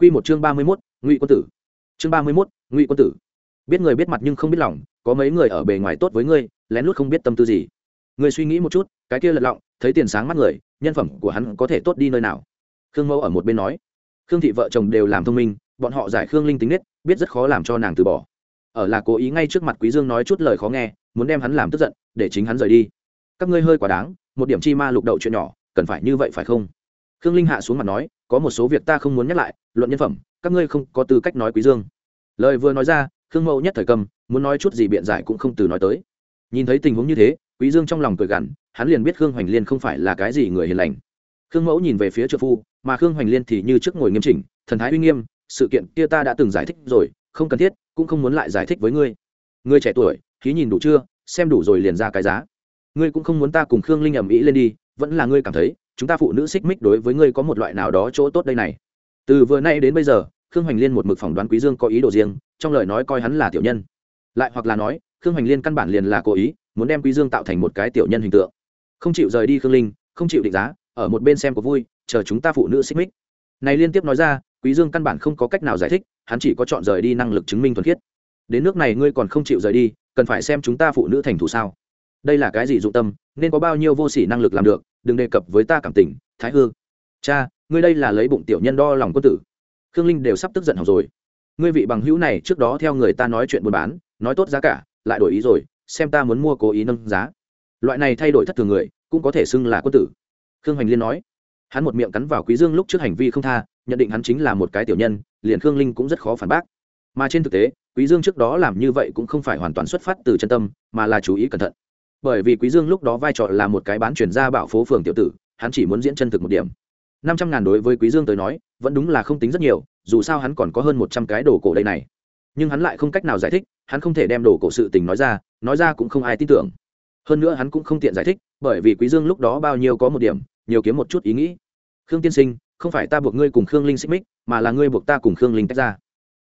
Quy một chương ba mươi 31, Ngụy quân tử. Chương ba mươi 31, Ngụy quân tử. Biết người biết mặt nhưng không biết lòng, có mấy người ở bề ngoài tốt với ngươi, lén lút không biết tâm tư gì. Ngươi suy nghĩ một chút, cái kia lật lọng, thấy tiền sáng mắt người, nhân phẩm của hắn có thể tốt đi nơi nào? Khương Mẫu ở một bên nói. Khương thị vợ chồng đều làm thông minh, bọn họ giải Khương Linh tính nết, biết rất khó làm cho nàng từ bỏ. Ở là cố ý ngay trước mặt Quý Dương nói chút lời khó nghe, muốn đem hắn làm tức giận, để chính hắn rời đi. Các ngươi hơi quá đáng, một điểm chi ma lục đậu chuyện nhỏ, cần phải như vậy phải không? Khương Linh hạ xuống mặt nói, có một số việc ta không muốn nhắc lại, luận nhân phẩm, các ngươi không có tư cách nói quý dương. Lời vừa nói ra khương mẫu nhất thời cầm muốn nói chút gì biện giải cũng không từ nói tới. Nhìn thấy tình huống như thế quý dương trong lòng cười gằn hắn liền biết khương hoành liên không phải là cái gì người hiền lành. Khương mẫu nhìn về phía trợ phu mà khương hoành liên thì như trước ngồi nghiêm chỉnh thần thái uy nghiêm sự kiện kia ta đã từng giải thích rồi không cần thiết cũng không muốn lại giải thích với ngươi. Ngươi trẻ tuổi khí nhìn đủ chưa xem đủ rồi liền ra cái giá. Ngươi cũng không muốn ta cùng khương linh ầm ĩ lên đi vẫn là ngươi cảm thấy chúng ta phụ nữ xích mích đối với ngươi có một loại nào đó chỗ tốt đây này từ vừa nay đến bây giờ, khương hoành liên một mực phỏng đoán quý dương có ý đồ riêng, trong lời nói coi hắn là tiểu nhân. Lại hoặc là nói, khương hoành liên căn bản liền là cố ý, muốn đem quý dương tạo thành một cái tiểu nhân hình tượng. Không chịu rời đi khương linh, không chịu định giá, ở một bên xem có vui, chờ chúng ta phụ nữ xích mích. Này liên tiếp nói ra, quý dương căn bản không có cách nào giải thích, hắn chỉ có chọn rời đi năng lực chứng minh thuần khiết. Đến nước này ngươi còn không chịu rời đi, cần phải xem chúng ta phụ nữ thành thủ sao? Đây là cái gì dụng tâm, nên có bao nhiêu vô sỉ năng lực làm được, đừng đề cập với ta cảm tình, thái hư. Cha ngươi đây là lấy bụng tiểu nhân đo lòng quân tử. Khương linh đều sắp tức giận học rồi. Ngươi vị bằng hữu này trước đó theo người ta nói chuyện buôn bán, nói tốt giá cả, lại đổi ý rồi, xem ta muốn mua cố ý nâng giá. Loại này thay đổi thất thường người, cũng có thể xưng là quân tử. Khương hoành liên nói. Hắn một miệng cắn vào quý dương lúc trước hành vi không tha, nhận định hắn chính là một cái tiểu nhân, liền khương linh cũng rất khó phản bác. Mà trên thực tế, quý dương trước đó làm như vậy cũng không phải hoàn toàn xuất phát từ chân tâm, mà là chú ý cẩn thận. Bởi vì quý dương lúc đó vai trò là một cái bán chuyển gia bảo phố phường tiểu tử, hắn chỉ muốn diễn chân thực một điểm năm trăm ngàn đối với quý dương tới nói, vẫn đúng là không tính rất nhiều, dù sao hắn còn có hơn một trăm cái đồ cổ đây này. Nhưng hắn lại không cách nào giải thích, hắn không thể đem đồ cổ sự tình nói ra nói ra cũng không ai tin tưởng. Hơn nữa hắn cũng không tiện giải thích, bởi vì quý dương lúc đó bao nhiêu có một điểm, nhiều kiếm một chút ý nghĩ. Khương tiên sinh, không phải ta buộc ngươi cùng khương linh xích mích, mà là ngươi buộc ta cùng khương linh tách ra.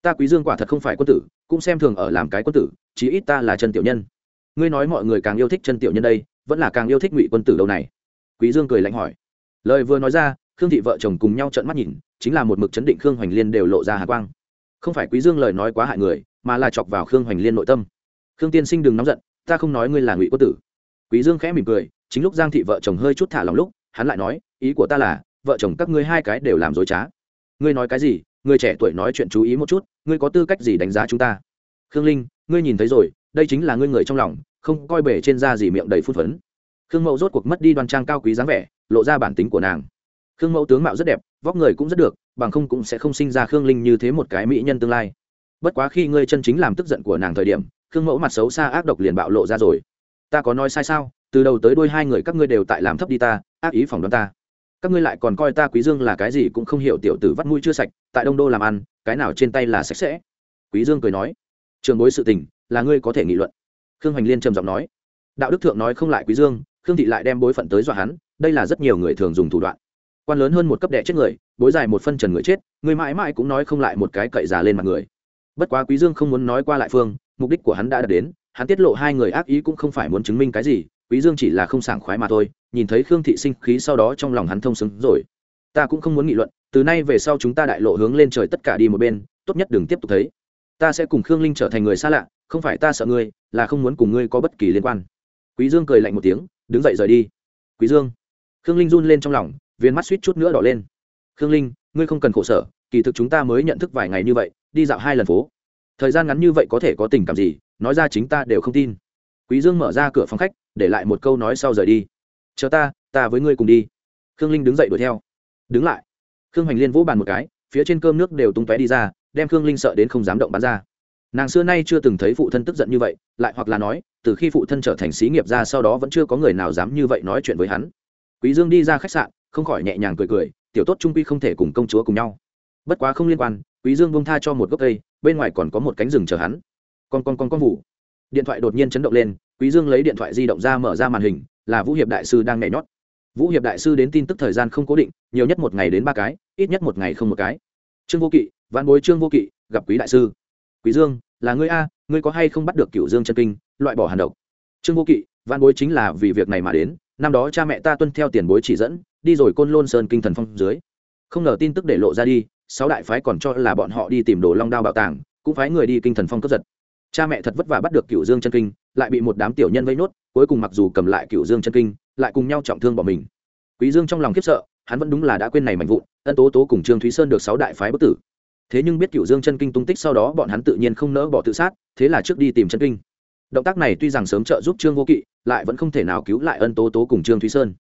Ta quý dương quả thật không phải quân tử, cũng xem thường ở làm cái quân tử, chí ít ta là chân tiểu nhân. Ngươi nói mọi người càng yêu thích chân tiểu nhân đây, vẫn là càng yêu thích ngụy quân tử đâu này. Quý dương cười lạnh hỏi. Lời vừa nói ra khương thị vợ chồng cùng nhau trợn mắt nhìn, chính là một mực chấn định khương hoành liên đều lộ ra hạ quang. Không phải quý dương lời nói quá hại người, mà là chọc vào khương hoành liên nội tâm. Khương tiên sinh đừng nóng giận, ta không nói ngươi là ngụy quốc tử. Quý dương khẽ mỉm cười, chính lúc giang thị vợ chồng hơi chút thả lòng lúc, hắn lại nói, ý của ta là, vợ chồng các ngươi hai cái đều làm dối trá. Ngươi nói cái gì, người trẻ tuổi nói chuyện chú ý một chút, ngươi có tư cách gì đánh giá chúng ta? Khương linh, ngươi nhìn thấy rồi, đây chính là ngươi người trong lòng, không coi bể trên da gì miệng đầy phút phấn. Khương mậu rốt cuộc mất đi đoan trang cao quý dáng vẻ, lộ ra bản tính của nàng khương mẫu tướng mạo rất đẹp, vóc người cũng rất được, bằng không cũng sẽ không sinh ra khương linh như thế một cái mỹ nhân tương lai. Bất quá khi ngươi chân chính làm tức giận của nàng thời điểm, khương mẫu mặt xấu xa ác độc liền bạo lộ ra rồi. Ta có nói sai sao? Từ đầu tới đôi hai người các ngươi đều tại làm thấp đi ta, ác ý phỏng đoán ta. Các ngươi lại còn coi ta quý dương là cái gì cũng không hiểu tiểu tử vắt mũi chưa sạch, tại đông đô làm ăn, cái nào trên tay là sạch sẽ? Quý dương cười nói, trường bối sự tình, là ngươi có thể nghị luận. Khương hoành liên trầm giọng nói, đạo đức thượng nói không lại quý dương, khương thị lại đem bối phận tới dọa hắn, đây là rất nhiều người thường dùng thủ đoạn quan lớn hơn một cấp đệ chết người, bối dài một phân trần người chết, người mãi mãi cũng nói không lại một cái cậy già lên mặt người. Bất quá quý dương không muốn nói qua lại phương, mục đích của hắn đã đạt đến, hắn tiết lộ hai người ác ý cũng không phải muốn chứng minh cái gì, quý dương chỉ là không sảng khoái mà thôi, nhìn thấy khương thị sinh khí sau đó trong lòng hắn thông xứng rồi. Ta cũng không muốn nghị luận, từ nay về sau chúng ta đại lộ hướng lên trời tất cả đi một bên, tốt nhất đừng tiếp tục thấy. Ta sẽ cùng khương linh trở thành người xa lạ, không phải ta sợ ngươi, là không muốn cùng ngươi có bất kỳ liên quan. Quý dương cười lạnh một tiếng, đứng dậy rời đi. Quý dương. Khương linh run lên trong lòng viên mắt suýt chút nữa đỏ lên. Khương linh, ngươi không cần khổ sở, kỳ thực chúng ta mới nhận thức vài ngày như vậy, đi dạo hai lần phố. Thời gian ngắn như vậy có thể có tình cảm gì, nói ra chính ta đều không tin. Quý dương mở ra cửa phòng khách, để lại một câu nói sau rời đi. Chờ ta ta với ngươi cùng đi. Khương linh đứng dậy đuổi theo. Đứng lại. Khương hoành liên vỗ bàn một cái, phía trên cơm nước đều tung tóe đi ra, đem khương linh sợ đến không dám động bán ra. Nàng xưa nay chưa từng thấy phụ thân tức giận như vậy, lại hoặc là nói, từ khi phụ thân trở thành xí nghiệp ra sau đó vẫn chưa có người nào dám như vậy nói chuyện với hắn. Quý dương đi ra khách sạn không khỏi nhẹ nhàng cười cười, tiểu tốt trung quy không thể cùng công chúa cùng nhau. Bất quá không liên quan, quý dương bông tha cho một gốc cây, bên ngoài còn có một cánh rừng chờ hắn. Con con con con vụ điện thoại đột nhiên chấn động lên, quý dương lấy điện thoại di động ra mở ra màn hình, là vũ hiệp đại sư đang nhảy nhót. Vũ hiệp đại sư đến tin tức thời gian không cố định, nhiều nhất một ngày đến ba cái, ít nhất một ngày không một cái. Trương vô kỵ văn bối trương vô kỵ, gặp quý đại sư. Quý dương, là ngươi a, ngươi có hay không bắt được cựu dương chân kinh, loại bỏ hàn độc? Trương vô kỵ văn bối chính là vì việc này mà đến, năm đó cha mẹ ta tuân theo tiền bối chỉ dẫn đi rồi côn lôn sơn kinh thần phong dưới. Không ngờ tin tức để lộ ra đi, sáu đại phái còn cho là bọn họ đi tìm đồ long đao bảo tàng, cũng phái người đi kinh thần phong cướp giật. Cha mẹ thật vất vả bắt được cựu dương chân kinh, lại bị một đám tiểu nhân vây nốt, cuối cùng mặc dù cầm lại cựu dương chân kinh, lại cùng nhau trọng thương bỏ mình. Quý dương trong lòng khiếp sợ, hắn vẫn đúng là đã quên này mạnh vụn, ân tố tố cùng trương thúy sơn được sáu đại phái bất tử. Thế nhưng biết cựu dương chân kinh tung tích sau đó bọn hắn tự nhiên không nỡ bỏ tự sát, thế là trước đi tìm chân kinh. Động tác này tuy rằng sớm trợ giúp trương vô kỵ, lại vẫn không thể nào cứu lại ân tố tố cùng trương thúy sơn.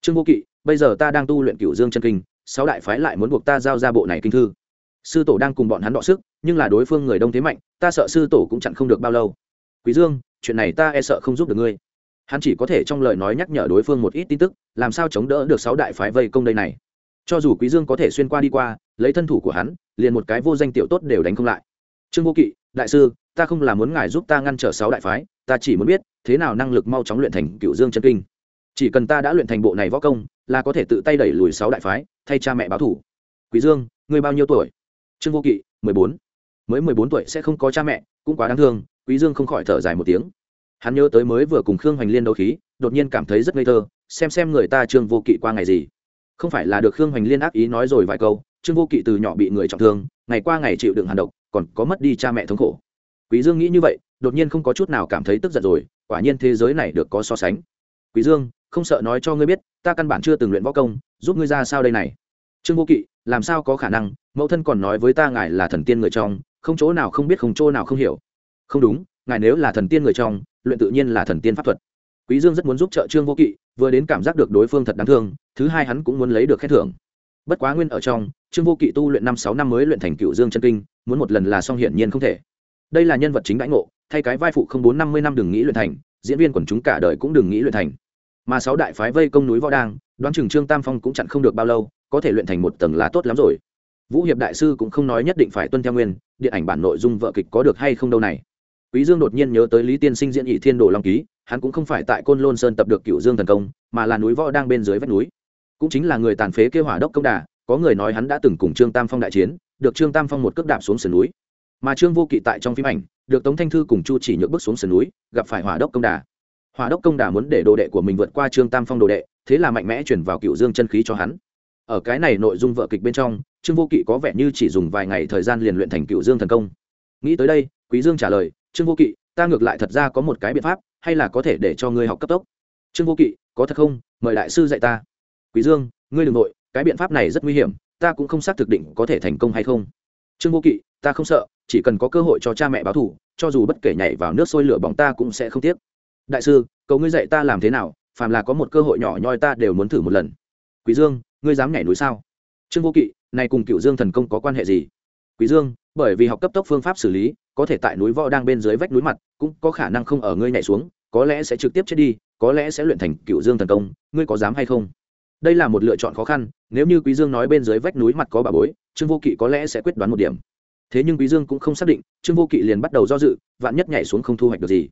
Trương vô kỵ bây giờ ta đang tu luyện cựu dương chân kinh, sáu đại phái lại muốn buộc ta giao ra bộ này kinh thư. Sư tổ đang cùng bọn hắn đọ sức, nhưng là đối phương người đông thế mạnh, ta sợ sư tổ cũng chặn không được bao lâu. Quý dương, chuyện này ta e sợ không giúp được ngươi. Hắn chỉ có thể trong lời nói nhắc nhở đối phương một ít tin tức, làm sao chống đỡ được sáu đại phái vây công đây này. Cho dù quý dương có thể xuyên qua đi qua, lấy thân thủ của hắn, liền một cái vô danh tiểu tốt đều đánh không lại. Trương vô kỵ, đại sư, ta không là muốn ngài giúp ta ngăn trở sáu đại phái, ta chỉ muốn biết, thế nào năng lực mau chóng luyện thành cựu dương chân kinh. Chỉ cần ta đã luyện thành bộ này võ công là có thể tự tay đẩy lùi sáu đại phái, thay cha mẹ báo thủ quý dương, ngươi bao nhiêu tuổi? Trương vô kỵ, mười bốn. Mới mười bốn tuổi sẽ không có cha mẹ, cũng quá đáng thương, quý dương không khỏi thở dài một tiếng. Hắn nhớ tới mới vừa cùng khương hoành liên đấu khí, đột nhiên cảm thấy rất ngây thơ, xem xem người ta trương vô kỵ qua ngày gì. Không phải là được khương hoành liên ác ý nói rồi vài câu, trương vô kỵ từ nhỏ bị người trọng thương, ngày qua ngày chịu đựng hàn độc, còn có mất đi cha mẹ thống khổ. Quý dương nghĩ như vậy, đột nhiên không có chút nào cảm thấy tức giận rồi, quả nhiên thế giới này được có so sánh. Quý dương không sợ nói cho ngươi biết, ta căn bản chưa từng luyện võ công, giúp ngươi ra sao đây này? Trương vô kỵ, làm sao có khả năng? Mẫu thân còn nói với ta ngài là thần tiên người trong, không chỗ nào không biết, không chỗ nào không hiểu. Không đúng, ngài nếu là thần tiên người trong, luyện tự nhiên là thần tiên pháp thuật. Quý dương rất muốn giúp trợ trương vô kỵ, vừa đến cảm giác được đối phương thật đáng thương, thứ hai hắn cũng muốn lấy được khen thưởng. Bất quá nguyên ở trong, trương vô kỵ tu luyện năm sáu năm mới luyện thành cựu dương chân kinh, muốn một lần là xong hiển nhiên không thể. Đây là nhân vật chính đãi ngộ, thay cái vai phụ không bốn năm mươi năm đừng nghĩ luyện thành, diễn viên quần chúng cả đời cũng đừng nghĩ luyện thành mà sáu đại phái vây công núi võ đang, đoán chừng trương tam phong cũng chặn không được bao lâu, có thể luyện thành một tầng là tốt lắm rồi. Vũ hiệp đại sư cũng không nói nhất định phải tuân theo nguyên, điện ảnh bản nội dung vợ kịch có được hay không đâu này. Quý dương đột nhiên nhớ tới lý tiên sinh diễn ỷ thiên đồ long ký, hắn cũng không phải tại côn lôn sơn tập được cựu dương thần công, mà là núi võ đang bên dưới vách núi. Cũng chính là người tàn phế kêu hỏa đốc công đà, có người nói hắn đã từng cùng trương tam phong đại chiến, được trương tam phong một cước đạp xuống sườn núi. Mà trương vô kỵ tại trong phim ảnh, được tống thanh thư cùng chu chỉ nhược bước xuống sườn núi, gặp phải hỏa đốc công đà hỏa đốc công đà muốn để đồ đệ của mình vượt qua trương tam phong đồ đệ, thế là mạnh mẽ chuyển vào cựu dương chân khí cho hắn. Ở cái này nội dung vợ kịch bên trong, trương vô kỵ có vẻ như chỉ dùng vài ngày thời gian liền luyện thành cựu dương thần công. Nghĩ tới đây, quý dương trả lời, trương vô kỵ, ta ngược lại thật ra có một cái biện pháp, hay là có thể để cho ngươi học cấp tốc? Trương vô kỵ, có thật không? Mời đại sư dạy ta. Quý dương, ngươi đừng nội, cái biện pháp này rất nguy hiểm, ta cũng không xác thực định có thể thành công hay không. Trương vô kỵ, ta không sợ, chỉ cần có cơ hội cho cha mẹ báo thù, cho dù bất kể nhảy vào nước sôi lửa bỏng ta cũng sẽ không tiếc đại sư, cầu ngươi dạy ta làm thế nào, phàm là có một cơ hội nhỏ nhoi ta đều muốn thử một lần. Quý dương, ngươi dám nhảy núi sao? Trương vô kỵ, này cùng cựu dương thần công có quan hệ gì? Quý dương, bởi vì học cấp tốc phương pháp xử lý, có thể tại núi võ đang bên dưới vách núi mặt, cũng có khả năng không ở ngươi nhảy xuống, có lẽ sẽ trực tiếp chết đi, có lẽ sẽ luyện thành cựu dương thần công, ngươi có dám hay không? Đây là một lựa chọn khó khăn, nếu như quý dương nói bên dưới vách núi mặt có bà bối, trương vô kỵ có lẽ sẽ quyết đoán một điểm. Thế nhưng quý dương cũng không xác định, trương vô kỵ liền bắt đầu do dự, vạn nhất nhảy xuống không thu hoạch được gì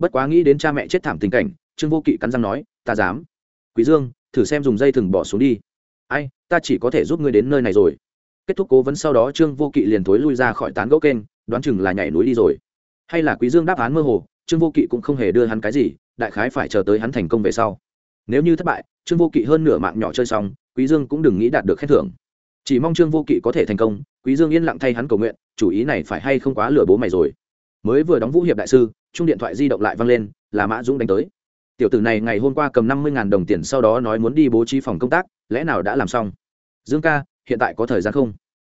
bất quá nghĩ đến cha mẹ chết thảm tình cảnh, trương vô kỵ cắn răng nói, ta dám. Quý dương, thử xem dùng dây thừng bỏ xuống đi. Ai, ta chỉ có thể giúp ngươi đến nơi này rồi. Kết thúc cố vấn sau đó trương vô kỵ liền thối lui ra khỏi tán gỗ kênh, đoán chừng là nhảy núi đi rồi. Hay là quý dương đáp án mơ hồ, trương vô kỵ cũng không hề đưa hắn cái gì, đại khái phải chờ tới hắn thành công về sau. Nếu như thất bại, trương vô kỵ hơn nửa mạng nhỏ chơi xong, quý dương cũng đừng nghĩ đạt được khen thưởng. Chỉ mong trương vô kỵ có thể thành công, quý dương yên lặng thay hắn cầu nguyện, chủ ý này phải hay không quá lừa bố mày rồi. Mới vừa đóng vũ hiệp đại sư chung điện thoại di động lại vang lên, là mã dũng đánh tới. Tiểu tử này ngày hôm qua cầm năm mươi đồng tiền sau đó nói muốn đi bố trí phòng công tác, lẽ nào đã làm xong? Dương ca, hiện tại có thời gian không?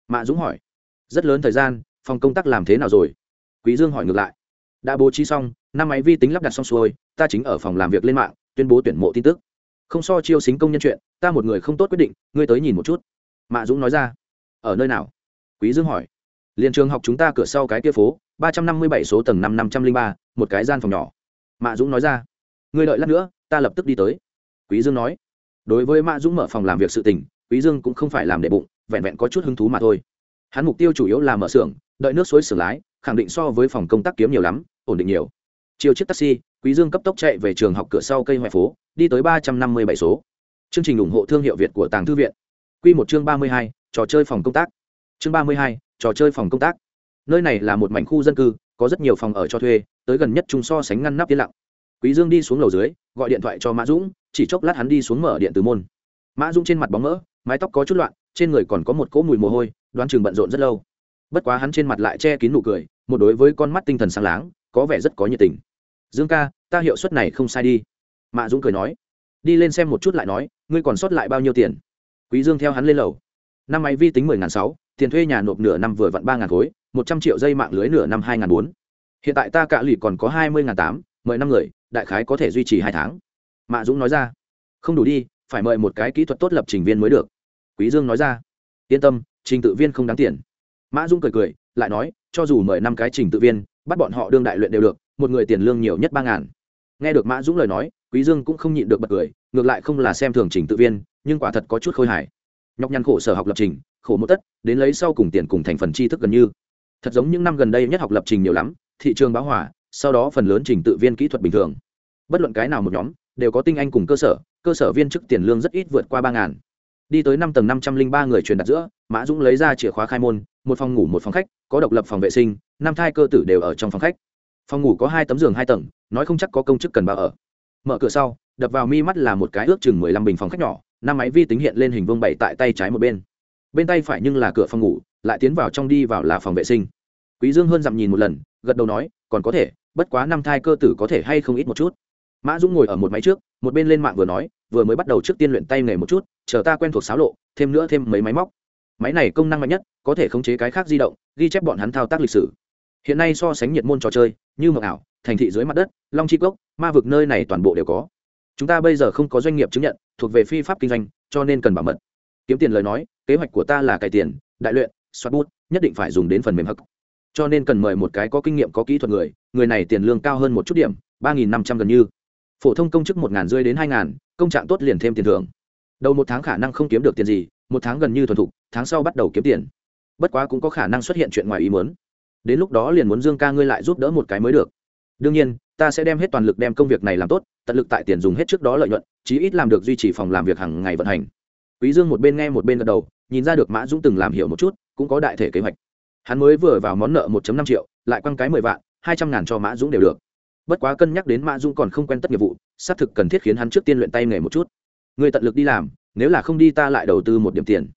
Mã dũng hỏi. Rất lớn thời gian, phòng công tác làm thế nào rồi? Quý dương hỏi ngược lại. Đã bố trí xong, năm máy vi tính lắp đặt xong xuôi, ta chính ở phòng làm việc lên mạng, tuyên bố tuyển mộ tin tức. Không so chiêu xính công nhân chuyện, ta một người không tốt quyết định, ngươi tới nhìn một chút. Mạ dũng nói ra. Ở nơi nào? Quý dương hỏi. Liền trường học chúng ta cửa sau cái kia phố ba trăm năm mươi bảy số tầng năm năm trăm linh ba, một cái gian phòng nhỏ. Mạ dũng nói ra. Ngươi đợi lát nữa, ta lập tức đi tới. Quý dương nói. Đối với mạ dũng mở phòng làm việc sự tình, quý dương cũng không phải làm để bụng, vẹn vẹn có chút hứng thú mà thôi. Hắn mục tiêu chủ yếu là mở xưởng, đợi nước suối xử lái, khẳng định so với phòng công tác kiếm nhiều lắm, ổn định nhiều. Chiều chiếc taxi, quý dương cấp tốc chạy về trường học cửa sau cây hoài phố, đi tới ba trăm năm mươi bảy số. Chương trình ủng hộ thương hiệu việt của tàng thư viện. Quy một chương ba mươi hai, trò chơi phòng công tác. Chương ba mươi hai, trò chơi phòng công tác nơi này là một mảnh khu dân cư, có rất nhiều phòng ở cho thuê, tới gần nhất chúng so sánh ngăn nắp yên lặng. Quý dương đi xuống lầu dưới, gọi điện thoại cho mã dũng, chỉ chốc lát hắn đi xuống mở điện từ môn. Mã dũng trên mặt bóng mỡ, mái tóc có chút loạn, trên người còn có một cỗ mùi mồ hôi, đoán chừng bận rộn rất lâu. Bất quá hắn trên mặt lại che kín nụ cười, một đối với con mắt tinh thần sáng láng, có vẻ rất có nhiệt tình. Dương ca, ta hiệu suất này không sai đi. Mạ dũng cười nói. Đi lên xem một chút lại nói, ngươi còn sót lại bao nhiêu tiền? Quý dương theo hắn lên lầu. Năm máy vi tính mười ngàn sáu tiền thuê nhà nộp nửa năm vừa vặn ba ngàn khối, một trăm triệu dây mạng lưới nửa năm hai ngàn bốn. Hiện tại ta cạ lì còn có hai mươi ngàn tám, mời năm người, đại khái có thể duy trì hai tháng. Mạ dũng nói ra. Không đủ đi, phải mời một cái kỹ thuật tốt lập trình viên mới được. Quý dương nói ra. Yên tâm, trình tự viên không đáng tiền. Mã dũng cười cười, lại nói, cho dù mời năm cái trình tự viên, bắt bọn họ đương đại luyện đều được, một người tiền lương nhiều nhất ba ngàn. Nghe được mã dũng lời nói, quý dương cũng không nhịn được bật cười, ngược lại không là xem thường trình tự viên, nhưng quả thật có chút khôi hài nhọc nhằn khổ sở học lập trình, khổ một tất, đến lấy sau cùng tiền cùng thành phần tri thức gần như. Thật giống những năm gần đây nhất học lập trình nhiều lắm, thị trường báo hỏa sau đó phần lớn trình tự viên kỹ thuật bình thường. Bất luận cái nào một nhóm, đều có tinh anh cùng cơ sở cơ sở viên chức tiền lương rất ít vượt qua ba ngàn. Đi tới năm tầng năm trăm linh ba người truyền đặt giữa, mã dũng lấy ra chìa khóa khai môn, một phòng ngủ một phòng khách, có độc lập phòng vệ sinh, năm thai cơ tử đều ở trong phòng khách. Phòng ngủ có hai tấm giường hai tầng, nói không chắc có công chức cần bao ở. Mở cửa sau, đập vào mi mắt là một cái ước chừng mười lăm bình phòng khách nhỏ năm máy vi tính hiện lên hình vương bảy tại tay trái một bên. Bên tay phải nhưng là cửa phòng ngủ, lại tiến vào trong đi vào là phòng vệ sinh. Quý dương hơn dặm nhìn một lần, gật đầu nói, còn có thể, bất quá năm thai cơ tử có thể hay không ít một chút. Mã dũng ngồi ở một máy trước, một bên lên mạng vừa nói, vừa mới bắt đầu trước tiên luyện tay nghề một chút, chờ ta quen thuộc sáo lộ, thêm nữa thêm mấy máy móc. Máy này công năng mạnh nhất, có thể khống chế cái khác di động, ghi chép bọn hắn thao tác lịch sử. Hiện nay so sánh nhiệt môn trò chơi, như mộng ảo, thành thị dưới mặt đất, long chi cốc, ma vực nơi này toàn bộ đều có chúng ta bây giờ không có doanh nghiệp chứng nhận, thuộc về phi pháp kinh doanh, cho nên cần bảo mật. Kiếm tiền lời nói, kế hoạch của ta là cải tiền, đại luyện soát bút, nhất định phải dùng đến phần mềm hắc. Cho nên cần mời một cái có kinh nghiệm, có kỹ thuật người người này tiền lương cao hơn một chút điểm, ba nghìn năm trăm gần như. Phổ thông công chức một ngàn rơi đến hai ngàn, công trạng tốt liền thêm tiền thưởng. Đầu một tháng khả năng không kiếm được tiền gì, một tháng gần như thuần thục, tháng sau bắt đầu kiếm tiền. Bất quá cũng có khả năng xuất hiện chuyện ngoài ý muốn. Đến lúc đó liền muốn dương ca ngươi lại giúp đỡ một cái mới được. Đương nhiên, ta sẽ đem hết toàn lực đem công việc này làm tốt tận lực tại tiền dùng hết trước đó lợi nhuận, chí ít làm được duy trì phòng làm việc hàng ngày vận hành. Quý dương một bên nghe một bên gật đầu, nhìn ra được mã dũng từng làm hiểu một chút, cũng có đại thể kế hoạch. Hắn mới vừa vào món nợ 1 năm triệu, lại quăng cái mười vạn, hai trăm ngàn cho mã dũng đều được. Bất quá cân nhắc đến mã dũng còn không quen tất nghiệp vụ, xác thực cần thiết khiến hắn trước tiên luyện tay nghề một chút. Người tận lực đi làm, nếu là không đi ta lại đầu tư một điểm tiền.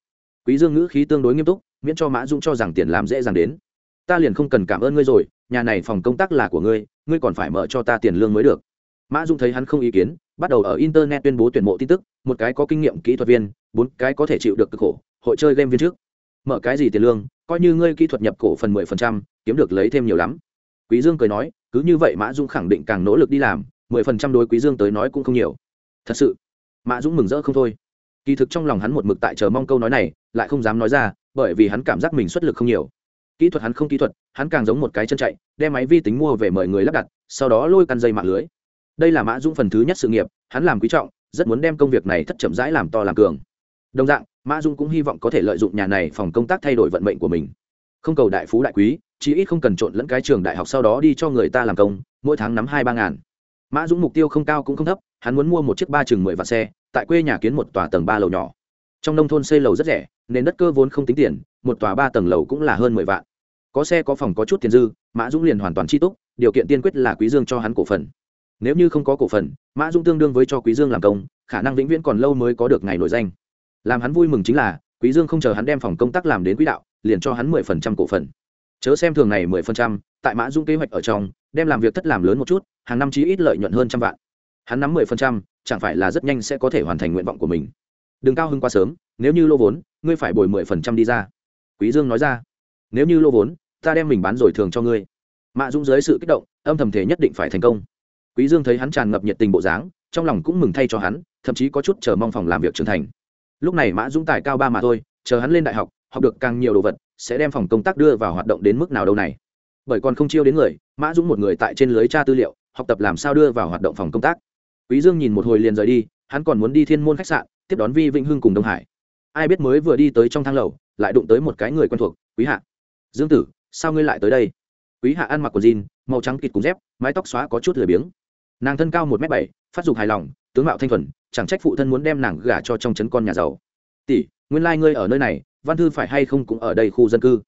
Quý dương ngữ khí tương đối nghiêm túc, miễn cho mã dũng cho rằng tiền làm dễ dàng đến. Ta liền không cần cảm ơn ngươi rồi, nhà này phòng công tác là của ngươi ngươi còn phải mở cho ta tiền lương mới được mã Dung thấy hắn không ý kiến, bắt đầu ở internet tuyên bố tuyển mộ tin tức, một cái có kinh nghiệm kỹ thuật viên, bốn cái có thể chịu được cực khổ, hội chơi game viên trước. Mở cái gì tiền lương, coi như ngươi kỹ thuật nhập cổ phần mười phần trăm, kiếm được lấy thêm nhiều lắm. Quý dương cười nói, cứ như vậy mã Dung khẳng định càng nỗ lực đi làm, mười phần trăm đối quý dương tới nói cũng không nhiều. Thật sự, mã dũng mừng rỡ không thôi. Kỳ thực trong lòng hắn một mực tại chờ mong câu nói này, lại không dám nói ra, bởi vì hắn cảm giác mình xuất lực không nhiều. Kỹ thuật hắn không kỹ thuật, hắn càng giống một cái chân chạy, đem máy vi tính mua về mời người lắp đặt, sau đó lôi căn dây mạng lưới đây là mã dũng phần thứ nhất sự nghiệp, hắn làm quý trọng, rất muốn đem công việc này thất chậm rãi làm to làm cường. Đồng dạng, mã dũng cũng hy vọng có thể lợi dụng nhà này phòng công tác thay đổi vận mệnh của mình. Không cầu đại phú đại quý, chí ít không cần trộn lẫn cái trường đại học sau đó đi cho người ta làm công, mỗi tháng nắm hai ba ngàn. Mã dũng mục tiêu không cao cũng không thấp, hắn muốn mua một chiếc ba chừng mười vạn xe, tại quê nhà kiến một tòa tầng ba lầu nhỏ. Trong nông thôn xây lầu rất rẻ nên đất cơ vốn không tính tiền, một tòa ba tầng lầu cũng là hơn mười vạn. Có xe có phòng có chút tiền dư, mã dũng liền hoàn toàn chi túc, điều kiện tiên quyết là quý dương cho hắn cổ phần nếu như không có cổ phần, mã dũng tương đương với cho quý dương làm công, khả năng vĩnh viễn còn lâu mới có được ngày nổi danh. Làm hắn vui mừng chính là, quý dương không chờ hắn đem phòng công tác làm đến quỹ đạo, liền cho hắn mười phần trăm cổ phần. Chớ xem thường này mười phần trăm, tại mã dũng kế hoạch ở trong, đem làm việc thất làm lớn một chút, hàng năm chí ít lợi nhuận hơn trăm vạn. Hắn nắm mười phần trăm, chẳng phải là rất nhanh sẽ có thể hoàn thành nguyện vọng của mình. Đừng cao hứng quá sớm, nếu như lô vốn, ngươi phải bồi mười phần trăm đi ra. Quý dương nói ra. Nếu như lô vốn, ta đem mình bán rồi thường cho ngươi. Mạ dũng dưới sự kích động, âm thầm thể nhất định phải thành công quý dương thấy hắn tràn ngập nhiệt tình bộ dáng, trong lòng cũng mừng thay cho hắn, thậm chí có chút chờ mong phòng làm việc trưởng thành. Lúc này mã dũng tài cao ba mà thôi, chờ hắn lên đại học học được càng nhiều đồ vật, sẽ đem phòng công tác đưa vào hoạt động đến mức nào đâu này. Bởi còn không chiêu đến người, mã dũng một người tại trên lưới tra tư liệu, học tập làm sao đưa vào hoạt động phòng công tác. Quý dương nhìn một hồi liền rời đi, hắn còn muốn đi thiên môn khách sạn, tiếp đón vi vĩnh hưng cùng đông hải. Ai biết mới vừa đi tới trong thang lầu, lại đụng tới một cái người quen thuộc, quý hạ. Dương tử, sao ngươi lại tới đây? Quý hạ ăn mặc quần jean, màu trắng kịt cùng dép, mái tóc xóa có chút lười biếng nàng thân cao một m bảy, phát dục hài lòng, tướng mạo thanh thuần, chẳng trách phụ thân muốn đem nàng gả cho trong trấn con nhà giàu. Tỷ, nguyên lai、like、ngươi ở nơi này, văn thư phải hay không cũng ở đây khu dân cư?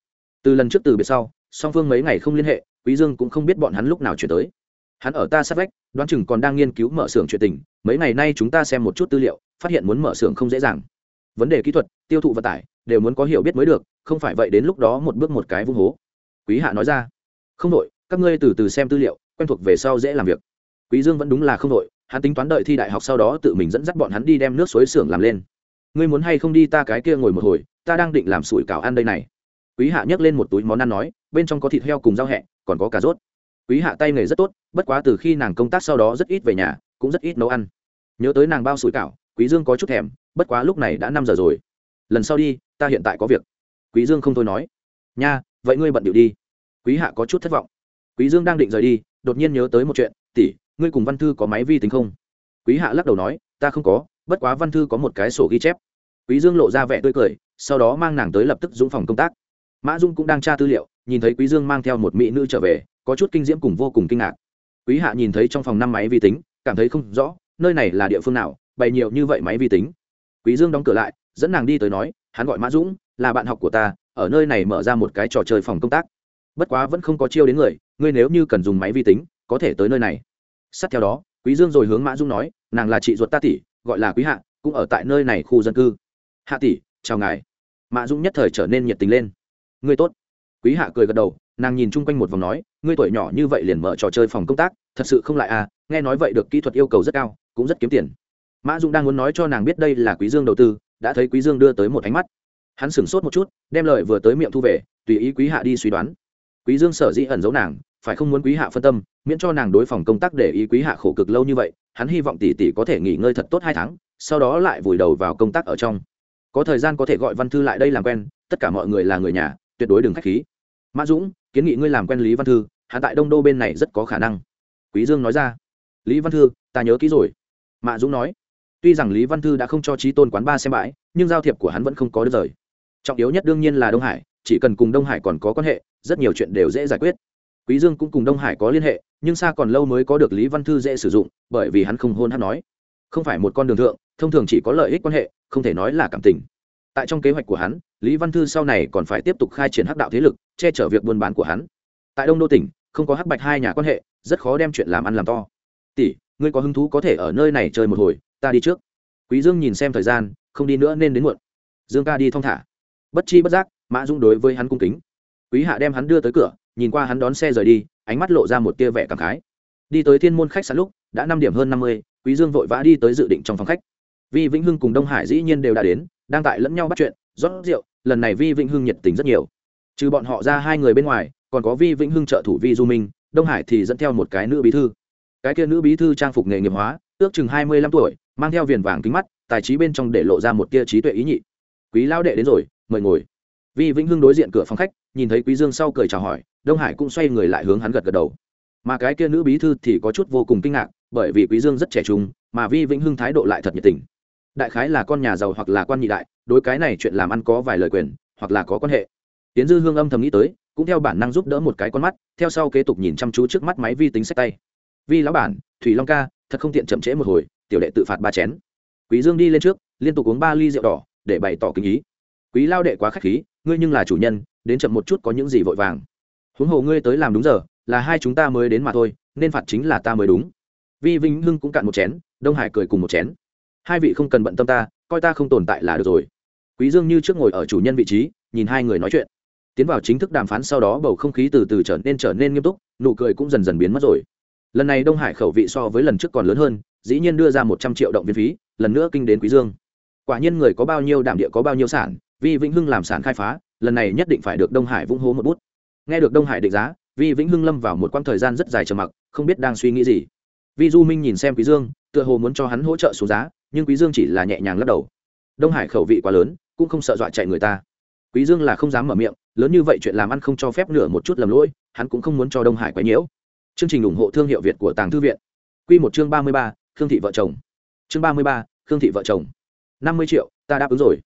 Từ lần trước từ biệt sau, song phương mấy ngày không liên hệ, quý dương cũng không biết bọn hắn lúc nào chuyển tới. Hắn ở ta sát vách, đoán chừng còn đang nghiên cứu mở xưởng chuyện tình, mấy ngày nay chúng ta xem một chút tư liệu, phát hiện muốn mở xưởng không dễ dàng. Vấn đề kỹ thuật, tiêu thụ vận tải, đều muốn có hiểu biết mới được, không phải vậy đến lúc đó một bước một cái vung hố. Quý hạ nói ra. Không đội các ngươi từ từ xem tư liệu, quen thuộc về sau dễ làm việc quý dương vẫn đúng là không đội, hắn tính toán đợi thi đại học sau đó tự mình dẫn dắt bọn hắn đi đem nước suối xưởng làm lên. Ngươi muốn hay không đi ta cái kia ngồi một hồi, ta đang định làm sủi cảo ăn đây này. Quý hạ nhấc lên một túi món ăn nói, bên trong có thịt heo cùng rau hẹ, còn có cà rốt. Quý hạ tay nghề rất tốt, bất quá từ khi nàng công tác sau đó rất ít về nhà, cũng rất ít nấu ăn. Nhớ tới nàng bao sủi cảo, quý dương có chút thèm, bất quá lúc này đã năm giờ rồi. Lần sau đi, ta hiện tại có việc. Quý dương không thôi nói, nha, vậy ngươi bận điệu đi. Quý hạ có chút thất vọng. Quý dương đang định rời đi, đột nhiên nhớ tới một chuyện, tỷ ngươi cùng văn thư có máy vi tính không? Quý hạ lắc đầu nói, ta không có, bất quá văn thư có một cái sổ ghi chép. Quý dương lộ ra vẻ tươi cười, sau đó mang nàng tới lập tức dũng phòng công tác. Mã dung cũng đang tra tư liệu, nhìn thấy quý dương mang theo một mỹ nữ trở về, có chút kinh diễm cùng vô cùng kinh ngạc. Quý hạ nhìn thấy trong phòng năm máy vi tính, cảm thấy không rõ, nơi này là địa phương nào, bày nhiều như vậy máy vi tính. Quý dương đóng cửa lại, dẫn nàng đi tới nói, hắn gọi mã dũng, là bạn học của ta, ở nơi này mở ra một cái trò chơi phòng công tác. Bất quá vẫn không có chiêu đến người, ngươi nếu như cần dùng máy vi tính, có thể tới nơi này sát theo đó, quý dương rồi hướng mã dung nói, nàng là chị ruột ta tỷ, gọi là quý hạ, cũng ở tại nơi này khu dân cư. Hạ tỷ, chào ngài. Mã dung nhất thời trở nên nhiệt tình lên. Ngươi tốt. Quý hạ cười gật đầu, nàng nhìn chung quanh một vòng nói, ngươi tuổi nhỏ như vậy liền mở trò chơi phòng công tác, thật sự không lại à nghe nói vậy được kỹ thuật yêu cầu rất cao, cũng rất kiếm tiền. Mã dung đang muốn nói cho nàng biết đây là quý dương đầu tư, đã thấy quý dương đưa tới một ánh mắt. Hắn sửng sốt một chút, đem lời vừa tới miệng thu về, tùy ý quý hạ đi suy đoán. Quý dương sở dĩ ẩn giấu nàng phải không muốn quý hạ phân tâm, miễn cho nàng đối phòng công tác để ý quý hạ khổ cực lâu như vậy, hắn hy vọng tỷ tỷ có thể nghỉ ngơi thật tốt hai tháng, sau đó lại vùi đầu vào công tác ở trong. Có thời gian có thể gọi văn thư lại đây làm quen, tất cả mọi người là người nhà, tuyệt đối đừng khách khí. Mã dũng, kiến nghị ngươi làm quen lý văn thư hạ tại đông đô bên này rất có khả năng. Quý dương nói ra. Lý văn thư, ta nhớ kỹ rồi. Mã dũng nói. Tuy rằng lý văn thư đã không cho trí tôn quán ba xem bãi, nhưng giao thiệp của hắn vẫn không có đứt rời. Trọng yếu nhất đương nhiên là đông hải, chỉ cần cùng đông hải còn có quan hệ, rất nhiều chuyện đều dễ giải quyết quý dương cũng cùng đông hải có liên hệ, nhưng xa còn lâu mới có được lý văn thư dễ sử dụng, bởi vì hắn không hôn hắn nói. Không phải một con đường thượng, thông thường chỉ có lợi ích quan hệ, không thể nói là cảm tình. Tại trong kế hoạch của hắn, lý văn thư sau này còn phải tiếp tục khai triển hắc đạo thế lực, che chở việc buôn bán của hắn. Tại đông đô tỉnh, không có hắc bạch hai nhà quan hệ, rất khó đem chuyện làm ăn làm to. Tỷ, ngươi có hứng thú có thể ở nơi này chơi một hồi, ta đi trước. Quý dương nhìn xem thời gian, không đi nữa nên đến muộn. Dương ca đi thong thả. Bất chi bất giác, mã dung đối với hắn cung kính. Quý hạ đem hắn đưa tới cửa nhìn qua hắn đón xe rời đi, ánh mắt lộ ra một tia vẻ cảm khái. Đi tới thiên môn khách sạn lúc, đã năm điểm hơn năm mươi, quý dương vội vã đi tới dự định trong phòng khách. Vi vĩnh hưng cùng đông hải dĩ nhiên đều đã đến, đang tại lẫn nhau bắt chuyện, rót rượu, lần này vi vĩnh hưng nhiệt tình rất nhiều. Trừ bọn họ ra hai người bên ngoài, còn có vi vĩnh hưng trợ thủ vi du minh, đông hải thì dẫn theo một cái nữ bí thư. Cái kia nữ bí thư trang phục nghề nghiệp hóa, ước chừng hai mươi lăm tuổi, mang theo viền vàng kính mắt, tài trí bên trong để lộ ra một tia trí tuệ ý nhị. Quý lão đệ đến rồi, mời ngồi. Vi vĩnh hưng đối diện cửa phòng khách, nhìn thấy quý dương sau cười chào hỏi đông hải cũng xoay người lại hướng hắn gật gật đầu. Mà cái kia nữ bí thư thì có chút vô cùng kinh ngạc, bởi vì quý dương rất trẻ trung, mà vi vĩnh hưng thái độ lại thật nhiệt tình. Đại khái là con nhà giàu hoặc là quan nhị đại, đối cái này chuyện làm ăn có vài lời quyền, hoặc là có quan hệ. Tiến dư hương âm thầm nghĩ tới, cũng theo bản năng giúp đỡ một cái con mắt, theo sau kế tục nhìn chăm chú trước mắt máy vi tính sách tay. Vi lão bản, thủy long ca, thật không tiện chậm trễ một hồi, tiểu đệ tự phạt ba chén. Quý dương đi lên trước, liên tục uống ba ly rượu đỏ, để bày tỏ kính ý. Quý lao đệ quá khách khí, ngươi nhưng là chủ nhân, đến chậm một chút có những gì vội vàng huống hồ ngươi tới làm đúng giờ, là hai chúng ta mới đến mà thôi, nên phạt chính là ta mới đúng. Vi vinh hưng cũng cạn một chén, đông hải cười cùng một chén. Hai vị không cần bận tâm ta, coi ta không tồn tại là được rồi. Quý dương như trước ngồi ở chủ nhân vị trí, nhìn hai người nói chuyện. Tiến vào chính thức đàm phán sau đó bầu không khí từ từ trở nên trở nên nghiêm túc, nụ cười cũng dần dần biến mất rồi. Lần này đông hải khẩu vị so với lần trước còn lớn hơn, dĩ nhiên đưa ra một trăm triệu động viên phí, lần nữa kinh đến quý dương. Quả nhiên người có bao nhiêu đảm địa có bao nhiêu sản, vi vĩnh hưng làm sản khai phá, lần này nhất định phải được đông hải vung hố một bút nghe được đông hải định giá vi vĩnh hưng lâm vào một quãng thời gian rất dài trầm mặc không biết đang suy nghĩ gì. Vi du minh nhìn xem quý dương tựa hồ muốn cho hắn hỗ trợ xuống giá nhưng quý dương chỉ là nhẹ nhàng lắc đầu. Đông hải khẩu vị quá lớn cũng không sợ dọa chạy người ta. Quý dương là không dám mở miệng lớn như vậy chuyện làm ăn không cho phép nửa một chút lầm lỗi hắn cũng không muốn cho đông hải quấy nhiễu. Chương trình ủng hộ thương hiệu việt của tàng thư viện. Quy một chương ba mươi ba, khương thị vợ chồng. Chương ba mươi ba, khương thị vợ chồng. năm mươi triệu ta đáp ứng rồi.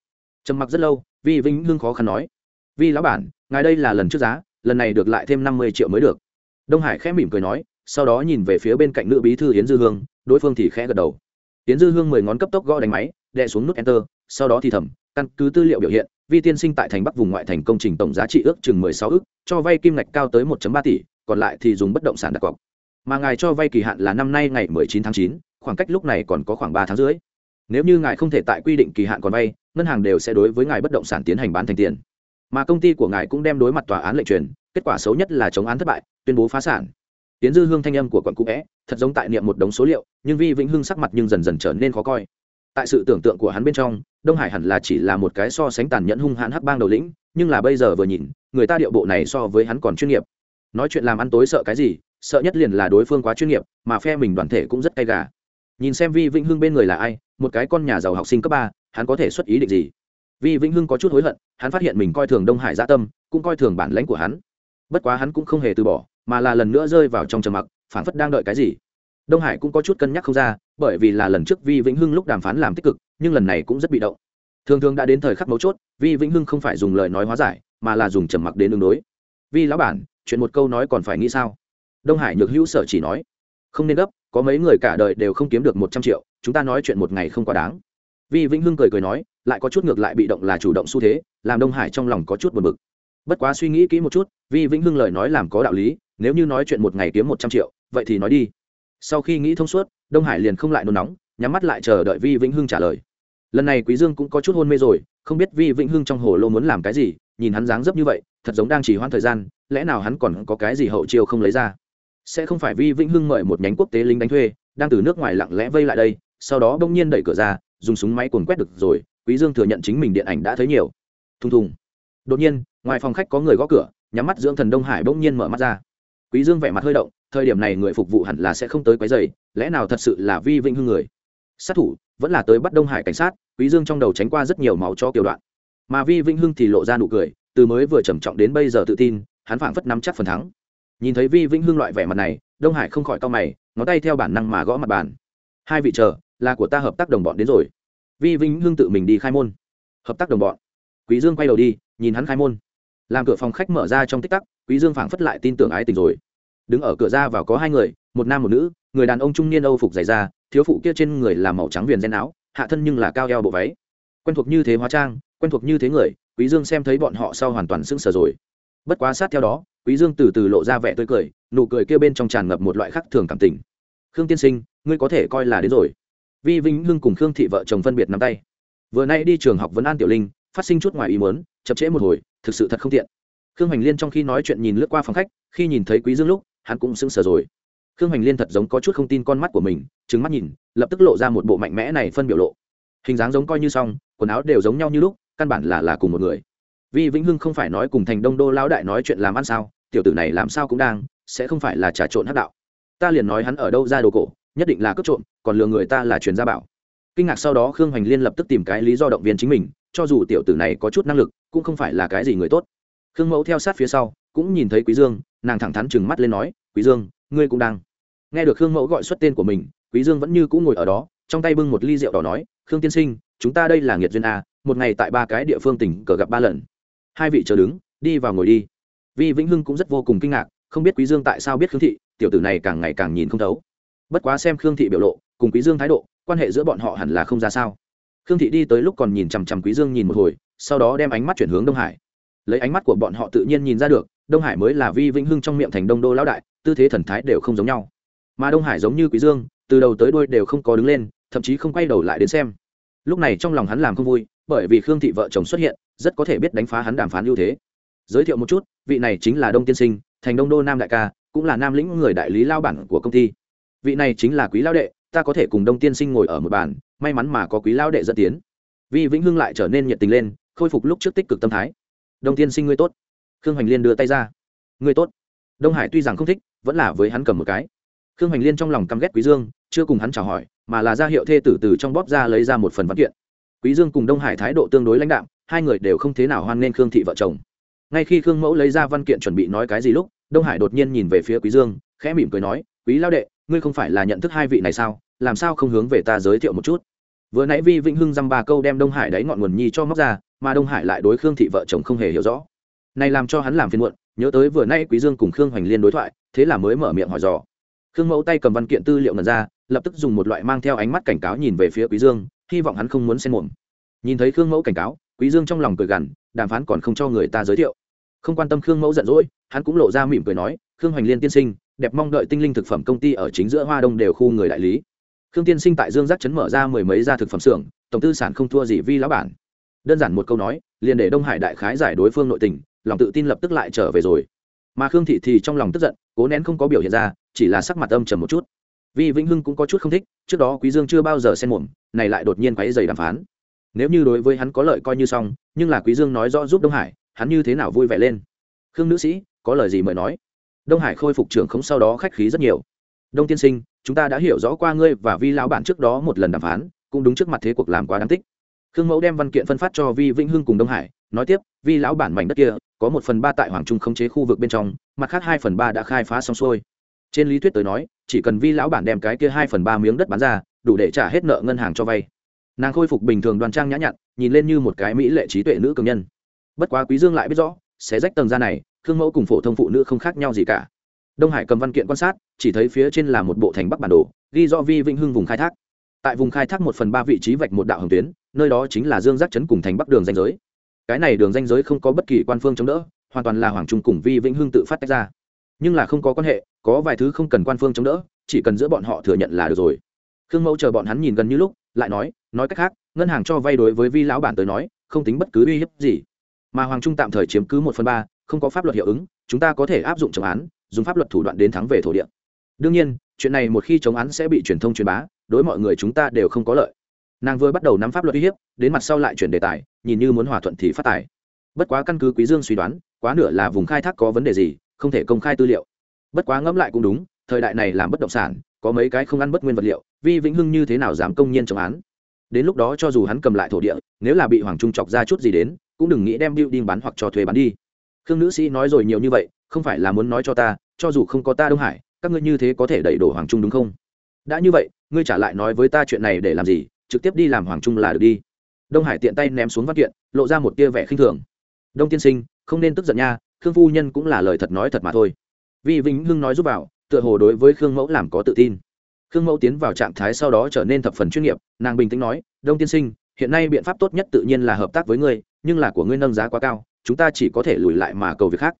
Trầm mặc rất lâu vi vĩnh hưng khó khăn nói. Vi lão bản ngài đây là lần trước giá lần này được lại thêm năm mươi triệu mới được. Đông hải khẽ mỉm cười nói, sau đó nhìn về phía bên cạnh nữ bí thư yến dư hương, đối phương thì khẽ gật đầu. Yến dư hương mười ngón cấp tốc gõ đánh máy, đè xuống nút enter, sau đó thì thầm căn cứ tư liệu biểu hiện, vi tiên sinh tại thành bắc vùng ngoại thành công trình tổng giá trị ước chừng mười sáu ước, cho vay kim ngạch cao tới 1 ba tỷ, còn lại thì dùng bất động sản đặt cọc. Mà ngài cho vay kỳ hạn là năm nay ngày mười chín tháng chín, khoảng cách lúc này còn có khoảng ba tháng rưỡi. Nếu như ngài không thể tại quy định kỳ hạn còn vay, ngân hàng đều sẽ đối với ngài bất động sản tiến hành bán thành tiền mà công ty của ngài cũng đem đối mặt tòa án lệnh truyền, kết quả xấu nhất là chống án thất bại, tuyên bố phá sản. Tiến dư hương thanh âm của quận cũ vẽ, thật giống tại niệm một đống số liệu, nhưng vi vĩnh hưng sắc mặt nhưng dần dần trở nên khó coi. Tại sự tưởng tượng của hắn bên trong, đông hải hẳn là chỉ là một cái so sánh tàn nhẫn hung hãn hắc bang đầu lĩnh, nhưng là bây giờ vừa nhìn, người ta điệu bộ này so với hắn còn chuyên nghiệp. Nói chuyện làm ăn tối sợ cái gì, sợ nhất liền là đối phương quá chuyên nghiệp, mà phe mình đoàn thể cũng rất cay gà. Nhìn xem vi vĩnh hưng bên người là ai, một cái con nhà giàu học sinh cấp ba, hắn có thể xuất ý định gì? Vi vĩnh hưng có chút hối hận hắn phát hiện mình coi thường đông hải gia tâm, cũng coi thường bản lãnh của hắn. Bất quá hắn cũng không hề từ bỏ, mà là lần nữa rơi vào trong trầm mặc, phản phất đang đợi cái gì. Đông hải cũng có chút cân nhắc không ra, bởi vì là lần trước vi vĩnh hưng lúc đàm phán làm tích cực, nhưng lần này cũng rất bị động. Thường thường đã đến thời khắc mấu chốt, vi vĩnh hưng không phải dùng lời nói hóa giải, mà là dùng trầm mặc đến đường đối. Vi lão bản, chuyện một câu nói còn phải nghĩ sao? Đông hải nhược hữu sở chỉ nói. Không nên gấp, có mấy người cả đời đều không kiếm được một trăm triệu, chúng ta nói chuyện một ngày không quá đáng vi vĩnh hưng cười cười nói, lại có chút ngược lại bị động là chủ động xu thế, làm đông hải trong lòng có chút buồn bực. Bất quá suy nghĩ kỹ một chút, vi vĩnh hưng lời nói làm có đạo lý, nếu như nói chuyện một ngày kiếm một trăm triệu, vậy thì nói đi. Sau khi nghĩ thông suốt, đông hải liền không lại nôn nóng, nhắm mắt lại chờ đợi vi vĩnh hưng trả lời. Lần này quý dương cũng có chút hôn mê rồi, không biết vi vĩnh hưng trong hồ lô muốn làm cái gì, nhìn hắn dáng dấp như vậy, thật giống đang chỉ hoãn thời gian, lẽ nào hắn còn có cái gì hậu chiêu không lấy ra? Sẽ không phải vi vĩnh hưng mời một nhánh quốc tế lính đánh thuê, đang từ nước ngoài lặng lẽ vây lại đây sau đó bỗng nhiên đẩy cửa ra, dùng súng máy cuồn quét được rồi, quý dương thừa nhận chính mình điện ảnh đã thấy nhiều. Thùng thùng. Đột nhiên, ngoài phòng khách có người gõ cửa, nhắm mắt dưỡng thần đông hải bỗng nhiên mở mắt ra. Quý dương vẻ mặt hơi động, thời điểm này người phục vụ hẳn là sẽ không tới quấy rầy, lẽ nào thật sự là vi vinh hưng người? Sát thủ, vẫn là tới bắt đông hải cảnh sát, quý dương trong đầu tránh qua rất nhiều máu cho kiều đoạn. Mà vi vinh hưng thì lộ ra nụ cười, từ mới vừa trầm trọng đến bây giờ tự tin, hắn phảng phất nắm chắc phần thắng. Nhìn thấy vi vinh hưng loại vẻ mặt này, đông hải không khỏi cau mày, ngón tay theo bản năng mà gõ mặt bàn. Hai vị chờ là của ta hợp tác đồng bọn đến rồi. Vi vĩnh hưng tự mình đi khai môn. Hợp tác đồng bọn. Quý dương quay đầu đi, nhìn hắn khai môn. Làm cửa phòng khách mở ra trong tích tắc, quý dương phảng phất lại tin tưởng ái tình rồi. Đứng ở cửa ra vào có hai người, một nam một nữ, người đàn ông trung niên âu phục dày da, thiếu phụ kia trên người là màu trắng viền ren áo, hạ thân nhưng là cao eo bộ váy. Quen thuộc như thế hóa trang, quen thuộc như thế người, quý dương xem thấy bọn họ sau hoàn toàn sững sờ rồi. Bất quá sát theo đó, quý dương từ từ lộ ra vẻ tươi cười, nụ cười kia bên trong tràn ngập một loại khác thường cảm tình. Khương tiên sinh, ngươi có thể coi là đến rồi vi vĩnh hưng cùng khương thị vợ chồng phân biệt nắm tay. Vừa nay đi trường học vấn an tiểu linh, phát sinh chút ngoài ý muốn, chậm trễ một hồi, thực sự thật không tiện. Khương hoành liên trong khi nói chuyện nhìn lướt qua phòng khách, khi nhìn thấy quý dương lúc, hắn cũng sững sờ rồi. Khương hoành liên thật giống có chút không tin con mắt của mình, trừng mắt nhìn, lập tức lộ ra một bộ mạnh mẽ này phân biểu lộ. Hình dáng giống coi như xong, quần áo đều giống nhau như lúc, căn bản là là cùng một người. Vi vĩnh hưng không phải nói cùng thành đông đô lão đại nói chuyện làm ăn sao, tiểu tử này làm sao cũng đang, sẽ không phải là trà trộn hắc đạo. Ta liền nói hắn ở đâu ra đồ cổ nhất định là cướp trộm, còn lừa người ta là truyền gia bảo. Kinh ngạc sau đó khương hoành liên lập tức tìm cái lý do động viên chính mình, cho dù tiểu tử này có chút năng lực, cũng không phải là cái gì người tốt. Khương mẫu theo sát phía sau, cũng nhìn thấy quý dương, nàng thẳng thắn chừng mắt lên nói, quý dương, ngươi cũng đang. Nghe được khương mẫu gọi xuất tên của mình, quý dương vẫn như cũ ngồi ở đó, trong tay bưng một ly rượu đỏ nói, khương tiên sinh, chúng ta đây là nghiệt duyên a, một ngày tại ba cái địa phương tỉnh cờ gặp ba lần. Hai vị chờ đứng, đi vào ngồi đi. Vi vĩnh hưng cũng rất vô cùng kinh ngạc, không biết quý dương tại sao biết khương thị, tiểu tử này càng ngày càng nhìn không thấu bất quá xem khương thị biểu lộ, cùng quý dương thái độ, quan hệ giữa bọn họ hẳn là không ra sao. Khương thị đi tới lúc còn nhìn chằm chằm quý dương nhìn một hồi, sau đó đem ánh mắt chuyển hướng đông hải. Lấy ánh mắt của bọn họ tự nhiên nhìn ra được, đông hải mới là vi vĩnh hưng trong miệng thành đông đô lão đại, tư thế thần thái đều không giống nhau. Mà đông hải giống như quý dương, từ đầu tới đuôi đều không có đứng lên, thậm chí không quay đầu lại đến xem. Lúc này trong lòng hắn làm không vui, bởi vì khương thị vợ chồng xuất hiện, rất có thể biết đánh phá hắn đàm phán ưu thế. Giới thiệu một chút, vị này chính là đông tiên sinh, thành đông đô nam đại ca, cũng là nam lĩnh người đại lý lao bản của công ty vị này chính là quý lao đệ, ta có thể cùng đông tiên sinh ngồi ở một bàn, may mắn mà có quý lao đệ dẫn tiến. Vi vĩnh hưng lại trở nên nhiệt tình lên, khôi phục lúc trước tích cực tâm thái. Đông tiên sinh ngươi tốt. Khương hoành liên đưa tay ra. Ngươi tốt. Đông hải tuy rằng không thích, vẫn là với hắn cầm một cái. Khương hoành liên trong lòng căm ghét quý dương, chưa cùng hắn chào hỏi, mà là ra hiệu thê tử từ trong bóp ra lấy ra một phần văn kiện. Quý dương cùng đông hải thái độ tương đối lãnh đạm, hai người đều không thế nào hoan nghênh khương thị vợ chồng. Ngay khi khương mẫu lấy ra văn kiện chuẩn bị nói cái gì lúc, đông hải đột nhiên nhìn về phía quý dương, khẽ mỉm cười nói, quý lao đệ ngươi không phải là nhận thức hai vị này sao? Làm sao không hướng về ta giới thiệu một chút? Vừa nãy vi vĩnh hưng dăm ba câu đem đông hải đáy ngọn nguồn nhi cho móc ra, mà đông hải lại đối khương thị vợ chồng không hề hiểu rõ. Này làm cho hắn làm phiền muộn, nhớ tới vừa nay quý dương cùng khương hoành liên đối thoại, thế là mới mở miệng hỏi dò. Khương mẫu tay cầm văn kiện tư liệu ngần ra, lập tức dùng một loại mang theo ánh mắt cảnh cáo nhìn về phía quý dương, hy vọng hắn không muốn xen muộn. nhìn thấy khương mẫu cảnh cáo, quý dương trong lòng cười gằn, đàm phán còn không cho người ta giới thiệu. Không quan tâm khương mẫu giận dỗi, hắn cũng lộ ra mỉm cười nói khương hoành liên tiên sinh, đẹp mong đợi tinh linh thực phẩm công ty ở chính giữa hoa đông đều khu người đại lý. Khương tiên sinh tại dương giác chấn mở ra mười mấy gia thực phẩm xưởng, tổng tư sản không thua gì vi lão bản. Đơn giản một câu nói, liền để đông hải đại khái giải đối phương nội tình, lòng tự tin lập tức lại trở về rồi. Mà khương thị thì trong lòng tức giận, cố nén không có biểu hiện ra, chỉ là sắc mặt âm trầm một chút. Vì vĩnh hưng cũng có chút không thích, trước đó quý dương chưa bao giờ xen mồm, này lại đột nhiên quấy dày đàm phán. Nếu như đối với hắn có lợi coi như xong, nhưng là quý dương nói rõ giúp đông hải, hắn như thế nào vui vẻ lên. Khương nữ sĩ, có lời gì mời nói? Đông hải khôi phục trưởng không sau đó khách khí rất nhiều. Đông tiên sinh, chúng ta đã hiểu rõ qua ngươi và vi lão bản trước đó một lần đàm phán, cũng đúng trước mặt thế cuộc làm quá đáng tích khương mẫu đem văn kiện phân phát cho vi vĩnh hưng cùng đông hải, nói tiếp, vi lão bản mảnh đất kia, có một phần ba tại hoàng trung khống chế khu vực bên trong, mặt khác hai phần ba đã khai phá xong xuôi. Trên lý thuyết tới nói, chỉ cần vi lão bản đem cái kia hai phần ba miếng đất bán ra, đủ để trả hết nợ ngân hàng cho vay. Nàng khôi phục bình thường đoàn trang nhã nhặn, nhìn lên như một cái mỹ lệ trí tuệ nữ cường nhân. Bất quá quý dương lại biết rõ xé rách tầng da này khương mẫu cùng phổ thông phụ nữ không khác nhau gì cả. Đông hải cầm văn kiện quan sát, chỉ thấy phía trên là một bộ thành bắc bản đồ, ghi do vi vĩnh hưng vùng khai thác. Tại vùng khai thác một phần ba vị trí vạch một đạo hồng tuyến, nơi đó chính là dương giác chấn cùng thành bắc đường danh giới. Cái này đường danh giới không có bất kỳ quan phương chống đỡ, hoàn toàn là hoàng trung cùng vi vĩnh hưng tự phát tách ra. Nhưng là không có quan hệ, có vài thứ không cần quan phương chống đỡ, chỉ cần giữa bọn họ thừa nhận là được rồi. Khương mẫu chờ bọn hắn nhìn gần như lúc, lại nói nói cách khác, ngân hàng cho vay đối với vi lão bản tới nói, không tính bất cứ uy hiếp gì. Mà hoàng trung tạm thời chiếm cứ một phần ba không có pháp luật hiệu ứng, chúng ta có thể áp dụng chống án, dùng pháp luật thủ đoạn đến thắng về thổ địa. Đương nhiên, chuyện này một khi chống án sẽ bị truyền thông truyền bá, đối mọi người chúng ta đều không có lợi. Nàng vừa bắt đầu nắm pháp luật uy hiếp, đến mặt sau lại chuyển đề tài, nhìn như muốn hòa thuận thì phát tài. Bất quá căn cứ quý dương suy đoán, quá nửa là vùng khai thác có vấn đề gì, không thể công khai tư liệu. Bất quá ngẫm lại cũng đúng, thời đại này làm bất động sản, có mấy cái không ăn bất nguyên vật liệu, vi vĩnh hưng như thế nào dám công nhiên chống án? Đến lúc đó cho dù hắn cầm lại thổ địa, nếu là bị hoàng trung chọc ra chút gì đến, cũng đừng nghĩ đem building bán hoặc cho thuê bán đi khương nữ sĩ nói rồi nhiều như vậy, không phải là muốn nói cho ta, cho dù không có ta đông hải, các ngươi như thế có thể đẩy đổ hoàng trung đúng không? Đã như vậy, ngươi trả lại nói với ta chuyện này để làm gì, trực tiếp đi làm hoàng trung là được đi. Đông hải tiện tay ném xuống văn kiện, lộ ra một tia vẻ khinh thường. Đông tiên sinh, không nên tức giận nha, khương phu nhân cũng là lời thật nói thật mà thôi. Vì vĩnh hưng nói giúp vào, tựa hồ đối với khương mẫu làm có tự tin. Khương mẫu tiến vào trạng thái sau đó trở nên thập phần chuyên nghiệp, nàng bình tĩnh nói, đông tiên sinh, hiện nay biện pháp tốt nhất tự nhiên là hợp tác với ngươi, nhưng là của ngươi nâng giá quá cao chúng ta chỉ có thể lùi lại mà cầu việc khác.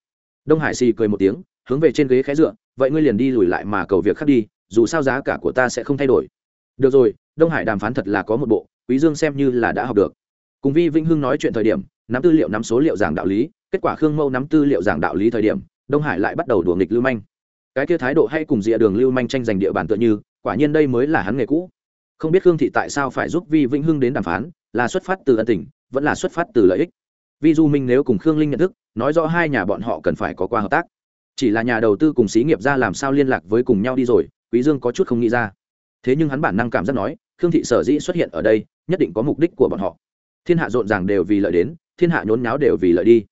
Đông hải xì cười một tiếng, hướng về trên ghế khé dựa, vậy ngươi liền đi lùi lại mà cầu việc khác đi, dù sao giá cả của ta sẽ không thay đổi. Được rồi, đông hải đàm phán thật là có một bộ, quý dương xem như là đã học được. Cùng vi vĩnh hưng nói chuyện thời điểm, nắm tư liệu nắm số liệu giảng đạo lý, kết quả khương mâu nắm tư liệu giảng đạo lý thời điểm, đông hải lại bắt đầu đùa nghịch lưu manh. Cái kia thái độ hay cùng dịa đường lưu manh tranh giành địa bàn tựa như, quả nhiên đây mới là hắn nghề cũ. Không biết khương thị tại sao phải giúp vi vĩnh hưng đến đàm phán, là xuất phát từ ân tình, vẫn là xuất phát từ lợi ích vi du minh nếu cùng khương linh nhận thức, nói rõ hai nhà bọn họ cần phải có qua hợp tác. Chỉ là nhà đầu tư cùng xí nghiệp ra làm sao liên lạc với cùng nhau đi rồi, quý dương có chút không nghĩ ra. Thế nhưng hắn bản năng cảm giác nói, khương thị sở dĩ xuất hiện ở đây, nhất định có mục đích của bọn họ. Thiên hạ rộn ràng đều vì lợi đến, thiên hạ nhốn nháo đều vì lợi đi.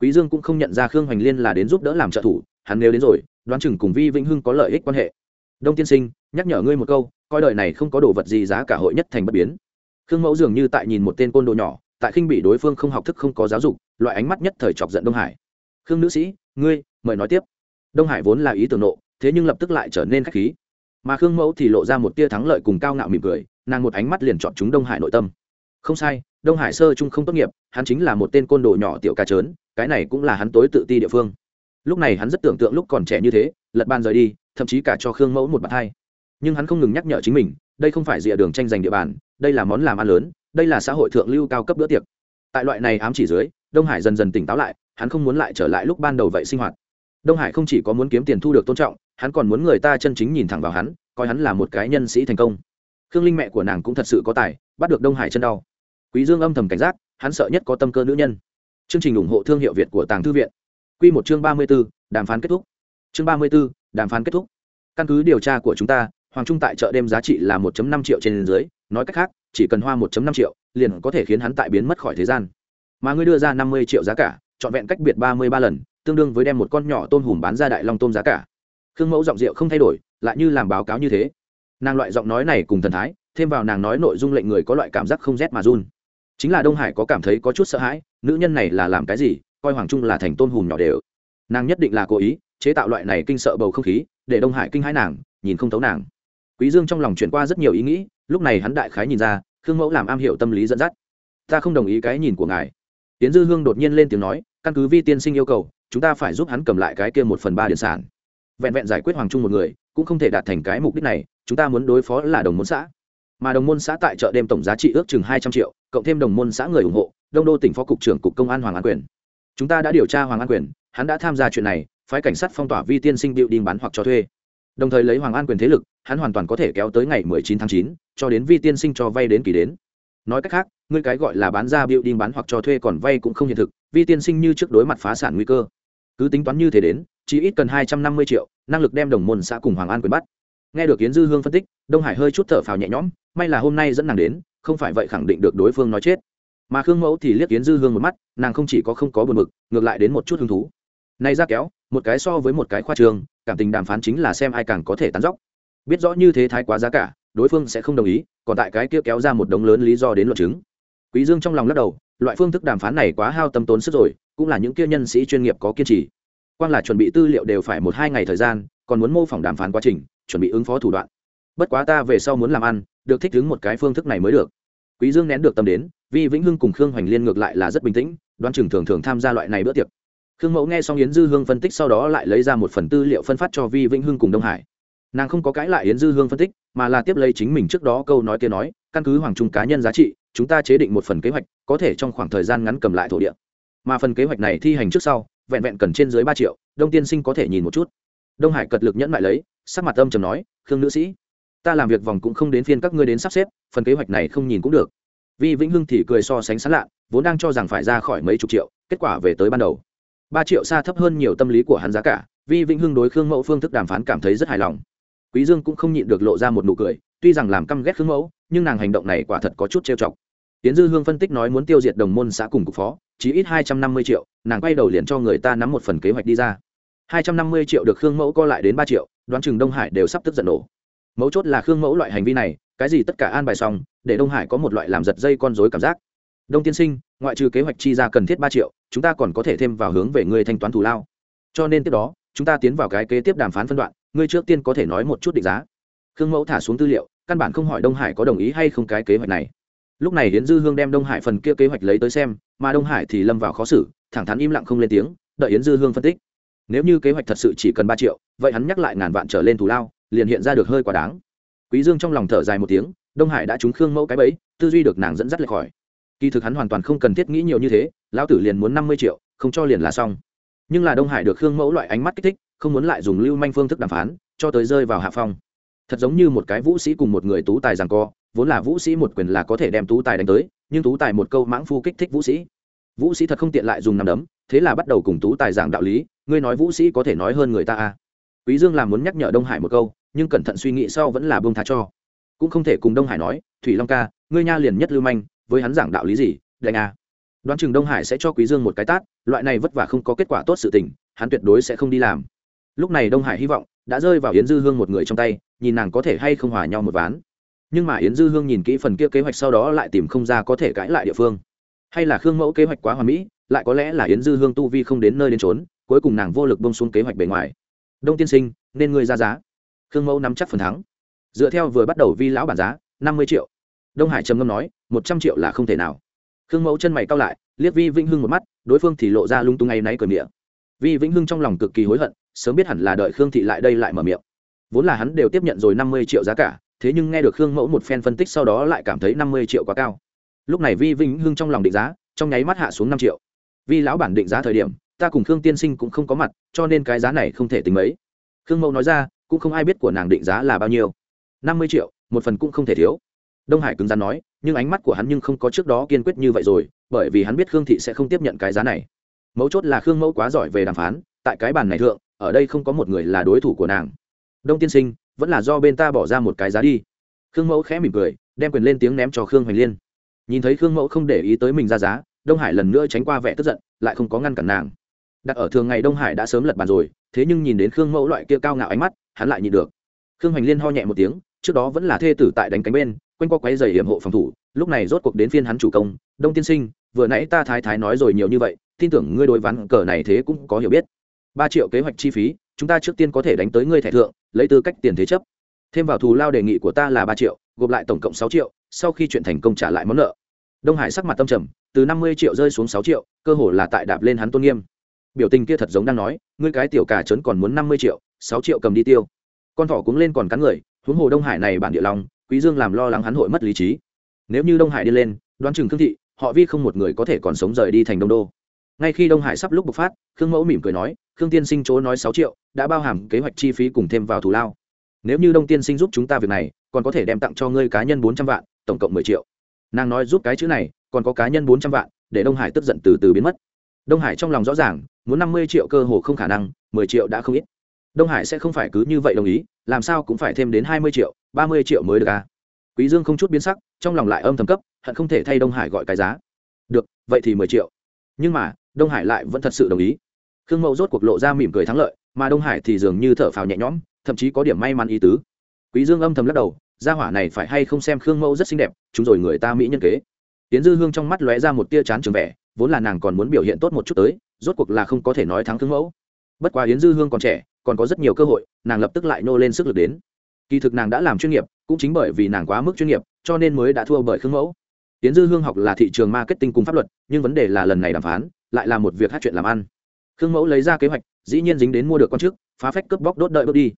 Quý dương cũng không nhận ra khương hoành liên là đến giúp đỡ làm trợ thủ, hắn nếu đến rồi, đoán chừng cùng vi vĩnh hưng có lợi ích quan hệ. Đông tiên sinh, nhắc nhở ngươi một câu, coi đời này không có đồ vật gì giá cả hội nhất thành bất biến. Khương mẫu dường như tại nhìn một tên côn đồ nhỏ tại khinh bị đối phương không học thức không có giáo dục, loại ánh mắt nhất thời chọc giận đông hải. Khương nữ sĩ, ngươi, mời nói tiếp. Đông hải vốn là ý tưởng nộ, thế nhưng lập tức lại trở nên khách khí. Mà khương mẫu thì lộ ra một tia thắng lợi cùng cao ngạo mỉm cười, nàng một ánh mắt liền chọn chúng đông hải nội tâm. Không sai, đông hải sơ trung không tốt nghiệp, hắn chính là một tên côn đồ nhỏ tiểu ca trớn, cái này cũng là hắn tối tự ti địa phương. Lúc này hắn rất tưởng tượng lúc còn trẻ như thế, lật bàn rời đi, thậm chí cả cho khương mẫu một bàn hai nhưng hắn không ngừng nhắc nhở chính mình, đây không phải rìa đường tranh giành địa bàn, đây là món làm ăn lớn đây là xã hội thượng lưu cao cấp bữa tiệc. Tại loại này ám chỉ dưới đông hải dần dần tỉnh táo lại hắn không muốn lại trở lại lúc ban đầu vậy sinh hoạt. Đông hải không chỉ có muốn kiếm tiền thu được tôn trọng hắn còn muốn người ta chân chính nhìn thẳng vào hắn coi hắn là một cái nhân sĩ thành công. Khương linh mẹ của nàng cũng thật sự có tài bắt được đông hải chân đau. Quý dương âm thầm cảnh giác hắn sợ nhất có tâm cơ nữ nhân. Chương trình ủng hộ thương hiệu việt của tàng thư viện. Quy một chương ba mươi 34, đàm phán kết thúc. Chương ba mươi 34, đàm phán kết thúc. Căn cứ điều tra của chúng ta hoàng trung tại chợ đêm giá trị là một năm triệu trên dưới nói cách khác chỉ cần hoa 1 năm triệu, liền có thể khiến hắn tại biến mất khỏi thế gian. Mà ngươi đưa ra năm mươi triệu giá cả chọn vẹn cách biệt ba mươi ba lần, tương đương với đem một con nhỏ tôm hùm bán ra đại long tôm giá cả. Khương mẫu giọng rượu không thay đổi, lại như làm báo cáo như thế. Nàng loại giọng nói này cùng thần thái, thêm vào nàng nói nội dung lệnh người có loại cảm giác không rét mà run. Chính là đông hải có cảm thấy có chút sợ hãi, nữ nhân này là làm cái gì, coi hoàng trung là thành tôm hùm nhỏ đều. Nàng nhất định là cố ý, chế tạo loại này kinh sợ bầu không khí, để đông hải kinh hãi nàng, nhìn không thấu nàng quý dương trong lòng chuyển qua rất nhiều ý nghĩ, lúc này hắn đại khái nhìn ra, khương mẫu làm am hiểu tâm lý dẫn dắt. Ta không đồng ý cái nhìn của ngài. Tiến dư hương đột nhiên lên tiếng nói, căn cứ vi tiên sinh yêu cầu, chúng ta phải giúp hắn cầm lại cái kia một phần ba điện sản. Vẹn vẹn giải quyết hoàng trung một người, cũng không thể đạt thành cái mục đích này, chúng ta muốn đối phó là đồng môn xã. Mà đồng môn xã tại chợ đêm tổng giá trị ước chừng hai trăm triệu, cộng thêm đồng môn xã người ủng hộ, đông đô tỉnh phó cục trưởng cục công an hoàng an quyền. Chúng ta đã điều tra hoàng an quyền, hắn đã tham gia chuyện này, phái cảnh sát phong tỏa vi tiên sinh điệu đi bán hoặc cho thuê đồng thời lấy hoàng an quyền thế lực, hắn hoàn toàn có thể kéo tới ngày mười chín tháng chín, cho đến vi tiên sinh cho vay đến kỳ đến. Nói cách khác, ngươi cái gọi là bán ra biểu đi bán hoặc cho thuê còn vay cũng không hiện thực, vi tiên sinh như trước đối mặt phá sản nguy cơ. Cứ tính toán như thế đến, chỉ ít cần hai trăm năm mươi triệu, năng lực đem đồng môn xã cùng hoàng an quyền bắt. Nghe được kiến dư hương phân tích, đông hải hơi chút thở phào nhẹ nhõm, may là hôm nay dẫn nàng đến, không phải vậy khẳng định được đối phương nói chết. Mà khương mẫu thì liếc kiến dư hương một mắt, nàng không chỉ có không có buồn mực ngược lại đến một chút hứng thú. Này ra kéo, một cái so với một cái khoa trường cảm tình đàm phán chính là xem ai càng có thể tán dóc biết rõ như thế thái quá giá cả, đối phương sẽ không đồng ý, còn tại cái kia kéo ra một đống lớn lý do đến luận chứng. Quý dương trong lòng lắc đầu, loại phương thức đàm phán này quá hao tâm tốn sức rồi, cũng là những kia nhân sĩ chuyên nghiệp có kiên trì. Quan là chuẩn bị tư liệu đều phải một hai ngày thời gian, còn muốn mô phỏng đàm phán quá trình, chuẩn bị ứng phó thủ đoạn. Bất quá ta về sau muốn làm ăn, được thích ứng một cái phương thức này mới được. Quý dương nén được tâm đến vì vĩnh hưng cùng khương hoành liên ngược lại là rất bình tĩnh đoan chừng thường thường tham gia loại này bữa tiệc khương mẫu nghe xong yến dư hương phân tích sau đó lại lấy ra một phần tư liệu phân phát cho vi vĩnh hưng cùng đông hải. Nàng không có cãi lại yến dư hương phân tích, mà là tiếp lấy chính mình trước đó câu nói kia nói, căn cứ hoàng trung cá nhân giá trị, chúng ta chế định một phần kế hoạch, có thể trong khoảng thời gian ngắn cầm lại thổ địa. Mà phần kế hoạch này thi hành trước sau, vẹn vẹn cần trên dưới ba triệu, đông tiên sinh có thể nhìn một chút. Đông hải cật lực nhẫn lại lấy, sắc mặt âm trầm nói, khương nữ sĩ, ta làm việc vòng cũng không đến phiên các ngươi đến sắp xếp, phần kế hoạch này không nhìn cũng được. Vi vĩnh hưng thì cười so sánh sán lạ, vốn đang cho rằng phải ra khỏi mấy chục triệu, kết quả về tới ban đầu ba triệu xa thấp hơn nhiều tâm lý của hắn giá cả, vi vĩnh hưng đối khương mẫu phương thức đàm phán cảm thấy rất hài lòng. Quý dương cũng không nhịn được lộ ra một nụ cười, tuy rằng làm căm ghét khương mẫu, nhưng nàng hành động này quả thật có chút trêu chọc. Tiến dư hương phân tích nói muốn tiêu diệt đồng môn xã cùng cục phó chỉ ít hai trăm năm mươi triệu, nàng quay đầu liền cho người ta nắm một phần kế hoạch đi ra. hai trăm năm mươi triệu được khương mẫu co lại đến ba triệu, đoán chừng đông hải đều sắp tức giận nổ. Mấu chốt là khương mẫu loại hành vi này, cái gì tất cả an bài xong, để đông hải có một loại làm giật dây con rối cảm giác. Đông tiên sinh ngoại trừ kế hoạch chi ra cần thiết ba triệu, chúng ta còn có thể thêm vào hướng về người thanh toán thù lao. Cho nên tiếp đó, chúng ta tiến vào cái kế tiếp đàm phán phân đoạn, ngươi trước tiên có thể nói một chút định giá. Khương mẫu thả xuống tư liệu, căn bản không hỏi đông hải có đồng ý hay không cái kế hoạch này. Lúc này hiến dư hương đem đông hải phần kia kế hoạch lấy tới xem, mà đông hải thì lâm vào khó xử, thẳng thắn im lặng không lên tiếng, đợi yến dư hương phân tích. Nếu như kế hoạch thật sự chỉ cần ba triệu, vậy hắn nhắc lại ngàn vạn trở lên thù lao, liền hiện ra được hơi quá đáng. Quý dương trong lòng thở dài một tiếng, đông hải đã trúng khương mẫu cái bẫy, tư duy được nàng dẫn dắt lệch khỏi kỳ thực hắn hoàn toàn không cần thiết nghĩ nhiều như thế, lão tử liền muốn năm mươi triệu, không cho liền là xong. Nhưng là đông hải được khương mẫu loại ánh mắt kích thích, không muốn lại dùng lưu manh phương thức đàm phán, cho tới rơi vào hạ phong. Thật giống như một cái vũ sĩ cùng một người tú tài rằng co, vốn là vũ sĩ một quyền là có thể đem tú tài đánh tới, nhưng tú tài một câu mãng phu kích thích vũ sĩ. Vũ sĩ thật không tiện lại dùng nằm đấm, thế là bắt đầu cùng tú tài giảng đạo lý, ngươi nói vũ sĩ có thể nói hơn người ta à? Quý dương làm muốn nhắc nhở đông hải một câu, nhưng cẩn thận suy nghĩ sau vẫn là bông tha cho. Cũng không thể cùng đông hải nói, thủy long ca, ngươi nha liền nhất lưu manh với hắn giảng đạo lý gì đành à đoán chừng đông hải sẽ cho quý dương một cái tát, loại này vất vả không có kết quả tốt sự tình, hắn tuyệt đối sẽ không đi làm. Lúc này đông hải hy vọng đã rơi vào yến dư hương một người trong tay, nhìn nàng có thể hay không hòa nhau một ván. Nhưng mà yến dư hương nhìn kỹ phần kia kế hoạch sau đó lại tìm không ra có thể cãi lại địa phương. Hay là khương mẫu kế hoạch quá hoàn mỹ, lại có lẽ là yến dư hương tu vi không đến nơi đến trốn cuối cùng nàng vô lực bông xuống kế hoạch bề ngoài. Đông tiên sinh, nên ngươi ra giá. Khương mẫu nắm chắc phần thắng. Dựa theo vừa bắt đầu vi lão bản giá, năm mươi triệu đông hải trầm ngâm nói, một trăm triệu là không thể nào. Khương mẫu chân mày cao lại, liếc vi vĩnh hưng một mắt, đối phương thì lộ ra lung tung ngay náy cởi miệng. Vi vĩnh hưng trong lòng cực kỳ hối hận, sớm biết hẳn là đợi khương thị lại đây lại mở miệng. Vốn là hắn đều tiếp nhận rồi năm mươi triệu giá cả, thế nhưng nghe được khương mẫu một phen phân tích sau đó lại cảm thấy năm mươi triệu quá cao. Lúc này vi vĩnh hưng trong lòng định giá, trong nháy mắt hạ xuống năm triệu. Vi lão bản định giá thời điểm, ta cùng khương tiên sinh cũng không có mặt, cho nên cái giá này không thể tính mấy. Khương mẫu nói ra, cũng không ai biết của nàng định giá là bao nhiêu. Năm mươi triệu, một phần cũng không thể thiếu đông hải cứng rắn nói, nhưng ánh mắt của hắn nhưng không có trước đó kiên quyết như vậy rồi, bởi vì hắn biết khương thị sẽ không tiếp nhận cái giá này. Mấu chốt là khương mẫu quá giỏi về đàm phán, tại cái bàn này thượng, ở đây không có một người là đối thủ của nàng. Đông tiên sinh, vẫn là do bên ta bỏ ra một cái giá đi. Khương mẫu khẽ mỉm cười, đem quyền lên tiếng ném cho khương hoành liên. Nhìn thấy khương mẫu không để ý tới mình ra giá, đông hải lần nữa tránh qua vẻ tức giận, lại không có ngăn cản nàng. Đặt ở thường ngày đông hải đã sớm lật bàn rồi, thế nhưng nhìn đến khương mẫu loại kia cao ngạo ánh mắt, hắn lại nhịn được. Khương hoành liên ho nhẹ một tiếng, trước đó vẫn là thê tử tại đánh cánh bên quanh qua quấy giày hiểm hộ phòng thủ, lúc này rốt cuộc đến phiên hắn chủ công, đông tiên sinh, vừa nãy ta thái thái nói rồi nhiều như vậy, tin tưởng ngươi đối ván cờ này thế cũng có hiểu biết. Ba triệu kế hoạch chi phí, chúng ta trước tiên có thể đánh tới ngươi thẻ thượng, lấy tư cách tiền thế chấp. Thêm vào thù lao đề nghị của ta là ba triệu, gộp lại tổng cộng sáu triệu, sau khi chuyện thành công trả lại món nợ. Đông hải sắc mặt tâm trầm, từ năm mươi triệu rơi xuống sáu triệu, cơ hồ là tại đạp lên hắn tôn nghiêm. Biểu tình kia thật giống đang nói, ngươi cái tiểu cà trấn còn muốn năm mươi triệu, sáu triệu cầm đi tiêu. Con thỏ cuống lên còn cắn người, huống hồ đông hải này bản địa lòng quý dương làm lo lắng hắn hội mất lý trí. Nếu như đông hải đi lên, đoán chừng khương thị, họ vi không một người có thể còn sống rời đi thành đông đô. Ngay khi đông hải sắp lúc bộc phát, khương mẫu mỉm cười nói, khương tiên sinh chỗ nói sáu triệu, đã bao hàm kế hoạch chi phí cùng thêm vào thù lao. Nếu như đông tiên sinh giúp chúng ta việc này, còn có thể đem tặng cho ngươi cá nhân bốn trăm vạn, tổng cộng mười triệu. Nàng nói giúp cái chữ này, còn có cá nhân bốn trăm vạn, để đông hải tức giận từ từ biến mất. Đông hải trong lòng rõ ràng, muốn năm mươi triệu cơ hồ không khả năng, mười triệu đã không ít. Đông hải sẽ không phải cứ như vậy đồng ý, làm sao cũng phải thêm đến hai mươi triệu ba mươi triệu mới được à? Quý dương không chút biến sắc, trong lòng lại âm thầm cấp, hận không thể thay đông hải gọi cái giá. Được, vậy thì mười triệu. Nhưng mà, đông hải lại vẫn thật sự đồng ý. Khương mậu rốt cuộc lộ ra mỉm cười thắng lợi, mà đông hải thì dường như thở phào nhẹ nhõm, thậm chí có điểm may mắn ý tứ. Quý dương âm thầm lắc đầu, gia hỏa này phải hay không xem khương mẫu rất xinh đẹp, chúng rồi người ta mỹ nhân kế. Tiến dư hương trong mắt lóe ra một tia chán trường vẻ, vốn là nàng còn muốn biểu hiện tốt một chút tới, rốt cuộc là không có thể nói thắng khương mẫu bất quá yến dư hương còn trẻ, còn có rất nhiều cơ hội, nàng lập tức lại nô lên sức lực đến kỳ thực nàng đã làm chuyên nghiệp, cũng chính bởi vì nàng quá mức chuyên nghiệp, cho nên mới đã thua bởi khương mẫu. Tiến dư hương học là thị trường marketing cùng pháp luật, nhưng vấn đề là lần này đàm phán, lại là một việc hát chuyện làm ăn. Khương mẫu lấy ra kế hoạch, dĩ nhiên dính đến mua được con chức phá phách cướp bóc đốt đợi bước đi.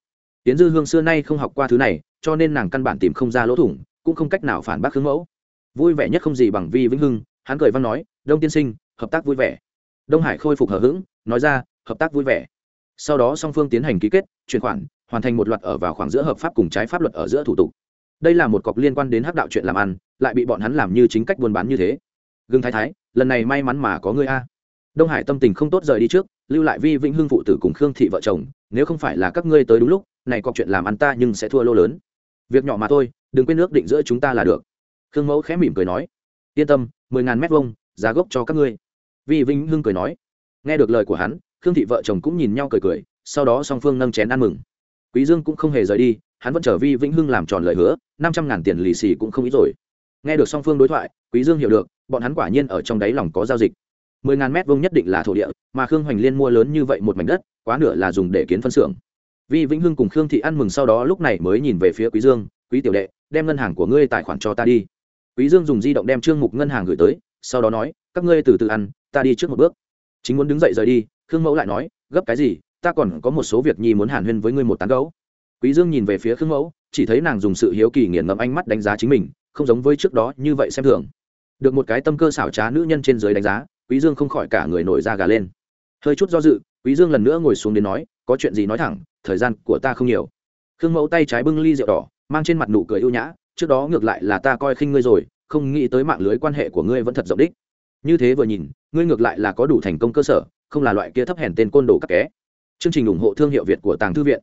Tiến dư hương xưa nay không học qua thứ này, cho nên nàng căn bản tìm không ra lỗ thủng, cũng không cách nào phản bác khương mẫu. Vui vẻ nhất không gì bằng vi vĩnh hưng, hắn cười văn nói, đông tiên sinh, hợp tác vui vẻ. Đông hải khôi phục hờ hững, nói ra, hợp tác vui vẻ. Sau đó song phương tiến hành ký kết, chuyển khoản hoàn thành một loạt ở vào khoảng giữa hợp pháp cùng trái pháp luật ở giữa thủ tục. Đây là một cọc liên quan đến hắc đạo chuyện làm ăn, lại bị bọn hắn làm như chính cách buôn bán như thế. Gương thái thái, lần này may mắn mà có người a. Đông hải tâm tình không tốt rời đi trước, lưu lại vi vĩnh hưng phụ tử cùng khương thị vợ chồng, nếu không phải là các ngươi tới đúng lúc, này cọc chuyện làm ăn ta nhưng sẽ thua lô lớn. Việc nhỏ mà thôi, đừng quên nước định giữa chúng ta là được. Khương mẫu khẽ mỉm cười nói. Yên tâm, mười ngàn mét vông giá gốc cho các ngươi. Vi vĩnh hưng cười nói. Nghe được lời của hắn, khương thị vợ chồng cũng nhìn nhau cười cười, sau đó song phương nâng chén ăn mừng quý dương cũng không hề rời đi, hắn vẫn chờ vi vĩnh hưng làm tròn lời hứa, năm trăm ngàn tiền lì xì cũng không ít rồi. Nghe được song phương đối thoại, quý dương hiểu được, bọn hắn quả nhiên ở trong đáy lòng có giao dịch. Mười ngàn mét vuông nhất định là thổ địa, mà khương hoành liên mua lớn như vậy một mảnh đất, quá nửa là dùng để kiến phân xưởng. Vi vĩnh hưng cùng khương thị ăn mừng sau đó lúc này mới nhìn về phía quý dương, quý tiểu đệ, đem ngân hàng của ngươi tài khoản cho ta đi. Quý dương dùng di động đem trương mục ngân hàng gửi tới, sau đó nói, các ngươi từ từ ăn, ta đi trước một bước. Chính muốn đứng dậy rời đi, khương mẫu lại nói, gấp cái gì ta còn có một số việc nhi muốn hàn huyên với ngươi một tán gấu. Quý dương nhìn về phía khương mẫu, chỉ thấy nàng dùng sự hiếu kỳ nghiền ngẫm ánh mắt đánh giá chính mình, không giống với trước đó như vậy xem thường. Được một cái tâm cơ xảo trá nữ nhân trên dưới đánh giá, quý dương không khỏi cả người nổi da gà lên. Hơi chút do dự, quý dương lần nữa ngồi xuống đến nói, có chuyện gì nói thẳng, thời gian của ta không nhiều. Khương mẫu tay trái bưng ly rượu đỏ, mang trên mặt nụ cười ưu nhã, trước đó ngược lại là ta coi khinh ngươi rồi, không nghĩ tới mạng lưới quan hệ của ngươi vẫn thật rộng đích. Như thế vừa nhìn, ngươi ngược lại là có đủ thành công cơ sở, không là loại kia thấp hèn tên côn đồ các ké chương trình ủng hộ thương hiệu việt của tàng thư viện.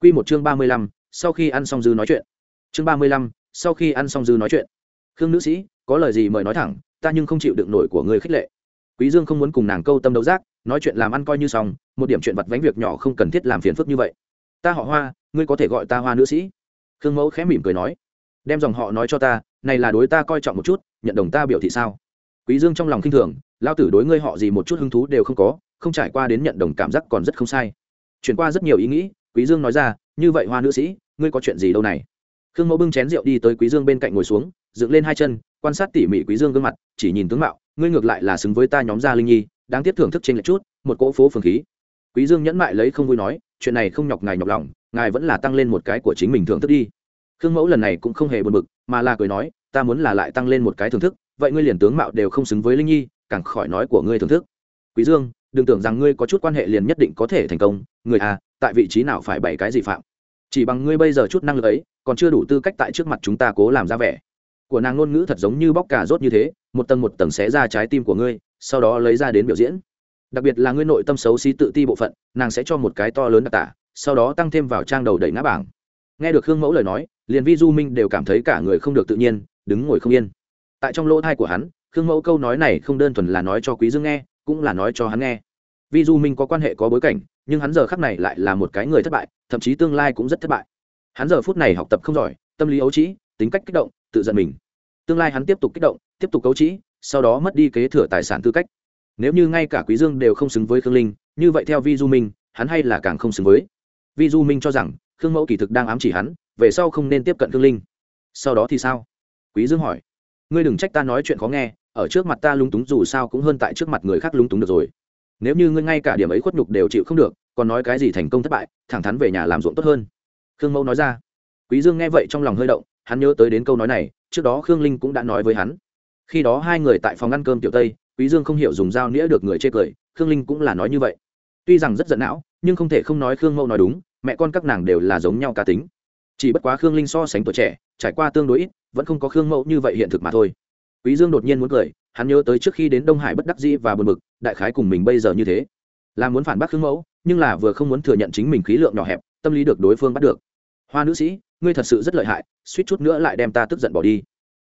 Quy một chương ba mươi lăm, sau khi ăn xong dư nói chuyện. Chương ba mươi lăm, sau khi ăn xong dư nói chuyện. Khương nữ sĩ có lời gì mời nói thẳng ta nhưng không chịu đựng nổi của người khích lệ. Quý dương không muốn cùng nàng câu tâm đấu giác nói chuyện làm ăn coi như xong một điểm chuyện vặt vánh việc nhỏ không cần thiết làm phiền phức như vậy. Ta họ hoa ngươi có thể gọi ta hoa nữ sĩ. Khương mẫu khẽ mỉm cười nói. Đem dòng họ nói cho ta này là đối ta coi trọng một chút nhận đồng ta biểu thị sao? Quý dương trong lòng kinh thường lao tử đối ngươi họ gì một chút hứng thú đều không có không trải qua đến nhận đồng cảm giác còn rất không sai. Chuyển qua rất nhiều ý nghĩ, quý dương nói ra, như vậy hoa nữ sĩ, ngươi có chuyện gì đâu này? Khương mẫu bưng chén rượu đi tới quý dương bên cạnh ngồi xuống, dựng lên hai chân, quan sát tỉ mỉ quý dương gương mặt, chỉ nhìn tướng mạo, ngươi ngược lại là xứng với ta nhóm gia linh nhi, đáng tiếc thưởng thức trên lệch chút, một cỗ phố phường khí. Quý dương nhẫn mại lấy không vui nói, chuyện này không nhọc ngài nhọc lòng, ngài vẫn là tăng lên một cái của chính mình thưởng thức đi. Khương mẫu lần này cũng không hề buồn bực, mà là cười nói, ta muốn là lại tăng lên một cái thưởng thức, vậy ngươi liền tướng mạo đều không xứng với linh nhi, càng khỏi nói của ngươi thưởng thức. Quý dương đừng tưởng rằng ngươi có chút quan hệ liền nhất định có thể thành công, người à tại vị trí nào phải bày cái gì phạm? Chỉ bằng ngươi bây giờ chút năng lực ấy, còn chưa đủ tư cách tại trước mặt chúng ta cố làm ra vẻ. Của nàng ngôn ngữ thật giống như bóc cà rốt như thế, một tầng một tầng xé ra trái tim của ngươi, sau đó lấy ra đến biểu diễn. Đặc biệt là ngươi nội tâm xấu xí tự ti bộ phận, nàng sẽ cho một cái to lớn đặc tả, sau đó tăng thêm vào trang đầu đẩy ngã bảng. Nghe được hương mẫu lời nói, liền vi du minh đều cảm thấy cả người không được tự nhiên, đứng ngồi không yên. Tại trong lỗ thai của hắn, khương mẫu câu nói này không đơn thuần là nói cho quý dương nghe cũng là nói cho hắn nghe. Vi du minh có quan hệ có bối cảnh, nhưng hắn giờ khắc này lại là một cái người thất bại, thậm chí tương lai cũng rất thất bại. Hắn giờ phút này học tập không giỏi, tâm lý ấu trĩ, tính cách kích động, tự giận mình. Tương lai hắn tiếp tục kích động, tiếp tục cấu trĩ, sau đó mất đi kế thừa tài sản tư cách. Nếu như ngay cả quý dương đều không xứng với khương linh, như vậy theo vi du minh, hắn hay là càng không xứng với. Vi du minh cho rằng, khương mẫu kỳ thực đang ám chỉ hắn, về sau không nên tiếp cận khương linh. Sau đó thì sao? Quý dương hỏi. Ngươi đừng trách ta nói chuyện khó nghe ở trước mặt ta lúng túng, dù sao cũng hơn tại trước mặt người khác lúng túng được rồi. Nếu như ngươi ngay cả điểm ấy khuất nhục đều chịu không được, còn nói cái gì thành công thất bại, thẳng thắn về nhà làm ruộng tốt hơn. Khương mẫu nói ra. Quý dương nghe vậy trong lòng hơi động, hắn nhớ tới đến câu nói này, trước đó khương linh cũng đã nói với hắn. Khi đó hai người tại phòng ăn cơm tiểu tây, quý dương không hiểu dùng dao nĩa được người chê cười, khương linh cũng là nói như vậy. Tuy rằng rất giận não, nhưng không thể không nói khương mẫu nói đúng, mẹ con các nàng đều là giống nhau cá tính. Chỉ bất quá khương linh so sánh tuổi trẻ, trải qua tương đối ít, vẫn không có khương mẫu như vậy hiện thực mà thôi quý dương đột nhiên muốn cười, hắn nhớ tới trước khi đến đông hải bất đắc dĩ và buồn bực, đại khái cùng mình bây giờ như thế. Là muốn phản bác khương mẫu, nhưng là vừa không muốn thừa nhận chính mình khí lượng nhỏ hẹp, tâm lý được đối phương bắt được. Hoa nữ sĩ, ngươi thật sự rất lợi hại, suýt chút nữa lại đem ta tức giận bỏ đi.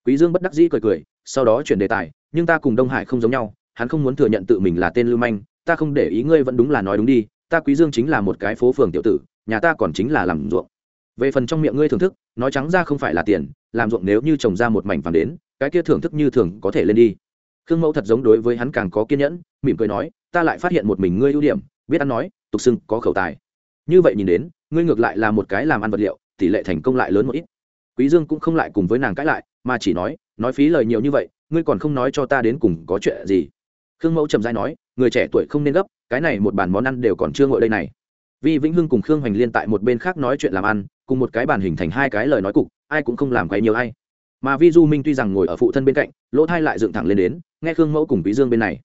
Quý dương bất đắc dĩ cười cười, sau đó chuyển đề tài, nhưng ta cùng đông hải không giống nhau, hắn không muốn thừa nhận tự mình là tên lưu manh, ta không để ý ngươi vẫn đúng là nói đúng đi, ta quý dương chính là một cái phố phường tiểu tử, nhà ta còn chính là làm ruộng. Về phần trong miệng ngươi thưởng thức, nói trắng ra không phải là tiền, làm ruộng nếu như trồng ra một mảnh vàng đến cái kia thưởng thức như thường có thể lên đi. Khương mẫu thật giống đối với hắn càng có kiên nhẫn, mỉm cười nói, ta lại phát hiện một mình ngươi ưu điểm, biết ăn nói, tục xưng có khẩu tài. Như vậy nhìn đến, ngươi ngược lại là một cái làm ăn vật liệu, tỷ lệ thành công lại lớn một ít. Quý dương cũng không lại cùng với nàng cãi lại, mà chỉ nói nói phí lời nhiều như vậy, ngươi còn không nói cho ta đến cùng có chuyện gì? Khương mẫu trầm dai nói, người trẻ tuổi không nên gấp, cái này một bàn món ăn đều còn chưa ngồi đây này. Vi vĩnh hưng cùng khương hoành liên tại một bên khác nói chuyện làm ăn, cùng một cái bàn hình thành hai cái lời nói cục, ai cũng không làm quay nhiều hay mà vi du minh tuy rằng ngồi ở phụ thân bên cạnh lỗ thai lại dựng thẳng lên đến nghe khương mẫu cùng quý dương bên này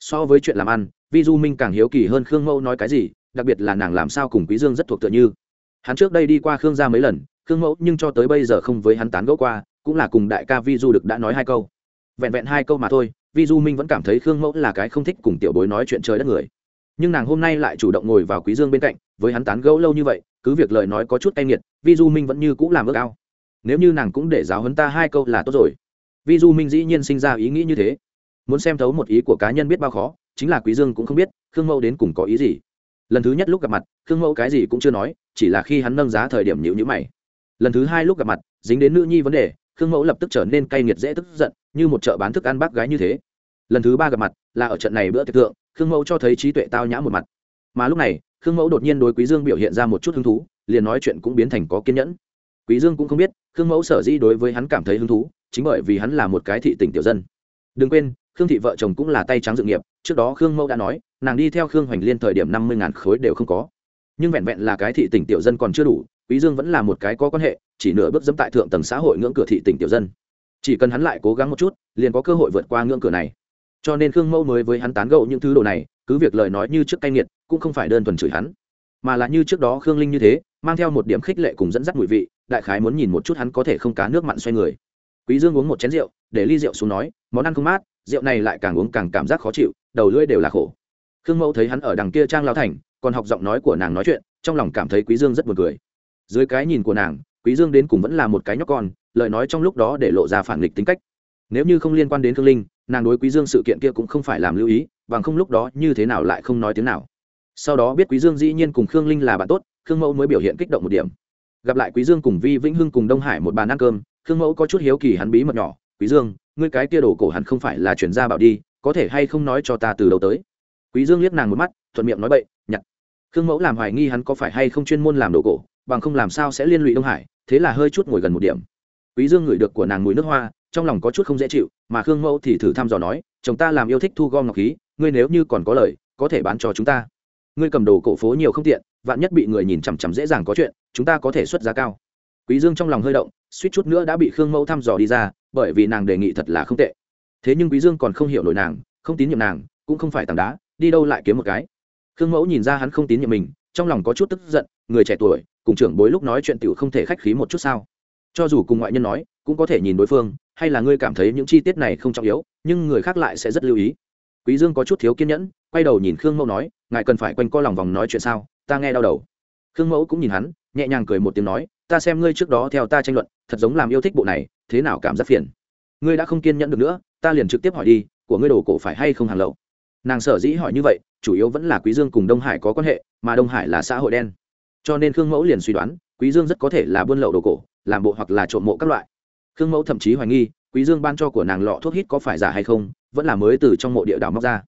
so với chuyện làm ăn vi du minh càng hiếu kỳ hơn khương mẫu nói cái gì đặc biệt là nàng làm sao cùng quý dương rất thuộc tựa như hắn trước đây đi qua khương gia mấy lần khương mẫu nhưng cho tới bây giờ không với hắn tán gẫu qua cũng là cùng đại ca vi du được đã nói hai câu vẹn vẹn hai câu mà thôi vi du minh vẫn cảm thấy khương mẫu là cái không thích cùng tiểu bối nói chuyện trời đất người nhưng nàng hôm nay lại chủ động ngồi vào quý dương bên cạnh với hắn tán gẫu lâu như vậy cứ việc lời nói có chút cay nghiệt vi du minh vẫn như cũ làm ước ao nếu như nàng cũng để giáo huấn ta hai câu là tốt rồi. Vi du minh dĩ nhiên sinh ra ý nghĩ như thế. Muốn xem thấu một ý của cá nhân biết bao khó, chính là quý dương cũng không biết, khương mẫu đến cùng có ý gì. Lần thứ nhất lúc gặp mặt, khương mẫu cái gì cũng chưa nói, chỉ là khi hắn nâng giá thời điểm nhịu nhữ mày. Lần thứ hai lúc gặp mặt, dính đến nữ nhi vấn đề, khương mẫu lập tức trở nên cay nghiệt dễ tức giận, như một chợ bán thức ăn bác gái như thế. Lần thứ ba gặp mặt, là ở trận này bữa tiệc thượng, khương mẫu cho thấy trí tuệ tao nhã một mặt. Mà lúc này, khương mẫu đột nhiên đối quý dương biểu hiện ra một chút hứng thú, liền nói chuyện cũng biến thành có kiên nhẫn. Quý dương cũng không biết khương mẫu sở dĩ đối với hắn cảm thấy hứng thú, chính bởi vì hắn là một cái thị tỉnh tiểu dân. Đừng quên, khương thị vợ chồng cũng là tay trắng dự nghiệp, trước đó khương mẫu đã nói, nàng đi theo khương hoành liên thời điểm năm mươi ngàn khối đều không có. Nhưng vẹn vẹn là cái thị tỉnh tiểu dân còn chưa đủ, quý dương vẫn là một cái có quan hệ, chỉ nửa bước dẫm tại thượng tầng xã hội ngưỡng cửa thị tỉnh tiểu dân. Chỉ cần hắn lại cố gắng một chút, liền có cơ hội vượt qua ngưỡng cửa này. Cho nên khương mẫu mới với hắn tán gẫu những thứ đồ này, cứ việc lời nói như trước cay nghiệt, cũng không phải đơn thuần chửi hắn. Mà là như trước đó khương linh như thế, mang theo một điểm khích lệ cùng dẫn dắt mùi vị đại khái muốn nhìn một chút hắn có thể không cá nước mặn xoay người. Quý dương uống một chén rượu, để ly rượu xuống nói, món ăn không mát, rượu này lại càng uống càng cảm giác khó chịu, đầu lưỡi đều là khổ. Khương mẫu thấy hắn ở đằng kia trang lao thành, còn học giọng nói của nàng nói chuyện, trong lòng cảm thấy quý dương rất buồn cười. Dưới cái nhìn của nàng, quý dương đến cùng vẫn là một cái nhóc con, lời nói trong lúc đó để lộ ra phản nghịch tính cách. Nếu như không liên quan đến Thương linh, nàng đối quý dương sự kiện kia cũng không phải làm lưu ý, bằng không lúc đó như thế nào lại không nói tiếng nào. Sau đó biết quý dương dĩ nhiên cùng khương linh là bạn tốt, khương mẫu mới biểu hiện kích động một điểm gặp lại quý dương cùng vi vĩnh hưng cùng đông hải một bàn ăn cơm, khương mẫu có chút hiếu kỳ hắn bí mật nhỏ, quý dương, ngươi cái kia đổ cổ hẳn không phải là chuyển gia bảo đi, có thể hay không nói cho ta từ đầu tới? Quý dương liếc nàng một mắt, thuận miệng nói bậy, nhặt. Khương mẫu làm hoài nghi hắn có phải hay không chuyên môn làm đồ cổ, bằng không làm sao sẽ liên lụy đông hải, thế là hơi chút ngồi gần một điểm. Quý dương ngửi được của nàng mùi nước hoa, trong lòng có chút không dễ chịu, mà khương mẫu thì thử thăm dò nói, chồng ta làm yêu thích thu gom ngọc khí, ngươi nếu như còn có lời, có thể bán cho chúng ta ngươi cầm đồ cổ phố nhiều không tiện, vạn nhất bị người nhìn chằm chằm dễ dàng có chuyện, chúng ta có thể xuất giá cao. Quý dương trong lòng hơi động, suýt chút nữa đã bị khương mẫu thăm dò đi ra, bởi vì nàng đề nghị thật là không tệ. Thế nhưng quý dương còn không hiểu nổi nàng, không tín nhiệm nàng, cũng không phải tảng đá, đi đâu lại kiếm một cái. Khương mẫu nhìn ra hắn không tín nhiệm mình, trong lòng có chút tức giận, người trẻ tuổi, cùng trưởng bối lúc nói chuyện tiểu không thể khách khí một chút sao? Cho dù cùng ngoại nhân nói, cũng có thể nhìn đối phương, hay là ngươi cảm thấy những chi tiết này không trọng yếu, nhưng người khác lại sẽ rất lưu ý quý dương có chút thiếu kiên nhẫn, quay đầu nhìn khương mẫu nói, ngài cần phải quanh co lòng vòng nói chuyện sao? Ta nghe đau đầu. Khương mẫu cũng nhìn hắn, nhẹ nhàng cười một tiếng nói, ta xem ngươi trước đó theo ta tranh luận, thật giống làm yêu thích bộ này, thế nào cảm giác phiền? Ngươi đã không kiên nhẫn được nữa, ta liền trực tiếp hỏi đi, của ngươi đồ cổ phải hay không hàng lậu? Nàng sở dĩ hỏi như vậy, chủ yếu vẫn là quý dương cùng đông hải có quan hệ, mà đông hải là xã hội đen. Cho nên khương mẫu liền suy đoán, quý dương rất có thể là buôn lậu đồ cổ, làm bộ hoặc là trộm mộ các loại. Khương mẫu thậm chí hoài nghi, quý dương ban cho của nàng lọ thuốc hít có phải giả hay không vẫn là mới từ trong mộ địa đảo móc ra.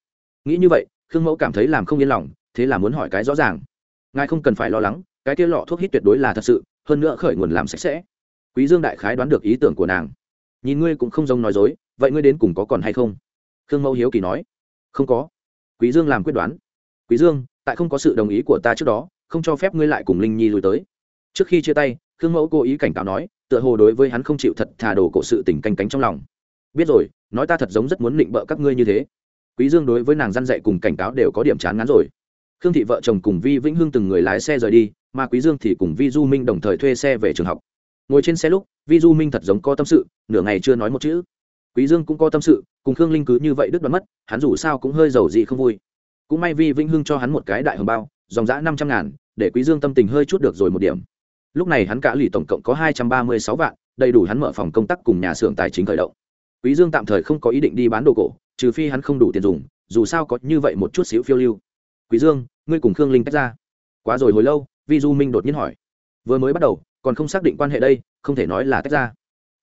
Nghĩ như vậy, khương mẫu cảm thấy làm không yên lòng, thế là muốn hỏi cái rõ ràng. Ngài không cần phải lo lắng, cái kia lọ thuốc hít tuyệt đối là thật sự, hơn nữa khởi nguồn làm sạch sẽ. Quý dương đại khái đoán được ý tưởng của nàng. Nhìn ngươi cũng không giống nói dối, vậy ngươi đến cùng có còn hay không? Khương mẫu hiếu kỳ nói. Không có. Quý dương làm quyết đoán. Quý dương, tại không có sự đồng ý của ta trước đó, không cho phép ngươi lại cùng linh nhi lui tới. Trước khi chia tay, khương mẫu cố ý cảnh cáo nói, tựa hồ đối với hắn không chịu thật thà đồ cổ sự tình canh cánh trong lòng. Biết rồi nói ta thật giống rất muốn định bợ các ngươi như thế. Quý dương đối với nàng răn dạy cùng cảnh cáo đều có điểm chán ngán rồi. Khương thị vợ chồng cùng vi vĩnh hưng từng người lái xe rời đi, mà quý dương thì cùng vi du minh đồng thời thuê xe về trường học. Ngồi trên xe lúc, vi du minh thật giống có tâm sự, nửa ngày chưa nói một chữ. Quý dương cũng có tâm sự, cùng khương linh cứ như vậy đứt đoán mất, hắn dù sao cũng hơi giàu gì không vui. Cũng may vi vĩnh hưng cho hắn một cái đại hồng bao, dòng giã năm trăm ngàn, để quý dương tâm tình hơi chút được rồi một điểm. Lúc này hắn cả lì tổng cộng có hai trăm ba mươi sáu vạn, đầy đủ hắn mở phòng công tác cùng nhà xưởng tài chính khởi động quý dương tạm thời không có ý định đi bán đồ cổ, trừ phi hắn không đủ tiền dùng, dù sao có như vậy một chút xíu phiêu lưu. Quý dương, ngươi cùng khương linh tách ra. Quá rồi hồi lâu, vi du minh đột nhiên hỏi. Vừa mới bắt đầu, còn không xác định quan hệ đây, không thể nói là tách ra.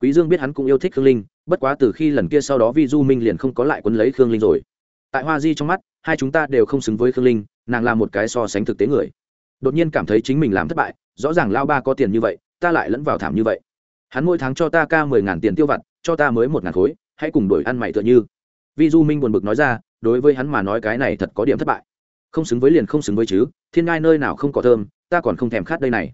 Quý dương biết hắn cũng yêu thích khương linh, bất quá từ khi lần kia sau đó vi du minh liền không có lại quấn lấy khương linh rồi. Tại hoa di trong mắt, hai chúng ta đều không xứng với khương linh, nàng là một cái so sánh thực tế người. Đột nhiên cảm thấy chính mình làm thất bại, rõ ràng lao ba có tiền như vậy, ta lại lẫn vào thảm như vậy. Hắn mỗi tháng cho ta ca mười ngàn tiền tiêu vặt cho ta mới một ngàn khối, hãy cùng đổi ăn mày tựa như. Vi du minh buồn bực nói ra, đối với hắn mà nói cái này thật có điểm thất bại. Không xứng với liền không xứng với chứ, thiên ngai nơi nào không có thơm, ta còn không thèm khát đây này.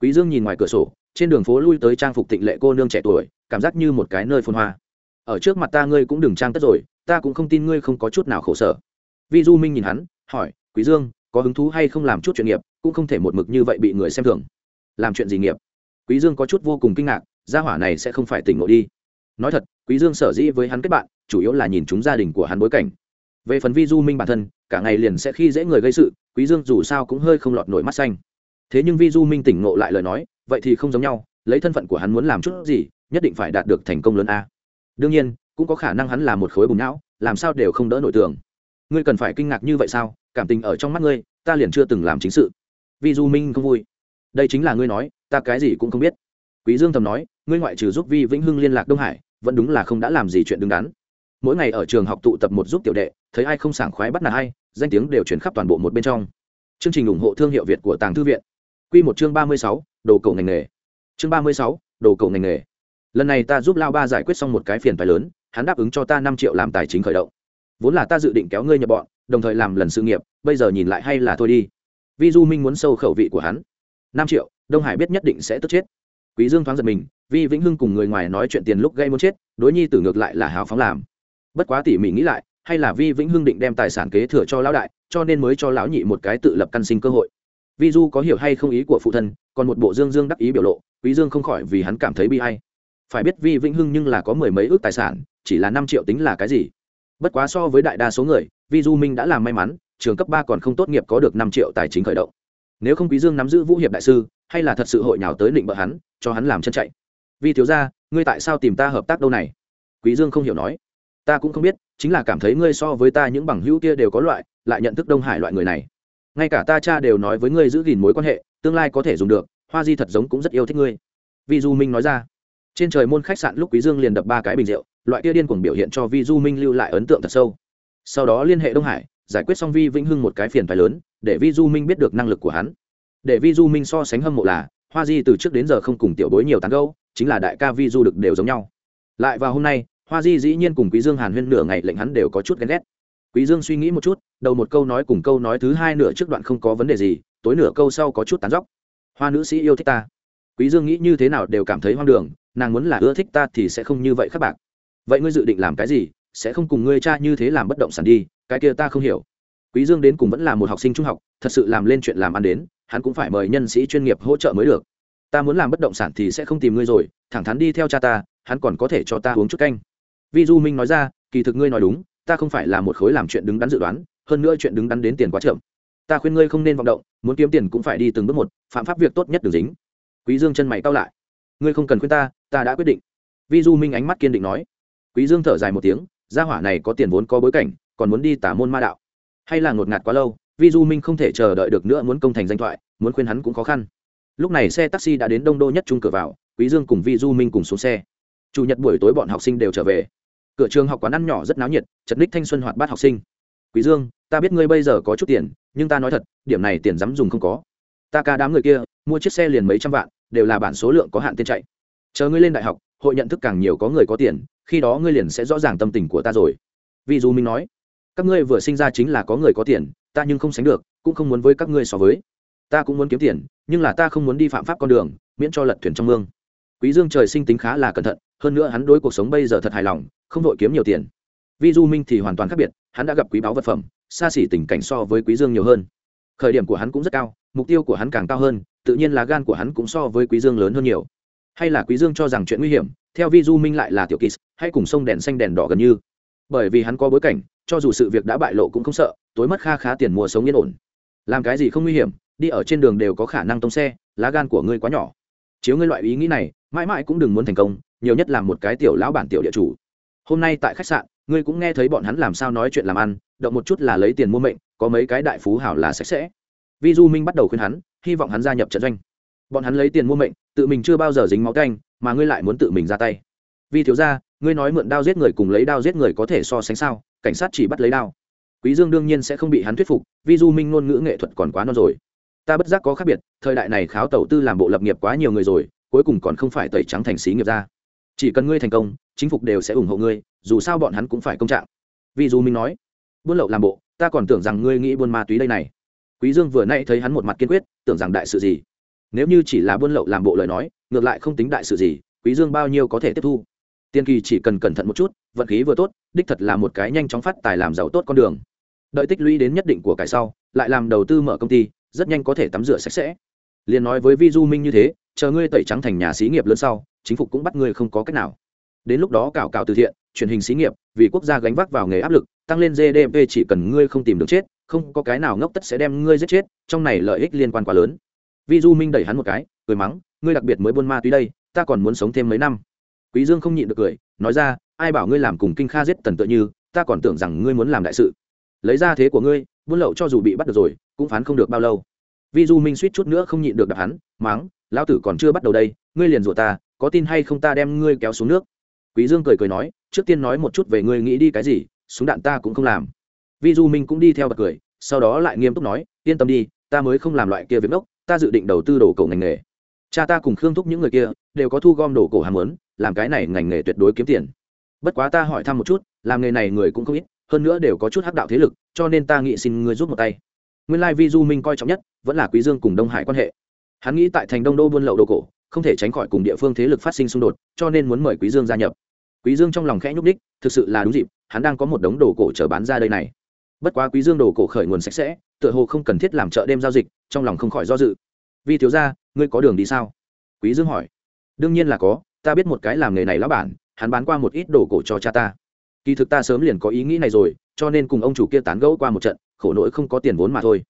Quý dương nhìn ngoài cửa sổ, trên đường phố lui tới trang phục tịnh lệ cô nương trẻ tuổi, cảm giác như một cái nơi phồn hoa. Ở trước mặt ta ngươi cũng đừng trang tất rồi, ta cũng không tin ngươi không có chút nào khổ sở. Vi du minh nhìn hắn, hỏi, quý dương, có hứng thú hay không làm chút chuyện nghiệp, cũng không thể một mực như vậy bị người xem thường. Làm chuyện gì nghiệp? Quý dương có chút vô cùng kinh ngạc, gia hỏa này sẽ không phải tỉnh ngộ đi nói thật, quý dương sở dĩ với hắn kết bạn, chủ yếu là nhìn chúng gia đình của hắn bối cảnh. Về phần vi du minh bản thân, cả ngày liền sẽ khi dễ người gây sự, quý dương dù sao cũng hơi không lọt nổi mắt xanh. Thế nhưng vi du minh tỉnh ngộ lại lời nói, vậy thì không giống nhau, lấy thân phận của hắn muốn làm chút gì, nhất định phải đạt được thành công lớn a. Đương nhiên, cũng có khả năng hắn là một khối bùn não, làm sao đều không đỡ nổi tường ngươi cần phải kinh ngạc như vậy sao? Cảm tình ở trong mắt ngươi, ta liền chưa từng làm chính sự. Vi du minh không vui. Đây chính là ngươi nói, ta cái gì cũng không biết. Quý dương thầm nói, ngươi ngoại trừ giúp vi vĩnh hưng liên lạc đông hải vẫn đúng là không đã làm gì chuyện đứng đắn. Mỗi ngày ở trường học tụ tập một giúp tiểu đệ thấy ai không sảng khoái bắt nạt ai danh tiếng đều chuyển khắp toàn bộ một bên trong. Chương trình ủng hộ thương hiệu việt của tàng thư viện. Quy một chương ba mươi sáu, đồ cầu ngành nghề. Chương ba mươi sáu, đồ cầu ngành nghề. Lần này ta giúp lao ba giải quyết xong một cái phiền phái lớn hắn đáp ứng cho ta năm triệu làm tài chính khởi động. Vốn là ta dự định kéo ngươi nhập bọn đồng thời làm lần sự nghiệp bây giờ nhìn lại hay là thôi đi. Vi du minh muốn sâu khẩu vị của hắn. năm triệu đông hải biết nhất định sẽ tức chết. Quý dương thoáng giật mình vi vĩnh hưng cùng người ngoài nói chuyện tiền lúc gây muốn chết, đối nhi tử ngược lại là hào phóng làm. Bất quá tỉ mỉ nghĩ lại, hay là vi vĩnh hưng định đem tài sản kế thừa cho lão đại, cho nên mới cho lão nhị một cái tự lập căn sinh cơ hội. Vi du có hiểu hay không ý của phụ thân, còn một bộ dương dương đắc ý biểu lộ, quý dương không khỏi vì hắn cảm thấy bi hay phải biết vi vĩnh hưng nhưng là có mười mấy ước tài sản, chỉ là năm triệu tính là cái gì? Bất quá so với đại đa số người, vi du minh đã làm may mắn, trường cấp ba còn không tốt nghiệp có được năm triệu tài chính khởi động. Nếu không quý dương nắm giữ vũ hiệp đại sư, hay là thật sự hội nhào tới định bợ hắn, cho hắn làm chân chạy vi thiếu gia, ngươi tại sao tìm ta hợp tác đâu này? Quý dương không hiểu nói. Ta cũng không biết, chính là cảm thấy ngươi so với ta những bằng hữu kia đều có loại, lại nhận thức đông hải loại người này. Ngay cả ta cha đều nói với ngươi giữ gìn mối quan hệ, tương lai có thể dùng được, hoa di thật giống cũng rất yêu thích ngươi. Vi du minh nói ra. Trên trời môn khách sạn lúc quý dương liền đập ba cái bình rượu, loại kia điên cuồng biểu hiện cho vi du minh lưu lại ấn tượng thật sâu. Sau đó liên hệ đông hải, giải quyết xong vi vĩnh hưng một cái phiền phái lớn, để vi du minh biết được năng lực của hắn. Để vi du minh so sánh hâm mộ là, hoa di từ trước đến giờ không cùng tiểu bối nhiều tán gẫu chính là đại ca vi du được đều giống nhau. Lại vào hôm nay, hoa di dĩ nhiên cùng quý dương hàn huyên nửa ngày lệnh hắn đều có chút ghen ghét. Quý dương suy nghĩ một chút, đầu một câu nói cùng câu nói thứ hai nửa trước đoạn không có vấn đề gì, tối nửa câu sau có chút tán dóc. Hoa nữ sĩ yêu thích ta. Quý dương nghĩ như thế nào đều cảm thấy hoang đường, nàng muốn là ưa thích ta thì sẽ không như vậy các bạn vậy ngươi dự định làm cái gì, sẽ không cùng ngươi cha như thế làm bất động sản đi, cái kia ta không hiểu. Quý dương đến cùng vẫn là một học sinh trung học, thật sự làm lên chuyện làm ăn đến, hắn cũng phải mời nhân sĩ chuyên nghiệp hỗ trợ mới được ta muốn làm bất động sản thì sẽ không tìm ngươi rồi, thẳng thắn đi theo cha ta, hắn còn có thể cho ta uống chút canh. Vi du minh nói ra, kỳ thực ngươi nói đúng, ta không phải là một khối làm chuyện đứng đắn dự đoán, hơn nữa chuyện đứng đắn đến tiền quá chậm. Ta khuyên ngươi không nên vọng động, muốn kiếm tiền cũng phải đi từng bước một, phạm pháp việc tốt nhất đừng dính. Quý dương chân mày cau lại. Ngươi không cần khuyên ta ta đã quyết định. Vi du minh ánh mắt kiên định nói. Quý dương thở dài một tiếng, gia hỏa này có tiền vốn có bối cảnh, còn muốn đi tả môn ma đạo. Hay là ngột ngạt quá lâu, vi du minh không thể chờ đợi được nữa muốn công thành danh thoại, muốn khuyên hắn cũng khó khăn lúc này xe taxi đã đến đông đô nhất trung cửa vào, quý dương cùng vi du minh cùng xuống xe. Chủ nhật buổi tối bọn học sinh đều trở về. Cửa trường học quán ăn nhỏ rất náo nhiệt chật ních thanh xuân hoạt bát học sinh. Quý dương, ta biết ngươi bây giờ có chút tiền, nhưng ta nói thật, điểm này tiền dám dùng không có. Ta ca đám người kia, mua chiếc xe liền mấy trăm vạn, đều là bản số lượng có hạn tiền chạy. Chờ ngươi lên đại học, hội nhận thức càng nhiều có người có tiền, khi đó ngươi liền sẽ rõ ràng tâm tình của ta rồi. Vì dù minh nói. Các ngươi vừa sinh ra chính là có người có tiền, ta nhưng không sánh được, cũng không muốn với các ngươi so với ta cũng muốn kiếm tiền, nhưng là ta không muốn đi phạm pháp con đường, miễn cho lật thuyền trong mương. Quý dương trời sinh tính khá là cẩn thận, hơn nữa hắn đối cuộc sống bây giờ thật hài lòng, không vội kiếm nhiều tiền. Vi du minh thì hoàn toàn khác biệt, hắn đã gặp quý báu vật phẩm, xa xỉ tình cảnh so với quý dương nhiều hơn. Khởi điểm của hắn cũng rất cao, mục tiêu của hắn càng cao hơn, tự nhiên là gan của hắn cũng so với quý dương lớn hơn nhiều. Hay là quý dương cho rằng chuyện nguy hiểm, theo vi du minh lại là tiểu kỳ hay cùng sông đèn xanh đèn đỏ gần như. Bởi vì hắn có bối cảnh, cho dù sự việc đã bại lộ cũng không sợ, tối mất kha khá tiền mua sống yên ổn. Làm cái gì không nguy hiểm đi ở trên đường đều có khả năng tông xe, lá gan của ngươi quá nhỏ. Chiếu ngươi loại ý nghĩ này, mãi mãi cũng đừng muốn thành công, nhiều nhất là một cái tiểu lão bản tiểu địa chủ. Hôm nay tại khách sạn, ngươi cũng nghe thấy bọn hắn làm sao nói chuyện làm ăn, động một chút là lấy tiền mua mệnh, có mấy cái đại phú hảo là sạch sẽ. Vi du minh bắt đầu khuyên hắn, hy vọng hắn gia nhập trận doanh. Bọn hắn lấy tiền mua mệnh, tự mình chưa bao giờ dính máu canh, mà ngươi lại muốn tự mình ra tay. Vi thiếu ra ngươi nói mượn đao giết người cùng lấy đao giết người có thể so sánh sao? Cảnh sát chỉ bắt lấy đao. Quý dương đương nhiên sẽ không bị hắn thuyết phục, vi du minh ngôn ngữ nghệ thuật còn quá non rồi ta bất giác có khác biệt, thời đại này kháo tẩu tư làm bộ lập nghiệp quá nhiều người rồi, cuối cùng còn không phải tẩy trắng thành xí nghiệp ra. Chỉ cần ngươi thành công, chính phục đều sẽ ủng hộ ngươi, dù sao bọn hắn cũng phải công trạng. Vì dù minh nói, buôn lậu làm bộ, ta còn tưởng rằng ngươi nghĩ buôn ma túy đây này. Quý dương vừa nay thấy hắn một mặt kiên quyết, tưởng rằng đại sự gì? Nếu như chỉ là buôn lậu làm bộ lời nói, ngược lại không tính đại sự gì, quý dương bao nhiêu có thể tiếp thu? Tiên kỳ chỉ cần cẩn thận một chút, vận khí vừa tốt, đích thật là một cái nhanh chóng phát tài làm giàu tốt con đường. Đợi tích lũy đến nhất định của cải sau, lại làm đầu tư mở công ty rất nhanh có thể tắm rửa sạch sẽ. Liền nói với vi du minh như thế, chờ ngươi tẩy trắng thành nhà xí nghiệp lớn sau, chính phủ cũng bắt ngươi không có cách nào. Đến lúc đó cào cào từ thiện, truyền hình xí nghiệp, vì quốc gia gánh vác vào nghề áp lực, tăng lên gdp chỉ cần ngươi không tìm được chết, không có cái nào ngốc tất sẽ đem ngươi giết chết, trong này lợi ích liên quan quá lớn. Vi du minh đẩy hắn một cái, cười mắng, ngươi đặc biệt mới buôn ma túy đây, ta còn muốn sống thêm mấy năm. Quý dương không nhịn được cười, nói ra, ai bảo ngươi làm cùng kinh kha giết tần tự như, ta còn tưởng rằng ngươi muốn làm đại sự. Lấy ra thế của ngươi, buôn lậu cho dù bị bắt được rồi cũng phán không được bao lâu. Vi du minh suýt chút nữa không nhịn được đập hắn mắng lão tử còn chưa bắt đầu đây, ngươi liền rủa ta, có tin hay không ta đem ngươi kéo xuống nước? Quý dương cười cười nói, trước tiên nói một chút về ngươi nghĩ đi cái gì, súng đạn ta cũng không làm. Vi du minh cũng đi theo bật cười, sau đó lại nghiêm túc nói, yên tâm đi, ta mới không làm loại kia việc đốc, ta dự định đầu tư đồ cổ ngành nghề. Cha ta cùng khương thúc những người kia đều có thu gom đồ cổ hàng lớn làm cái này ngành nghề tuyệt đối kiếm tiền. Bất quá ta hỏi thăm một chút, làm nghề này người cũng không ít, hơn nữa đều có chút hắc đạo thế lực, cho nên ta nghĩ xin ngươi giúp một tay nguyên lai vi du minh coi trọng nhất vẫn là quý dương cùng đông hải quan hệ. Hắn nghĩ tại thành đông đô buôn lậu đồ cổ, không thể tránh khỏi cùng địa phương thế lực phát sinh xung đột, cho nên muốn mời quý dương gia nhập. Quý dương trong lòng khẽ nhúc đích thực sự là đúng dịp, hắn đang có một đống đồ cổ chờ bán ra đây này. Bất quá quý dương đồ cổ khởi nguồn sạch sẽ, tựa hồ không cần thiết làm chợ đêm giao dịch, trong lòng không khỏi do dự. Vi thiếu gia, ngươi có đường đi sao? Quý dương hỏi. Đương nhiên là có, ta biết một cái làm nghề này lão bản, hắn bán qua một ít đồ cổ cho cha ta. Kỳ thực ta sớm liền có ý nghĩ này rồi, cho nên cùng ông chủ kia tán gẫu qua một trận khổ nỗi không có tiền vốn mà thôi.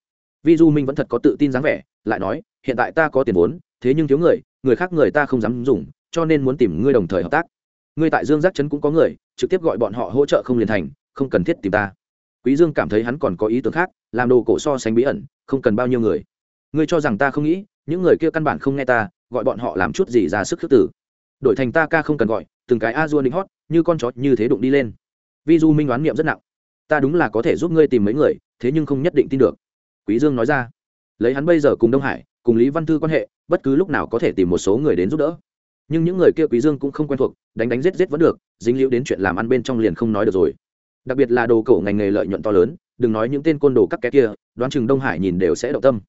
Vi du minh vẫn thật có tự tin dáng vẻ, lại nói, hiện tại ta có tiền vốn, thế nhưng thiếu người người khác người ta không dám dùng, cho nên muốn tìm ngươi đồng thời hợp tác. Ngươi tại dương giác trấn cũng có người, trực tiếp gọi bọn họ hỗ trợ không liền thành, không cần thiết tìm ta. Quý dương cảm thấy hắn còn có ý tưởng khác, làm đồ cổ so sánh bí ẩn, không cần bao nhiêu người. Ngươi cho rằng ta không nghĩ, những người kia căn bản không nghe ta, gọi bọn họ làm chút gì ra sức khước tử đổi thành ta ca không cần gọi, từng cái a dua ninh hót, như con chó như thế đụng đi lên. Vi du minh đoán niệm rất nặng. Ta đúng là có thể giúp ngươi tìm mấy người thế nhưng không nhất định tin được. Quý dương nói ra, lấy hắn bây giờ cùng đông hải, cùng lý văn thư quan hệ, bất cứ lúc nào có thể tìm một số người đến giúp đỡ. Nhưng những người kia quý dương cũng không quen thuộc, đánh đánh giết giết vẫn được, dính liễu đến chuyện làm ăn bên trong liền không nói được rồi. Đặc biệt là đồ cổ ngành nghề lợi nhuận to lớn, đừng nói những tên côn đồ các kẻ kia, đoán chừng đông hải nhìn đều sẽ động tâm.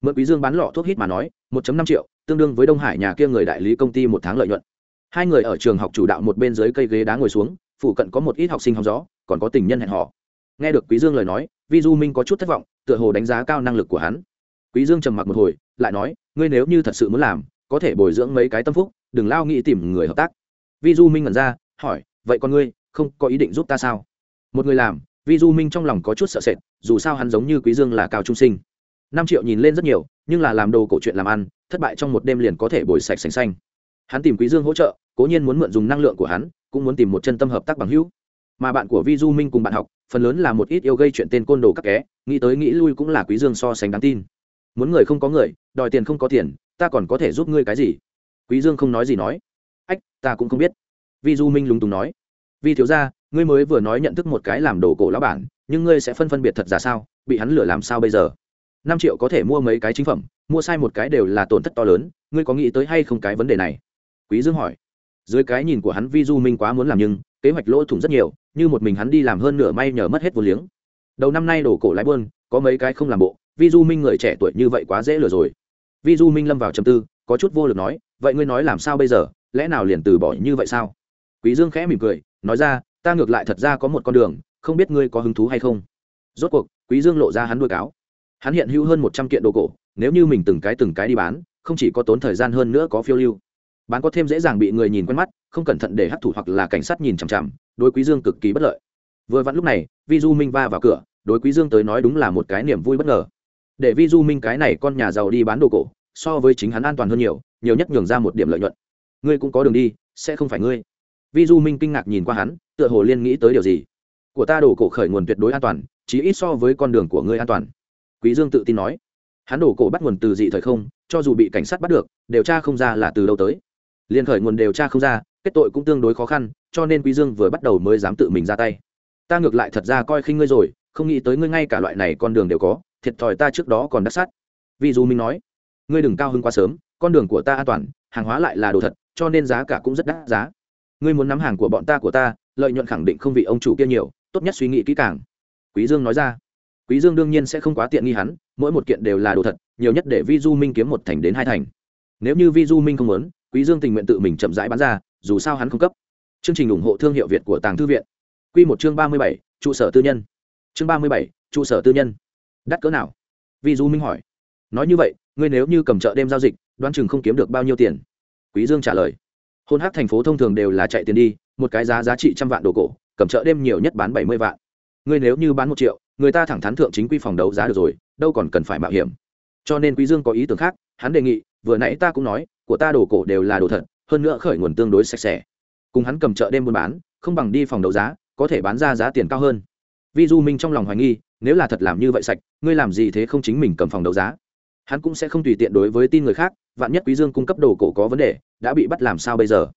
Mượn quý dương bán lọ thuốc hít mà nói 1.5 triệu, tương đương với đông hải nhà kia người đại lý công ty một tháng lợi nhuận. Hai người ở trường học chủ đạo một bên dưới cây ghế đá ngồi xuống, phụ cận có một ít học sinh học gió, còn có tình nhân hẹn họ nghe được quý dương lời nói, vi du minh có chút thất vọng, tựa hồ đánh giá cao năng lực của hắn. Quý dương trầm mặc một hồi, lại nói, ngươi nếu như thật sự muốn làm, có thể bồi dưỡng mấy cái tâm phúc, đừng lao nghĩ tìm người hợp tác. Vi du minh ngẩn ra, hỏi, vậy con ngươi, không có ý định giúp ta sao? Một người làm. Vi du minh trong lòng có chút sợ sệt, dù sao hắn giống như quý dương là cao trung sinh. Năm triệu nhìn lên rất nhiều, nhưng là làm đồ cổ chuyện làm ăn, thất bại trong một đêm liền có thể bồi sạch sành xanh. Hắn tìm quý dương hỗ trợ, cố nhiên muốn mượn dùng năng lượng của hắn, cũng muốn tìm một chân tâm hợp tác bằng hữu. Mà bạn của vi du minh cùng bạn học phần lớn là một ít yêu gây chuyện tên côn đồ các ké nghĩ tới nghĩ lui cũng là quý dương so sánh đáng tin. Muốn người không có người, đòi tiền không có tiền, ta còn có thể giúp ngươi cái gì? Quý dương không nói gì nói. Ách, ta cũng không biết. Vi du minh lúng túng nói. Vi thiếu gia, ngươi mới vừa nói nhận thức một cái làm đồ cổ lão bản, nhưng ngươi sẽ phân phân biệt thật ra sao? Bị hắn lừa làm sao bây giờ? Năm triệu có thể mua mấy cái chính phẩm, mua sai một cái đều là tổn thất to lớn, ngươi có nghĩ tới hay không cái vấn đề này? Quý dương hỏi. Dưới cái nhìn của hắn, vi du minh quá muốn làm nhưng kế hoạch lỗ thủng rất nhiều, như một mình hắn đi làm hơn nửa may nhờ mất hết vô liếng. Đầu năm nay đổ cổ lái buôn có mấy cái không làm bộ vi du minh người trẻ tuổi như vậy quá dễ lừa rồi. Vi du minh lâm vào trầm tư, có chút vô lực nói, vậy ngươi nói làm sao bây giờ, lẽ nào liền từ bỏ như vậy sao? Quý dương khẽ mỉm cười, nói ra, ta ngược lại thật ra có một con đường, không biết ngươi có hứng thú hay không. Rốt cuộc, quý dương lộ ra hắn đuôi cáo. Hắn hiện hữu hơn một trăm kiện đồ cổ, nếu như mình từng cái từng cái đi bán, không chỉ có tốn thời gian hơn nữa có phiêu lưu bán có thêm dễ dàng bị người nhìn quen mắt, không cẩn thận để hấp thủ hoặc là cảnh sát nhìn chằm chằm, đối quý dương cực kỳ bất lợi. Vừa vặn lúc này, vi du minh va vào cửa, đối quý dương tới nói đúng là một cái niềm vui bất ngờ. Để vi du minh cái này con nhà giàu đi bán đồ cổ, so với chính hắn an toàn hơn nhiều nhiều nhất nhường ra một điểm lợi nhuận. Ngươi cũng có đường đi, sẽ không phải ngươi. Vi du minh kinh ngạc nhìn qua hắn, tựa hồ liên nghĩ tới điều gì. Của ta đồ cổ khởi nguồn tuyệt đối an toàn chỉ ít so với con đường của ngươi an toàn. Quý dương tự tin nói. Hắn đồ cổ bắt nguồn từ dị thời không, cho dù bị cảnh sát bắt được điều tra không ra là từ đâu tới liên khởi nguồn điều tra không ra, kết tội cũng tương đối khó khăn, cho nên quý dương vừa bắt đầu mới dám tự mình ra tay. Ta ngược lại thật ra coi khinh ngươi rồi, không nghĩ tới ngươi ngay cả loại này con đường đều có, thiệt thòi ta trước đó còn đắc sát. Vì dù minh nói, ngươi đừng cao hơn quá sớm, con đường của ta an toàn, hàng hóa lại là đồ thật, cho nên giá cả cũng rất đắt giá. Ngươi muốn nắm hàng của bọn ta của ta, lợi nhuận khẳng định không vị ông chủ kia nhiều, tốt nhất suy nghĩ kỹ càng. Quý dương nói ra. Quý dương đương nhiên sẽ không quá tiện nghi hắn, mỗi một kiện đều là đồ thật, nhiều nhất để vi du minh kiếm một thành đến hai thành. Nếu như vi du minh không muốn quý dương tình nguyện tự mình chậm rãi bán ra dù sao hắn không cấp. Chương trình ủng hộ thương hiệu việt của tàng thư viện. Quy một chương ba mươi bảy, trụ sở tư nhân. Chương ba mươi bảy, trụ sở tư nhân. Đắt cỡ nào? Vi du minh hỏi. Nói như vậy ngươi nếu như cầm chợ đêm giao dịch đoán chừng không kiếm được bao nhiêu tiền? Quý dương trả lời. Hôn hát thành phố thông thường đều là chạy tiền đi một cái giá giá trị trăm vạn đồ cổ cầm chợ đêm nhiều nhất bán bảy mươi vạn. Ngươi nếu như bán một triệu người ta thẳng thắn thượng chính quy phòng đấu giá được rồi đâu còn cần phải mạo hiểm. Cho nên quý dương có ý tưởng khác hắn đề nghị vừa nãy ta cũng nói của ta đồ cổ đều là đồ thật, hơn nữa khởi nguồn tương đối sạch sẽ. Cùng hắn cầm chợ đêm buôn bán, không bằng đi phòng đấu giá, có thể bán ra giá tiền cao hơn. Vi du minh trong lòng hoài nghi, nếu là thật làm như vậy sạch, ngươi làm gì thế không chính mình cầm phòng đấu giá? Hắn cũng sẽ không tùy tiện đối với tin người khác, vạn nhất quý dương cung cấp đồ cổ có vấn đề, đã bị bắt làm sao bây giờ?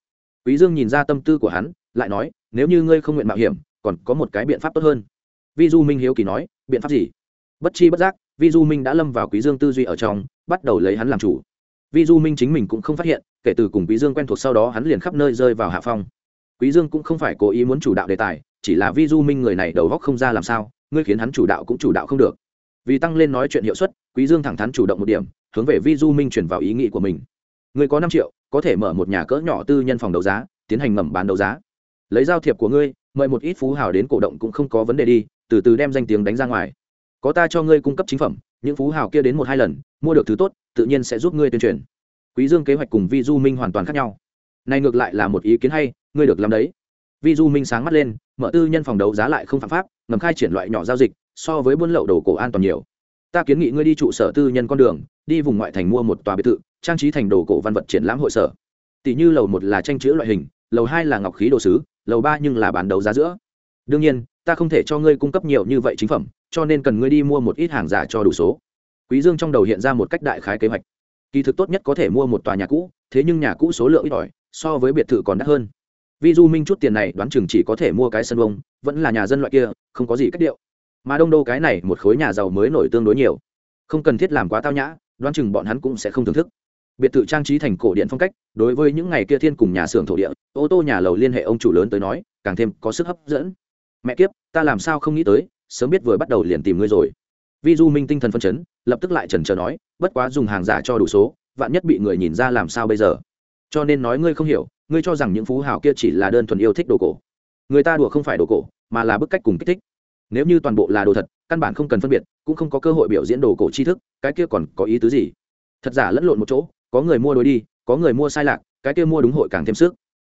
Quý dương nhìn ra tâm tư của hắn, lại nói, nếu như ngươi không nguyện mạo hiểm, còn có một cái biện pháp tốt hơn. Vi du minh hiếu kỳ nói, biện pháp gì? Bất chi bất giác, vi du minh đã lâm vào quý dương tư duy ở trong, bắt đầu lấy hắn làm chủ vi du minh chính mình cũng không phát hiện, kể từ cùng quý dương quen thuộc sau đó hắn liền khắp nơi rơi vào hạ phong. Quý dương cũng không phải cố ý muốn chủ đạo đề tài, chỉ là vi du minh người này đầu góc không ra làm sao, ngươi khiến hắn chủ đạo cũng chủ đạo không được. Vì tăng lên nói chuyện hiệu suất, quý dương thẳng thắn chủ động một điểm, hướng về vi du minh chuyển vào ý nghĩ của mình. Ngươi có năm triệu, có thể mở một nhà cỡ nhỏ tư nhân phòng đấu giá, tiến hành ngầm bán đấu giá. Lấy giao thiệp của ngươi, mời một ít phú hào đến cổ động cũng không có vấn đề đi, từ từ đem danh tiếng đánh ra ngoài. Có ta cho ngươi cung cấp chính phẩm những phú hào kia đến một hai lần, mua được thứ tốt, tự nhiên sẽ giúp ngươi tuyên truyền. Quý dương kế hoạch cùng vi du minh hoàn toàn khác nhau. Này ngược lại là một ý kiến hay, ngươi được làm đấy. Vi du minh sáng mắt lên, mở tư nhân phòng đấu giá lại không phạm pháp, ngầm khai triển loại nhỏ giao dịch, so với buôn lậu đồ cổ an toàn nhiều. Ta kiến nghị ngươi đi trụ sở tư nhân con đường, đi vùng ngoại thành mua một tòa biệt thự, trang trí thành đồ cổ văn vật triển lãm hội sở. Tỷ như lầu một là tranh chữ loại hình, lầu hai là ngọc khí đồ sứ, lầu ba nhưng là bán đấu giá giữa. Đương nhiên ta không thể cho ngươi cung cấp nhiều như vậy chính phẩm, cho nên cần ngươi đi mua một ít hàng giả cho đủ số. Quý dương trong đầu hiện ra một cách đại khái kế hoạch. Kỳ thực tốt nhất có thể mua một tòa nhà cũ, thế nhưng nhà cũ số lượng ít ỏi, so với biệt thự còn đắt hơn. Vi du minh chút tiền này đoán chừng chỉ có thể mua cái sân bông, vẫn là nhà dân loại kia, không có gì cách điệu. Mà đông đô cái này một khối nhà giàu mới nổi tương đối nhiều. Không cần thiết làm quá tao nhã, đoán chừng bọn hắn cũng sẽ không thưởng thức. Biệt thự trang trí thành cổ điện phong cách, đối với những ngày kia thiên cùng nhà xưởng thổ địa, ô tô nhà lầu liên hệ ông chủ lớn tới nói, càng thêm có sức hấp dẫn mẹ kiếp, ta làm sao không nghĩ tới, sớm biết vừa bắt đầu liền tìm ngươi rồi. Vi du minh tinh thần phân chấn, lập tức lại trần trờ nói, bất quá dùng hàng giả cho đủ số, vạn nhất bị người nhìn ra làm sao bây giờ? Cho nên nói ngươi không hiểu, ngươi cho rằng những phú hào kia chỉ là đơn thuần yêu thích đồ cổ. Người ta đùa không phải đồ cổ, mà là bức cách cùng kích thích. Nếu như toàn bộ là đồ thật, căn bản không cần phân biệt, cũng không có cơ hội biểu diễn đồ cổ tri thức, cái kia còn có ý tứ gì? Thật giả lẫn lộn một chỗ, có người mua đối đi, có người mua sai lạc, cái kia mua đúng hội càng thêm sức.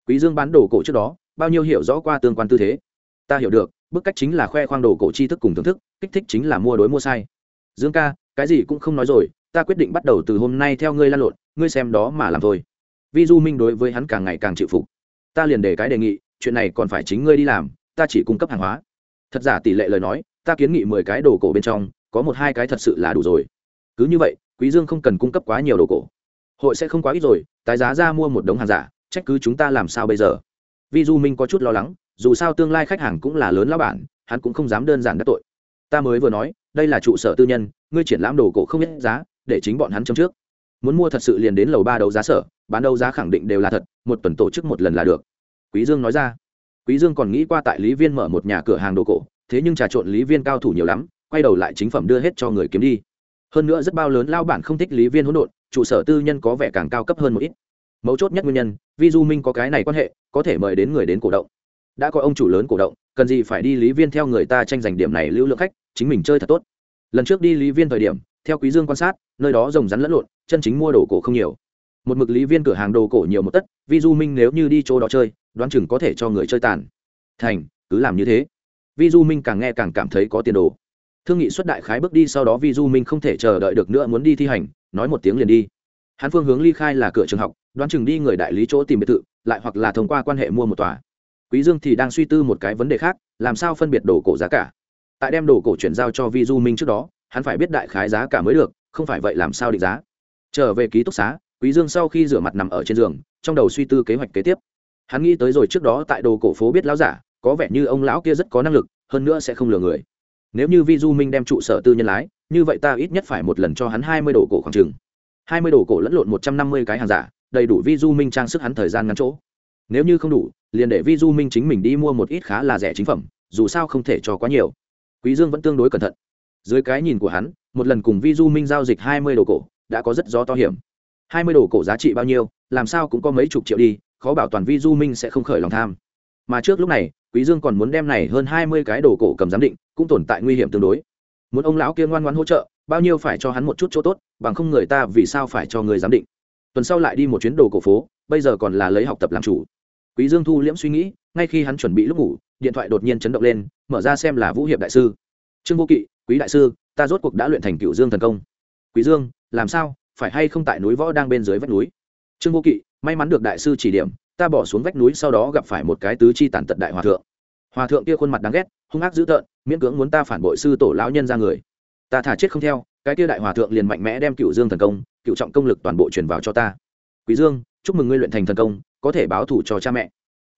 Quý dương bán đồ cổ trước đó, bao nhiêu hiểu rõ qua tương quan tư thế ta hiểu được, bức cách chính là khoe khoang đồ cổ tri thức cùng thưởng thức, kích thích chính là mua đối mua sai. Dương ca, cái gì cũng không nói rồi, ta quyết định bắt đầu từ hôm nay theo ngươi lan lộn, ngươi xem đó mà làm thôi. Vi du minh đối với hắn càng ngày càng chịu phục. Ta liền để cái đề nghị, chuyện này còn phải chính ngươi đi làm, ta chỉ cung cấp hàng hóa. Thật giả tỷ lệ lời nói, ta kiến nghị mười cái đồ cổ bên trong, có một hai cái thật sự là đủ rồi. Cứ như vậy, quý dương không cần cung cấp quá nhiều đồ cổ. Hội sẽ không quá ít rồi, tái giá ra mua một đống hàng giả, trách cứ chúng ta làm sao bây giờ? Vi du minh có chút lo lắng dù sao tương lai khách hàng cũng là lớn lão bản, hắn cũng không dám đơn giản đắc tội. Ta mới vừa nói, đây là trụ sở tư nhân, ngươi triển lãm đồ cổ không biết giá, để chính bọn hắn chấm trước. Muốn mua thật sự liền đến lầu ba đấu giá sở, bán đấu giá khẳng định đều là thật, một tuần tổ chức một lần là được. Quý dương nói ra. Quý dương còn nghĩ qua tại lý viên mở một nhà cửa hàng đồ cổ, thế nhưng trà trộn lý viên cao thủ nhiều lắm, quay đầu lại chính phẩm đưa hết cho người kiếm đi. Hơn nữa rất bao lớn lao bản không thích lý viên hỗn độn, trụ sở tư nhân có vẻ càng cao cấp hơn một ít. Mấu chốt nhất nguyên nhân vi du minh có cái này quan hệ, có thể mời đến người đến cổ động đã có ông chủ lớn cổ động, cần gì phải đi lý viên theo người ta tranh giành điểm này lưu lượng khách, chính mình chơi thật tốt. Lần trước đi lý viên thời điểm, theo quý dương quan sát, nơi đó rồng rắn lẫn lộn, chân chính mua đồ cổ không nhiều. Một mực lý viên cửa hàng đồ cổ nhiều một tất vi du minh nếu như đi chỗ đó chơi, đoán chừng có thể cho người chơi tàn. Thành, cứ làm như thế. Vi du minh càng nghe càng cảm thấy có tiền đồ. Thương nghị xuất đại khái bước đi sau đó vi du minh không thể chờ đợi được nữa muốn đi thi hành, nói một tiếng liền đi. Hắn phương hướng ly khai là cửa trường học, đoán chừng đi người đại lý chỗ tìm biệt thự, lại hoặc là thông qua quan hệ mua một tòa quý dương thì đang suy tư một cái vấn đề khác, làm sao phân biệt đồ cổ giá cả? Tại đem đồ cổ chuyển giao cho vi du minh trước đó, hắn phải biết đại khái giá cả mới được, không phải vậy làm sao định giá? Trở về ký túc xá, quý dương sau khi rửa mặt nằm ở trên giường, trong đầu suy tư kế hoạch kế tiếp. Hắn nghĩ tới rồi trước đó tại đồ cổ phố biết lão giả, có vẻ như ông lão kia rất có năng lực, hơn nữa sẽ không lừa người. Nếu như vi du minh đem trụ sở tư nhân lái, như vậy ta ít nhất phải một lần cho hắn hai mươi đồ cổ khoảng chừng. Hai mươi đồ cổ lẫn lộn một trăm năm mươi cái hàng giả, đầy đủ vi du minh trang sức hắn thời gian ngắn chỗ nếu như không đủ, liền để vi du minh chính mình đi mua một ít khá là rẻ chính phẩm, dù sao không thể cho quá nhiều. Quý dương vẫn tương đối cẩn thận. Dưới cái nhìn của hắn, một lần cùng vi du minh giao dịch hai mươi đồ cổ, đã có rất gió to hiểm. Hai mươi đồ cổ giá trị bao nhiêu, làm sao cũng có mấy chục triệu đi, khó bảo toàn vi du minh sẽ không khởi lòng tham. Mà trước lúc này, quý dương còn muốn đem này hơn hai mươi cái đồ cổ cầm giám định, cũng tồn tại nguy hiểm tương đối. Muốn ông lão kia ngoan ngoãn hỗ trợ, bao nhiêu phải cho hắn một chút chỗ tốt, bằng không người ta vì sao phải cho người giám định. Tuần sau lại đi một chuyến đồ cổ phố, bây giờ còn là lấy học tập làm chủ quý dương thu liễm suy nghĩ, ngay khi hắn chuẩn bị lúc ngủ, điện thoại đột nhiên chấn động lên, mở ra xem là vũ hiệp đại sư. Trương vô kỵ, quý đại sư, ta rốt cuộc đã luyện thành cựu dương thần công. Quý dương, làm sao? Phải hay không tại núi võ đang bên dưới vách núi? Trương vô kỵ, may mắn được đại sư chỉ điểm, ta bỏ xuống vách núi sau đó gặp phải một cái tứ chi tàn tật đại hòa thượng. Hòa thượng kia khuôn mặt đáng ghét, hung ác dữ tợn, miễn cưỡng muốn ta phản bội sư tổ lão nhân ra người. Ta thả chết không theo, cái kia đại hòa thượng liền mạnh mẽ đem cựu dương thần công cựu trọng công lực toàn bộ truyền vào cho ta. Quý dương, chúc mừng ngươi luyện thành thần công có thể báo thủ cho cha mẹ.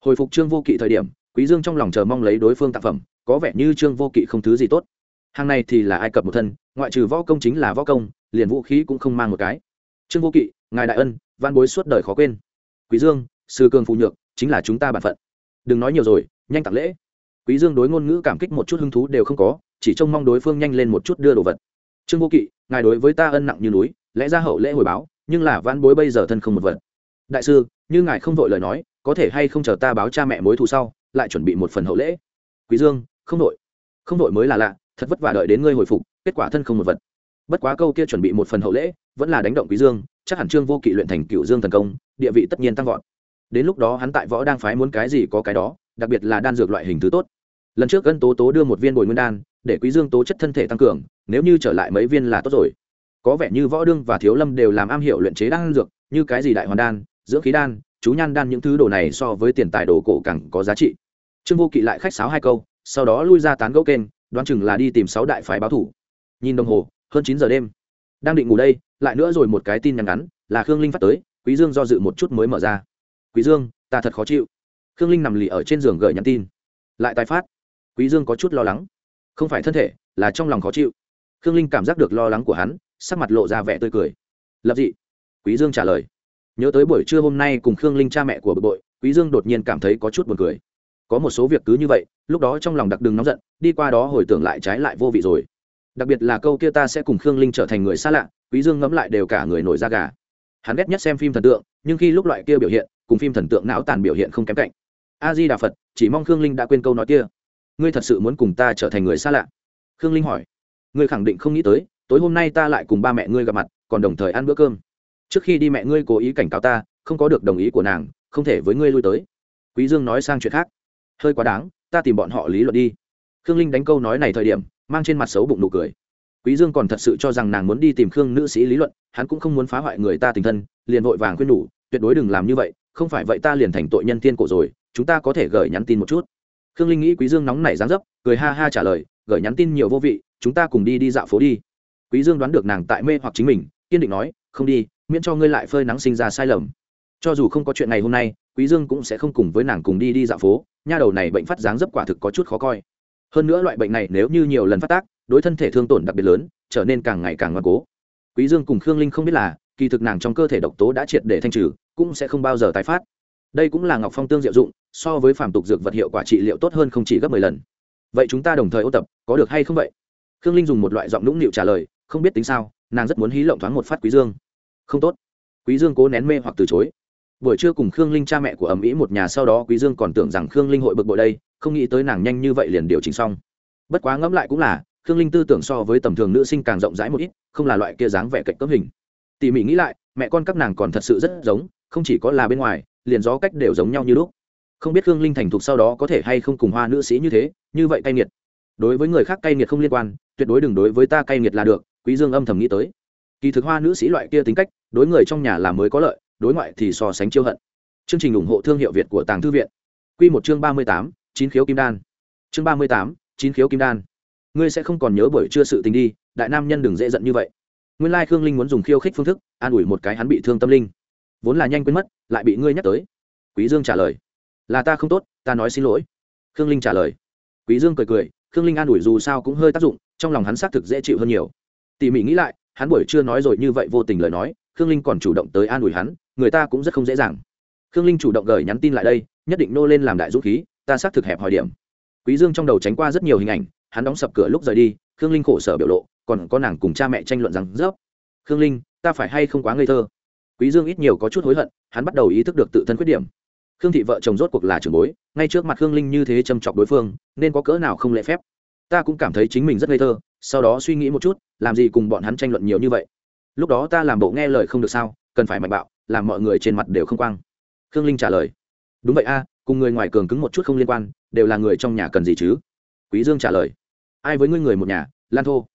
Hồi phục trương vô kỵ thời điểm, quý dương trong lòng chờ mong lấy đối phương tác phẩm, có vẻ như trương vô kỵ không thứ gì tốt. Hàng này thì là ai cập một thân, ngoại trừ võ công chính là võ công, liền vũ khí cũng không mang một cái. Trương vô kỵ, ngài đại ân văn bối suốt đời khó quên. Quý dương, sư cường phụ nhược, chính là chúng ta bản phận. Đừng nói nhiều rồi, nhanh tặng lễ. Quý dương đối ngôn ngữ cảm kích một chút hứng thú đều không có, chỉ trông mong đối phương nhanh lên một chút đưa đồ vật. Trương vô kỵ, ngài đối với ta ân nặng như núi, lẽ ra hậu lễ hồi báo, nhưng là văn bối bây giờ thân không một vật đại sư, như ngài không vội lời nói, có thể hay không chờ ta báo cha mẹ mối thù sau, lại chuẩn bị một phần hậu lễ? Quý dương, không vội. Không vội mới là lạ, thật vất vả đợi đến ngươi hồi phục, kết quả thân không một vật. Bất quá câu kia chuẩn bị một phần hậu lễ, vẫn là đánh động quý dương, chắc hẳn trương vô kỵ luyện thành cựu dương thần công, địa vị tất nhiên tăng vọt. Đến lúc đó hắn tại võ đang phái muốn cái gì có cái đó, đặc biệt là đan dược loại hình thứ tốt. Lần trước gân tố tố đưa một viên bồi nguyên đan, để quý dương tố chất thân thể tăng cường, nếu như trở lại mấy viên là tốt rồi. Có vẻ như võ đương và thiếu lâm đều làm am hiểu luyện chế đan dược, như cái gì đại hoàn đan dưỡng khí đan, chú nhan đan những thứ đồ này so với tiền tài đồ cổ càng có giá trị. Trương vô kỵ lại khách sáo hai câu, sau đó lui ra tán gẫu kênh, đoán chừng là đi tìm sáu đại phái báo thủ. Nhìn đồng hồ, hơn chín giờ đêm. Đang định ngủ đây, lại nữa rồi một cái tin nhắn ngắn, là khương linh phát tới, quý dương do dự một chút mới mở ra. Quý dương, ta thật khó chịu. Khương linh nằm lì ở trên giường gửi nhắn tin. Lại tái phát. Quý dương có chút lo lắng. Không phải thân thể, là trong lòng khó chịu. Khương linh cảm giác được lo lắng của hắn, sắc mặt lộ ra vẻ tươi cười. Lập dị. Quý dương trả lời nhớ tới buổi trưa hôm nay cùng khương linh cha mẹ của bực bội, quý dương đột nhiên cảm thấy có chút buồn cười. Có một số việc cứ như vậy, lúc đó trong lòng đặc đừng nóng giận, đi qua đó hồi tưởng lại trái lại vô vị rồi. Đặc biệt là câu kia ta sẽ cùng khương linh trở thành người xa lạ, quý dương ngẫm lại đều cả người nổi da gà. Hắn ghét nhất xem phim thần tượng, nhưng khi lúc loại kia biểu hiện, cùng phim thần tượng não tàn biểu hiện không kém cạnh. A di đà phật, chỉ mong khương linh đã quên câu nói kia. Ngươi thật sự muốn cùng ta trở thành người xa lạ? Khương linh hỏi. Ngươi khẳng định không nghĩ tới, tối hôm nay ta lại cùng ba mẹ ngươi gặp mặt, còn đồng thời ăn bữa cơm trước khi đi mẹ ngươi cố ý cảnh cáo ta, không có được đồng ý của nàng, không thể với ngươi lui tới. Quý dương nói sang chuyện khác. Hơi quá đáng, ta tìm bọn họ lý luận đi. Khương linh đánh câu nói này thời điểm, mang trên mặt xấu bụng nụ cười. Quý dương còn thật sự cho rằng nàng muốn đi tìm khương nữ sĩ lý luận, hắn cũng không muốn phá hoại người ta tình thân, liền vội vàng khuyên nhủ, tuyệt đối đừng làm như vậy, không phải vậy ta liền thành tội nhân tiên cổ rồi, chúng ta có thể gửi nhắn tin một chút. Khương linh nghĩ quý dương nóng nảy dáng dấp, cười ha ha trả lời, gửi nhắn tin nhiều vô vị, chúng ta cùng đi đi dạo phố đi. Quý dương đoán được nàng tại mê hoặc chính mình, kiên định nói, không đi miễn cho ngươi lại phơi nắng sinh ra sai lầm. Cho dù không có chuyện ngày hôm nay, quý dương cũng sẽ không cùng với nàng cùng đi đi dạo phố, nha đầu này bệnh phát dáng dấp quả thực có chút khó coi. Hơn nữa loại bệnh này nếu như nhiều lần phát tác, đối thân thể thương tổn đặc biệt lớn, trở nên càng ngày càng ngoan cố. Quý dương cùng khương linh không biết là, kỳ thực nàng trong cơ thể độc tố đã triệt để thanh trừ, cũng sẽ không bao giờ tái phát. Đây cũng là ngọc phong tương diệu dụng, so với phàm tục dược vật hiệu quả trị liệu tốt hơn không chỉ gấp mười lần. Vậy chúng ta đồng thời ôn tập, có được hay không vậy? Khương linh dùng một loại giọng nũng nịu trả lời, không biết tính sao, nàng rất muốn hí lộng thoáng một phát quý dương không tốt. Quý dương cố nén mê hoặc từ chối. Buổi trưa cùng khương linh cha mẹ của ẩm ý một nhà sau đó quý dương còn tưởng rằng khương linh hội bực bội đây, không nghĩ tới nàng nhanh như vậy liền điều chỉnh xong. Bất quá ngẫm lại cũng là, khương linh tư tưởng so với tầm thường nữ sinh càng rộng rãi một ít, không là loại kia dáng vẻ cạnh cấm hình. Tỉ mỉ nghĩ lại, mẹ con các nàng còn thật sự rất giống, không chỉ có là bên ngoài, liền gió cách đều giống nhau như lúc. Không biết khương linh thành thục sau đó có thể hay không cùng hoa nữ sĩ như thế, như vậy cay nghiệt. Đối với người khác cay nghiệt không liên quan, tuyệt đối đừng đối với ta cay nghiệt là được, quý dương âm thầm nghĩ tới. Kỳ thực hoa nữ sĩ loại kia tính cách đối người trong nhà là mới có lợi đối ngoại thì so sánh chiêu hận. Chương trình ủng hộ thương hiệu việt của tàng thư viện. Quy một chương ba mươi tám, chín khiếu kim đan. Chương ba mươi tám, chín khiếu kim đan. Ngươi sẽ không còn nhớ buổi trưa sự tình đi đại nam nhân đừng dễ giận như vậy. Nguyên lai khương linh muốn dùng khiêu khích phương thức an ủi một cái hắn bị thương tâm linh. Vốn là nhanh quên mất lại bị ngươi nhắc tới. Quý dương trả lời. Là ta không tốt ta nói xin lỗi. Khương linh trả lời. Quý dương cười cười khương linh an ủi dù sao cũng hơi tác dụng trong lòng hắn xác thực dễ chịu hơn nhiều. Tỉ mỉ nghĩ lại hắn buổi trưa nói rồi như vậy vô tình lời nói khương linh còn chủ động tới an ủi hắn, người ta cũng rất không dễ dàng. Khương linh chủ động gửi nhắn tin lại đây, nhất định nô lên làm đại dũng khí, ta xác thực hẹp hỏi điểm. Quý dương trong đầu tránh qua rất nhiều hình ảnh, hắn đóng sập cửa lúc rời đi, khương linh khổ sở biểu lộ, còn có nàng cùng cha mẹ tranh luận rằng, dốc. khương linh, ta phải hay không quá ngây thơ? Quý dương ít nhiều có chút hối hận, hắn bắt đầu ý thức được tự thân khuyết điểm. Khương thị vợ chồng rốt cuộc là trưởng bối, ngay trước mặt khương linh như thế châm chọc đối phương, nên có cỡ nào không lễ phép? Ta cũng cảm thấy chính mình rất ngây thơ, sau đó suy nghĩ một chút, làm gì cùng bọn hắn tranh luận nhiều như vậy? Lúc đó ta làm bộ nghe lời không được sao, cần phải mạnh bạo, làm mọi người trên mặt đều không quang. Khương linh trả lời, đúng vậy a, cùng người ngoài cường cứng một chút không liên quan, đều là người trong nhà cần gì chứ? Quý dương trả lời, ai với ngươi người một nhà, lan thô.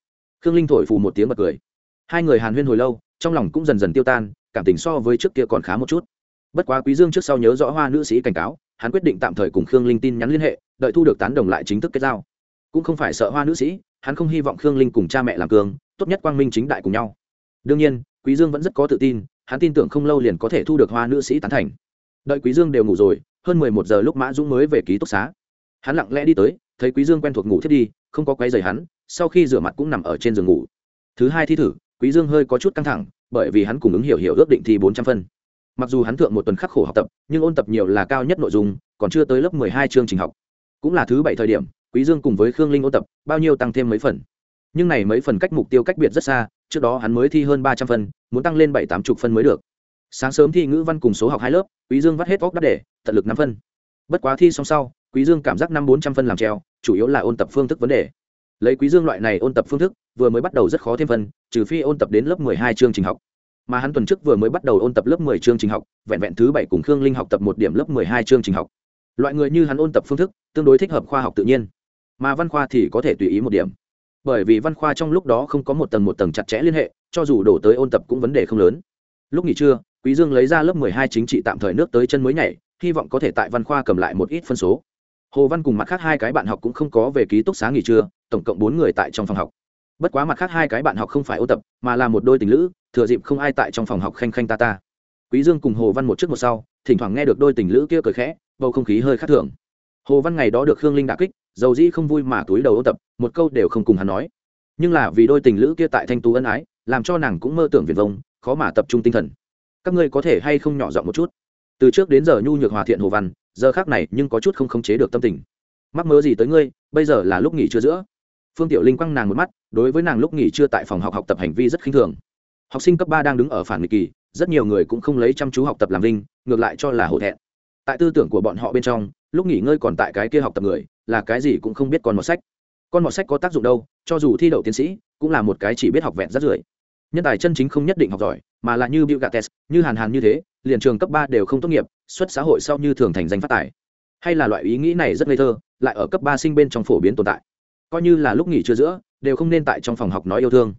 Khương linh thổi phù một tiếng bật cười. Hai người hàn huyên hồi lâu, trong lòng cũng dần dần tiêu tan, cảm tình so với trước kia còn khá một chút. Bất quá quý dương trước sau nhớ rõ hoa nữ sĩ cảnh cáo, hắn quyết định tạm thời cùng khương linh tin nhắn liên hệ, đợi thu được tán đồng lại chính thức kết giao. Cũng không phải sợ hoa nữ sĩ, hắn không hy vọng khương linh cùng cha mẹ làm cường, tốt nhất quang minh chính đại cùng nhau đương nhiên, quý dương vẫn rất có tự tin, hắn tin tưởng không lâu liền có thể thu được hoa nữ sĩ tán thành. Đợi quý dương đều ngủ rồi, hơn mười một giờ lúc mã dũng mới về ký túc xá. Hắn lặng lẽ đi tới, thấy quý dương quen thuộc ngủ thiết đi, không có quấy giày hắn, sau khi rửa mặt cũng nằm ở trên giường ngủ. Thứ hai thi thử, quý dương hơi có chút căng thẳng, bởi vì hắn cùng ứng hiểu hiểu ước định thi bốn trăm phân. Mặc dù hắn thượng một tuần khắc khổ học tập, nhưng ôn tập nhiều là cao nhất nội dung, còn chưa tới lớp mười hai chương trình học. Cũng là thứ bảy thời điểm, quý dương cùng với khương linh ôn tập, bao nhiêu tăng thêm mấy phần nhưng này mấy phần cách mục tiêu cách biệt rất xa, trước đó hắn mới thi hơn ba trăm phân, muốn tăng lên bảy tám chục phân mới được. Sáng sớm thi ngữ văn cùng số học hai lớp, quý dương vắt hết óc đắt để tận lực năm phân. Bất quá thi xong sau, quý dương cảm giác năm bốn trăm phân làm treo, chủ yếu là ôn tập phương thức vấn đề. Lấy quý dương loại này ôn tập phương thức, vừa mới bắt đầu rất khó thêm phân, trừ phi ôn tập đến lớp mười hai chương trình học. Mà hắn tuần trước vừa mới bắt đầu ôn tập lớp mười chương trình học, vẹn vẹn thứ bảy cùng khương linh học tập một điểm lớp mười hai chương trình học. Loại người như hắn ôn tập phương thức, tương đối thích hợp khoa học tự nhiên. Mà văn khoa thì có thể tùy ý một điểm bởi vì văn khoa trong lúc đó không có một tầng một tầng chặt chẽ liên hệ, cho dù đổ tới ôn tập cũng vấn đề không lớn. Lúc nghỉ trưa, quý dương lấy ra lớp mười hai chính trị tạm thời nước tới chân mới nhảy, hy vọng có thể tại văn khoa cầm lại một ít phân số. Hồ văn cùng mặt khác hai cái bạn học cũng không có về ký túc xá nghỉ trưa, tổng cộng bốn người tại trong phòng học. Bất quá mặt khác hai cái bạn học không phải ôn tập, mà là một đôi tình lữ, thừa dịp không ai tại trong phòng học khanh khanh ta ta. Quý dương cùng hồ văn một trước một sau, thỉnh thoảng nghe được đôi tình lữ kia cười khẽ, bầu không khí hơi khác thường. Hồ văn ngày đó được khương linh đả kích dầu dĩ không vui mà túi đầu ôn tập, một câu đều không cùng hắn nói. Nhưng là vì đôi tình lữ kia tại thanh tú ân ái, làm cho nàng cũng mơ tưởng viền vông, khó mà tập trung tinh thần. Các ngươi có thể hay không nhỏ giọng một chút? Từ trước đến giờ nhu nhược hòa thiện hồ văn, giờ khác này nhưng có chút không khống chế được tâm tình. Mắc mơ gì tới ngươi, bây giờ là lúc nghỉ trưa giữa. Phương tiểu linh quăng nàng một mắt, đối với nàng lúc nghỉ trưa tại phòng học học tập hành vi rất khinh thường. Học sinh cấp ba đang đứng ở phản nghịch kỳ, rất nhiều người cũng không lấy chăm chú học tập làm linh ngược lại cho là hổ thẹn. Tại tư tưởng của bọn họ bên trong, lúc nghỉ ngơi còn tại cái kia học tập người là cái gì cũng không biết còn một sách. Con một sách có tác dụng đâu, cho dù thi đậu tiến sĩ, cũng là một cái chỉ biết học vẹn rất rưởi nhân tài chân chính không nhất định học giỏi, mà là như bill gates, như hàn hàn như thế, liền trường cấp ba đều không tốt nghiệp, xuất xã hội sau như thường thành danh phát tài. Hay là loại ý nghĩ này rất ngây thơ, lại ở cấp ba sinh bên trong phổ biến tồn tại. Coi như là lúc nghỉ trưa giữa, đều không nên tại trong phòng học nói yêu thương.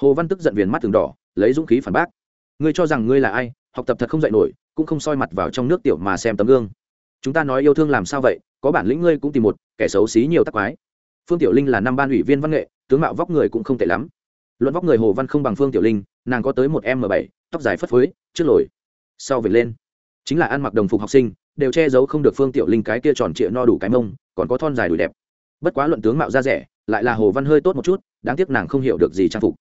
Hồ văn tức giận viền mắt từng đỏ, lấy dũng khí phản bác. Ngươi cho rằng ngươi là ai, học tập thật không dạy nổi, cũng không soi mặt vào trong nước tiểu mà xem tấm gương. Chúng ta nói yêu thương làm sao vậy, có bản lĩnh ngươi cũng tìm một kẻ xấu xí nhiều tắc quái. Phương tiểu linh là năm ban ủy viên văn nghệ, tướng mạo vóc người cũng không tệ lắm. Luận vóc người hồ văn không bằng phương tiểu linh, nàng có tới một m bảy, tóc dài phất phới, trước lồi, sau về lên. Chính là ăn mặc đồng phục học sinh, đều che giấu không được phương tiểu linh cái kia tròn trịa no đủ cái mông, còn có thon dài đùi đẹp. Bất quá luận tướng mạo ra rẻ, lại là hồ văn hơi tốt một chút, đáng tiếc nàng không hiểu được gì trang phục.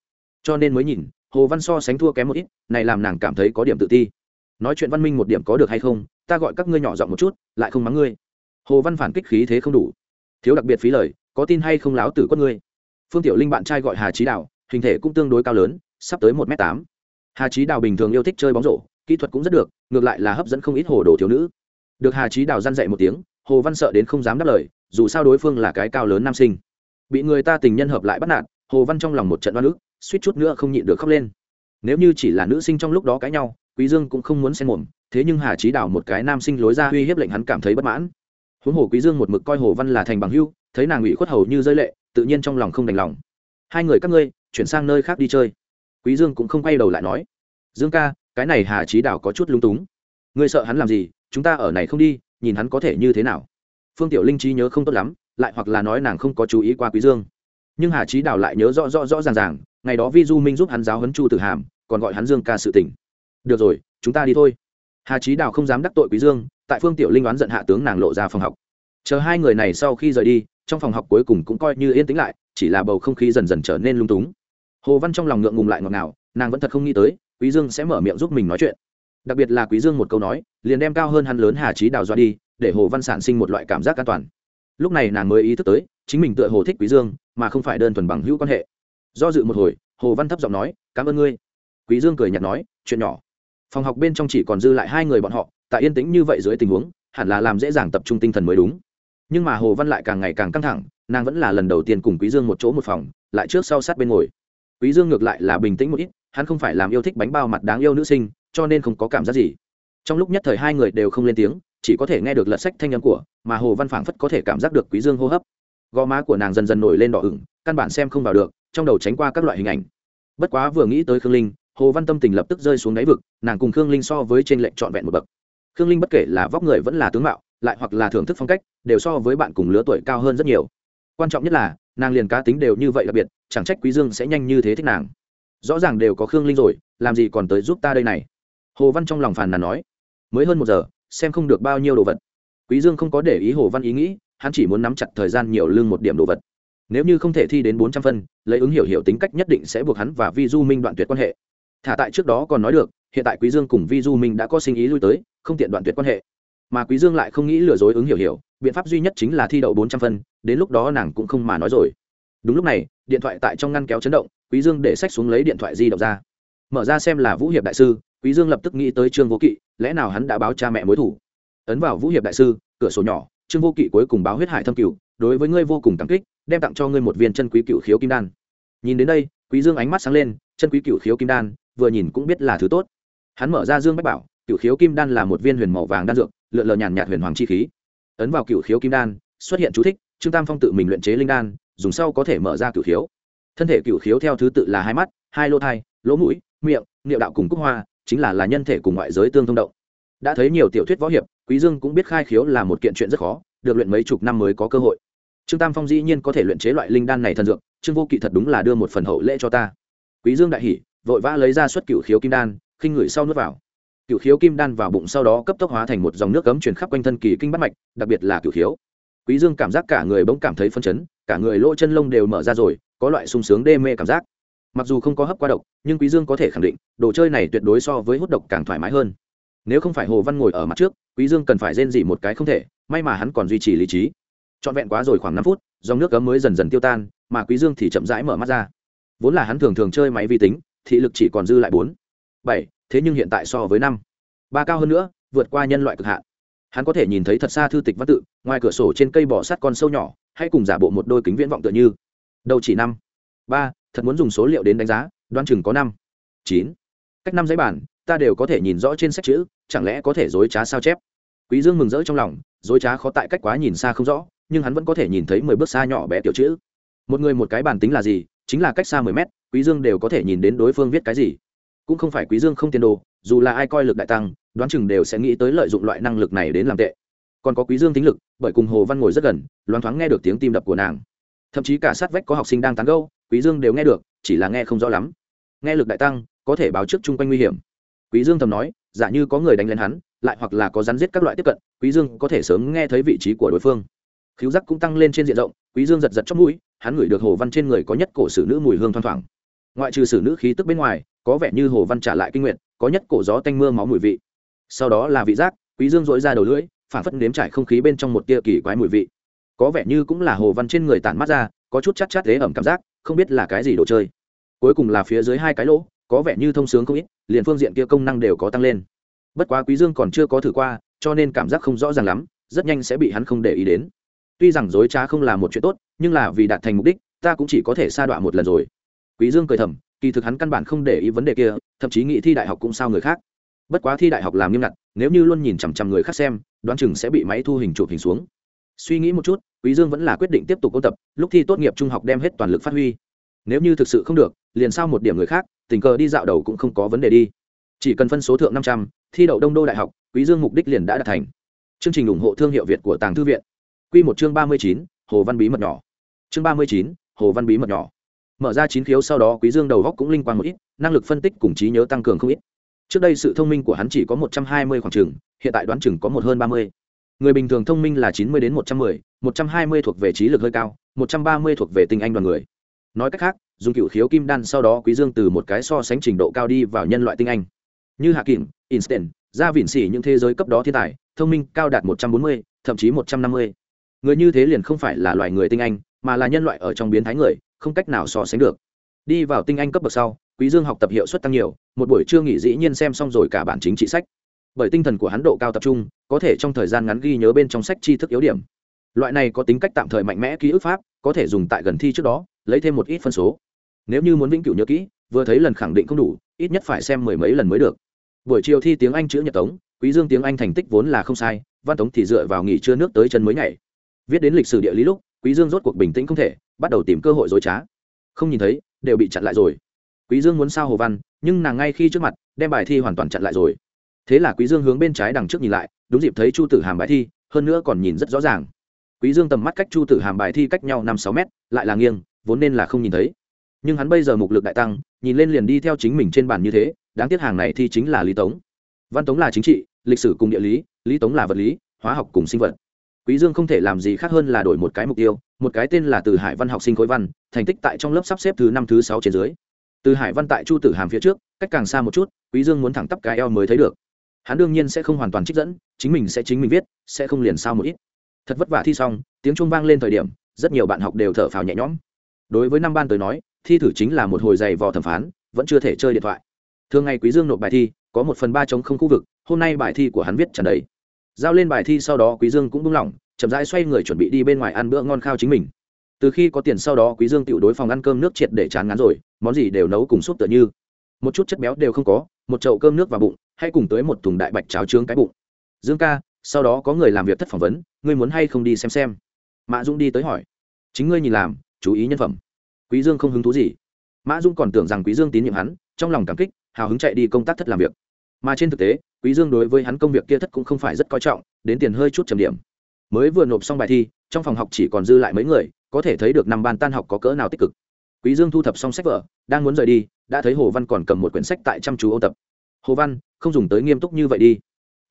Cho nên mới nhìn, hồ văn so sánh thua kém một ít, này làm nàng cảm thấy có điểm tự ti. Nói chuyện văn minh một điểm có được hay không, ta gọi các ngươi nhỏ giọng một chút, lại không mắng ngươi. Hồ văn phản kích khí thế không đủ thiếu đặc biệt phí lời, có tin hay không láo tử con ngươi. Phương tiểu linh bạn trai gọi hà trí đào, hình thể cũng tương đối cao lớn, sắp tới một m tám. Hà trí đào bình thường yêu thích chơi bóng rổ, kỹ thuật cũng rất được, ngược lại là hấp dẫn không ít hồ đồ thiếu nữ. Được hà trí đào g dậy một tiếng, hồ văn sợ đến không dám đáp lời, dù sao đối phương là cái cao lớn nam sinh. Bị người ta tình nhân hợp lại bắt nạt, hồ văn trong lòng một trận oan ức, suýt chút nữa không nhịn được khóc lên. Nếu như chỉ là nữ sinh trong lúc đó cãi nhau, quý dương cũng không muốn xen mồm, thế nhưng hà trí đào một cái nam sinh lối ra uy hiếp lệnh hắn cảm thấy bất mãn huống hồ quý dương một mực coi hồ văn là thành bằng hưu, thấy nàng ủy khuất hầu như rơi lệ, tự nhiên trong lòng không đành lòng. Hai người các ngươi, chuyển sang nơi khác đi chơi. Quý dương cũng không quay đầu lại nói. Dương ca, cái này hà trí đào có chút lung túng. Ngươi sợ hắn làm gì, chúng ta ở này không đi, nhìn hắn có thể như thế nào. Phương tiểu linh trí nhớ không tốt lắm, lại hoặc là nói nàng không có chú ý qua quý dương. Nhưng hà trí đào lại nhớ rõ rõ rõ ràng ràng, ngày đó vi du minh giúp hắn giáo huấn chu tử hàm, còn gọi hắn dương ca sự tỉnh được rồi, chúng ta đi thôi. Hà trí đào không dám đắc tội quý dương tại phương tiểu linh oán giận hạ tướng nàng lộ ra phòng học. Chờ hai người này sau khi rời đi, trong phòng học cuối cùng cũng coi như yên tĩnh lại, chỉ là bầu không khí dần dần trở nên lung túng. Hồ văn trong lòng ngượng ngùng lại ngọt ngào, nàng vẫn thật không nghĩ tới, quý dương sẽ mở miệng giúp mình nói chuyện. Đặc biệt là quý dương một câu nói, liền đem cao hơn hắn lớn hà trí đào doa đi, để hồ văn sản sinh một loại cảm giác an toàn. Lúc này nàng mới ý thức tới, chính mình tựa hồ thích quý dương, mà không phải đơn thuần bằng hữu quan hệ. Do dự một hồi, hồ văn thấp giọng nói, cảm ơn ngươi. Quý dương cười nhạt nói, chuyện nhỏ. Phòng học bên trong chỉ còn dư lại hai người bọn họ tại yên tĩnh như vậy dưới tình huống, hẳn là làm dễ dàng tập trung tinh thần mới đúng. Nhưng mà hồ văn lại càng ngày càng căng thẳng, nàng vẫn là lần đầu tiên cùng quý dương một chỗ một phòng, lại trước sau sát bên ngồi. Quý dương ngược lại là bình tĩnh một ít, hắn không phải làm yêu thích bánh bao mặt đáng yêu nữ sinh, cho nên không có cảm giác gì. Trong lúc nhất thời hai người đều không lên tiếng, chỉ có thể nghe được lật sách thanh âm của, mà hồ văn phảng phất có thể cảm giác được quý dương hô hấp. Gò má của nàng dần dần nổi lên đỏ ửng, căn bản xem không vào được, trong đầu tránh qua các loại hình ảnh. Bất quá vừa nghĩ tới khương linh, hồ văn tâm tình lập tức rơi xuống đáy vực, nàng cùng khương linh so với trên lệnh trọn vẹn một bậc khương linh bất kể là vóc người vẫn là tướng mạo, lại hoặc là thưởng thức phong cách, đều so với bạn cùng lứa tuổi cao hơn rất nhiều. Quan trọng nhất là, nàng liền cá tính đều như vậy đặc biệt, chẳng trách quý dương sẽ nhanh như thế thích nàng. Rõ ràng đều có khương linh rồi, làm gì còn tới giúp ta đây này? Hồ văn trong lòng phàn nàn nói. Mới hơn một giờ, xem không được bao nhiêu đồ vật. Quý dương không có để ý hồ văn ý nghĩ, hắn chỉ muốn nắm chặt thời gian nhiều lương một điểm đồ vật. Nếu như không thể thi đến bốn trăm phân, lấy ứng hiểu hiểu tính cách nhất định sẽ buộc hắn và vi du minh đoạn tuyệt quan hệ. Thả tại trước đó còn nói được, hiện tại quý dương cùng vi du minh đã có sinh ý lui tới không tiện đoạn tuyệt quan hệ. Mà quý dương lại không nghĩ lừa dối ứng hiểu hiểu, biện pháp duy nhất chính là thi đậu bốn trăm phân, đến lúc đó nàng cũng không mà nói rồi. Đúng lúc này, điện thoại tại trong ngăn kéo chấn động, quý dương để sách xuống lấy điện thoại di động ra. Mở ra xem là vũ hiệp đại sư, quý dương lập tức nghĩ tới trương vô kỵ, lẽ nào hắn đã báo cha mẹ mối thủ? Ấn vào vũ hiệp đại sư, cửa sổ nhỏ, trương vô kỵ cuối cùng báo huyết hải thâm cửu, đối với ngươi vô cùng cảm kích, đem tặng cho ngươi một viên chân quý cửu khiếu kim đan. Nhìn đến đây, quý dương ánh mắt sáng lên, chân quý cửu khiếu kim đan, vừa nhìn cũng biết là thứ tốt. Hắn mở ra dương bách bảo cửu khiếu kim đan là một viên huyền màu vàng đan dược, lượn lờ nhàn nhạt huyền hoàng chi khí. Ấn vào cửu khiếu kim đan, xuất hiện chú thích, trương tam phong tự mình luyện chế linh đan, dùng sau có thể mở ra cửu khiếu. Thân thể cửu khiếu theo thứ tự là hai mắt, hai lỗ thai, lỗ mũi, miệng, niệu đạo cùng cúc hoa, chính là là nhân thể cùng ngoại giới tương thông động. Đã thấy nhiều tiểu thuyết võ hiệp, quý dương cũng biết khai khiếu là một kiện chuyện rất khó, được luyện mấy chục năm mới có cơ hội. Trương tam phong dĩ nhiên có thể luyện chế loại linh đan này thần dược, trương vô kỵ thật đúng là đưa một phần hậu lễ cho ta. Quý dương đại hỉ, vội vã lấy ra xuất cửu khiếu kim đan, khinh người sau nuốt vào cửu khiếu kim đan vào bụng sau đó cấp tốc hóa thành một dòng nước cấm truyền khắp quanh thân kỳ kinh bắt mạch, đặc biệt là cửu khiếu. Quý dương cảm giác cả người bỗng cảm thấy phân chấn, cả người lỗ chân lông đều mở ra rồi, có loại sung sướng đê mê cảm giác. Mặc dù không có hấp qua độc, nhưng quý dương có thể khẳng định, đồ chơi này tuyệt đối so với hút độc càng thoải mái hơn. Nếu không phải hồ văn ngồi ở mặt trước, quý dương cần phải rên dỉ một cái không thể, may mà hắn còn duy trì lý trí. Trọn vẹn quá rồi khoảng năm phút, dòng nước cấm mới dần dần tiêu tan, mà quý dương thì chậm rãi mở mắt ra. Vốn là hắn thường thường chơi máy vi tính, thị lực chỉ còn dư lại bốn, bảy thế nhưng hiện tại so với năm, ba cao hơn nữa, vượt qua nhân loại cực hạn. Hắn có thể nhìn thấy thật xa thư tịch văn tự, ngoài cửa sổ trên cây bỏ sắt con sâu nhỏ, hay cùng giả bộ một đôi kính viễn vọng tựa như. Đầu chỉ năm, ba, thật muốn dùng số liệu đến đánh giá, đoán chừng có năm, chín. Cách năm giấy bản, ta đều có thể nhìn rõ trên sách chữ, chẳng lẽ có thể dối trá sao chép? Quý dương mừng rỡ trong lòng, dối trá khó tại cách quá nhìn xa không rõ, nhưng hắn vẫn có thể nhìn thấy mười bước xa nhỏ bé tiểu chữ. Một người một cái bản tính là gì? Chính là cách xa mười mét, quý dương đều có thể nhìn đến đối phương viết cái gì cũng không phải quý dương không tiền đồ, dù là ai coi lực đại tăng, đoán chừng đều sẽ nghĩ tới lợi dụng loại năng lực này đến làm tệ. Còn có quý dương tính lực, bởi cùng hồ văn ngồi rất gần, loáng thoáng nghe được tiếng tim đập của nàng. Thậm chí cả sát vách có học sinh đang tán gẫu, quý dương đều nghe được, chỉ là nghe không rõ lắm. Nghe lực đại tăng, có thể báo trước chung quanh nguy hiểm. Quý dương thầm nói, giả như có người đánh lên hắn, lại hoặc là có rắn giết các loại tiếp cận, quý dương có thể sớm nghe thấy vị trí của đối phương. Khiếu giác cũng tăng lên trên diện rộng, quý dương giật giật trong mũi, hắn ngửi được hồ văn trên người có nhất cổ sử nữ mùi hương thoang thoảng ngoại trừ sử nữ khí tức bên ngoài, có vẻ như hồ văn trả lại kinh nguyện có nhất cổ gió tanh mưa máu mùi vị. Sau đó là vị giác, quý dương dội ra đầu lưỡi phản phất nếm trải không khí bên trong một tia kỳ quái mùi vị. Có vẻ như cũng là hồ văn trên người tản mắt ra, có chút chát chát thế ẩm cảm giác, không biết là cái gì đồ chơi. Cuối cùng là phía dưới hai cái lỗ, có vẻ như thông sướng không ít, liền phương diện kia công năng đều có tăng lên. Bất quá quý dương còn chưa có thử qua, cho nên cảm giác không rõ ràng lắm, rất nhanh sẽ bị hắn không để ý đến. Tuy rằng dối trá không là một chuyện tốt, nhưng là vì đạt thành mục đích, ta cũng chỉ có thể sa đọa một lần rồi quý dương cười thầm, kỳ thực hắn căn bản không để ý vấn đề kia, thậm chí nghĩ thi đại học cũng sao người khác. Bất quá thi đại học làm nghiêm ngặt, nếu như luôn nhìn chằm chằm người khác xem, đoán chừng sẽ bị máy thu hình chụp hình xuống. Suy nghĩ một chút, quý dương vẫn là quyết định tiếp tục ôn tập, lúc thi tốt nghiệp trung học đem hết toàn lực phát huy. Nếu như thực sự không được, liền sao một điểm người khác, tình cờ đi dạo đầu cũng không có vấn đề đi. Chỉ cần phân số thượng năm trăm, thi đậu đông đô đại học, quý dương mục đích liền đã đạt thành. Chương trình ủng hộ thương hiệu việt của tàng thư viện. Quy một chương ba mươi chín, hồ văn bí mật nhỏ. Chương ba mươi chín, hồ văn bí mật nhỏ mở ra chín khiếu sau đó quý dương đầu góc cũng linh quang một ít, năng lực phân tích cùng trí nhớ tăng cường không ít. Trước đây sự thông minh của hắn chỉ có một trăm hai mươi khoảng trường hiện tại đoán chừng có một hơn ba mươi. Người bình thường thông minh là chín mươi đến một trăm mười, một trăm hai mươi thuộc về trí lực hơi cao, một trăm ba mươi thuộc về tinh anh đoàn người. Nói cách khác, dùng cựu khiếu kim đan sau đó quý dương từ một cái so sánh trình độ cao đi vào nhân loại tinh anh. Như hạ kỳnh instant ra vỉn xỉ những thế giới cấp đó thiên tài, thông minh cao đạt một trăm bốn mươi, thậm chí một trăm năm mươi. Người như thế liền không phải là loài người tinh anh, mà là nhân loại ở trong biến thái người không cách nào so sánh được. Đi vào tinh anh cấp bậc sau, quý dương học tập hiệu suất tăng nhiều, một buổi trưa nghỉ dĩ nhiên xem xong rồi cả bản chính trị sách. Bởi tinh thần của hắn độ cao tập trung, có thể trong thời gian ngắn ghi nhớ bên trong sách tri thức yếu điểm. Loại này có tính cách tạm thời mạnh mẽ ký ức pháp, có thể dùng tại gần thi trước đó, lấy thêm một ít phân số. Nếu như muốn vĩnh cửu nhớ kỹ, vừa thấy lần khẳng định không đủ, ít nhất phải xem mười mấy lần mới được. Buổi chiều thi tiếng anh chữ nhật tống, quý dương tiếng anh thành tích vốn là không sai, văn tống thì dựa vào nghỉ trưa nước tới chân mới nhảy. Viết đến lịch sử địa lý lúc, quý dương rốt cuộc bình tĩnh không thể bắt đầu tìm cơ hội dối trá. Không nhìn thấy, đều bị chặn lại rồi. Quý dương muốn sao hồ văn, nhưng nàng ngay khi trước mặt, đem bài thi hoàn toàn chặn lại rồi. Thế là quý dương hướng bên trái đằng trước nhìn lại, đúng dịp thấy chu tử hàm bài thi, hơn nữa còn nhìn rất rõ ràng. Quý dương tầm mắt cách chu tử hàm bài thi cách nhau năm sáu mét, lại là nghiêng, vốn nên là không nhìn thấy. Nhưng hắn bây giờ mục lực đại tăng, nhìn lên liền đi theo chính mình trên bàn như thế, đáng tiếc hàng này thi chính là lý tống. Văn tống là chính trị, lịch sử cùng địa lý lý tống là vật lý, hóa học cùng sinh vật. Quý dương không thể làm gì khác hơn là đổi một cái mục tiêu một cái tên là từ hải văn học sinh khối văn, thành tích tại trong lớp sắp xếp thứ năm, thứ sáu trên dưới. Từ hải văn tại chu tử hàm phía trước, cách càng xa một chút, quý dương muốn thẳng tắp cái eo mới thấy được. Hắn đương nhiên sẽ không hoàn toàn trích dẫn, chính mình sẽ chính mình viết, sẽ không liền sao một ít. Thật vất vả thi xong, tiếng chuông vang lên thời điểm, rất nhiều bạn học đều thở phào nhẹ nhõm. Đối với năm ban tới nói, thi thử chính là một hồi dày vò thẩm phán, vẫn chưa thể chơi điện thoại. Thường ngày quý dương nộp bài thi, có một phần ba chống không khu vực, hôm nay bài thi của hắn viết tràn đầy. Giao lên bài thi sau đó quý dương cũng buông lỏng chậm rãi xoay người chuẩn bị đi bên ngoài ăn bữa ngon khao chính mình. Từ khi có tiền sau đó, quý dương tiểu đối phòng ăn cơm nước triệt để chán ngán rồi, món gì đều nấu cùng suốt tựa như. Một chút chất béo đều không có, một chậu cơm nước vào bụng, hay cùng tới một thùng đại bạch cháo trướng cái bụng. Dương ca, sau đó có người làm việc thất phỏng vấn, ngươi muốn hay không đi xem xem? Mã dung đi tới hỏi. Chính ngươi nhìn làm, chú ý nhân phẩm. Quý dương không hứng thú gì. Mã dung còn tưởng rằng quý dương tín nhiệm hắn, trong lòng cảm kích, hào hứng chạy đi công tác thất làm việc. Mà trên thực tế, quý dương đối với hắn công việc kia thất cũng không phải rất coi trọng, đến tiền hơi chút trầm điểm mới vừa nộp xong bài thi, trong phòng học chỉ còn dư lại mấy người, có thể thấy được năm ban tan học có cỡ nào tích cực. Quý dương thu thập xong sách vở, đang muốn rời đi, đã thấy hồ văn còn cầm một quyển sách tại chăm chú ôn tập. Hồ văn, không dùng tới nghiêm túc như vậy đi.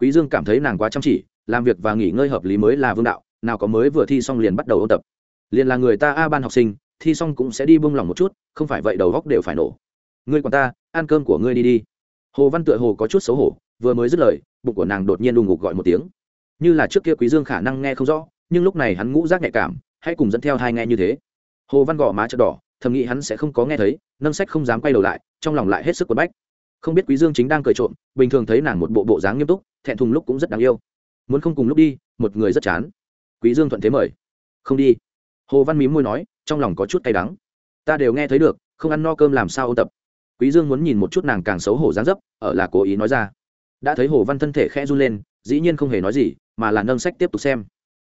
Quý dương cảm thấy nàng quá chăm chỉ, làm việc và nghỉ ngơi hợp lý mới là vương đạo, nào có mới vừa thi xong liền bắt đầu ôn tập. Liền là người ta a ban học sinh, thi xong cũng sẽ đi buông lỏng một chút, không phải vậy đầu góc đều phải nổ. Ngươi còn ta, ăn cơm của ngươi đi đi. Hồ văn tựa hồ có chút xấu hổ, vừa mới dứt lời, bụng của nàng đột nhiên đùng ngục gọi một tiếng như là trước kia quý dương khả năng nghe không rõ, nhưng lúc này hắn ngũ giác nhạy cảm, hãy cùng dẫn theo hai nghe như thế. Hồ văn gõ má chợt đỏ, thầm nghĩ hắn sẽ không có nghe thấy, nâng sách không dám quay đầu lại, trong lòng lại hết sức quấn bách. Không biết quý dương chính đang cười trộm, bình thường thấy nàng một bộ bộ dáng nghiêm túc, thẹn thùng lúc cũng rất đáng yêu. Muốn không cùng lúc đi, một người rất chán. Quý dương thuận thế mời. Không đi. Hồ văn mím môi nói, trong lòng có chút cay đắng. Ta đều nghe thấy được, không ăn no cơm làm sao ôn tập. Quý dương muốn nhìn một chút nàng càng xấu hổ dáng dấp, ở là cố ý nói ra. Đã thấy hồ văn thân thể khẽ run lên, dĩ nhiên không hề nói gì mà là nâng sách tiếp tục xem.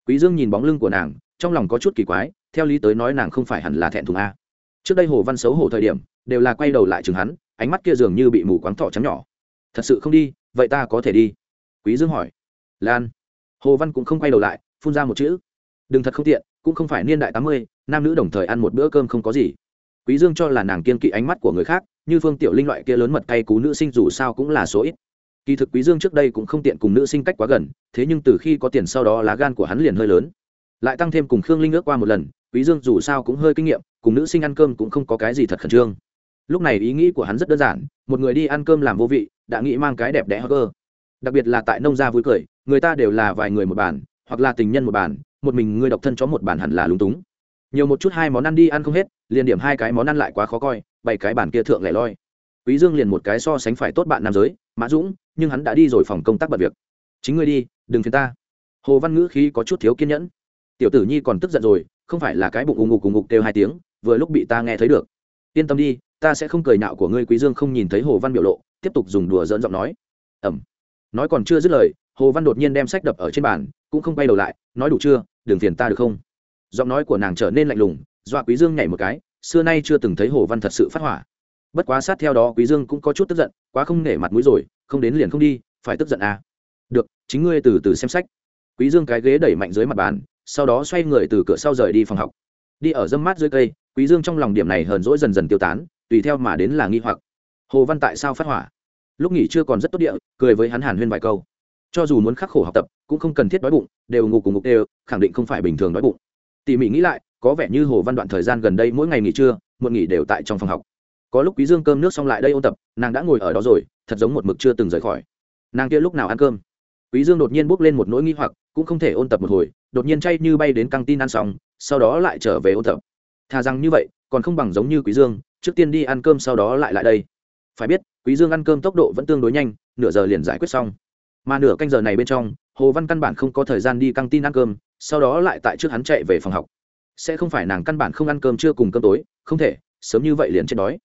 Quý dương nhìn bóng lưng của nàng, trong lòng có chút kỳ quái, theo lý tới nói nàng không phải hẳn là thẹn thùng a. Trước đây hồ văn xấu hổ thời điểm, đều là quay đầu lại chừng hắn, ánh mắt kia dường như bị mù quáng thọ trắng nhỏ. Thật sự không đi, vậy ta có thể đi? Quý dương hỏi. Lan. Hồ văn cũng không quay đầu lại, phun ra một chữ. Đừng thật không tiện, cũng không phải niên đại tám mươi, nam nữ đồng thời ăn một bữa cơm không có gì. Quý dương cho là nàng kiên kỵ ánh mắt của người khác, như phương tiểu linh loại kia lớn mật cay cú nữ sinh dù sao cũng là số ít kỳ thực quý dương trước đây cũng không tiện cùng nữ sinh cách quá gần, thế nhưng từ khi có tiền sau đó lá gan của hắn liền hơi lớn. Lại tăng thêm cùng khương linh ước qua một lần, quý dương dù sao cũng hơi kinh nghiệm, cùng nữ sinh ăn cơm cũng không có cái gì thật khẩn trương. Lúc này ý nghĩ của hắn rất đơn giản, một người đi ăn cơm làm vô vị, đã nghĩ mang cái đẹp đẽ cơ đặc biệt là tại nông gia vui cười, người ta đều là vài người một bàn, hoặc là tình nhân một bàn, một mình người độc thân cho một bàn hẳn là lúng túng. Nhiều một chút hai món ăn đi ăn không hết, liền điểm hai cái món ăn lại quá khó coi, bảy cái bàn kia thượng lẻ loi quý dương liền một cái so sánh phải tốt bạn nam giới, mã dũng, nhưng hắn đã đi rồi phòng công tác bận việc. Chính ngươi đi, đừng phiền ta. Hồ văn ngữ khí có chút thiếu kiên nhẫn. Tiểu tử nhi còn tức giận rồi, không phải là cái bụng ù ngục cùng ngục kêu hai tiếng, vừa lúc bị ta nghe thấy được. Yên tâm đi, ta sẽ không cười nhạo của ngươi, quý dương không nhìn thấy hồ văn biểu lộ, tiếp tục dùng đùa dỡn giọng nói. Ẩm nói còn chưa dứt lời, hồ văn đột nhiên đem sách đập ở trên bàn, cũng không quay đầu lại, nói đủ chưa, đừng phiền ta được không? Giọng nói của nàng trở nên lạnh lùng, dọa quý dương nhảy một cái, xưa nay chưa từng thấy hồ văn thật sự phát hỏa bất quá sát theo đó quý dương cũng có chút tức giận, quá không nể mặt mũi rồi, không đến liền không đi, phải tức giận à. Được, chính ngươi từ từ xem sách. Quý dương cái ghế đẩy mạnh dưới mặt bàn, sau đó xoay người từ cửa sau rời đi phòng học. Đi ở dâm mát dưới cây, quý dương trong lòng điểm này hờn dỗi dần dần tiêu tán, tùy theo mà đến là nghi hoặc. Hồ văn tại sao phát hỏa? Lúc nghỉ chưa còn rất tốt địa, cười với hắn hàn huyên vài câu. Cho dù muốn khắc khổ học tập, cũng không cần thiết đói bụng, đều ngủ cùng ngục đều, khẳng định không phải bình thường đói bụng. Tỉ mỉ nghĩ lại, có vẻ như hồ văn đoạn thời gian gần đây mỗi ngày nghỉ trưa, muộn nghỉ đều tại trong phòng học có lúc quý dương cơm nước xong lại đây ôn tập, nàng đã ngồi ở đó rồi, thật giống một mực chưa từng rời khỏi. Nàng kia lúc nào ăn cơm? Quý dương đột nhiên bốc lên một nỗi nghi hoặc, cũng không thể ôn tập một hồi, đột nhiên chay như bay đến căng tin ăn xong, sau đó lại trở về ôn tập. Thà rằng như vậy, còn không bằng giống như quý dương, trước tiên đi ăn cơm sau đó lại lại đây. Phải biết, quý dương ăn cơm tốc độ vẫn tương đối nhanh, nửa giờ liền giải quyết xong. Mà nửa canh giờ này bên trong, hồ văn căn bản không có thời gian đi căng tin ăn cơm, sau đó lại tại trước hắn chạy về phòng học. Sẽ không phải nàng căn bản không ăn cơm chưa cùng cơm tối, không thể, sớm như vậy liền chết đói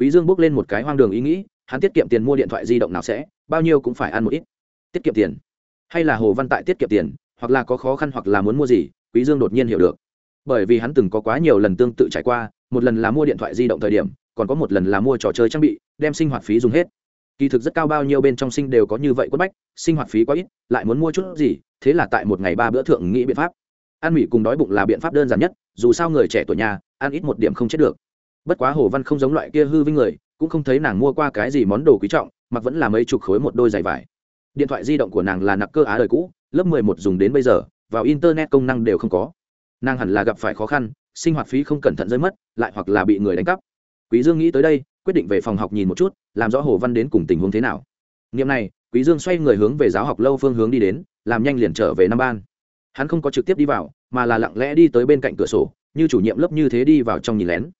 quý dương bước lên một cái hoang đường ý nghĩ, hắn tiết kiệm tiền mua điện thoại di động nào sẽ, bao nhiêu cũng phải ăn một ít. Tiết kiệm tiền? Hay là hồ văn tại tiết kiệm tiền, hoặc là có khó khăn hoặc là muốn mua gì, quý dương đột nhiên hiểu được. Bởi vì hắn từng có quá nhiều lần tương tự trải qua, một lần là mua điện thoại di động thời điểm, còn có một lần là mua trò chơi trang bị, đem sinh hoạt phí dùng hết. Kỳ thực rất cao bao nhiêu bên trong sinh đều có như vậy quất bách, sinh hoạt phí quá ít, lại muốn mua chút gì, thế là tại một ngày ba bữa thượng nghĩ biện pháp. Ăn mì cùng đói bụng là biện pháp đơn giản nhất, dù sao người trẻ tuổi nhà, ăn ít một điểm không chết được bất quá hồ văn không giống loại kia hư vinh người, cũng không thấy nàng mua qua cái gì món đồ quý trọng, mặc vẫn là mấy chục khối một đôi giày vải. Điện thoại di động của nàng là nặc cơ á đời cũ, lớp mười một dùng đến bây giờ, vào internet công năng đều không có. Nàng hẳn là gặp phải khó khăn, sinh hoạt phí không cẩn thận rơi mất, lại hoặc là bị người đánh cắp. Quý dương nghĩ tới đây, quyết định về phòng học nhìn một chút, làm rõ hồ văn đến cùng tình huống thế nào. Nghiệm này, quý dương xoay người hướng về giáo học lâu phương hướng đi đến, làm nhanh liền trở về năm ban. Hắn không có trực tiếp đi vào, mà là lặng lẽ đi tới bên cạnh cửa sổ, như chủ nhiệm lớp như thế đi vào trong nhìn lén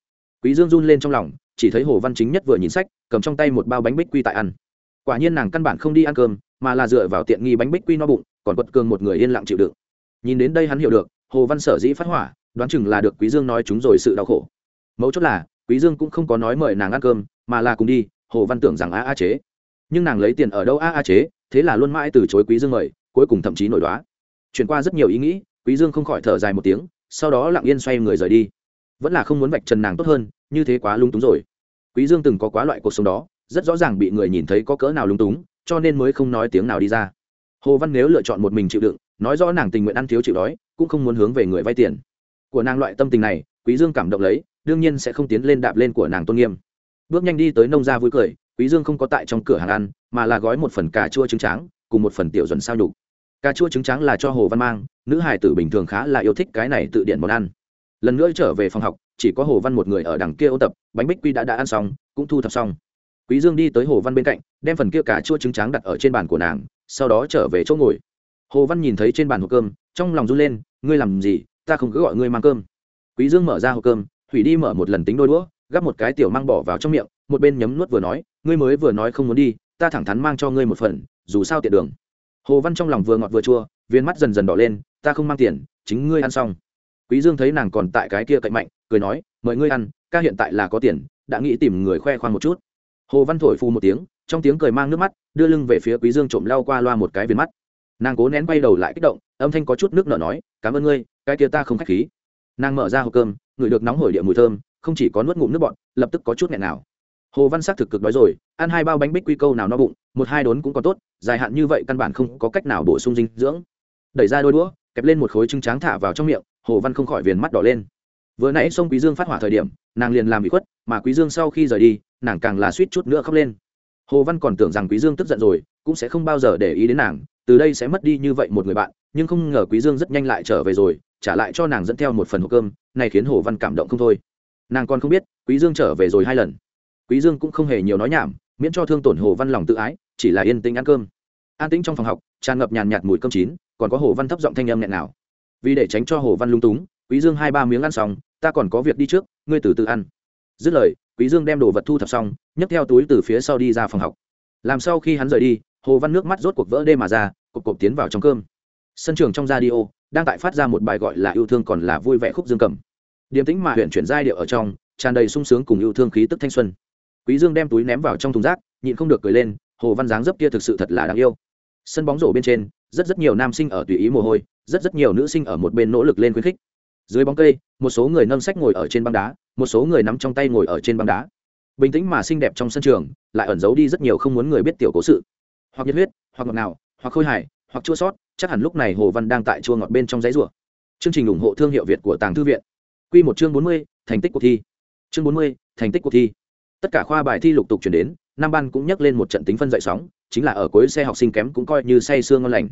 quý dương run lên trong lòng, chỉ thấy hồ văn chính nhất vừa nhìn sách, cầm trong tay một bao bánh bích quy tại ăn. Quả nhiên nàng căn bản không đi ăn cơm, mà là dựa vào tiện nghi bánh bích quy no bụng, còn quật cường một người yên lặng chịu đựng. Nhìn đến đây hắn hiểu được, hồ văn sở dĩ phát hỏa, đoán chừng là được quý dương nói chúng rồi sự đau khổ. Mấu chốt là, quý dương cũng không có nói mời nàng ăn cơm, mà là cùng đi, hồ văn tưởng rằng a a chế. Nhưng nàng lấy tiền ở đâu a a chế, thế là luôn mãi từ chối quý dương mời, cuối cùng thậm chí nổi đoá. Chuyển qua rất nhiều ý nghĩ, quý dương không khỏi thở dài một tiếng, sau đó lặng yên xoay người rời đi vẫn là không muốn vạch trần nàng tốt hơn, như thế quá lung túng rồi. Quý dương từng có quá loại cuộc sống đó, rất rõ ràng bị người nhìn thấy có cỡ nào lung túng, cho nên mới không nói tiếng nào đi ra. Hồ văn nếu lựa chọn một mình chịu đựng, nói rõ nàng tình nguyện ăn thiếu chịu đói, cũng không muốn hướng về người vay tiền. Của nàng loại tâm tình này, quý dương cảm động lấy, đương nhiên sẽ không tiến lên đạp lên của nàng tôn nghiêm. Bước nhanh đi tới nông gia vui cười, quý dương không có tại trong cửa hàng ăn, mà là gói một phần cà chua trứng tráng, cùng một phần tiểu dần sao nhục. Cà chua trứng tráng là cho hồ văn mang, nữ hải tử bình thường khá là yêu thích cái này tự điện món ăn lần nữa trở về phòng học, chỉ có hồ văn một người ở đằng kia ô tập, bánh bích quy đã đã ăn xong, cũng thu thập xong. Quý dương đi tới hồ văn bên cạnh, đem phần kia cà chua trứng tráng đặt ở trên bàn của nàng, sau đó trở về chỗ ngồi. Hồ văn nhìn thấy trên bàn hộp cơm, trong lòng run lên, ngươi làm gì? Ta không cứ gọi ngươi mang cơm. Quý dương mở ra hộp cơm, thủy đi mở một lần tính đôi đũa, gắp một cái tiểu mang bỏ vào trong miệng, một bên nhấm nuốt vừa nói, ngươi mới vừa nói không muốn đi, ta thẳng thắn mang cho ngươi một phần, dù sao tiện đường. Hồ văn trong lòng vừa ngọt vừa chua, viên mắt dần dần đỏ lên, ta không mang tiền, chính ngươi ăn xong quý dương thấy nàng còn tại cái kia cạnh mạnh, cười nói, mời ngươi ăn, ca hiện tại là có tiền, đã nghĩ tìm người khoe khoang một chút. Hồ văn thổi phu một tiếng, trong tiếng cười mang nước mắt, đưa lưng về phía quý dương trộm lau qua loa một cái viền mắt. Nàng cố nén quay đầu lại kích động, âm thanh có chút nước nở nói, cảm ơn ngươi, cái kia ta không khách khí. Nàng mở ra hộp cơm, ngửi được nóng hổi địa mùi thơm, không chỉ có nuốt ngụm nước bọt, lập tức có chút nghẹn nào. Hồ văn sắc thực cực đói rồi, ăn hai bao bánh bích quy câu nào no bụng, một hai đốn cũng còn tốt, dài hạn như vậy căn bản không có cách nào bổ sung dinh dưỡng. Đẩy ra đôi đũa, kẹp lên một khối trứng tráng thả vào trong miệng hồ văn không khỏi viền mắt đỏ lên. Vừa nãy sông quý dương phát hỏa thời điểm, nàng liền làm bị khuất, mà quý dương sau khi rời đi, nàng càng là suýt chút nữa khóc lên. Hồ văn còn tưởng rằng quý dương tức giận rồi, cũng sẽ không bao giờ để ý đến nàng, từ đây sẽ mất đi như vậy một người bạn, nhưng không ngờ quý dương rất nhanh lại trở về rồi, trả lại cho nàng dẫn theo một phần hộp cơm, này khiến hồ văn cảm động không thôi. Nàng còn không biết, quý dương trở về rồi hai lần. Quý dương cũng không hề nhiều nói nhảm, miễn cho thương tổn hồ văn lòng tự ái, chỉ là yên tĩnh ăn cơm. An tĩnh trong phòng học, tràn ngập nhàn nhạt mùi cơm chín, còn có hồ văn thấp giọng thanh âm nghẹn nào vì để tránh cho hồ văn lung túng, quý dương hai ba miếng ăn xong, ta còn có việc đi trước, ngươi từ từ ăn. Dứt lời, quý dương đem đồ vật thu thập xong, nhấc theo túi từ phía sau đi ra phòng học. Làm sau khi hắn rời đi, hồ văn nước mắt rốt cuộc vỡ đê mà ra, cộp cộp tiến vào trong cơm. Sân trường trong radio, đang tại phát ra một bài gọi là yêu thương còn là vui vẻ khúc dương cầm. Điềm tĩnh mà huyện chuyển giai điệu ở trong, tràn đầy sung sướng cùng yêu thương khí tức thanh xuân. Quý dương đem túi ném vào trong thùng rác, nhịn không được cười lên, hồ văn dáng dấp kia thực sự thật là đáng yêu. Sân bóng rổ bên trên rất rất nhiều nam sinh ở tùy ý mồ hôi, rất rất nhiều nữ sinh ở một bên nỗ lực lên khuyến khích. Dưới bóng cây, một số người nâng sách ngồi ở trên băng đá, một số người nắm trong tay ngồi ở trên băng đá. Bình tĩnh mà xinh đẹp trong sân trường, lại ẩn giấu đi rất nhiều không muốn người biết tiểu cố sự. Hoặc nhiệt huyết, hoặc ngọt ngào, hoặc khôi hài, hoặc chua sót, chắc hẳn lúc này hồ văn đang tại chua ngọt bên trong giấy rùa chương trình ủng hộ thương hiệu việt của tàng thư viện. Q một chương bốn mươi, thành tích cuộc thi. Chương bốn mươi, thành tích cuộc thi. Tất cả khoa bài thi lục tục chuyển đến, năm ban cũng nhắc lên một trận tính phân dậy sóng chính là ở cuối xe học sinh kém cũng coi như say sương ngon lành.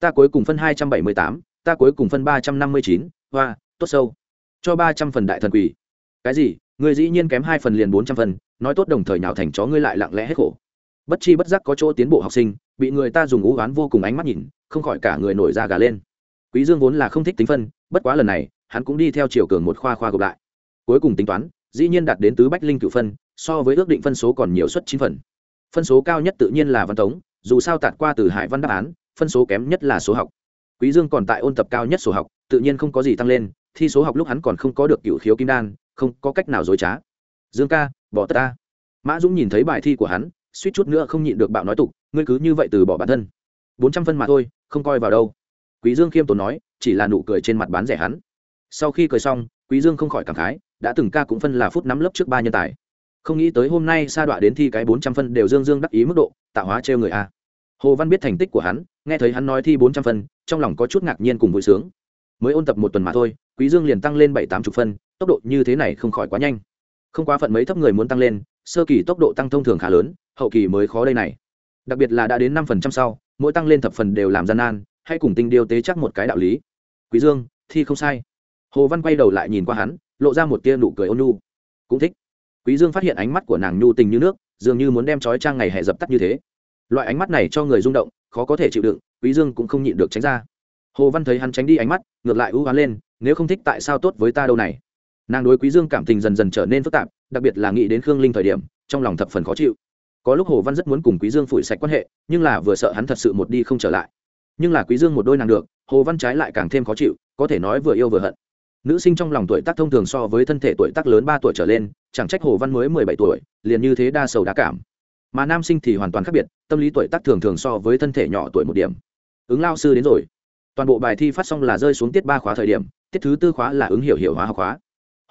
Ta cuối cùng phân hai trăm bảy mươi tám, ta cuối cùng phân ba trăm năm mươi chín, hoa, tốt sâu. Cho ba trăm phần đại thần quỷ cái gì? Người dĩ nhiên kém hai phần liền bốn trăm phần, nói tốt đồng thời nào thành chó ngươi lại lặng lẽ hết khổ. Bất chi bất giác có chỗ tiến bộ học sinh, bị người ta dùng ú oán vô cùng ánh mắt nhìn, không khỏi cả người nổi da gà lên. Quý dương vốn là không thích tính phân, bất quá lần này, hắn cũng đi theo chiều cường một khoa khoa gộp lại. Cuối cùng tính toán, dĩ nhiên đạt đến tứ bách linh cựu phân, so với ước định phân số còn nhiều suất chín phần phân số cao nhất tự nhiên là văn tống, dù sao tạt qua từ hải văn đáp án, phân số kém nhất là số học. Quý dương còn tại ôn tập cao nhất số học, tự nhiên không có gì tăng lên, thi số học lúc hắn còn không có được cựu khiếu kim đan, không có cách nào dối trá. Dương ca, bỏ tất ta. Mã dũng nhìn thấy bài thi của hắn, suýt chút nữa không nhịn được bạo nói tục, ngươi cứ như vậy từ bỏ bản thân. Bốn trăm phân mà thôi, không coi vào đâu. Quý dương khiêm tốn nói, chỉ là nụ cười trên mặt bán rẻ hắn. Sau khi cười xong, quý dương không khỏi cảm khái, đã từng ca cũng phân là phút năm lớp trước ba nhân tài không nghĩ tới hôm nay sa đọa đến thi cái bốn trăm phân đều dương dương đắc ý mức độ, tạo hóa trêu người a. Hồ văn biết thành tích của hắn, nghe thấy hắn nói thi bốn trăm phân, trong lòng có chút ngạc nhiên cùng vui sướng. Mới ôn tập một tuần mà thôi, quý dương liền tăng lên bảy tám chục phân, tốc độ như thế này không khỏi quá nhanh. Không quá phận mấy thấp người muốn tăng lên, sơ kỳ tốc độ tăng thông thường khá lớn, hậu kỳ mới khó đây này. Đặc biệt là đã đến năm phần trăm sau, mỗi tăng lên thập phần đều làm gian nan, hay cùng tinh điêu tế chắc một cái đạo lý. Quý dương, thi không sai. Hồ văn quay đầu lại nhìn qua hắn, lộ ra một tia nụ cười ôn nhu. Cũng thích quý dương phát hiện ánh mắt của nàng nhu tình như nước, dường như muốn đem trói trang ngày hè dập tắt như thế. Loại ánh mắt này cho người rung động, khó có thể chịu đựng, quý dương cũng không nhịn được tránh ra. Hồ văn thấy hắn tránh đi ánh mắt, ngược lại ưu hoán lên, nếu không thích tại sao tốt với ta đâu này? Nàng đối quý dương cảm tình dần dần trở nên phức tạp, đặc biệt là nghĩ đến khương linh thời điểm, trong lòng thập phần khó chịu. Có lúc hồ văn rất muốn cùng quý dương phủi sạch quan hệ, nhưng là vừa sợ hắn thật sự một đi không trở lại. Nhưng là quý dương một đôi nàng được, hồ văn trái lại càng thêm khó chịu, có thể nói vừa yêu vừa hận. Nữ sinh trong lòng tuổi tác thông thường so với thân thể tuổi tác lớn ba tuổi trở lên chẳng trách hồ văn mới mười bảy tuổi, liền như thế đa sầu đa cảm. Mà nam sinh thì hoàn toàn khác biệt, tâm lý tuổi tác thường thường so với thân thể nhỏ tuổi một điểm. Ứng lao sư đến rồi. Toàn bộ bài thi phát xong là rơi xuống tiết ba khóa thời điểm, tiết thứ tư khóa là ứng hiểu hiểu hóa học khóa.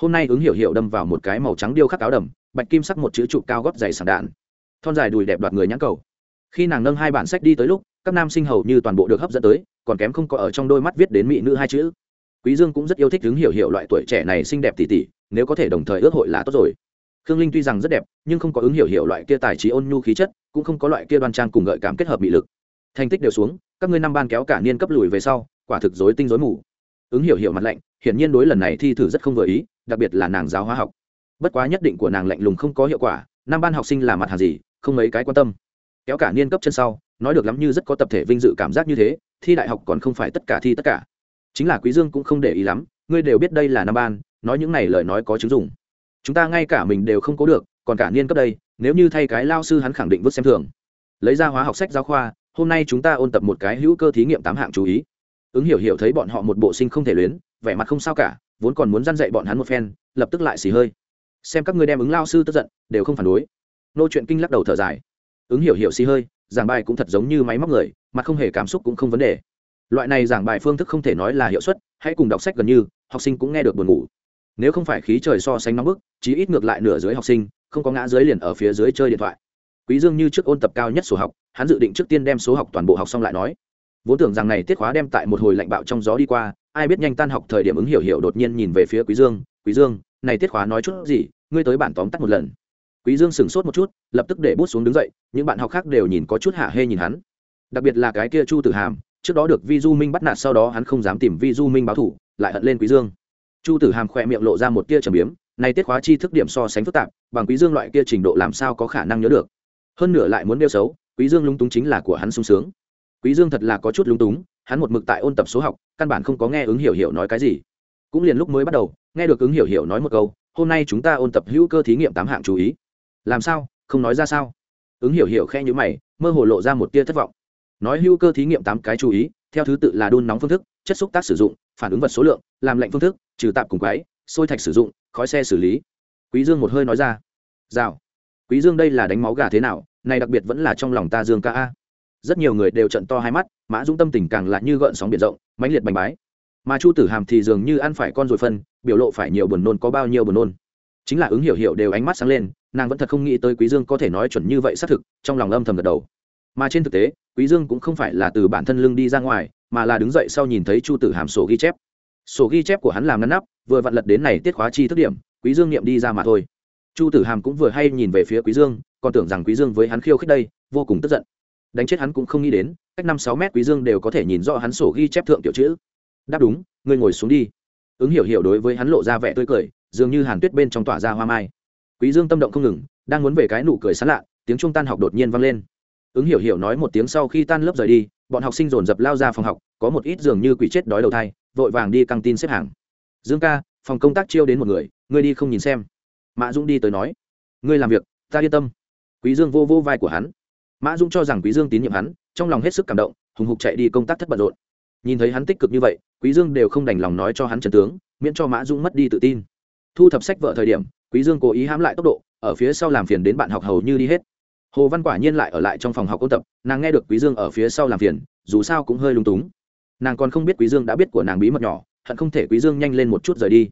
Hôm nay ứng hiểu hiểu đâm vào một cái màu trắng điêu khắc áo đầm, bạch kim sắc một chữ trụ cao gót dày sảng đạn. Thon dài đùi đẹp đoạt người nhãn cầu. Khi nàng nâng hai bản sách đi tới lúc, các nam sinh hầu như toàn bộ được hấp dẫn tới, còn kém không có ở trong đôi mắt viết đến mỹ nữ hai chữ. Quý dương cũng rất yêu thích ứng hiểu hiểu loại tuổi trẻ này xinh đẹp tỉ tỉ nếu có thể đồng thời ước hội là tốt rồi. Khương linh tuy rằng rất đẹp, nhưng không có ứng hiểu hiểu loại kia tài trí ôn nhu khí chất, cũng không có loại kia đoan trang cùng gợi cảm kết hợp bị lực. Thành tích đều xuống, các ngươi năm ban kéo cả niên cấp lùi về sau, quả thực rối tinh rối mù. Ứng hiểu hiểu mặt lạnh, hiển nhiên đối lần này thi thử rất không vừa ý, đặc biệt là nàng giáo hóa học. Bất quá nhất định của nàng lạnh lùng không có hiệu quả, năm ban học sinh là mặt hàng gì, không mấy cái quan tâm. Kéo cả niên cấp chân sau, nói được lắm như rất có tập thể vinh dự cảm giác như thế, thi đại học còn không phải tất cả thi tất cả. Chính là quý dương cũng không để ý lắm, ngươi đều biết đây là năm ban nói những này lời nói có chứng dụng chúng ta ngay cả mình đều không cố được, còn cả niên cấp đây, nếu như thay cái lao sư hắn khẳng định vứt xem thường. Lấy ra hóa học sách giáo khoa, hôm nay chúng ta ôn tập một cái hữu cơ thí nghiệm tám hạng chú ý. Ứng hiểu hiểu thấy bọn họ một bộ sinh không thể luyến, vẻ mặt không sao cả, vốn còn muốn dăn dạy bọn hắn một phen, lập tức lại xì hơi. Xem các ngươi đem ứng lao sư tức giận, đều không phản đối. Nô chuyện kinh lắc đầu thở dài. Ứng hiểu hiểu xì hơi, giảng bài cũng thật giống như máy móc người mặt không hề cảm xúc cũng không vấn đề. Loại này giảng bài phương thức không thể nói là hiệu suất, hãy cùng đọc sách gần như, học sinh cũng nghe được buồn ngủ nếu không phải khí trời so sánh nóng bức, chí ít ngược lại nửa dưới học sinh, không có ngã dưới liền ở phía dưới chơi điện thoại. Quý dương như trước ôn tập cao nhất số học, hắn dự định trước tiên đem số học toàn bộ học xong lại nói. Vốn tưởng rằng này tiết khóa đem tại một hồi lạnh bạo trong gió đi qua, ai biết nhanh tan học thời điểm ứng hiểu hiểu đột nhiên nhìn về phía quý dương quý dương, này tiết khóa nói chút gì, ngươi tới bản tóm tắt một lần. Quý dương sửng sốt một chút, lập tức để bút xuống đứng dậy, những bạn học khác đều nhìn có chút hạ hê nhìn hắn. Đặc biệt là cái kia chu tử hàm, trước đó được vi du minh bắt nạt sau đó hắn không dám tìm vi du minh báo thủ, lại hận lên quý dương chu tử hàm khỏe miệng lộ ra một tia trầm biếm này tiết khóa chi thức điểm so sánh phức tạp, bằng quý dương loại kia trình độ làm sao có khả năng nhớ được. Hơn nửa lại muốn đeo xấu, quý dương lúng túng chính là của hắn sung sướng. Quý dương thật là có chút lúng túng, hắn một mực tại ôn tập số học, căn bản không có nghe ứng hiểu hiểu nói cái gì. Cũng liền lúc mới bắt đầu, nghe được ứng hiểu hiểu nói một câu, hôm nay chúng ta ôn tập hữu cơ thí nghiệm tám hạng chú ý. Làm sao? Không nói ra sao? Ứng hiểu hiểu khe nhữ mày, mơ hồ lộ ra một tia thất vọng. Nói hữu cơ thí nghiệm tám cái chú ý, theo thứ tự là đun nóng phương thức, chất xúc tác sử dụng, phản ứng vật số lượng, làm lạnh phương thức trừ tạp cùng quái sôi thạch sử dụng, khói xe xử lý. Quý dương một hơi nói ra. Rào. Quý dương đây là đánh máu gà thế nào, này đặc biệt vẫn là trong lòng ta dương ca a. Rất nhiều người đều trận to hai mắt, mã dũng tâm tình càng lạ như gợn sóng biển rộng, mãnh liệt bành bái. Mà chu tử hàm thì dường như ăn phải con rồi phân, biểu lộ phải nhiều buồn nôn có bao nhiêu buồn nôn. Chính là ứng hiểu hiểu đều ánh mắt sáng lên, nàng vẫn thật không nghĩ tới quý dương có thể nói chuẩn như vậy xác thực, trong lòng âm thầm gật đầu. Mà trên thực tế, quý dương cũng không phải là từ bản thân lưng đi ra ngoài, mà là đứng dậy sau nhìn thấy chu tử hàm sổ ghi chép sổ ghi chép của hắn làm ngăn nắp, vừa vặn lật đến này tiết khóa chi thức điểm, quý dương niệm đi ra mà thôi. Chu tử hàm cũng vừa hay nhìn về phía quý dương, còn tưởng rằng quý dương với hắn khiêu khích đây, vô cùng tức giận. Đánh chết hắn cũng không nghĩ đến, cách năm sáu mét quý dương đều có thể nhìn rõ hắn sổ ghi chép thượng tiểu chữ. Đáp đúng, ngươi ngồi xuống đi. Ứng hiểu hiểu đối với hắn lộ ra vẻ tươi cười, dường như hàn tuyết bên trong tỏa ra hoa mai. Quý dương tâm động không ngừng, đang muốn về cái nụ cười sán lạ, tiếng trung tan học đột nhiên vang lên. Ứng hiểu hiểu nói một tiếng sau khi tan lớp rời đi, bọn học sinh dồn dập lao ra phòng học, có một ít dường như quỷ chết đói đầu thai vội vàng đi căng tin xếp hàng. Dương ca, phòng công tác chiêu đến một người, ngươi đi không nhìn xem. Mã dũng đi tới nói, ngươi làm việc, ta yên tâm. Quý dương vô vô vai của hắn. Mã dũng cho rằng quý dương tín nhiệm hắn, trong lòng hết sức cảm động, hùng hục chạy đi công tác thất bận rộn. Nhìn thấy hắn tích cực như vậy, quý dương đều không đành lòng nói cho hắn trần tướng, miễn cho mã dũng mất đi tự tin. Thu thập sách vợ thời điểm, quý dương cố ý hãm lại tốc độ, ở phía sau làm phiền đến bạn học hầu như đi hết. Hồ văn quả nhiên lại ở lại trong phòng học ôn tập, nàng nghe được quý dương ở phía sau làm phiền, dù sao cũng hơi lung túng nàng còn không biết quý dương đã biết của nàng bí mật nhỏ, hận không thể quý dương nhanh lên một chút rời đi.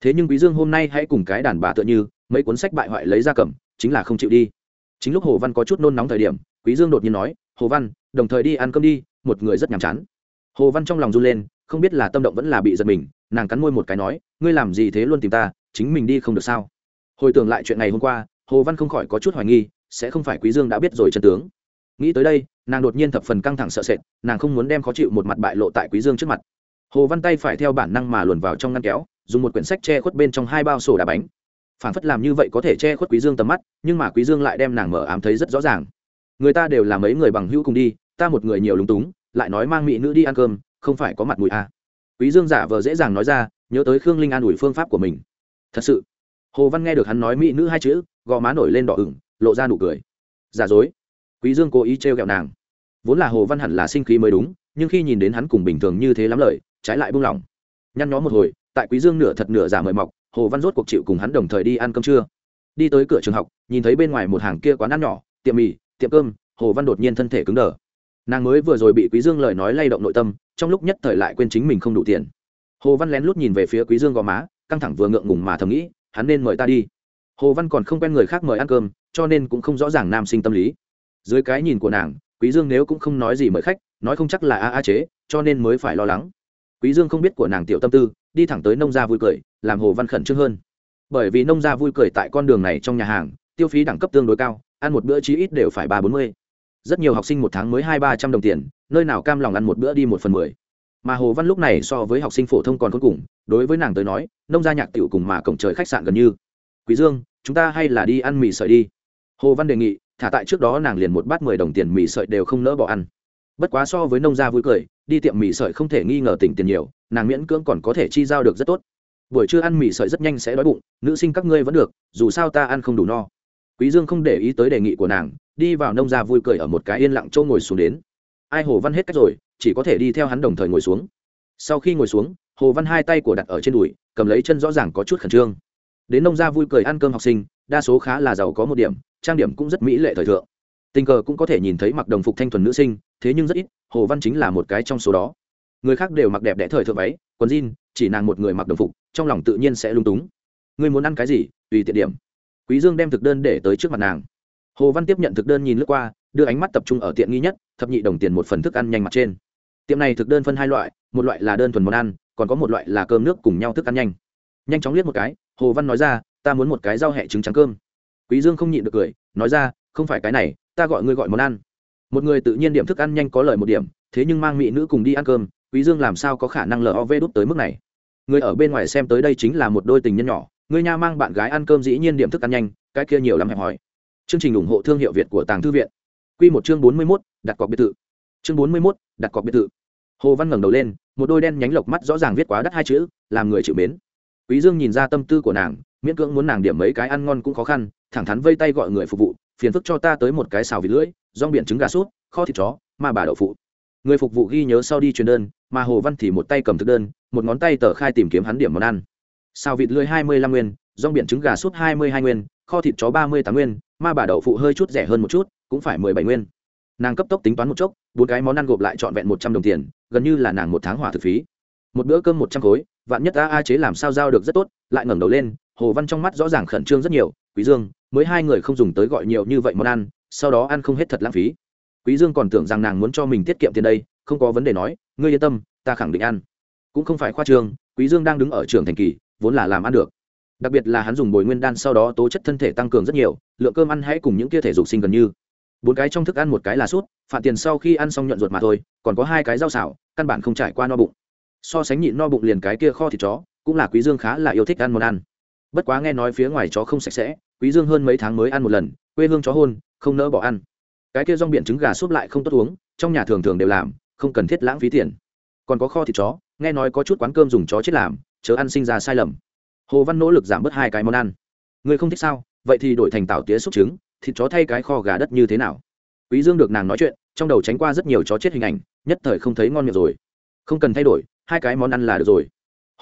Thế nhưng quý dương hôm nay hãy cùng cái đàn bà tựa như, mấy cuốn sách bại hoại lấy ra cầm, chính là không chịu đi. Chính lúc hồ văn có chút nôn nóng thời điểm, quý dương đột nhiên nói, hồ văn, đồng thời đi ăn cơm đi, một người rất nhàm chán. Hồ văn trong lòng run lên, không biết là tâm động vẫn là bị giật mình, nàng cắn môi một cái nói, ngươi làm gì thế luôn tìm ta, chính mình đi không được sao? Hồi tưởng lại chuyện ngày hôm qua, hồ văn không khỏi có chút hoài nghi, sẽ không phải quý dương đã biết rồi chân tướng. Nghĩ tới đây nàng đột nhiên thập phần căng thẳng sợ sệt, nàng không muốn đem khó chịu một mặt bại lộ tại quý dương trước mặt. Hồ văn tay phải theo bản năng mà luồn vào trong ngăn kéo, dùng một quyển sách che khuất bên trong hai bao sổ đá bánh. Phản phất làm như vậy có thể che khuất quý dương tầm mắt, nhưng mà quý dương lại đem nàng mở ám thấy rất rõ ràng. Người ta đều là mấy người bằng hữu cùng đi, ta một người nhiều lúng túng, lại nói mang mỹ nữ đi ăn cơm, không phải có mặt mũi à. quý dương giả vờ dễ dàng nói ra, nhớ tới khương linh an ủi phương pháp của mình. Thật sự. Hồ văn nghe được hắn nói mỹ nữ hai chữ, gò má nổi lên đỏ ửng, lộ ra nụ cười. Giả dối. Quý dương cố ý trêu ghẹo nàng vốn là hồ văn hẳn là sinh khí mới đúng, nhưng khi nhìn đến hắn cùng bình thường như thế lắm lời, trái lại buông lỏng. Nhăn nhó một hồi, tại quý dương nửa thật nửa giả mời mọc, hồ văn rốt cuộc chịu cùng hắn đồng thời đi ăn cơm trưa. Đi tới cửa trường học, nhìn thấy bên ngoài một hàng kia quán ăn nhỏ, tiệm mì, tiệm cơm, hồ văn đột nhiên thân thể cứng đờ. Nàng mới vừa rồi bị quý dương lời nói lay động nội tâm, trong lúc nhất thời lại quên chính mình không đủ tiền. Hồ văn lén lút nhìn về phía quý dương gò má, căng thẳng vừa ngượng ngùng mà thầm nghĩ, hắn nên mời ta đi. Hồ văn còn không quen người khác mời ăn cơm, cho nên cũng không rõ ràng nam sinh tâm lý. Dưới cái nhìn của nàng quý dương nếu cũng không nói gì mời khách, nói không chắc là a a chế, cho nên mới phải lo lắng. Quý dương không biết của nàng tiểu tâm tư, đi thẳng tới nông gia vui cười, làm hồ văn khẩn trương hơn. Bởi vì nông gia vui cười tại con đường này trong nhà hàng, tiêu phí đẳng cấp tương đối cao, ăn một bữa chí ít đều phải ba bốn mươi. Rất nhiều học sinh một tháng mới hai ba trăm đồng tiền, nơi nào cam lòng ăn một bữa đi một phần mười. Mà hồ văn lúc này so với học sinh phổ thông còn cuối cùng, đối với nàng tới nói, nông gia nhạc tiểu cùng mà cổng trời khách sạn gần như. Quý dương, chúng ta hay là đi ăn mì sợi đi. Hồ văn đề nghị thả tại trước đó nàng liền một bát mười đồng tiền mì sợi đều không nỡ bỏ ăn. Bất quá so với nông gia vui cười, đi tiệm mì sợi không thể nghi ngờ tỉnh tiền nhiều, nàng miễn cưỡng còn có thể chi giao được rất tốt. Buổi trưa ăn mì sợi rất nhanh sẽ đói bụng, nữ sinh các ngươi vẫn được, dù sao ta ăn không đủ no. Quý dương không để ý tới đề nghị của nàng, đi vào nông gia vui cười ở một cái yên lặng chỗ ngồi xuống đến. Ai hồ văn hết cách rồi, chỉ có thể đi theo hắn đồng thời ngồi xuống. Sau khi ngồi xuống, hồ văn hai tay của đặt ở trên đùi, cầm lấy chân rõ ràng có chút khẩn trương. Đến nông gia vui cười ăn cơm học sinh đa số khá là giàu có một điểm, trang điểm cũng rất mỹ lệ thời thượng. Tình cờ cũng có thể nhìn thấy mặc đồng phục thanh thuần nữ sinh, thế nhưng rất ít, hồ văn chính là một cái trong số đó. Người khác đều mặc đẹp đẽ thời thượng váy, quần jean, chỉ nàng một người mặc đồng phục, trong lòng tự nhiên sẽ lung túng. Người muốn ăn cái gì, tùy tiện điểm. Quý dương đem thực đơn để tới trước mặt nàng. Hồ văn tiếp nhận thực đơn nhìn lướt qua, đưa ánh mắt tập trung ở tiện nghi nhất, thập nhị đồng tiền một phần thức ăn nhanh mặt trên. Tiệm này thực đơn phân hai loại, một loại là đơn thuần món ăn, còn có một loại là cơm nước cùng nhau thức ăn nhanh. Nhanh chóng liếc một cái, hồ văn nói ra ta muốn một cái rau hẹ trứng trắng cơm. Quý dương không nhịn được cười, nói ra, không phải cái này, ta gọi ngươi gọi món ăn. Một người tự nhiên điểm thức ăn nhanh có lời một điểm, thế nhưng mang mỹ nữ cùng đi ăn cơm, quý dương làm sao có khả năng lờ ov đút tới mức này? Người ở bên ngoài xem tới đây chính là một đôi tình nhân nhỏ, người nhà mang bạn gái ăn cơm dĩ nhiên điểm thức ăn nhanh, cái kia nhiều lắm hẹp hỏi chương trình ủng hộ thương hiệu việt của tàng thư viện. Quy một chương bốn mươi mốt, đặt cọc biệt thự. Chương bốn mươi mốt, đặt cọc biệt thự. Hồ văn ngẩng đầu lên, một đôi đen nhánh lộc mắt rõ ràng viết quá đắt hai chữ, làm người chịu mến. Quý dương nhìn ra tâm tư của nàng miễn cưỡng muốn nàng điểm mấy cái ăn ngon cũng khó khăn, thẳng thắn vây tay gọi người phục vụ, phiền phức cho ta tới một cái xào vịt lưỡi, rong biển trứng gà sút kho thịt chó mà bà đậu phụ. Người phục vụ ghi nhớ sau đi truyền đơn, mà hồ văn thì một tay cầm thực đơn, một ngón tay tờ khai tìm kiếm hắn điểm món ăn. Xào vịt lưỡi hai mươi lăm nguyên, rong biển trứng gà sút hai mươi hai nguyên, kho thịt chó ba mươi tám nguyên, ma bà đậu phụ hơi chút rẻ hơn một chút, cũng phải mười bảy nguyên. Nàng cấp tốc tính toán một chốc, bốn cái món ăn gộp lại trọn vẹn một trăm đồng tiền, gần như là nàng một tháng hỏa thực phí. Một bữa cơm một trăm khối, vạn nhất ta a chế làm sao giao được rất tốt, lại ngẩng đầu lên hồ văn trong mắt rõ ràng khẩn trương rất nhiều, quý dương, mới hai người không dùng tới gọi nhiều như vậy món ăn, sau đó ăn không hết thật lãng phí. Quý dương còn tưởng rằng nàng muốn cho mình tiết kiệm tiền đây, không có vấn đề nói, ngươi yên tâm, ta khẳng định ăn. Cũng không phải khoa trương, quý dương đang đứng ở trường thành kỳ, vốn là làm ăn được. Đặc biệt là hắn dùng bồi nguyên đan sau đó tố chất thân thể tăng cường rất nhiều, lượng cơm ăn hãy cùng những kia thể dục sinh gần như. Bốn cái trong thức ăn một cái là sút, phạt tiền sau khi ăn xong nhuận ruột mà thôi, còn có hai cái rau xào, căn bản không trải qua no bụng. So sánh nhịn no bụng liền cái kia kho thịt chó, cũng là quý dương khá là yêu thích ăn món ăn bất quá nghe nói phía ngoài chó không sạch sẽ, quý dương hơn mấy tháng mới ăn một lần, quê hương chó hôn, không nỡ bỏ ăn. Cái kia rong biển trứng gà súp lại không tốt uống, trong nhà thường thường đều làm, không cần thiết lãng phí tiền. Còn có kho thịt chó, nghe nói có chút quán cơm dùng chó chết làm, chớ ăn sinh ra sai lầm. Hồ văn nỗ lực giảm bớt hai cái món ăn. Người không thích sao? Vậy thì đổi thành tảo tía xúc trứng, thịt chó thay cái kho gà đất như thế nào? Quý dương được nàng nói chuyện, trong đầu tránh qua rất nhiều chó chết hình ảnh, nhất thời không thấy ngon miệng rồi. Không cần thay đổi, hai cái món ăn là được rồi.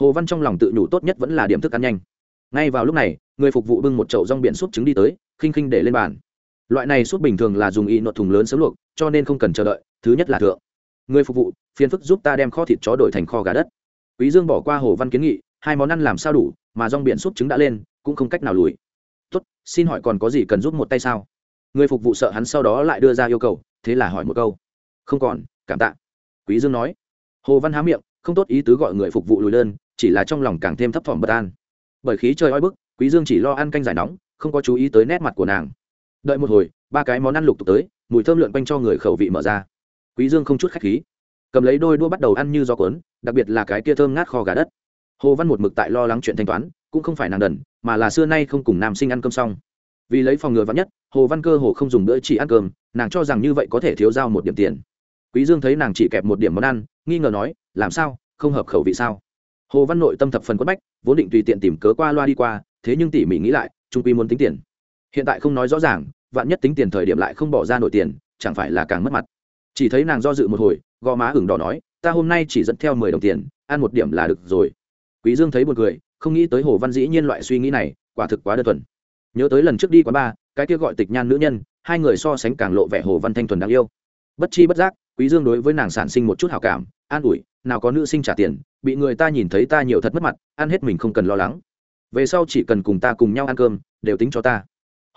Hồ văn trong lòng tự nhủ tốt nhất vẫn là điểm thức ăn nhanh ngay vào lúc này, người phục vụ bưng một chậu rong biển súp trứng đi tới, khinh khinh để lên bàn. Loại này súp bình thường là dùng y nột thùng lớn sớm luộc, cho nên không cần chờ đợi, thứ nhất là thượng. Người phục vụ, phiền phức giúp ta đem kho thịt chó đổi thành kho gà đất. Quý dương bỏ qua hồ văn kiến nghị, hai món ăn làm sao đủ, mà rong biển súp trứng đã lên, cũng không cách nào lùi. Tốt, xin hỏi còn có gì cần giúp một tay sao? Người phục vụ sợ hắn sau đó lại đưa ra yêu cầu, thế là hỏi một câu. Không còn, cảm tạ. Quý dương nói. Hồ văn há miệng, không tốt ý tứ gọi người phục vụ lùi đơn, chỉ là trong lòng càng thêm thấp thỏm bất an bởi khí trời oi bức, quý dương chỉ lo ăn canh giải nóng, không có chú ý tới nét mặt của nàng. Đợi một hồi, ba cái món ăn lục tục tới, mùi thơm lượn quanh cho người khẩu vị mở ra. Quý dương không chút khách khí, cầm lấy đôi đũa bắt đầu ăn như gió cuốn, đặc biệt là cái kia thơm ngát kho gà đất. Hồ văn một mực tại lo lắng chuyện thanh toán, cũng không phải nàng đần, mà là xưa nay không cùng nam sinh ăn cơm xong. Vì lấy phòng ngừa vắn nhất, hồ văn cơ hồ không dùng bữa chỉ ăn cơm, nàng cho rằng như vậy có thể thiếu giao một điểm tiền. Quý dương thấy nàng chỉ kẹp một điểm món ăn, nghi ngờ nói, làm sao? Không hợp khẩu vị sao? Hồ văn nội tâm thập phần quất bách, vốn định tùy tiện tìm cớ qua loa đi qua, thế nhưng tỉ mỉ nghĩ lại, trung quy muốn tính tiền. Hiện tại không nói rõ ràng, vạn nhất tính tiền thời điểm lại không bỏ ra nổi tiền, chẳng phải là càng mất mặt. Chỉ thấy nàng do dự một hồi, gò má hửng đỏ nói, ta hôm nay chỉ dẫn theo mười đồng tiền, ăn một điểm là được rồi. Quý dương thấy một người không nghĩ tới hồ văn dĩ nhiên loại suy nghĩ này, quả thực quá đơn thuần. Nhớ tới lần trước đi quán ba cái kia gọi tịch nhan nữ nhân, hai người so sánh càng lộ vẻ hồ văn thanh thuần đáng yêu. Bất chi bất giác, quý dương đối với nàng sản sinh một chút hảo cảm, an ủi nào có nữ sinh trả tiền, bị người ta nhìn thấy ta nhiều thật mất mặt, ăn hết mình không cần lo lắng. Về sau chỉ cần cùng ta cùng nhau ăn cơm, đều tính cho ta.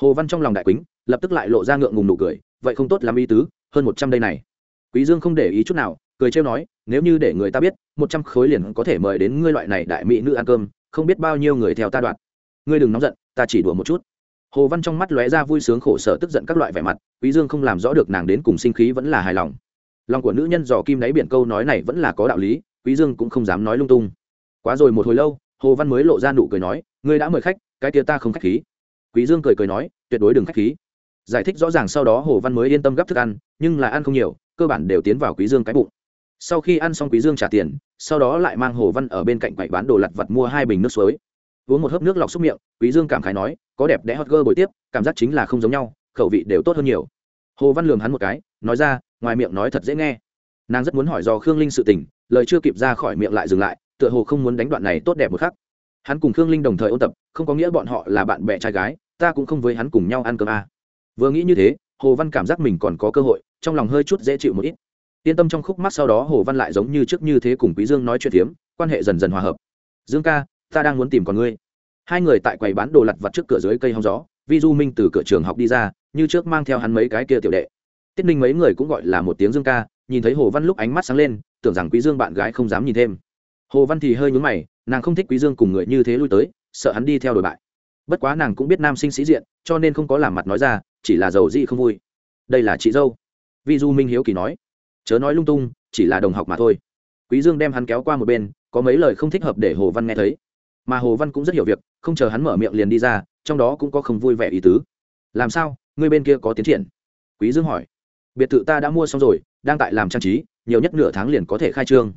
Hồ văn trong lòng đại quýnh lập tức lại lộ ra ngượng ngùng nụ cười, vậy không tốt làm ý tứ, hơn một trăm đây này. Quý dương không để ý chút nào, cười trêu nói, nếu như để người ta biết, một trăm khối liền có thể mời đến ngươi loại này đại mỹ nữ ăn cơm, không biết bao nhiêu người theo ta đoạn ngươi đừng nóng giận, ta chỉ đùa một chút. Hồ văn trong mắt lóe ra vui sướng khổ sở tức giận các loại vẻ mặt, quý dương không làm rõ được nàng đến cùng sinh khí vẫn là hài lòng lòng của nữ nhân dò kim đáy biển câu nói này vẫn là có đạo lý, quý dương cũng không dám nói lung tung. Quá rồi một hồi lâu, hồ văn mới lộ ra nụ cười nói, ngươi đã mời khách, cái kia ta không khách khí. Quý dương cười cười nói, tuyệt đối đừng khách khí. Giải thích rõ ràng sau đó hồ văn mới yên tâm gấp thức ăn, nhưng là ăn không nhiều, cơ bản đều tiến vào quý dương cái bụng. Sau khi ăn xong quý dương trả tiền, sau đó lại mang hồ văn ở bên cạnh quậy bán đồ lặt vặt mua hai bình nước suối. Uống một hớp nước lọc xúc miệng, quý dương cảm khái nói, có đẹp đẽ hot girl buổi tiếp, cảm giác chính là không giống nhau, khẩu vị đều tốt hơn nhiều. Hồ văn lường hắn một cái, nói ra ngoài miệng nói thật dễ nghe. Nàng rất muốn hỏi do khương linh sự tình, lời chưa kịp ra khỏi miệng lại dừng lại, tựa hồ không muốn đánh đoạn này tốt đẹp một khắc. Hắn cùng khương linh đồng thời ôn tập, không có nghĩa bọn họ là bạn bè trai gái, ta cũng không với hắn cùng nhau ăn cơm à. vừa nghĩ như thế, hồ văn cảm giác mình còn có cơ hội, trong lòng hơi chút dễ chịu một ít. Yên tâm trong khúc mắt sau đó hồ văn lại giống như trước như thế cùng quý dương nói chuyện phiếm, quan hệ dần dần hòa hợp. Dương ca, ta đang muốn tìm con ngươi. Hai người tại quầy bán đồ lặt vặt trước cửa dưới cây hóng gió vi du minh từ cửa trường học đi ra, như trước mang theo hắn mấy cái kia tiểu đệ tiết ninh mấy người cũng gọi là một tiếng dương ca, nhìn thấy hồ văn lúc ánh mắt sáng lên, tưởng rằng quý dương bạn gái không dám nhìn thêm. Hồ văn thì hơi nhún mày, nàng không thích quý dương cùng người như thế lui tới, sợ hắn đi theo đổi bại. Bất quá nàng cũng biết nam sinh sĩ diện, cho nên không có làm mặt nói ra, chỉ là giàu dị không vui. Đây là chị dâu. Vi du minh hiếu kỳ nói. Chớ nói lung tung, chỉ là đồng học mà thôi. Quý dương đem hắn kéo qua một bên, có mấy lời không thích hợp để hồ văn nghe thấy. Mà hồ văn cũng rất hiểu việc, không chờ hắn mở miệng liền đi ra, trong đó cũng có không vui vẻ ý tứ. Làm sao ngươi bên kia có tiến triển? Quý dương hỏi biệt thự ta đã mua xong rồi, đang tại làm trang trí, nhiều nhất nửa tháng liền có thể khai trương.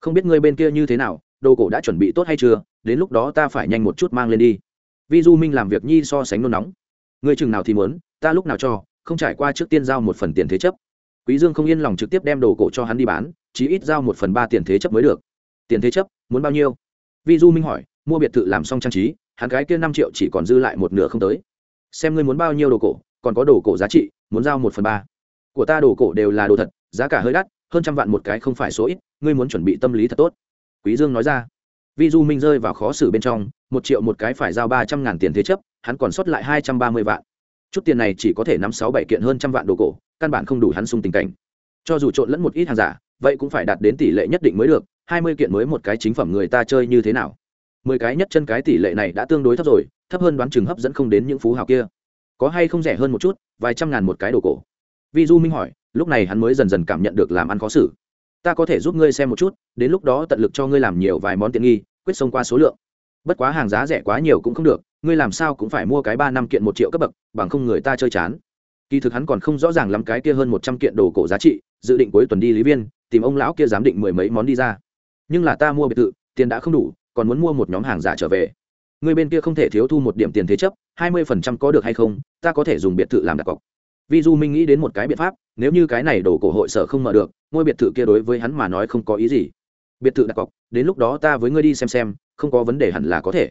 Không biết ngươi bên kia như thế nào, đồ cổ đã chuẩn bị tốt hay chưa, đến lúc đó ta phải nhanh một chút mang lên đi. Vi du minh làm việc nhi so sánh nôn nóng. Người chừng nào thì muốn, ta lúc nào cho, không trải qua trước tiên giao một phần tiền thế chấp. Quý dương không yên lòng trực tiếp đem đồ cổ cho hắn đi bán chí ít giao một phần ba tiền thế chấp mới được. Tiền thế chấp, muốn bao nhiêu? Vi du minh hỏi, mua biệt thự làm xong trang trí, hắn gái kia năm triệu chỉ còn dư lại một nửa không tới. Xem ngươi muốn bao nhiêu đồ cổ, còn có đồ cổ giá trị, muốn giao một phần ba của ta đồ cổ đều là đồ thật, giá cả hơi đắt, hơn trăm vạn một cái không phải số ít, ngươi muốn chuẩn bị tâm lý thật tốt. Quý dương nói ra. Vi du minh rơi vào khó xử bên trong, một triệu một cái phải giao ba trăm ngàn tiền thế chấp, hắn còn sót lại hai trăm ba mươi vạn. Chút tiền này chỉ có thể nắm sáu bảy kiện hơn trăm vạn đồ cổ, căn bản không đủ hắn sung tình cảnh. Cho dù trộn lẫn một ít hàng giả, vậy cũng phải đạt đến tỷ lệ nhất định mới được, hai mươi kiện mới một cái chính phẩm người ta chơi như thế nào? Mười cái nhất chân cái tỷ lệ này đã tương đối thấp rồi, thấp hơn đoán chừng hấp dẫn không đến những phú hào kia. Có hay không rẻ hơn một chút, vài trăm ngàn một cái đồ cổ vi du minh hỏi, lúc này hắn mới dần dần cảm nhận được làm ăn khó xử. Ta có thể giúp ngươi xem một chút, đến lúc đó tận lực cho ngươi làm nhiều vài món tiện nghi, quyết xông qua số lượng. Bất quá hàng giá rẻ quá nhiều cũng không được, ngươi làm sao cũng phải mua cái ba năm kiện một triệu cấp bậc, bằng không người ta chơi chán. Kỳ thực hắn còn không rõ ràng lắm cái kia hơn một trăm kiện đồ cổ giá trị, dự định cuối tuần đi lý viên, tìm ông lão kia giám định mười mấy món đi ra. Nhưng là ta mua biệt thự, tiền đã không đủ, còn muốn mua một nhóm hàng giả trở về. Người bên kia không thể thiếu thu một điểm tiền thế chấp, hai mươi phần trăm có được hay không, ta có thể dùng biệt thự làm đặt cọc vi du minh nghĩ đến một cái biện pháp, nếu như cái này đổ cổ hội sở không mở được, ngôi biệt thự kia đối với hắn mà nói không có ý gì. Biệt thự đặt cọc, đến lúc đó ta với ngươi đi xem xem, không có vấn đề hẳn là có thể.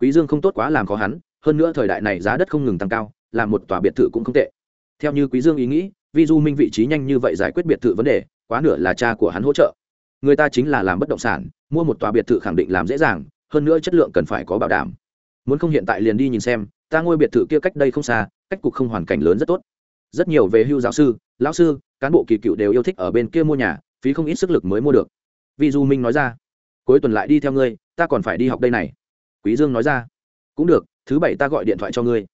Quý dương không tốt quá làm khó hắn, hơn nữa thời đại này giá đất không ngừng tăng cao, làm một tòa biệt thự cũng không tệ. Theo như quý dương ý nghĩ, vi du minh vị trí nhanh như vậy giải quyết biệt thự vấn đề, quá nửa là cha của hắn hỗ trợ. Người ta chính là làm bất động sản, mua một tòa biệt thự khẳng định làm dễ dàng, hơn nữa chất lượng cần phải có bảo đảm. Muốn không hiện tại liền đi nhìn xem, ta ngôi biệt thự kia cách đây không xa, cách cục không hoàn cảnh lớn rất tốt rất nhiều về hưu giáo sư, lão sư, cán bộ kỳ cựu đều yêu thích ở bên kia mua nhà, phí không ít sức lực mới mua được. Vi du minh nói ra, cuối tuần lại đi theo ngươi, ta còn phải đi học đây này. Quý dương nói ra, cũng được, thứ bảy ta gọi điện thoại cho ngươi.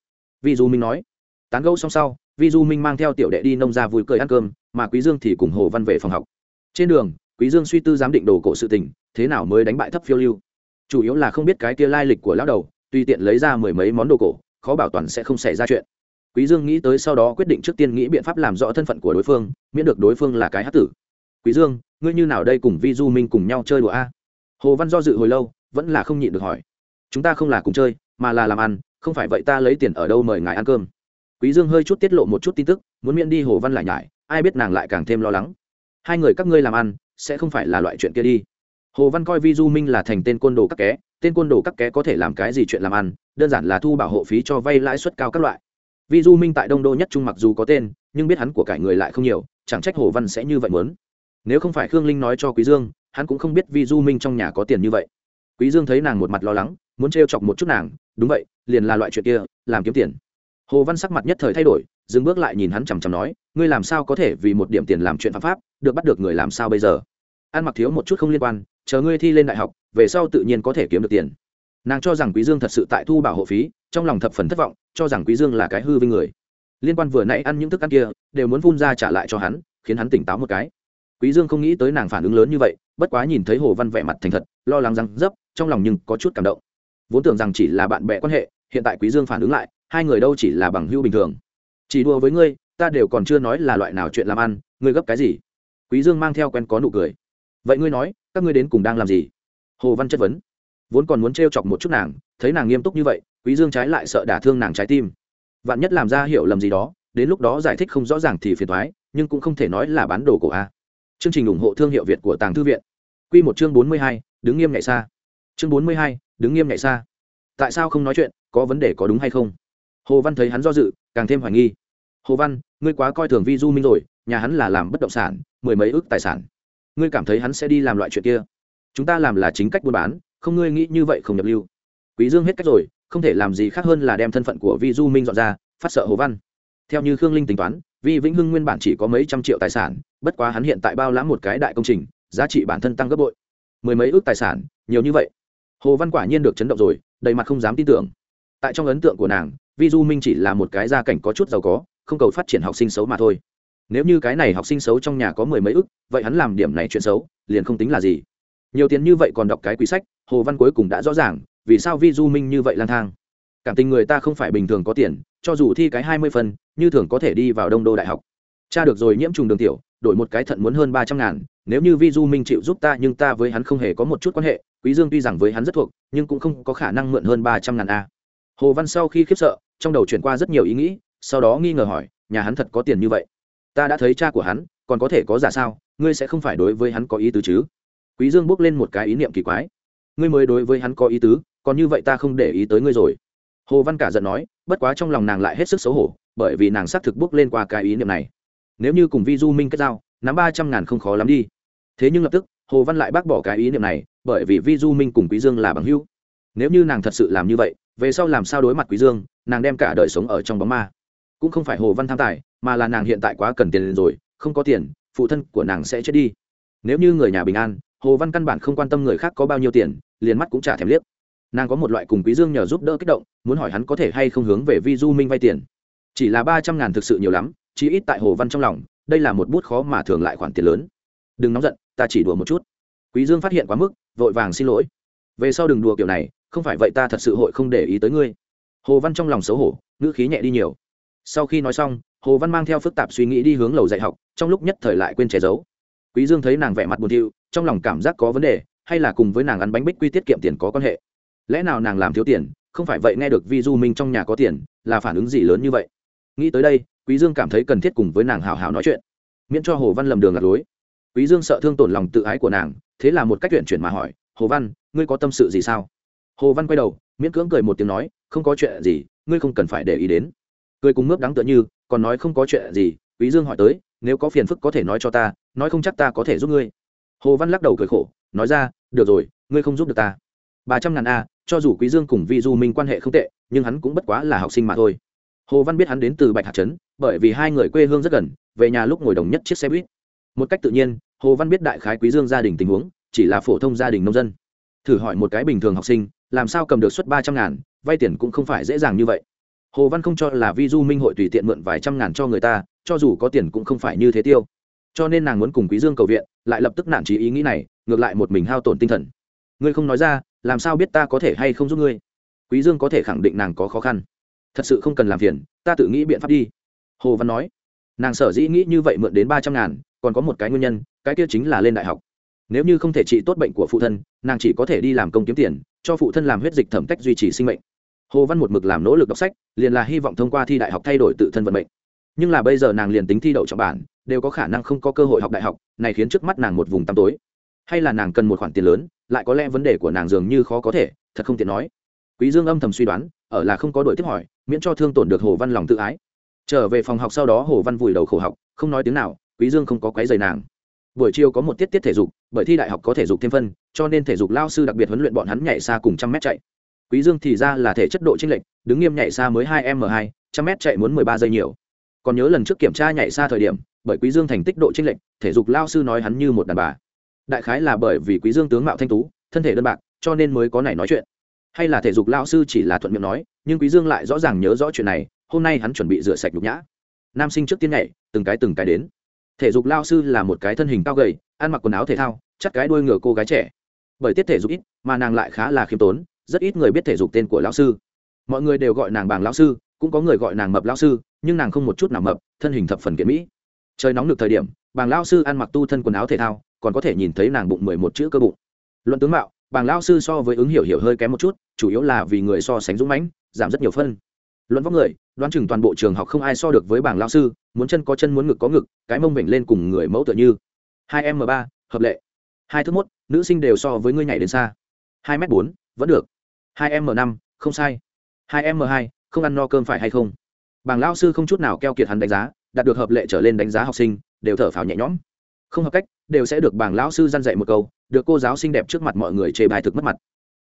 Vi du minh nói, tán gẫu xong sau vi du minh mang theo tiểu đệ đi nông ra vui cười ăn cơm, mà quý dương thì cùng hồ văn về phòng học. Trên đường, quý dương suy tư giám định đồ cổ sự tình, thế nào mới đánh bại thấp phiêu lưu. Chủ yếu là không biết cái kia lai lịch của lão đầu, tùy tiện lấy ra mười mấy món đồ cổ, khó bảo toàn sẽ không xảy ra chuyện quý dương nghĩ tới sau đó quyết định trước tiên nghĩ biện pháp làm rõ thân phận của đối phương, miễn được đối phương là cái hắc tử. Quý dương, ngươi như nào đây cùng vi du minh cùng nhau chơi đùa a? Hồ văn do dự hồi lâu, vẫn là không nhịn được hỏi. Chúng ta không là cùng chơi, mà là làm ăn, không phải vậy ta lấy tiền ở đâu mời ngài ăn cơm? Quý dương hơi chút tiết lộ một chút tin tức, muốn miễn đi hồ văn lại nhải, ai biết nàng lại càng thêm lo lắng. Hai người các ngươi làm ăn, sẽ không phải là loại chuyện kia đi. Hồ văn coi vi du minh là thành tên côn đồ các ké tên côn đồ các ké có thể làm cái gì chuyện làm ăn, đơn giản là thu bảo hộ phí cho vay lãi suất cao các loại vi du minh tại đông đô nhất trung mặc dù có tên, nhưng biết hắn của cải người lại không nhiều, chẳng trách hồ văn sẽ như vậy muốn. Nếu không phải khương linh nói cho quý dương, hắn cũng không biết vi du minh trong nhà có tiền như vậy. Quý dương thấy nàng một mặt lo lắng, muốn trêu chọc một chút nàng, đúng vậy, liền là loại chuyện kia, làm kiếm tiền. Hồ văn sắc mặt nhất thời thay đổi, dừng bước lại nhìn hắn chằm chằm nói, ngươi làm sao có thể vì một điểm tiền làm chuyện phạm pháp, được bắt được người làm sao bây giờ? Ăn mặc thiếu một chút không liên quan, chờ ngươi thi lên đại học, về sau tự nhiên có thể kiếm được tiền. Nàng cho rằng quý dương thật sự tại thu bảo hộ phí trong lòng thập phần thất vọng, cho rằng quý dương là cái hư vinh người. Liên quan vừa nãy ăn những thức ăn kia, đều muốn vun ra trả lại cho hắn, khiến hắn tỉnh táo một cái. Quý dương không nghĩ tới nàng phản ứng lớn như vậy, bất quá nhìn thấy hồ văn vẻ mặt thành thật, lo lắng răng dấp, trong lòng nhưng có chút cảm động. Vốn tưởng rằng chỉ là bạn bè quan hệ, hiện tại quý dương phản ứng lại, hai người đâu chỉ là bằng hữu bình thường. Chỉ đùa với ngươi, ta đều còn chưa nói là loại nào chuyện làm ăn, ngươi gấp cái gì? Quý dương mang theo quen có nụ cười. Vậy ngươi nói, các ngươi đến cùng đang làm gì? Hồ văn chất vấn vốn còn muốn trêu chọc một chút nàng thấy nàng nghiêm túc như vậy quý dương trái lại sợ đả thương nàng trái tim. Vạn nhất làm ra hiểu lầm gì đó đến lúc đó giải thích không rõ ràng thì phiền toái nhưng cũng không thể nói là bán đồ cổ a. Chương trình ủng hộ thương hiệu việt của tàng thư viện. Quy một chương bốn mươi hai, đứng nghiêm nhảy xa. Chương bốn mươi hai, đứng nghiêm nhảy xa. Tại sao không nói chuyện có vấn đề có đúng hay không? Hồ văn thấy hắn do dự càng thêm hoài nghi. Hồ văn ngươi quá coi thường vi du minh rồi nhà hắn là làm bất động sản mười mấy ước tài sản. Ngươi cảm thấy hắn sẽ đi làm loại chuyện kia? Chúng ta làm là chính cách buôn bán không ngươi nghĩ như vậy không nhập lưu. Quý dương hết cách rồi, không thể làm gì khác hơn là đem thân phận của vi du minh dọn ra, phát sợ hồ văn. Theo như khương linh tính toán, vi vĩnh hưng nguyên bản chỉ có mấy trăm triệu tài sản, bất quá hắn hiện tại bao lãm một cái đại công trình, giá trị bản thân tăng gấp bội. Mười mấy ước tài sản, nhiều như vậy. Hồ văn quả nhiên được chấn động rồi, đầy mặt không dám tin tưởng. Tại trong ấn tượng của nàng, vi du minh chỉ là một cái gia cảnh có chút giàu có, không cầu phát triển học sinh xấu mà thôi. Nếu như cái này học sinh xấu trong nhà có mười mấy ức vậy hắn làm điểm này chuyện xấu, liền không tính là gì. Nhiều tiền như vậy còn đọc cái quý sách hồ văn cuối cùng đã rõ ràng, vì sao vi du minh như vậy lang thang. Cảm tình người ta không phải bình thường có tiền, cho dù thi cái hai mươi phân, như thường có thể đi vào đông đô đại học. Cha được rồi nhiễm trùng đường tiểu, đổi một cái thận muốn hơn ba trăm ngàn, nếu như vi du minh chịu giúp ta nhưng ta với hắn không hề có một chút quan hệ, quý dương tuy rằng với hắn rất thuộc, nhưng cũng không có khả năng mượn hơn ba trăm ngàn a. Hồ văn sau khi khiếp sợ, trong đầu chuyển qua rất nhiều ý nghĩ, sau đó nghi ngờ hỏi, nhà hắn thật có tiền như vậy? Ta đã thấy cha của hắn, còn có thể có giả sao? Ngươi sẽ không phải đối với hắn có ý tứ chứ? Quý dương bước lên một cái ý niệm kỳ quái ngươi mới đối với hắn có ý tứ, còn như vậy ta không để ý tới ngươi rồi. Hồ văn cả giận nói, bất quá trong lòng nàng lại hết sức xấu hổ, bởi vì nàng xác thực bước lên qua cái ý niệm này. Nếu như cùng vi du minh kết giao, nắm ba trăm ngàn không khó lắm đi. Thế nhưng lập tức, hồ văn lại bác bỏ cái ý niệm này, bởi vì vi du minh cùng quý dương là bằng hữu. Nếu như nàng thật sự làm như vậy, về sau làm sao đối mặt quý dương, nàng đem cả đời sống ở trong bóng ma. Cũng không phải hồ văn tham tài, mà là nàng hiện tại quá cần tiền rồi, không có tiền, phụ thân của nàng sẽ chết đi. Nếu như người nhà bình an hồ văn căn bản không quan tâm người khác có bao nhiêu tiền, liền mắt cũng trả thèm liếc. Nàng có một loại cùng quý dương nhờ giúp đỡ kích động, muốn hỏi hắn có thể hay không hướng về vi du minh vay tiền. Chỉ là ba trăm ngàn thực sự nhiều lắm, chí ít tại hồ văn trong lòng, đây là một bút khó mà thường lại khoản tiền lớn. Đừng nóng giận, ta chỉ đùa một chút. Quý dương phát hiện quá mức, vội vàng xin lỗi. Về sau đừng đùa kiểu này, không phải vậy ta thật sự hội không để ý tới ngươi. Hồ văn trong lòng xấu hổ, ngữ khí nhẹ đi nhiều. Sau khi nói xong, hồ văn mang theo phức tạp suy nghĩ đi hướng lầu dạy học, trong lúc nhất thời lại quên che giấu. Quý dương thấy nàng vẻ mặt buồn thiu trong lòng cảm giác có vấn đề, hay là cùng với nàng ăn bánh bích quy tiết kiệm tiền có quan hệ? Lẽ nào nàng làm thiếu tiền, không phải vậy nghe được vi du minh trong nhà có tiền, là phản ứng gì lớn như vậy? Nghĩ tới đây, quý dương cảm thấy cần thiết cùng với nàng hào hào nói chuyện. Miễn cho hồ văn lầm đường lạc lối. Quý dương sợ thương tổn lòng tự ái của nàng, thế là một cách chuyện chuyển mà hỏi, hồ văn, ngươi có tâm sự gì sao? Hồ văn quay đầu, miễn cưỡng cười một tiếng nói, không có chuyện gì, ngươi không cần phải để ý đến. Cười cùng mướp đáng tựa như, còn nói không có chuyện gì? Quý dương hỏi tới, nếu có phiền phức có thể nói cho ta, nói không chắc ta có thể giúp ngươi hồ văn lắc đầu cười khổ, nói ra, được rồi, ngươi không giúp được ta. Ba trăm ngàn a, cho dù quý dương cùng vi du minh quan hệ không tệ, nhưng hắn cũng bất quá là học sinh mà thôi. Hồ văn biết hắn đến từ bạch hạt trấn, bởi vì hai người quê hương rất gần, về nhà lúc ngồi đồng nhất chiếc xe buýt. Một cách tự nhiên, hồ văn biết đại khái quý dương gia đình tình huống, chỉ là phổ thông gia đình nông dân. Thử hỏi một cái bình thường học sinh, làm sao cầm được suất ba trăm ngàn, vay tiền cũng không phải dễ dàng như vậy. Hồ văn không cho là vi du minh hội tùy tiện mượn vài trăm ngàn cho người ta, cho dù có tiền cũng không phải như thế tiêu cho nên nàng muốn cùng quý dương cầu viện, lại lập tức nản trí ý nghĩ này, ngược lại một mình hao tổn tinh thần. Ngươi không nói ra, làm sao biết ta có thể hay không giúp ngươi? Quý dương có thể khẳng định nàng có khó khăn. Thật sự không cần làm phiền, ta tự nghĩ biện pháp đi. Hồ văn nói. Nàng sở dĩ nghĩ như vậy mượn đến ba trăm ngàn, còn có một cái nguyên nhân, cái kia chính là lên đại học. Nếu như không thể trị tốt bệnh của phụ thân, nàng chỉ có thể đi làm công kiếm tiền, cho phụ thân làm huyết dịch thẩm tách duy trì sinh mệnh. Hồ văn một mực làm nỗ lực đọc sách, liền là hy vọng thông qua thi đại học thay đổi tự thân vận mệnh nhưng là bây giờ nàng liền tính thi đậu trọng bản, đều có khả năng không có cơ hội học đại học, này khiến trước mắt nàng một vùng tăm tối. Hay là nàng cần một khoản tiền lớn, lại có lẽ vấn đề của nàng dường như khó có thể, thật không tiện nói. Quý dương âm thầm suy đoán, ở là không có đội tiếp hỏi, miễn cho thương tổn được hồ văn lòng tự ái. Trở về phòng học sau đó hồ văn vùi đầu khổ học, không nói tiếng nào, quý dương không có quấy giày nàng. Buổi chiều có một tiết tiết thể dục, bởi thi đại học có thể dục thêm phân, cho nên thể dục lao sư đặc biệt huấn luyện bọn hắn nhảy xa cùng trăm mét chạy. Quý dương thì ra là thể chất độ chênh lệch, đứng nghiêm nhảy xa mới hai m hai, trăm mét chạy muốn mười ba giây nhiều còn nhớ lần trước kiểm tra nhảy xa thời điểm, bởi quý dương thành tích độ chênh lệch, thể dục lao sư nói hắn như một đàn bà. Đại khái là bởi vì quý dương tướng mạo thanh tú, thân thể đơn bạc, cho nên mới có này nói chuyện. Hay là thể dục lao sư chỉ là thuận miệng nói, nhưng quý dương lại rõ ràng nhớ rõ chuyện này, hôm nay hắn chuẩn bị rửa sạch nhục nhã. Nam sinh trước tiên nhảy, từng cái từng cái đến. Thể dục lao sư là một cái thân hình cao gầy, ăn mặc quần áo thể thao chắc cái đuôi ngựa cô gái trẻ. Bởi tiết thể dục ít, mà nàng lại khá là khiêm tốn, rất ít người biết thể dục tên của lão sư. Mọi người đều gọi nàng bàng lão sư cũng có người gọi nàng mập lão sư, nhưng nàng không một chút nào mập, thân hình thập phần kiện mỹ. Trời nóng được thời điểm, bàng lão sư ăn mặc tu thân quần áo thể thao, còn có thể nhìn thấy nàng bụng mười một chữ cơ bụng. Luận tướng mạo, bàng lão sư so với ứng hiểu hiểu hơi kém một chút, chủ yếu là vì người so sánh dũng mãnh, giảm rất nhiều phân. Luận vóc người, đoán chừng toàn bộ trường học không ai so được với bảng lão sư, muốn chân có chân muốn ngực có ngực, cái mông bệnh lên cùng người mẫu tựa như. Hai m ba, hợp lệ. Hai thước mốt, nữ sinh đều so với ngươi nhảy đến xa. Hai m bốn, vẫn được. Hai m năm, không sai. Hai m hai không ăn no cơm phải hay không? Bảng lao sư không chút nào keo kiệt hắn đánh giá, đạt được hợp lệ trở lên đánh giá học sinh, đều thở phào nhẹ nhõm. Không hợp cách, đều sẽ được bảng lão sư dăn dạy một câu, được cô giáo xinh đẹp trước mặt mọi người chê bài thực mất mặt.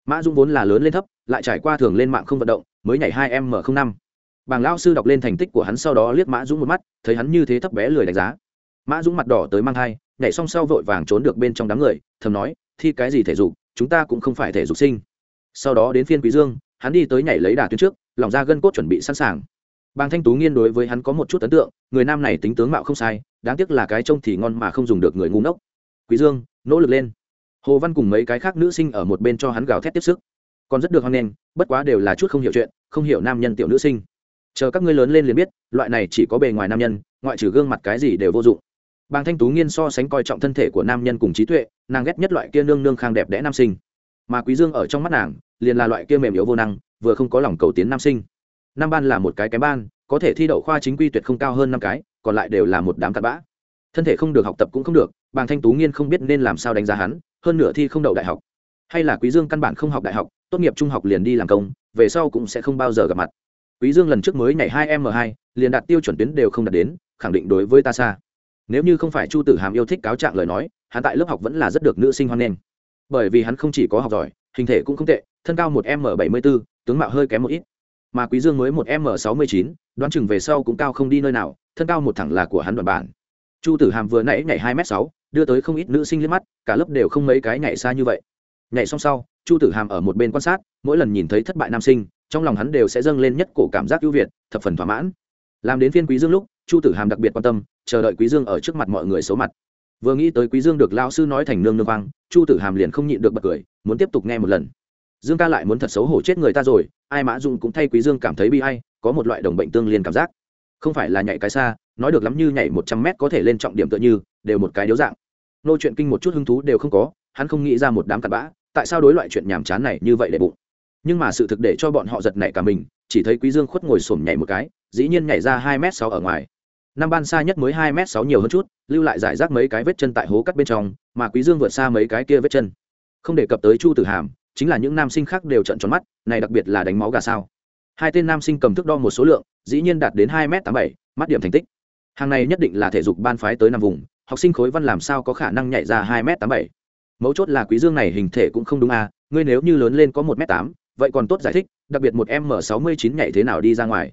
Mã dung vốn là lớn lên thấp, lại trải qua thường lên mạng không vận động, mới nhảy hai m năm. Bảng lão sư đọc lên thành tích của hắn sau đó liếc mã dũng một mắt, thấy hắn như thế thấp bé lười đánh giá. Mã dũng mặt đỏ tới mang thai, nhảy xong sau vội vàng trốn được bên trong đám người, thầm nói, thi cái gì thể dục, chúng ta cũng không phải thể dục sinh. Sau đó đến phiên quý dương hắn đi tới nhảy lấy đà tuyến trước, lòng ra gân cốt chuẩn bị sẵn sàng. Bàng thanh tú nghiên đối với hắn có một chút ấn tượng, người nam này tính tướng mạo không sai, đáng tiếc là cái trông thì ngon mà không dùng được người ngu ngốc. Quý dương, nỗ lực lên. Hồ văn cùng mấy cái khác nữ sinh ở một bên cho hắn gào thét tiếp sức. Còn rất được hoan nghênh, bất quá đều là chút không hiểu chuyện, không hiểu nam nhân tiểu nữ sinh. Chờ các ngươi lớn lên liền biết, loại này chỉ có bề ngoài nam nhân, ngoại trừ gương mặt cái gì đều vô dụng. Bàng thanh tú nghiên so sánh coi trọng thân thể của nam nhân cùng trí tuệ, nàng ghét nhất loại kia nương nương khang đẹp đẽ nam sinh. Mà quý dương ở trong mắt nàng liền là loại kia mềm yếu vô năng, vừa không có lòng cầu tiến nam sinh. Năm ban là một cái cái ban, có thể thi đậu khoa chính quy tuyệt không cao hơn năm cái, còn lại đều là một đám cặn bã. Thân thể không được, học tập cũng không được, bàng thanh tú nghiên không biết nên làm sao đánh giá hắn, hơn nửa thi không đậu đại học. Hay là quý dương căn bản không học đại học, tốt nghiệp trung học liền đi làm công, về sau cũng sẽ không bao giờ gặp mặt. Quý dương lần trước mới nhảy hai m hai, liền đạt tiêu chuẩn tuyến đều không đạt đến, khẳng định đối với ta xa. Nếu như không phải chu tử hàm yêu thích cáo trạng lời nói, hắn tại lớp học vẫn là rất được nữ sinh hoan nghênh. Bởi vì hắn không chỉ có học giỏi hình thể cũng không tệ, thân cao một m bảy mươi b tướng mạo hơi kém một ít. Mà quý dương mới một m sáu mươi chín, đoán chừng về sau cũng cao không đi nơi nào, thân cao một thẳng là của hắn đoàn bản chu tử hàm vừa nãy nhảy hai m sáu, đưa tới không ít nữ sinh liếc mắt, cả lớp đều không mấy cái nhảy xa như vậy. Nhảy xong sau, chu tử hàm ở một bên quan sát, mỗi lần nhìn thấy thất bại nam sinh, trong lòng hắn đều sẽ dâng lên nhất cổ cảm giác ưu việt, thập phần thỏa mãn. Làm đến phiên quý dương lúc, chu tử hàm đặc biệt quan tâm, chờ đợi quý dương ở trước mặt mọi người xấu mặt vừa nghĩ tới quý dương được lão sư nói thành nương nương vang chu tử hàm liền không nhịn được bật cười, muốn tiếp tục nghe một lần. Dương ca lại muốn thật xấu hổ chết người ta rồi, ai mã dung cũng thay quý dương cảm thấy bi ai, có một loại đồng bệnh tương liên cảm giác. Không phải là nhảy cái xa, nói được lắm như nhảy một trăm mét có thể lên trọng điểm tựa như, đều một cái điếu dạng. Nô chuyện kinh một chút hứng thú đều không có, hắn không nghĩ ra một đám cặn bã, tại sao đối loại chuyện nhàm chán này như vậy để bụng. Nhưng mà sự thực để cho bọn họ giật nảy cả mình, chỉ thấy quý dương khuất ngồi sổm nhảy một cái, dĩ nhiên nhảy ra hai m sáu ở ngoài năm ban xa nhất mới hai m sáu nhiều hơn chút, lưu lại giải rác mấy cái vết chân tại hố cắt bên trong, mà quý dương vượt xa mấy cái kia vết chân. Không đề cập tới chu tử hàm, chính là những nam sinh khác đều trận tròn mắt, này đặc biệt là đánh máu gà sao. Hai tên nam sinh cầm thước đo một số lượng, dĩ nhiên đạt đến hai m tám bảy, mắt điểm thành tích. Hàng này nhất định là thể dục ban phái tới năm vùng, học sinh khối văn làm sao có khả năng nhảy ra hai m tám bảy. Mấu chốt là quý dương này hình thể cũng không đúng à ngươi nếu như lớn lên có một m tám, vậy còn tốt giải thích, đặc biệt một m sáu mươi chín nhảy thế nào đi ra ngoài.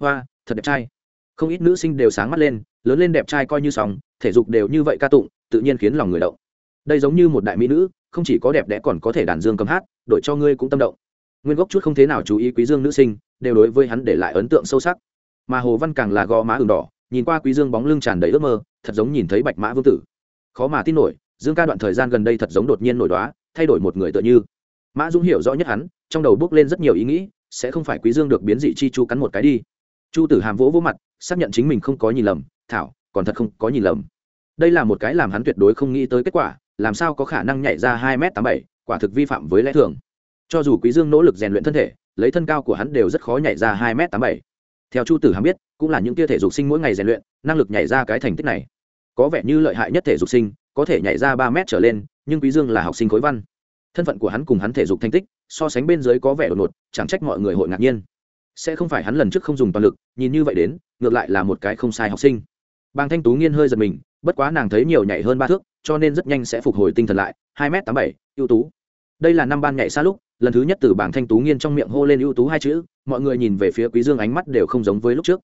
Hoa, thật đẹp trai không ít nữ sinh đều sáng mắt lên, lớn lên đẹp trai coi như sóng thể dục đều như vậy ca tụng, tự nhiên khiến lòng người động. Đây giống như một đại mỹ nữ, không chỉ có đẹp đẽ còn có thể đàn dương cầm hát, đổi cho ngươi cũng tâm động. Nguyên gốc chút không thế nào chú ý quý dương nữ sinh, đều đối với hắn để lại ấn tượng sâu sắc. Mà hồ văn càng là gò má ửng đỏ, nhìn qua quý dương bóng lưng tràn đầy ước mơ, thật giống nhìn thấy bạch mã vương tử. Khó mà tin nổi, dương ca đoạn thời gian gần đây thật giống đột nhiên nổi đoá thay đổi một người tựa như. Mã dũng hiểu rõ nhất hắn, trong đầu bước lên rất nhiều ý nghĩ, sẽ không phải quý dương được biến dị chi chu cắn một cái đi. Chu tử hàm vỗ vỗ mặt xác nhận chính mình không có nhìn lầm, thảo, còn thật không có nhìn lầm. Đây là một cái làm hắn tuyệt đối không nghĩ tới kết quả, làm sao có khả năng nhảy ra hai m tám bảy, quả thực vi phạm với lẽ thường. Cho dù quý dương nỗ lực rèn luyện thân thể, lấy thân cao của hắn đều rất khó nhảy ra hai m tám bảy. Theo chu tử hàm biết, cũng là những tia thể dục sinh mỗi ngày rèn luyện, năng lực nhảy ra cái thành tích này. Có vẻ như lợi hại nhất thể dục sinh, có thể nhảy ra ba mét trở lên, nhưng quý dương là học sinh khối văn. Thân phận của hắn cùng hắn thể dục thành tích, so sánh bên dưới có vẻ đột ngột, chẳng trách mọi người hội ngạc nhiên. Sẽ không phải hắn lần trước không dùng toàn lực, nhìn như vậy đến ngược lại là một cái không sai học sinh. Bàng thanh tú nghiên hơi giật mình, bất quá nàng thấy nhiều nhảy hơn ba thước, cho nên rất nhanh sẽ phục hồi tinh thần lại, hai m tám bảy, ưu tú. Đây là năm ban nhảy xa lúc, lần thứ nhất từ bảng thanh tú nghiên trong miệng hô lên ưu tú hai chữ, mọi người nhìn về phía quý dương ánh mắt đều không giống với lúc trước.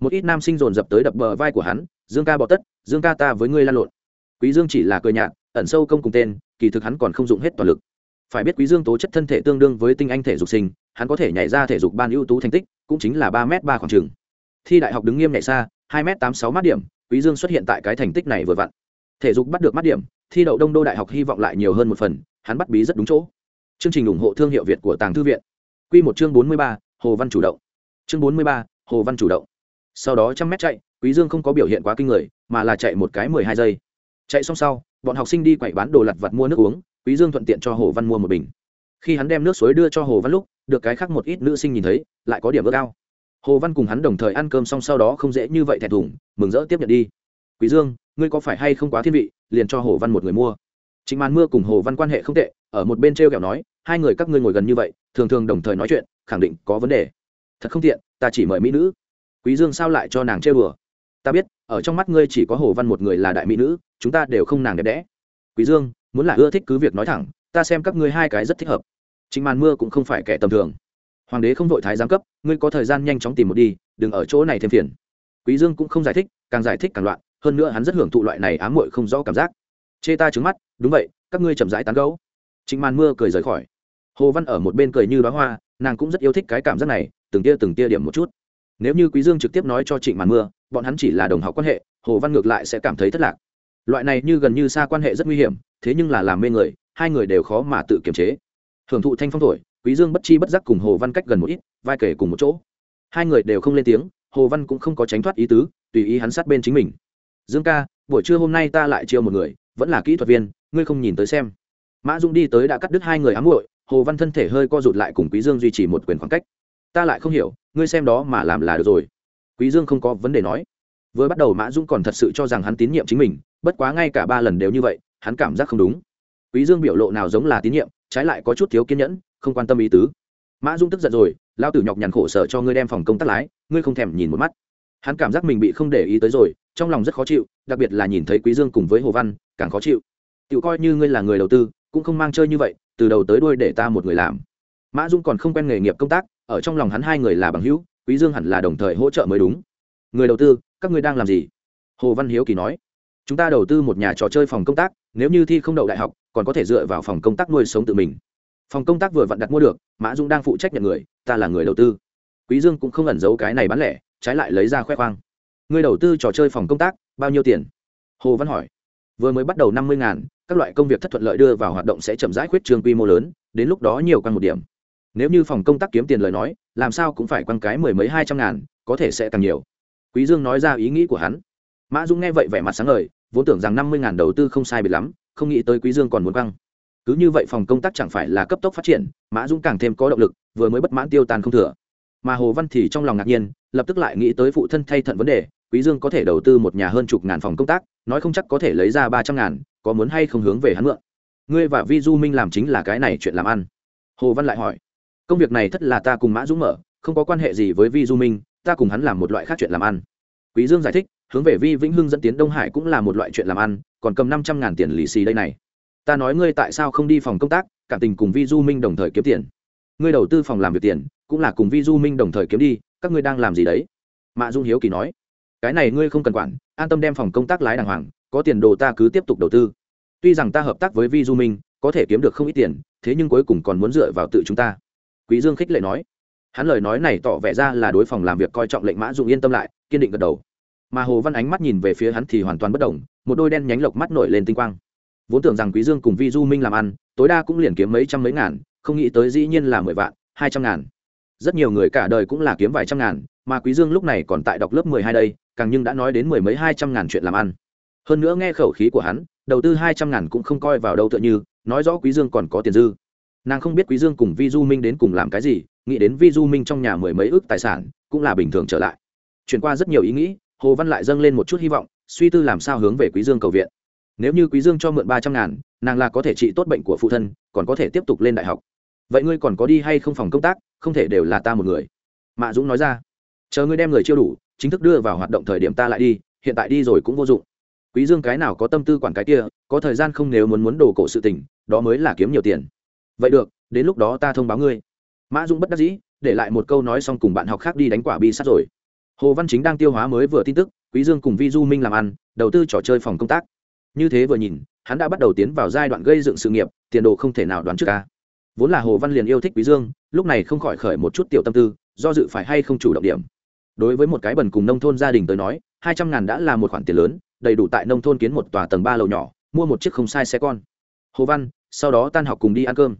Một ít nam sinh dồn dập tới đập bờ vai của hắn, dương ca bỏ tất, dương ca ta với ngươi lan lộn. Quý dương chỉ là cười nhạt, ẩn sâu công cùng tên, kỳ thực hắn còn không dụng hết toàn lực. Phải biết quý dương tố chất thân thể tương đương với tinh anh thể dục sinh, hắn có thể nhảy ra thể dục ban ưu tú thành tích, cũng chính là ba m ba khoảng trường thi đại học đứng nghiêm nhảy xa, hai m tám sáu mát điểm, quý dương xuất hiện tại cái thành tích này vừa vặn. Thể dục bắt được mát điểm, thi đậu đông đô đại học hy vọng lại nhiều hơn một phần, hắn bắt bí rất đúng chỗ. Chương trình ủng hộ thương hiệu việt của tàng thư viện. Quy một chương bốn mươi ba, hồ văn chủ động. Chương bốn mươi ba, hồ văn chủ động. Sau đó trăm mét chạy, quý dương không có biểu hiện quá kinh người, mà là chạy một cái mười hai giây. Chạy xong sau, bọn học sinh đi quậy bán đồ lặt vặt mua nước uống, quý dương thuận tiện cho hồ văn mua một bình. Khi hắn đem nước suối đưa cho hồ văn lúc, được cái khác một ít nữ sinh nhìn thấy, lại có điểm ước cao hồ văn cùng hắn đồng thời ăn cơm xong sau đó không dễ như vậy thẹn thùng mừng rỡ tiếp nhận đi quý dương ngươi có phải hay không quá thiên vị liền cho hồ văn một người mua Trịnh Màn Mưa cùng Hồ Văn quan hệ không tệ, ở một bên treo kẹo nói, hai người các ngươi ngồi gần như vậy, thường thường đồng thời nói chuyện, khẳng định có vấn đề. Thật không tiện, ta chỉ mời mỹ nữ. Quý Dương sao lại cho nàng trêu đùa? Ta biết, ở trong mắt ngươi chỉ có Hồ Văn một người là đại mỹ nữ, chúng ta đều không nàng đẹp đẽ. Quý Dương, muốn là ưa thích cứ việc nói thẳng, ta xem các ngươi hai cái rất thích hợp. Trịnh Màn Mưa cũng không phải kẻ tầm thường. Hoàng đế không vội thái giám cấp, ngươi có thời gian nhanh chóng tìm một đi, đừng ở chỗ này thêm phiền. Quý Dương cũng không giải thích, càng giải thích càng loạn, hơn nữa hắn rất hưởng thụ loại này ám muội không rõ cảm giác. Chê ta trứng mắt đúng vậy các ngươi chậm rãi tán gấu trịnh màn mưa cười rời khỏi. Hồ văn ở một bên cười như đóa hoa nàng cũng rất yêu thích cái cảm giác này từng tia từng tia điểm một chút. Nếu như quý dương trực tiếp nói cho trịnh màn mưa bọn hắn chỉ là đồng học quan hệ hồ văn ngược lại sẽ cảm thấy thất lạc. Loại này như gần như xa quan hệ rất nguy hiểm thế nhưng là làm mê người hai người đều khó mà tự kiềm chế. Hưởng thụ thanh phong thổi quý dương bất chi bất giác cùng hồ văn cách gần một ít, vai kể cùng một chỗ. Hai người đều không lên tiếng, hồ văn cũng không có tránh thoát ý tứ, tùy ý hắn sát bên chính mình. Dương ca, buổi trưa hôm nay ta lại chiêu một người, vẫn là kỹ thuật viên, ngươi không nhìn tới xem. Mã dung đi tới đã cắt đứt hai người ám muội, hồ văn thân thể hơi co rụt lại cùng quý dương duy trì một quyền khoảng cách. Ta lại không hiểu, ngươi xem đó mà làm là được rồi. Quý dương không có vấn đề nói. Vừa bắt đầu mã dung còn thật sự cho rằng hắn tín nhiệm chính mình, bất quá ngay cả ba lần đều như vậy, hắn cảm giác không đúng. Quý dương biểu lộ nào giống là tín nhiệm, trái lại có chút thiếu kiên nhẫn không quan tâm ý tứ. Mã dung tức giận rồi, lao tử nhọc nhằn khổ sở cho ngươi đem phòng công tác lái, ngươi không thèm nhìn một mắt. Hắn cảm giác mình bị không để ý tới rồi, trong lòng rất khó chịu, đặc biệt là nhìn thấy quý dương cùng với hồ văn, càng khó chịu. Tự coi như ngươi là người đầu tư, cũng không mang chơi như vậy, từ đầu tới đuôi để ta một người làm. Mã dung còn không quen nghề nghiệp công tác, ở trong lòng hắn hai người là bằng hữu, quý dương hẳn là đồng thời hỗ trợ mới đúng. Người đầu tư, các ngươi đang làm gì? Hồ văn hiếu kỳ nói. Chúng ta đầu tư một nhà trò chơi phòng công tác, nếu như thi không đậu đại học, còn có thể dựa vào phòng công tác nuôi sống tự mình phòng công tác vừa vặn đặt mua được, mã dung đang phụ trách nhận người, ta là người đầu tư. Quý dương cũng không ẩn giấu cái này bán lẻ, trái lại lấy ra khoe khoang. Người đầu tư trò chơi phòng công tác, bao nhiêu tiền? Hồ văn hỏi. Vừa mới bắt đầu năm mươi ngàn, các loại công việc thất thuận lợi đưa vào hoạt động sẽ chậm rãi khuyết trường quy mô lớn, đến lúc đó nhiều quan một điểm. Nếu như phòng công tác kiếm tiền lời nói, làm sao cũng phải quăng cái mười mấy hai trăm ngàn, có thể sẽ càng nhiều. Quý dương nói ra ý nghĩ của hắn. Mã dung nghe vậy vẻ mặt sáng ngời, vốn tưởng rằng năm mươi ngàn đầu tư không sai biệt lắm, không nghĩ tới quý dương còn muốn quăng cứ như vậy phòng công tác chẳng phải là cấp tốc phát triển, mã dũng càng thêm có động lực, vừa mới bất mãn tiêu tan không thừa. Mà hồ văn thì trong lòng ngạc nhiên, lập tức lại nghĩ tới phụ thân thay thận vấn đề, quý dương có thể đầu tư một nhà hơn chục ngàn phòng công tác, nói không chắc có thể lấy ra ba trăm ngàn, có muốn hay không hướng về hắn mượn. Ngươi và vi du minh làm chính là cái này chuyện làm ăn. Hồ văn lại hỏi, công việc này thất là ta cùng mã dũng mở, không có quan hệ gì với vi du minh, ta cùng hắn làm một loại khác chuyện làm ăn. Quý dương giải thích, hướng về vi vĩnh hưng dẫn tiến đông hải cũng là một loại chuyện làm ăn, còn cầm năm trăm ngàn tiền lì xì đây này ta nói ngươi tại sao không đi phòng công tác, cảm tình cùng vi du minh đồng thời kiếm tiền. Ngươi đầu tư phòng làm việc tiền, cũng là cùng vi du minh đồng thời kiếm đi, các ngươi đang làm gì đấy? Mạ dung hiếu kỳ nói. Cái này ngươi không cần quản, an tâm đem phòng công tác lái đàng hoàng, có tiền đồ ta cứ tiếp tục đầu tư. Tuy rằng ta hợp tác với vi du minh, có thể kiếm được không ít tiền, thế nhưng cuối cùng còn muốn dựa vào tự chúng ta. Quý dương khích lệ nói. Hắn lời nói này tỏ vẻ ra là đối phòng làm việc coi trọng lệnh mã Dung yên tâm lại, kiên định gật đầu. Mà hồ văn ánh mắt nhìn về phía hắn thì hoàn toàn bất động, một đôi đen nhánh lộc mắt nổi lên tinh quang vốn tưởng rằng quý dương cùng vi du minh làm ăn, tối đa cũng liền kiếm mấy trăm mấy ngàn, không nghĩ tới dĩ nhiên là mười vạn, hai trăm ngàn. Rất nhiều người cả đời cũng là kiếm vài trăm ngàn, mà quý dương lúc này còn tại đọc lớp mười hai đây, càng nhưng đã nói đến mười mấy hai trăm ngàn chuyện làm ăn. Hơn nữa nghe khẩu khí của hắn, đầu tư hai trăm ngàn cũng không coi vào đâu tựa như, nói rõ quý dương còn có tiền dư. Nàng không biết quý dương cùng vi du minh đến cùng làm cái gì, nghĩ đến vi du minh trong nhà mười mấy ước tài sản, cũng là bình thường trở lại. Chuyển qua rất nhiều ý nghĩ, hồ văn lại dâng lên một chút hy vọng, suy tư làm sao hướng về quý dương cầu viện nếu như quý dương cho mượn ba trăm ngàn, nàng là có thể trị tốt bệnh của phụ thân, còn có thể tiếp tục lên đại học. Vậy ngươi còn có đi hay không phòng công tác, không thể đều là ta một người. Mạ dũng nói ra. Chờ ngươi đem người chiêu đủ, chính thức đưa vào hoạt động thời điểm ta lại đi, hiện tại đi rồi cũng vô dụng. Quý dương cái nào có tâm tư quản cái kia, có thời gian không nếu muốn muốn đồ cổ sự tình, đó mới là kiếm nhiều tiền. Vậy được, đến lúc đó ta thông báo ngươi. Mã dũng bất đắc dĩ, để lại một câu nói xong cùng bạn học khác đi đánh quả bi sát rồi. Hồ văn chính đang tiêu hóa mới vừa tin tức, quý dương cùng vi du minh làm ăn, đầu tư trò chơi phòng công tác như thế vừa nhìn, hắn đã bắt đầu tiến vào giai đoạn gây dựng sự nghiệp, tiền đồ không thể nào đoán trước ca vốn là hồ văn liền yêu thích quý dương, lúc này không khỏi khởi một chút tiểu tâm tư, do dự phải hay không chủ động điểm. Đối với một cái bần cùng nông thôn gia đình tới nói, hai trăm ngàn đã là một khoản tiền lớn, đầy đủ tại nông thôn kiến một tòa tầng ba lầu nhỏ, mua một chiếc không sai xe con. Hồ văn, sau đó tan học cùng đi ăn cơm.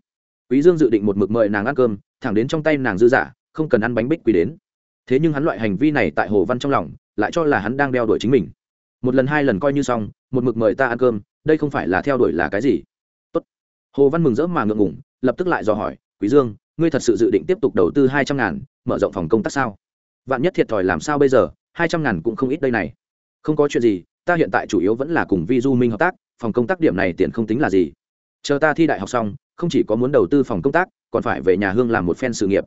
Quý dương dự định một mực mời nàng ăn cơm, thẳng đến trong tay nàng dư giả không cần ăn bánh bích quý đến. Thế nhưng hắn loại hành vi này tại hồ văn trong lòng, lại cho là hắn đang đeo đuổi chính mình. Một lần hai lần coi như xong một mực mời ta ăn cơm, đây không phải là theo đuổi là cái gì? Tốt. hồ văn mừng rỡ mà ngượng ngủng lập tức lại dò hỏi, quý dương, ngươi thật sự dự định tiếp tục đầu tư hai trăm ngàn, mở rộng phòng công tác sao? Vạn nhất thiệt thòi làm sao bây giờ, hai trăm ngàn cũng không ít đây này. Không có chuyện gì, ta hiện tại chủ yếu vẫn là cùng vi du minh hợp tác, phòng công tác điểm này tiền không tính là gì. Chờ ta thi đại học xong, không chỉ có muốn đầu tư phòng công tác, còn phải về nhà hương làm một phen sự nghiệp.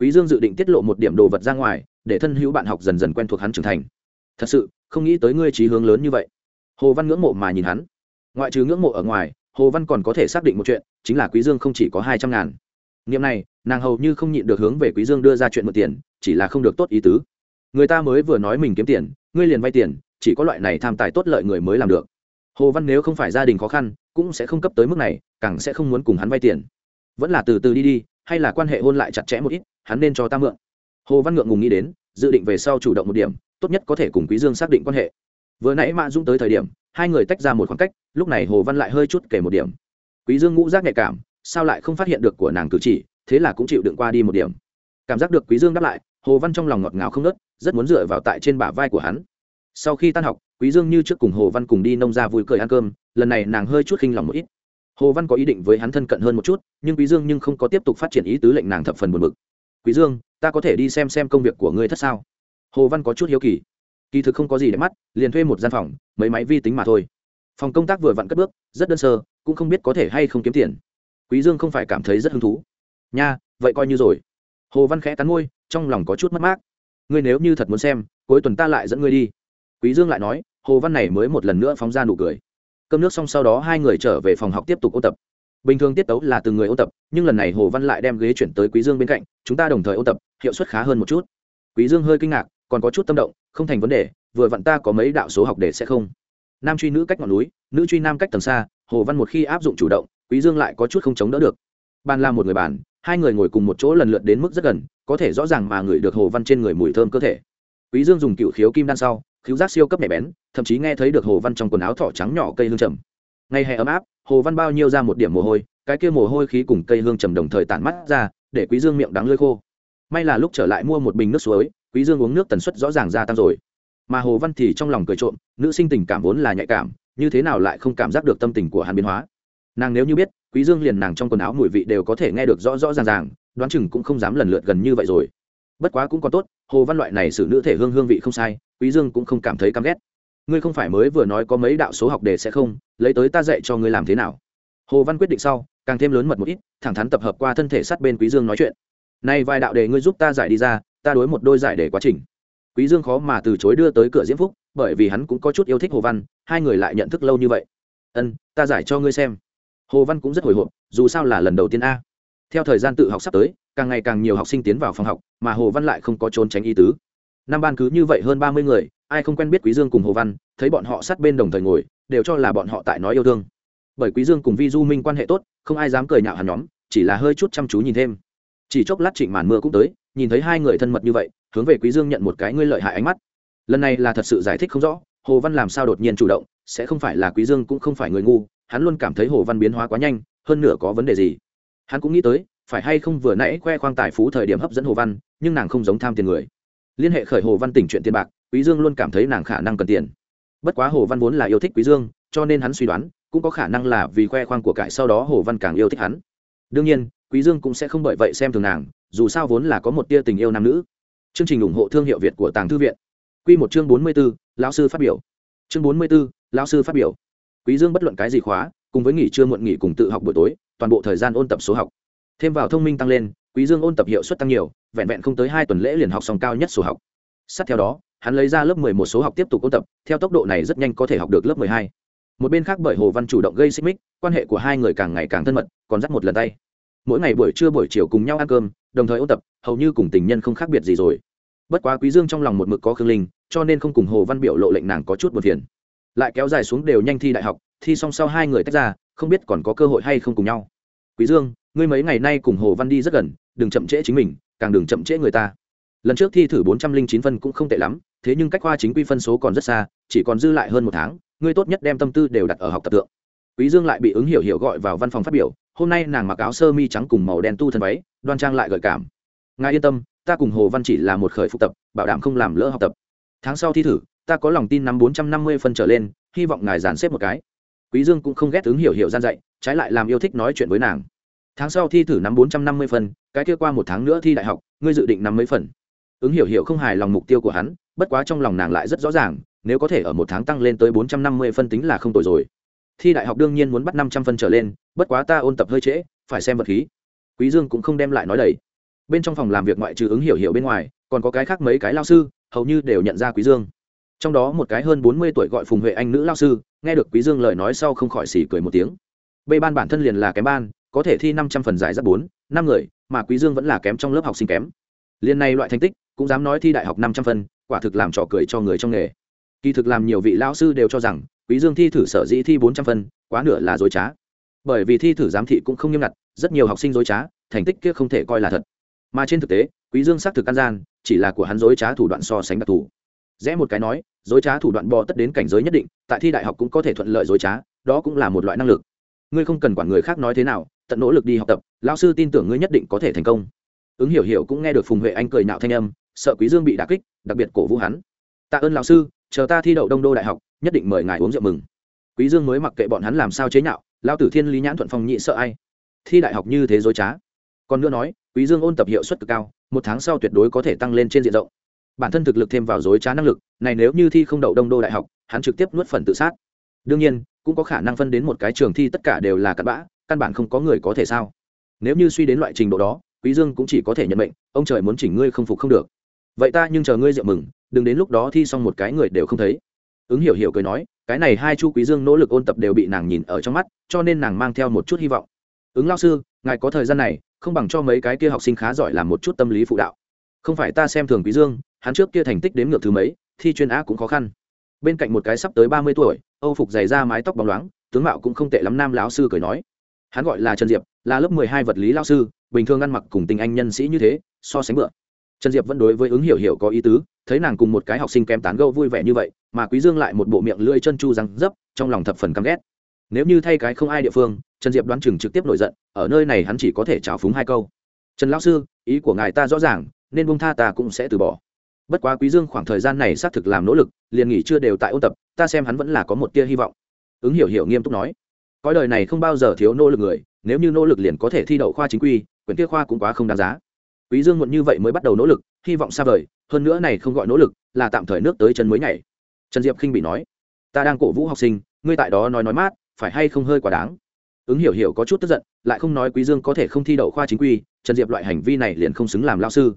Quý dương dự định tiết lộ một điểm đồ vật ra ngoài, để thân hữu bạn học dần dần quen thuộc hắn trưởng thành. Thật sự, không nghĩ tới ngươi trí hướng lớn như vậy hồ văn ngưỡng mộ mà nhìn hắn. Ngoại trừ ngưỡng mộ ở ngoài, hồ văn còn có thể xác định một chuyện, chính là quý dương không chỉ có hai trăm ngàn. Niệm này, nàng hầu như không nhịn được hướng về quý dương đưa ra chuyện một tiền, chỉ là không được tốt ý tứ. Người ta mới vừa nói mình kiếm tiền, ngươi liền vay tiền, chỉ có loại này tham tài tốt lợi người mới làm được. Hồ văn nếu không phải gia đình khó khăn, cũng sẽ không cấp tới mức này, càng sẽ không muốn cùng hắn vay tiền. Vẫn là từ từ đi đi, hay là quan hệ hôn lại chặt chẽ một ít, hắn nên cho ta mượn. Hồ văn ngượng ngùng nghĩ đến, dự định về sau chủ động một điểm, tốt nhất có thể cùng quý dương xác định quan hệ vừa nãy mã dũng tới thời điểm, hai người tách ra một khoảng cách, lúc này hồ văn lại hơi chút kể một điểm. Quý dương ngũ giác nhạy cảm, sao lại không phát hiện được của nàng cử chỉ, thế là cũng chịu đựng qua đi một điểm. Cảm giác được quý dương đáp lại, hồ văn trong lòng ngọt ngào không nớt rất muốn dựa vào tại trên bả vai của hắn. Sau khi tan học, quý dương như trước cùng hồ văn cùng đi nông ra vui cười ăn cơm, lần này nàng hơi chút khinh lòng một ít. Hồ văn có ý định với hắn thân cận hơn một chút, nhưng quý dương nhưng không có tiếp tục phát triển ý tứ lệnh nàng thập phần buồn bực. Quý dương, ta có thể đi xem xem công việc của ngươi thất sao? Hồ văn có chút hiếu kỳ kỳ thực không có gì để mắt, liền thuê một gian phòng, mấy máy vi tính mà thôi. Phòng công tác vừa vặn cất bước, rất đơn sơ, cũng không biết có thể hay không kiếm tiền. Quý dương không phải cảm thấy rất hứng thú. Nha, vậy coi như rồi. Hồ văn khẽ cắn môi, trong lòng có chút mất mát. Ngươi nếu như thật muốn xem, cuối tuần ta lại dẫn ngươi đi. Quý dương lại nói, hồ văn này mới một lần nữa phóng ra nụ cười. Cơm nước xong sau đó hai người trở về phòng học tiếp tục ôn tập. Bình thường tiết tấu là từng người ôn tập, nhưng lần này hồ văn lại đem ghế chuyển tới quý dương bên cạnh, chúng ta đồng thời ôn tập, hiệu suất khá hơn một chút. Quý dương hơi kinh ngạc, còn có chút tâm động không thành vấn đề, vừa vặn ta có mấy đạo số học để sẽ không. Nam truy nữ cách ngọn núi, nữ truy nam cách tầng xa, hồ văn một khi áp dụng chủ động, quý dương lại có chút không chống đỡ được. Bàn là một người bàn, hai người ngồi cùng một chỗ lần lượt đến mức rất gần, có thể rõ ràng mà ngửi được hồ văn trên người mùi thơm cơ thể. Quý dương dùng cựu khiếu kim đan sau, khiếu giác siêu cấp nhạy bén, thậm chí nghe thấy được hồ văn trong quần áo thỏ trắng nhỏ cây hương trầm. Ngày hè ấm áp, hồ văn bao nhiêu ra một điểm mồ hôi, cái kia mồ hôi khí cùng cây hương trầm đồng thời tản mắt ra, để quý dương miệng đắng lưỡi khô. May là lúc trở lại mua một bình nước suối quý dương uống nước tần suất rõ ràng gia tăng rồi. Mà hồ văn thì trong lòng cười trộm, nữ sinh tình cảm vốn là nhạy cảm, như thế nào lại không cảm giác được tâm tình của hắn biến hóa. Nàng nếu như biết, quý dương liền nàng trong quần áo mùi vị đều có thể nghe được rõ rõ ràng ràng, đoán chừng cũng không dám lần lượt gần như vậy rồi. Bất quá cũng còn tốt, hồ văn loại này xử nữ thể hương hương vị không sai, quý dương cũng không cảm thấy căm ghét. Ngươi không phải mới vừa nói có mấy đạo số học đề sẽ không, lấy tới ta dạy cho ngươi làm thế nào? Hồ văn quyết định sau, càng thêm lớn mật một ít, thẳng thắn tập hợp qua thân thể sát bên quý dương nói chuyện. Nay vài đạo đề ngươi giúp ta giải đi ra ta đối một đôi giải để quá trình. Quý dương khó mà từ chối đưa tới cửa diễm phúc, bởi vì hắn cũng có chút yêu thích hồ văn, hai người lại nhận thức lâu như vậy. Ân, ta giải cho ngươi xem. Hồ văn cũng rất hồi hộp, dù sao là lần đầu tiên a. Theo thời gian tự học sắp tới, càng ngày càng nhiều học sinh tiến vào phòng học, mà hồ văn lại không có trốn tránh ý tứ. Năm ban cứ như vậy hơn ba mươi người, ai không quen biết quý dương cùng hồ văn, thấy bọn họ sát bên đồng thời ngồi, đều cho là bọn họ tại nói yêu thương. Bởi quý dương cùng vi du minh quan hệ tốt, không ai dám cười nhạo hắn nhóm, chỉ là hơi chút chăm chú nhìn thêm. Chỉ chốc lát trịnh màn mưa cũng tới nhìn thấy hai người thân mật như vậy, hướng về quý dương nhận một cái ngươi lợi hại ánh mắt. Lần này là thật sự giải thích không rõ, hồ văn làm sao đột nhiên chủ động, sẽ không phải là quý dương cũng không phải người ngu, hắn luôn cảm thấy hồ văn biến hóa quá nhanh, hơn nửa có vấn đề gì. Hắn cũng nghĩ tới, phải hay không vừa nãy khoe khoang tài phú thời điểm hấp dẫn hồ văn, nhưng nàng không giống tham tiền người. Liên hệ khởi hồ văn tỉnh chuyện tiền bạc, quý dương luôn cảm thấy nàng khả năng cần tiền. Bất quá hồ văn vốn là yêu thích quý dương, cho nên hắn suy đoán, cũng có khả năng là vì khoe khoang của cải sau đó hồ văn càng yêu thích hắn. Đương nhiên, quý dương cũng sẽ không bởi vậy xem thường nàng dù sao vốn là có một tia tình yêu nam nữ. Chương trình ủng hộ thương hiệu việt của tàng thư viện. Quy một chương bốn mươi 44, lão sư phát biểu. Chương bốn mươi 44, lão sư phát biểu. Quý dương bất luận cái gì khóa cùng với nghỉ trưa muộn nghỉ cùng tự học buổi tối toàn bộ thời gian ôn tập số học. Thêm vào thông minh tăng lên quý dương ôn tập hiệu suất tăng nhiều vẹn vẹn không tới hai tuần lễ liền học xong cao nhất số học. Sát theo đó hắn lấy ra lớp mười một số học tiếp tục ôn tập theo tốc độ này rất nhanh có thể học được lớp mười hai. Một bên khác bởi hồ văn chủ động gây xích mích quan hệ của hai người càng ngày càng thân mật còn dắt một lần tay mỗi ngày buổi trưa buổi chiều cùng nhau ăn cơm, đồng thời ôn tập, hầu như cùng tình nhân không khác biệt gì rồi. Bất quá quý dương trong lòng một mực có khương linh, cho nên không cùng hồ văn biểu lộ lệnh nàng có chút buồn phiền. Lại kéo dài xuống đều nhanh thi đại học, thi xong sau hai người tách ra, không biết còn có cơ hội hay không cùng nhau. Quý dương, ngươi mấy ngày nay cùng hồ văn đi rất gần, đừng chậm trễ chính mình, càng đừng chậm trễ người ta. Lần trước thi thử bốn trăm linh chín phân cũng không tệ lắm, thế nhưng cách khoa chính quy phân số còn rất xa, chỉ còn dư lại hơn một tháng, ngươi tốt nhất đem tâm tư đều đặt ở học tập tượng quý dương lại bị ứng hiểu hiểu gọi vào văn phòng phát biểu hôm nay nàng mặc áo sơ mi trắng cùng màu đen tu thân váy, đoan trang lại gợi cảm. Ngài yên tâm, ta cùng hồ văn chỉ là một khởi phục tập, bảo đảm không làm lỡ học tập. Tháng sau thi thử, ta có lòng tin năm bốn trăm năm mươi phân trở lên, hy vọng ngài dàn xếp một cái. Quý dương cũng không ghét ứng hiểu hiểu gian dạy, trái lại làm yêu thích nói chuyện với nàng. Tháng sau thi thử năm bốn trăm năm mươi phân, cái kia qua một tháng nữa thi đại học, ngươi dự định năm mấy phần? Ứng hiểu hiểu không hài lòng mục tiêu của hắn, bất quá trong lòng nàng lại rất rõ ràng, nếu có thể ở một tháng tăng lên tới bốn trăm năm mươi phân tính là không tồi rồi. Thi đại học đương nhiên muốn bắt năm trăm phân trở lên bất quá ta ôn tập hơi trễ, phải xem vật khí. Quý dương cũng không đem lại nói đầy. Bên trong phòng làm việc ngoại trừ ứng hiểu hiểu bên ngoài, còn có cái khác mấy cái lao sư, hầu như đều nhận ra quý dương. Trong đó một cái hơn bốn mươi tuổi gọi phùng huệ anh nữ lao sư, nghe được quý dương lời nói sau không khỏi xỉ cười một tiếng. B ban bản thân liền là kém ban, có thể thi năm trăm phần giải rất bốn, năm người, mà quý dương vẫn là kém trong lớp học sinh kém. Liên này loại thành tích, cũng dám nói thi đại học năm trăm phần, quả thực làm trò cười cho người trong nghề. Kỳ thực làm nhiều vị lao sư đều cho rằng, quý dương thi thử sở dĩ thi bốn trăm phần, quá nửa là dối trá bởi vì thi thử giám thị cũng không nghiêm ngặt, rất nhiều học sinh dối trá, thành tích kia không thể coi là thật. Mà trên thực tế, quý dương xác thực căn gian, chỉ là của hắn dối trá thủ đoạn so sánh đặc thù. Rẽ một cái nói, dối trá thủ đoạn bò tất đến cảnh giới nhất định, tại thi đại học cũng có thể thuận lợi dối trá, đó cũng là một loại năng lực. Ngươi không cần quản người khác nói thế nào, tận nỗ lực đi học tập, lão sư tin tưởng ngươi nhất định có thể thành công. Ứng hiểu hiểu cũng nghe được phùng huệ anh cười nạo thanh âm, sợ quý dương bị đả kích, đặc biệt cổ vũ hắn. Tạ ơn lão sư, chờ ta thi đậu đông đô đại học, nhất định mời ngài uống rượu mừng. Quý dương mới mặc kệ bọn hắn làm sao chế nhạo lao tử thiên lý nhãn thuận phong nhị sợ ai? Thi đại học như thế dối trá. Còn nữa nói, quý dương ôn tập hiệu suất cực cao, một tháng sau tuyệt đối có thể tăng lên trên diện rộng. Bản thân thực lực thêm vào dối trá năng lực, này nếu như thi không đậu đông đô đại học, hắn trực tiếp nuốt phần tự sát. Đương nhiên, cũng có khả năng phân đến một cái trường thi tất cả đều là cặn bã, căn bản không có người có thể sao? Nếu như suy đến loại trình độ đó, quý dương cũng chỉ có thể nhận mệnh, ông trời muốn chỉnh ngươi không phục không được. Vậy ta nhưng chờ ngươi rượu mừng, đừng đến lúc đó thi xong một cái người đều không thấy ứng hiểu hiểu cười nói, cái này hai chu quý dương nỗ lực ôn tập đều bị nàng nhìn ở trong mắt, cho nên nàng mang theo một chút hy vọng. Ứng lao sư, ngài có thời gian này, không bằng cho mấy cái kia học sinh khá giỏi làm một chút tâm lý phụ đạo. Không phải ta xem thường quý dương, hắn trước kia thành tích đến ngược thứ mấy, thi chuyên á cũng khó khăn. Bên cạnh một cái sắp tới ba mươi tuổi, âu phục dày ra mái tóc bóng loáng, tướng mạo cũng không tệ lắm nam lão sư cười nói. Hắn gọi là trần diệp, là lớp mười hai vật lý lao sư, bình thường ăn mặc cùng tình anh nhân sĩ như thế, so sánh bựa trần diệp vẫn đối với ứng hiểu hiểu có ý tứ, thấy nàng cùng một cái học sinh kém tán gẫu vui vẻ như vậy, mà quý dương lại một bộ miệng lưỡi chân chu răng dấp, trong lòng thập phần căm ghét. Nếu như thay cái không ai địa phương, trần diệp đoán chừng trực tiếp nổi giận, ở nơi này hắn chỉ có thể trào phúng hai câu. Trần lão sư, ý của ngài ta rõ ràng, nên bông tha ta cũng sẽ từ bỏ. Bất quá quý dương khoảng thời gian này xác thực làm nỗ lực, liền nghỉ chưa đều tại ôn tập, ta xem hắn vẫn là có một tia hy vọng. Ứng hiểu hiểu nghiêm túc nói, cõi đời này không bao giờ thiếu nỗ lực người, nếu như nỗ lực liền có thể thi đậu khoa chính quy, quyển kia khoa cũng quá không đáng giá quý dương muộn như vậy mới bắt đầu nỗ lực, hy vọng xa vời, hơn nữa này không gọi nỗ lực, là tạm thời nước tới chân mới nhảy. Trần diệp khinh bị nói, ta đang cổ vũ học sinh, ngươi tại đó nói nói mát, phải hay không hơi quá đáng? Ứng hiểu hiểu có chút tức giận, lại không nói quý dương có thể không thi đậu khoa chính quy, trần diệp loại hành vi này liền không xứng làm lao sư.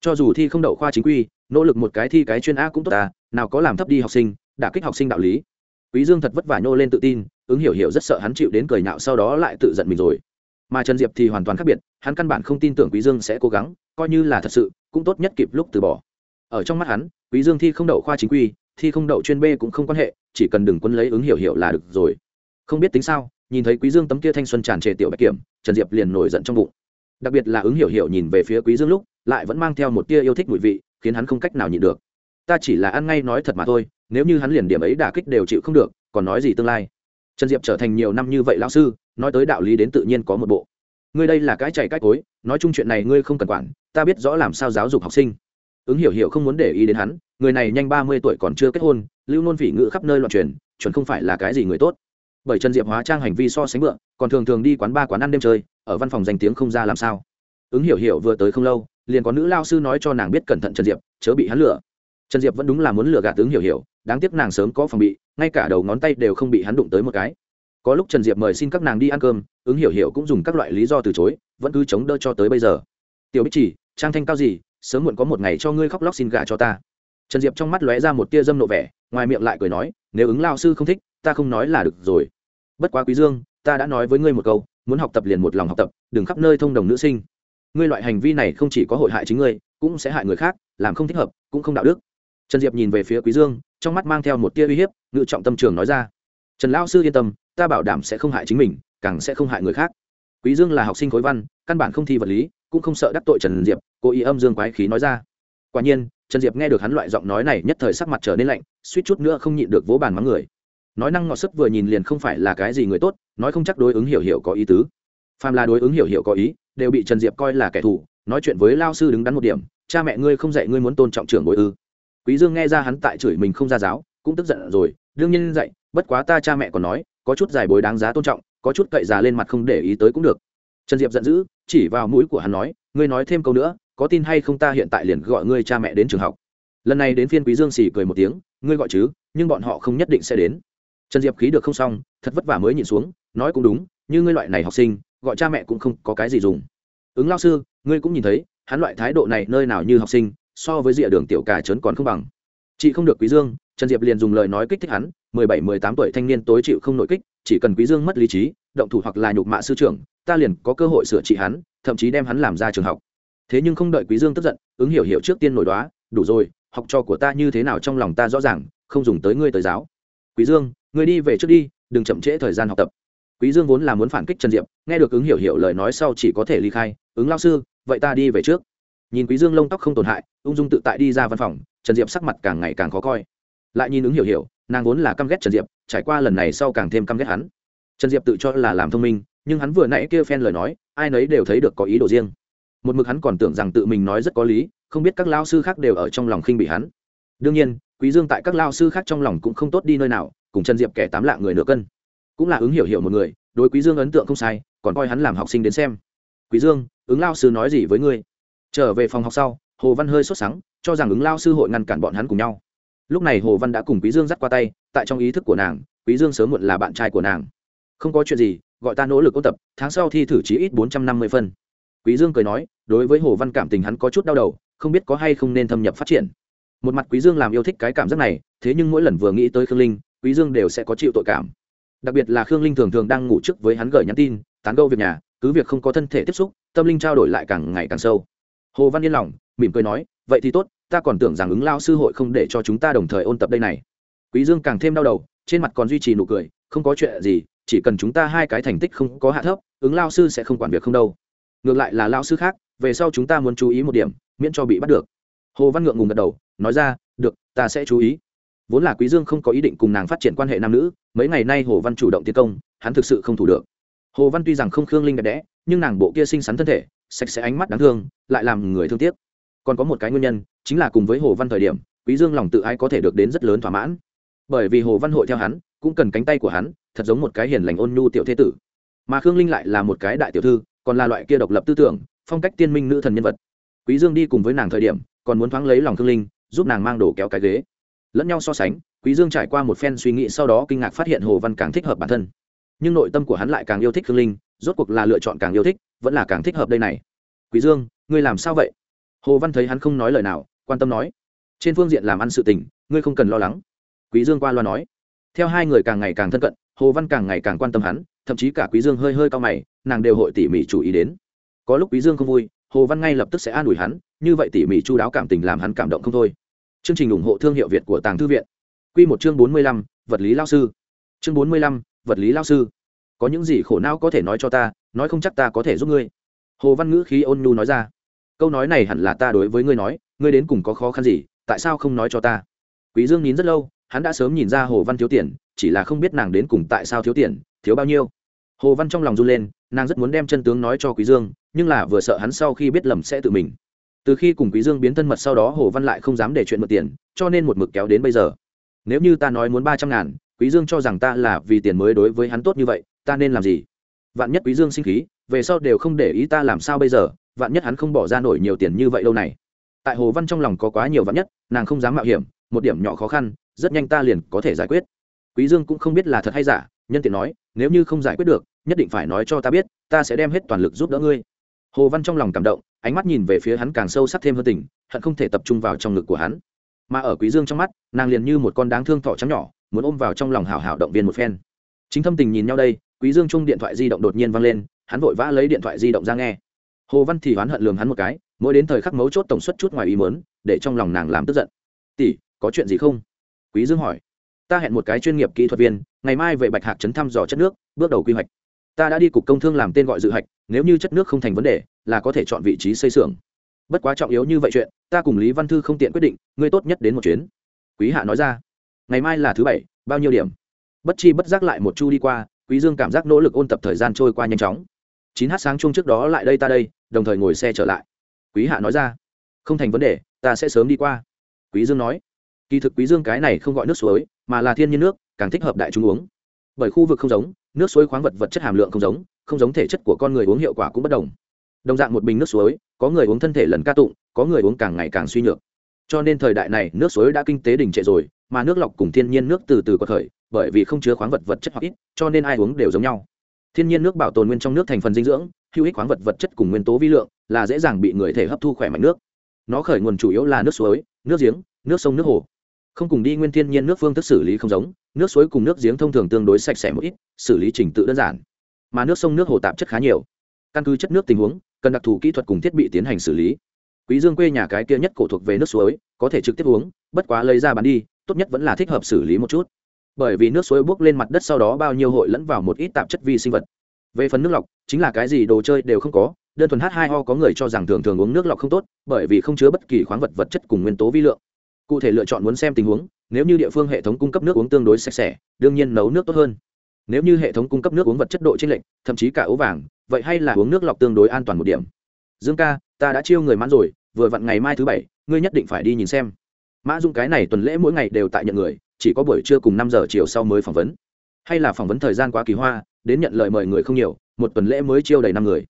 Cho dù thi không đậu khoa chính quy, nỗ lực một cái thi cái chuyên a cũng tốt ta, nào có làm thấp đi học sinh, đả kích học sinh đạo lý. Quý dương thật vất vả nhô lên tự tin, ứng hiểu hiểu rất sợ hắn chịu đến cười nhạo sau đó lại tự giận mình rồi mà trần diệp thì hoàn toàn khác biệt, hắn căn bản không tin tưởng quý dương sẽ cố gắng, coi như là thật sự, cũng tốt nhất kịp lúc từ bỏ. Ở trong mắt hắn, quý dương thi không đậu khoa chính quy, thi không đậu chuyên b cũng không quan hệ, chỉ cần đừng quân lấy ứng hiểu hiểu là được rồi. Không biết tính sao, nhìn thấy quý dương tấm kia thanh xuân tràn trề tiểu bạch kiểm, trần diệp liền nổi giận trong bụng. Đặc biệt là ứng hiểu hiểu nhìn về phía quý dương lúc, lại vẫn mang theo một tia yêu thích mùi vị, khiến hắn không cách nào nhịn được. Ta chỉ là ăn ngay nói thật mà thôi, nếu như hắn liền điểm ấy đả kích đều chịu không được, còn nói gì tương lai? Trần diệp trở thành nhiều năm như vậy lão sư nói tới đạo lý đến tự nhiên có một bộ. Ngươi đây là cái chạy cách cối nói chung chuyện này ngươi không cần quản ta biết rõ làm sao giáo dục học sinh. Ứng hiểu hiểu không muốn để ý đến hắn người này nhanh ba mươi tuổi còn chưa kết hôn lưu nôn phỉ ngữ khắp nơi loạn truyền chuẩn không phải là cái gì người tốt. Bởi trần diệp hóa trang hành vi so sánh mượn, còn thường thường đi quán ba quán ăn đêm chơi ở văn phòng danh tiếng không ra làm sao. Ứng hiểu hiểu vừa tới không lâu liền có nữ lao sư nói cho nàng biết cẩn thận trần diệp chớ bị hắn lừa trần diệp vẫn đúng là muốn lừa gạt tướng hiểu hiểu, đáng tiếc nàng sớm có phòng bị, ngay cả đầu ngón tay đều không bị hắn đụng tới một cái. Có lúc trần diệp mời xin các nàng đi ăn cơm, ứng hiểu hiểu cũng dùng các loại lý do từ chối, vẫn cứ chống đỡ cho tới bây giờ. Tiểu bích chỉ, trang thanh cao gì, sớm muộn có một ngày cho ngươi khóc lóc xin gà cho ta. Trần diệp trong mắt lóe ra một tia dâm nộ vẻ, ngoài miệng lại cười nói, nếu ứng lao sư không thích, ta không nói là được rồi. Bất quá quý dương, ta đã nói với ngươi một câu, muốn học tập liền một lòng học tập, đừng khắp nơi thông đồng nữ sinh. Ngươi loại hành vi này không chỉ có hội hại chính ngươi, cũng sẽ hại người khác, làm không thích hợp, cũng không đạo đức trần diệp nhìn về phía quý dương, trong mắt mang theo một tia uy hiếp, ngự trọng tâm trường nói ra. Trần lao sư yên tâm, ta bảo đảm sẽ không hại chính mình, càng sẽ không hại người khác. Quý dương là học sinh khối văn, căn bản không thi vật lý, cũng không sợ đắc tội trần diệp, cố ý âm dương quái khí nói ra. Quả nhiên, trần diệp nghe được hắn loại giọng nói này nhất thời sắc mặt trở nên lạnh, suýt chút nữa không nhịn được vỗ bàn mắng người. Nói năng ngọt sức vừa nhìn liền không phải là cái gì người tốt, nói không chắc đối ứng hiểu hiểu có ý tứ. Phàm là đối ứng hiểu hiểu có ý, đều bị trần diệp coi là kẻ thù, nói chuyện với lao sư đứng đắn một điểm, cha mẹ ngươi không dạy ngươi muốn tôn trọng trưởng bội ư? Quý dương nghe ra hắn tại chửi mình không ra giáo, cũng tức giận rồi, đương nhiên dạy, bất quá ta cha mẹ còn nói, có chút giải bối đáng giá tôn trọng, có chút cậy già lên mặt không để ý tới cũng được. Trần diệp giận dữ, chỉ vào mũi của hắn nói, ngươi nói thêm câu nữa, có tin hay không ta hiện tại liền gọi ngươi cha mẹ đến trường học. Lần này đến phiên quý dương xỉ cười một tiếng, ngươi gọi chứ, nhưng bọn họ không nhất định sẽ đến. Trần diệp khí được không xong, thật vất vả mới nhìn xuống, nói cũng đúng, như ngươi loại này học sinh, gọi cha mẹ cũng không có cái gì dùng. Ứng lao sư, ngươi cũng nhìn thấy, hắn loại thái độ này nơi nào như học sinh so với rìa đường tiểu cà trấn còn không bằng. Chị không được quý dương, trần diệp liền dùng lời nói kích thích hắn, mười bảy, mười tám tuổi thanh niên tối chịu không nội kích, chỉ cần quý dương mất lý trí, động thủ hoặc là nhục mạ sư trưởng, ta liền có cơ hội sửa trị hắn, thậm chí đem hắn làm ra trường học. Thế nhưng không đợi quý dương tức giận, ứng hiểu hiểu trước tiên nổi đoá, đủ rồi, học trò của ta như thế nào trong lòng ta rõ ràng, không dùng tới ngươi tới giáo. Quý dương, ngươi đi về trước đi, đừng chậm trễ thời gian học tập. Quý dương vốn là muốn phản kích trần diệp, nghe được ứng hiểu hiểu lời nói sau chỉ có thể ly khai, ứng lao sư, vậy ta đi về trước nhìn quý dương lông tóc không tổn hại, ung dung tự tại đi ra văn phòng, trần diệp sắc mặt càng ngày càng khó coi. Lại nhìn ứng hiểu hiểu, nàng vốn là căm ghét trần diệp, trải qua lần này sau càng thêm căm ghét hắn. Trần diệp tự cho là làm thông minh, nhưng hắn vừa nãy kêu phen lời nói, ai nấy đều thấy được có ý đồ riêng. Một mực hắn còn tưởng rằng tự mình nói rất có lý, không biết các lao sư khác đều ở trong lòng khinh bị hắn. Đương nhiên, quý dương tại các lao sư khác trong lòng cũng không tốt đi nơi nào, cùng trần diệp kẻ tám lạng người nửa cân. Cũng là ứng hiểu hiểu một người, đối quý dương ấn tượng không sai, còn coi hắn làm học sinh đến xem. Quý dương, ứng lao sư nói gì với ngươi? Trở về phòng học sau, hồ văn hơi sốt sắng, cho rằng ứng lao sư hội ngăn cản bọn hắn cùng nhau. Lúc này hồ văn đã cùng quý dương dắt qua tay, tại trong ý thức của nàng, quý dương sớm muộn là bạn trai của nàng. Không có chuyện gì, gọi ta nỗ lực ôn tập, tháng sau thi thử chí ít bốn trăm năm mươi phân. Quý dương cười nói, đối với hồ văn cảm tình hắn có chút đau đầu, không biết có hay không nên thâm nhập phát triển. Một mặt quý dương làm yêu thích cái cảm giác này, thế nhưng mỗi lần vừa nghĩ tới khương linh, quý dương đều sẽ có chịu tội cảm. Đặc biệt là khương linh thường thường đang ngủ trước với hắn gửi nhắn tin, tán gẫu việc nhà, cứ việc không có thân thể tiếp xúc, tâm linh trao đổi lại càng ngày càng sâu hồ văn yên lòng, mỉm cười nói, vậy thì tốt, ta còn tưởng rằng ứng lao sư hội không để cho chúng ta đồng thời ôn tập đây này. Quý dương càng thêm đau đầu, trên mặt còn duy trì nụ cười, không có chuyện gì, chỉ cần chúng ta hai cái thành tích không có hạ thấp, ứng lao sư sẽ không quản việc không đâu. Ngược lại là lao sư khác, về sau chúng ta muốn chú ý một điểm, miễn cho bị bắt được. Hồ văn ngượng ngùng gật đầu, nói ra, được, ta sẽ chú ý. Vốn là quý dương không có ý định cùng nàng phát triển quan hệ nam nữ, mấy ngày nay hồ văn chủ động tiến công, hắn thực sự không thủ được hồ văn tuy rằng không khương linh đẹp đẽ, nhưng nàng bộ kia xinh xắn thân thể, sạch sẽ ánh mắt đáng thương, lại làm người thương tiếc. Còn có một cái nguyên nhân, chính là cùng với hồ văn thời điểm, quý dương lòng tự ái có thể được đến rất lớn thỏa mãn. Bởi vì hồ văn hội theo hắn, cũng cần cánh tay của hắn, thật giống một cái hiền lành ôn nhu tiểu thế tử. Mà khương linh lại là một cái đại tiểu thư, còn là loại kia độc lập tư tưởng, phong cách tiên minh nữ thần nhân vật. Quý dương đi cùng với nàng thời điểm, còn muốn thoáng lấy lòng khương linh, giúp nàng mang đồ kéo cái ghế. Lẫn nhau so sánh, quý dương trải qua một phen suy nghĩ sau đó kinh ngạc phát hiện hồ văn càng thích hợp bản thân nhưng nội tâm của hắn lại càng yêu thích khương linh rốt cuộc là lựa chọn càng yêu thích vẫn là càng thích hợp đây này. Quý dương ngươi làm sao vậy? Hồ văn thấy hắn không nói lời nào quan tâm nói. Trên phương diện làm ăn sự tình ngươi không cần lo lắng. Quý dương qua loa nói. Theo hai người càng ngày càng thân cận hồ văn càng ngày càng quan tâm hắn thậm chí cả quý dương hơi hơi cao mày nàng đều hội tỉ mỉ chú ý đến. Có lúc quý dương không vui hồ văn ngay lập tức sẽ an ủi hắn như vậy tỉ mỉ chu đáo cảm tình làm hắn cảm động không thôi. Chương trình ủng hộ thương hiệu việt của tàng thư viện. Quy một chương bốn mươi lăm, vật lý lao sư. Chương bốn mươi lăm, vật lý lao sư. Có những gì khổ não có thể nói cho ta, nói không chắc ta có thể giúp ngươi. Hồ văn ngữ khí ôn nhu nói ra. Câu nói này hẳn là ta đối với ngươi nói, ngươi đến cùng có khó khăn gì, tại sao không nói cho ta? Quý dương nín rất lâu, hắn đã sớm nhìn ra hồ văn thiếu tiền, chỉ là không biết nàng đến cùng tại sao thiếu tiền, thiếu bao nhiêu. Hồ văn trong lòng run lên, nàng rất muốn đem chân tướng nói cho quý dương, nhưng là vừa sợ hắn sau khi biết lầm sẽ tự mình. Từ khi cùng quý dương biến thân mật sau đó, hồ văn lại không dám để chuyện mượn tiền, cho nên một mực kéo đến bây giờ. Nếu như ta nói muốn ba trăm ngàn quý dương cho rằng ta là vì tiền mới đối với hắn tốt như vậy, ta nên làm gì? Vạn nhất quý dương sinh khí, về sau đều không để ý ta làm sao bây giờ, vạn nhất hắn không bỏ ra nổi nhiều tiền như vậy lâu này. Tại hồ văn trong lòng có quá nhiều vạn nhất, nàng không dám mạo hiểm, một điểm nhỏ khó khăn, rất nhanh ta liền có thể giải quyết. Quý dương cũng không biết là thật hay giả, nhân tiện nói, nếu như không giải quyết được, nhất định phải nói cho ta biết, ta sẽ đem hết toàn lực giúp đỡ ngươi. Hồ văn trong lòng cảm động, ánh mắt nhìn về phía hắn càng sâu sắc thêm hơn tình, hận không thể tập trung vào trong ngực của hắn. Mà ở quý dương trong mắt, nàng liền như một con đáng thương thỏ trắng nhỏ muốn ôm vào trong lòng hảo hảo động viên một phen. Chính thâm tình nhìn nhau đây, quý dương chung điện thoại di động đột nhiên vang lên, hắn vội vã lấy điện thoại di động ra nghe. Hồ văn thì oán hận lườm hắn một cái, mỗi đến thời khắc mấu chốt tổng suất chút ngoài ý muốn, để trong lòng nàng làm tức giận. Tỷ, có chuyện gì không? Quý dương hỏi. Ta hẹn một cái chuyên nghiệp kỹ thuật viên, ngày mai về bạch hạc chấn thăm dò chất nước, bước đầu quy hoạch. Ta đã đi cục công thương làm tên gọi dự hạch nếu như chất nước không thành vấn đề, là có thể chọn vị trí xây xưởng. Bất quá trọng yếu như vậy chuyện, ta cùng lý văn thư không tiện quyết định, ngươi tốt nhất đến một chuyến. Quý hạ nói ra ngày mai là thứ bảy, bao nhiêu điểm? Bất chi bất giác lại một chu đi qua, quý dương cảm giác nỗ lực ôn tập thời gian trôi qua nhanh chóng. Chín h sáng chung trước đó lại đây ta đây, đồng thời ngồi xe trở lại. Quý hạ nói ra, không thành vấn đề, ta sẽ sớm đi qua. Quý dương nói, kỳ thực quý dương cái này không gọi nước suối, mà là thiên nhiên nước, càng thích hợp đại chúng uống. Bởi khu vực không giống, nước suối khoáng vật vật chất hàm lượng không giống không giống thể chất của con người uống hiệu quả cũng bất đồng. Đồng dạng một bình nước suối, có người uống thân thể lần ca tụng, có người uống càng ngày càng suy nhược. Cho nên thời đại này nước suối đã kinh tế đình trệ rồi mà nước lọc cùng thiên nhiên nước từ từ có khởi, bởi vì không chứa khoáng vật vật chất hoặc ít, cho nên ai uống đều giống nhau. Thiên nhiên nước bảo tồn nguyên trong nước thành phần dinh dưỡng, hữu ích khoáng vật vật chất cùng nguyên tố vi lượng, là dễ dàng bị người thể hấp thu khỏe mạnh nước. Nó khởi nguồn chủ yếu là nước suối, nước giếng, nước sông, nước hồ. Không cùng đi nguyên thiên nhiên nước phương thức xử lý không giống, nước suối cùng nước giếng thông thường tương đối sạch sẽ một ít, xử lý trình tự đơn giản. Mà nước sông, nước hồ tạp chất khá nhiều. Căn cứ chất nước tình huống, cần đặc thù kỹ thuật cùng thiết bị tiến hành xử lý. Quý dương quê nhà cái kia nhất cổ thuộc về nước suối, có thể trực tiếp uống, bất quá lấy ra bán đi tốt nhất vẫn là thích hợp xử lý một chút. Bởi vì nước suối bốc lên mặt đất sau đó bao nhiêu hội lẫn vào một ít tạp chất vi sinh vật. Về phần nước lọc, chính là cái gì đồ chơi đều không có, đơn thuần h 2 o có người cho rằng thường thường uống nước lọc không tốt, bởi vì không chứa bất kỳ khoáng vật vật chất cùng nguyên tố vi lượng. Cụ thể lựa chọn muốn xem tình huống, nếu như địa phương hệ thống cung cấp nước uống tương đối sạch sẽ, đương nhiên nấu nước tốt hơn. Nếu như hệ thống cung cấp nước uống vật chất độ trên lệnh thậm chí cả ố vàng, vậy hay là uống nước lọc tương đối an toàn một điểm. Dương ca, ta đã chiêu người mãn rồi, vừa vặn ngày mai thứ bảy, ngươi nhất định phải đi nhìn xem mã dung cái này tuần lễ mỗi ngày đều tại nhận người, chỉ có buổi trưa cùng năm giờ chiều sau mới phỏng vấn. Hay là phỏng vấn thời gian quá kỳ hoa, đến nhận lời mời người không nhiều, một tuần lễ mới chiêu đầy năm người.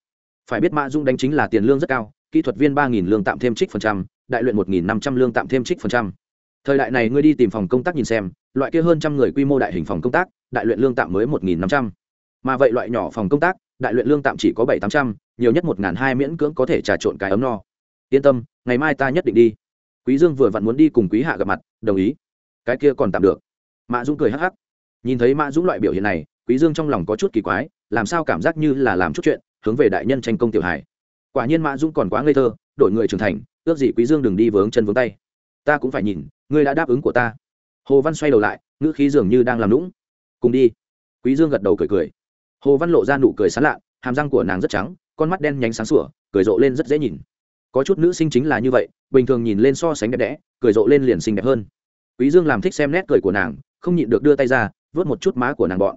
Phải biết mã dung đánh chính là tiền lương rất cao, kỹ thuật viên ba nghìn lương tạm thêm trích phần trăm, đại luyện một nghìn năm trăm lương tạm thêm trích phần trăm. Thời đại này ngươi đi tìm phòng công tác nhìn xem, loại kia hơn trăm người quy mô đại hình phòng công tác, đại luyện lương tạm mới một nghìn năm trăm. Mà vậy loại nhỏ phòng công tác, đại luyện lương tạm chỉ có bảy tám trăm, nhiều nhất một n g h n hai miễn cưỡng có thể trà trộn cái ấm no. Yên tâm, ngày mai ta nhất định đi quý dương vừa vặn muốn đi cùng quý hạ gặp mặt, đồng ý. Cái kia còn tạm được. Mã dũng cười hắc hắc. Nhìn thấy mã dũng loại biểu hiện này, quý dương trong lòng có chút kỳ quái, làm sao cảm giác như là làm chút chuyện, hướng về đại nhân tranh công tiểu hải quả nhiên mã dũng còn quá ngây thơ đổi người trưởng thành, ước gì quý dương đừng đi vướng chân vướng tay. Ta cũng phải nhìn, ngươi đã đáp ứng của ta. Hồ văn xoay đầu lại, ngữ khí dường như đang làm lũng cùng đi. Quý dương gật đầu cười cười. Hồ văn lộ ra nụ cười sán lạ, hàm răng của nàng rất trắng, con mắt đen nhánh sáng sủa, cười rộ lên rất dễ nhìn có chút nữ sinh chính là như vậy, bình thường nhìn lên so sánh đẹp đẽ, cười rộ lên liền xinh đẹp hơn. Quý dương làm thích xem nét cười của nàng, không nhịn được đưa tay ra vớt một chút má của nàng bọn.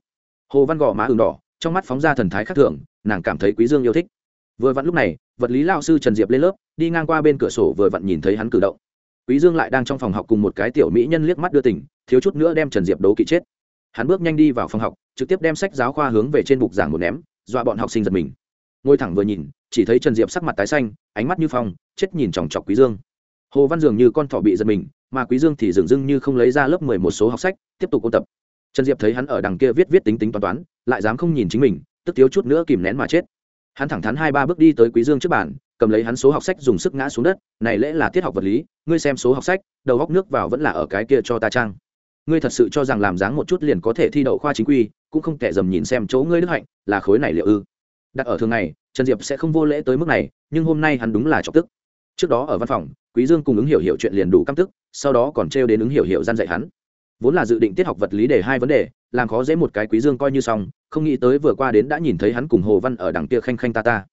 Hồ văn gò má ửng đỏ, trong mắt phóng ra thần thái khác thường, nàng cảm thấy quý dương yêu thích. Vừa vặn lúc này, vật lý lao sư trần diệp lên lớp, đi ngang qua bên cửa sổ vừa vặn nhìn thấy hắn cử động. Quý dương lại đang trong phòng học cùng một cái tiểu mỹ nhân liếc mắt đưa tỉnh thiếu chút nữa đem trần diệp đấu kỵ chết. Hắn bước nhanh đi vào phòng học, trực tiếp đem sách giáo khoa hướng về trên bục giảng một ném, dọa bọn học sinh giật mình. Ngồi thẳng vừa nhìn chỉ thấy trần diệp sắc mặt tái xanh, ánh mắt như phong, chết nhìn chòng chọc quý dương. Hồ văn dường như con thỏ bị giật mình, mà quý dương thì dường dưng như không lấy ra lớp mười một số học sách, tiếp tục ôn tập. Trần diệp thấy hắn ở đằng kia viết viết tính tính toán toán, lại dám không nhìn chính mình, tức thiếu chút nữa kìm nén mà chết. Hắn thẳng thắn hai ba bước đi tới quý dương trước bàn, cầm lấy hắn số học sách dùng sức ngã xuống đất, này lẽ là tiết học vật lý, ngươi xem số học sách, đầu góc nước vào vẫn là ở cái kia cho ta trang. Ngươi thật sự cho rằng làm dáng một chút liền có thể thi đậu khoa chính quy, cũng không kẻ dầm nhìn xem chỗ ngươi đức hạnh, là khối này liệu ư? Đặt ở thường ngày trần diệp sẽ không vô lễ tới mức này, nhưng hôm nay hắn đúng là chọc tức. Trước đó ở văn phòng, quý dương cùng ứng hiểu hiểu chuyện liền đủ căm tức, sau đó còn treo đến ứng hiểu hiểu gian dạy hắn. Vốn là dự định tiết học vật lý để hai vấn đề, làm khó dễ một cái quý dương coi như xong, không nghĩ tới vừa qua đến đã nhìn thấy hắn cùng hồ văn ở đằng kia khanh khanh ta ta.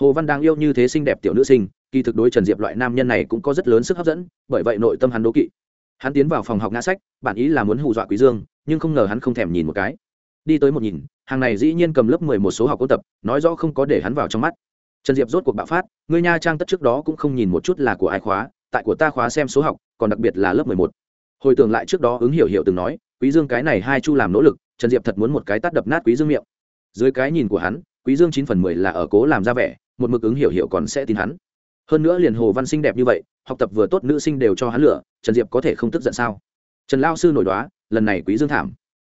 Hồ văn đang yêu như thế xinh đẹp tiểu nữ sinh, kỳ thực đối trần diệp loại nam nhân này cũng có rất lớn sức hấp dẫn, bởi vậy nội tâm hắn đố kỵ. Hắn tiến vào phòng học ngã sách, bản ý là muốn hù dọa quý dương, nhưng không ngờ hắn không thèm nhìn một cái đi tới một nhìn, hàng này dĩ nhiên cầm lớp mười một số học ôn tập, nói rõ không có để hắn vào trong mắt. Trần diệp rốt cuộc bạo phát người nha trang tất trước đó cũng không nhìn một chút là của ai khóa, tại của ta khóa xem số học, còn đặc biệt là lớp mười một. Hồi tưởng lại trước đó ứng hiểu hiểu từng nói, quý dương cái này hai chu làm nỗ lực, trần diệp thật muốn một cái tát đập nát quý dương miệng. Dưới cái nhìn của hắn, quý dương chín phần mười là ở cố làm ra vẻ, một mực ứng hiểu hiểu còn sẽ tin hắn. Hơn nữa liền hồ văn sinh đẹp như vậy, học tập vừa tốt nữ sinh đều cho hắn lựa, trần diệp có thể không tức giận sao? Trần lao sư nổi đoá, lần này quý dương thảm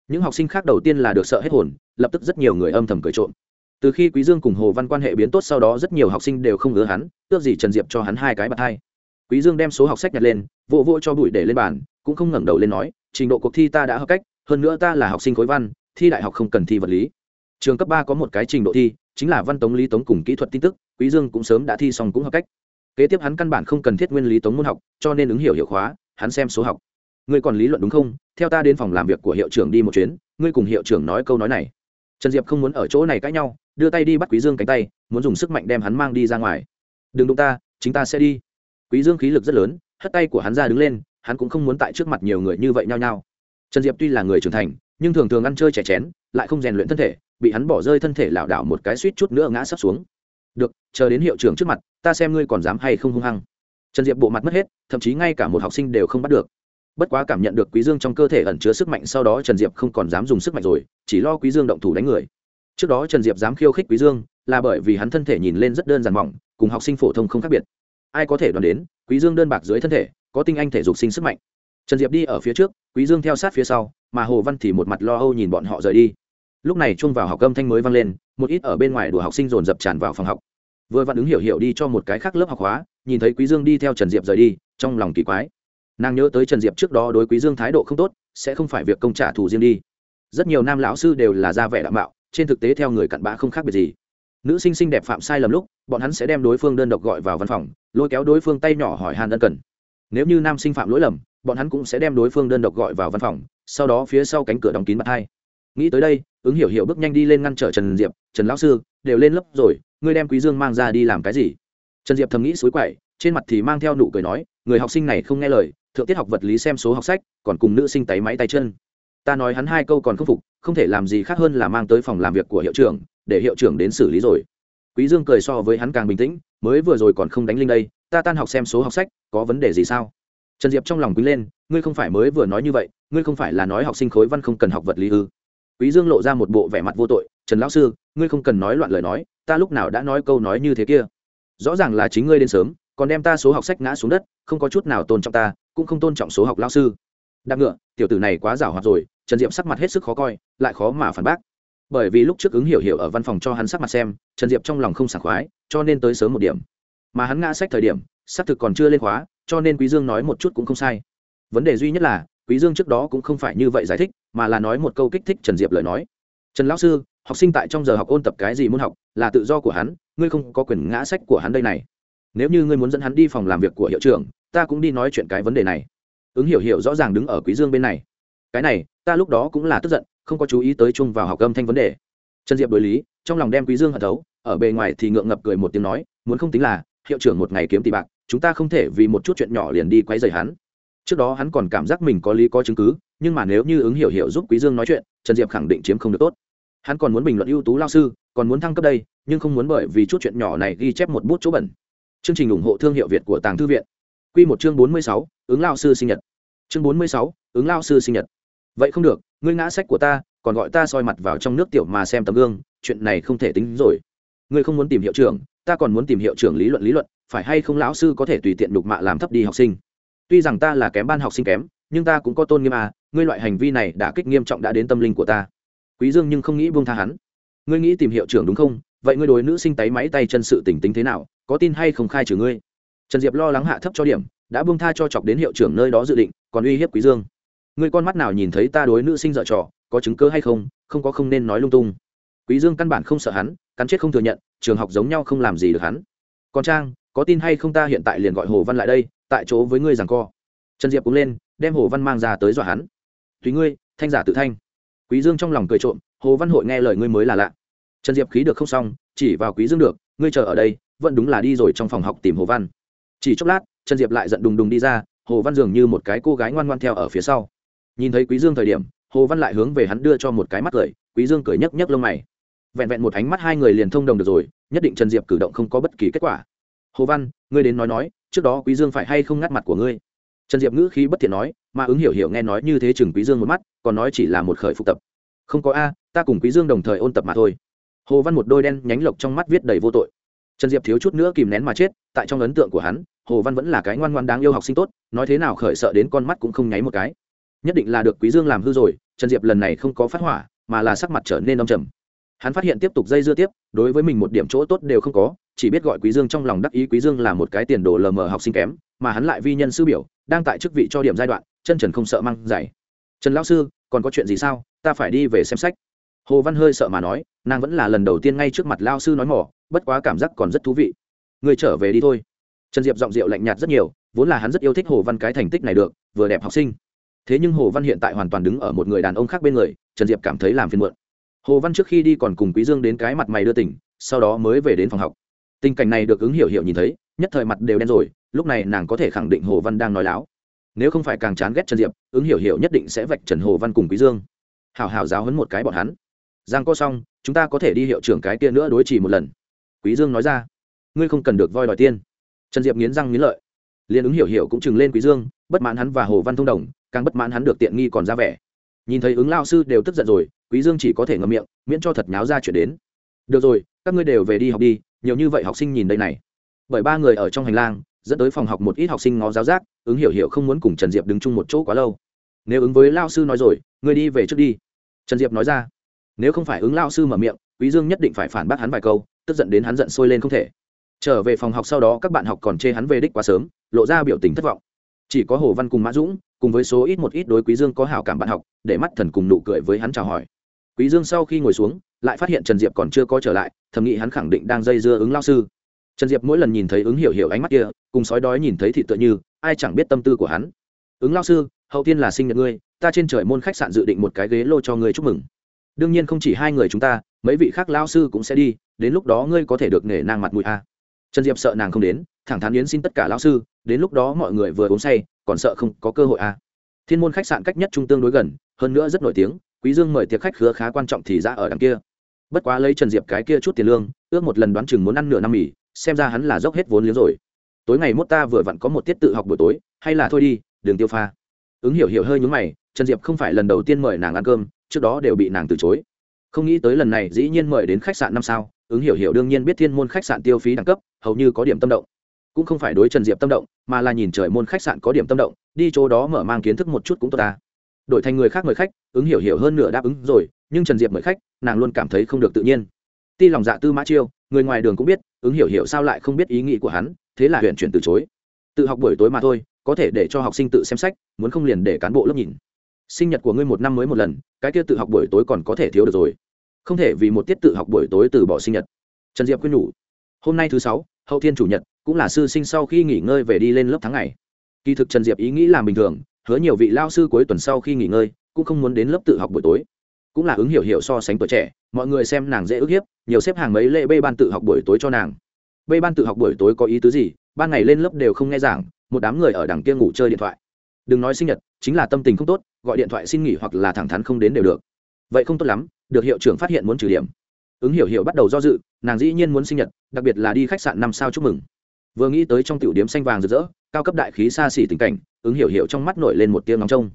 những học sinh khác đầu tiên là được sợ hết hồn, lập tức rất nhiều người âm thầm cười trộm. Từ khi quý dương cùng hồ văn quan hệ biến tốt sau đó rất nhiều học sinh đều không ngứa hắn, tước gì trần diệp cho hắn hai cái bạt hai. Quý dương đem số học sách nhặt lên, vỗ vỗ cho bụi để lên bàn, cũng không ngẩng đầu lên nói, trình độ cuộc thi ta đã hợp cách, hơn nữa ta là học sinh khối văn, thi đại học không cần thi vật lý. Trường cấp ba có một cái trình độ thi, chính là văn tống lý tống cùng kỹ thuật tin tức, quý dương cũng sớm đã thi xong cũng hợp cách. Kế tiếp hắn căn bản không cần thiết nguyên lý tống môn học, cho nên ứng hiểu hiệu khóa, hắn xem số học ngươi còn lý luận đúng không? Theo ta đến phòng làm việc của hiệu trưởng đi một chuyến, ngươi cùng hiệu trưởng nói câu nói này. Trần diệp không muốn ở chỗ này cãi nhau, đưa tay đi bắt quý dương cánh tay, muốn dùng sức mạnh đem hắn mang đi ra ngoài. Đừng đụng ta, chính ta sẽ đi. Quý dương khí lực rất lớn, hất tay của hắn ra đứng lên, hắn cũng không muốn tại trước mặt nhiều người như vậy nhao nhao. Trần diệp tuy là người trưởng thành, nhưng thường thường ăn chơi trẻ chén, lại không rèn luyện thân thể, bị hắn bỏ rơi thân thể lảo đảo một cái suýt chút nữa ngã sắp xuống. Được, chờ đến hiệu trưởng trước mặt, ta xem ngươi còn dám hay không hung hăng. Trần diệp bộ mặt mất hết, thậm chí ngay cả một học sinh đều không bắt được bất quá cảm nhận được quý dương trong cơ thể ẩn chứa sức mạnh, sau đó trần diệp không còn dám dùng sức mạnh rồi, chỉ lo quý dương động thủ đánh người. Trước đó trần diệp dám khiêu khích quý dương, là bởi vì hắn thân thể nhìn lên rất đơn giản mỏng, cùng học sinh phổ thông không khác biệt. Ai có thể đoán đến, quý dương đơn bạc dưới thân thể, có tinh anh thể dục sinh sức mạnh. Trần diệp đi ở phía trước, quý dương theo sát phía sau, mà hồ văn thì một mặt lo âu nhìn bọn họ rời đi. Lúc này chuông vào học âm thanh mới vang lên, một ít ở bên ngoài đùa học sinh dồn dập tràn vào phòng học. Vừa vặn ứng hiểu hiểu đi cho một cái khác lớp học hóa, nhìn thấy quý dương đi theo trần diệp rời đi, trong lòng kỳ quái nàng nhớ tới trần diệp trước đó đối quý dương thái độ không tốt, sẽ không phải việc công trả thù riêng đi. rất nhiều nam lão sư đều là ra vẻ đạo mạo, trên thực tế theo người cặn bã không khác biệt gì. nữ sinh xinh đẹp phạm sai lầm lúc, bọn hắn sẽ đem đối phương đơn độc gọi vào văn phòng, lôi kéo đối phương tay nhỏ hỏi han ân cần. nếu như nam sinh phạm lỗi lầm, bọn hắn cũng sẽ đem đối phương đơn độc gọi vào văn phòng, sau đó phía sau cánh cửa đóng kín mặt hai. nghĩ tới đây, ứng hiểu hiểu bước nhanh đi lên ngăn trở trần diệp, trần lão sư, đều lên lớp rồi, ngươi đem quý dương mang ra đi làm cái gì? trần diệp thầm nghĩ suối quậy, trên mặt thì mang theo nụ cười nói, người học sinh này không nghe lời thượng tiết học vật lý xem số học sách, còn cùng nữ sinh tay máy tay chân. Ta nói hắn hai câu còn không phục, không thể làm gì khác hơn là mang tới phòng làm việc của hiệu trưởng, để hiệu trưởng đến xử lý rồi. Quý dương cười so với hắn càng bình tĩnh, mới vừa rồi còn không đánh linh đây, ta tan học xem số học sách, có vấn đề gì sao? Trần diệp trong lòng quý lên, ngươi không phải mới vừa nói như vậy, ngươi không phải là nói học sinh khối văn không cần học vật lý ư? Quý dương lộ ra một bộ vẻ mặt vô tội, trần lão sư, ngươi không cần nói loạn lời nói, ta lúc nào đã nói câu nói như thế kia? Rõ ràng là chính ngươi đến sớm, còn đem ta số học sách ngã xuống đất, không có chút nào tôn trọng ta cũng không tôn trọng số học lao sư. Đạp ngựa, tiểu tử này quá giảo hoạt rồi, trần diệp sắc mặt hết sức khó coi, lại khó mà phản bác. Bởi vì lúc trước ứng hiểu hiểu ở văn phòng cho hắn sắc mặt xem, trần diệp trong lòng không sảng khoái, cho nên tới sớm một điểm. Mà hắn ngã sách thời điểm, xác thực còn chưa lên khóa, cho nên quý dương nói một chút cũng không sai. Vấn đề duy nhất là, quý dương trước đó cũng không phải như vậy giải thích, mà là nói một câu kích thích trần diệp lời nói. Trần lão sư, học sinh tại trong giờ học ôn tập cái gì muốn học, là tự do của hắn, ngươi không có quyền ngã sách của hắn đây này. Nếu như ngươi muốn dẫn hắn đi phòng làm việc của hiệu trưởng ta cũng đi nói chuyện cái vấn đề này. Ứng hiểu hiểu rõ ràng đứng ở quý dương bên này. Cái này, ta lúc đó cũng là tức giận, không có chú ý tới chung vào học âm thanh vấn đề. Trần diệp đối lý, trong lòng đem quý dương hận thấu, ở bề ngoài thì ngượng ngập cười một tiếng nói, muốn không tính là, hiệu trưởng một ngày kiếm tỷ bạc, chúng ta không thể vì một chút chuyện nhỏ liền đi quấy rầy hắn. Trước đó hắn còn cảm giác mình có lý có chứng cứ, nhưng mà nếu như ứng hiểu hiểu giúp quý dương nói chuyện, trần diệp khẳng định chiếm không được tốt. Hắn còn muốn bình luận ưu tú lao sư, còn muốn thăng cấp đây, nhưng không muốn bởi vì chút chuyện nhỏ này ghi chép một bút chỗ bẩn. Chương trình ủng hộ thương hiệu việt của tàng thư viện quy một chương bốn mươi sáu, ứng lao sư sinh nhật. Chương bốn mươi sáu, ứng lao sư sinh nhật. Vậy không được ngươi ngã sách của ta còn gọi ta soi mặt vào trong nước tiểu mà xem tấm gương chuyện này không thể tính rồi. Ngươi không muốn tìm hiệu trưởng ta còn muốn tìm hiệu trưởng lý luận lý luận phải hay không lão sư có thể tùy tiện đục mạ làm thấp đi học sinh? Tuy rằng ta là kém ban học sinh kém nhưng ta cũng có tôn nghiêm à ngươi loại hành vi này đã kích nghiêm trọng đã đến tâm linh của ta. Quý dương nhưng không nghĩ buông tha hắn. Ngươi nghĩ tìm hiệu trưởng đúng không? Vậy ngươi đối nữ sinh tái máy tay chân sự tình tính thế nào? Có tin hay không khai trừ ngươi? Trần diệp lo lắng hạ thấp cho điểm, đã buông tha cho chọc đến hiệu trưởng nơi đó dự định, còn uy hiếp quý dương. Người con mắt nào nhìn thấy ta đối nữ sinh dở trò, có chứng cứ hay không không có không nên nói lung tung. Quý dương căn bản không sợ hắn, cắn chết không thừa nhận, trường học giống nhau không làm gì được hắn. Còn trang, có tin hay không ta hiện tại liền gọi hồ văn lại đây, tại chỗ với ngươi rằng co. Trần diệp cũng lên, đem hồ văn mang ra tới dọa hắn. Tùy ngươi, thanh giả tự thanh. Quý dương trong lòng cười trộm, hồ văn hội nghe lời ngươi mới là lạ. Trần diệp khí được không xong, chỉ vào quý dương được, ngươi chờ ở đây, vẫn đúng là đi rồi trong phòng học tìm hồ văn chỉ chốc lát, trần diệp lại giận đùng đùng đi ra, hồ văn dường như một cái cô gái ngoan ngoan theo ở phía sau. Nhìn thấy quý dương thời điểm, hồ văn lại hướng về hắn đưa cho một cái mắt cười, quý dương cười nhấc nhấc lông mày. Vẹn vẹn một ánh mắt hai người liền thông đồng được rồi, nhất định trần diệp cử động không có bất kỳ kết quả. Hồ văn, ngươi đến nói nói, trước đó quý dương phải hay không ngắt mặt của ngươi? Trần diệp ngữ khí bất thiện nói, mà ứng hiểu hiểu nghe nói như thế chừng quý dương một mắt, còn nói chỉ là một khởi phục tập. Không có a, ta cùng quý dương đồng thời ôn tập mà thôi. Hồ văn một đôi đen nhánh lộc trong mắt viết đầy vô tội. Trần diệp thiếu chút nữa kìm nén mà chết, tại trong ấn tượng của hắn hồ văn vẫn là cái ngoan ngoan đáng yêu học sinh tốt, nói thế nào khởi sợ đến con mắt cũng không nháy một cái. Nhất định là được quý dương làm hư rồi, trần diệp lần này không có phát hỏa, mà là sắc mặt trở nên đông trầm. Hắn phát hiện tiếp tục dây dưa tiếp, đối với mình một điểm chỗ tốt đều không có, chỉ biết gọi quý dương trong lòng đắc ý quý dương là một cái tiền đồ lờ mờ học sinh kém, mà hắn lại vi nhân sư biểu, đang tại chức vị cho điểm giai đoạn, chân trần không sợ măng dày. Trần lão sư, còn có chuyện gì sao? Ta phải đi về xem sách. Hồ văn hơi sợ mà nói, nàng vẫn là lần đầu tiên ngay trước mặt lao sư nói mỏ, bất quá cảm giác còn rất thú vị. Người trở về đi thôi trần diệp giọng rượu lạnh nhạt rất nhiều, vốn là hắn rất yêu thích hồ văn cái thành tích này được, vừa đẹp học sinh. Thế nhưng hồ văn hiện tại hoàn toàn đứng ở một người đàn ông khác bên người, trần diệp cảm thấy làm phiền muộn. Hồ văn trước khi đi còn cùng quý dương đến cái mặt mày đưa tỉnh, sau đó mới về đến phòng học. Tình cảnh này được ứng hiểu hiểu nhìn thấy, nhất thời mặt đều đen rồi, lúc này nàng có thể khẳng định hồ văn đang nói láo. Nếu không phải càng chán ghét trần diệp, ứng hiểu hiểu nhất định sẽ vạch trần hồ văn cùng quý dương. Hào hào giáo hấn một cái bọn hắn. Giang có xong, chúng ta có thể đi hiệu trưởng cái kia nữa đối trì một lần. Quý dương nói ra, ngươi không cần được voi đòi tiên trần diệp nghiến răng nghiến lợi. Liên ứng hiểu hiểu cũng chừng lên quý dương, bất mãn hắn và hồ văn thông đồng, càng bất mãn hắn được tiện nghi còn ra vẻ. Nhìn thấy ứng lao sư đều tức giận rồi, quý dương chỉ có thể ngậm miệng, miễn cho thật nháo ra chuyện đến. Được rồi, các ngươi đều về đi học đi, nhiều như vậy học sinh nhìn đây này. Bởi ba người ở trong hành lang, dẫn tới phòng học một ít học sinh ngó giáo giác, ứng hiểu hiểu không muốn cùng trần diệp đứng chung một chỗ quá lâu. Nếu ứng với lao sư nói rồi, ngươi đi về trước đi. Trần diệp nói ra. Nếu không phải ứng lao sư mở miệng, quý dương nhất định phải phản bác hắn vài câu, tức giận đến hắn giận sôi lên không thể trở về phòng học sau đó các bạn học còn chê hắn về đích quá sớm, lộ ra biểu tình thất vọng. Chỉ có hồ văn cùng mã dũng, cùng với số ít một ít đối quý dương có hảo cảm bạn học, để mắt thần cùng nụ cười với hắn chào hỏi. Quý dương sau khi ngồi xuống, lại phát hiện trần diệp còn chưa có trở lại, thầm nghĩ hắn khẳng định đang dây dưa ứng lao sư. Trần diệp mỗi lần nhìn thấy ứng hiểu hiểu ánh mắt kia, cùng sói đói nhìn thấy thị tựa như, ai chẳng biết tâm tư của hắn. Ứng lao sư, hậu tiên là sinh nhật ngươi, ta trên trời môn khách sạn dự định một cái ghế lô cho ngươi chúc mừng. Đương nhiên không chỉ hai người chúng ta, mấy vị khác lao sư cũng sẽ đi, đến lúc đó ngươi có thể được nể nang mặt mũi a trần diệp sợ nàng không đến, thẳng thắn yến xin tất cả lão sư, đến lúc đó mọi người vừa uống say, còn sợ không có cơ hội à? thiên môn khách sạn cách nhất trung tương đối gần, hơn nữa rất nổi tiếng, quý dương mời tiệc khách khứa khá quan trọng thì ra ở đằng kia. Bất quá lấy trần diệp cái kia chút tiền lương, ước một lần đoán chừng muốn ăn nửa năm mì, xem ra hắn là dốc hết vốn liếng rồi. Tối ngày mốt ta vừa vặn có một tiết tự học buổi tối, hay là thôi đi đường tiêu pha. Ứng hiểu hiểu hơi nhúng mày, trần diệp không phải lần đầu tiên mời nàng ăn cơm, trước đó đều bị nàng từ chối. Không nghĩ tới lần này dĩ nhiên mời đến khách sạn năm sao, ứng hiểu hiểu đương nhiên biết thiên môn khách sạn tiêu phí đẳng cấp hầu như có điểm tâm động. Cũng không phải đối trần diệp tâm động, mà là nhìn trời môn khách sạn có điểm tâm động, đi chỗ đó mở mang kiến thức một chút cũng tốt ta. Đổi thành người khác mời khách, ứng hiểu hiểu hơn nửa đáp ứng rồi, nhưng trần diệp mời khách, nàng luôn cảm thấy không được tự nhiên. Ti lòng dạ tư mã chiêu, người ngoài đường cũng biết, ứng hiểu hiểu sao lại không biết ý nghĩ của hắn, thế là huyện chuyển từ chối. Tự học buổi tối mà thôi, có thể để cho học sinh tự xem sách, muốn không liền để cán bộ lớp nhìn. Sinh nhật của ngươi một năm mới một lần, cái kia tự học buổi tối còn có thể thiếu được rồi. Không thể vì một tiết tự học buổi tối từ bỏ sinh nhật. Trần diệp khuyên nhủ. Hôm nay thứ sáu hậu thiên chủ nhật cũng là sư sinh sau khi nghỉ ngơi về đi lên lớp tháng ngày. Kỳ thực trần diệp ý nghĩ làm bình thường, hứa nhiều vị lao sư cuối tuần sau khi nghỉ ngơi, cũng không muốn đến lớp tự học buổi tối. Cũng là ứng hiểu hiểu so sánh tuổi trẻ, mọi người xem nàng dễ ức hiếp, nhiều xếp hàng mấy lễ bê ban tự học buổi tối cho nàng. Bê ban tự học buổi tối có ý tứ gì? Ban ngày lên lớp đều không nghe giảng, một đám người ở đằng kia ngủ chơi điện thoại. Đừng nói sinh nhật, chính là tâm tình không tốt, gọi điện thoại xin nghỉ hoặc là thẳng thắn không đến đều được. Vậy không tốt lắm, được hiệu trưởng phát hiện muốn trừ điểm ứng hiểu hiểu bắt đầu do dự, nàng dĩ nhiên muốn sinh nhật, đặc biệt là đi khách sạn năm sao chúc mừng. Vừa nghĩ tới trong tiểu điểm xanh vàng rực rỡ, cao cấp đại khí xa xỉ tình cảnh, ứng hiểu hiểu trong mắt nổi lên một tiếng ngóng trông.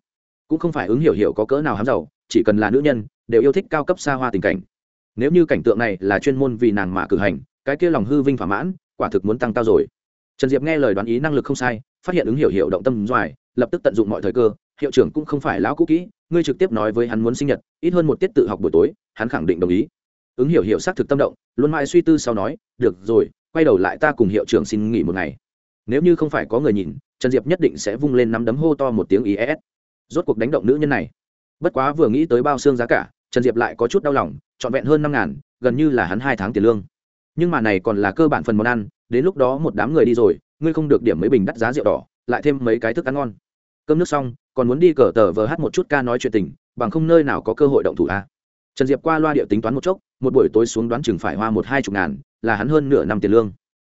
Cũng không phải ứng hiểu hiểu có cỡ nào hám giàu, chỉ cần là nữ nhân, đều yêu thích cao cấp xa hoa tình cảnh. Nếu như cảnh tượng này là chuyên môn vì nàng mà cử hành, cái kia lòng hư vinh thỏa mãn, quả thực muốn tăng cao rồi. Trần diệp nghe lời đoán ý năng lực không sai, phát hiện ứng hiểu hiểu động tâm doài lập tức tận dụng mọi thời cơ, hiệu trưởng cũng không phải lão cũ kỹ, ngươi trực tiếp nói với hắn muốn sinh nhật, ít hơn một tiết tự học buổi tối, hắn khẳng định đồng ý ứng hiểu hiểu xác thực tâm động, luôn mãi suy tư sau nói, được rồi, quay đầu lại ta cùng hiệu trưởng xin nghỉ một ngày. Nếu như không phải có người nhìn, trần diệp nhất định sẽ vung lên nắm đấm hô to một tiếng is rốt cuộc đánh động nữ nhân này. Bất quá vừa nghĩ tới bao xương giá cả, trần diệp lại có chút đau lòng, trọn vẹn hơn năm ngàn, gần như là hắn hai tháng tiền lương. Nhưng mà này còn là cơ bản phần món ăn, đến lúc đó một đám người đi rồi, ngươi không được điểm mấy bình đắt giá rượu đỏ, lại thêm mấy cái thức ăn ngon. Cơm nước xong, còn muốn đi cờ tờ vờ hát một chút ca nói chuyện tình, bằng không nơi nào có cơ hội động thủ a. Trần diệp qua loa điệu tính toán một chốc một buổi tối xuống đoán chừng phải hoa một hai chục ngàn, là hắn hơn nửa năm tiền lương.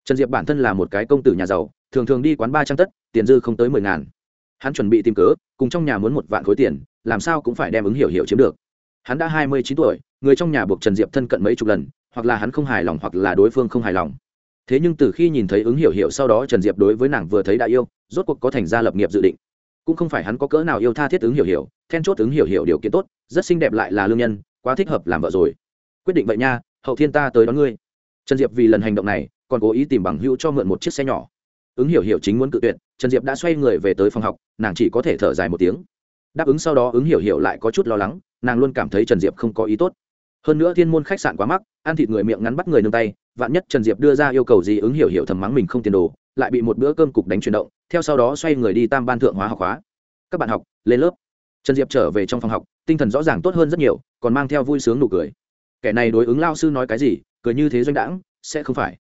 Trần diệp bản thân là một cái công tử nhà giàu, thường thường đi quán ba trăm tất, tiền dư không tới mười ngàn. Hắn chuẩn bị tìm cớ, cùng trong nhà muốn một vạn khối tiền, làm sao cũng phải đem ứng hiểu hiểu chiếm được. Hắn đã hai mươi chín tuổi, người trong nhà buộc trần diệp thân cận mấy chục lần, hoặc là hắn không hài lòng hoặc là đối phương không hài lòng. Thế nhưng từ khi nhìn thấy ứng hiểu hiểu sau đó trần diệp đối với nàng vừa thấy đã yêu, rốt cuộc có thành ra lập nghiệp dự định. Cũng không phải hắn có cỡ nào yêu tha thiết ứng hiểu hiểu, then chốt ứng hiểu hiểu điều kiện tốt, rất xinh đẹp lại là lương nhân, quá thích hợp làm vợ rồi quyết định vậy nha, hậu thiên ta tới đón ngươi. Trần diệp vì lần hành động này, còn cố ý tìm bằng hữu cho mượn một chiếc xe nhỏ. Ứng hiểu hiểu chính muốn cự tuyệt, trần diệp đã xoay người về tới phòng học, nàng chỉ có thể thở dài một tiếng. Đáp ứng sau đó, ứng hiểu hiểu lại có chút lo lắng, nàng luôn cảm thấy trần diệp không có ý tốt. Hơn nữa thiên môn khách sạn quá mắc, ăn thịt người miệng ngắn bắt người nương tay, vạn nhất trần diệp đưa ra yêu cầu gì ứng hiểu hiểu thầm mắng mình không tiền đồ, lại bị một bữa cơm cục đánh chuyển động, theo sau đó xoay người đi tam ban thượng hóa học hóa. Các bạn học, lên lớp. Trần diệp trở về trong phòng học, tinh thần rõ ràng tốt hơn rất nhiều, còn mang theo vui sướng nụ cười kẻ này đối ứng lao sư nói cái gì, cười như thế doanh đãng, sẽ không phải.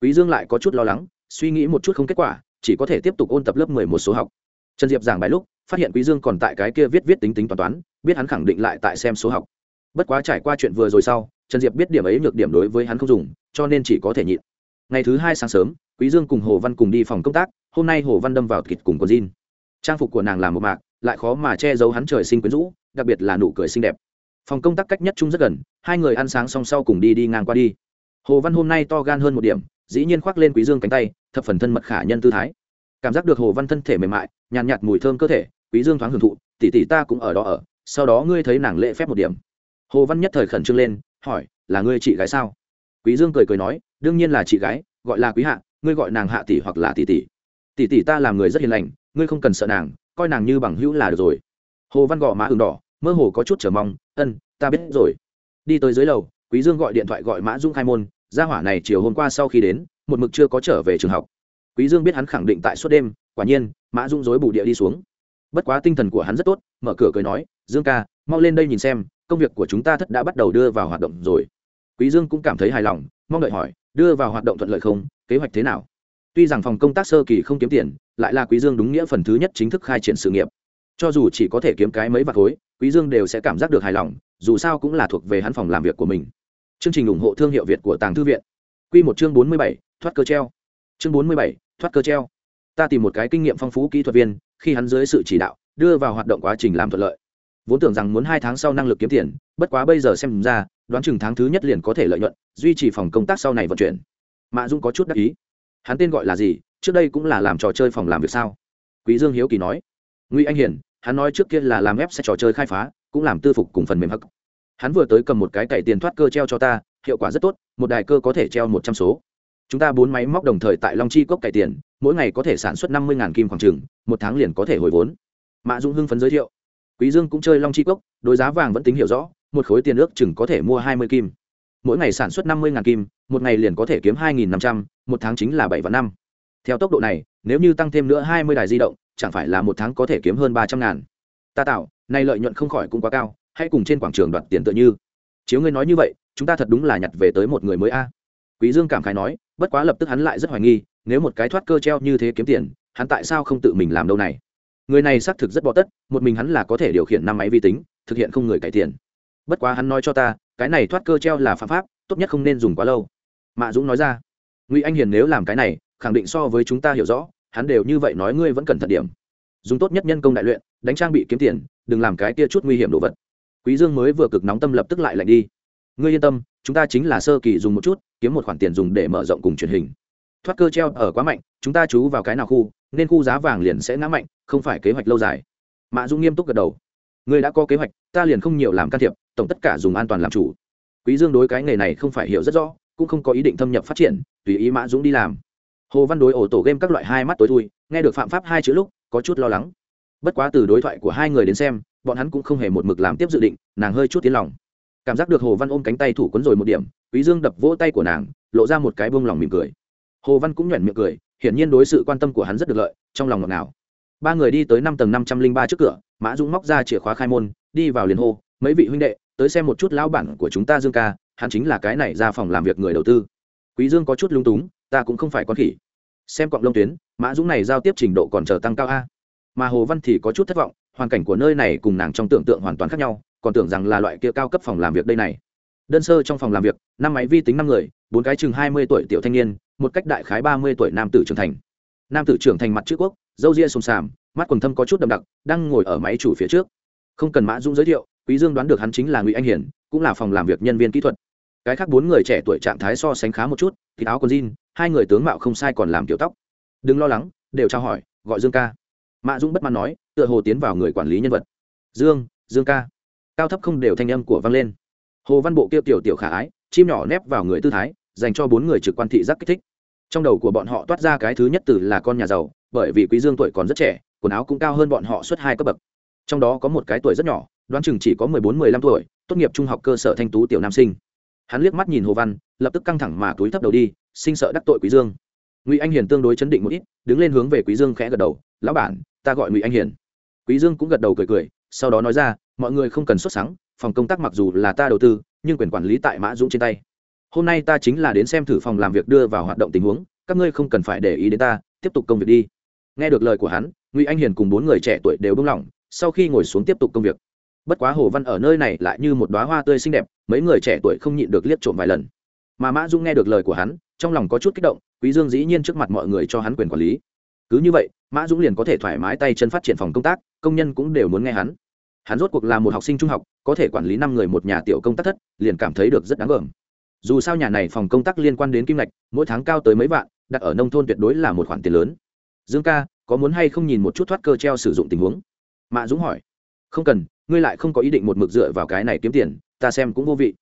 Quý dương lại có chút lo lắng, suy nghĩ một chút không kết quả, chỉ có thể tiếp tục ôn tập lớp mười một số học. Trần diệp giảng bài lúc, phát hiện quý dương còn tại cái kia viết viết tính tính toán toán, biết hắn khẳng định lại tại xem số học. Bất quá trải qua chuyện vừa rồi sau, trần diệp biết điểm ấy nhược điểm đối với hắn không dùng, cho nên chỉ có thể nhịn. Ngày thứ hai sáng sớm, quý dương cùng hồ văn cùng đi phòng công tác, hôm nay hồ văn đâm vào thịt cùng con jean trang phục của nàng là một mạc, lại khó mà che giấu hắn trời sinh quyến rũ, đặc biệt là nụ cười xinh đẹp phòng công tác cách nhất trung rất gần hai người ăn sáng song sau cùng đi đi ngang qua đi. Hồ văn hôm nay to gan hơn một điểm dĩ nhiên khoác lên quý dương cánh tay thập phần thân mật khả nhân tư thái. Cảm giác được hồ văn thân thể mềm mại nhàn nhạt, nhạt mùi thơm cơ thể quý dương thoáng hưởng thụ tỷ tỷ ta cũng ở đó ở sau đó ngươi thấy nàng lễ phép một điểm. Hồ văn nhất thời khẩn trương lên hỏi là ngươi chị gái sao? Quý dương cười cười nói đương nhiên là chị gái gọi là quý hạ ngươi gọi nàng hạ tỷ hoặc là tỷ tỷ. Tỷ tỷ ta làm người rất hiền lành ngươi không cần sợ nàng coi nàng như bằng hữu là được rồi. Hồ văn gõ má ửng đỏ mơ hồ có chút chờ mong, ân, ta biết rồi. Đi tới dưới lầu, quý dương gọi điện thoại gọi mã dung khai môn, gia hỏa này chiều hôm qua sau khi đến, một mực chưa có trở về trường học. Quý dương biết hắn khẳng định tại suốt đêm, quả nhiên, mã dung dối bù địa đi xuống. Bất quá tinh thần của hắn rất tốt, mở cửa cười nói, dương ca, mau lên đây nhìn xem, công việc của chúng ta thất đã bắt đầu đưa vào hoạt động rồi. Quý dương cũng cảm thấy hài lòng, mong đợi hỏi, đưa vào hoạt động thuận lợi không? Kế hoạch thế nào? Tuy rằng phòng công tác sơ kỳ không kiếm tiền, lại là quý dương đúng nghĩa phần thứ nhất chính thức khai triển sự nghiệp cho dù chỉ có thể kiếm cái mấy vạt khối quý dương đều sẽ cảm giác được hài lòng dù sao cũng là thuộc về hắn phòng làm việc của mình. Chương trình ủng hộ thương hiệu việt của tàng thư viện. Quy một chương bốn mươi bảy, thoát cơ treo. Chương bốn mươi bảy, thoát cơ treo. Ta tìm một cái kinh nghiệm phong phú kỹ thuật viên khi hắn dưới sự chỉ đạo đưa vào hoạt động quá trình làm thuận lợi. Vốn tưởng rằng muốn hai tháng sau năng lực kiếm tiền bất quá bây giờ xem ra đoán chừng tháng thứ nhất liền có thể lợi nhuận duy trì phòng công tác sau này vận chuyển. Mạ dung có chút đắc ý. Hắn tên gọi là gì? Trước đây cũng là làm trò chơi phòng làm việc sao? Quý dương hiếu kỳ nói. Ngụy anh hiển hắn nói trước kia là làm ép sẽ trò chơi khai phá, cũng làm tư phục cùng phần mềm hắc. Hắn vừa tới cầm một cái cậy tiền thoát cơ treo cho ta, hiệu quả rất tốt, một đài cơ có thể treo một trăm số. Chúng ta bốn máy móc đồng thời tại long chi cốc cậy tiền, mỗi ngày có thể sản xuất năm mươi kim khoảng trừng, một tháng liền có thể hồi vốn. Mạ dũng hưng phấn giới thiệu. Quý dương cũng chơi long chi cốc, đối giá vàng vẫn tính hiểu rõ, một khối tiền ước chừng có thể mua hai mươi kim. Mỗi ngày sản xuất năm mươi kim, một ngày liền có thể kiếm hai năm trăm, một tháng chính là bảy vạn năm. Theo tốc độ này, nếu như tăng thêm nữa hai mươi đài di động chẳng phải là một tháng có thể kiếm hơn ba trăm ngàn. Ta tạo, nay lợi nhuận không khỏi cũng quá cao, hãy cùng trên quảng trường đoạt tiền tự như. Chiếu ngươi nói như vậy, chúng ta thật đúng là nhặt về tới một người mới a. Quý dương cảm khái nói, bất quá lập tức hắn lại rất hoài nghi, nếu một cái thoát cơ treo như thế kiếm tiền, hắn tại sao không tự mình làm đâu này? Người này xác thực rất bó tất, một mình hắn là có thể điều khiển năm máy vi tính, thực hiện không người cải tiền bất quá hắn nói cho ta, cái này thoát cơ treo là phạm pháp, tốt nhất không nên dùng quá lâu. Mạ dũng nói ra, ngụy anh hiền nếu làm cái này, khẳng định so với chúng ta hiểu rõ hắn đều như vậy nói ngươi vẫn cần thật điểm. Dùng tốt nhất nhân công đại luyện, đánh trang bị kiếm tiền, đừng làm cái tia chút nguy hiểm đồ vật. Quý dương mới vừa cực nóng tâm lập tức lại lạnh đi. Ngươi yên tâm, chúng ta chính là sơ kỳ dùng một chút, kiếm một khoản tiền dùng để mở rộng cùng truyền hình. Thoát cơ treo ở quá mạnh, chúng ta chú vào cái nào khu, nên khu giá vàng liền sẽ ngã mạnh, không phải kế hoạch lâu dài. Mạ dung nghiêm túc gật đầu. Ngươi đã có kế hoạch, ta liền không nhiều làm can thiệp, tổng tất cả dùng an toàn làm chủ. Quý dương đối cái nghề này không phải hiểu rất rõ, cũng không có ý định thâm nhập phát triển, tùy ý mã dũng đi làm hồ văn đối ổ tổ game các loại hai mắt tối thui, nghe được phạm pháp hai chữ lúc, có chút lo lắng. Bất quá từ đối thoại của hai người đến xem, bọn hắn cũng không hề một mực làm tiếp dự định, nàng hơi chút tiến lòng. Cảm giác được hồ văn ôm cánh tay thủ quấn rồi một điểm, quý dương đập vỗ tay của nàng, lộ ra một cái buông lòng mỉm cười. Hồ văn cũng nhoẻn miệng cười, hiển nhiên đối sự quan tâm của hắn rất được lợi, trong lòng ngọt ngào. Ba người đi tới năm tầng năm trăm linh ba trước cửa, mã dũng móc ra chìa khóa khai môn, đi vào liền hô, mấy vị huynh đệ, tới xem một chút lão bản của chúng ta dương ca, hắn chính là cái này ra phòng làm việc người đầu tư. Quý dương có chút lung túng ta cũng không phải con khỉ. Xem cọng lông tuyến, mã dũng này giao tiếp trình độ còn chờ tăng cao a. Mà hồ văn thì có chút thất vọng, hoàn cảnh của nơi này cùng nàng trong tưởng tượng hoàn toàn khác nhau, còn tưởng rằng là loại kia cao cấp phòng làm việc đây này. Đơn sơ trong phòng làm việc, năm máy vi tính năm người, bốn cái chừng hai mươi tuổi tiểu thanh niên, một cách đại khái ba mươi tuổi nam tử trưởng thành. Nam tử trưởng thành mặt chữ quốc dâu ria sùng sàm mắt quần thâm có chút đậm đặc, đang ngồi ở máy chủ phía trước. Không cần mã dũng giới thiệu, quý dương đoán được hắn chính là ngụy anh hiển, cũng là phòng làm việc nhân viên kỹ thuật cái khác bốn người trẻ tuổi trạng thái so sánh khá một chút thì áo còn jean, hai người tướng mạo không sai còn làm kiểu tóc. Đừng lo lắng, đều trao hỏi, gọi dương ca. Mã dũng bất mãn nói, tựa hồ tiến vào người quản lý nhân vật. Dương dương ca. Cao thấp không đều thanh âm của vang lên. Hồ văn bộ kêu tiểu tiểu khả ái, chim nhỏ nép vào người tư thái, dành cho bốn người trực quan thị giác kích thích. Trong đầu của bọn họ toát ra cái thứ nhất từ là con nhà giàu, bởi vì quý dương tuổi còn rất trẻ, quần áo cũng cao hơn bọn họ suốt hai cấp bậc. Trong đó có một cái tuổi rất nhỏ, đoán chừng chỉ có mười bốn, mười lăm tuổi, tốt nghiệp trung học cơ sở thanh tú tiểu nam sinh hắn liếc mắt nhìn hồ văn, lập tức căng thẳng mà túi thấp đầu đi, sinh sợ đắc tội quý dương. Ngụy anh hiền tương đối chấn định một ít, đứng lên hướng về quý dương khẽ gật đầu, lão bản, ta gọi ngụy anh hiền. Quý dương cũng gật đầu cười cười, sau đó nói ra, mọi người không cần xuất sáng phòng công tác mặc dù là ta đầu tư, nhưng quyền quản lý tại mã dũng trên tay. Hôm nay ta chính là đến xem thử phòng làm việc đưa vào hoạt động tình huống, các ngươi không cần phải để ý đến ta, tiếp tục công việc đi. Nghe được lời của hắn, ngụy anh hiền cùng bốn người trẻ tuổi đều bưng lỏng sau khi ngồi xuống tiếp tục công việc bất quá hồ văn ở nơi này lại như một đoá hoa tươi xinh đẹp, mấy người trẻ tuổi không nhịn được liếc trộm vài lần. Mà mã dung nghe được lời của hắn, trong lòng có chút kích động, quý dương dĩ nhiên trước mặt mọi người cho hắn quyền quản lý. Cứ như vậy, mã dũng liền có thể thoải mái tay chân phát triển phòng công tác, công nhân cũng đều muốn nghe hắn. Hắn rốt cuộc là một học sinh trung học, có thể quản lý năm người một nhà tiểu công tác thất, liền cảm thấy được rất đáng gờm. Dù sao nhà này phòng công tác liên quan đến kim ngạch, mỗi tháng cao tới mấy vạn, đặt ở nông thôn tuyệt đối là một khoản tiền lớn. Dương ca, có muốn hay không nhìn một chút thoát cơ treo sử dụng tình huống? Mạ dũng hỏi. Không cần ngươi lại không có ý định một mực dựa vào cái này kiếm tiền, ta xem cũng vô vị.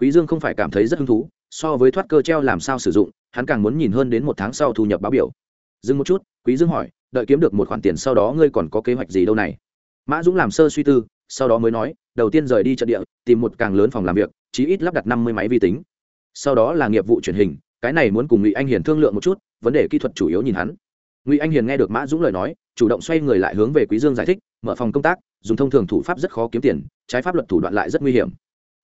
Quý dương không phải cảm thấy rất hứng thú, so với thoát cơ treo làm sao sử dụng, hắn càng muốn nhìn hơn đến một tháng sau thu nhập báo biểu. Dừng một chút, quý dương hỏi, đợi kiếm được một khoản tiền sau đó ngươi còn có kế hoạch gì đâu này? Mã dũng làm sơ suy tư, sau đó mới nói, đầu tiên rời đi trận địa, tìm một càng lớn phòng làm việc, chí ít lắp đặt năm mươi máy vi tính. Sau đó là nghiệp vụ truyền hình, cái này muốn cùng ngụy anh hiền thương lượng một chút, vấn đề kỹ thuật chủ yếu nhìn hắn ngụy anh hiền nghe được mã dũng lời nói, chủ động xoay người lại hướng về quý dương giải thích, mở phòng công tác, dùng thông thường thủ pháp rất khó kiếm tiền, trái pháp luật thủ đoạn lại rất nguy hiểm.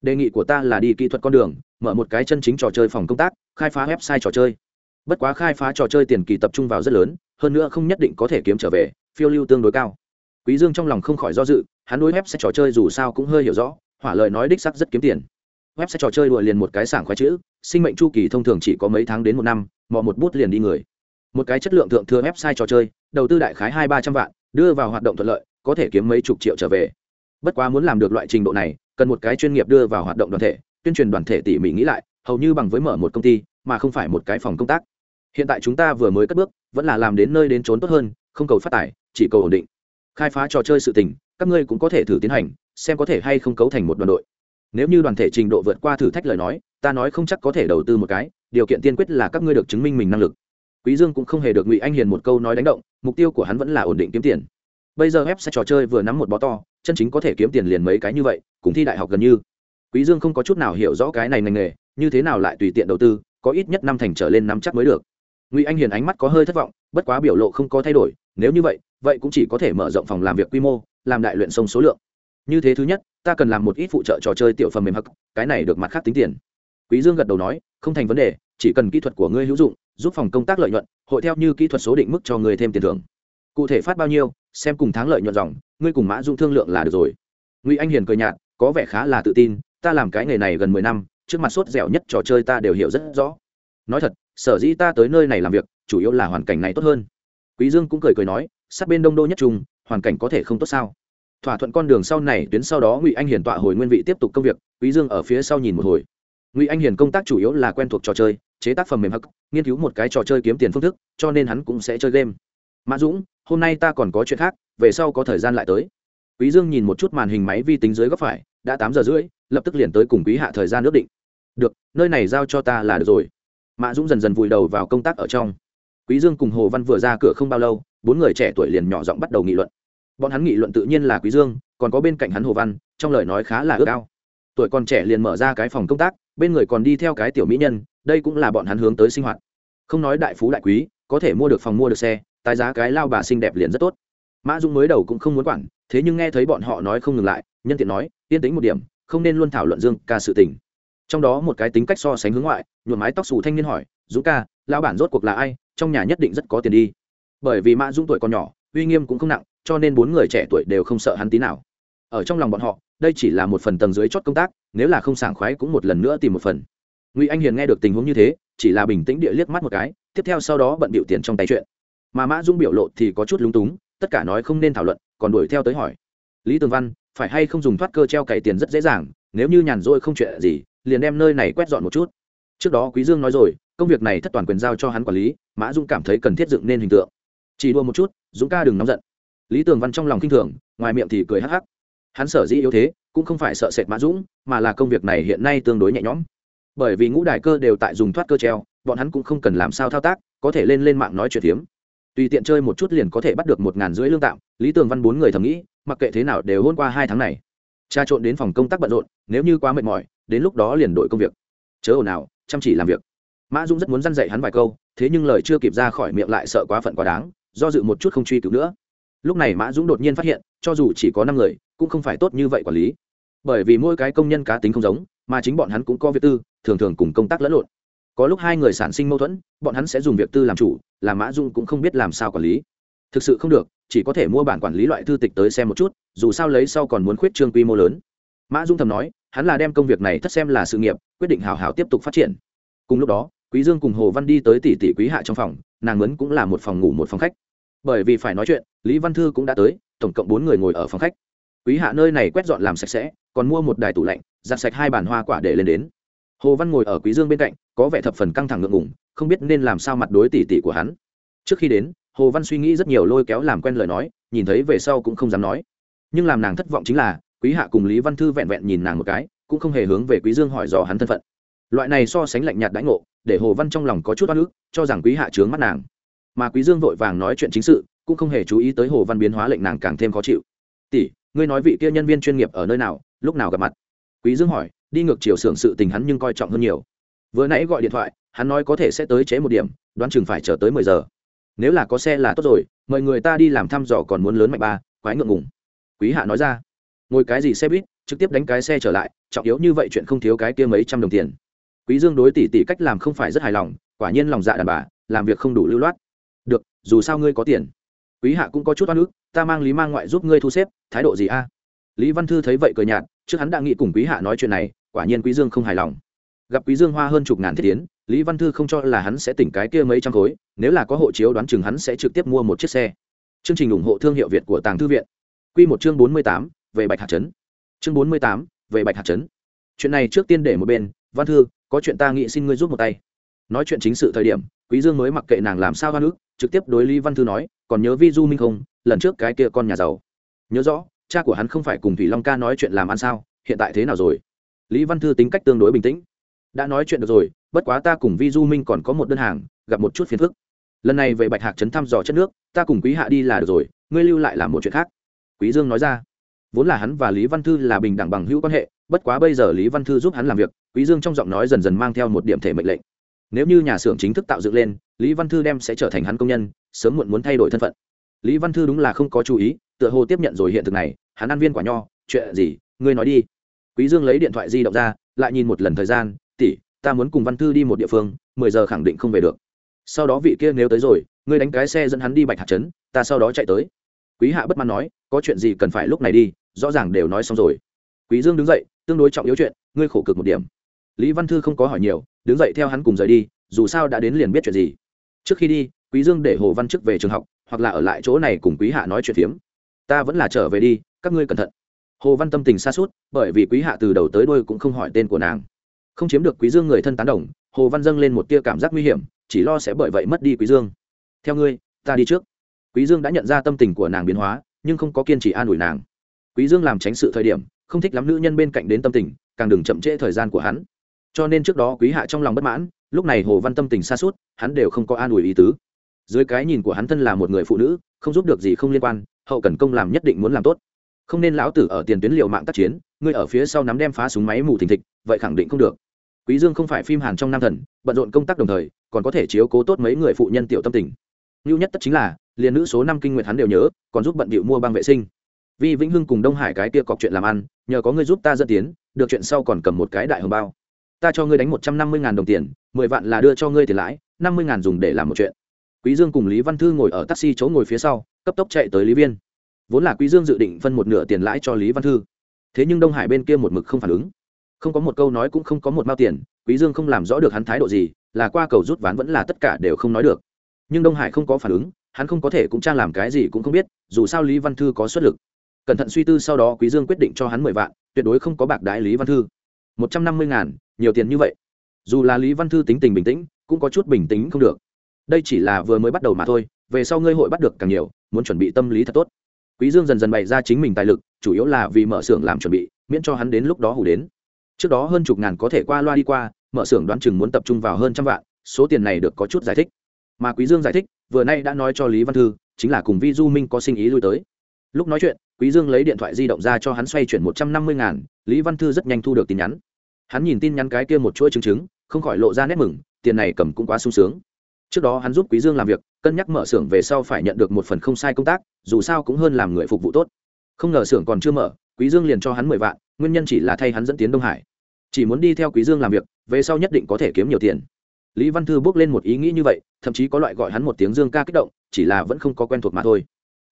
Đề nghị của ta là đi kỹ thuật con đường, mở một cái chân chính trò chơi phòng công tác, khai phá website trò chơi. Bất quá khai phá trò chơi tiền kỳ tập trung vào rất lớn, hơn nữa không nhất định có thể kiếm trở về, phiêu lưu tương đối cao. Quý dương trong lòng không khỏi do dự, hắn đối website trò chơi dù sao cũng hơi hiểu rõ, hỏa lời nói đích sắc rất kiếm tiền. Website trò chơi đùa liền một cái sảng khoái chữ, sinh mệnh chu kỳ thông thường chỉ có mấy tháng đến một năm, mò một bút liền đi người một cái chất lượng thượng thừa website trò chơi, đầu tư đại khái hai ba trăm vạn, đưa vào hoạt động thuận lợi, có thể kiếm mấy chục triệu trở về. Bất quá muốn làm được loại trình độ này, cần một cái chuyên nghiệp đưa vào hoạt động đoàn thể, tuyên truyền đoàn thể tỉ mỉ nghĩ lại, hầu như bằng với mở một công ty, mà không phải một cái phòng công tác. Hiện tại chúng ta vừa mới cất bước, vẫn là làm đến nơi đến trốn tốt hơn, không cầu phát tài, chỉ cầu ổn định. Khai phá trò chơi sự tình, các ngươi cũng có thể thử tiến hành, xem có thể hay không cấu thành một đoàn đội. Nếu như đoàn thể trình độ vượt qua thử thách lời nói, ta nói không chắc có thể đầu tư một cái, điều kiện tiên quyết là các ngươi được chứng minh mình năng lực quý dương cũng không hề được ngụy anh hiền một câu nói đánh động, mục tiêu của hắn vẫn là ổn định kiếm tiền. Bây giờ ép sẽ trò chơi vừa nắm một bó to, chân chính có thể kiếm tiền liền mấy cái như vậy, cùng thi đại học gần như. Quý dương không có chút nào hiểu rõ cái này ngành nghề, như thế nào lại tùy tiện đầu tư, có ít nhất năm thành trở lên nắm chắc mới được. Ngụy anh hiền ánh mắt có hơi thất vọng, bất quá biểu lộ không có thay đổi, nếu như vậy vậy cũng chỉ có thể mở rộng phòng làm việc quy mô, làm đại luyện sông số lượng. Như thế thứ nhất, ta cần làm một ít phụ trợ trò chơi tiểu phần mềm hắc, cái này được mặt khác tính tiền. Quý dương gật đầu nói, không thành vấn đề, chỉ cần kỹ thuật của ngươi hữu dụng giúp phòng công tác lợi nhuận, hội theo như kỹ thuật số định mức cho người thêm tiền thưởng. Cụ thể phát bao nhiêu, xem cùng tháng lợi nhuận dòng, ngươi cùng mã dung thương lượng là được rồi. Ngụy anh hiền cười nhạt, có vẻ khá là tự tin, ta làm cái nghề này gần mười năm, trước mặt sốt dẻo nhất trò chơi ta đều hiểu rất rõ. Nói thật, sở dĩ ta tới nơi này làm việc, chủ yếu là hoàn cảnh này tốt hơn. Quý dương cũng cười cười nói sát bên đông đô nhất trung, hoàn cảnh có thể không tốt sao? Thỏa thuận con đường sau này, tuyến sau đó ngụy anh hiền tọa hồi nguyên vị tiếp tục công việc, quý dương ở phía sau nhìn một hồi. Ngụy anh hiền công tác chủ yếu là quen thuộc trò chơi chế tác phẩm mềm hắc, nghiên cứu một cái trò chơi kiếm tiền phương thức, cho nên hắn cũng sẽ chơi game. Mã dũng, hôm nay ta còn có chuyện khác, về sau có thời gian lại tới. Quý dương nhìn một chút màn hình máy vi tính dưới góc phải, đã tám giờ rưỡi, lập tức liền tới cùng quý hạ thời gian ước định. Được, nơi này giao cho ta là được rồi. Mã dũng dần dần vùi đầu vào công tác ở trong. Quý dương cùng hồ văn vừa ra cửa không bao lâu, bốn người trẻ tuổi liền nhỏ giọng bắt đầu nghị luận. Bọn hắn nghị luận tự nhiên là quý dương, còn có bên cạnh hắn hồ văn, trong lời nói khá là ước ao. Tuổi còn trẻ liền mở ra cái phòng công tác bên người còn đi theo cái tiểu mỹ nhân, đây cũng là bọn hắn hướng tới sinh hoạt. Không nói đại phú đại quý, có thể mua được phòng mua được xe tài giá cái lao bà xinh đẹp liền rất tốt. Mã dung mới đầu cũng không muốn quản, thế nhưng nghe thấy bọn họ nói không ngừng lại, nhân tiện nói, yên tĩnh một điểm, không nên luôn thảo luận dương ca sự tình. Trong đó một cái tính cách so sánh hướng ngoại, nhuộm mái tóc xù thanh niên hỏi, dũng ca, lão bản rốt cuộc là ai? Trong nhà nhất định rất có tiền đi. Bởi vì mã dung tuổi còn nhỏ, uy nghiêm cũng không nặng, cho nên bốn người trẻ tuổi đều không sợ hắn tí nào. Ở trong lòng bọn họ đây chỉ là một phần tầng dưới chót công tác, nếu là không sảng khoái cũng một lần nữa tìm một phần. Ngụy anh hiền nghe được tình huống như thế, chỉ là bình tĩnh địa liếc mắt một cái, tiếp theo sau đó bận bịu tiền trong tay chuyện. Mà mã dung biểu lộ thì có chút lúng túng, tất cả nói không nên thảo luận, còn đuổi theo tới hỏi. Lý tường văn, phải hay không dùng thoát cơ treo cày tiền rất dễ dàng, nếu như nhàn rỗi không chuyện gì, liền đem nơi này quét dọn một chút. Trước đó quý dương nói rồi, công việc này thất toàn quyền giao cho hắn quản lý, mã dung cảm thấy cần thiết dựng nên hình tượng. Chỉ đua một chút, dũng ca đừng nóng giận. Lý tường văn trong lòng kinh thường, ngoài miệng thì cười hắc hắc hắn sở dĩ yếu thế, cũng không phải sợ sệt mã dũng, mà là công việc này hiện nay tương đối nhẹ nhõm. Bởi vì ngũ đài cơ đều tại dùng thoát cơ treo, bọn hắn cũng không cần làm sao thao tác, có thể lên lên mạng nói chuyện hiếm tùy tiện chơi một chút liền có thể bắt được một ngàn rưỡi lương tạm, lý tường văn bốn người thầm nghĩ, mặc kệ thế nào đều hôn qua hai tháng này. Cha trộn đến phòng công tác bận rộn, nếu như quá mệt mỏi, đến lúc đó liền đổi công việc. Chớ ồn nào chăm chỉ làm việc. Mã dũng rất muốn dăn dạy hắn vài câu, thế nhưng lời chưa kịp ra khỏi miệng lại sợ quá phận quá đáng, do dự một chút không truy cứu nữa. Lúc này mã dũng đột nhiên phát hiện cho dù chỉ có năm người, cũng không phải tốt như vậy quản lý. Bởi vì mỗi cái công nhân cá tính không giống, mà chính bọn hắn cũng có việc tư, thường thường cùng công tác lẫn lộn. Có lúc hai người sản sinh mâu thuẫn, bọn hắn sẽ dùng việc tư làm chủ làm mã dung cũng không biết làm sao quản lý. Thực sự không được, chỉ có thể mua bản quản lý loại thư tịch tới xem một chút, dù sao lấy sau còn muốn khuyết trương quy mô lớn. Mã dung thầm nói, hắn là đem công việc này thất xem là sự nghiệp, quyết định hào hào tiếp tục phát triển. Cùng lúc đó, quý dương cùng hồ văn đi tới tỷ tỷ quý hạ trong phòng, nàng mướn cũng là một phòng ngủ một phòng khách. Bởi vì phải nói chuyện, lý văn thư cũng đã tới tổng cộng bốn người ngồi ở phòng khách. Quý hạ nơi này quét dọn làm sạch sẽ, còn mua một đài tủ lạnh, giặt sạch hai bàn hoa quả để lên đến. Hồ văn ngồi ở quý dương bên cạnh, có vẻ thập phần căng thẳng ngượng ngùng, không biết nên làm sao mặt đối tỷ tỷ của hắn. Trước khi đến, hồ văn suy nghĩ rất nhiều lôi kéo làm quen lời nói, nhìn thấy về sau cũng không dám nói. Nhưng làm nàng thất vọng chính là, quý hạ cùng lý văn thư vẹn vẹn nhìn nàng một cái, cũng không hề hướng về quý dương hỏi dò hắn thân phận. Loại này so sánh lạnh nhạt đãi ngộ, để hồ văn trong lòng có chút oan ức, cho rằng quý hạ trướng mắt nàng. Mà quý dương vội vàng nói chuyện chính sự cũng không hề chú ý tới hồ văn biến hóa lệnh nàng càng thêm khó chịu. Tỷ, ngươi nói vị kia nhân viên chuyên nghiệp ở nơi nào, lúc nào gặp mặt? Quý dương hỏi. Đi ngược chiều xưởng sự tình hắn nhưng coi trọng hơn nhiều. Vừa nãy gọi điện thoại, hắn nói có thể sẽ tới chế một điểm, đoán chừng phải chờ tới mười giờ. Nếu là có xe là tốt rồi, mời người ta đi làm thăm dò còn muốn lớn mạnh ba, quái ngượng ngùng. Quý hạ nói ra. Ngồi cái gì xe buýt, trực tiếp đánh cái xe trở lại, trọng yếu như vậy chuyện không thiếu cái kia mấy trăm đồng tiền. Quý dương đối tỷ tỷ cách làm không phải rất hài lòng, quả nhiên lòng dạ đàn bà, làm việc không đủ lưu loát. Được, dù sao ngươi có tiền quý hạ cũng có chút oan ức, ta mang lý mang ngoại giúp ngươi thu xếp, thái độ gì a? Lý văn thư thấy vậy cười nhạt, trước hắn đã nghĩ cùng quý hạ nói chuyện này, quả nhiên quý dương không hài lòng. Gặp quý dương hoa hơn chục ngàn thiết tiến lý văn thư không cho là hắn sẽ tỉnh cái kia mấy trăm khối, nếu là có hộ chiếu đoán chừng hắn sẽ trực tiếp mua một chiếc xe. Chương trình ủng hộ thương hiệu việt của tàng thư viện. Quy một chương bốn mươi tám, về bạch hạt trấn. Chương bốn mươi tám, về bạch hạt trấn. Chuyện này trước tiên để một bên, văn thư, có chuyện ta nghĩ xin ngươi giúp một tay. Nói chuyện chính sự thời điểm quý dương mới mặc kệ nàng làm sao hoa nước trực tiếp đối lý văn thư nói, còn nhớ vi du minh không? Lần trước cái kia con nhà giàu. Nhớ rõ, cha của hắn không phải cùng thủy long ca nói chuyện làm ăn sao? Hiện tại thế nào rồi? Lý văn thư tính cách tương đối bình tĩnh. Đã nói chuyện được rồi, bất quá ta cùng vi du minh còn có một đơn hàng, gặp một chút phiền phức. Lần này về bạch hạc trấn thăm dò chất nước, ta cùng quý hạ đi là được rồi, ngươi lưu lại làm một chuyện khác. Quý dương nói ra. Vốn là hắn và lý văn thư là bình đẳng bằng hữu quan hệ, bất quá bây giờ lý văn thư giúp hắn làm việc, quý dương trong giọng nói dần dần mang theo một điểm thể mệnh lệnh nếu như nhà xưởng chính thức tạo dựng lên, lý văn thư đem sẽ trở thành hắn công nhân, sớm muộn muốn thay đổi thân phận. Lý văn thư đúng là không có chú ý, tựa hồ tiếp nhận rồi hiện thực này, hắn ăn viên quả nho, chuyện gì? Ngươi nói đi. Quý dương lấy điện thoại di động ra, lại nhìn một lần thời gian, tỷ, ta muốn cùng văn thư đi một địa phương, mười giờ khẳng định không về được. Sau đó vị kia nếu tới rồi, ngươi đánh cái xe dẫn hắn đi bạch hạt trấn, ta sau đó chạy tới. Quý hạ bất mãn nói, có chuyện gì cần phải lúc này đi, rõ ràng đều nói xong rồi. Quý dương đứng dậy, tương đối trọng yếu chuyện, ngươi khổ cực một điểm lý văn thư không có hỏi nhiều, đứng dậy theo hắn cùng rời đi, dù sao đã đến liền biết chuyện gì. Trước khi đi, quý dương để hồ văn chức về trường học, hoặc là ở lại chỗ này cùng quý hạ nói chuyện phiếm. Ta vẫn là trở về đi, các ngươi cẩn thận. Hồ văn tâm tình xa suốt bởi vì quý hạ từ đầu tới đuôi cũng không hỏi tên của nàng. Không chiếm được quý dương người thân tán đồng, hồ văn dâng lên một tia cảm giác nguy hiểm, chỉ lo sẽ bởi vậy mất đi quý dương. Theo ngươi, ta đi trước. Quý dương đã nhận ra tâm tình của nàng biến hóa, nhưng không có kiên trì an ủi nàng. Quý dương làm tránh sự thời điểm, không thích lắm nữ nhân bên cạnh đến tâm tình, càng đừng chậm trễ thời gian của hắn cho nên trước đó quý hạ trong lòng bất mãn, lúc này hồ văn tâm tình xa suốt, hắn đều không có an ủi ý tứ. Dưới cái nhìn của hắn thân là một người phụ nữ, không giúp được gì không liên quan, hậu cần công làm nhất định muốn làm tốt. Không nên lão tử ở tiền tuyến liều mạng tác chiến, ngươi ở phía sau nắm đem phá súng máy mù thình thịch, vậy khẳng định không được. Quý dương không phải phim hàn trong nam thần, bận rộn công tác đồng thời, còn có thể chiếu cố tốt mấy người phụ nhân tiểu tâm tình. Lưu nhất tất chính là, liền nữ số năm kinh nguyệt hắn đều nhớ, còn giúp bận bịu mua băng vệ sinh. Vì vĩnh hưng cùng đông hải cái kia cọc chuyện làm ăn, nhờ có ngươi giúp ta dẫn tiến, được chuyện sau còn cầm một cái đại hồng bao ta cho ngươi đánh một trăm năm mươi đồng tiền, mười vạn là đưa cho ngươi tiền lãi, năm mươi dùng để làm một chuyện. Quý dương cùng lý văn thư ngồi ở taxi chỗ ngồi phía sau, cấp tốc chạy tới lý viên. Vốn là quý dương dự định phân một nửa tiền lãi cho lý văn thư. Thế nhưng đông hải bên kia một mực không phản ứng. Không có một câu nói cũng không có một mao tiền, quý dương không làm rõ được hắn thái độ gì, là qua cầu rút ván vẫn là tất cả đều không nói được. Nhưng đông hải không có phản ứng, hắn không có thể cũng trang làm cái gì cũng không biết, dù sao lý văn thư có xuất lực. Cẩn thận suy tư sau đó quý dương quyết định cho hắn mười vạn, tuyệt đối không có bạc đái lý văn thư. Một trăm năm mươi ngàn nhiều tiền như vậy. Dù là lý văn thư tính tình bình tĩnh, cũng có chút bình tĩnh không được. Đây chỉ là vừa mới bắt đầu mà thôi, về sau ngươi hội bắt được càng nhiều, muốn chuẩn bị tâm lý thật tốt. Quý dương dần dần bày ra chính mình tài lực, chủ yếu là vì mở xưởng làm chuẩn bị, miễn cho hắn đến lúc đó hủ đến. Trước đó hơn chục ngàn có thể qua loa đi qua, mở xưởng đoán chừng muốn tập trung vào hơn trăm vạn, số tiền này được có chút giải thích. Mà quý dương giải thích, vừa nay đã nói cho lý văn thư, chính là cùng vi du minh có sinh ý lui tới. Lúc nói chuyện, quý dương lấy điện thoại di động ra cho hắn xoay chuyển một trăm năm mươi ngàn, lý văn thư rất nhanh thu được tin nhắn hắn nhìn tin nhắn cái kia một chuỗi chứng chứng, không khỏi lộ ra nét mừng, tiền này cầm cũng quá sung sướng. Trước đó hắn giúp quý dương làm việc, cân nhắc mở xưởng về sau phải nhận được một phần không sai công tác, dù sao cũng hơn làm người phục vụ tốt. Không ngờ xưởng còn chưa mở, quý dương liền cho hắn mười vạn, nguyên nhân chỉ là thay hắn dẫn tiến đông hải. Chỉ muốn đi theo quý dương làm việc, về sau nhất định có thể kiếm nhiều tiền. Lý văn thư bước lên một ý nghĩ như vậy, thậm chí có loại gọi hắn một tiếng dương ca kích động, chỉ là vẫn không có quen thuộc mà thôi.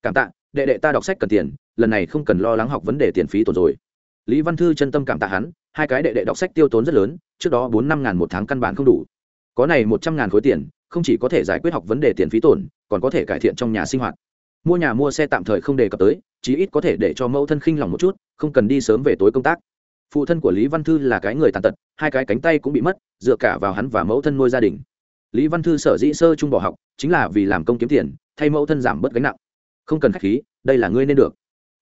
Cảm tạ, đệ đệ ta đọc sách cần tiền, lần này không cần lo lắng học vấn đề tiền phí tổn rồi lý văn thư chân tâm cảm tạ hắn, hai cái đệ đệ đọc sách tiêu tốn rất lớn, trước đó bốn năm ngàn một tháng căn bản không đủ. Có này một trăm ngàn khối tiền, không chỉ có thể giải quyết học vấn đề tiền phí tổn, còn có thể cải thiện trong nhà sinh hoạt. Mua nhà mua xe tạm thời không đề cập tới, chí ít có thể để cho mẫu thân khinh lòng một chút, không cần đi sớm về tối công tác. Phụ thân của lý văn thư là cái người tàn tật, hai cái cánh tay cũng bị mất, dựa cả vào hắn và mẫu thân nuôi gia đình. Lý văn thư sở dĩ sơ trung bỏ học, chính là vì làm công kiếm tiền, thay mẫu thân giảm bớt gánh nặng. Không cần k h á c h khí, đây là ngươi nên được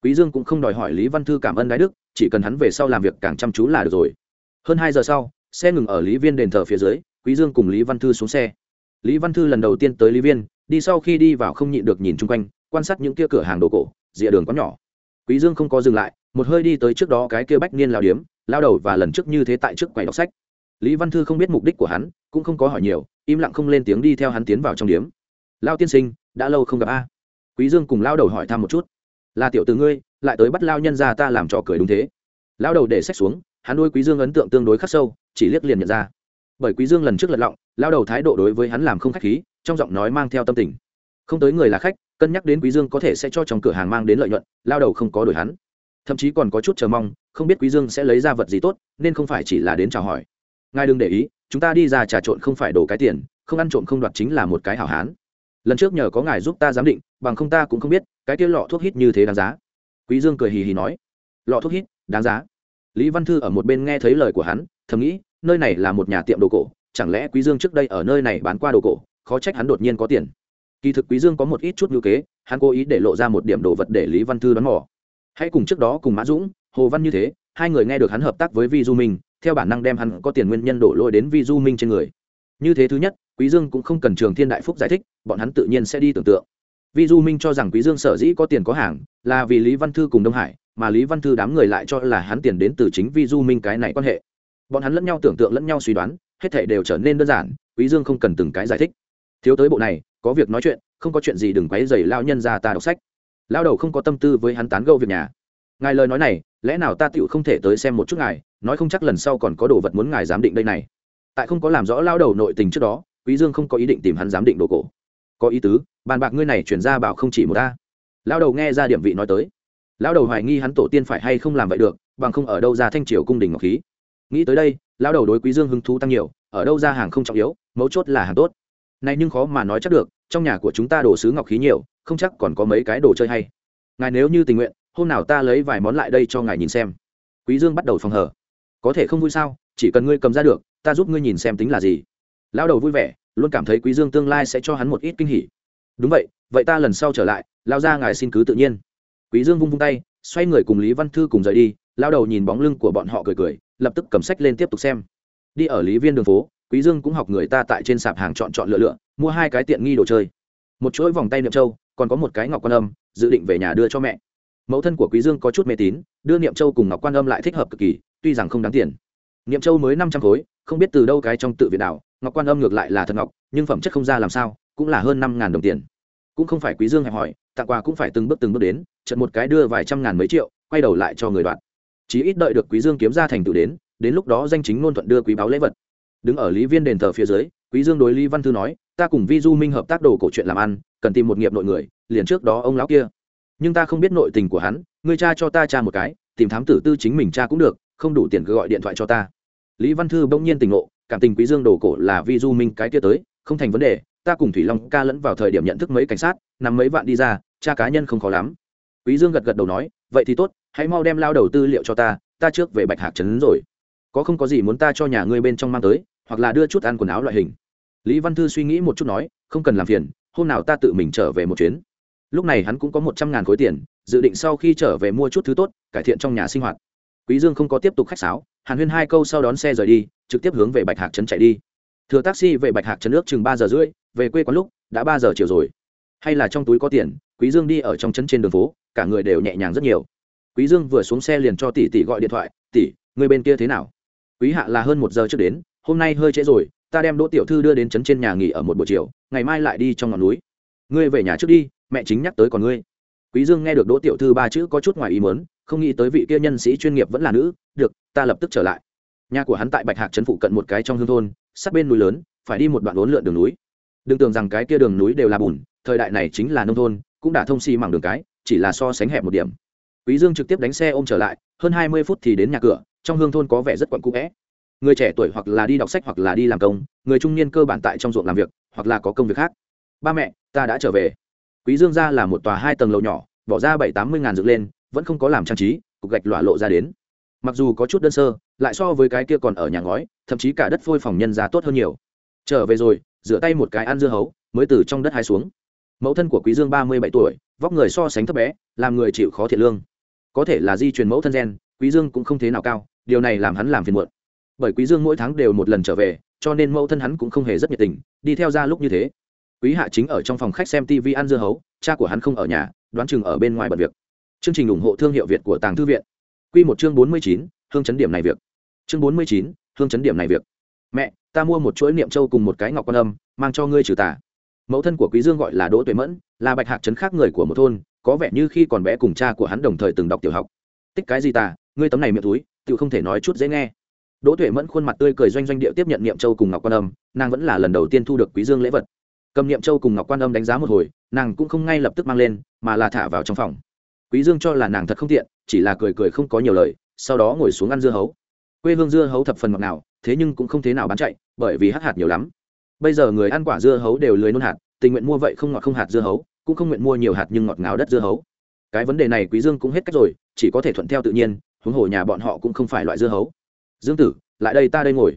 quý dương cũng không đòi hỏi lý văn thư cảm ơn đái đức, chỉ cần hắn về sau làm việc càng chăm chú là được rồi. Hơn hai giờ sau, xe ngừng ở lý viên đền thờ phía dưới, quý dương cùng lý văn thư xuống xe. Lý văn thư lần đầu tiên tới lý viên, đi sau khi đi vào không nhịn được nhìn chung quanh, quan sát những kia cửa hàng đồ cổ, rìa đường có nhỏ. Quý dương không có dừng lại, một hơi đi tới trước đó cái kia bách niên lao điếm, lao đầu và lần trước như thế tại trước quầy đọc sách. Lý văn thư không biết mục đích của hắn, cũng không có hỏi nhiều, im lặng không lên tiếng đi theo hắn tiến vào trong điếm. Lao tiên sinh, đã lâu không gặp a. Quý dương cùng lao đầu hỏi thăm một chút là tiểu từ ngươi, lại tới bắt lao nhân ra ta làm trò cười đúng thế. Lao đầu để sách xuống, hắn đôi quý dương ấn tượng tương đối khắc sâu, chỉ liếc liền nhận ra. Bởi quý dương lần trước lật lọng lao đầu thái độ đối với hắn làm không khách khí, trong giọng nói mang theo tâm tình. Không tới người là khách, cân nhắc đến quý dương có thể sẽ cho trong cửa hàng mang đến lợi nhuận lao đầu không có đổi hắn. Thậm chí còn có chút chờ mong, không biết quý dương sẽ lấy ra vật gì tốt, nên không phải chỉ là đến chào hỏi. Ngài đừng để ý, chúng ta đi ra trà trộn không phải đổ cái tiền, không ăn trộm không đoạt chính là một cái hảo hán lần trước nhờ có ngài giúp ta giám định, bằng không ta cũng không biết, cái kia lọ thuốc hít như thế đáng giá. Quý dương cười hì hì nói, lọ thuốc hít, đáng giá. Lý văn thư ở một bên nghe thấy lời của hắn, thầm nghĩ, nơi này là một nhà tiệm đồ cổ, chẳng lẽ quý dương trước đây ở nơi này bán qua đồ cổ, khó trách hắn đột nhiên có tiền. Kỳ thực quý dương có một ít chút ngữ kế, hắn cố ý để lộ ra một điểm đồ vật để lý văn thư đoán mò. Hãy cùng trước đó cùng mã dũng, hồ văn như thế, hai người nghe được hắn hợp tác với vi du minh, theo bản năng đem hắn có tiền nguyên nhân đổ lỗi đến vi du minh trên người. Như thế thứ nhất, quý dương cũng không cần trường thiên đại phúc giải thích bọn hắn tự nhiên sẽ đi tưởng tượng. Vi du minh cho rằng quý dương sở dĩ có tiền có hàng, là vì lý văn thư cùng đông hải, mà lý văn thư đám người lại cho là hắn tiền đến từ chính vi du minh cái này quan hệ. Bọn hắn lẫn nhau tưởng tượng lẫn nhau suy đoán, hết thảy đều trở nên đơn giản, quý dương không cần từng cái giải thích. Thiếu tới bộ này, có việc nói chuyện, không có chuyện gì đừng quấy rầy lao nhân ra ta đọc sách. Lao đầu không có tâm tư với hắn tán gẫu việc nhà. Ngài lời nói này, lẽ nào ta tựu không thể tới xem một chút ngài, nói không chắc lần sau còn có đồ vật muốn ngài giám định đây này. Tại không có làm rõ lao đầu nội tình trước đó, quý dương không có ý định tìm hắn giám định đồ cổ có ý tứ, bàn bạc ngươi này chuyển ra bảo không chỉ một ta lao đầu nghe ra điểm vị nói tới. Lao đầu hoài nghi hắn tổ tiên phải hay không làm vậy được, bằng không ở đâu ra thanh triều cung đình ngọc khí. Nghĩ tới đây lao đầu đối quý dương hứng thú tăng nhiều, ở đâu ra hàng không trọng yếu, mấu chốt là hàng tốt. Này nhưng khó mà nói chắc được, trong nhà của chúng ta đồ sứ ngọc khí nhiều, không chắc còn có mấy cái đồ chơi hay. Ngài nếu như tình nguyện, hôm nào ta lấy vài món lại đây cho ngài nhìn xem. Quý dương bắt đầu phòng hở có thể không vui sao? Chỉ cần ngươi cầm ra được, ta giúp ngươi nhìn xem tính là gì. Lão đầu vui vẻ luôn cảm thấy quý dương tương lai sẽ cho hắn một ít kinh hỉ. Đúng vậy vậy ta lần sau trở lại, lao ra ngài xin cứ tự nhiên. Quý dương vung vung tay, xoay người cùng lý văn thư cùng rời đi, lao đầu nhìn bóng lưng của bọn họ cười cười, lập tức cầm sách lên tiếp tục xem. Đi ở lý viên đường phố, quý dương cũng học người ta tại trên sạp hàng chọn chọn lựa lựa, mua hai cái tiện nghi đồ chơi. Một chuỗi vòng tay niệm châu, còn có một cái ngọc quan âm, dự định về nhà đưa cho mẹ. Mẫu thân của quý dương có chút mê tín, đưa niệm châu cùng ngọc quan âm lại thích hợp cực kỳ, tuy rằng không đáng tiền. Niệm châu mới năm trăm khối, không biết từ đâu cái trong tự viện nào ngọc quan âm ngược lại là thật ngọc, nhưng phẩm chất không ra làm sao, cũng là hơn năm ngàn đồng tiền. Cũng không phải quý dương hẹp hỏi, tặng quà cũng phải từng bước từng bước đến trận một cái đưa vài trăm ngàn mấy triệu, quay đầu lại cho người đoạn chí ít đợi được quý dương kiếm ra thành tựu đến đến lúc đó danh chính ngôn thuận đưa quý báo lễ vật. Đứng ở lý viên đền thờ phía dưới, quý dương đối lý văn thư nói, ta cùng vi du minh hợp tác đồ cổ chuyện làm ăn, cần tìm một nghiệp nội người, liền trước đó ông lão kia. Nhưng ta không biết nội tình của hắn, ngươi cha cho ta cha một cái, tìm thám tử tư chính mình cha cũng được, không đủ tiền cứ gọi điện thoại cho ta. Lý văn thư bỗng nhiên tỉnh ngộ cảm tình quý dương đồ cổ là vi du minh cái kia tới, không thành vấn đề, ta cùng thủy long ca lẫn vào thời điểm nhận thức mấy cảnh sát nằm mấy vạn đi ra, cha cá nhân không khó lắm. Quý dương gật gật đầu nói, vậy thì tốt, hãy mau đem lao đầu tư liệu cho ta ta trước về bạch hạc trấn rồi. Có không có gì muốn ta cho nhà ngươi bên trong mang tới, hoặc là đưa chút ăn quần áo loại hình. Lý văn thư suy nghĩ một chút nói, không cần làm phiền, hôm nào ta tự mình trở về một chuyến. Lúc này hắn cũng có một trăm ngàn khối tiền, dự định sau khi trở về mua chút thứ tốt, cải thiện trong nhà sinh hoạt. Quý dương không có tiếp tục khách sáo, hàn huyên hai câu sau đón xe rời đi trực tiếp hướng về bạch hạc trấn chạy đi. Thừa taxi về bạch hạc trấn nước chừng ba giờ rưỡi, về quê quán lúc đã ba giờ chiều rồi. Hay là trong túi có tiền, quý dương đi ở trong trấn trên đường phố, cả người đều nhẹ nhàng rất nhiều. Quý dương vừa xuống xe liền cho tỷ tỷ gọi điện thoại, tỷ, người bên kia thế nào? Quý hạ là hơn một giờ trước đến, hôm nay hơi trễ rồi, ta đem đỗ tiểu thư đưa đến trấn trên nhà nghỉ ở một buổi chiều, ngày mai lại đi trong ngọn núi. Ngươi về nhà trước đi, mẹ chính nhắc tới còn ngươi. Quý dương nghe được đỗ tiểu thư ba chữ có chút ngoài ý muốn, không nghĩ tới vị kia nhân sĩ chuyên nghiệp vẫn là nữ, được, ta lập tức trở lại nhà của hắn tại bạch hạc trấn phụ cận một cái trong hương thôn, sát bên núi lớn, phải đi một đoạn lốn lượn đường núi. Đừng tưởng rằng cái kia đường núi đều là bùn, thời đại này chính là nông thôn, cũng đã thông xi si đường cái, chỉ là so sánh hẹp một điểm. Quý dương trực tiếp đánh xe ôm trở lại, hơn hai mươi phút thì đến nhà cửa, trong hương thôn có vẻ rất quặn cũ vẽ. Người trẻ tuổi hoặc là đi đọc sách hoặc là đi làm công, người trung niên cơ bản tại trong ruộng làm việc, hoặc là có công việc khác. Ba mẹ, ta đã trở về. Quý dương ra là một tòa hai tầng lầu nhỏ, bỏ ra bảy tám mươi ngàn dựng lên, vẫn không có làm trang trí, cục gạch lọa lộ ra đến mặc dù có chút đơn sơ, lại so với cái kia còn ở nhà ngói, thậm chí cả đất phôi phòng nhân ra tốt hơn nhiều. Trở về rồi, rửa tay một cái ăn dưa hấu, mới từ trong đất hai xuống. Mẫu thân của quý dương ba mươi bảy tuổi, vóc người so sánh thấp bé, làm người chịu khó thiệt lương. Có thể là di truyền mẫu thân gen, quý dương cũng không thế nào cao, điều này làm hắn làm phiền muộn. Bởi quý dương mỗi tháng đều một lần trở về, cho nên mẫu thân hắn cũng không hề rất nhiệt tình, đi theo ra lúc như thế. Quý hạ chính ở trong phòng khách xem tv ăn dưa hấu, cha của hắn không ở nhà, đoán chừng ở bên ngoài bận việc. Chương trình ủng hộ thương hiệu việt của tàng thư viện quy một chương bốn mươi chín, hương chấn điểm này việc. Chương bốn mươi chín, hương chấn điểm này việc. Mẹ ta mua một chuỗi niệm châu cùng một cái ngọc quan âm mang cho ngươi trừ tà. Mẫu thân của quý dương gọi là đỗ tuệ mẫn là bạch hạc trấn khác người của một thôn có vẻ như khi còn bé cùng cha của hắn đồng thời từng đọc tiểu học. Tích cái gì tà ngươi tấm này miệng túi tiểu không thể nói chút dễ nghe. Đỗ tuệ mẫn khuôn mặt tươi cười doanh doanh điệu tiếp nhận niệm châu cùng ngọc quan âm nàng vẫn là lần đầu tiên thu được quý dương lễ vật. Cầm niệm châu cùng ngọc quan âm đánh giá một hồi nàng cũng không ngay lập tức mang lên mà là thả vào trong phòng quý dương cho là nàng thật không tiện, chỉ là cười cười không có nhiều lời, sau đó ngồi xuống ăn dưa hấu. Quê hương dưa hấu thập phần ngọt nào thế nhưng cũng không thế nào bán chạy, bởi vì hắc hạt nhiều lắm. Bây giờ người ăn quả dưa hấu đều lười nôn hạt, tình nguyện mua vậy không ngọt không hạt dưa hấu, cũng không nguyện mua nhiều hạt nhưng ngọt ngào đất dưa hấu. Cái vấn đề này quý dương cũng hết cách rồi, chỉ có thể thuận theo tự nhiên, huống hồ nhà bọn họ cũng không phải loại dưa hấu. Dương tử, lại đây ta đây ngồi.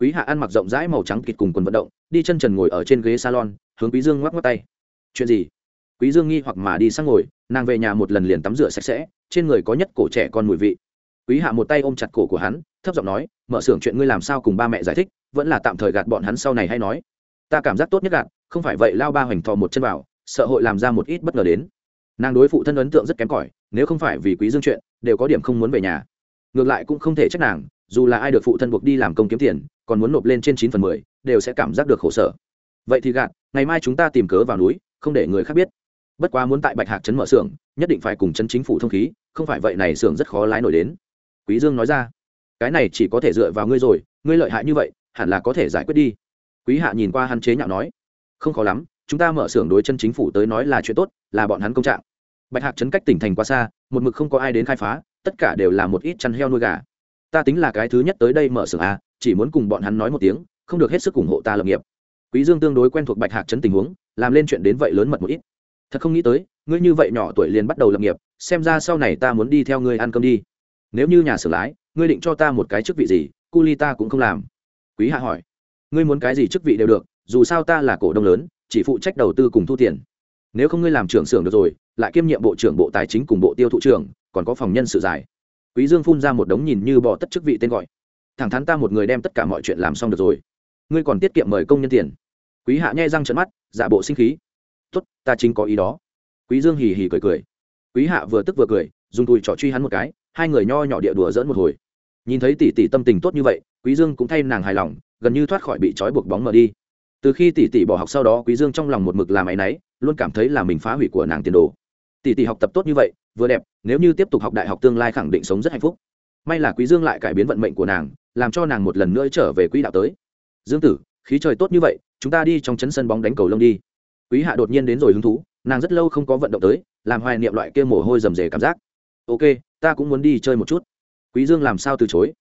Quý hạ ăn mặc rộng rãi màu trắng kịt cùng quần vận động, đi chân trần ngồi ở trên ghế salon, hướng quý dương ngoắc ngoắc tay. Chuyện gì? Quý dương nghi hoặc mà đi sang ngồi nàng về nhà một lần liền tắm rửa sạch sẽ, trên người có nhất cổ trẻ con mùi vị. Quý hạ một tay ôm chặt cổ của hắn, thấp giọng nói, mở xưởng chuyện ngươi làm sao cùng ba mẹ giải thích, vẫn là tạm thời gạt bọn hắn sau này hay nói. Ta cảm giác tốt nhất gạt, không phải vậy lao ba hoành thò một chân vào, sợ hội làm ra một ít bất ngờ đến. Nàng đối phụ thân ấn tượng rất kém cỏi, nếu không phải vì quý dương chuyện, đều có điểm không muốn về nhà. Ngược lại cũng không thể trách nàng, dù là ai được phụ thân buộc đi làm công kiếm tiền, còn muốn nộp lên trên chín phần mười, đều sẽ cảm giác được khổ sở. Vậy thì gạt, ngày mai chúng ta tìm cớ vào núi, không để người khác biết bất quá muốn tại bạch hạc trấn mở xưởng, nhất định phải cùng chân chính phủ thông khí, không phải vậy này xưởng rất khó lái nổi đến. Quý dương nói ra, cái này chỉ có thể dựa vào ngươi rồi, ngươi lợi hại như vậy, hẳn là có thể giải quyết đi. Quý hạ nhìn qua hắn chế nhạo nói, không khó lắm, chúng ta mở xưởng đối chân chính phủ tới nói là chuyện tốt, là bọn hắn công trạng. Bạch hạc trấn cách tỉnh thành quá xa, một mực không có ai đến khai phá, tất cả đều là một ít chăn heo nuôi gà. Ta tính là cái thứ nhất tới đây mở xưởng a chỉ muốn cùng bọn hắn nói một tiếng, không được hết sức ủng hộ ta lập nghiệp. Quý dương tương đối quen thuộc bạch hạc trấn tình huống, làm lên chuyện đến vậy lớn mật một ít thật không nghĩ tới, ngươi như vậy nhỏ tuổi liền bắt đầu lập nghiệp, xem ra sau này ta muốn đi theo ngươi ăn cơm đi. Nếu như nhà xưởng lái, ngươi định cho ta một cái chức vị gì, cu ly ta cũng không làm. Quý hạ hỏi. Ngươi muốn cái gì chức vị đều được, dù sao ta là cổ đông lớn, chỉ phụ trách đầu tư cùng thu tiền. Nếu không ngươi làm trưởng xưởng được rồi, lại kiêm nhiệm bộ trưởng bộ tài chính cùng bộ tiêu thụ trưởng, còn có phòng nhân sự giải quý dương phun ra một đống nhìn như bỏ tất chức vị tên gọi. Thẳng thắn ta một người đem tất cả mọi chuyện làm xong được rồi. Ngươi còn tiết kiệm mời công nhân tiền. Quý hạ nhai răng trận mắt, giả bộ sinh khí tốt, ta chính có ý đó. Quý dương hì hì cười cười. Quý hạ vừa tức vừa cười, dùng tùi trỏ truy hắn một cái, hai người nho nhỏ địa đùa dỡn một hồi. Nhìn thấy tỷ tỷ tâm tình tốt như vậy, quý dương cũng thay nàng hài lòng, gần như thoát khỏi bị trói buộc bóng mờ đi. Từ khi tỷ tỷ bỏ học sau đó, quý dương trong lòng một mực làm áy náy, luôn cảm thấy là mình phá hủy của nàng tiền đồ. Tỷ tỷ học tập tốt như vậy, vừa đẹp, nếu như tiếp tục học đại học tương lai khẳng định sống rất hạnh phúc. May là quý dương lại cải biến vận mệnh của nàng, làm cho nàng một lần nữa trở về quỹ đạo tới. Dương tử, khí trời tốt như vậy, chúng ta đi trong chấn sân bóng đánh cầu lông đi quý hạ đột nhiên đến rồi hứng thú, nàng rất lâu không có vận động tới, làm hoài niệm loại kia mồ hôi rầm rề cảm giác. Ok, ta cũng muốn đi chơi một chút. Quý dương làm sao từ chối?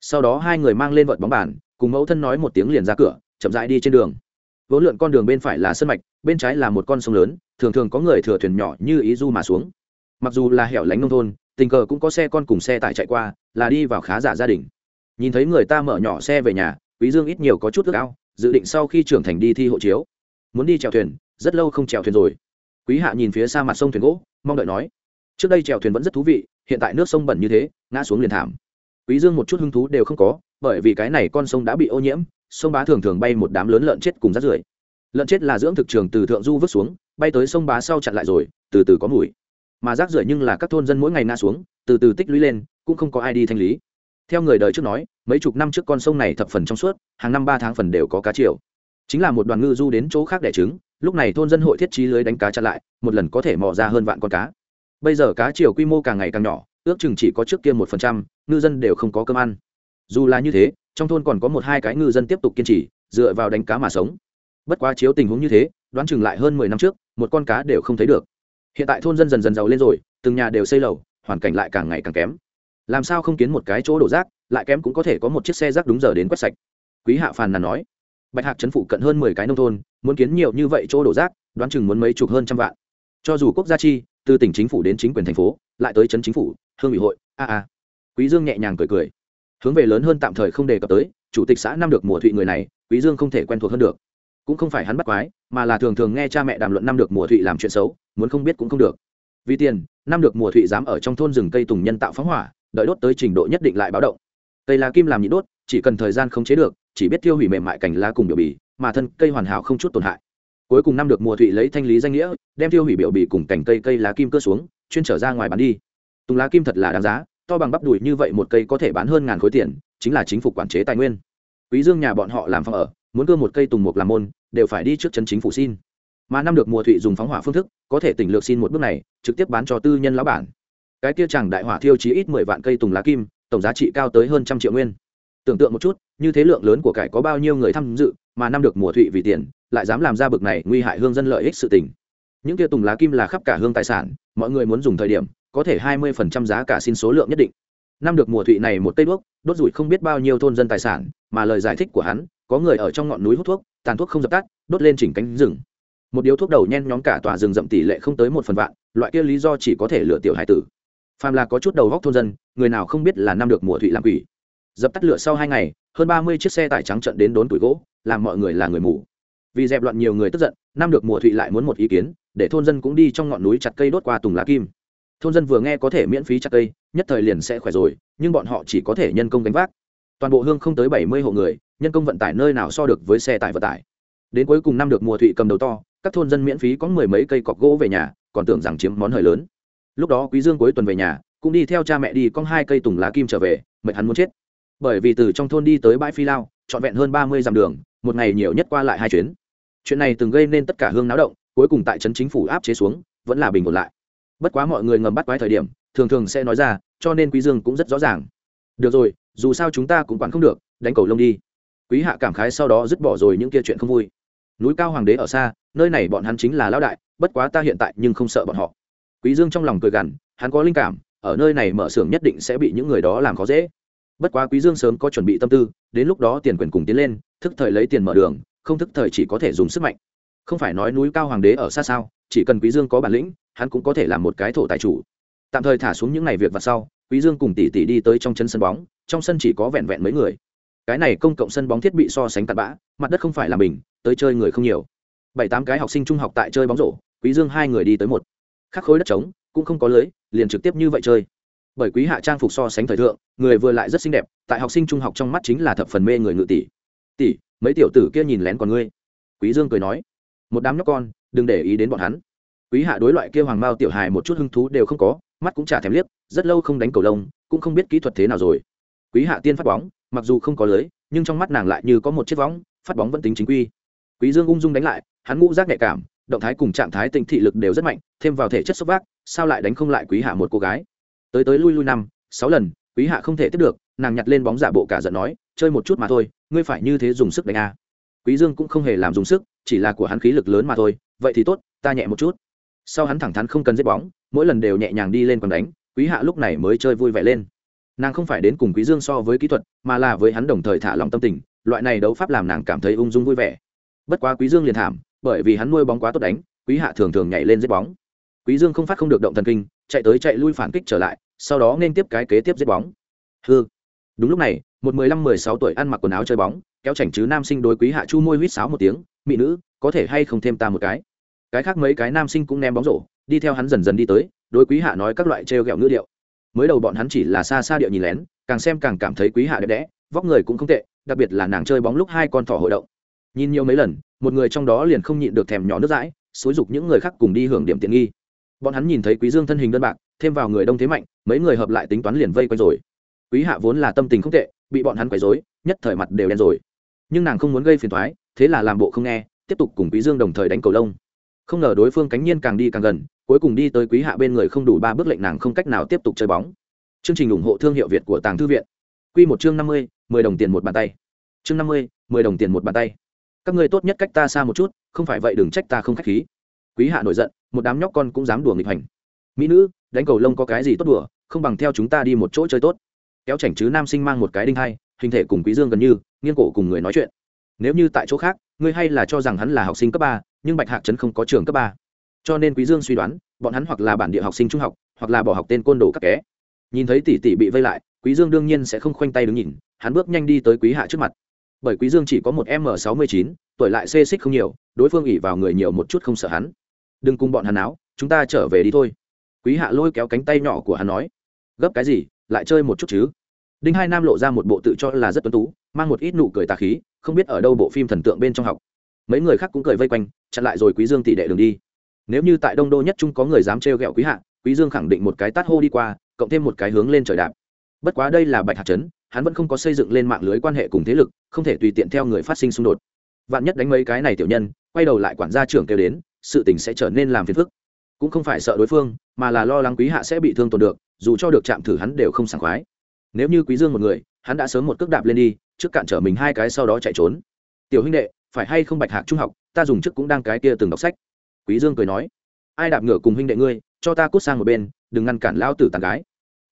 Sau đó hai người mang lên vợt bóng bàn, cùng mẫu thân nói một tiếng liền ra cửa, chậm rãi đi trên đường. Vốn lượn con đường bên phải là sân mạch, bên trái là một con sông lớn, thường thường có người thừa thuyền nhỏ như ý du mà xuống. Mặc dù là hẻo lánh nông thôn, tình cờ cũng có xe con cùng xe tải chạy qua, là đi vào khá giả gia đình. Nhìn thấy người ta mở nhỏ xe về nhà, quý dương ít nhiều có chút ước ao, dự định sau khi trưởng thành đi thi hộ chiếu. Muốn đi chèo thuyền rất lâu không chèo thuyền rồi. Quý hạ nhìn phía xa mặt sông thuyền gỗ, mong đợi nói, trước đây chèo thuyền vẫn rất thú vị, hiện tại nước sông bẩn như thế, ngã xuống liền thảm. Quý dương một chút hứng thú đều không có, bởi vì cái này con sông đã bị ô nhiễm, sông bá thường thường bay một đám lớn lợn chết cùng rác rưởi. Lợn chết là dưỡng thực trường từ thượng du vứt xuống, bay tới sông bá sau chặn lại rồi, từ từ có mùi. Mà rác rưởi nhưng là các thôn dân mỗi ngày ngã xuống, từ từ tích lũy lên, cũng không có ai đi thanh lý. Theo người đời trước nói, mấy chục năm trước con sông này thập phần trong suốt, hàng năm ba tháng phần đều có cá chiều. Chính là một đoàn ngư du đến chỗ khác đẻ trứng lúc này thôn dân hội thiết trí lưới đánh cá chặn lại, một lần có thể mò ra hơn vạn con cá. Bây giờ cá chiều quy mô càng ngày càng nhỏ, ước chừng chỉ có trước kia một phần trăm, ngư dân đều không có cơm ăn. Dù là như thế, trong thôn còn có một hai cái ngư dân tiếp tục kiên trì, dựa vào đánh cá mà sống. Bất quá chiếu tình huống như thế, đoán chừng lại hơn mười năm trước, một con cá đều không thấy được. Hiện tại thôn dân dần dần giàu lên rồi, từng nhà đều xây lầu, hoàn cảnh lại càng ngày càng kém. Làm sao không kiến một cái chỗ đổ rác, lại kém cũng có thể có một chiếc xe rác đúng giờ đến quét sạch. Quý hạ phàn nàn nói bạch hạc chấn phụ cận hơn mười cái nông thôn, muốn kiến nhiều như vậy chỗ đổ rác, đoán chừng muốn mấy chục hơn trăm vạn. Cho dù quốc gia chi, từ tỉnh chính phủ đến chính quyền thành phố, lại tới chấn chính phủ, hương ủy hội, a a. Quý dương nhẹ nhàng cười cười. Hướng về lớn hơn tạm thời không đề cập tới, chủ tịch xã năm được mùa thụy người này, quý dương không thể quen thuộc hơn được. Cũng không phải hắn bắt quái, mà là thường thường nghe cha mẹ đàm luận năm được mùa thụy làm chuyện xấu, muốn không biết cũng không được. Vì tiền, năm được mùa thụy dám ở trong thôn rừng cây tùng nhân tạo phóng hỏa, đợi đốt tới trình độ nhất định lại báo động. Cây lá kim làm nhị đốt, chỉ cần thời gian không chế được chỉ biết tiêu hủy mềm mại cành lá cùng biểu bì, mà thân cây hoàn hảo không chút tổn hại. Cuối cùng năm được mùa thụy lấy thanh lý danh nghĩa, đem tiêu hủy biểu bì cùng cành cây cây lá kim cơ xuống, chuyên trở ra ngoài bán đi. Tùng lá kim thật là đáng giá, to bằng bắp đùi như vậy một cây có thể bán hơn ngàn khối tiền, chính là chính phủ quản chế tài nguyên. Quý dương nhà bọn họ làm phòng ở, muốn cưa một cây tùng mục làm môn, đều phải đi trước chân chính phủ xin. Mà năm được mùa thụy dùng phóng hỏa phương thức, có thể tỉnh lược xin một bước này, trực tiếp bán cho tư nhân lão bản. Cái tiêu chẳng đại hỏa thiêu chí ít mười vạn cây tùng lá kim, tổng giá trị cao tới hơn trăm triệu nguyên tưởng tượng một chút, như thế lượng lớn của cải có bao nhiêu người tham dự, mà năm được mùa thụy vì tiền, lại dám làm ra bực này nguy hại hương dân lợi ích sự tình. Những kia tùng lá kim là khắp cả hương tài sản, mọi người muốn dùng thời điểm, có thể hai mươi phần trăm giá cả xin số lượng nhất định. Năm được mùa thụy này một cây đuốc, đốt rủi không biết bao nhiêu thôn dân tài sản, mà lời giải thích của hắn, có người ở trong ngọn núi hút thuốc, tàn thuốc không dập tắt, đốt lên chỉnh cánh rừng. Một điếu thuốc đầu nhen nhóm cả tòa rừng rậm tỷ lệ không tới một phần vạn, loại kia lý do chỉ có thể lựa tiểu hải tử. Phàm là có chút đầu góc thôn dân, người nào không biết là năm được mùa thụy làm quỷ dập tắt lửa sau hai ngày, hơn ba mươi chiếc xe tải trắng trận đến đốn tuổi gỗ, làm mọi người là người mù. Vì dẹp loạn nhiều người tức giận, năm được mùa thụy lại muốn một ý kiến, để thôn dân cũng đi trong ngọn núi chặt cây đốt qua tùng lá kim. Thôn dân vừa nghe có thể miễn phí chặt cây, nhất thời liền sẽ khỏe rồi, nhưng bọn họ chỉ có thể nhân công đánh vác. Toàn bộ hương không tới bảy mươi hộ người, nhân công vận tải nơi nào so được với xe tải vận tải. Đến cuối cùng năm được mùa thụy cầm đầu to, các thôn dân miễn phí có mười mấy cây cọc gỗ về nhà, còn tưởng rằng chiếm món hời lớn. Lúc đó quý dương cuối tuần về nhà, cũng đi theo cha mẹ đi con hai cây tùng lá kim trở về, mệt hắn muốn chết bởi vì từ trong thôn đi tới bãi phi lao, trọn vẹn hơn ba mươi dặm đường, một ngày nhiều nhất qua lại hai chuyến. Chuyện này từng gây nên tất cả hương náo động, cuối cùng tại trấn chính phủ áp chế xuống, vẫn là bình ổn lại. Bất quá mọi người ngầm bắt quái thời điểm, thường thường sẽ nói ra, cho nên quý dương cũng rất rõ ràng. Được rồi, dù sao chúng ta cũng quản không được, đánh cầu lông đi. Quý hạ cảm khái sau đó dứt bỏ rồi những kia chuyện không vui. Núi cao hoàng đế ở xa, nơi này bọn hắn chính là lão đại, bất quá ta hiện tại nhưng không sợ bọn họ. Quý dương trong lòng cười gằn, hắn có linh cảm, ở nơi này mở xưởng nhất định sẽ bị những người đó làm khó dễ bất quá quý dương sớm có chuẩn bị tâm tư, đến lúc đó tiền quyền cùng tiến lên, thức thời lấy tiền mở đường, không thức thời chỉ có thể dùng sức mạnh. Không phải nói núi cao hoàng đế ở xa sao, chỉ cần quý dương có bản lĩnh, hắn cũng có thể làm một cái thổ tài chủ. Tạm thời thả xuống những ngày việc vặt sau, quý dương cùng tỷ tỷ đi tới trong chân sân bóng, trong sân chỉ có vẹn vẹn mấy người. Cái này công cộng sân bóng thiết bị so sánh tạt bã, mặt đất không phải là mình, tới chơi người không nhiều. Bảy tám cái học sinh trung học tại chơi bóng rổ, quý dương hai người đi tới một. Khắc khối đất trống, cũng không có lưới, liền trực tiếp như vậy chơi bởi quý hạ trang phục so sánh thời thượng, người vừa lại rất xinh đẹp, tại học sinh trung học trong mắt chính là thập phần mê người ngự tỷ. Tỷ, mấy tiểu tử kia nhìn lén còn ngươi. Quý dương cười nói. Một đám nhóc con, đừng để ý đến bọn hắn. Quý hạ đối loại kia hoàng mao tiểu hài một chút hứng thú đều không có, mắt cũng chả thèm liếc, rất lâu không đánh cầu lông, cũng không biết kỹ thuật thế nào rồi. Quý hạ tiên phát bóng, mặc dù không có lưới, nhưng trong mắt nàng lại như có một chiếc võng, phát bóng vẫn tính chính quy. Quý dương ung dung đánh lại, hắn ngũ giác nhạy cảm, động thái cùng trạng thái tinh thị lực đều rất mạnh, thêm vào thể chất sốc vác, sao lại đánh không lại quý hạ một cô gái? Tới tới lui lui năm, sáu lần, quý hạ không thể tiếp được, nàng nhặt lên bóng giả bộ cả giận nói, chơi một chút mà thôi, ngươi phải như thế dùng sức đánh a. À. quý dương cũng không hề làm dùng sức, chỉ là của hắn khí lực lớn mà thôi, vậy thì tốt, ta nhẹ một chút. Sau hắn thẳng thắn không cần giết bóng, mỗi lần đều nhẹ nhàng đi lên còn đánh, quý hạ lúc này mới chơi vui vẻ lên. Nàng không phải đến cùng quý dương so với kỹ thuật, mà là với hắn đồng thời thả lòng tâm tình, loại này đấu pháp làm nàng cảm thấy ung dung vui vẻ. Bất quá quý dương liền thảm, bởi vì hắn nuôi bóng quá tốt đánh, quý hạ thường thường nhảy lên giết bóng quý dương không phát không được động thần kinh, chạy tới chạy lui phản kích trở lại, sau đó nên tiếp cái kế tiếp giết bóng. Hư đúng lúc này, một mười lăm, mười sáu tuổi ăn mặc quần áo chơi bóng, kéo chảnh chứ nam sinh đối quý hạ chu môi huýt sáo một tiếng mỹ nữ, có thể hay không thêm ta một cái? Cái khác mấy cái nam sinh cũng ném bóng rổ, đi theo hắn dần dần đi tới, đối quý hạ nói các loại trêu ghẹo ngữ điệu. Mới đầu bọn hắn chỉ là xa xa điệu nhìn lén, càng xem càng cảm thấy quý hạ đẹp đẽ, vóc người cũng không tệ, đặc biệt là nàng chơi bóng lúc hai con thỏ hội động. Nhìn nhiều mấy lần, một người trong đó liền không nhịn được thèm nhỏ nước dãi, xúi dục những người khác cùng đi hưởng điểm tiện nghi bọn hắn nhìn thấy quý dương thân hình đơn bạc, thêm vào người đông thế mạnh, mấy người hợp lại tính toán liền vây quanh rồi. Quý hạ vốn là tâm tình không tệ, bị bọn hắn quấy rối, nhất thời mặt đều đen rồi. Nhưng nàng không muốn gây phiền toái, thế là làm bộ không nghe, tiếp tục cùng quý dương đồng thời đánh cầu lông. Không ngờ đối phương cánh nhiên càng đi càng gần, cuối cùng đi tới quý hạ bên người không đủ ba bước lệnh nàng không cách nào tiếp tục chơi bóng. Chương trình ủng hộ thương hiệu việt của tàng thư viện. Quy một chương năm mươi, mười đồng tiền một bàn tay. Chương năm mươi, mười đồng tiền một bàn tay. Các ngươi tốt nhất cách ta xa một chút, không phải vậy đừng trách ta không khách khí quý hạ nổi giận, một đám nhóc con cũng dám đùa nghịch hành. Mỹ nữ, đánh cầu lông có cái gì tốt đùa, không bằng theo chúng ta đi một chỗ chơi tốt. Kéo chảnh chứ nam sinh mang một cái đinh hai, hình thể cùng quý dương gần như, nghiêng cổ cùng người nói chuyện. Nếu như tại chỗ khác, ngươi hay là cho rằng hắn là học sinh cấp ba, nhưng bạch hạc trấn không có trường cấp ba. Cho nên quý dương suy đoán, bọn hắn hoặc là bản địa học sinh trung học, hoặc là bỏ học tên côn đồ các ké nhìn thấy tỷ tỷ bị vây lại, quý dương đương nhiên sẽ không khoanh tay đứng nhìn, hắn bước nhanh đi tới quý hạ trước mặt. Bởi quý dương chỉ có một m sáu mươi chín, tuổi lại xê xích không nhiều, đối phương ỉ vào người nhiều một chút không sợ hắn đừng cùng bọn hắn áo chúng ta trở về đi thôi. Quý hạ lôi kéo cánh tay nhỏ của hắn nói, gấp cái gì, lại chơi một chút chứ? Đinh hai nam lộ ra một bộ tự cho là rất tuấn tú, mang một ít nụ cười tà khí, không biết ở đâu bộ phim thần tượng bên trong học. Mấy người khác cũng cười vây quanh, chặn lại rồi quý dương tỷ đệ đường đi. Nếu như tại đông đô nhất trung có người dám trêu ghẹo quý hạ, quý dương khẳng định một cái tát hô đi qua, cộng thêm một cái hướng lên trời đạp. Bất quá đây là bạch hạt chấn hắn vẫn không có xây dựng lên mạng lưới quan hệ cùng thế lực, không thể tùy tiện theo người phát sinh xung đột. Vạn nhất đánh mấy cái này tiểu nhân, quay đầu lại quản gia trưởng kêu đến sự tình sẽ trở nên làm phiền phức. Cũng không phải sợ đối phương, mà là lo lắng quý hạ sẽ bị thương tổn được, dù cho được chạm thử hắn đều không sảng khoái. Nếu như quý dương một người, hắn đã sớm một cước đạp lên đi, trước cản trở mình hai cái sau đó chạy trốn. Tiểu huynh đệ, phải hay không bạch hạc trung học, ta dùng trước cũng đang cái kia từng đọc sách. Quý dương cười nói, ai đạp ngựa cùng huynh đệ ngươi, cho ta cút sang một bên, đừng ngăn cản lao tử tàn gái.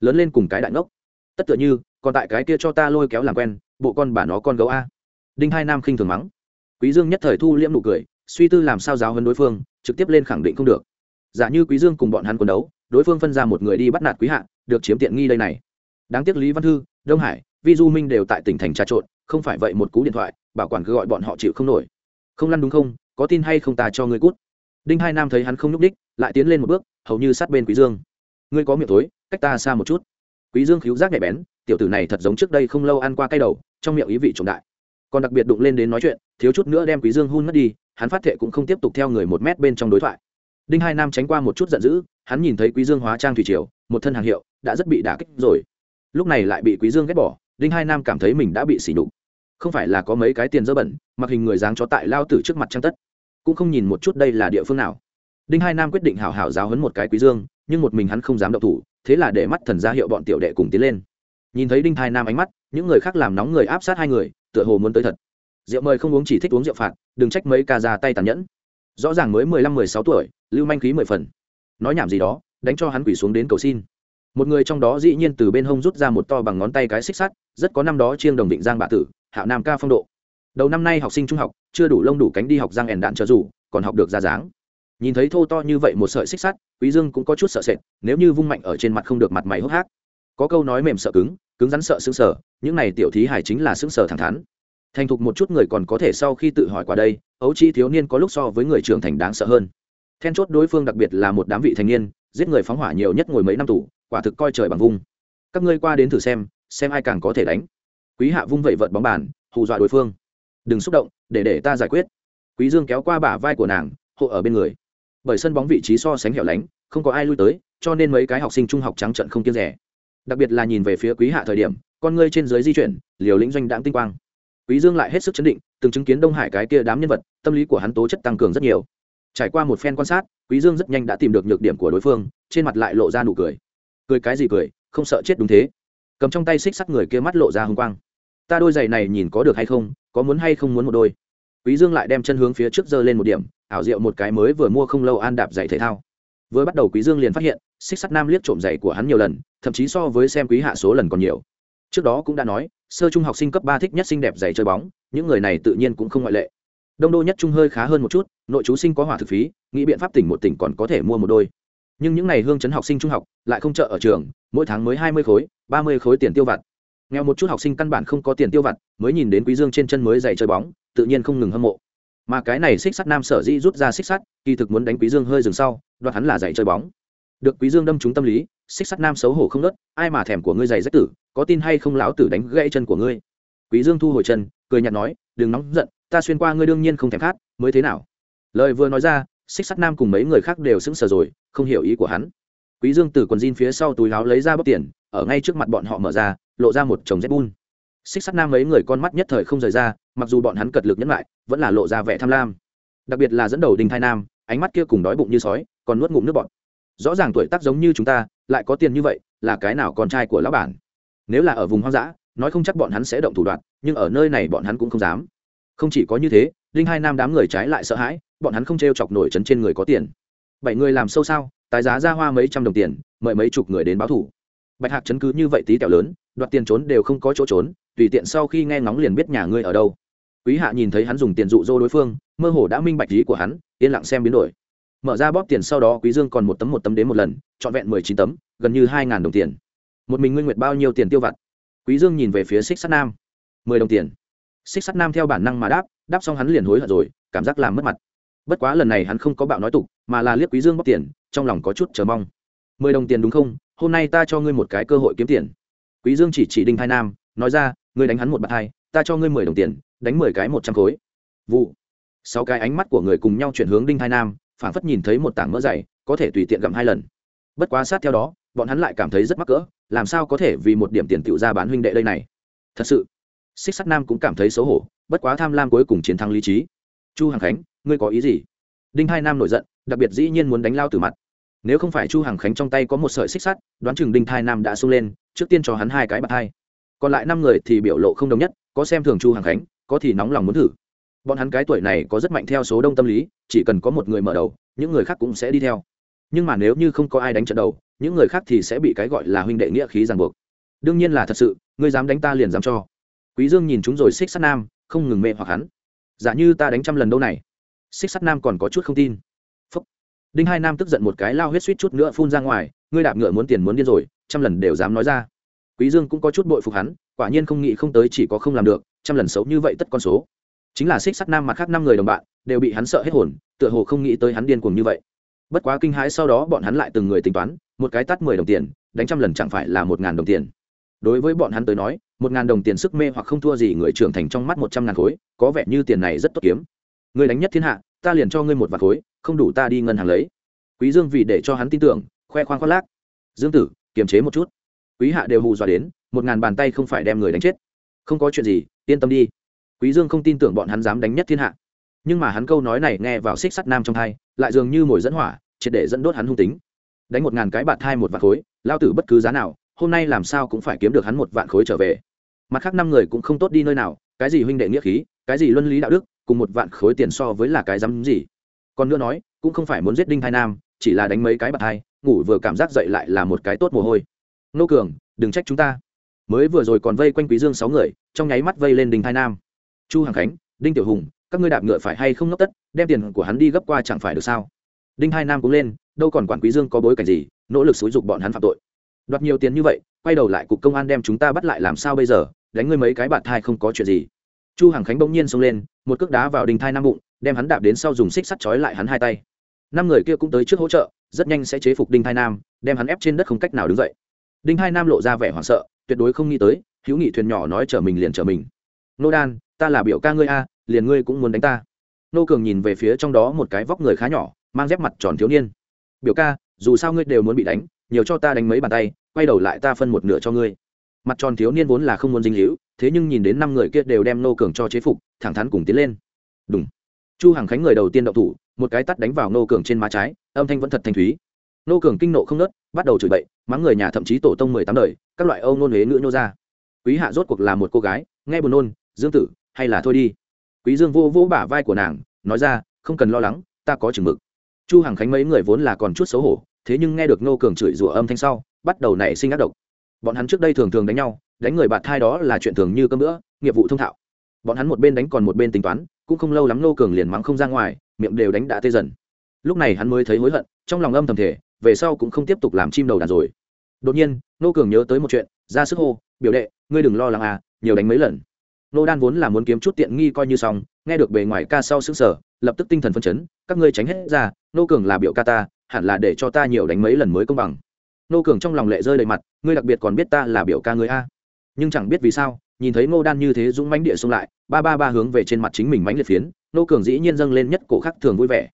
Lớn lên cùng cái đại ngốc. Tất tựa như, còn tại cái kia cho ta lôi kéo làm quen, bộ con bà nó con gấu a. Đinh hai nam khinh thường mắng. Quý dương nhất thời thu liễm nụ cười suy tư làm sao giáo hơn đối phương, trực tiếp lên khẳng định không được. Giả như quý dương cùng bọn hắn quân đấu, đối phương phân ra một người đi bắt nạt quý hạ, được chiếm tiện nghi đây này. Đáng tiếc lý văn thư, đông hải, vi du minh đều tại tỉnh thành trà trộn, không phải vậy một cú điện thoại, bảo quản cứ gọi bọn họ chịu không nổi. Không lăn đúng không, có tin hay không ta cho ngươi cút. Đinh hai nam thấy hắn không nhúc đích lại tiến lên một bước, hầu như sát bên quý dương. Ngươi có miệng tối cách ta xa một chút. Quý dương khiếu giác nhạy bén, tiểu tử này thật giống trước đây không lâu ăn qua cây đầu, trong miệng ý vị trọng đại còn đặc biệt đụng lên đến nói chuyện, thiếu chút nữa đem quý dương hun mất đi, hắn phát thệ cũng không tiếp tục theo người một mét bên trong đối thoại. Đinh hai nam tránh qua một chút giận dữ, hắn nhìn thấy quý dương hóa trang thủy triều, một thân hàng hiệu, đã rất bị đả kích rồi. Lúc này lại bị quý dương ghét bỏ, đinh hai nam cảm thấy mình đã bị sỉ nhục. Không phải là có mấy cái tiền dơ bẩn, mặc hình người dáng cho tại lao tử trước mặt trang tất. Cũng không nhìn một chút đây là địa phương nào. Đinh hai nam quyết định hảo hảo giáo hấn một cái quý dương, nhưng một mình hắn không dám động thủ, thế là để mắt thần ra hiệu bọn tiểu đệ cùng tiến lên. Nhìn thấy đinh hai nam ánh mắt, những người khác làm nóng người áp sát hai người tựa hồ muốn tới thật. Rượu mời không uống chỉ thích uống rượu phạt, đừng trách mấy ca ra tay tàn nhẫn. Rõ ràng mới mười lăm, mười sáu tuổi, lưu manh khí mười phần. Nói nhảm gì đó, đánh cho hắn quỷ xuống đến cầu xin. Một người trong đó dĩ nhiên từ bên hông rút ra một to bằng ngón tay cái xích sắt, rất có năm đó chiêng đồng định giang bạ tử, hạo nam ca phong độ. Đầu năm nay học sinh trung học, chưa đủ lông đủ cánh đi học giang ẻn đạn trợ dù, còn học được ra dáng. Nhìn thấy thô to như vậy một sợi xích sắt, quý dương cũng có chút sợ sệt, nếu như vung mạnh ở trên mặt không được mặt mày hốc hác. Có câu nói mềm sợ cứng cứng rắn sợ sững sờ, những này tiểu thí hải chính là sững sờ thẳng thắn. Thành thục một chút người còn có thể sau khi tự hỏi qua đây, ấu chi thiếu niên có lúc so với người trưởng thành đáng sợ hơn. Then chốt đối phương đặc biệt là một đám vị thành niên, giết người phóng hỏa nhiều nhất ngồi mấy năm tù, quả thực coi trời bằng vung. Các ngươi qua đến thử xem xem ai càng có thể đánh. Quý hạ vung vẩy vợt bóng bàn, hù dọa đối phương. Đừng xúc động, để để ta giải quyết. Quý dương kéo qua bả vai của nàng, hộ ở bên người. Bởi sân bóng vị trí so sánh hẻo lánh, không có ai lui tới, cho nên mấy cái học sinh trung học trắng trận không kiêng rẻ đặc biệt là nhìn về phía quý hạ thời điểm, con ngươi trên dưới di chuyển, liều lĩnh doanh đãng tinh quang. Quý dương lại hết sức chấn định, từng chứng kiến đông hải cái kia đám nhân vật, tâm lý của hắn tố chất tăng cường rất nhiều. Trải qua một phen quan sát, quý dương rất nhanh đã tìm được nhược điểm của đối phương, trên mặt lại lộ ra nụ cười. Cười cái gì cười, không sợ chết đúng thế. Cầm trong tay xích sắt người kia mắt lộ ra hung quang. Ta đôi giày này nhìn có được hay không, có muốn hay không muốn một đôi. Quý dương lại đem chân hướng phía trước giơ lên một điểm, ảo diệu một cái mới vừa mua không lâu an đạp giày thể thao vừa bắt đầu quý dương liền phát hiện, xích sắt nam liếc trộm giày của hắn nhiều lần, thậm chí so với xem quý hạ số lần còn nhiều. Trước đó cũng đã nói, sơ trung học sinh cấp ba thích nhất xinh đẹp giày chơi bóng, những người này tự nhiên cũng không ngoại lệ. Đông đô nhất trung hơi khá hơn một chút, nội chú sinh có hỏa thực phí, nghĩ biện pháp tỉnh một tỉnh còn có thể mua một đôi. Nhưng những ngày hương chấn học sinh trung học, lại không chợ ở trường, mỗi tháng mới hai mươi khối, ba mươi khối tiền tiêu vặt. Nghèo một chút học sinh căn bản không có tiền tiêu vặt, mới nhìn đến quý dương trên chân mới giày chơi bóng, tự nhiên không ngừng hâm mộ mà cái này xích sắt nam sở dĩ rút ra xích sắt, kỳ thực muốn đánh quý dương hơi dừng sau, đoạt hắn là giày chơi bóng. Được quý dương đâm trúng tâm lý, xích sắt nam xấu hổ không nớt, ai mà thèm của ngươi giày rách tử, có tin hay không lão tử đánh gãy chân của ngươi. Quý dương thu hồi chân, cười nhạt nói, đừng nóng giận, ta xuyên qua ngươi đương nhiên không thèm khát, mới thế nào? Lời vừa nói ra, xích sắt nam cùng mấy người khác đều sững sờ rồi, không hiểu ý của hắn. Quý dương từ quần jean phía sau túi áo lấy ra bóp tiền, ở ngay trước mặt bọn họ mở ra, lộ ra một chồng dép bun xích sắt nam mấy người con mắt nhất thời không rời ra, mặc dù bọn hắn cật lực nhẫn lại, vẫn là lộ ra vẻ tham lam. Đặc biệt là dẫn đầu đinh thai nam, ánh mắt kia cùng đói bụng như sói, còn nuốt ngụm nước bọt. Rõ ràng tuổi tác giống như chúng ta, lại có tiền như vậy, là cái nào con trai của lão bản? Nếu là ở vùng hoang dã, nói không chắc bọn hắn sẽ động thủ đoạn, nhưng ở nơi này bọn hắn cũng không dám. Không chỉ có như thế, đinh hai nam đám người trái lại sợ hãi, bọn hắn không t r e o chọc nổi trấn trên người có tiền. Bảy người làm sâu sao tài giá ra hoa mấy trăm đồng tiền, mời mấy chục người đến báo thủ. Bạch hạc chấn cứ như vậy tí tẹo lớn, đoạt tiền trốn đều không có chỗ trốn tùy tiện sau khi nghe ngóng liền biết nhà ngươi ở đâu. Quý hạ nhìn thấy hắn dùng tiền dụ dỗ đối phương, mơ hồ đã minh bạch ý của hắn, yên lặng xem biến đổi. Mở ra bóp tiền sau đó, quý dương còn một tấm một tấm đến một lần, trọn vẹn mười chín tấm, gần như hai ngàn đồng tiền. Một mình nguyên nguyệt bao nhiêu tiền tiêu vặt? Quý dương nhìn về phía xích sắt nam. Mười đồng tiền. Xích sắt nam theo bản năng mà đáp đáp xong hắn liền hối hận rồi, cảm giác làm mất mặt. Bất quá lần này hắn không có bạo nói tục, mà là liếc quý dương bóp tiền, trong lòng có chút chờ mong. Mười đồng tiền đúng không? Hôm nay ta cho ngươi một cái cơ hội kiếm tiền. Quý dương chỉ chỉ đinh Thái nam, nói ra ngươi đánh hắn một bạt hai, ta cho ngươi mười đồng tiền, đánh mười cái một trăm khối. Vụ. Sáu cái ánh mắt của người cùng nhau chuyển hướng đinh thai nam, phảng phất nhìn thấy một tảng mỡ dày, có thể tùy tiện gặm hai lần. Bất quá sát theo đó, bọn hắn lại cảm thấy rất mắc cỡ, làm sao có thể vì một điểm tiền tựu ra bán huynh đệ đây này? Thật sự, xích sắt nam cũng cảm thấy xấu hổ, bất quá tham lam cuối cùng chiến thắng lý trí. Chu hằng khánh, ngươi có ý gì? Đinh hai nam nổi giận, đặc biệt dĩ nhiên muốn đánh lao từ mặt. Nếu không phải chu hằng khánh trong tay có một sợi xích sắt, đoán chừng đinh thai nam đã sung lên, trước tiên cho hắn hai cái bạc hai còn lại năm người thì biểu lộ không đồng nhất, có xem thường chu hàng khánh, có thì nóng lòng muốn thử. Bọn hắn cái tuổi này có rất mạnh theo số đông tâm lý, chỉ cần có một người mở đầu, những người khác cũng sẽ đi theo. Nhưng mà nếu như không có ai đánh trận đầu, những người khác thì sẽ bị cái gọi là huynh đệ nghĩa khí ràng buộc. Đương nhiên là thật sự, ngươi dám đánh ta liền dám cho. Quý dương nhìn chúng rồi xích sắt nam, không ngừng mê hoặc hắn. Giả như ta đánh trăm lần đâu này. Xích sắt nam còn có chút không tin. Phúc. đinh hai nam tức giận một cái lao huyết suýt chút nữa phun ra ngoài, ngươi đạp ngựa muốn tiền muốn điên rồi, trăm lần đều dám nói ra quý dương cũng có chút bội phục hắn, quả nhiên không nghĩ không tới chỉ có không làm được, trăm lần xấu như vậy tất con số. Chính là xích sắt nam mặt khác năm người đồng bạn, đều bị hắn sợ hết hồn, tựa hồ không nghĩ tới hắn điên cuồng như vậy. Bất quá kinh hãi sau đó bọn hắn lại từng người tính toán, một cái tắt mười đồng tiền, đánh trăm lần chẳng phải là một ngàn đồng tiền. Đối với bọn hắn tới nói, một ngàn đồng tiền sức mê hoặc không thua gì người trưởng thành trong mắt một trăm ngàn khối, có vẻ như tiền này rất tốt kiếm. Người đánh nhất thiên hạ, ta liền cho ngươi một vạt khối, không đủ ta đi ngân hàng lấy. Quý dương vì để cho hắn tin tưởng, khoe khoang khoác lác. Dương tử, kiềm chế một chút quý hạ đều hù dọa đến, một ngàn bàn tay không phải đem người đánh chết. Không có chuyện gì, yên tâm đi. Quý dương không tin tưởng bọn hắn dám đánh nhất thiên hạ. Nhưng mà hắn câu nói này nghe vào xích sắt nam trong thai lại dường như mồi dẫn hỏa, triệt để dẫn đốt hắn hung tính. Đánh một ngàn cái bạt thai một vạn khối, lao tử bất cứ giá nào, hôm nay làm sao cũng phải kiếm được hắn một vạn khối trở về. Mặt khác năm người cũng không tốt đi nơi nào, cái gì huynh đệ nghĩa khí, cái gì luân lý đạo đức, cùng một vạn khối tiền so với là cái dám gì. Còn nữa nói, cũng không phải muốn giết đinh thai nam, chỉ là đánh mấy cái bạt thai, ngủ vừa cảm giác dậy lại là một cái tốt mồ hôi nô cường, đừng trách chúng ta. Mới vừa rồi còn vây quanh quý dương sáu người, trong nháy mắt vây lên đình thai nam. Chu hằng khánh, đinh tiểu hùng, các ngươi đạp ngựa phải hay không ngốc tất, đem tiền của hắn đi gấp qua chẳng phải được sao? Đinh hai nam cũng lên, đâu còn quản quý dương có bối cảnh gì, nỗ lực xúi dục bọn hắn phạm tội. Đoạt nhiều tiền như vậy, quay đầu lại cục công an đem chúng ta bắt lại làm sao bây giờ, đánh ngươi mấy cái bạn thai không có chuyện gì. Chu hằng khánh bỗng nhiên xông lên, một cước đá vào đinh thai nam bụng, đem hắn đạp đến sau dùng xích sắt chói lại hắn hai tay. Năm người kia cũng tới trước hỗ trợ, rất nhanh sẽ chế phục đinh thai nam, đem hắn ép trên đất không cách nào đứng dậy đinh hai nam lộ ra vẻ hoảng sợ, tuyệt đối không nghĩ tới, hữu nghị thuyền nhỏ nói chở mình liền chở mình. Nô đan, ta là biểu ca ngươi a, liền ngươi cũng muốn đánh ta. Nô cường nhìn về phía trong đó một cái vóc người khá nhỏ, mang dép mặt tròn thiếu niên. Biểu ca, dù sao ngươi đều muốn bị đánh, nhiều cho ta đánh mấy bàn tay, quay đầu lại ta phân một nửa cho ngươi. Mặt tròn thiếu niên vốn là không muốn dinh hữu thế nhưng nhìn đến năm người kia đều đem nô cường cho chế phục, thẳng thắn cùng tiến lên. Đúng chu hằng khánh người đầu tiên đậu thủ, một cái tắt đánh vào nô cường trên má trái, âm thanh vẫn thật thanh thúy nô cường kinh nộ không nớt, bắt đầu chửi bậy, mắng người nhà thậm chí tổ tông mười tám đời, các loại âu nôn huế ngữ nô ra. Quý hạ rốt cuộc là một cô gái, nghe buồn nôn, dương tử, hay là thôi đi. Quý dương vô vô bả vai của nàng, nói ra, không cần lo lắng, ta có chừng mực. Chu hằng khánh mấy người vốn là còn chút xấu hổ, thế nhưng nghe được nô cường chửi rủa âm thanh sau, bắt đầu nảy sinh ác độc. Bọn hắn trước đây thường thường đánh nhau, đánh người bạn thai đó là chuyện thường như cơm bữa, nghiệp vụ thông thạo. Bọn hắn một bên đánh còn một bên tính toán, cũng không lâu lắm nô cường liền mắng không ra ngoài, miệng đều đánh đã tê dần. Lúc này hắn mới thấy hối hận, trong lòng âm thầm thể về sau cũng không tiếp tục làm chim đầu đàn rồi. Đột nhiên, nô cường nhớ tới một chuyện, ra sức hô, biểu đệ, ngươi đừng lo lắng à nhiều đánh mấy lần. Nô đan vốn là muốn kiếm chút tiện nghi coi như xong, nghe được bề ngoài ca sau xứng sở lập tức tinh thần phân chấn, các ngươi tránh hết ra, nô cường là biểu ca ta, hẳn là để cho ta nhiều đánh mấy lần mới công bằng. Nô cường trong lòng lệ rơi đầy mặt, ngươi đặc biệt còn biết ta là biểu ca ngươi a nhưng chẳng biết vì sao, nhìn thấy ngô đan như thế dũng mãnh địa xông lại, ba ba ba hướng về trên mặt chính mình mãnh liệt phiến, nô cường dĩ nhiên dâng lên nhất cổ khắc thường vui vẻ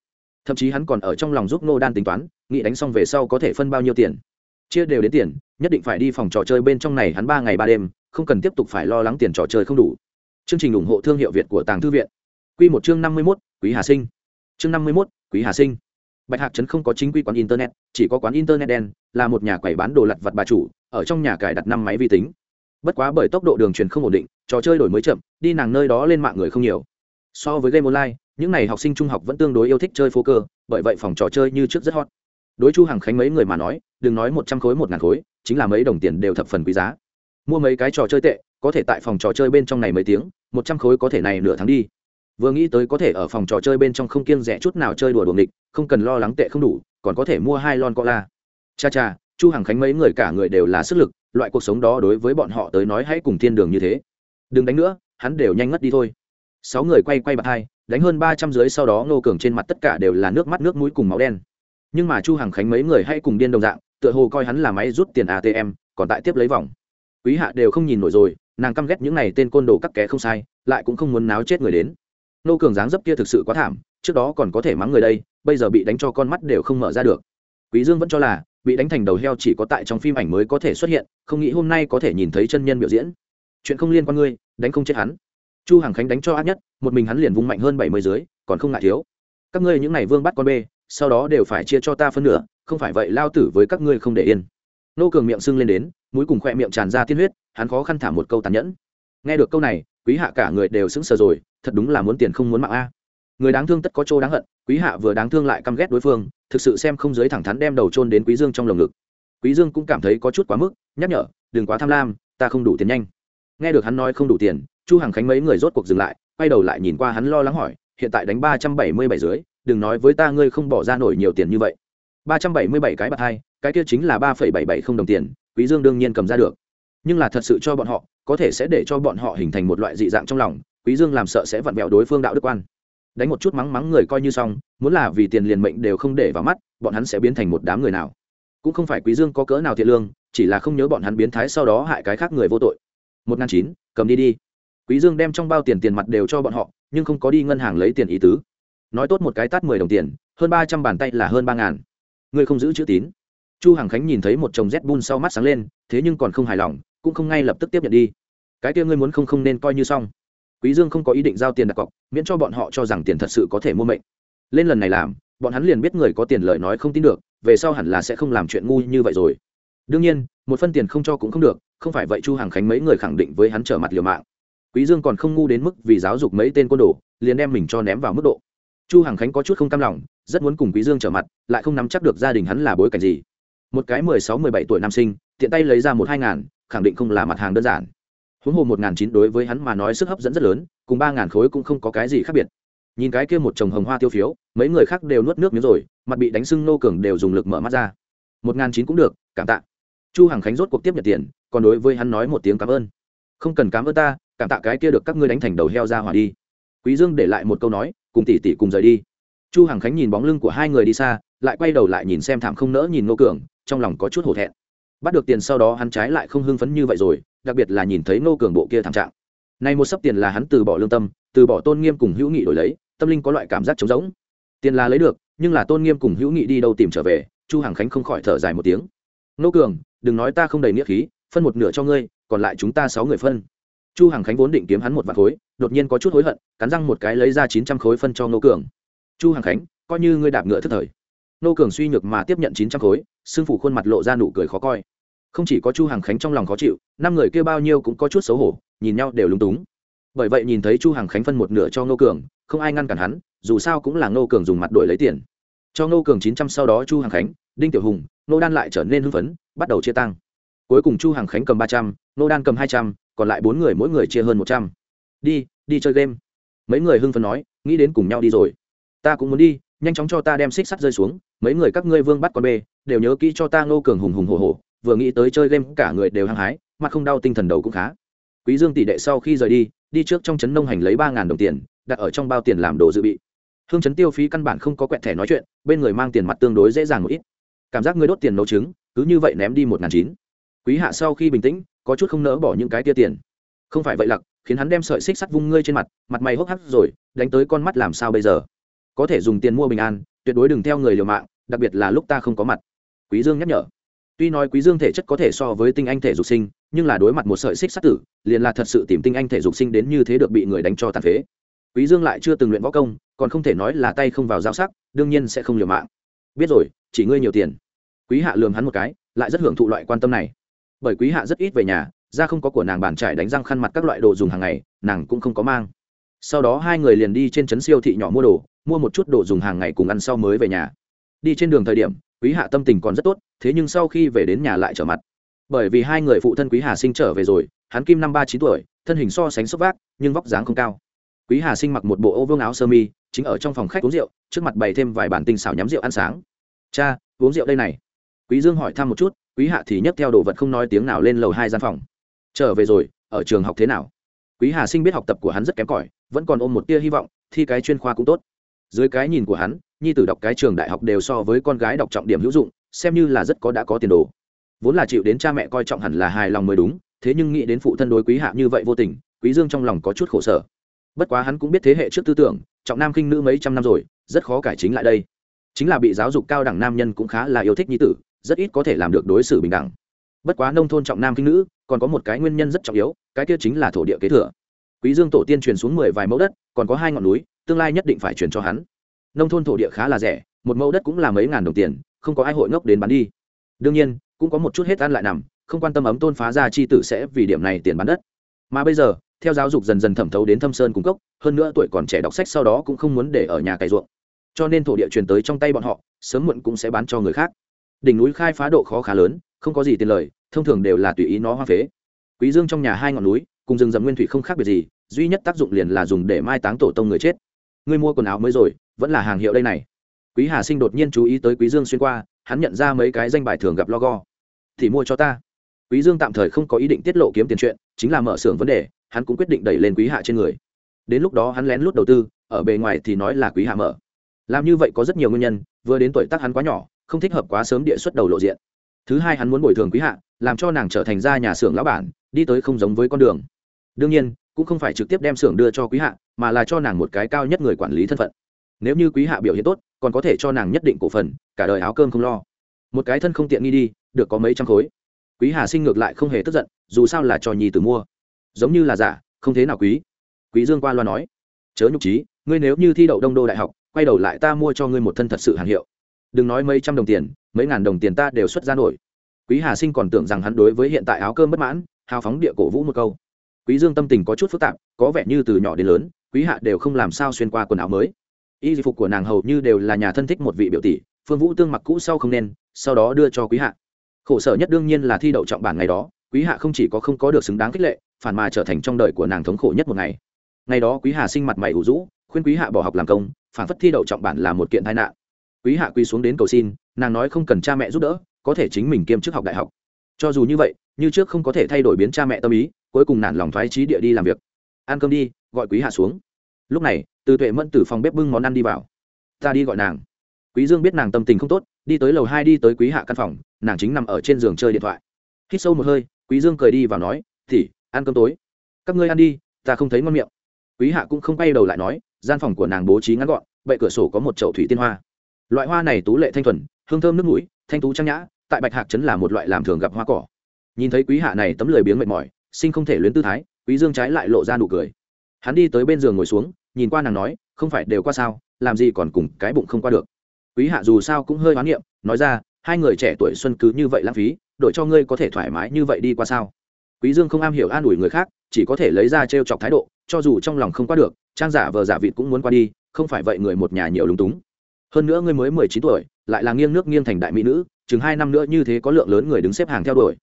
thậm chí hắn còn ở trong lòng giúp ngô đan tính toán, nghĩ đánh xong về sau có thể phân bao nhiêu tiền. Chia đều đến tiền, nhất định phải đi phòng trò chơi bên trong này hắn ba ngày ba đêm, không cần tiếp tục phải lo lắng tiền trò chơi không đủ. Chương trình ủng hộ thương hiệu việt của tàng thư viện. Q một chương năm mươi mốt, quý hà sinh. Chương năm mươi mốt, quý hà sinh. Bạch hạc trấn không có chính quy quán internet, chỉ có quán internet đen, là một nhà quầy bán đồ lặt vặt bà chủ, ở trong nhà cài đặt năm máy vi tính. Bất quá bởi tốc độ đường truyền không ổn định, trò chơi đổi mới chậm, đi nàng nơi đó lên mạng người không nhiều. So với game online những n à y học sinh trung học vẫn tương đối yêu thích chơi phố cơ, bởi vậy phòng trò chơi như trước rất hot. Đối chu hàng khánh mấy người mà nói, đừng nói một trăm khối một ngàn khối, chính là mấy đồng tiền đều thập phần quý giá. Mua mấy cái trò chơi tệ, có thể tại phòng trò chơi bên trong này mấy tiếng, một trăm khối có thể này nửa tháng đi. Vừa nghĩ tới có thể ở phòng trò chơi bên trong không kiêng rẻ chút nào chơi đùa đùa nghịch, không cần lo lắng tệ không đủ, còn có thể mua hai lon cola. Cha cha, chu hằng khánh mấy người cả người đều là sức lực, loại cuộc sống đó đối với bọn họ tới nói hãy cùng thiên đường như thế. Đừng đánh nữa, hắn đều nhanh ngất đi thôi. Sáu người quay quay bạc hai đánh hơn ba trăm dưới sau đó ngô cường trên mặt tất cả đều là nước mắt, nước mũi cùng máu đen. Nhưng mà chu hằng khánh mấy người hãy cùng điên đồng dạng, tựa hồ coi hắn là máy rút tiền atm còn tại tiếp lấy vòng. Quý hạ đều không nhìn nổi rồi, nàng căm ghét những này tên côn đồ các kẻ không sai, lại cũng không muốn náo chết người đến. Nô cường dáng dấp kia thực sự quá thảm, trước đó còn có thể mắng người đây, bây giờ bị đánh cho con mắt đều không mở ra được. Quý dương vẫn cho là, bị đánh thành đầu heo chỉ có tại trong phim ảnh mới có thể xuất hiện, không nghĩ hôm nay có thể nhìn thấy chân nhân biểu diễn. Chuyện không liên quan ngươi, đánh không chết hắn chu hằng khánh đánh cho ác nhất, một mình hắn liền vung mạnh hơn bảy mươi dưới, còn không ngại thiếu. Các ngươi những này vương bắt con bê, sau đó đều phải chia cho ta phân nửa, không phải vậy lao tử với các ngươi không để yên. Nô cường miệng sưng lên đến, mũi cùng khoe miệng tràn ra tiên huyết, hắn khó khăn thả một câu tàn nhẫn. Nghe được câu này, quý hạ cả người đều sững sờ rồi, thật đúng là muốn tiền không muốn mạng a. Người đáng thương tất có chỗ đáng hận, quý hạ vừa đáng thương lại căm ghét đối phương, thực sự xem không giới thẳng thắn đem đầu chôn đến quý dương trong lồng ngực. Quý dương cũng cảm thấy có chút quá mức, nhắc nhở, đừng quá tham lam, ta không đủ tiền nhanh. Nghe được hắn nói không đủ tiền chu hằng khánh mấy người rốt cuộc dừng lại, quay đầu lại nhìn qua hắn lo lắng hỏi, hiện tại đánh ba trăm bảy mươi bảy dưới, đừng nói với ta ngươi không bỏ ra nổi nhiều tiền như vậy. ba trăm bảy mươi bảy cái bạc hai, cái kia chính là ba phẩy bảy bảy không đồng tiền, quý dương đương nhiên cầm ra được. Nhưng là thật sự cho bọn họ, có thể sẽ để cho bọn họ hình thành một loại dị dạng trong lòng, quý dương làm sợ sẽ vặn vẹo đối phương đạo đức quan. Đánh một chút mắng mắng người coi như xong, muốn là vì tiền liền mệnh đều không để vào mắt, bọn hắn sẽ biến thành một đám người nào. Cũng không phải quý dương có cỡ nào thiện lương, chỉ là không nhớ bọn hắn biến thái sau đó hại cái khác người vô tội. một ngàn chín, cầm đi đi quý dương đem trong bao tiền tiền mặt đều cho bọn họ, nhưng không có đi ngân hàng lấy tiền ý tứ. Nói tốt một cái tát mười đồng tiền, hơn ba trăm bàn tay là hơn ba ngàn. Ngươi không giữ chữ tín. Chu Hàng khánh nhìn thấy một chồng z bun sau mắt sáng lên, thế nhưng còn không hài lòng, cũng không ngay lập tức tiếp nhận đi. Cái kia ngươi muốn không không nên coi như xong. Quý dương không có ý định giao tiền đặt cọc, miễn cho bọn họ cho rằng tiền thật sự có thể mua mệnh. Lên lần này làm, bọn hắn liền biết người có tiền lời nói không tin được, về sau hẳn là sẽ không làm chuyện ngu như vậy rồi. Đương nhiên, một phân tiền không cho cũng không được, không phải vậy chu Hàng khánh mấy người khẳng định với hắn trở mặt liều mạng quý dương còn không ngu đến mức vì giáo dục mấy tên côn đồ, liền đem mình cho ném vào mức độ. Chu hằng khánh có chút không cam lòng, rất muốn cùng quý dương trở mặt, lại không nắm chắc được gia đình hắn là bối cảnh gì. Một cái mười sáu mười bảy tuổi nam sinh, tiện tay lấy ra một hai ngàn, khẳng định không là mặt hàng đơn giản. Huống hồ một ngàn chín đối với hắn mà nói sức hấp dẫn rất lớn, cùng ba ngàn khối cũng không có cái gì khác biệt. Nhìn cái kia một chồng hồng hoa tiêu phiếu, mấy người khác đều nuốt nước miếng rồi, mặt bị đánh sưng nô cường đều dùng lực mở mắt ra. một ngàn chín cũng được, cảm tạ. Chu hằng khánh rốt cuộc tiếp nhận tiền, còn đối với hắn nói một tiếng cảm ơn. Không cần cảm ơn ta cảm tạ cái kia được các ngươi đánh thành đầu heo ra hỏa đi. Quý dương để lại một câu nói, cùng tỷ tỷ cùng rời đi. Chu hằng khánh nhìn bóng lưng của hai người đi xa, lại quay đầu lại nhìn xem thảm không nỡ nhìn nô cường, trong lòng có chút hổ thẹn. Bắt được tiền sau đó hắn trái lại không hưng phấn như vậy rồi, đặc biệt là nhìn thấy nô cường bộ kia thảm trạng. Nay một sấp tiền là hắn từ bỏ lương tâm, từ bỏ tôn nghiêm cùng hữu nghị đổi lấy, tâm linh có loại cảm giác trống rỗng. Tiền là lấy được, nhưng là tôn nghiêm cùng hữu nghị đi đâu tìm trở về, chu hằng khánh không khỏi thở dài một tiếng. Nô cường, đừng nói ta không đầy nghĩa khí, phân một nửa cho ngươi, còn lại chúng ta sáu người phân chu hằng khánh vốn định kiếm hắn một vạn khối, đột nhiên có chút hối hận, cắn răng một cái lấy ra chín trăm khối phân cho nô cường. Chu hằng khánh, coi như ngươi đạp ngựa thức thời. Nô cường suy nhược mà tiếp nhận chín trăm khối, xương phủ khuôn mặt lộ ra nụ cười khó coi. Không chỉ có chu hằng khánh trong lòng khó chịu, năm người kia bao nhiêu cũng có chút xấu hổ, nhìn nhau đều lúng túng. Bởi vậy nhìn thấy chu hằng khánh phân một nửa cho nô cường, không ai ngăn cản hắn, dù sao cũng là nô cường dùng mặt đổi lấy tiền. Cho nô cường chín trăm sau đó chu hằng khánh, đinh tiểu hùng nô đan lại trở nên hưng phấn, bắt đầu chia tăng cuối cùng chu hằng khánh cầm ba trăm nô đan cầm hai trăm còn lại bốn người mỗi người chia hơn một trăm. Đi đi chơi game. Mấy người hưng phấn nói, nghĩ đến cùng nhau đi rồi. Ta cũng muốn đi, nhanh chóng cho ta đem xích sắt rơi xuống, mấy người các ngươi vương bắt con bê, đều nhớ kỹ cho ta ngô cường hùng hùng hồ hồ vừa nghĩ tới chơi game cả người đều hăng hái mặt không đau tinh thần đầu cũng khá. Quý dương tỷ đệ sau khi rời đi đi trước trong trấn nông hành lấy ba ngàn đồng tiền, đặt ở trong bao tiền làm đồ dự bị. Hương trấn tiêu phí căn bản không có quẹt thẻ nói chuyện, bên người mang tiền mặt tương đối dễ dàng một ít. Cảm giác ngươi đốt tiền nấu trứng, cứ như vậy ném đi một ngàn chín quý hạ sau khi bình tĩnh, có chút không nỡ bỏ những cái tia tiền. Không phải vậy, lặc, khiến hắn đem sợi xích sắt vung ngươi trên mặt mặt mày hốc hắc rồi, đánh tới con mắt làm sao bây giờ? Có thể dùng tiền mua bình an, tuyệt đối đừng theo người liều mạng, đặc biệt là lúc ta không có mặt. Quý dương nhắc nhở. Tuy nói quý dương thể chất có thể so với tinh anh thể dục sinh, nhưng là đối mặt một sợi xích sắt tử, liền là thật sự tìm tinh anh thể dục sinh đến như thế được bị người đánh cho tàn phế. Quý dương lại chưa từng luyện võ công, còn không thể nói là tay không vào giao sắc, đương nhiên sẽ không liều mạng. Biết rồi, chỉ ngươi nhiều tiền. Quý hạ lường hắn một cái, lại rất hưởng thụ loại quan tâm này bởi quý hạ rất ít về nhà, ra không có của nàng bàn trải đánh răng khăn mặt các loại đồ dùng hàng ngày, nàng cũng không có mang. Sau đó hai người liền đi trên trấn siêu thị nhỏ mua đồ, mua một chút đồ dùng hàng ngày cùng ăn sau mới về nhà. Đi trên đường thời điểm, quý hạ tâm tình còn rất tốt, thế nhưng sau khi về đến nhà lại trở mặt. Bởi vì hai người phụ thân quý hà sinh trở về rồi, hắn kim năm ba chín tuổi, thân hình so sánh sốc vác, nhưng vóc dáng không cao. Quý hà sinh mặc một bộ ô vương áo sơ mi, chính ở trong phòng khách uống rượu, trước mặt bày thêm vài bản tinh xảo nhắm rượu ăn sáng. Cha, uống rượu đây này. Quý dương hỏi thăm một chút quý hạ thì nhấc theo đồ vật không nói tiếng nào lên lầu hai gian phòng. Trở về rồi, ở trường học thế nào? Quý hà sinh biết học tập của hắn rất kém cỏi, vẫn còn ôm một tia hy vọng, thi cái chuyên khoa cũng tốt. Dưới cái nhìn của hắn, nhi tử đọc cái trường đại học đều so với con gái đọc trọng điểm hữu dụng, xem như là rất có đã có tiền đồ. Vốn là chịu đến cha mẹ coi trọng hẳn là hài lòng mới đúng, thế nhưng nghĩ đến phụ thân đối quý hạ như vậy vô tình, quý dương trong lòng có chút khổ sở. Bất quá hắn cũng biết thế hệ trước tư tưởng, trọng nam khinh nữ mấy trăm năm rồi, rất khó cải chính lại đây. Chính là bị giáo dục cao đẳng nam nhân cũng khá là yêu thích nhi tử rất ít có thể làm được đối xử bình đẳng. Bất quá nông thôn trọng nam kinh nữ, còn có một cái nguyên nhân rất trọng yếu, cái kia chính là thổ địa kế thừa. Quý dương tổ tiên truyền xuống mười vài mẫu đất, còn có hai ngọn núi, tương lai nhất định phải truyền cho hắn. Nông thôn thổ địa khá là rẻ, một mẫu đất cũng là mấy ngàn đồng tiền, không có ai hội ngốc đến bán đi. Đương nhiên, cũng có một chút hết ăn lại nằm, không quan tâm ấm tôn phá ra chi tử sẽ vì điểm này tiền bán đất. Mà bây giờ, theo giáo dục dần dần thẩm thấu đến thâm sơn cung cấp hơn nữa tuổi còn trẻ đọc sách sau đó cũng không muốn để ở nhà cày ruộng. Cho nên thổ địa truyền tới trong tay bọn họ, sớm muộn cũng sẽ bán cho người khác đỉnh núi khai phá độ khó khá lớn, không có gì tiền lời, thông thường đều là tùy ý nó hoa phế. Quý dương trong nhà hai ngọn núi, cùng rừng rậm nguyên thủy không khác biệt gì, duy nhất tác dụng liền là dùng để mai táng tổ tông người chết. Ngươi mua quần áo mới rồi, vẫn là hàng hiệu đây này. Quý hà sinh đột nhiên chú ý tới quý dương xuyên qua, hắn nhận ra mấy cái danh bài thường gặp logo. Thì mua cho ta. Quý dương tạm thời không có ý định tiết lộ kiếm tiền chuyện, chính là mở xưởng vấn đề, hắn cũng quyết định đẩy lên quý hạ trên người. Đến lúc đó hắn lén lút đầu tư, ở bề ngoài thì nói là quý hạ mở. Làm như vậy có rất nhiều nguyên nhân, vừa đến tuổi tác hắn quá nhỏ không thích hợp quá sớm địa xuất đầu lộ diện. Thứ hai hắn muốn bồi thường quý hạ, làm cho nàng trở thành ra nhà xưởng lão bản, đi tới không giống với con đường. Đương nhiên, cũng không phải trực tiếp đem xưởng đưa cho quý hạ, mà là cho nàng một cái cao nhất người quản lý thân phận. Nếu như quý hạ biểu hiện tốt, còn có thể cho nàng nhất định cổ phần, cả đời áo cơm không lo. Một cái thân không tiện nghi đi, được có mấy trăm khối. Quý hà sinh ngược lại không hề tức giận, dù sao là trò nhì từ mua. Giống như là giả, không thế nào quý. Quý dương qua loa nói, chớ nhục trí ngươi nếu như thi đậu đông đô đại học, quay đầu lại ta mua cho ngươi một thân thật sự hàng hiệu đừng nói mấy trăm đồng tiền, mấy ngàn đồng tiền ta đều xuất ra nổi. Quý hà sinh còn tưởng rằng hắn đối với hiện tại áo cơm bất mãn, hào phóng địa cổ vũ một câu. Quý dương tâm tình có chút phức tạp, có vẻ như từ nhỏ đến lớn, quý hạ đều không làm sao xuyên qua quần áo mới. Y phục của nàng hầu như đều là nhà thân thích một vị biểu tỷ, phương vũ tương mặc cũ sau không nên, sau đó đưa cho quý hạ. Khổ sở nhất đương nhiên là thi đậu trọng bản ngày đó, quý hạ không chỉ có không có được xứng đáng khích lệ, phản mà trở thành trong đời của nàng thống khổ nhất một ngày. Ngày đó quý hà sinh mặt mày ủ rũ, khuyên quý hạ bỏ học làm công, phản phất thi đậu trọng bản là một kiện tai nạn quý hạ quy xuống đến cầu xin, nàng nói không cần cha mẹ giúp đỡ, có thể chính mình kiêm chức học đại học. Cho dù như vậy, như trước không có thể thay đổi biến cha mẹ tâm ý, cuối cùng nản lòng thoái trí địa đi làm việc. Ăn cơm đi, gọi quý hạ xuống. Lúc này, từ tuệ mẫn từ phòng bếp bưng món ăn đi vào. Ta đi gọi nàng. Quý dương biết nàng tâm tình không tốt, đi tới lầu hai đi tới quý hạ căn phòng, nàng chính nằm ở trên giường chơi điện thoại. Hít sâu một hơi, quý dương cười đi vào nói thì ăn cơm tối. Các ngươi ăn đi, ta không thấy ngon miệng. Quý hạ cũng không quay đầu lại nói, gian phòng của nàng bố trí ngắn gọn, bệ cửa sổ có một chậu thủy tiên hoa loại hoa này tú lệ thanh thuần, hương thơm nước mũi, thanh tú trang nhã, tại bạch hạc trấn là một loại làm thường gặp hoa cỏ. Nhìn thấy quý hạ này tấm lười biếng mệt mỏi, sinh không thể luyến tư thái, quý dương trái lại lộ ra nụ cười. Hắn đi tới bên giường ngồi xuống, nhìn qua nàng nói, không phải đều qua sao, làm gì còn cùng cái bụng không qua được. Quý hạ dù sao cũng hơi hoán niệm, nói ra, hai người trẻ tuổi xuân cứ như vậy lãng phí, đổi cho ngươi có thể thoải mái như vậy đi qua sao? Quý dương không am hiểu an ủi người khác, chỉ có thể lấy ra trêu chọc thái độ, cho dù trong lòng không qua được, trang giả vờ giả vịt cũng muốn qua đi, không phải vậy người một nhà nhiều lúng túng hơn nữa ngươi mới mười chín tuổi, lại là nghiêng nước nghiêng thành đại mỹ nữ, chừng hai năm nữa như thế có lượng lớn người đứng xếp hàng theo đuổi.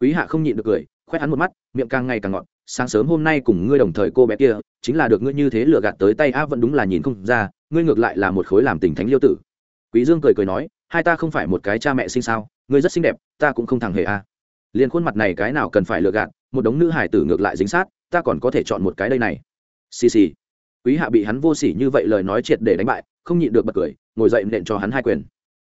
Quý hạ không nhịn được cười, khoét hắn một mắt, miệng càng ngày càng ngọt, sáng sớm hôm nay cùng ngươi đồng thời cô bé kia, chính là được ngươi như thế lừa gạt tới tay á vẫn đúng là nhìn không ra, ngươi ngược lại là một khối làm tình thánh liêu tử. Quý dương cười cười nói, hai ta không phải một cái cha mẹ sinh sao, ngươi rất xinh đẹp, ta cũng không thằng hề a. À. liền khuôn mặt này cái nào cần phải lừa gạt, một đống nữ hải tử ngược lại dính sát, ta còn có thể chọn một cái đây này. Xì xì. Quý hạ bị hắn vô sỉ như vậy lời nói triệt để đánh bại, không nhịn được bật cười ngồi dậy nện cho hắn hai quyền.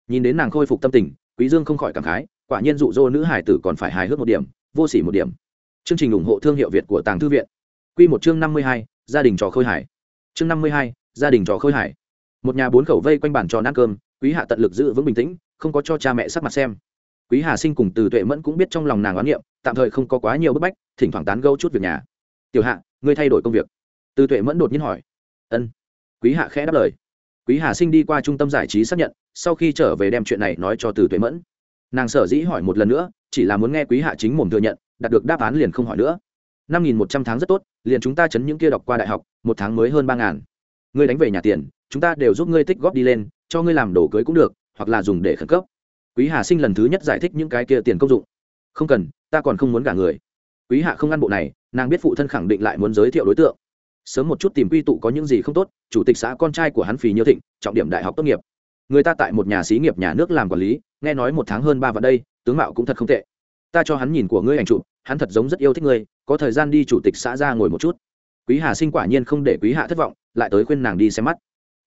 Nhìn đến nàng khôi phục tâm tình quý dương không khỏi cảm khái quả nhiên dụ dỗ nữ hải tử còn phải hài hước một điểm vô sỉ một điểm. Chương trình ủng hộ thương hiệu việt của tàng thư viện. Quy một chương năm mươi hai, gia đình trò khôi hải chương năm mươi hai, gia đình trò khôi hải một nhà bốn khẩu vây quanh bàn trò ăn cơm quý hạ tận lực giữ vững bình tĩnh không có cho cha mẹ sắc mặt xem. Quý hà sinh cùng từ tuệ mẫn cũng biết trong lòng nàng oán niệm tạm thời không có quá nhiều bức bách thỉnh thoảng tán gẫu chút việc nhà. Tiểu hạ ngươi thay đổi công việc. Từ tuệ mẫn đột nhiên hỏi. Ân. Quý hạ khẽ đáp lời quý hà sinh đi qua trung tâm giải trí xác nhận, sau khi trở về đem chuyện này nói cho từ tuệ mẫn. Nàng sở dĩ hỏi một lần nữa, chỉ là muốn nghe quý hạ chính mồm thừa nhận, đạt được đáp án liền không hỏi nữa. Năm nghìn một trăm tháng rất tốt, liền chúng ta chấn những kia đọc qua đại học, một tháng mới hơn ba ngàn. Ngươi đánh về nhà tiền, chúng ta đều giúp ngươi tích góp đi lên, cho ngươi làm đồ cưới cũng được, hoặc là dùng để khẩn cấp. Quý hà sinh lần thứ nhất giải thích những cái kia tiền công dụng. Không cần, ta còn không muốn gả người. Quý hạ không ăn bộ này, nàng biết phụ thân khẳng định lại muốn giới thiệu đối tượng sớm một chút tìm quy tụ có những gì không tốt, chủ tịch xã con trai của hắn phì nhiêu thịnh, trọng điểm đại học tốt nghiệp. Người ta tại một nhà xí nghiệp nhà nước làm quản lý, nghe nói một tháng hơn ba vạn đây, tướng mạo cũng thật không tệ. Ta cho hắn nhìn của ngươi ảnh chụp, hắn thật giống rất yêu thích ngươi, có thời gian đi chủ tịch xã ra ngồi một chút. Quý hà sinh quả nhiên không để quý hạ thất vọng, lại tới khuyên nàng đi xem mắt.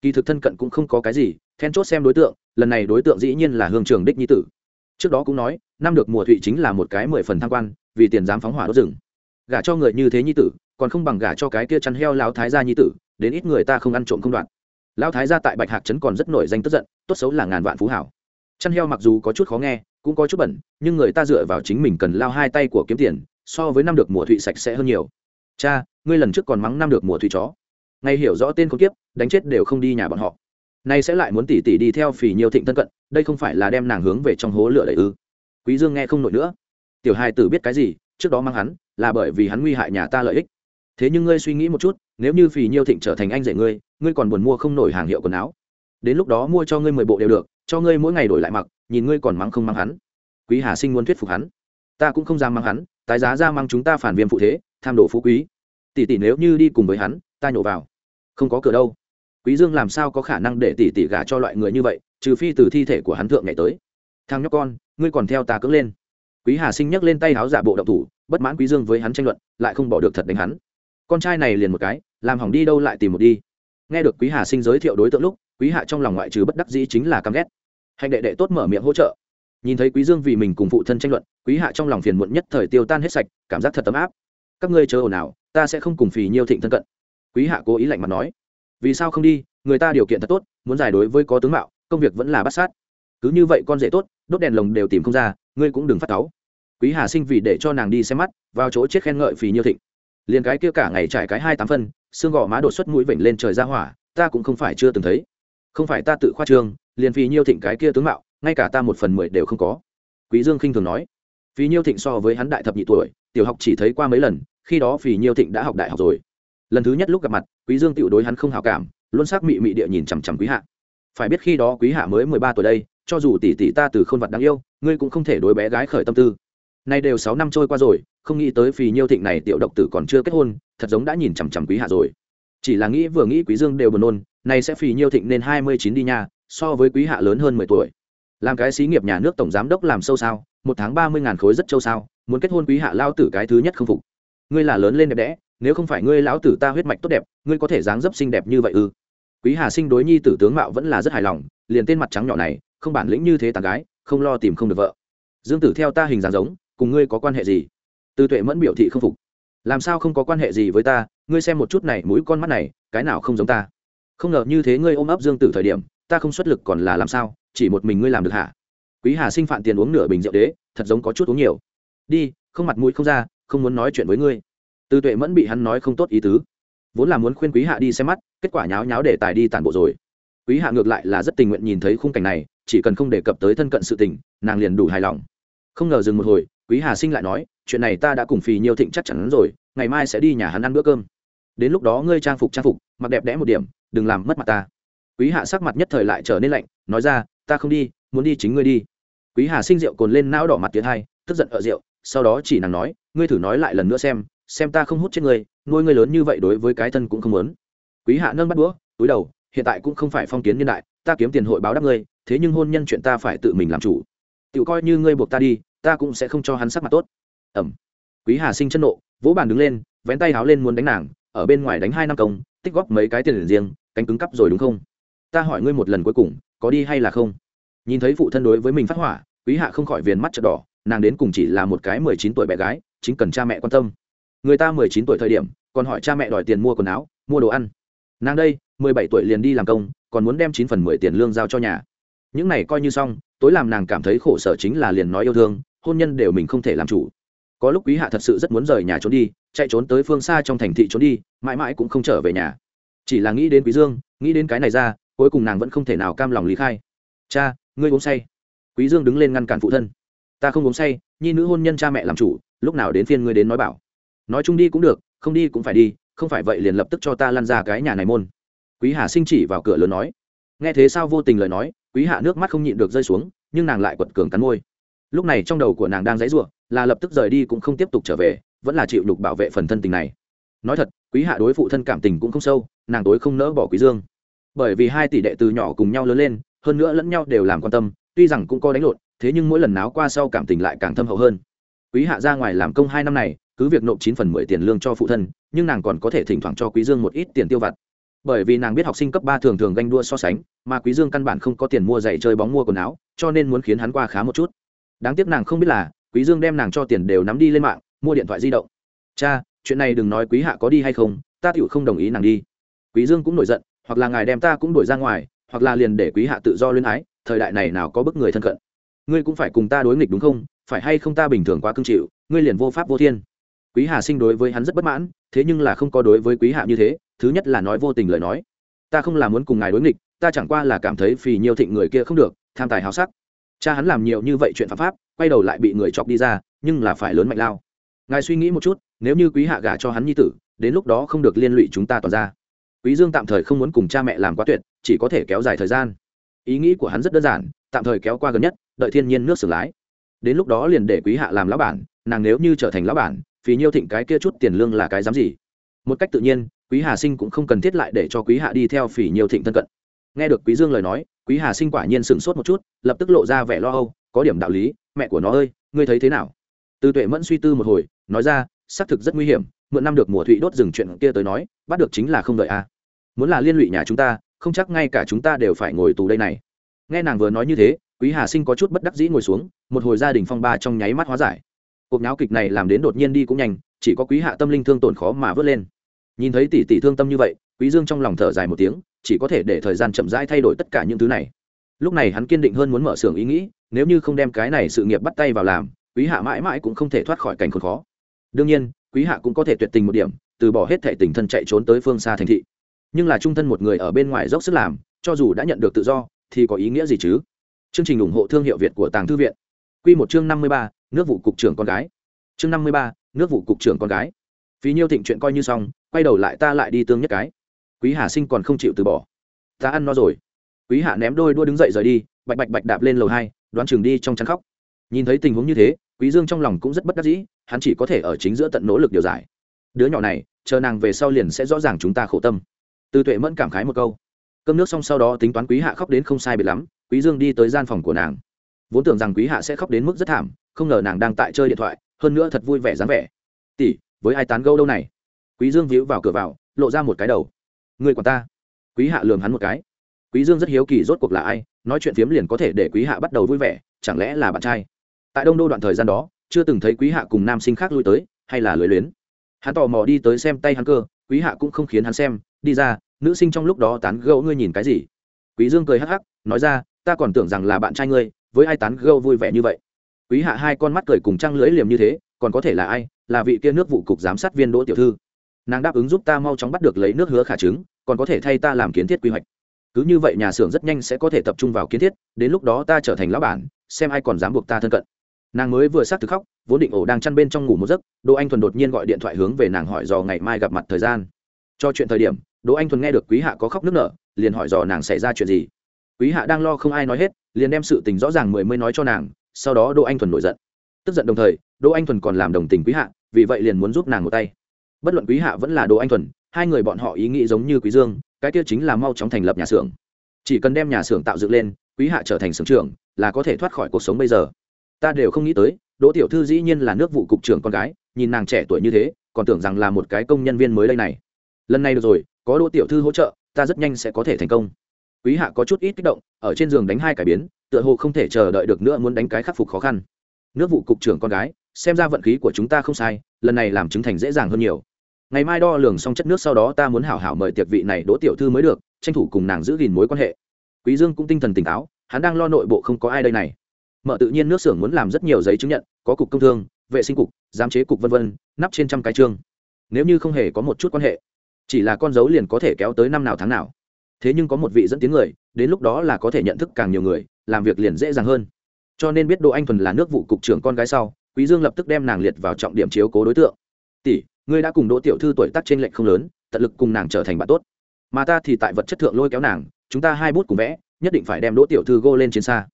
Kỳ thực thân cận cũng không có cái gì, then chốt xem đối tượng, lần này đối tượng dĩ nhiên là hương trường đích nhi tử. Trước đó cũng nói, năm được mùa thụy chính là một cái mười phần tham quan, vì tiền dám phóng hỏa đốt rừng gả cho người như thế nhi tử, còn không bằng gả cho cái kia chăn heo lão thái gia nhi tử, đến ít người ta không ăn trộm không đoạn lão thái gia tại bạch hạc trấn còn rất nổi danh tức giận, tốt xấu là ngàn vạn phú hảo. Chăn heo mặc dù có chút khó nghe, cũng có chút bẩn, nhưng người ta dựa vào chính mình cần lao hai tay của kiếm tiền, so với năm được mùa thụy sạch sẽ hơn nhiều. Cha, ngươi lần trước còn mắng năm được mùa thụy chó. Ngay hiểu rõ tên con kiếp, đánh chết đều không đi nhà bọn họ. Nay sẽ lại muốn tỉ tỉ đi theo phì nhiều thịnh thân cận, đây không phải là đem nàng hướng về trong hố lửa đầy ư. Quý dương nghe không nổi nữa. Tiểu hai tử biết cái gì trước đó mang hắn, là bởi vì hắn nguy hại nhà ta lợi ích. Thế nhưng ngươi suy nghĩ một chút, nếu như phì nhiêu thịnh trở thành anh rể ngươi ngươi còn buồn mua không nổi hàng hiệu quần áo. Đến lúc đó mua cho ngươi mười bộ đều được, cho ngươi mỗi ngày đổi lại mặc, nhìn ngươi còn mắng không mắng hắn. Quý hà sinh muốn thuyết phục hắn. Ta cũng không dám mắng hắn, tái giá ra mắng chúng ta phản viêm phụ thế, tham đồ phú quý. Tỷ tỷ nếu như đi cùng với hắn, ta nhổ vào. Không có cửa đâu. Quý dương làm sao có khả năng để tỷ tỷ gả cho loại người như vậy, trừ phi từ thi thể của hắn thượng ngày tới. Thằng nhóc con, ngươi còn theo ta cưỡng lên quý hà sinh nhấc lên tay háo giả bộ động thủ, bất mãn quý dương với hắn tranh luận, lại không bỏ được thật đánh hắn. Con trai này liền một cái, làm hỏng đi đâu lại tìm một đi. Nghe được quý hà sinh giới thiệu đối tượng lúc, quý hạ trong lòng ngoại trừ bất đắc dĩ chính là căm ghét. Hành đệ đệ tốt mở miệng hỗ trợ. Nhìn thấy quý dương vì mình cùng phụ thân tranh luận, quý hạ trong lòng phiền muộn nhất thời tiêu tan hết sạch, cảm giác thật tấm áp. Các ngươi chờ ồn nào ta sẽ không cùng phì nhiêu thịnh thân cận. Quý hạ cố ý lạnh mặt nói. Vì sao không đi, người ta điều kiện thật tốt, muốn giải đối với có tướng mạo, công việc vẫn là bắt sát cứ như vậy con rể tốt, đốt đèn lồng đều tìm không ra, ngươi cũng đừng phát cáu. Quý hà sinh vì để cho nàng đi xem mắt, vào chỗ chết khen ngợi phì nhiêu thịnh. Liền cái kia cả ngày trải cái hai tám phân, xương gò má đột xuất mũi vểnh lên trời ra hỏa, ta cũng không phải chưa từng thấy. Không phải ta tự khoa trương, liền phì nhiêu thịnh cái kia tướng mạo, ngay cả ta một phần mười đều không có. Quý dương khinh thường nói. Phì nhiêu thịnh so với hắn đại thập nhị tuổi, tiểu học chỉ thấy qua mấy lần, khi đó phì nhiêu thịnh đã học đại học rồi. Lần thứ nhất lúc gặp mặt, quý dương tiểu đối hắn không hảo cảm, luôn sắc mị mị địa nhìn chằm chằm quý hạ. Phải biết khi đó quý hạ mới mười ba tuổi đây cho dù tỷ tỷ ta từ khôn vật đáng yêu, ngươi cũng không thể đối bé gái khởi tâm tư. Nay đều sáu năm trôi qua rồi, không nghĩ tới phì nhiêu thịnh này tiểu độc tử còn chưa kết hôn, thật giống đã nhìn chằm chằm quý hạ rồi. Chỉ là nghĩ vừa nghĩ quý dương đều buồn nôn này sẽ phì nhiêu thịnh nên hai mươi chín đi nha, so với quý hạ lớn hơn mười tuổi. Làm cái xí nghiệp nhà nước tổng giám đốc làm sâu sao, một tháng ba mươi ngàn khối rất châu sao, muốn kết hôn quý hạ lao tử cái thứ nhất không phục. Ngươi là lớn lên đẹp đẽ, nếu không phải ngươi lão tử ta huyết mạch tốt đẹp, ngươi có thể dáng dấp xinh đẹp như vậy ư? Quý hà sinh đối nhi tử tướng mạo vẫn là rất hài lòng, liền tên mặt trắng nhỏ này không bản lĩnh như thế tàn gái, không lo tìm không được vợ. Dương tử theo ta hình dáng giống, cùng ngươi có quan hệ gì? Tư tuệ mẫn biểu thị không phục. Làm sao không có quan hệ gì với ta, ngươi xem một chút này mũi con mắt này, cái nào không giống ta? Không ngờ như thế ngươi ôm ấp dương tử thời điểm, ta không xuất lực còn là làm sao, chỉ một mình ngươi làm được hả? Quý hà sinh phạn tiền uống nửa bình rượu đế, thật giống có chút uống nhiều. Đi, không mặt mũi không ra, không muốn nói chuyện với ngươi. Tư tuệ mẫn bị hắn nói không tốt ý tứ. Vốn là muốn khuyên quý hạ đi xem mắt, kết quả nháo nháo để tài đi tản bộ rồi. Quý hạ ngược lại là rất tình nguyện nhìn thấy khung cảnh này chỉ cần không đề cập tới thân cận sự tình, nàng liền đủ hài lòng. Không ngờ dừng một hồi, quý hà sinh lại nói, chuyện này ta đã cùng phì nhiều thịnh chắc chắn rồi, ngày mai sẽ đi nhà hắn ăn bữa cơm. Đến lúc đó ngươi trang phục trang phục, mặc đẹp đẽ một điểm, đừng làm mất mặt ta. Quý hạ sắc mặt nhất thời lại trở nên lạnh, nói ra, ta không đi, muốn đi chính ngươi đi. Quý hà sinh rượu cồn lên não đỏ mặt tiến hai, tức giận ở rượu, sau đó chỉ nàng nói, ngươi thử nói lại lần nữa xem xem ta không hút chết ngươi, nuôi ngươi lớn như vậy đối với cái thân cũng không muốn. Quý hạ nâng bắt đũa, túi đầu, hiện tại cũng không phải phong kiến niên đại, ta kiếm tiền hội báo đáp ngươi thế nhưng hôn nhân chuyện ta phải tự mình làm chủ. Tự coi như ngươi buộc ta đi, ta cũng sẽ không cho hắn sắc mặt tốt. Ẩm. Quý hà sinh chân nộ, vỗ bàn đứng lên, vén tay háo lên muốn đánh nàng, ở bên ngoài đánh hai năm công, tích góp mấy cái tiền riêng, cánh cứng cắp rồi đúng không? Ta hỏi ngươi một lần cuối cùng, có đi hay là không? Nhìn thấy phụ thân đối với mình phát hỏa, quý hạ không khỏi viền mắt chợt đỏ, nàng đến cùng chỉ là một cái mười chín tuổi bé gái, chính cần cha mẹ quan tâm. Người ta mười chín tuổi thời điểm, còn hỏi cha mẹ đòi tiền mua quần áo, mua đồ ăn. Nàng đây, mười bảy tuổi liền đi làm công, còn muốn đem chín phần mười tiền lương giao cho nhà những này coi như xong, tối làm nàng cảm thấy khổ sở chính là liền nói yêu thương, hôn nhân đều mình không thể làm chủ. Có lúc quý hạ thật sự rất muốn rời nhà trốn đi, chạy trốn tới phương xa trong thành thị trốn đi, mãi mãi cũng không trở về nhà. Chỉ là nghĩ đến quý dương, nghĩ đến cái này ra, cuối cùng nàng vẫn không thể nào cam lòng lý khai. Cha, ngươi uống say. Quý dương đứng lên ngăn cản phụ thân. Ta không uống say, nhi nữ hôn nhân cha mẹ làm chủ, lúc nào đến phiên ngươi đến nói bảo. Nói chung đi cũng được, không đi cũng phải đi, không phải vậy liền lập tức cho ta lăn ra cái nhà này môn. Quý hà sinh chỉ vào cửa lớn nói. Nghe thế sao vô tình lời nói quý hạ nước mắt không nhịn được rơi xuống, nhưng nàng lại quật cường cắn môi. Lúc này trong đầu của nàng đang dãy ruộng là lập tức rời đi cũng không tiếp tục trở về, vẫn là chịu đục bảo vệ phần thân tình này. Nói thật, quý hạ đối phụ thân cảm tình cũng không sâu, nàng tối không nỡ bỏ quý dương. Bởi vì hai tỷ đệ từ nhỏ cùng nhau lớn lên, hơn nữa lẫn nhau đều làm quan tâm, tuy rằng cũng có đánh lộn, thế nhưng mỗi lần náo qua sau cảm tình lại càng thâm hậu hơn. Quý hạ ra ngoài làm công hai năm này, cứ việc nộp chín phần mười tiền lương cho phụ thân, nhưng nàng còn có thể thỉnh thoảng cho quý dương một ít tiền tiêu vặt bởi vì nàng biết học sinh cấp ba thường thường ganh đua so sánh, mà quý dương căn bản không có tiền mua giày chơi bóng mua quần áo, cho nên muốn khiến hắn qua khá một chút. Đáng tiếc nàng không biết là, quý dương đem nàng cho tiền đều nắm đi lên mạng, mua điện thoại di động. Cha, chuyện này đừng nói quý hạ có đi hay không, ta tựu không đồng ý nàng đi. Quý dương cũng nổi giận, hoặc là ngài đem ta cũng đuổi ra ngoài, hoặc là liền để quý hạ tự do luyến ái, thời đại này nào có bức người thân cận. Ngươi cũng phải cùng ta đối nghịch đúng không? Phải hay không ta bình thường quá cương chịu ngươi liền vô pháp vô thiên. Quý hà sinh đối với hắn rất bất mãn, thế nhưng là không có đối với quý hạ như thế thứ nhất là nói vô tình lời nói. Ta không là muốn cùng ngài đối nghịch, ta chẳng qua là cảm thấy phì nhiều thịnh người kia không được, tham tài háo sắc. Cha hắn làm nhiều như vậy chuyện phạm pháp, quay đầu lại bị người chọc đi ra, nhưng là phải lớn mạnh lao. Ngài suy nghĩ một chút, nếu như quý hạ gả cho hắn nhi tử, đến lúc đó không được liên lụy chúng ta toàn ra. Quý dương tạm thời không muốn cùng cha mẹ làm quá tuyệt, chỉ có thể kéo dài thời gian. Ý nghĩ của hắn rất đơn giản, tạm thời kéo qua gần nhất, đợi thiên nhiên nước xử lái. Đến lúc đó liền để quý hạ làm lão bản, nàng nếu như trở thành lão bản vì nhiêu thịnh cái kia chút tiền lương là cái dám gì? Một cách tự nhiên quý hà sinh cũng không cần thiết lại để cho quý hạ đi theo phỉ nhiều thịnh thân cận. Nghe được quý dương lời nói, quý hà sinh quả nhiên sửng sốt một chút, lập tức lộ ra vẻ lo âu, có điểm đạo lý, mẹ của nó ơi, ngươi thấy thế nào? Tư tuệ mẫn suy tư một hồi, nói ra, xác thực rất nguy hiểm, mượn năm được mùa thụy đốt rừng chuyện kia tới nói, bắt được chính là không đợi a. Muốn là liên lụy nhà chúng ta, không chắc ngay cả chúng ta đều phải ngồi tù đây này. Nghe nàng vừa nói như thế, quý hà sinh có chút bất đắc dĩ ngồi xuống, một hồi gia đình phong ba trong nháy mắt hóa giải. Cuộc nháo kịch này làm đến đột nhiên đi cũng nhanh, chỉ có quý hạ tâm linh thương tổn khó mà vớt lên nhìn thấy tỷ tỷ thương tâm như vậy, quý dương trong lòng thở dài một tiếng, chỉ có thể để thời gian chậm rãi thay đổi tất cả những thứ này. Lúc này hắn kiên định hơn muốn mở xưởng ý nghĩ, nếu như không đem cái này sự nghiệp bắt tay vào làm, quý hạ mãi mãi cũng không thể thoát khỏi cảnh khốn khó. Đương nhiên, quý hạ cũng có thể tuyệt tình một điểm, từ bỏ hết thể tình thân chạy trốn tới phương xa thành thị. Nhưng là trung thân một người ở bên ngoài dốc sức làm, cho dù đã nhận được tự do, thì có ý nghĩa gì chứ? Chương trình ủng hộ thương hiệu việt của tàng thư viện. Q một chương năm mươi ba, nước vụ cục trưởng con gái. Chương năm mươi ba, nước vụ cục trưởng con gái. Phí nhiêu thịnh chuyện coi như xong quay đầu lại ta lại đi tương nhất cái. Quý hà sinh còn không chịu từ bỏ. Ta ăn no rồi. Quý hạ ném đôi đua đứng dậy rời đi, bạch bạch bạch đạp lên lầu hai, đoán chừng đi trong chăn khóc. Nhìn thấy tình huống như thế, quý dương trong lòng cũng rất bất đắc dĩ, hắn chỉ có thể ở chính giữa tận nỗ lực điều giải. Đứa nhỏ này, chờ nàng về sau liền sẽ rõ ràng chúng ta khổ tâm. Từ tuệ mẫn cảm khái một câu. Cơm nước xong sau đó tính toán quý hạ khóc đến không sai biệt lắm, quý dương đi tới gian phòng của nàng. Vốn tưởng rằng quý hạ sẽ khóc đến mức rất thảm, không ngờ nàng đang tại chơi điện thoại, hơn nữa thật vui vẻ dáng vẻ. Tỷ, với ai tán gẫu đâu này? Quý dương víu vào cửa vào, lộ ra một cái đầu. Người quản ta. Quý hạ lườm hắn một cái. Quý dương rất hiếu kỳ rốt cuộc là ai, nói chuyện phiếm liền có thể để quý hạ bắt đầu vui vẻ, chẳng lẽ là bạn trai? Tại đông đô đoạn thời gian đó, chưa từng thấy quý hạ cùng nam sinh khác lui tới, hay là lưới luyến? Hắn tò mò đi tới xem tay hắn cơ, quý hạ cũng không khiến hắn xem, đi ra, nữ sinh trong lúc đó tán gẫu ngươi nhìn cái gì? Quý dương cười hắc hắc, nói ra, ta còn tưởng rằng là bạn trai ngươi, với ai tán gẫu vui vẻ như vậy? Quý hạ hai con mắt cười cùng trăng lưỡi liềm như thế, còn có thể là ai, là vị kia nước vụ cục giám sát viên đỗ tiểu thư nàng đáp ứng giúp ta mau chóng bắt được lấy nước hứa khả chứng còn có thể thay ta làm kiến thiết quy hoạch. Cứ như vậy nhà xưởng rất nhanh sẽ có thể tập trung vào kiến thiết, đến lúc đó ta trở thành lão bản, xem ai còn dám buộc ta thân cận. Nàng mới vừa sát thực khóc, vốn định ổ đang chăn bên trong ngủ một giấc, đỗ anh thuần đột nhiên gọi điện thoại hướng về nàng hỏi dò ngày mai gặp mặt thời gian. Cho chuyện thời điểm, đỗ anh thuần nghe được quý hạ có khóc nức nở, liền hỏi dò nàng xảy ra chuyện gì. Quý hạ đang lo không ai nói hết, liền đem sự tình rõ ràng mười mới nói cho nàng, sau đó đỗ anh thuần nổi giận. Tức giận đồng thời, đỗ anh thuần còn làm đồng tình quý hạ, vì vậy liền muốn giúp nàng một tay bất luận quý hạ vẫn là đỗ anh thuần, hai người bọn họ ý nghĩ giống như quý dương, cái kia chính là mau chóng thành lập nhà xưởng. Chỉ cần đem nhà xưởng tạo dựng lên, quý hạ trở thành xưởng trưởng, là có thể thoát khỏi cuộc sống bây giờ. Ta đều không nghĩ tới, đỗ tiểu thư dĩ nhiên là nước vụ cục trưởng con gái, nhìn nàng trẻ tuổi như thế, còn tưởng rằng là một cái công nhân viên mới đây này. Lần này được rồi, có đỗ tiểu thư hỗ trợ, ta rất nhanh sẽ có thể thành công. Quý hạ có chút ít kích động, ở trên giường đánh hai cải biến, tựa hồ không thể chờ đợi được nữa muốn đánh cái khắc phục khó khăn. Nước vụ cục trưởng con gái, xem ra vận khí của chúng ta không sai, lần này làm chứng thành dễ dàng hơn nhiều ngày mai đo lường xong chất nước sau đó ta muốn hảo hảo mời tiệc vị này đỗ tiểu thư mới được, tranh thủ cùng nàng giữ gìn mối quan hệ. Quý dương cũng tinh thần tỉnh táo, hắn đang lo nội bộ không có ai đây này. Mở tự nhiên nước xưởng muốn làm rất nhiều giấy chứng nhận, có cục công thương, vệ sinh cục, giám chế cục vân vân, nắp trên trăm cái chương nếu như không hề có một chút quan hệ, chỉ là con dấu liền có thể kéo tới năm nào tháng nào. Thế nhưng có một vị dẫn tiếng người, đến lúc đó là có thể nhận thức càng nhiều người, làm việc liền dễ dàng hơn. Cho nên biết đỗ anh thuần là nước vụ cục trưởng con gái sau, quý dương lập tức đem nàng liệt vào trọng điểm chiếu cố đối tượng. Tỷ ngươi đã cùng đỗ tiểu thư tuổi tác trên lệnh không lớn, tận lực cùng nàng trở thành bạn tốt. Mà ta thì tại vật chất thượng lôi kéo nàng, chúng ta hai bút cùng vẽ, nhất định phải đem đỗ tiểu thư gô lên chiến xa.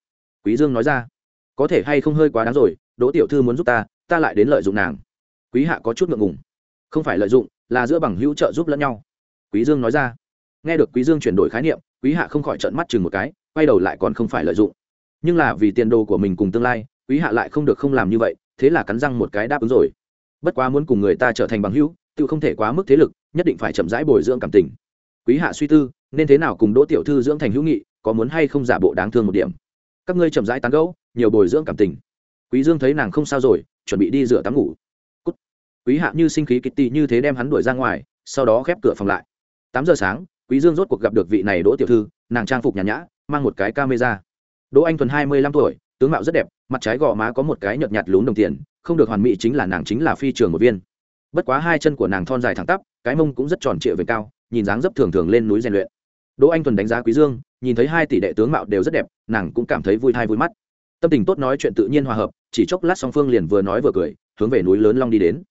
Quý dương nói ra. Có thể hay không hơi quá đáng rồi, đỗ tiểu thư muốn giúp ta ta lại đến lợi dụng nàng. Quý hạ có chút ngượng ngùng. Không phải lợi dụng, là giữa bằng hữu trợ giúp lẫn nhau. Quý dương nói ra. Nghe được quý dương chuyển đổi khái niệm, quý hạ không khỏi trợn mắt chừng một cái, quay đầu lại còn không phải lợi dụng. Nhưng là vì tiền đồ của mình cùng tương lai, quý hạ lại không được không làm như vậy, thế là cắn răng một cái đáp ứng rồi bất quá muốn cùng người ta trở thành bằng hữu, tự không thể quá mức thế lực, nhất định phải chậm rãi bồi dưỡng cảm tình. Quý hạ suy tư, nên thế nào cùng đỗ tiểu thư dưỡng thành hữu nghị, có muốn hay không giả bộ đáng thương một điểm. Các ngươi chậm rãi tán gẫu, nhiều bồi dưỡng cảm tình. Quý dương thấy nàng không sao rồi, chuẩn bị đi rửa tắm ngủ. Cút. quý hạ như sinh khí kịch tị như thế đem hắn đuổi ra ngoài, sau đó khép cửa phòng lại. Tám giờ sáng, quý dương rốt cuộc gặp được vị này đỗ tiểu thư, nàng trang phục nhàn nhã, mang một cái camera. Đỗ anh thuần hai mươi lăm tuổi, tướng mạo rất đẹp, mặt trái gò má có một cái nhợt nhạt lún đồng tiền không được hoàn mỹ chính là nàng chính là phi trường một viên. Bất quá hai chân của nàng thon dài thẳng tắp, cái mông cũng rất tròn trịa về cao, nhìn dáng dấp thường thường lên núi rèn luyện. Đỗ anh thuần đánh giá quý dương, nhìn thấy hai tỷ đệ tướng mạo đều rất đẹp, nàng cũng cảm thấy vui thai vui mắt. Tâm tình tốt nói chuyện tự nhiên hòa hợp, chỉ chốc lát song phương liền vừa nói vừa cười, hướng về núi lớn long đi đến.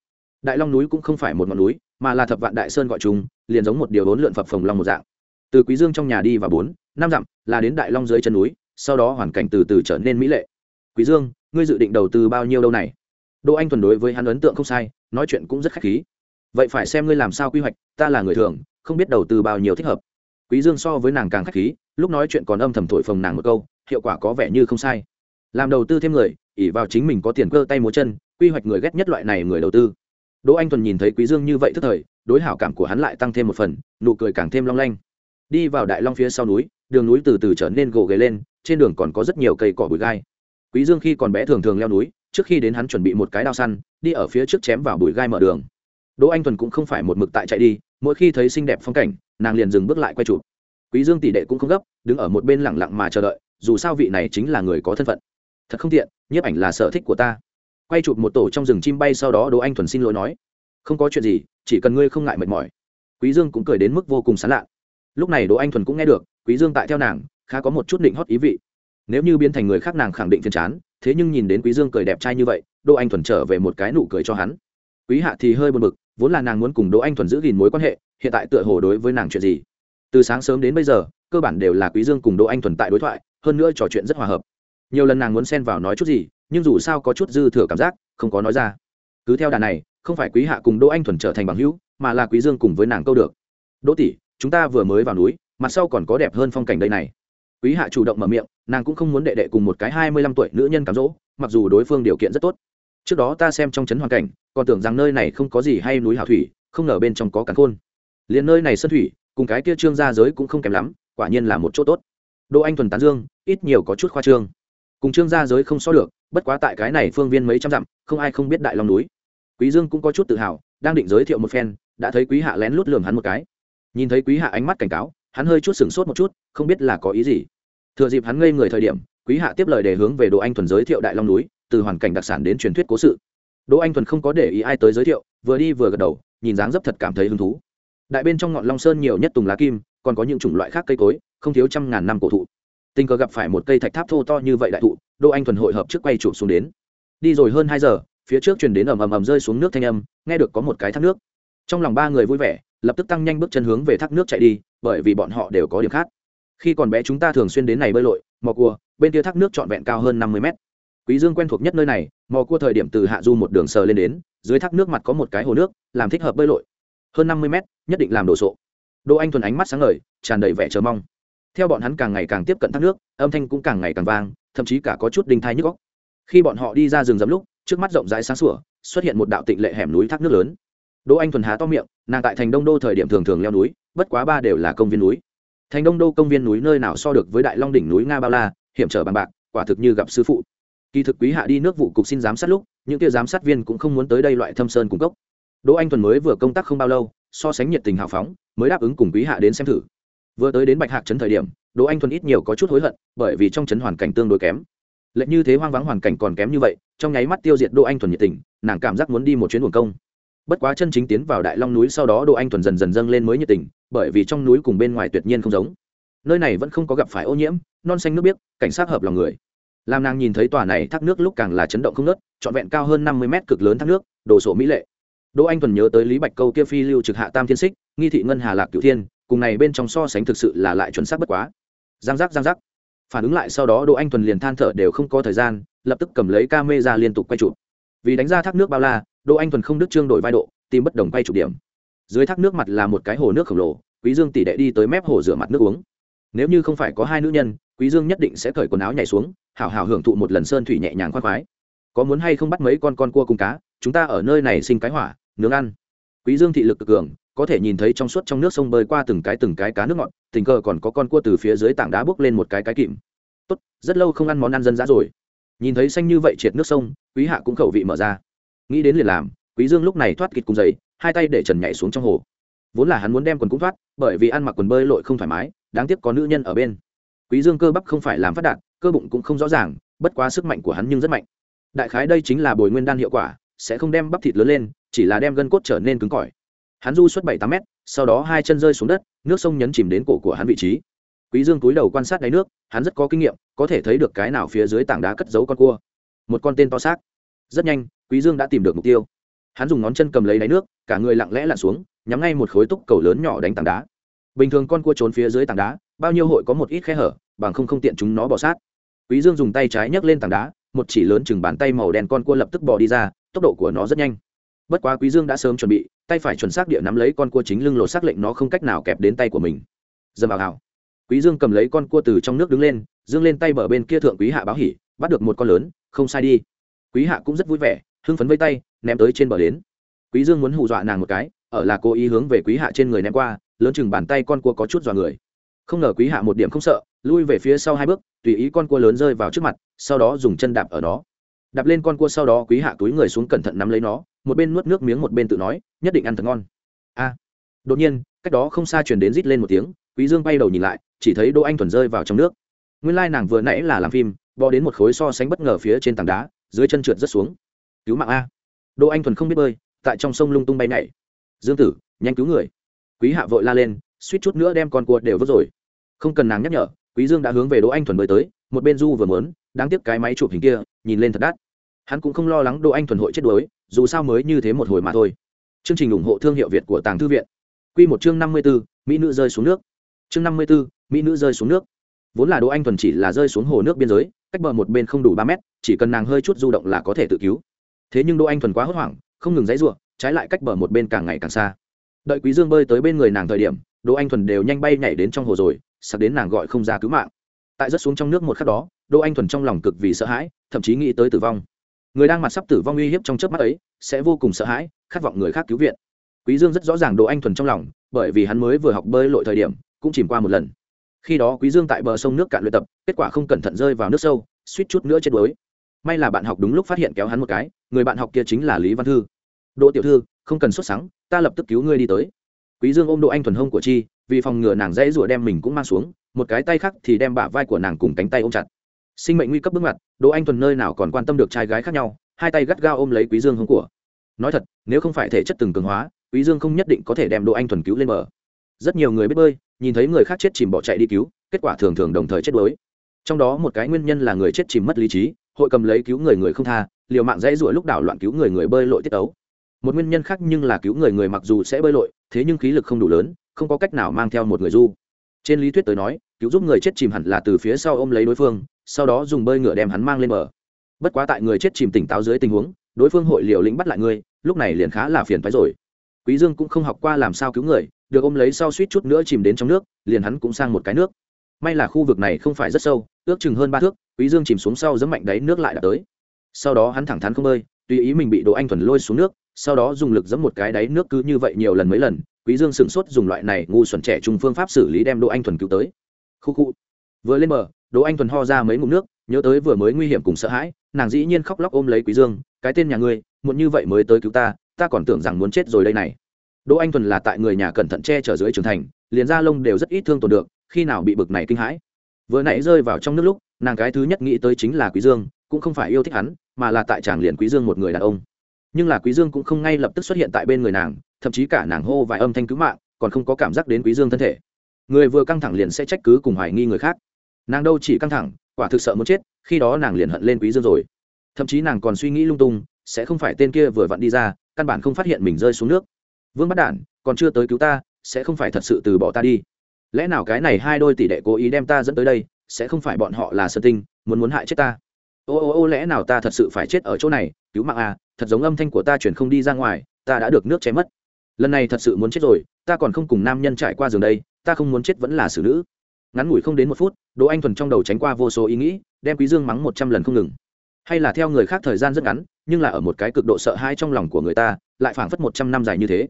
Đại long núi cũng không phải một ngọn núi, mà là thập vạn đại sơn gọi chung, liền giống một điều bốn lượn phập phồng long một dạng. Từ quý dương trong nhà đi và bốn, năm dặm, là đến đại long dưới chân núi, sau đó hoàn cảnh từ từ trở nên mỹ lệ. Quý dương, ngươi dự định đầu tư bao nhiêu đâu này? Đỗ anh thuần đối với hắn ấn tượng không sai, nói chuyện cũng rất khách khí. Vậy phải xem ngươi làm sao quy hoạch, ta là người thường, không biết đầu tư bao nhiêu thích hợp. Quý dương so với nàng càng khách khí, lúc nói chuyện còn âm thầm thổi phồng nàng một câu, hiệu quả có vẻ như không sai. Làm đầu tư thêm người ỉ vào chính mình có tiền cơ tay múa chân, quy hoạch người ghét nhất loại này người đầu tư. Đỗ anh thuần nhìn thấy quý dương như vậy tức thời, đối hảo cảm của hắn lại tăng thêm một phần, nụ cười càng thêm long lanh. Đi vào đại long phía sau núi, đường núi từ từ trở nên gồ ghề lên, trên đường còn có rất nhiều cây cỏ bụi gai. Quý dương khi còn bé thường thường leo núi trước khi đến hắn chuẩn bị một cái đao săn, đi ở phía trước chém vào bụi gai mở đường. Đỗ anh thuần cũng không phải một mực tại chạy đi, mỗi khi thấy xinh đẹp phong cảnh, nàng liền dừng bước lại quay chụp. Quý dương tỷ đệ cũng không gấp, đứng ở một bên lặng lặng mà chờ đợi, dù sao vị này chính là người có thân phận. Thật không tiện, nhiếp ảnh là sở thích của ta. Quay chụp một tổ trong rừng chim bay sau đó đỗ anh thuần xin lỗi nói, không có chuyện gì, chỉ cần ngươi không ngại mệt mỏi. Quý dương cũng cười đến mức vô cùng sán lạ. Lúc này đỗ anh thuần cũng nghe được, quý dương tại theo nàng, khá có một chút định hót ý vị. Nếu như biến thành người khác nàng khẳng định phiền chán thế nhưng nhìn đến quý dương cười đẹp trai như vậy, đỗ anh thuần trở về một cái nụ cười cho hắn. Quý hạ thì hơi buồn bực, vốn là nàng muốn cùng đỗ anh thuần giữ gìn mối quan hệ, hiện tại tựa hồ đối với nàng chuyện gì? Từ sáng sớm đến bây giờ, cơ bản đều là quý dương cùng đỗ anh thuần tại đối thoại, hơn nữa trò chuyện rất hòa hợp. Nhiều lần nàng muốn xen vào nói chút gì, nhưng dù sao có chút dư thừa cảm giác, không có nói ra. Cứ theo đà này, không phải quý hạ cùng đỗ anh thuần trở thành bằng hữu, mà là quý dương cùng với nàng câu được. Đỗ tỷ, chúng ta vừa mới vào núi, mặt sau còn có đẹp hơn phong cảnh đây này quý hạ chủ động mở miệng, nàng cũng không muốn đệ đệ cùng một cái hai mươi lăm tuổi nữ nhân cám dỗ, mặc dù đối phương điều kiện rất tốt. Trước đó ta xem trong trấn hoàn cảnh, còn tưởng rằng nơi này không có gì hay núi hảo thủy, không ngờ bên trong có cắn khôn. Liền nơi này sân thủy, cùng cái kia trương gia giới cũng không kém lắm, quả nhiên là một chỗ tốt. Đỗ anh thuần tán dương, ít nhiều có chút khoa trương. Cùng trương gia giới không so được, bất quá tại cái này phương viên mấy trăm dặm, không ai không biết đại long núi. Quý dương cũng có chút tự hào, đang định giới thiệu một phen, đã thấy quý hạ lén lút lườm hắn một cái. Nhìn thấy quý hạ ánh mắt cảnh cáo, hắn hơi chút sửng sốt một chút, không biết là có ý gì thừa dịp hắn ngây người thời điểm, quý hạ tiếp lời để hướng về đỗ anh thuần giới thiệu đại long núi, từ hoàn cảnh đặc sản đến truyền thuyết cố sự. Đỗ anh thuần không có để ý ai tới giới thiệu, vừa đi vừa gật đầu, nhìn dáng dấp thật cảm thấy hứng thú. Đại bên trong ngọn long sơn nhiều nhất tùng lá kim, còn có những chủng loại khác cây cối, không thiếu trăm ngàn năm cổ thụ. Tình cờ gặp phải một cây thạch tháp thô to như vậy đại thụ, đỗ anh thuần hội hợp trước quay chụp xuống đến. Đi rồi hơn hai giờ, phía trước truyền đến ầm ầm ầm rơi xuống nước thanh âm, nghe được có một cái thác nước. Trong lòng ba người vui vẻ, lập tức tăng nhanh bước chân hướng về thác nước chạy đi, bởi vì bọn họ đều có điểm khác khi còn bé chúng ta thường xuyên đến này bơi lội, mò cua, bên kia thác nước trọn vẹn cao hơn năm mươi mét. Quý dương quen thuộc nhất nơi này, mò cua thời điểm từ hạ du một đường sờ lên đến, dưới thác nước mặt có một cái hồ nước, làm thích hợp bơi lội. Hơn năm mươi mét, nhất định làm đồ sộ. Đỗ anh thuần ánh mắt sáng ngời, tràn đầy vẻ chờ mong. Theo bọn hắn càng ngày càng tiếp cận thác nước, âm thanh cũng càng ngày càng vang, thậm chí cả có chút đinh thai nhức góc khi bọn họ đi ra rừng rậm lúc, trước mắt rộng rãi sáng sủa, xuất hiện một đạo tịnh lệ hẻm núi thác nước lớn. Đỗ anh thuần há to miệng, nàng tại thành đông đô thời điểm thường thường leo núi, bất quá ba đều là công viên núi thành đông đô công viên núi nơi nào so được với đại long đỉnh núi nga bao la, hiểm trở bằng bạc, quả thực như gặp sư phụ. Kỳ thực quý hạ đi nước vụ cục xin giám sát lúc, những kia giám sát viên cũng không muốn tới đây loại thâm sơn cung cấp đỗ anh thuần mới vừa công tác không bao lâu, so sánh nhiệt tình hào phóng, mới đáp ứng cùng quý hạ đến xem thử. Vừa tới đến bạch hạc trấn thời điểm, đỗ anh thuần ít nhiều có chút hối hận, bởi vì trong trấn hoàn cảnh tương đối kém. Lệnh như thế hoang vắng hoàn cảnh còn kém như vậy, trong nháy mắt tiêu diệt đỗ anh thuần nhiệt tình, nàng cảm giác muốn đi một chuyến buồn công bất quá chân chính tiến vào đại long núi sau đó đỗ anh thuần dần dần dâng lên mới nhiệt tình, bởi vì trong núi cùng bên ngoài tuyệt nhiên không giống. Nơi này vẫn không có gặp phải ô nhiễm, non xanh nước biếc, cảnh sát hợp lòng người. Làm nàng nhìn thấy tòa này thác nước lúc càng là chấn động không nớt trọn vẹn cao hơn năm mươi mét cực lớn thác nước, đồ sổ mỹ lệ. Đỗ anh thuần nhớ tới lý bạch câu kia phi lưu trực hạ tam thiên xích nghi thị ngân hà lạc cửu thiên, cùng này bên trong so sánh thực sự là lại chuẩn xác bất quá. Giang giác giang giác. Phản ứng lại sau đó đỗ anh thuần liền than thở đều không có thời gian, lập tức cầm lấy ca mê ra liên tục quay chụp. Vì đánh ra thác nước bao la đỗ anh thuần không đức trương đổi vai độ, tìm bất đồng quay chụp điểm. Dưới thác nước mặt là một cái hồ nước khổng lồ, quý dương tỷ đệ đi tới mép hồ rửa mặt nước uống. Nếu như không phải có hai nữ nhân, quý dương nhất định sẽ cởi quần áo nhảy xuống, hảo hảo hưởng thụ một lần sơn thủy nhẹ nhàng khoan khoái. Có muốn hay không bắt mấy con con cua cùng cá, chúng ta ở nơi này sinh cái hỏa, nướng ăn. Quý dương thị lực cực cường, có thể nhìn thấy trong suốt trong nước sông bơi qua từng cái từng cái cá nước ngọt, tình cờ còn có con cua từ phía dưới tảng đá bước lên một cái cái kìm. Tốt, rất lâu không ăn món ăn dân dã rồi. Nhìn thấy xanh như vậy triệt nước sông, quý hạ cũng khẩu vị mở ra nghĩ đến liền làm, quý dương lúc này thoát kịt cùng giày, hai tay để trần nhảy xuống trong hồ. Vốn là hắn muốn đem quần cũng thoát, bởi vì ăn mặc quần bơi lội không thoải mái, đáng tiếc có nữ nhân ở bên. Quý dương cơ bắp không phải làm phát đạt, cơ bụng cũng không rõ ràng, bất quá sức mạnh của hắn nhưng rất mạnh. Đại khái đây chính là bồi nguyên đan hiệu quả, sẽ không đem bắp thịt lớn lên, chỉ là đem gân cốt trở nên cứng cỏi. Hắn du suốt bảy tám mét, sau đó hai chân rơi xuống đất, nước sông nhấn chìm đến cổ của hắn vị trí. Quý dương cúi đầu quan sát đáy nước, hắn rất có kinh nghiệm, có thể thấy được cái nào phía dưới tảng đá cất giấu con cua. Một con tên to xác. Rất nhanh quý dương đã tìm được mục tiêu. Hắn dùng ngón chân cầm lấy đáy nước, cả người lặng lẽ lặn xuống, nhắm ngay một khối túc cầu lớn nhỏ đánh tảng đá. Bình thường con cua trốn phía dưới tảng đá, bao nhiêu hội có một ít khe hở, bằng không không tiện chúng nó bỏ sát. Quý dương dùng tay trái nhấc lên tảng đá, một chỉ lớn chừng bàn tay màu đen con cua lập tức bò đi ra, tốc độ của nó rất nhanh. Bất quá quý dương đã sớm chuẩn bị, tay phải chuẩn xác địa nắm lấy con cua chính lưng lột xác lệnh nó không cách nào kẹp đến tay của mình. Dầm vào hào. Quý dương cầm lấy con cua từ trong nước đứng lên, dương lên tay bờ bên kia thượng quý hạ báo hỉ, bắt được một con lớn, không sai đi. Quý hạ cũng rất vui vẻ hưng phấn với tay, ném tới trên bờ đến. Quý dương muốn hù dọa nàng một cái, ở là cố ý hướng về quý hạ trên người ném qua, lớn chừng bàn tay con cua có chút dọa người. Không ngờ quý hạ một điểm không sợ, lui về phía sau hai bước, tùy ý con cua lớn rơi vào trước mặt, sau đó dùng chân đạp ở đó đạp lên con cua sau đó quý hạ túi người xuống cẩn thận nắm lấy nó, một bên nuốt nước miếng một bên tự nói, nhất định ăn thật ngon. A. Đột nhiên, cách đó không xa chuyển đến rít lên một tiếng, quý dương bay đầu nhìn lại, chỉ thấy đỗ anh thuần rơi vào trong nước. Nguyên lai nàng vừa nãy là làm phim, bò đến một khối so sánh bất ngờ phía trên tảng đá, dưới chân trượt rất xuống cứu mạng a. Đỗ anh thuần không biết bơi tại trong sông lung tung bay nhảy. Dương tử nhanh cứu người. Quý hạ vội la lên suýt chút nữa đem con cua đều vớt rồi. Không cần nàng nhắc nhở quý dương đã hướng về đỗ anh thuần bơi tới một bên du vừa muốn đáng tiếc cái máy chụp hình kia nhìn lên thật đắt. Hắn cũng không lo lắng đỗ anh thuần hội chết đuối dù sao mới như thế một hồi mà thôi. Chương trình ủng hộ thương hiệu việt của tàng thư viện. Quy một chương năm mươi 54, mỹ nữ rơi xuống nước. Chương năm mươi 54, mỹ nữ rơi xuống nước. Vốn là đỗ anh thuần chỉ là rơi xuống hồ nước biên giới cách bờ một bên không đủ ba mét chỉ cần nàng hơi chút du động là có thể tự cứu thế nhưng đỗ anh thuần quá hốt hoảng, không ngừng dãy ruộng trái lại cách bờ một bên càng ngày càng xa. Đợi quý dương bơi tới bên người nàng thời điểm, đỗ anh thuần đều nhanh bay nhảy đến trong hồ rồi sắp đến nàng gọi không ra cứu mạng. Tại rất xuống trong nước một khắc đó, đỗ anh thuần trong lòng cực vì sợ hãi, thậm chí nghĩ tới tử vong. Người đang mặt sắp tử vong uy hiếp trong chớp mắt ấy, sẽ vô cùng sợ hãi, khát vọng người khác cứu viện. Quý dương rất rõ ràng đỗ anh thuần trong lòng, bởi vì hắn mới vừa học bơi lội thời điểm, cũng chìm qua một lần. Khi đó quý dương tại bờ sông nước cạn luyện tập, kết quả không cẩn thận rơi vào nước sâu, suýt chút nữa chết đuối. May là bạn học đúng lúc phát hiện kéo hắn một cái người bạn học kia chính là lý văn thư. Đỗ tiểu thư, không cần xuất sáng ta lập tức cứu ngươi đi tới. Quý dương ôm đỗ anh thuần hông của chi, vì phòng ngừa nàng dễ rủa đem mình cũng mang xuống, một cái tay khác thì đem bả vai của nàng cùng cánh tay ôm chặt. Sinh mệnh nguy cấp bước ngoặt, đỗ anh thuần nơi nào còn quan tâm được trai gái khác nhau, hai tay gắt gao ôm lấy quý dương hông của. Nói thật, nếu không phải thể chất từng cường hóa, quý dương không nhất định có thể đem đỗ anh thuần cứu lên bờ. Rất nhiều người biết bơi, nhìn thấy người khác chết chìm bỏ chạy đi cứu, kết quả thường thường đồng thời chết đuối. Trong đó một cái nguyên nhân là người chết chìm mất lý trí, hội cầm lấy cứu người người không tha liều mạng dãy rủa lúc đảo loạn cứu người người bơi lội tiết ấu một nguyên nhân khác nhưng là cứu người người mặc dù sẽ bơi lội, thế nhưng khí lực không đủ lớn, không có cách nào mang theo một người du. Trên lý thuyết tới nói, cứu giúp người chết chìm hẳn là từ phía sau ôm lấy đối phương, sau đó dùng bơi ngựa đem hắn mang lên bờ. Bất quá tại người chết chìm tỉnh táo dưới tình huống, đối phương hội liều lĩnh bắt lại ngươi lúc này liền khá là phiền phái rồi. Quý dương cũng không học qua làm sao cứu người, được ôm lấy sau suýt chút nữa chìm đến trong nước, liền hắn cũng sang một cái nước. May là khu vực này không phải rất sâu, ước chừng hơn ba thước, quý dương chìm xuống sau giấm mạnh đáy nước lại đã tới sau đó hắn thẳng thắn không bơi, tùy ý mình bị đỗ anh thuần lôi xuống nước, sau đó dùng lực giẫm một cái đáy nước cứ như vậy nhiều lần mấy lần, quý dương sửng sốt dùng loại này ngu xuẩn trẻ trung phương pháp xử lý đem đỗ anh thuần cứu tới. Khu khu. Vừa lên bờ đỗ anh thuần ho ra mấy ngụm nước, nhớ tới vừa mới nguy hiểm cùng sợ hãi, nàng dĩ nhiên khóc lóc ôm lấy quý dương, cái tên nhà ngươi, muộn như vậy mới tới cứu ta ta còn tưởng rằng muốn chết rồi đây này. Đỗ anh thuần là tại người nhà cẩn thận che chở dưới trưởng thành, liền da lông đều rất ít thương tổn được, khi nào bị bực này kinh hãi. Vừa nãy rơi vào trong nước lúc, nàng cái thứ nhất nghĩ tới chính là quý dương cũng không phải yêu thích hắn, mà là tại chàng liền quý dương một người đàn ông. Nhưng là quý dương cũng không ngay lập tức xuất hiện tại bên người nàng, thậm chí cả nàng hô vài âm thanh cứu mạng, còn không có cảm giác đến quý dương thân thể. Người vừa căng thẳng liền sẽ trách cứ cùng hoài nghi người khác. Nàng đâu chỉ căng thẳng, quả thực sợ muốn chết, khi đó nàng liền hận lên quý dương rồi. Thậm chí nàng còn suy nghĩ lung tung, sẽ không phải tên kia vừa vặn đi ra, căn bản không phát hiện mình rơi xuống nước. Vương bắt đản, còn chưa tới cứu ta, sẽ không phải thật sự từ bỏ ta đi. Lẽ nào cái này hai đôi tỷ đệ cố ý đem ta dẫn tới đây, sẽ không phải bọn họ là sơ tinh, muốn muốn hại chết ta? Ô ô ô, lẽ nào ta thật sự phải chết ở chỗ này? Cứu mạng à thật giống âm thanh của ta chuyển không đi ra ngoài, ta đã được nước chém mất. Lần này thật sự muốn chết rồi, ta còn không cùng nam nhân trải qua giường đây, ta không muốn chết vẫn là xử nữ. Ngắn ngủi không đến một phút, đỗ anh thuần trong đầu tránh qua vô số ý nghĩ, đem quý dương mắng một trăm lần không ngừng. Hay là theo người khác thời gian rất ngắn, nhưng là ở một cái cực độ sợ hãi trong lòng của người ta, lại phảng phất một trăm năm dài như thế.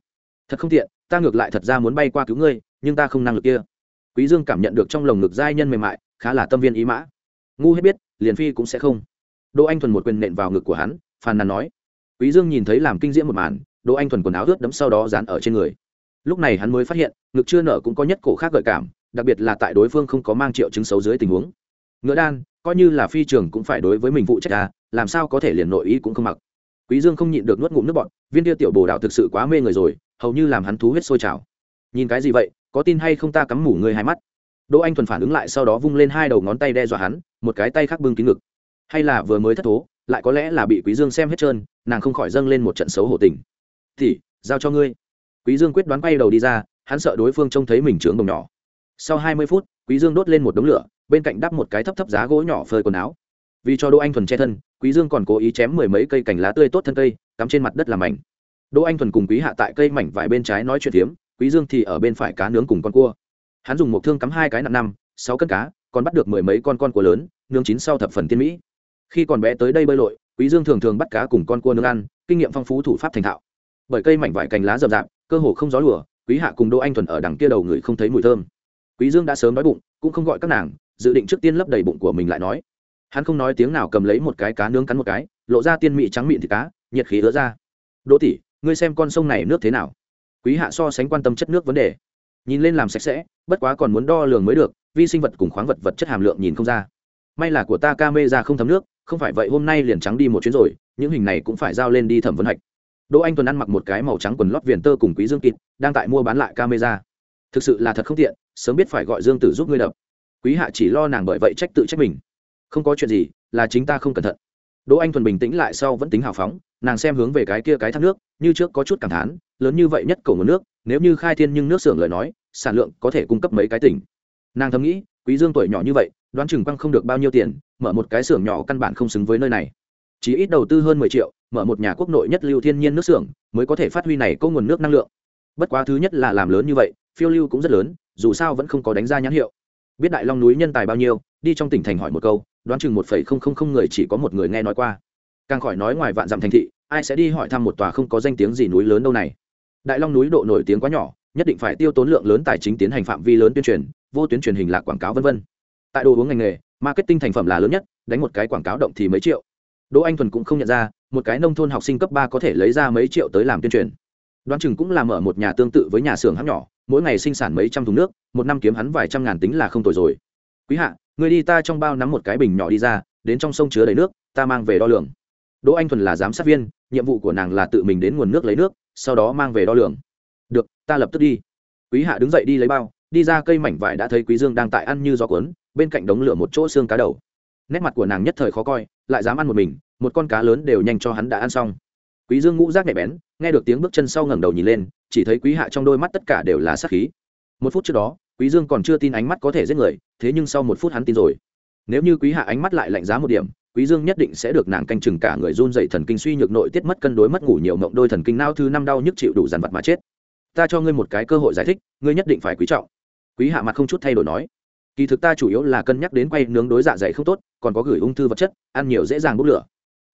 Thật không tiện, ta ngược lại thật ra muốn bay qua cứu ngươi, nhưng ta không năng lực kia. Quý dương cảm nhận được trong lồng ngực giai nhân mềm mại, khá là tâm viên ý mã ngu hết biết, liền phi cũng sẽ không. Đỗ anh thuần một quyền nện vào ngực của hắn, phàn nàn nói. Quý dương nhìn thấy làm kinh diễm một màn, đỗ anh thuần quần áo ướt đẫm sau đó dán ở trên người. Lúc này hắn mới phát hiện, ngực chưa nở cũng có nhất cổ khác gợi cảm, đặc biệt là tại đối phương không có mang triệu chứng xấu dưới tình huống. Ngựa đan, coi như là phi trường cũng phải đối với mình phụ trách à làm sao có thể liền nội ý cũng không mặc. Quý dương không nhịn được nuốt ngụm nước bọt, viên tiêu tiểu bồ đào thực sự quá mê người rồi, hầu như làm hắn thú huyết sôi trào. Nhìn cái gì vậy, có tin hay không ta cắm mủ người hai mắt. Đỗ anh thuần phản ứng lại sau đó vung lên hai đầu ngón tay đe dọa hắn một cái tay khác bưng kín ngực. Hay là vừa mới thất thố, lại có lẽ là bị quý dương xem hết trơn, nàng không khỏi dâng lên một trận xấu hổ tình. Thì giao cho ngươi. Quý dương quyết đoán quay đầu đi ra, hắn sợ đối phương trông thấy mình trướng đồng nhỏ. Sau hai mươi phút, quý dương đốt lên một đống lửa, bên cạnh đắp một cái thấp thấp giá gỗ nhỏ phơi quần áo. Vì cho đỗ anh thuần che thân, quý dương còn cố ý chém mười mấy cây cành lá tươi tốt thân cây, cắm trên mặt đất làm mảnh. Đỗ anh thuần cùng quý hạ tại cây mảnh vải bên trái nói chuyện tiếm quý dương thì ở bên phải cá nướng cùng con cua. Hắn dùng một thương cắm hai cái nặng năm, sáu cân cá còn bắt được mười mấy con con cua lớn, nướng chín sau thập phần tiên mỹ. Khi còn bé tới đây bơi lội, quý dương thường thường bắt cá cùng con cua nướng ăn, kinh nghiệm phong phú thủ pháp thành thạo. Bởi cây mảnh vải cành lá rậm rạp, cơ hồ không gió lùa, quý hạ cùng đỗ anh thuần ở đằng kia đầu người không thấy mùi thơm. Quý dương đã sớm đói bụng, cũng không gọi các nàng, dự định trước tiên lấp đầy bụng của mình lại nói. Hắn không nói tiếng nào cầm lấy một cái cá nướng cắn một cái, lộ ra tiên mị trắng mịn thịt cá, nhiệt khí ứa ra. Đỗ tỷ, ngươi xem con sông này nước thế nào? Quý hạ so sánh quan tâm chất nước vấn đề. Nhìn lên làm sạch sẽ, bất quá còn muốn đo lường mới được vi sinh vật cùng khoáng vật vật chất hàm lượng nhìn không ra. May là của ta ca mê ra không thấm nước, không phải vậy hôm nay liền trắng đi một chuyến rồi, những hình này cũng phải giao lên đi thẩm vấn hạch. Đỗ anh tuần ăn mặc một cái màu trắng quần lót viền tơ cùng quý dương kịt, đang tại mua bán lại camera. Thực sự là thật không tiện, sớm biết phải gọi dương tử giúp ngươi đập. Quý hạ chỉ lo nàng bởi vậy trách tự trách mình. Không có chuyện gì, là chính ta không cẩn thận. Đỗ anh thuần bình tĩnh lại sau vẫn tính hào phóng, nàng xem hướng về cái kia cái thác nước, như trước có chút cảm thán, lớn như vậy nhất cầu nguồn nước, nếu như khai thiên nhưng nước xưởng lời nói, sản lượng có thể cung cấp mấy cái tỉnh nàng thầm nghĩ, quý dương tuổi nhỏ như vậy, đoán chừng quăng không được bao nhiêu tiền, mở một cái xưởng nhỏ căn bản không xứng với nơi này. Chỉ ít đầu tư hơn mười triệu, mở một nhà quốc nội nhất lưu thiên nhiên nước xưởng, mới có thể phát huy này câu nguồn nước năng lượng. Bất quá thứ nhất là làm lớn như vậy, phiêu lưu cũng rất lớn, dù sao vẫn không có đánh ra nhãn hiệu. Biết đại long núi nhân tài bao nhiêu, đi trong tỉnh thành hỏi một câu, đoán chừng một phẩy không không không người chỉ có một người nghe nói qua. Càng khỏi nói ngoài vạn dặm thành thị, ai sẽ đi hỏi thăm một tòa không có danh tiếng gì núi lớn đâu này. Đại long núi độ nổi tiếng quá nhỏ, nhất định phải tiêu tốn lượng lớn tài chính tiến hành phạm vi lớn tuyên truyền vô tuyến truyền hình lạc quảng cáo v v tại đồ uống ngành nghề, marketing thành phẩm là lớn nhất, đánh một cái quảng cáo động thì mấy triệu. Đỗ anh thuần cũng không nhận ra, một cái nông thôn học sinh cấp ba có thể lấy ra mấy triệu tới làm tuyên truyền. Đoán chừng cũng là mở một nhà tương tự với nhà xưởng hãng nhỏ, mỗi ngày sinh sản mấy trăm thùng nước, một năm kiếm hắn vài trăm ngàn tính là không tồi rồi. Quý hạ, người đi ta trong bao nắm một cái bình nhỏ đi ra, đến trong sông chứa đầy nước, ta mang về đo lường. Đỗ anh thuần là giám sát viên, nhiệm vụ của nàng là tự mình đến nguồn nước lấy nước, sau đó mang về đo lường. Được, ta lập tức đi. Quý hạ đứng dậy đi lấy bao đi ra cây mảnh vải đã thấy quý dương đang tại ăn như gió cuốn, bên cạnh đống lửa một chỗ xương cá đầu. Nét mặt của nàng nhất thời khó coi, lại dám ăn một mình, một con cá lớn đều nhanh cho hắn đã ăn xong. Quý dương ngũ rác nhạy bén, nghe được tiếng bước chân sau ngẩng đầu nhìn lên, chỉ thấy quý hạ trong đôi mắt tất cả đều là sát khí. Một phút trước đó, quý dương còn chưa tin ánh mắt có thể giết người, thế nhưng sau một phút hắn tin rồi. Nếu như quý hạ ánh mắt lại lạnh giá một điểm, quý dương nhất định sẽ được nàng canh chừng cả người run dậy thần kinh suy nhược nội tiết mất cân đối mất ngủ nhiều mộng đôi thần kinh nao thứ năm đau nhức chịu đủ dằn vặt mà chết. Ta cho ngươi một cái cơ hội giải thích, ngươi nhất định phải quý trọng quý hạ mặt không chút thay đổi nói, kỳ thực ta chủ yếu là cân nhắc đến quay nướng đối dạ dày không tốt, còn có gửi ung thư vật chất, ăn nhiều dễ dàng bốc lửa.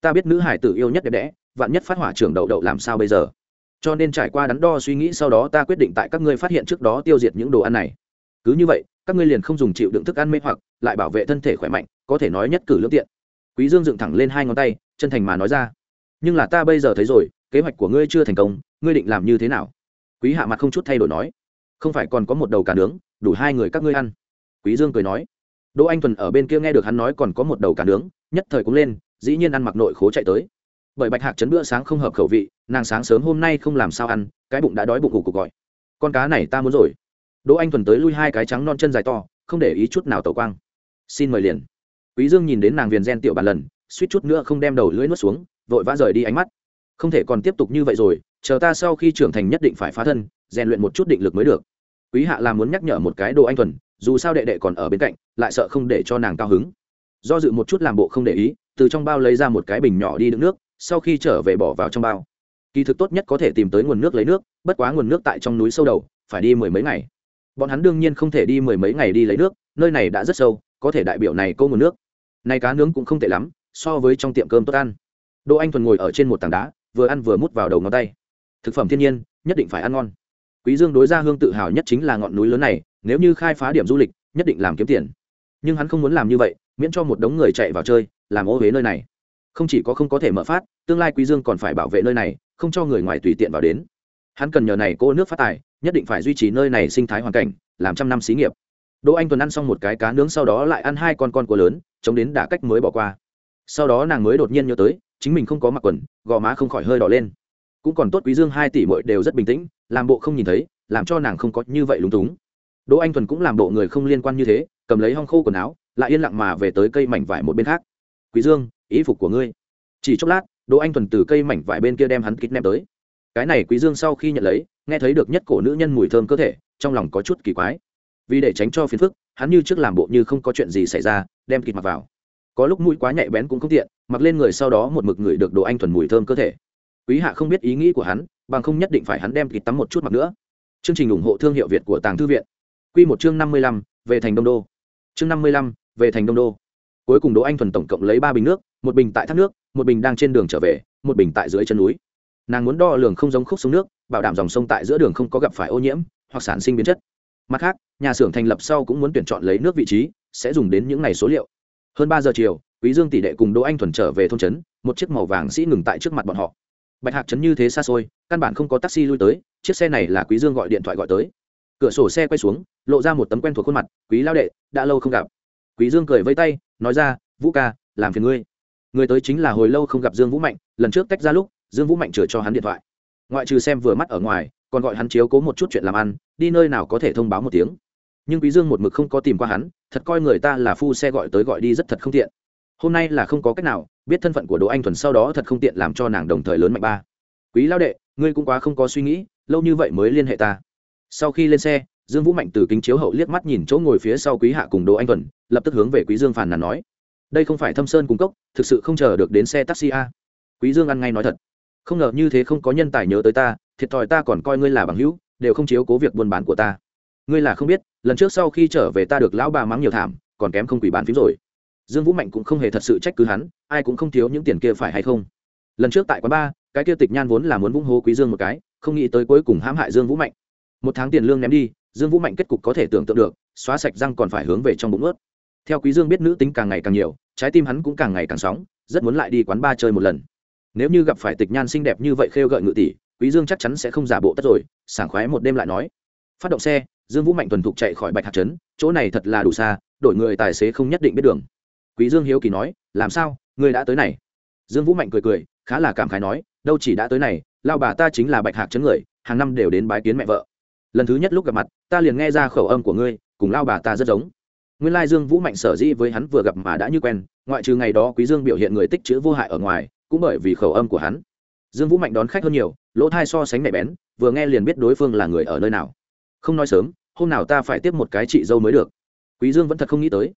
Ta biết nữ hải tử yêu nhất đẹp đẽ, vạn nhất phát hỏa trưởng đậu đậu làm sao bây giờ? Cho nên trải qua đắn đo suy nghĩ sau đó ta quyết định tại các ngươi phát hiện trước đó tiêu diệt những đồ ăn này. Cứ như vậy, các ngươi liền không dùng chịu đựng thức ăn mê hoặc, lại bảo vệ thân thể khỏe mạnh, có thể nói nhất cử lương tiện. Quý dương dựng thẳng lên hai ngón tay, chân thành mà nói ra, nhưng là ta bây giờ thấy rồi, kế hoạch của ngươi chưa thành công, ngươi định làm như thế nào? Quý hạ mặt không chút thay đổi nói, không phải còn có một đầu cả nướng đủ hai người các ngươi ăn. Quý dương cười nói. Đỗ anh thuần ở bên kia nghe được hắn nói còn có một đầu cá nướng, nhất thời cũng lên, dĩ nhiên ăn mặc nội khố chạy tới. Bởi bạch hạc chấn bữa sáng không hợp khẩu vị, nàng sáng sớm hôm nay không làm sao ăn, cái bụng đã đói bụng ủ cục gọi. Con cá này ta muốn rồi. Đỗ anh thuần tới lui hai cái trắng non chân dài to, không để ý chút nào tẩu quang. Xin mời liền. Quý dương nhìn đến nàng viền gen tiểu bàn lần, suýt chút nữa không đem đầu lưỡi nuốt xuống, vội vã rời đi ánh mắt. Không thể còn tiếp tục như vậy rồi, chờ ta sau khi trưởng thành nhất định phải phá thân, rèn luyện một chút định lực mới được quý hạ làm muốn nhắc nhở một cái đồ anh thuần, dù sao đệ đệ còn ở bên cạnh, lại sợ không để cho nàng cao hứng. Do dự một chút làm bộ không để ý, từ trong bao lấy ra một cái bình nhỏ đi đựng nước, sau khi trở về bỏ vào trong bao. Kỳ thực tốt nhất có thể tìm tới nguồn nước lấy nước, bất quá nguồn nước tại trong núi sâu đầu, phải đi mười mấy ngày. Bọn hắn đương nhiên không thể đi mười mấy ngày đi lấy nước, nơi này đã rất sâu, có thể đại biểu này câu nguồn nước. Này cá nướng cũng không tệ lắm, so với trong tiệm cơm tốt ăn. Đỗ anh thuần ngồi ở trên một tảng đá, vừa ăn vừa mút vào đầu ngón tay. Thực phẩm thiên nhiên, nhất định phải ăn ngon quý dương đối ra hương tự hào nhất chính là ngọn núi lớn này, nếu như khai phá điểm du lịch, nhất định làm kiếm tiền. Nhưng hắn không muốn làm như vậy, miễn cho một đống người chạy vào chơi, làm ô huế nơi này. Không chỉ có không có thể mở phát, tương lai quý dương còn phải bảo vệ nơi này, không cho người ngoài tùy tiện vào đến. Hắn cần nhờ này cô nước phát tài, nhất định phải duy trì nơi này sinh thái hoàn cảnh, làm trăm năm xí nghiệp. Đỗ anh tuần ăn xong một cái cá nướng sau đó lại ăn hai con con cua lớn, chống đến đả cách mới bỏ qua. Sau đó nàng mới đột nhiên nhớ tới, chính mình không có mặc quần, gò má không khỏi hơi đỏ lên. Cũng còn tốt quý dương hai tỷ muội đều rất bình tĩnh làm bộ không nhìn thấy, làm cho nàng không có như vậy lúng túng. Đỗ anh thuần cũng làm bộ người không liên quan như thế, cầm lấy hong khô quần áo, lại yên lặng mà về tới cây mảnh vải một bên khác. Quý dương, ý phục của ngươi. Chỉ chốc lát, đỗ anh thuần từ cây mảnh vải bên kia đem hắn kít ném tới. Cái này quý dương sau khi nhận lấy, nghe thấy được nhất cổ nữ nhân mùi thơm cơ thể, trong lòng có chút kỳ quái. Vì để tránh cho phiền phức, hắn như trước làm bộ như không có chuyện gì xảy ra, đem kịt mặc vào. Có lúc mũi quá nhạy bén cũng không tiện, mặc lên người sau đó một mực người được đồ anh thuần mùi thơm cơ thể. Quý hạ không biết ý nghĩ của hắn bằng không nhất định phải hắn đem kịt tắm một chút mặc nữa. Chương trình ủng hộ thương hiệu việt của tàng thư viện. Q một chương năm mươi lăm, về thành đông đô. Chương năm mươi lăm, về thành đông đô. Cuối cùng đỗ anh thuần tổng cộng lấy ba bình nước, một bình tại thác nước, một bình đang trên đường trở về, một bình tại dưới chân núi. Nàng muốn đo lường không giống khúc sông nước, bảo đảm dòng sông tại giữa đường không có gặp phải ô nhiễm hoặc sản sinh biến chất. Mặt khác, nhà xưởng thành lập sau cũng muốn tuyển chọn lấy nước vị trí, sẽ dùng đến những ngày số liệu. Hơn ba giờ chiều, quý dương tỷ đệ cùng đỗ anh thuần trở về thôn trấn, một chiếc màu vàng sĩ ngừng tại trước mặt bọn họ. Bạch hạc trấn như thế xa xôi căn bản không có taxi lui tới, chiếc xe này là quý dương gọi điện thoại gọi tới. Cửa sổ xe quay xuống, lộ ra một tấm quen thuộc khuôn mặt, quý lao đệ, đã lâu không gặp. Quý dương cười vây tay, nói ra, vũ ca, làm phiền ngươi. Người tới chính là hồi lâu không gặp dương vũ mạnh, lần trước tách ra lúc, dương vũ mạnh chừa cho hắn điện thoại. Ngoại trừ xem vừa mắt ở ngoài, còn gọi hắn chiếu cố một chút chuyện làm ăn, đi nơi nào có thể thông báo một tiếng. Nhưng quý dương một mực không có tìm qua hắn, thật coi người ta là phu xe gọi tới gọi đi rất thật không tiện. Hôm nay là không có cách nào, biết thân phận của đỗ anh thuần sau đó thật không tiện làm cho nàng đồng thời lớn mạnh ba quý lao đệ, ngươi cũng quá không có suy nghĩ, lâu như vậy mới liên hệ ta. Sau khi lên xe, dương vũ mạnh từ kính chiếu hậu liếc mắt nhìn chỗ ngồi phía sau quý hạ cùng đỗ anh tuần lập tức hướng về quý dương phàn nàn nói, đây không phải thâm sơn cung cấp thực sự không chờ được đến xe taxi a. Quý dương ăn ngay nói thật, không ngờ như thế không có nhân tài nhớ tới ta, thiệt thòi ta còn coi ngươi là bằng hữu, đều không chiếu cố việc buôn bán của ta. Ngươi là không biết, lần trước sau khi trở về ta được lão bà mắng nhiều thảm, còn kém không quỷ bán phím rồi. Dương vũ mạnh cũng không hề thật sự trách cứ hắn, ai cũng không thiếu những tiền kia phải hay không. Lần trước tại quán ba cái kia tịch nhan vốn là muốn vung hố quý dương một cái, không nghĩ tới cuối cùng hãm hại dương vũ mạnh. Một tháng tiền lương ném đi, dương vũ mạnh kết cục có thể tưởng tượng được, xóa sạch răng còn phải hướng về trong bụng ướt. Theo quý dương biết nữ tính càng ngày càng nhiều, trái tim hắn cũng càng ngày càng sóng, rất muốn lại đi quán ba chơi một lần. Nếu như gặp phải tịch nhan xinh đẹp như vậy khêu gợi ngự tỷ, quý dương chắc chắn sẽ không giả bộ tất rồi, sảng khoái một đêm lại nói. Phát động xe, dương vũ mạnh thuần thục chạy khỏi bạch hạt trấn, chỗ này thật là đủ xa, đổi người tài xế không nhất định biết đường. Quý dương hiếu kỳ nói, làm sao? Ngươi đã tới này? Dương vũ mạnh cười cười, khá là cảm khái nói đâu chỉ đã tới này, lao bà ta chính là bạch hạc chấn người, hàng năm đều đến bái kiến mẹ vợ. Lần thứ nhất lúc gặp mặt, ta liền nghe ra khẩu âm của ngươi, cùng lao bà ta rất giống. Nguyên lai dương vũ mạnh sở dĩ với hắn vừa gặp mà đã như quen, ngoại trừ ngày đó quý dương biểu hiện người tích chữ vô hại ở ngoài, cũng bởi vì khẩu âm của hắn. Dương vũ mạnh đón khách hơn nhiều, lỗ thai so sánh mẹ bén, vừa nghe liền biết đối phương là người ở nơi nào. Không nói sớm, hôm nào ta phải tiếp một cái chị dâu mới được. Quý dương vẫn thật không nghĩ tới.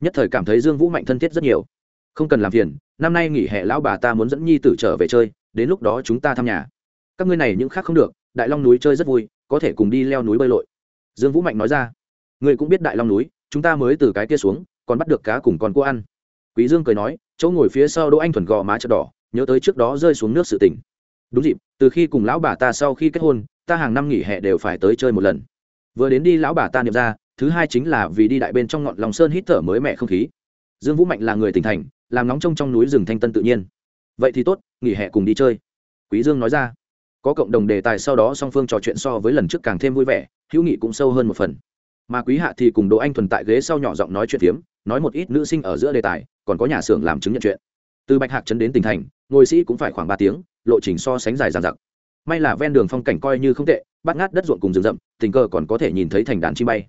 Nhất thời cảm thấy dương vũ mạnh thân thiết rất nhiều không cần làm phiền, năm nay nghỉ hè lão bà ta muốn dẫn nhi tử trở về chơi, đến lúc đó chúng ta thăm nhà. Các ngươi này những khác không được, đại long núi chơi rất vui, có thể cùng đi leo núi bơi lội. Dương vũ mạnh nói ra. Người cũng biết đại long núi, chúng ta mới từ cái kia xuống, còn bắt được cá cùng con cua ăn. Quý dương cười nói, chỗ ngồi phía sau đỗ anh thuần gò má chợt đỏ, nhớ tới trước đó rơi xuống nước sự tình. Đúng dịp, từ khi cùng lão bà ta sau khi kết hôn, ta hàng năm nghỉ hè đều phải tới chơi một lần. Vừa đến đi lão bà ta niệm ra, thứ hai chính là vì đi đại bên trong ngọn lòng sơn hít thở mới mẻ không khí. Dương vũ mạnh là người tỉnh thành làm nóng trong trong núi rừng thanh tân tự nhiên. Vậy thì tốt, nghỉ hè cùng đi chơi. Quý dương nói ra. Có cộng đồng đề tài sau đó song phương trò chuyện so với lần trước càng thêm vui vẻ, hữu nghị cũng sâu hơn một phần. Mà quý hạ thì cùng đỗ anh thuần tại ghế sau nhỏ giọng nói chuyện phiếm, nói một ít nữ sinh ở giữa đề tài, còn có nhà xưởng làm chứng nhận chuyện. Từ bạch hạc trấn đến tỉnh thành, ngồi sĩ cũng phải khoảng ba tiếng, lộ trình so sánh dài dàn dặc. May là ven đường phong cảnh coi như không tệ, bắt ngát đất ruộng cùng rừng rậm, tình cờ còn có thể nhìn thấy thành đàn chim bay.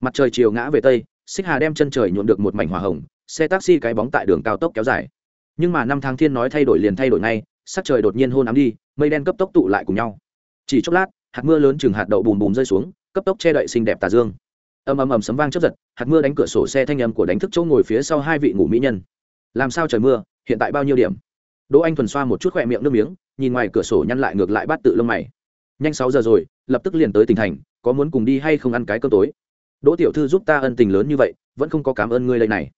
Mặt trời chiều ngã về tây xích hà đem chân trời nhuộm được một mảnh hỏa hồng, xe taxi cái bóng tại đường cao tốc kéo dài. Nhưng mà năm tháng thiên nói thay đổi liền thay đổi ngay, sắc trời đột nhiên hôn ám đi, mây đen cấp tốc tụ lại cùng nhau. Chỉ chốc lát, hạt mưa lớn chừng hạt đậu bùm bùm rơi xuống, cấp tốc che đậy xinh đẹp tà dương. Ầm ầm ầm sấm vang chớp giật, hạt mưa đánh cửa sổ xe thanh âm của đánh thức chỗ ngồi phía sau hai vị ngủ mỹ nhân. Làm sao trời mưa, hiện tại bao nhiêu điểm? Đỗ anh thuần xoa một chút khỏe miệng nước miếng, nhìn ngoài cửa sổ nhăn lại ngược lại bắt tự lông mày. Nhanh sáu giờ rồi, lập tức liền tới tỉnh thành, có muốn cùng đi hay không ăn cái cơm tối? Đỗ tiểu thư giúp ta ân tình lớn như vậy, vẫn không có cảm ơn ngươi đây này.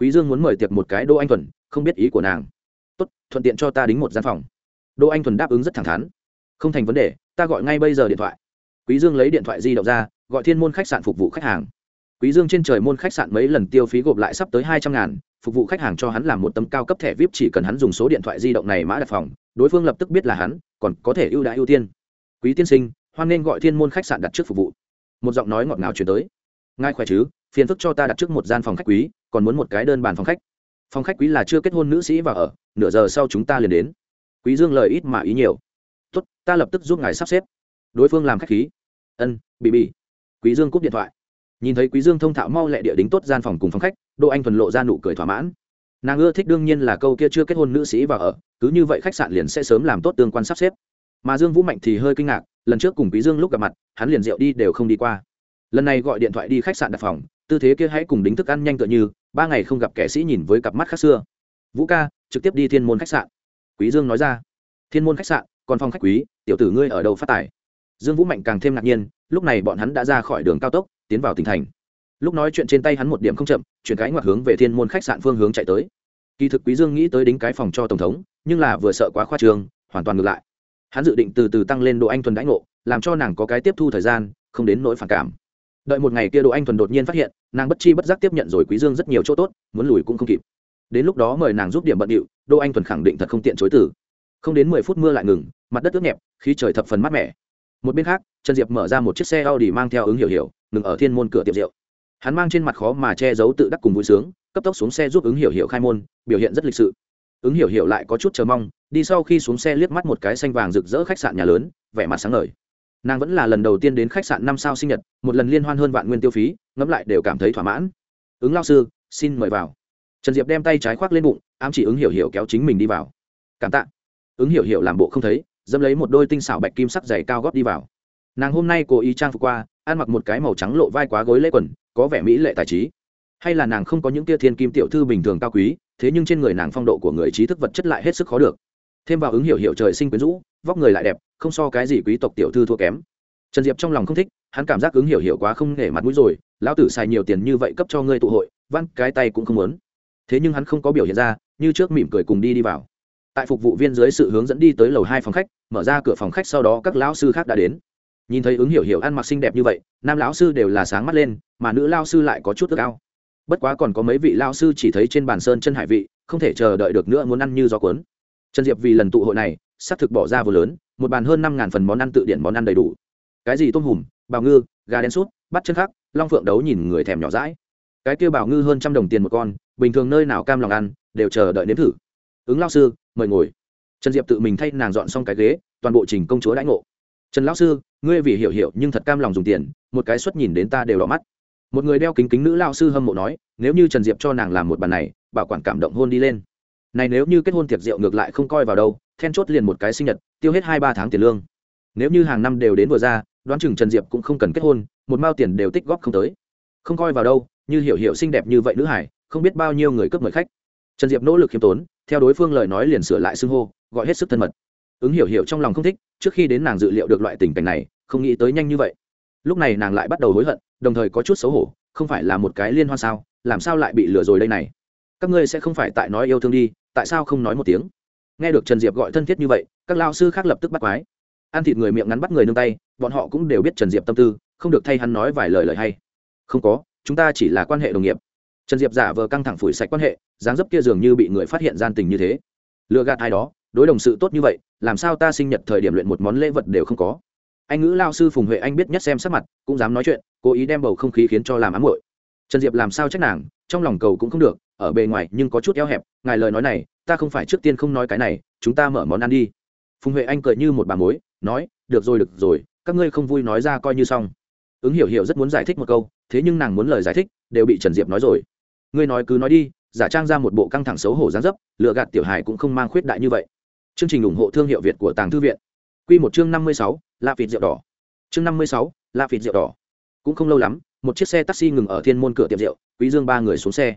Quý dương muốn mời tiệc một cái đỗ anh thuần, không biết ý của nàng. Tốt, thuận tiện cho ta đính một gian phòng. Đỗ anh thuần đáp ứng rất thẳng thắn. Không thành vấn đề, ta gọi ngay bây giờ điện thoại. Quý dương lấy điện thoại di động ra, gọi thiên môn khách sạn phục vụ khách hàng. Quý dương trên trời môn khách sạn mấy lần tiêu phí gộp lại sắp tới hai trăm ngàn, phục vụ khách hàng cho hắn làm một tấm cao cấp thẻ vip chỉ cần hắn dùng số điện thoại di động này mã đặt phòng, đối phương lập tức biết là hắn, còn có thể ưu đãi ưu tiên. Quý tiên sinh, hoan nên gọi thiên môn khách sạn đặt trước phục vụ. Một giọng nói ngọt ngào chuyển tới ngài khỏe chứ? Phiền phức cho ta đặt trước một gian phòng khách quý, còn muốn một cái đơn bàn phòng khách. Phòng khách quý là chưa kết hôn nữ sĩ và ở, nửa giờ sau chúng ta liền đến. Quý dương lời ít mà ý nhiều. Tốt, ta lập tức giúp ngài sắp xếp. Đối phương làm khách khí. Ân bị bị quý dương cúp điện thoại. Nhìn thấy quý dương thông thạo mau lẹ địa đính tốt gian phòng cùng phòng khách, đỗ anh thuần lộ ra nụ cười thỏa mãn. Nàng ưa thích đương nhiên là câu kia chưa kết hôn nữ sĩ và ở, cứ như vậy khách sạn liền sẽ sớm làm tốt tương quan sắp xếp. Mà dương vũ mạnh thì hơi kinh ngạc, lần trước cùng quý dương lúc gặp mặt, hắn liền rượu đi đều không đi qua lần này gọi điện thoại đi khách sạn đặt phòng, tư thế kia hãy cùng đính thức ăn nhanh tựa như, ba ngày không gặp kẻ sĩ nhìn với cặp mắt khác xưa. Vũ ca, trực tiếp đi thiên môn khách sạn. Quý dương nói ra. Thiên môn khách sạn, còn phòng khách quý, tiểu tử ngươi ở đâu phát tài? Dương vũ mạnh càng thêm ngạc nhiên, lúc này bọn hắn đã ra khỏi đường cao tốc, tiến vào tỉnh thành. Lúc nói chuyện trên tay hắn một điểm không chậm, chuyển cái ngoặt hướng về thiên môn khách sạn phương hướng chạy tới. Kỳ thực quý dương nghĩ tới đính cái phòng cho tổng thống, nhưng là vừa sợ quá khoa trương, hoàn toàn ngược lại. Hắn dự định từ từ tăng lên độ anh thuần đãi ngộ, làm cho nàng có cái tiếp thu thời gian, không đến nỗi phản cảm đợi một ngày kia đỗ anh thuần đột nhiên phát hiện, nàng bất chi bất giác tiếp nhận rồi quý dương rất nhiều chỗ tốt, muốn lùi cũng không kịp. Đến lúc đó mời nàng giúp điểm bận điệu, đỗ anh thuần khẳng định thật không tiện chối từ. Không đến mười phút mưa lại ngừng, mặt đất ướt nhẹp, khí trời thập phần mát mẻ. Một bên khác, trần diệp mở ra một chiếc xe Audi mang theo ứng hiểu hiểu ngừng ở thiên môn cửa tiệm rượu. Hắn mang trên mặt khó mà che giấu tự đắc cùng vui sướng, cấp tốc xuống xe giúp ứng hiểu hiểu khai môn, biểu hiện rất lịch sự. Ứng hiểu hiểu lại có chút chờ mong, đi sau khi xuống xe liếc mắt một cái xanh vàng rực rỡ khách sạn nhà lớn, vẻ mặt sáng ngời nàng vẫn là lần đầu tiên đến khách sạn năm sao sinh nhật, một lần liên hoan hơn vạn nguyên tiêu phí, ngẫm lại đều cảm thấy thỏa mãn. Ứng lao sư, xin mời vào. Trần diệp đem tay trái khoác lên bụng, ám chỉ ứng hiểu hiểu kéo chính mình đi vào. Cảm tạ. Ứng hiểu hiểu làm bộ không thấy dâm lấy một đôi tinh xảo bạch kim sắc dày cao góp đi vào. Nàng hôm nay cố ý trang phục qua, ăn mặc một cái màu trắng lộ vai quá gối lễ quần, có vẻ mỹ lệ tài trí. Hay là nàng không có những tia thiên kim tiểu thư bình thường cao quý, thế nhưng trên người nàng phong độ của người trí thức vật chất lại hết sức khó được. Thêm vào ứng hiểu hiểu trời sinh quyến rũ, vóc người lại đẹp không so cái gì quý tộc tiểu thư thua kém. Trần diệp trong lòng không thích, hắn cảm giác ứng hiểu hiểu quá không nể mặt mũi rồi, lão tử xài nhiều tiền như vậy cấp cho ngươi tụ hội văn cái tay cũng không muốn. Thế nhưng hắn không có biểu hiện ra, như trước mỉm cười cùng đi đi vào. Tại phục vụ viên dưới sự hướng dẫn đi tới lầu hai phòng khách, mở ra cửa phòng khách sau đó các lão sư khác đã đến. Nhìn thấy ứng hiểu hiểu ăn mặc xinh đẹp như vậy, nam lão sư đều là sáng mắt lên, mà nữ lao sư lại có chút ước ao. Bất quá còn có mấy vị lao sư chỉ thấy trên bàn sơn chân hải vị, không thể chờ đợi được nữa muốn ăn như gió cuốn. Trần diệp vì lần tụ hội này xác thực bỏ ra vừa lớn, một bàn hơn năm ngàn phần món ăn tự điển món ăn đầy đủ. Cái gì tôm hùm, bào ngư, gà đen sút bắt chân khắc long phượng đấu nhìn người thèm nhỏ rãi cái kia bào ngư hơn trăm đồng tiền một con, bình thường nơi nào cam lòng ăn, đều chờ đợi nếm thử. Ứng lao sư, mời ngồi. Trần diệp tự mình thay nàng dọn xong cái ghế, toàn bộ trình công chúa đãi ngộ. Trần lão sư, ngươi vì hiểu hiểu nhưng thật cam lòng dùng tiền, một cái suất nhìn đến ta đều đỏ mắt. Một người đeo kính kính nữ lao sư hâm mộ nói, nếu như trần diệp cho nàng làm một bàn này, bảo quản cảm động hôn đi lên này nếu như kết hôn tiệc rượu ngược lại không coi vào đâu, then chốt liền một cái sinh nhật, tiêu hết hai ba tháng tiền lương. Nếu như hàng năm đều đến vừa ra, đoán chừng trần diệp cũng không cần kết hôn, một mao tiền đều tích góp không tới. Không coi vào đâu, như hiểu hiểu xinh đẹp như vậy nữ hải, không biết bao nhiêu người cướp mời khách. Trần diệp nỗ lực khiêm tốn, theo đối phương lời nói liền sửa lại xưng hô, gọi hết sức thân mật. Ứng hiểu hiểu trong lòng không thích, trước khi đến nàng dự liệu được loại tình cảnh này, không nghĩ tới nhanh như vậy. Lúc này nàng lại bắt đầu hối hận, đồng thời có chút xấu hổ, không phải là một cái liên hoan sao, làm sao lại bị lừa rồi đây này? Các ngươi sẽ không phải tại nói yêu thương đi tại sao không nói một tiếng? Nghe được trần diệp gọi thân thiết như vậy, các lao sư khác lập tức bắt quái. Ăn thịt người miệng ngắn bắt người nương tay, bọn họ cũng đều biết trần diệp tâm tư, không được thay hắn nói vài lời lời hay. Không có, chúng ta chỉ là quan hệ đồng nghiệp. Trần diệp giả vờ căng thẳng phủi sạch quan hệ, dáng dấp kia dường như bị người phát hiện gian tình như thế. Lừa gạt ai đó, đối đồng sự tốt như vậy, làm sao ta sinh nhật thời điểm luyện một món lễ vật đều không có. Anh ngữ lao sư phùng huệ anh biết nhất xem sắc mặt, cũng dám nói chuyện, cố ý đem bầu không khí khiến cho làm ám hội trần diệp làm sao trách nàng, trong lòng cầu cũng không được ở bề ngoài nhưng có chút eo hẹp, ngài lời nói này, ta không phải trước tiên không nói cái này, chúng ta mở món ăn đi. Phùng huệ anh cười như một bà mối, nói, được rồi được rồi, các ngươi không vui nói ra coi như xong. Ứng hiểu hiểu rất muốn giải thích một câu, thế nhưng nàng muốn lời giải thích, đều bị trần diệp nói rồi. Ngươi nói cứ nói đi, giả trang ra một bộ căng thẳng xấu hổ gián dấp lựa gạt tiểu hài cũng không mang khuyết đại như vậy. Chương trình ủng hộ thương hiệu việt của tàng thư viện. Q một chương năm mươi sáu, la vịt rượu đỏ. Chương năm mươi sáu, la vịt rượu đỏ. Cũng không lâu lắm, một chiếc xe taxi ngừng ở thiên môn cửa tiệm rượu, quý dương ba người xuống xe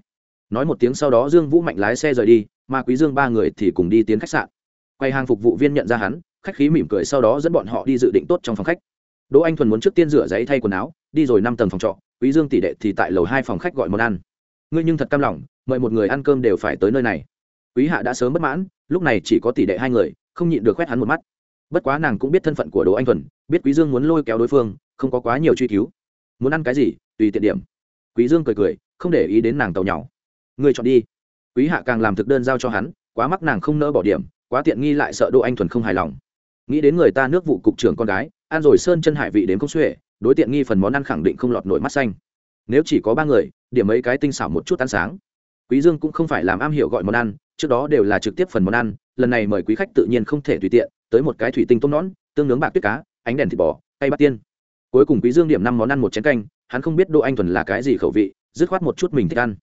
nói một tiếng sau đó dương vũ mạnh lái xe rời đi, mà quý dương ba người thì cùng đi tiến khách sạn. Quay hàng phục vụ viên nhận ra hắn, khách khí mỉm cười sau đó dẫn bọn họ đi dự định tốt trong phòng khách. Đỗ anh thuần muốn trước tiên rửa giấy thay quần áo, đi rồi năm tầng phòng trọ, quý dương tỷ đệ thì tại lầu hai phòng khách gọi món ăn. Ngươi nhưng thật cam lòng, mời một người ăn cơm đều phải tới nơi này. Quý hạ đã sớm bất mãn, lúc này chỉ có tỷ đệ hai người, không nhịn được quét hắn một mắt. Bất quá nàng cũng biết thân phận của đỗ anh thuần, biết quý dương muốn lôi kéo đối phương, không có quá nhiều truy cứu. Muốn ăn cái gì, tùy tiện điểm. Quý dương cười cười, không để ý đến nàng tàu nhỏ ngươi chọn đi. Quý hạ càng làm thực đơn giao cho hắn, quá mắc nàng không nỡ bỏ điểm, quá tiện nghi lại sợ đỗ anh thuần không hài lòng. Nghĩ đến người ta nước vụ cục trưởng con gái, ăn rồi sơn chân hải vị đến không xuể, đối tiện nghi phần món ăn khẳng định không lọt nổi mắt xanh. Nếu chỉ có ba người, điểm mấy cái tinh xảo một chút ăn sáng. Quý dương cũng không phải làm am hiểu gọi món ăn, trước đó đều là trực tiếp phần món ăn, lần này mời quý khách tự nhiên không thể tùy tiện, tới một cái thủy tinh tôm nón, tương nướng bạc tuyết cá, ánh đèn thịt bò, cây bát tiên. Cuối cùng quý dương điểm năm món ăn một chén canh, hắn không biết đỗ anh thuần là cái gì khẩu vị, dứt khoát một chút mình thích ăn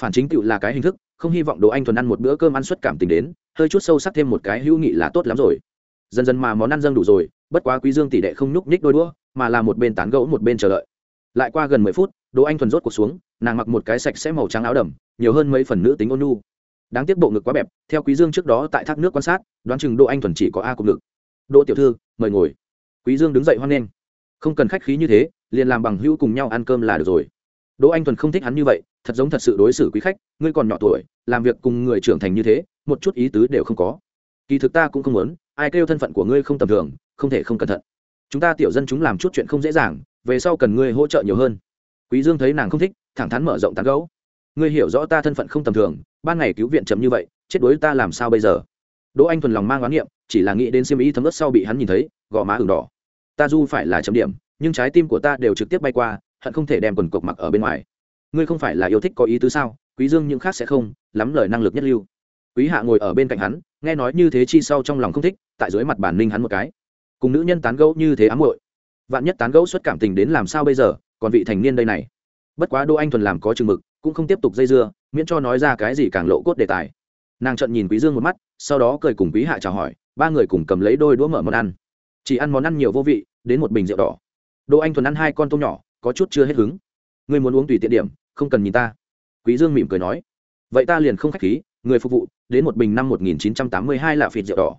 phản chính tựu là cái hình thức, không hy vọng đỗ anh thuần ăn một bữa cơm ăn suất cảm tình đến, hơi chút sâu sắc thêm một cái hữu nghị là tốt lắm rồi. Dần dần mà món ăn dâng đủ rồi, bất quá quý dương tỷ đệ không nhúc nhích đôi đũa, mà là một bên tán gẫu một bên chờ đợi. Lại qua gần mười phút đỗ anh thuần rốt cuộc xuống, nàng mặc một cái sạch sẽ màu trắng áo đầm, nhiều hơn mấy phần nữ tính ôn nhu. Đáng tiếc bộ ngực quá bẹp, theo quý dương trước đó tại thác nước quan sát, đoán chừng đỗ anh thuần chỉ có a cục ngực. Đỗ tiểu thư, mời ngồi. Quý dương đứng dậy hoan nghênh. Không cần khách khí như thế, liền làm bằng hữu cùng nhau ăn cơm là được rồi. Đỗ anh thuần không thích hắn như vậy thật giống thật sự đối xử quý khách, ngươi còn nhỏ tuổi, làm việc cùng người trưởng thành như thế, một chút ý tứ đều không có. Kỳ thực ta cũng không muốn, ai kêu thân phận của ngươi không tầm thường, không thể không cẩn thận. Chúng ta tiểu dân chúng làm chút chuyện không dễ dàng, về sau cần ngươi hỗ trợ nhiều hơn. Quý dương thấy nàng không thích, thẳng thắn mở rộng tán gấu ngươi hiểu rõ ta thân phận không tầm thường, ban ngày cứu viện chấm như vậy, chết đối ta làm sao bây giờ? Đỗ anh thuần lòng mang oán niệm, chỉ là nghĩ đến xiêm ý thấm ướt sau bị hắn nhìn thấy, gò má ửng đỏ. Ta du phải là chấm điểm, nhưng trái tim của ta đều trực tiếp bay qua, hận không thể đem quần cộc mặc ở bên ngoài ngươi không phải là yêu thích có ý tứ sao? Quý dương những khác sẽ không, lắm lời năng lực nhất lưu. Quý hạ ngồi ở bên cạnh hắn, nghe nói như thế chi sau trong lòng không thích, tại dưới mặt bản ninh hắn một cái. Cùng nữ nhân tán gẫu như thế ám muội. Vạn nhất tán gẫu xuất cảm tình đến làm sao bây giờ, còn vị thành niên đây này. Bất quá đỗ anh thuần làm có chừng mực, cũng không tiếp tục dây dưa, miễn cho nói ra cái gì càng lộ cốt đề tài. Nàng trợn nhìn quý dương một mắt, sau đó cười cùng quý hạ chào hỏi, ba người cùng cầm lấy đôi đũa mở món ăn. Chỉ ăn món ăn nhiều vô vị, đến một bình rượu đỏ. Đỗ anh thuần ăn hai con tôm nhỏ, có chút chưa hết hứng. Ngươi muốn uống tùy tiện điểm không cần nhìn ta. Quý dương mỉm cười nói, vậy ta liền không khách khí, người phục vụ, đến một bình năm 1982 lạ phịt rượu đỏ.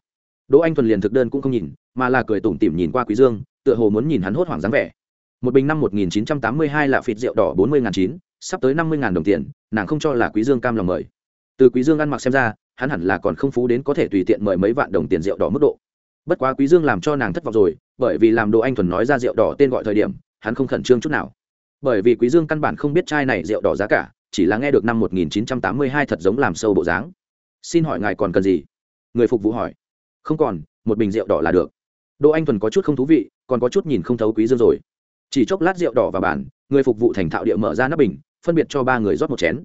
Đỗ anh thuần liền thực đơn cũng không nhìn, mà là cười tủm tỉm nhìn qua quý dương, tựa hồ muốn nhìn hắn hốt hoảng dáng vẻ. Một bình năm 1982 lạ phịt rượu đỏ bốn mươi chín, sắp tới năm mươi đồng tiền, nàng không cho là quý dương cam lòng mời. Từ quý dương ăn mặc xem ra, hắn hẳn là còn không phú đến có thể tùy tiện mời mấy vạn đồng tiền rượu đỏ mức độ. Bất quá quý dương làm cho nàng thất vọng rồi, bởi vì làm đồ anh thuần nói ra rượu đỏ tên gọi thời điểm, hắn không khẩn trương chút nào bởi vì quý dương căn bản không biết chai này rượu đỏ giá cả, chỉ là nghe được năm 1982 thật giống làm sâu bộ dáng. Xin hỏi ngài còn cần gì? Người phục vụ hỏi. Không còn, một bình rượu đỏ là được. Đỗ anh thuần có chút không thú vị, còn có chút nhìn không thấu quý dương rồi. Chỉ chốc lát rượu đỏ vào bàn, người phục vụ thành thạo địa mở ra nắp bình, phân biệt cho ba người rót một chén.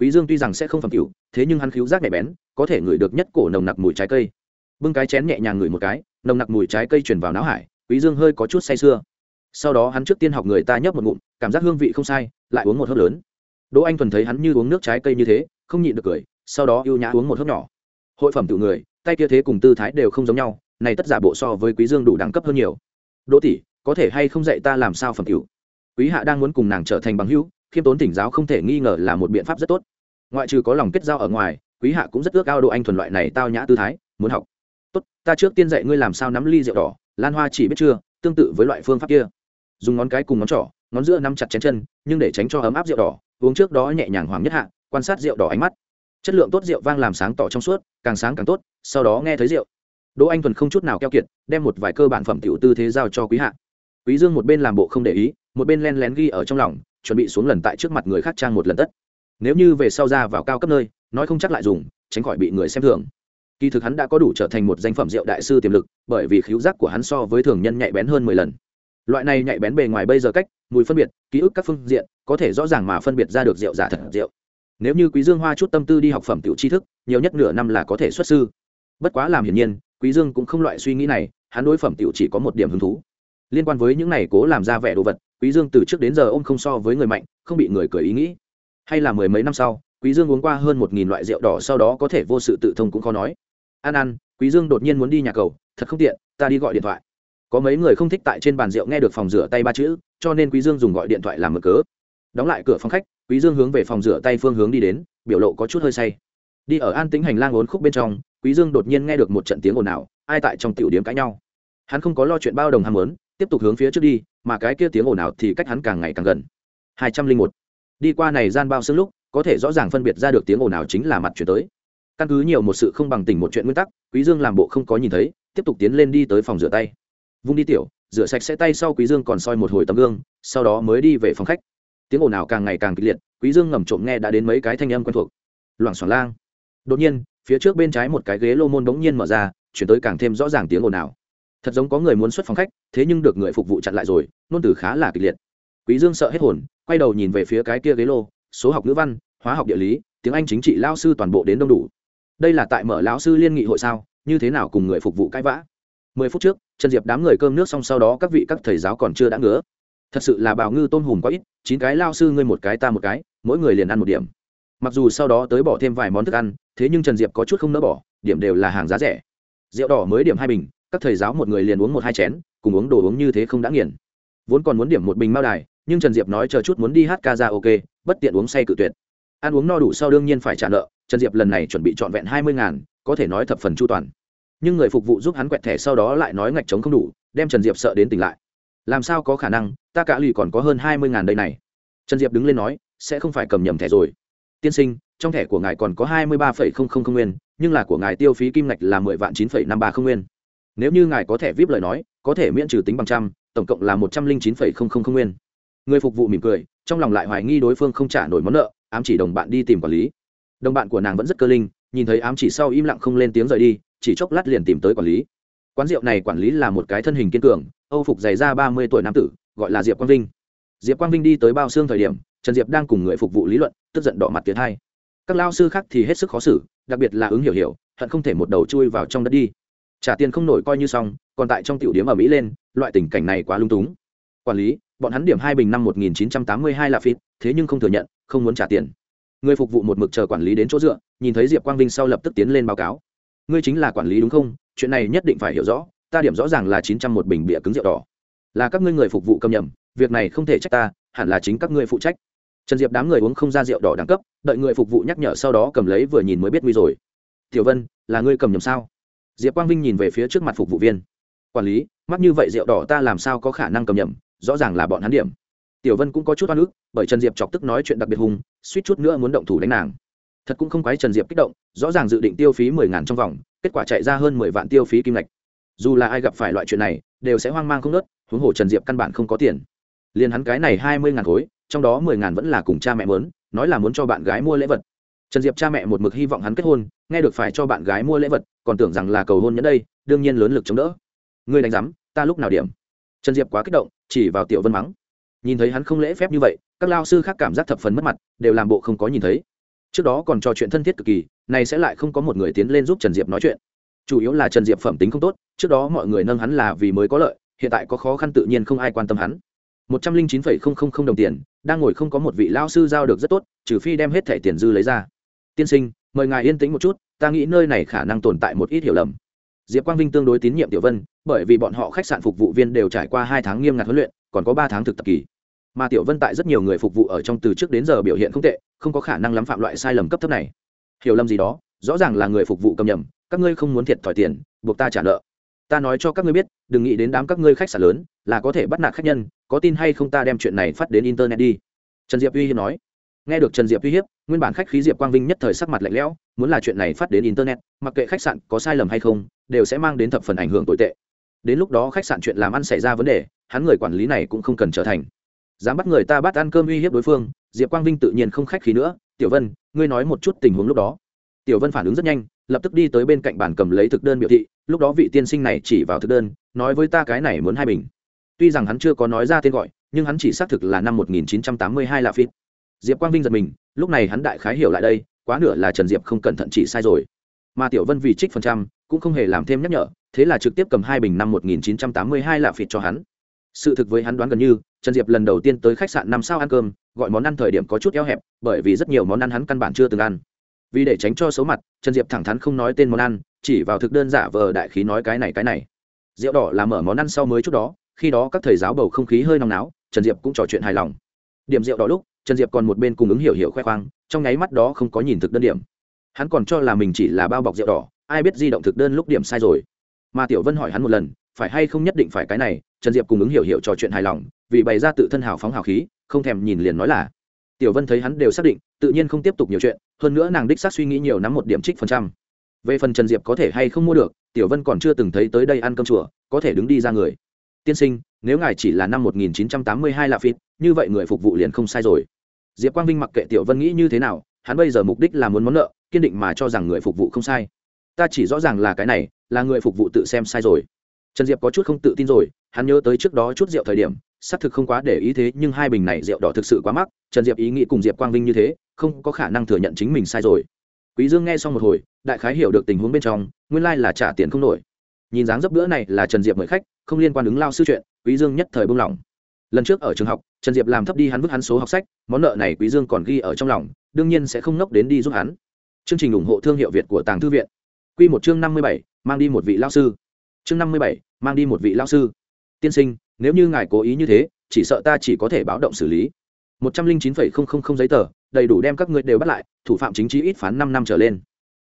Quý dương tuy rằng sẽ không phẩm cửu, thế nhưng hắn khiếu giác nhạy bén, có thể ngửi được nhất cổ nồng nặc mùi trái cây. Bưng cái chén nhẹ nhàng ngửi một cái, nồng nặc mùi trái cây truyền vào não hải, quý dương hơi có chút say sưa sau đó hắn trước tiên học người ta nhấp một ngụm, cảm giác hương vị không sai, lại uống một hớp lớn. Đỗ anh thuần thấy hắn như uống nước trái cây như thế, không nhịn được cười, sau đó yêu nhã uống một hớp nhỏ. Hội phẩm tự người, tay kia thế cùng tư thái đều không giống nhau, này tất giả bộ so với quý dương đủ đẳng cấp hơn nhiều. Đỗ tỷ, có thể hay không dạy ta làm sao phẩm cửu? Quý hạ đang muốn cùng nàng trở thành bằng hữu, khiêm tốn tỉnh giáo không thể nghi ngờ là một biện pháp rất tốt. Ngoại trừ có lòng kết giao ở ngoài, quý hạ cũng rất ước ao độ anh thuần loại này tao nhã tư thái, muốn học. Tốt, ta trước tiên dạy ngươi làm sao nắm ly rượu đỏ, lan hoa chỉ biết chưa, tương tự với loại phương pháp kia dùng ngón cái cùng ngón trỏ, ngón giữa nắm chặt chén chân, nhưng để tránh cho ấm áp rượu đỏ, uống trước đó nhẹ nhàng hoàng nhất hạ, quan sát rượu đỏ ánh mắt. Chất lượng tốt rượu vang làm sáng tỏ trong suốt, càng sáng càng tốt, sau đó nghe thấy rượu. Đỗ anh thuần không chút nào keo kiệt, đem một vài cơ bản phẩm tiểu tư thế giao cho quý hạ. Quý dương một bên làm bộ không để ý, một bên len lén ghi ở trong lòng, chuẩn bị xuống lần tại trước mặt người khác trang một lần tất. Nếu như về sau ra vào cao cấp nơi, nói không chắc lại dùng, tránh khỏi bị người xem thường. Kỳ thực hắn đã có đủ trở thành một danh phẩm rượu đại sư tiềm lực, bởi vì khiếu giác của hắn so với thường nhân nhạy bén hơn mười lần loại này nhạy bén bề ngoài bây giờ cách mùi phân biệt ký ức các phương diện có thể rõ ràng mà phân biệt ra được rượu giả thật rượu. Nếu như quý dương hoa chút tâm tư đi học phẩm tiểu tri thức nhiều nhất nửa năm là có thể xuất sư. Bất quá làm hiển nhiên quý dương cũng không loại suy nghĩ này hắn đối phẩm tiểu chỉ có một điểm hứng thú. Liên quan với những này cố làm ra vẻ đồ vật quý dương từ trước đến giờ ôm không so với người mạnh không bị người cười ý nghĩ. Hay là mười mấy năm sau quý dương uống qua hơn một nghìn loại rượu đỏ sau đó có thể vô sự tự thông cũng khó nói. An an, quý dương đột nhiên muốn đi nhà cầu thật không tiện ta đi gọi điện thoại có mấy người không thích tại trên bàn rượu nghe được phòng rửa tay ba chữ, cho nên quý dương dùng gọi điện thoại làm mở cớ. Đóng lại cửa phòng khách, quý dương hướng về phòng rửa tay phương hướng đi đến, biểu lộ có chút hơi say. Đi ở an tĩnh hành lang ốn khúc bên trong, quý dương đột nhiên nghe được một trận tiếng ồn ào, ai tại trong tiểu điểm cãi nhau. Hắn không có lo chuyện bao đồng ham muốn, tiếp tục hướng phía trước đi, mà cái kia tiếng ồn ào thì cách hắn càng ngày càng gần. Hai trăm linh một. Đi qua này gian bao sương lúc, có thể rõ ràng phân biệt ra được tiếng ồn ào chính là mặt chuyển tới. Căn cứ nhiều một sự không bằng tỉnh một chuyện nguyên tắc, quý dương làm bộ không có nhìn thấy, tiếp tục tiến lên đi tới phòng rửa tay vung đi tiểu, rửa sạch sẽ tay sau quý dương còn soi một hồi tấm gương, sau đó mới đi về phòng khách. Tiếng ồn ào càng ngày càng kịch liệt, quý dương ngầm trộm nghe đã đến mấy cái thanh âm quen thuộc. Loảng xoảng lang. Đột nhiên, phía trước bên trái một cái ghế lô môn đống nhiên mở ra, chuyển tới càng thêm rõ ràng tiếng ồn ào. Thật giống có người muốn xuất phòng khách, thế nhưng được người phục vụ chặn lại rồi nôn từ khá là kịch liệt. Quý dương sợ hết hồn, quay đầu nhìn về phía cái kia ghế lô, số học ngữ văn, hóa học địa lý, tiếng anh chính trị lao sư toàn bộ đến đông đủ. Đây là tại mở lão sư liên nghị hội sao, như thế nào cùng người phục vụ cãi vã? Mười phút trước, trần diệp đám người cơm nước xong sau đó các vị các thầy giáo còn chưa đã ngứa. Thật sự là bào ngư tôm hùm quá ít, chín cái lao sư ngươi một cái ta một cái, mỗi người liền ăn một điểm. Mặc dù sau đó tới bỏ thêm vài món thức ăn, thế nhưng trần diệp có chút không nỡ bỏ, điểm đều là hàng giá rẻ. Rượu đỏ mới điểm hai bình, các thầy giáo một người liền uống một hai chén, cùng uống đồ uống như thế không đã nghiền. Vốn còn muốn điểm một bình mao đài, nhưng trần diệp nói chờ chút muốn đi hát ca ra ok, bất tiện uống say cự tuyệt. Ăn uống no đủ sau đương nhiên phải trả nợ, trần diệp lần này chuẩn bị trọn vẹn hai mươi ngàn, có thể nói thập phần chu toàn nhưng người phục vụ giúp hắn quẹt thẻ sau đó lại nói ngạch trống không đủ, đem trần diệp sợ đến tỉnh lại. Làm sao có khả năng, ta cả lì còn có hơn hai mươi ngàn đây này. Trần diệp đứng lên nói, sẽ không phải cầm nhầm thẻ rồi. Tiên sinh, trong thẻ của ngài còn có hai mươi ba phẩy không không không nguyên, nhưng là của ngài tiêu phí kim ngạch là mười vạn chín phẩy năm ba không nguyên. Nếu như ngài có thể vip lời nói, có thể miễn trừ tính bằng trăm, tổng cộng là một trăm linh chín phẩy không không không nguyên. Người phục vụ mỉm cười, trong lòng lại hoài nghi đối phương không trả nổi món nợ, ám chỉ đồng bạn đi tìm quản lý. Đồng bạn của nàng vẫn rất cơ linh, nhìn thấy ám chỉ sau im lặng không lên tiếng rời đi chỉ chốc lát liền tìm tới quản lý. Quán rượu này quản lý là một cái thân hình kiên cường, âu phục dày ra ba mươi tuổi nam tử, gọi là diệp quang vinh. Diệp quang vinh đi tới bao xương thời điểm, trần diệp đang cùng người phục vụ lý luận, tức giận đỏ mặt tiến hai. Các lao sư khác thì hết sức khó xử, đặc biệt là ứng hiểu hiểu, hận không thể một đầu chui vào trong đất đi. Trả tiền không nổi coi như xong, còn tại trong tiểu điếm ở mỹ lên, loại tình cảnh này quá lung túng. Quản lý, bọn hắn điểm hai bình năm một nghìn chín trăm tám mươi hai là phít, thế nhưng không thừa nhận, không muốn trả tiền. Người phục vụ một mực chờ quản lý đến chỗ dựa, nhìn thấy diệp quang vinh sau lập tức tiến lên báo cáo ngươi chính là quản lý đúng không? Chuyện này nhất định phải hiểu rõ, ta điểm rõ ràng là chín trăm một bình bịa cứng rượu đỏ. Là các ngươi người phục vụ cầm nhầm, việc này không thể trách ta, hẳn là chính các ngươi phụ trách. Trần diệp đám người uống không ra rượu đỏ đẳng cấp, đợi người phục vụ nhắc nhở sau đó cầm lấy vừa nhìn mới biết nguy rồi. Tiểu vân, là ngươi cầm nhầm sao? Diệp quang vinh nhìn về phía trước mặt phục vụ viên. Quản lý, mắc như vậy rượu đỏ ta làm sao có khả năng cầm nhầm? Rõ ràng là bọn hắn điểm. Tiểu vân cũng có chút oan ức, bởi trần diệp chọc tức nói chuyện đặc biệt hùng, suýt chút nữa muốn động thủ đánh nàng thật cũng không quái trần diệp kích động, rõ ràng dự định tiêu phí mười ngàn trong vòng, kết quả chạy ra hơn mười vạn tiêu phí kim ngạch. Dù là ai gặp phải loại chuyện này, đều sẽ hoang mang không nớt huống hồ trần diệp căn bản không có tiền. Liền hắn cái này hai mươi ngàn khối, trong đó mười ngàn vẫn là cùng cha mẹ mớn nói là muốn cho bạn gái mua lễ vật. Trần diệp cha mẹ một mực hy vọng hắn kết hôn, nghe được phải cho bạn gái mua lễ vật, còn tưởng rằng là cầu hôn nhẫn đây, đương nhiên lớn lực chống đỡ. Ngươi đánh giám, ta lúc nào điểm? Trần diệp quá kích động, chỉ vào tiểu vân mắng. Nhìn thấy hắn không lễ phép như vậy, các lao sư khác cảm giác thập phần mất mặt, đều làm bộ không có nhìn thấy trước đó còn trò chuyện thân thiết cực kỳ này sẽ lại không có một người tiến lên giúp trần diệp nói chuyện. Chủ yếu là trần diệp phẩm tính không tốt, trước đó mọi người nâng hắn là vì mới có lợi, hiện tại có khó khăn tự nhiên không ai quan tâm hắn. Một trăm linh chín phẩy không không không đồng tiền, đang ngồi không có một vị lao sư giao được rất tốt, trừ phi đem hết thẻ tiền dư lấy ra. Tiên sinh, mời ngài yên tĩnh một chút, ta nghĩ nơi này khả năng tồn tại một ít hiểu lầm. Diệp quang vinh tương đối tín nhiệm tiểu vân, bởi vì bọn họ khách sạn phục vụ viên đều trải qua hai tháng nghiêm ngặt huấn luyện, còn có ba tháng thực tập kỳ mà tiểu vân tại rất nhiều người phục vụ ở trong từ trước đến giờ biểu hiện không tệ, không có khả năng lắm phạm loại sai lầm cấp thấp này. Hiểu lầm gì đó, rõ ràng là người phục vụ cầm nhầm, các ngươi không muốn thiệt thòi tiền, buộc ta trả nợ. Ta nói cho các ngươi biết, đừng nghĩ đến đám các ngươi khách sạn lớn, là có thể bắt nạt khách nhân, có tin hay không ta đem chuyện này phát đến internet đi. Trần diệp uy hiếp nói. Nghe được trần diệp uy hiếp, nguyên bản khách khí diệp quang vinh nhất thời sắc mặt lạnh lẽo, muốn là chuyện này phát đến internet, mặc kệ khách sạn có sai lầm hay không, đều sẽ mang đến thập phần ảnh hưởng tồi tệ. Đến lúc đó khách sạn chuyện làm ăn xảy ra vấn đề, hắn người quản lý này cũng không cần trở thành dám bắt người ta bắt ăn cơm uy hiếp đối phương, diệp quang vinh tự nhiên không khách khí nữa, tiểu vân, ngươi nói một chút tình huống lúc đó. Tiểu vân phản ứng rất nhanh, lập tức đi tới bên cạnh bàn cầm lấy thực đơn biểu thị, lúc đó vị tiên sinh này chỉ vào thực đơn, nói với ta cái này muốn hai bình. Tuy rằng hắn chưa có nói ra tên gọi, nhưng hắn chỉ xác thực là năm 1982 là phít diệp quang vinh giật mình, lúc này hắn đại khái hiểu lại đây, quá nửa là trần diệp không cẩn thận chỉ sai rồi. Mà tiểu vân vì trích phần trăm, cũng không hề làm thêm nhắc nhở, thế là trực tiếp cầm hai bình năm 1982 là phịt cho hắn. Sự thực với hắn đoán gần như trần diệp lần đầu tiên tới khách sạn năm sao ăn cơm, gọi món ăn thời điểm có chút eo hẹp, bởi vì rất nhiều món ăn hắn căn bản chưa từng ăn. Vì để tránh cho xấu mặt, trần diệp thẳng thắn không nói tên món ăn, chỉ vào thực đơn giả vờ đại khí nói cái này cái này. Rượu đỏ là mở món ăn sau mới chút đó, khi đó các thầy giáo bầu không khí hơi nóng náo, trần diệp cũng trò chuyện hài lòng. Điểm rượu đỏ lúc, trần diệp còn một bên cùng ứng hiểu hiểu khoe khoang, trong nháy mắt đó không có nhìn thực đơn điểm. Hắn còn cho là mình chỉ là bao bọc rượu đỏ, ai biết di động thực đơn lúc điểm sai rồi. Mà tiểu vân hỏi hắn một lần phải hay không nhất định phải cái này, trần diệp cùng ứng hiểu hiểu trò chuyện hài lòng, vì bày ra tự thân hào phóng hào khí, không thèm nhìn liền nói là, tiểu vân thấy hắn đều xác định, tự nhiên không tiếp tục nhiều chuyện, hơn nữa nàng đích xác suy nghĩ nhiều nắm một điểm trích phần trăm. Về phần trần diệp có thể hay không mua được, tiểu vân còn chưa từng thấy tới đây ăn cơm chùa, có thể đứng đi ra người. Tiên sinh, nếu ngài chỉ là năm 1982 là phít như vậy người phục vụ liền không sai rồi. Diệp quang vinh mặc kệ tiểu vân nghĩ như thế nào, hắn bây giờ mục đích là muốn món nợ, kiên định mà cho rằng người phục vụ không sai. Ta chỉ rõ ràng là cái này, là người phục vụ tự xem sai rồi trần diệp có chút không tự tin rồi hắn nhớ tới trước đó chút rượu thời điểm xác thực không quá để ý thế nhưng hai bình này rượu đỏ thực sự quá mắc trần diệp ý nghĩ cùng diệp quang vinh như thế không có khả năng thừa nhận chính mình sai rồi. Quý dương nghe xong một hồi đại khái hiểu được tình huống bên trong nguyên lai là trả tiền không nổi. Nhìn dáng dấp bữa này là trần diệp mời khách không liên quan ứng lao sư chuyện quý dương nhất thời buông lỏng. Lần trước ở trường học trần diệp làm thấp đi hắn vứt hắn số học sách món nợ này quý dương còn ghi ở trong lòng đương nhiên sẽ không nốc đến đi giúp hắn. Chương trình ủng hộ thương hiệu việt của tàng thư viện. Quy một chương năm mươi bảy, mang đi một vị lao sư chương năm mươi bảy, mang đi một vị lao sư. Tiên sinh nếu như ngài cố ý như thế chỉ sợ ta chỉ có thể báo động xử lý. Một trăm linh chín phẩy không không không giấy tờ đầy đủ đem các ngươi đều bắt lại thủ phạm chính trị ít phán năm năm trở lên.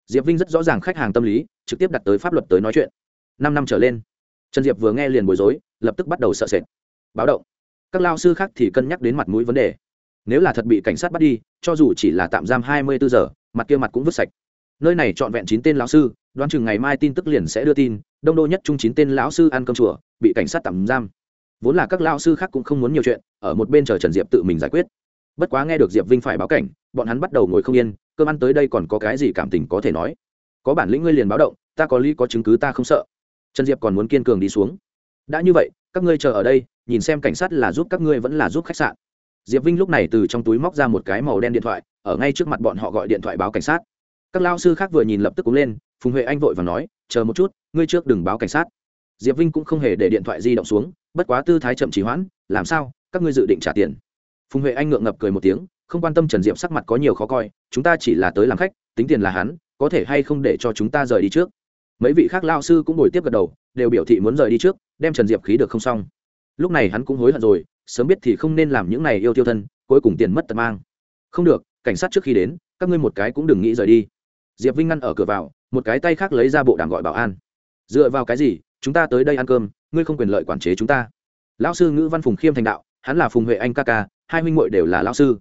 Diệp vinh rất rõ ràng khách hàng tâm lý trực tiếp đặt tới pháp luật tới nói chuyện. Năm năm trở lên. Trần diệp vừa nghe liền bối rối lập tức bắt đầu sợ sệt. Báo động. Các lao sư khác thì cân nhắc đến mặt mũi vấn đề. Nếu là thật bị cảnh sát bắt đi cho dù chỉ là tạm giam hai mươi bốn giờ mặt kia mặt cũng vứt sạch. Nơi này trọn vẹn chín tên lao sư đoán chừng ngày mai tin tức liền sẽ đưa tin, đông đô nhất trung chín tên lão sư ăn cơm chùa, bị cảnh sát tạm giam. Vốn là các lão sư khác cũng không muốn nhiều chuyện, ở một bên chờ trần diệp tự mình giải quyết. Bất quá nghe được diệp vinh phải báo cảnh, bọn hắn bắt đầu ngồi không yên, cơm ăn tới đây còn có cái gì cảm tình có thể nói? Có bản lĩnh ngươi liền báo động, ta có lý có chứng cứ ta không sợ. Trần diệp còn muốn kiên cường đi xuống. Đã như vậy, các ngươi chờ ở đây, nhìn xem cảnh sát là giúp các ngươi vẫn là giúp khách sạn. Diệp vinh lúc này từ trong túi móc ra một cái màu đen điện thoại, ở ngay trước mặt bọn họ gọi điện thoại báo cảnh sát các lao sư khác vừa nhìn lập tức cúng lên, phùng huệ anh vội và nói, chờ một chút, ngươi trước đừng báo cảnh sát. Diệp vinh cũng không hề để điện thoại di động xuống, bất quá tư thái chậm trì hoãn, làm sao? Các ngươi dự định trả tiền? Phùng huệ anh ngượng ngập cười một tiếng, không quan tâm trần diệp sắc mặt có nhiều khó coi, chúng ta chỉ là tới làm khách, tính tiền là hắn, có thể hay không để cho chúng ta rời đi trước? Mấy vị khác lao sư cũng ngồi tiếp gật đầu, đều biểu thị muốn rời đi trước, đem trần diệp khí được không xong. Lúc này hắn cũng hối hận rồi, sớm biết thì không nên làm những này yêu tiêu thân, cuối cùng tiền mất tật mang. Không được, cảnh sát trước khi đến, các ngươi một cái cũng đừng nghĩ rời đi diệp vinh ngăn ở cửa vào, một cái tay khác lấy ra bộ đàm gọi bảo an. Dựa vào cái gì? Chúng ta tới đây ăn cơm, ngươi không quyền lợi quản chế chúng ta. Lão sư ngữ văn phùng khiêm thành đạo, hắn là phùng huệ anh ca ca, hai huynh muội đều là lão sư.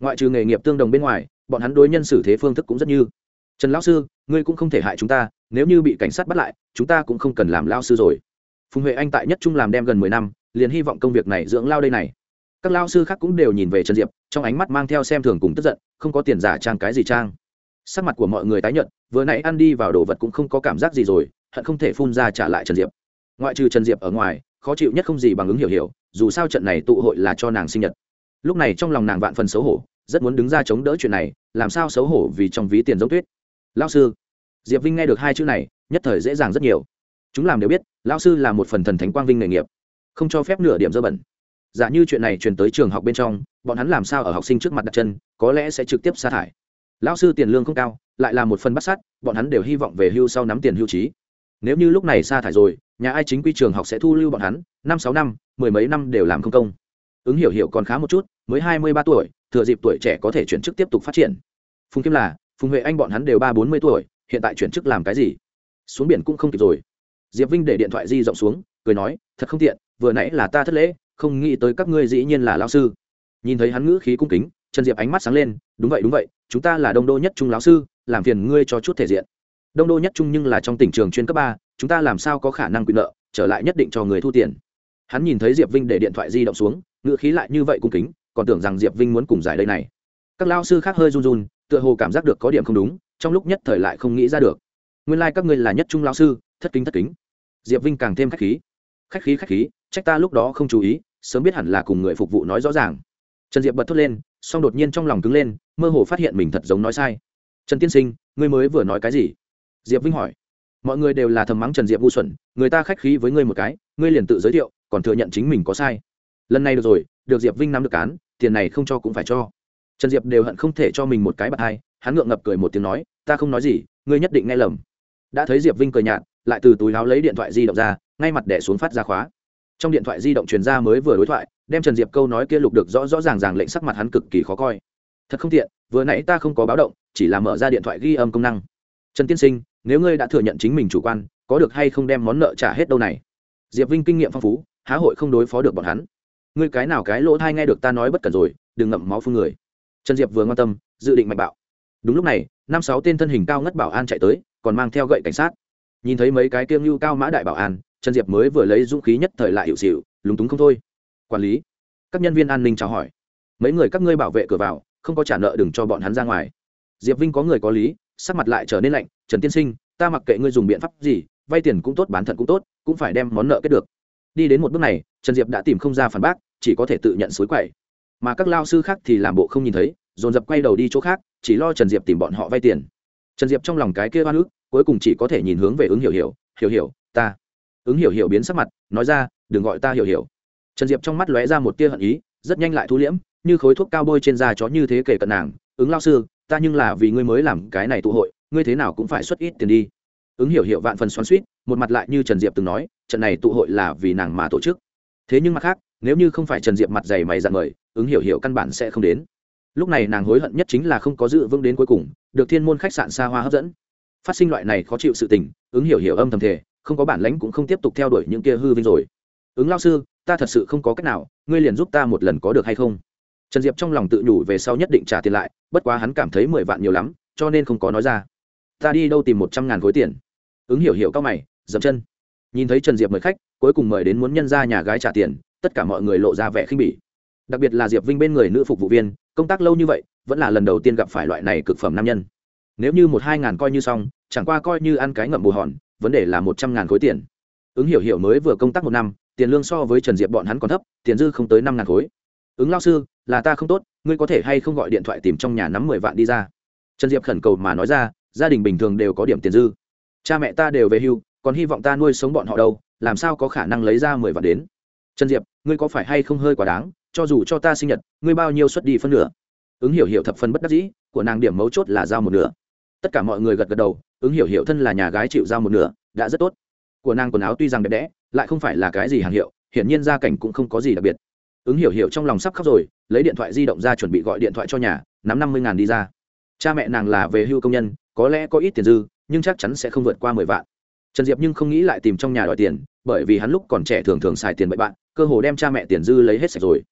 Ngoại trừ nghề nghiệp tương đồng bên ngoài, bọn hắn đối nhân xử thế phương thức cũng rất như. Trần lão sư, ngươi cũng không thể hại chúng ta, nếu như bị cảnh sát bắt lại, chúng ta cũng không cần làm lao sư rồi. Phùng huệ anh tại nhất trung làm đem gần mười năm, liền hy vọng công việc này dưỡng lao đây này. Các lao sư khác cũng đều nhìn về trần diệp, trong ánh mắt mang theo xem thường cùng tức giận, không có tiền giả trang cái gì trang sắc mặt của mọi người tái nhợt, vừa nãy ăn đi vào đồ vật cũng không có cảm giác gì rồi hận không thể phun ra trả lại trần diệp. Ngoại trừ trần diệp ở ngoài khó chịu nhất không gì bằng ứng hiểu hiểu dù sao trận này tụ hội là cho nàng sinh nhật. Lúc này trong lòng nàng vạn phần xấu hổ rất muốn đứng ra chống đỡ chuyện này làm sao xấu hổ vì trong ví tiền giống tuyết. Lao sư diệp vinh nghe được hai chữ này nhất thời dễ dàng rất nhiều. Chúng làm đều biết lao sư là một phần thần thánh quang vinh nghề nghiệp không cho phép nửa điểm dơ bẩn. Giả như chuyện này truyền tới trường học bên trong bọn hắn làm sao ở học sinh trước mặt đặt chân có lẽ sẽ trực tiếp sa thải. Lão sư tiền lương không cao, lại là một phần bắt sát, bọn hắn đều hy vọng về hưu sau nắm tiền hưu trí. Nếu như lúc này sa thải rồi, nhà ai chính quy trường học sẽ thu lưu bọn hắn, năm, sáu năm, mười mấy năm đều làm không công. Ứng hiểu hiểu còn khá một chút, mới hai mươi ba tuổi, thừa dịp tuổi trẻ có thể chuyển chức tiếp tục phát triển. Phùng kim là, phùng huệ anh bọn hắn đều ba, bốn mươi tuổi, hiện tại chuyển chức làm cái gì? Xuống biển cũng không kịp rồi. Diệp vinh để điện thoại di rộng xuống, cười nói, thật không tiện, vừa nãy là ta thất lễ, không nghĩ tới các ngươi dĩ nhiên là lao sư. Nhìn thấy hắn ngữ khí cung kính trần diệp ánh mắt sáng lên, đúng vậy đúng vậy, chúng ta là đông đô nhất trung lão sư, làm phiền ngươi cho chút thể diện. Đông đô nhất trung nhưng là trong tỉnh trường chuyên cấp ba, chúng ta làm sao có khả năng quyền nợ, trở lại nhất định cho người thu tiền. Hắn nhìn thấy diệp vinh để điện thoại di động xuống, ngữ khí lại như vậy cung kính, còn tưởng rằng diệp vinh muốn cùng giải đây này. Các lao sư khác hơi run run, tựa hồ cảm giác được có điểm không đúng, trong lúc nhất thời lại không nghĩ ra được. Nguyên lai、like、các ngươi là nhất trung lao sư, thất kính thất kính. Diệp vinh càng thêm khách khí. Khách khí khách khí, trách ta lúc đó không chú ý, sớm biết hẳn là cùng người phục vụ nói rõ ràng. Trần diệp bật thốt lên song đột nhiên trong lòng cứng lên, mơ hồ phát hiện mình thật giống nói sai. Trần tiên sinh, ngươi mới vừa nói cái gì? Diệp vinh hỏi. Mọi người đều là thầm mắng trần diệp ngu xuẩn, người ta khách khí với ngươi một cái, ngươi liền tự giới thiệu, còn thừa nhận chính mình có sai. Lần này được rồi, được diệp vinh nắm được cán tiền này không cho cũng phải cho. Trần diệp đều hận không thể cho mình một cái bạc hai, hắn ngượng ngập cười một tiếng nói, ta không nói gì, ngươi nhất định nghe lầm. Đã thấy diệp vinh cười nhạt, lại từ túi áo lấy điện thoại di động ra, ngay mặt đẻ xuống phát ra khóa. Trong điện thoại di động truyền ra mới vừa đối thoại đem trần diệp câu nói kia lục được rõ rõ ràng ràng lệnh sắc mặt hắn cực kỳ khó coi. Thật không tiện, vừa nãy ta không có báo động, chỉ là mở ra điện thoại ghi âm công năng. Trần tiên sinh, nếu ngươi đã thừa nhận chính mình chủ quan, có được hay không đem món nợ trả hết đâu này? Diệp vinh kinh nghiệm phong phú, há hội không đối phó được bọn hắn. Ngươi cái nào cái lỗ thai nghe được ta nói bất cần rồi, đừng ngậm máu phương người. Trần diệp vừa quan tâm, dự định mạnh bạo. Đúng lúc này, năm sáu tên thân hình cao ngất bảo an chạy tới, còn mang theo gậy cảnh sát. Nhìn thấy mấy cái kiêng lưu cao mã đại bảo an, trần diệp mới vừa lấy dũng khí nhất thời lại hiệu xịu lúng túng không thôi quản lý. Các nhân viên an ninh chào hỏi. Mấy người các ngươi bảo vệ cửa vào, không có trả nợ đừng cho bọn hắn ra ngoài. Diệp vinh có người có lý, sắc mặt lại trở nên lạnh, trần tiên sinh, ta mặc kệ ngươi dùng biện pháp gì, vay tiền cũng tốt, bán thận cũng tốt, cũng phải đem món nợ kết được. Đi đến một bước này, trần diệp đã tìm không ra phản bác, chỉ có thể tự nhận suối quậy. Mà các lao sư khác thì làm bộ không nhìn thấy, dồn dập quay đầu đi chỗ khác, chỉ lo trần diệp tìm bọn họ vay tiền. Trần diệp trong lòng cái kia oan ức, cuối cùng chỉ có thể nhìn hướng về ứng hiểu hiểu hiểu hiểu, ta. Ứng hiểu hiểu biến sắc mặt, nói ra, đừng gọi ta hiểu hiểu trần diệp trong mắt lóe ra một tia hận ý, rất nhanh lại thu liễm, như khối thuốc cao bôi trên da chó như thế kể cận nàng, ứng lao sư, ta nhưng là vì ngươi mới làm cái này tụ hội, ngươi thế nào cũng phải xuất ít tiền đi. Ứng hiểu hiểu vạn phần xoắn suýt một mặt lại như trần diệp từng nói, trận này tụ hội là vì nàng mà tổ chức. Thế nhưng mặt khác, nếu như không phải trần diệp mặt dày mày dặn mời, ứng hiểu hiểu căn bản sẽ không đến. Lúc này nàng hối hận nhất chính là không có dự vững đến cuối cùng, được thiên môn khách sạn xa hoa hấp dẫn. Phát sinh loại này khó chịu sự tình, ứng hiểu hiểu âm thầm thể không có bản lãnh cũng không tiếp tục theo đuổi những kia hư vinh rồi. Ứng lao sư ta thật sự không có cách nào, ngươi liền giúp ta một lần có được hay không? Trần diệp trong lòng tự nhủ về sau nhất định trả tiền lại, bất quá hắn cảm thấy mười vạn nhiều lắm, cho nên không có nói ra. Ta đi đâu tìm một trăm ngàn khối tiền? Ứng hiểu hiểu cao mày, dậm chân. Nhìn thấy trần diệp mời khách, cuối cùng mời đến muốn nhân ra nhà gái trả tiền, tất cả mọi người lộ ra vẻ khinh bỉ. Đặc biệt là diệp vinh bên người nữ phục vụ viên, công tác lâu như vậy, vẫn là lần đầu tiên gặp phải loại này cực phẩm nam nhân. Nếu như một hai ngàn coi như xong, chẳng qua coi như ăn cái ngậm bù hòn, vấn đề là một trăm ngàn khối tiền. Ứng hiểu hiểu mới vừa công tác một năm tiền lương so với trần diệp bọn hắn còn thấp, tiền dư không tới năm ngàn khối. Ứng lao sư, là ta không tốt, ngươi có thể hay không gọi điện thoại tìm trong nhà nắm mười vạn đi ra. Trần diệp khẩn cầu mà nói ra, gia đình bình thường đều có điểm tiền dư. Cha mẹ ta đều về hưu, còn hy vọng ta nuôi sống bọn họ đâu, làm sao có khả năng lấy ra mười vạn đến? Trần diệp, ngươi có phải hay không hơi quá đáng, cho dù cho ta sinh nhật, ngươi bao nhiêu xuất đi phân nửa? Ứng hiểu hiểu thập phân bất đắc dĩ, của nàng điểm mấu chốt là giao một nửa. Tất cả mọi người gật gật đầu, ứng hiểu hiểu thân là nhà gái chịu giao một nửa, đã rất tốt. Của nàng quần áo tuy rằng đẹp đẽ lại không phải là cái gì hàng hiệu, hiển nhiên gia cảnh cũng không có gì đặc biệt. Ứng hiểu hiểu trong lòng sắp khóc rồi, lấy điện thoại di động ra chuẩn bị gọi điện thoại cho nhà, nắm năm mươi ngàn đi ra. Cha mẹ nàng là về hưu công nhân, có lẽ có ít tiền dư, nhưng chắc chắn sẽ không vượt qua mười vạn. Trần diệp nhưng không nghĩ lại tìm trong nhà đòi tiền, bởi vì hắn lúc còn trẻ thường thường xài tiền bậy bạn, cơ hồ đem cha mẹ tiền dư lấy hết sạch rồi.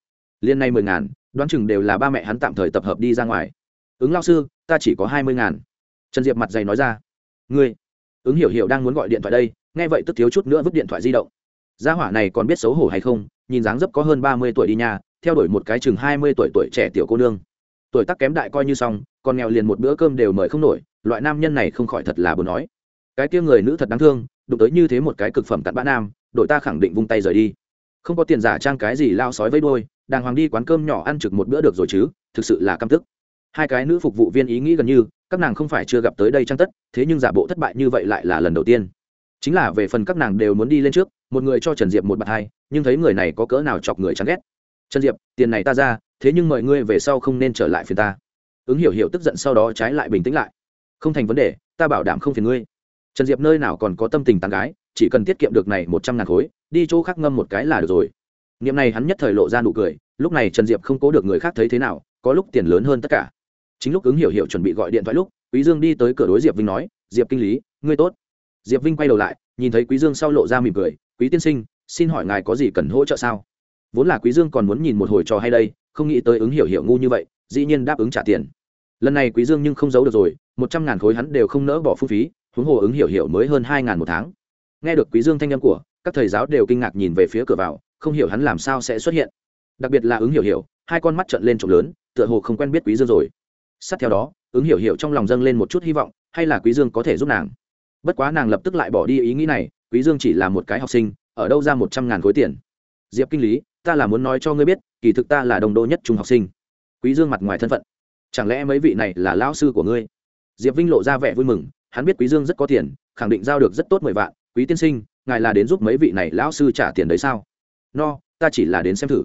Liên nay mười ngàn, đoán chừng đều là ba mẹ hắn tạm thời tập hợp đi ra ngoài. Ứng lao sư, ta chỉ có hai mươi ngàn. Trần diệp mặt dày nói ra. Ngươi, ứng hiểu hiểu đang muốn gọi điện thoại đây nghe vậy tức thiếu chút nữa vứt điện thoại di động. Gia hỏa này còn biết xấu hổ hay không, nhìn dáng dấp có hơn ba mươi tuổi đi nhà theo đuổi một cái chừng hai mươi tuổi tuổi trẻ tiểu cô nương. Tuổi tác kém đại coi như xong còn nghèo liền một bữa cơm đều mời không nổi, loại nam nhân này không khỏi thật là buồn nói. Cái kia người nữ thật đáng thương, đụng tới như thế một cái cực phẩm cặn bã nam, đội ta khẳng định vung tay rời đi. Không có tiền giả trang cái gì lao sói với đôi đàng hoàng đi quán cơm nhỏ ăn trực một bữa được rồi chứ, thực sự là căm tức. Hai cái nữ phục vụ viên ý nghĩ gần như, các nàng không phải chưa gặp tới đây trang tất, thế nhưng giả bộ thất bại như vậy lại là lần đầu tiên chính là về phần các nàng đều muốn đi lên trước, một người cho trần diệp một bạt hai, nhưng thấy người này có cỡ nào chọc người chán ghét. Trần diệp, tiền này ta ra, thế nhưng mọi ngươi về sau không nên trở lại phiền ta. Ứng hiểu hiểu tức giận sau đó trái lại bình tĩnh lại. Không thành vấn đề, ta bảo đảm không phiền ngươi. Trần diệp nơi nào còn có tâm tình tán gái, chỉ cần tiết kiệm được này một trăm ngàn khối, đi chỗ khác ngâm một cái là được rồi. Niệm này hắn nhất thời lộ ra nụ cười, lúc này trần diệp không cố được người khác thấy thế nào, có lúc tiền lớn hơn tất cả. Chính lúc ứng hiểu hiểu chuẩn bị gọi điện thoại lúc, quý dương đi tới cửa đối diệp vinh nói, diệp kinh lý, ngươi tốt diệp vinh quay đầu lại, nhìn thấy quý dương sau lộ ra mỉm cười, quý tiên sinh, xin hỏi ngài có gì cần hỗ trợ sao? Vốn là quý dương còn muốn nhìn một hồi trò hay đây, không nghĩ tới ứng hiểu hiểu ngu như vậy, dĩ nhiên đáp ứng trả tiền. Lần này quý dương nhưng không giấu được rồi, một trăm ngàn khối hắn đều không nỡ bỏ phung phí, huống hồ ứng hiểu hiểu mới hơn hai ngàn một tháng. Nghe được quý dương thanh âm của, các thầy giáo đều kinh ngạc nhìn về phía cửa vào, không hiểu hắn làm sao sẽ xuất hiện. Đặc biệt là ứng hiểu hiểu, hai con mắt trợn lên trộm lớn, tựa hồ không quen biết quý dương rồi. Sát theo đó, ứng hiểu hiểu trong lòng dâng lên một chút hy vọng, hay là quý dương có thể giúp nàng? Bất quá nàng lập tức lại bỏ đi ý nghĩ này, quý dương chỉ là một cái học sinh, ở đâu ra một trăm ngàn khối tiền. Diệp kinh lý, ta là muốn nói cho ngươi biết, kỳ thực ta là đồng đô nhất trung học sinh. Quý dương mặt ngoài thân phận. Chẳng lẽ mấy vị này là lão sư của ngươi? Diệp vinh lộ ra vẻ vui mừng, hắn biết quý dương rất có tiền, khẳng định giao được rất tốt mười vạn. Quý tiên sinh, ngài là đến giúp mấy vị này lão sư trả tiền đấy sao? No, ta chỉ là đến xem thử.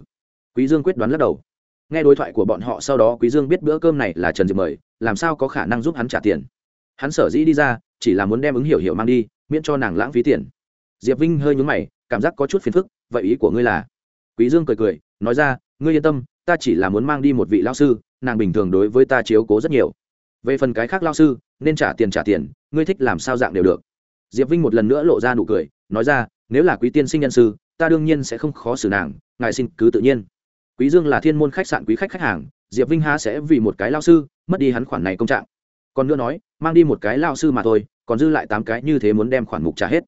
Quý dương quyết đoán lắc đầu. Nghe đối thoại của bọn họ sau đó quý dương biết bữa cơm này là trần diệp mời, làm sao có khả năng giúp hắn trả tiền? Hắn sở dĩ đi ra chỉ là muốn đem ứng hiểu hiểu mang đi, miễn cho nàng lãng phí tiền. Diệp vinh hơi nhướng mày, cảm giác có chút phiền phức, vậy ý của ngươi là? Quý dương cười cười, nói ra, ngươi yên tâm, ta chỉ là muốn mang đi một vị lao sư, nàng bình thường đối với ta chiếu cố rất nhiều. Về phần cái khác lao sư, nên trả tiền trả tiền, ngươi thích làm sao dạng đều được. Diệp vinh một lần nữa lộ ra nụ cười, nói ra, nếu là quý tiên sinh nhân sư, ta đương nhiên sẽ không khó xử nàng, ngài xin cứ tự nhiên. Quý dương là thiên môn khách sạn quý khách khách hàng, diệp vinh há sẽ vì một cái lao sư, mất đi hắn khoản này công trạng. Còn nữa nói mang đi một cái lao sư mà thôi còn dư lại tám cái như thế muốn đem khoản mục trả hết.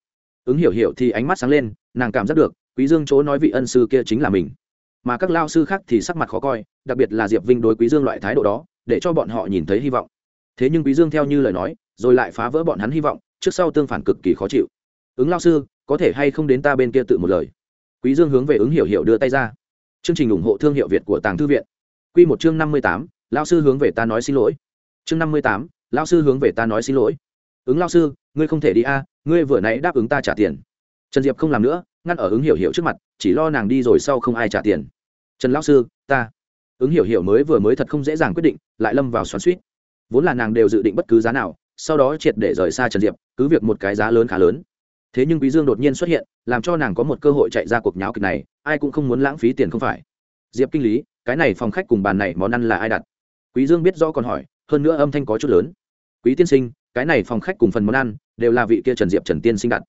Ứng hiểu hiểu thì ánh mắt sáng lên nàng cảm giác được quý dương chỗ nói vị ân sư kia chính là mình. Mà các lao sư khác thì sắc mặt khó coi đặc biệt là diệp vinh đối quý dương loại thái độ đó để cho bọn họ nhìn thấy hy vọng. Thế nhưng quý dương theo như lời nói rồi lại phá vỡ bọn hắn hy vọng trước sau tương phản cực kỳ khó chịu. Ứng lao sư có thể hay không đến ta bên kia tự một lời? Quý dương hướng về ứng hiểu hiểu đưa tay ra. Chương trình ủng hộ thương hiệu việt của tàng thư viện. Quy một chương năm mươi tám, lao sư hướng về ta nói xin lỗi. Chương năm mươi tám, lao sư hướng về ta nói xin lỗi. Ứng lao sư, ngươi không thể đi a, ngươi vừa nãy đáp ứng ta trả tiền. Trần diệp không làm nữa, ngăn ở ứng hiểu hiểu trước mặt, chỉ lo nàng đi rồi sau không ai trả tiền. Trần lao sư, ta. Ứng hiểu hiểu mới vừa mới thật không dễ dàng quyết định, lại lâm vào xoắn suýt vốn là nàng đều dự định bất cứ giá nào, sau đó triệt để rời xa trần diệp, cứ việc một cái giá lớn khá lớn. Thế nhưng quý dương đột nhiên xuất hiện, làm cho nàng có một cơ hội chạy ra cuộc nháo kịch này, ai cũng không muốn lãng phí tiền không phải. Diệp kinh lý, cái này phòng khách cùng bàn này món ăn là ai đặt? Quý dương biết rõ còn hỏi hơn nữa âm thanh có chút lớn. Quý tiên sinh, cái này phòng khách cùng phần món ăn đều là vị kia trần diệp trần tiên sinh đặt.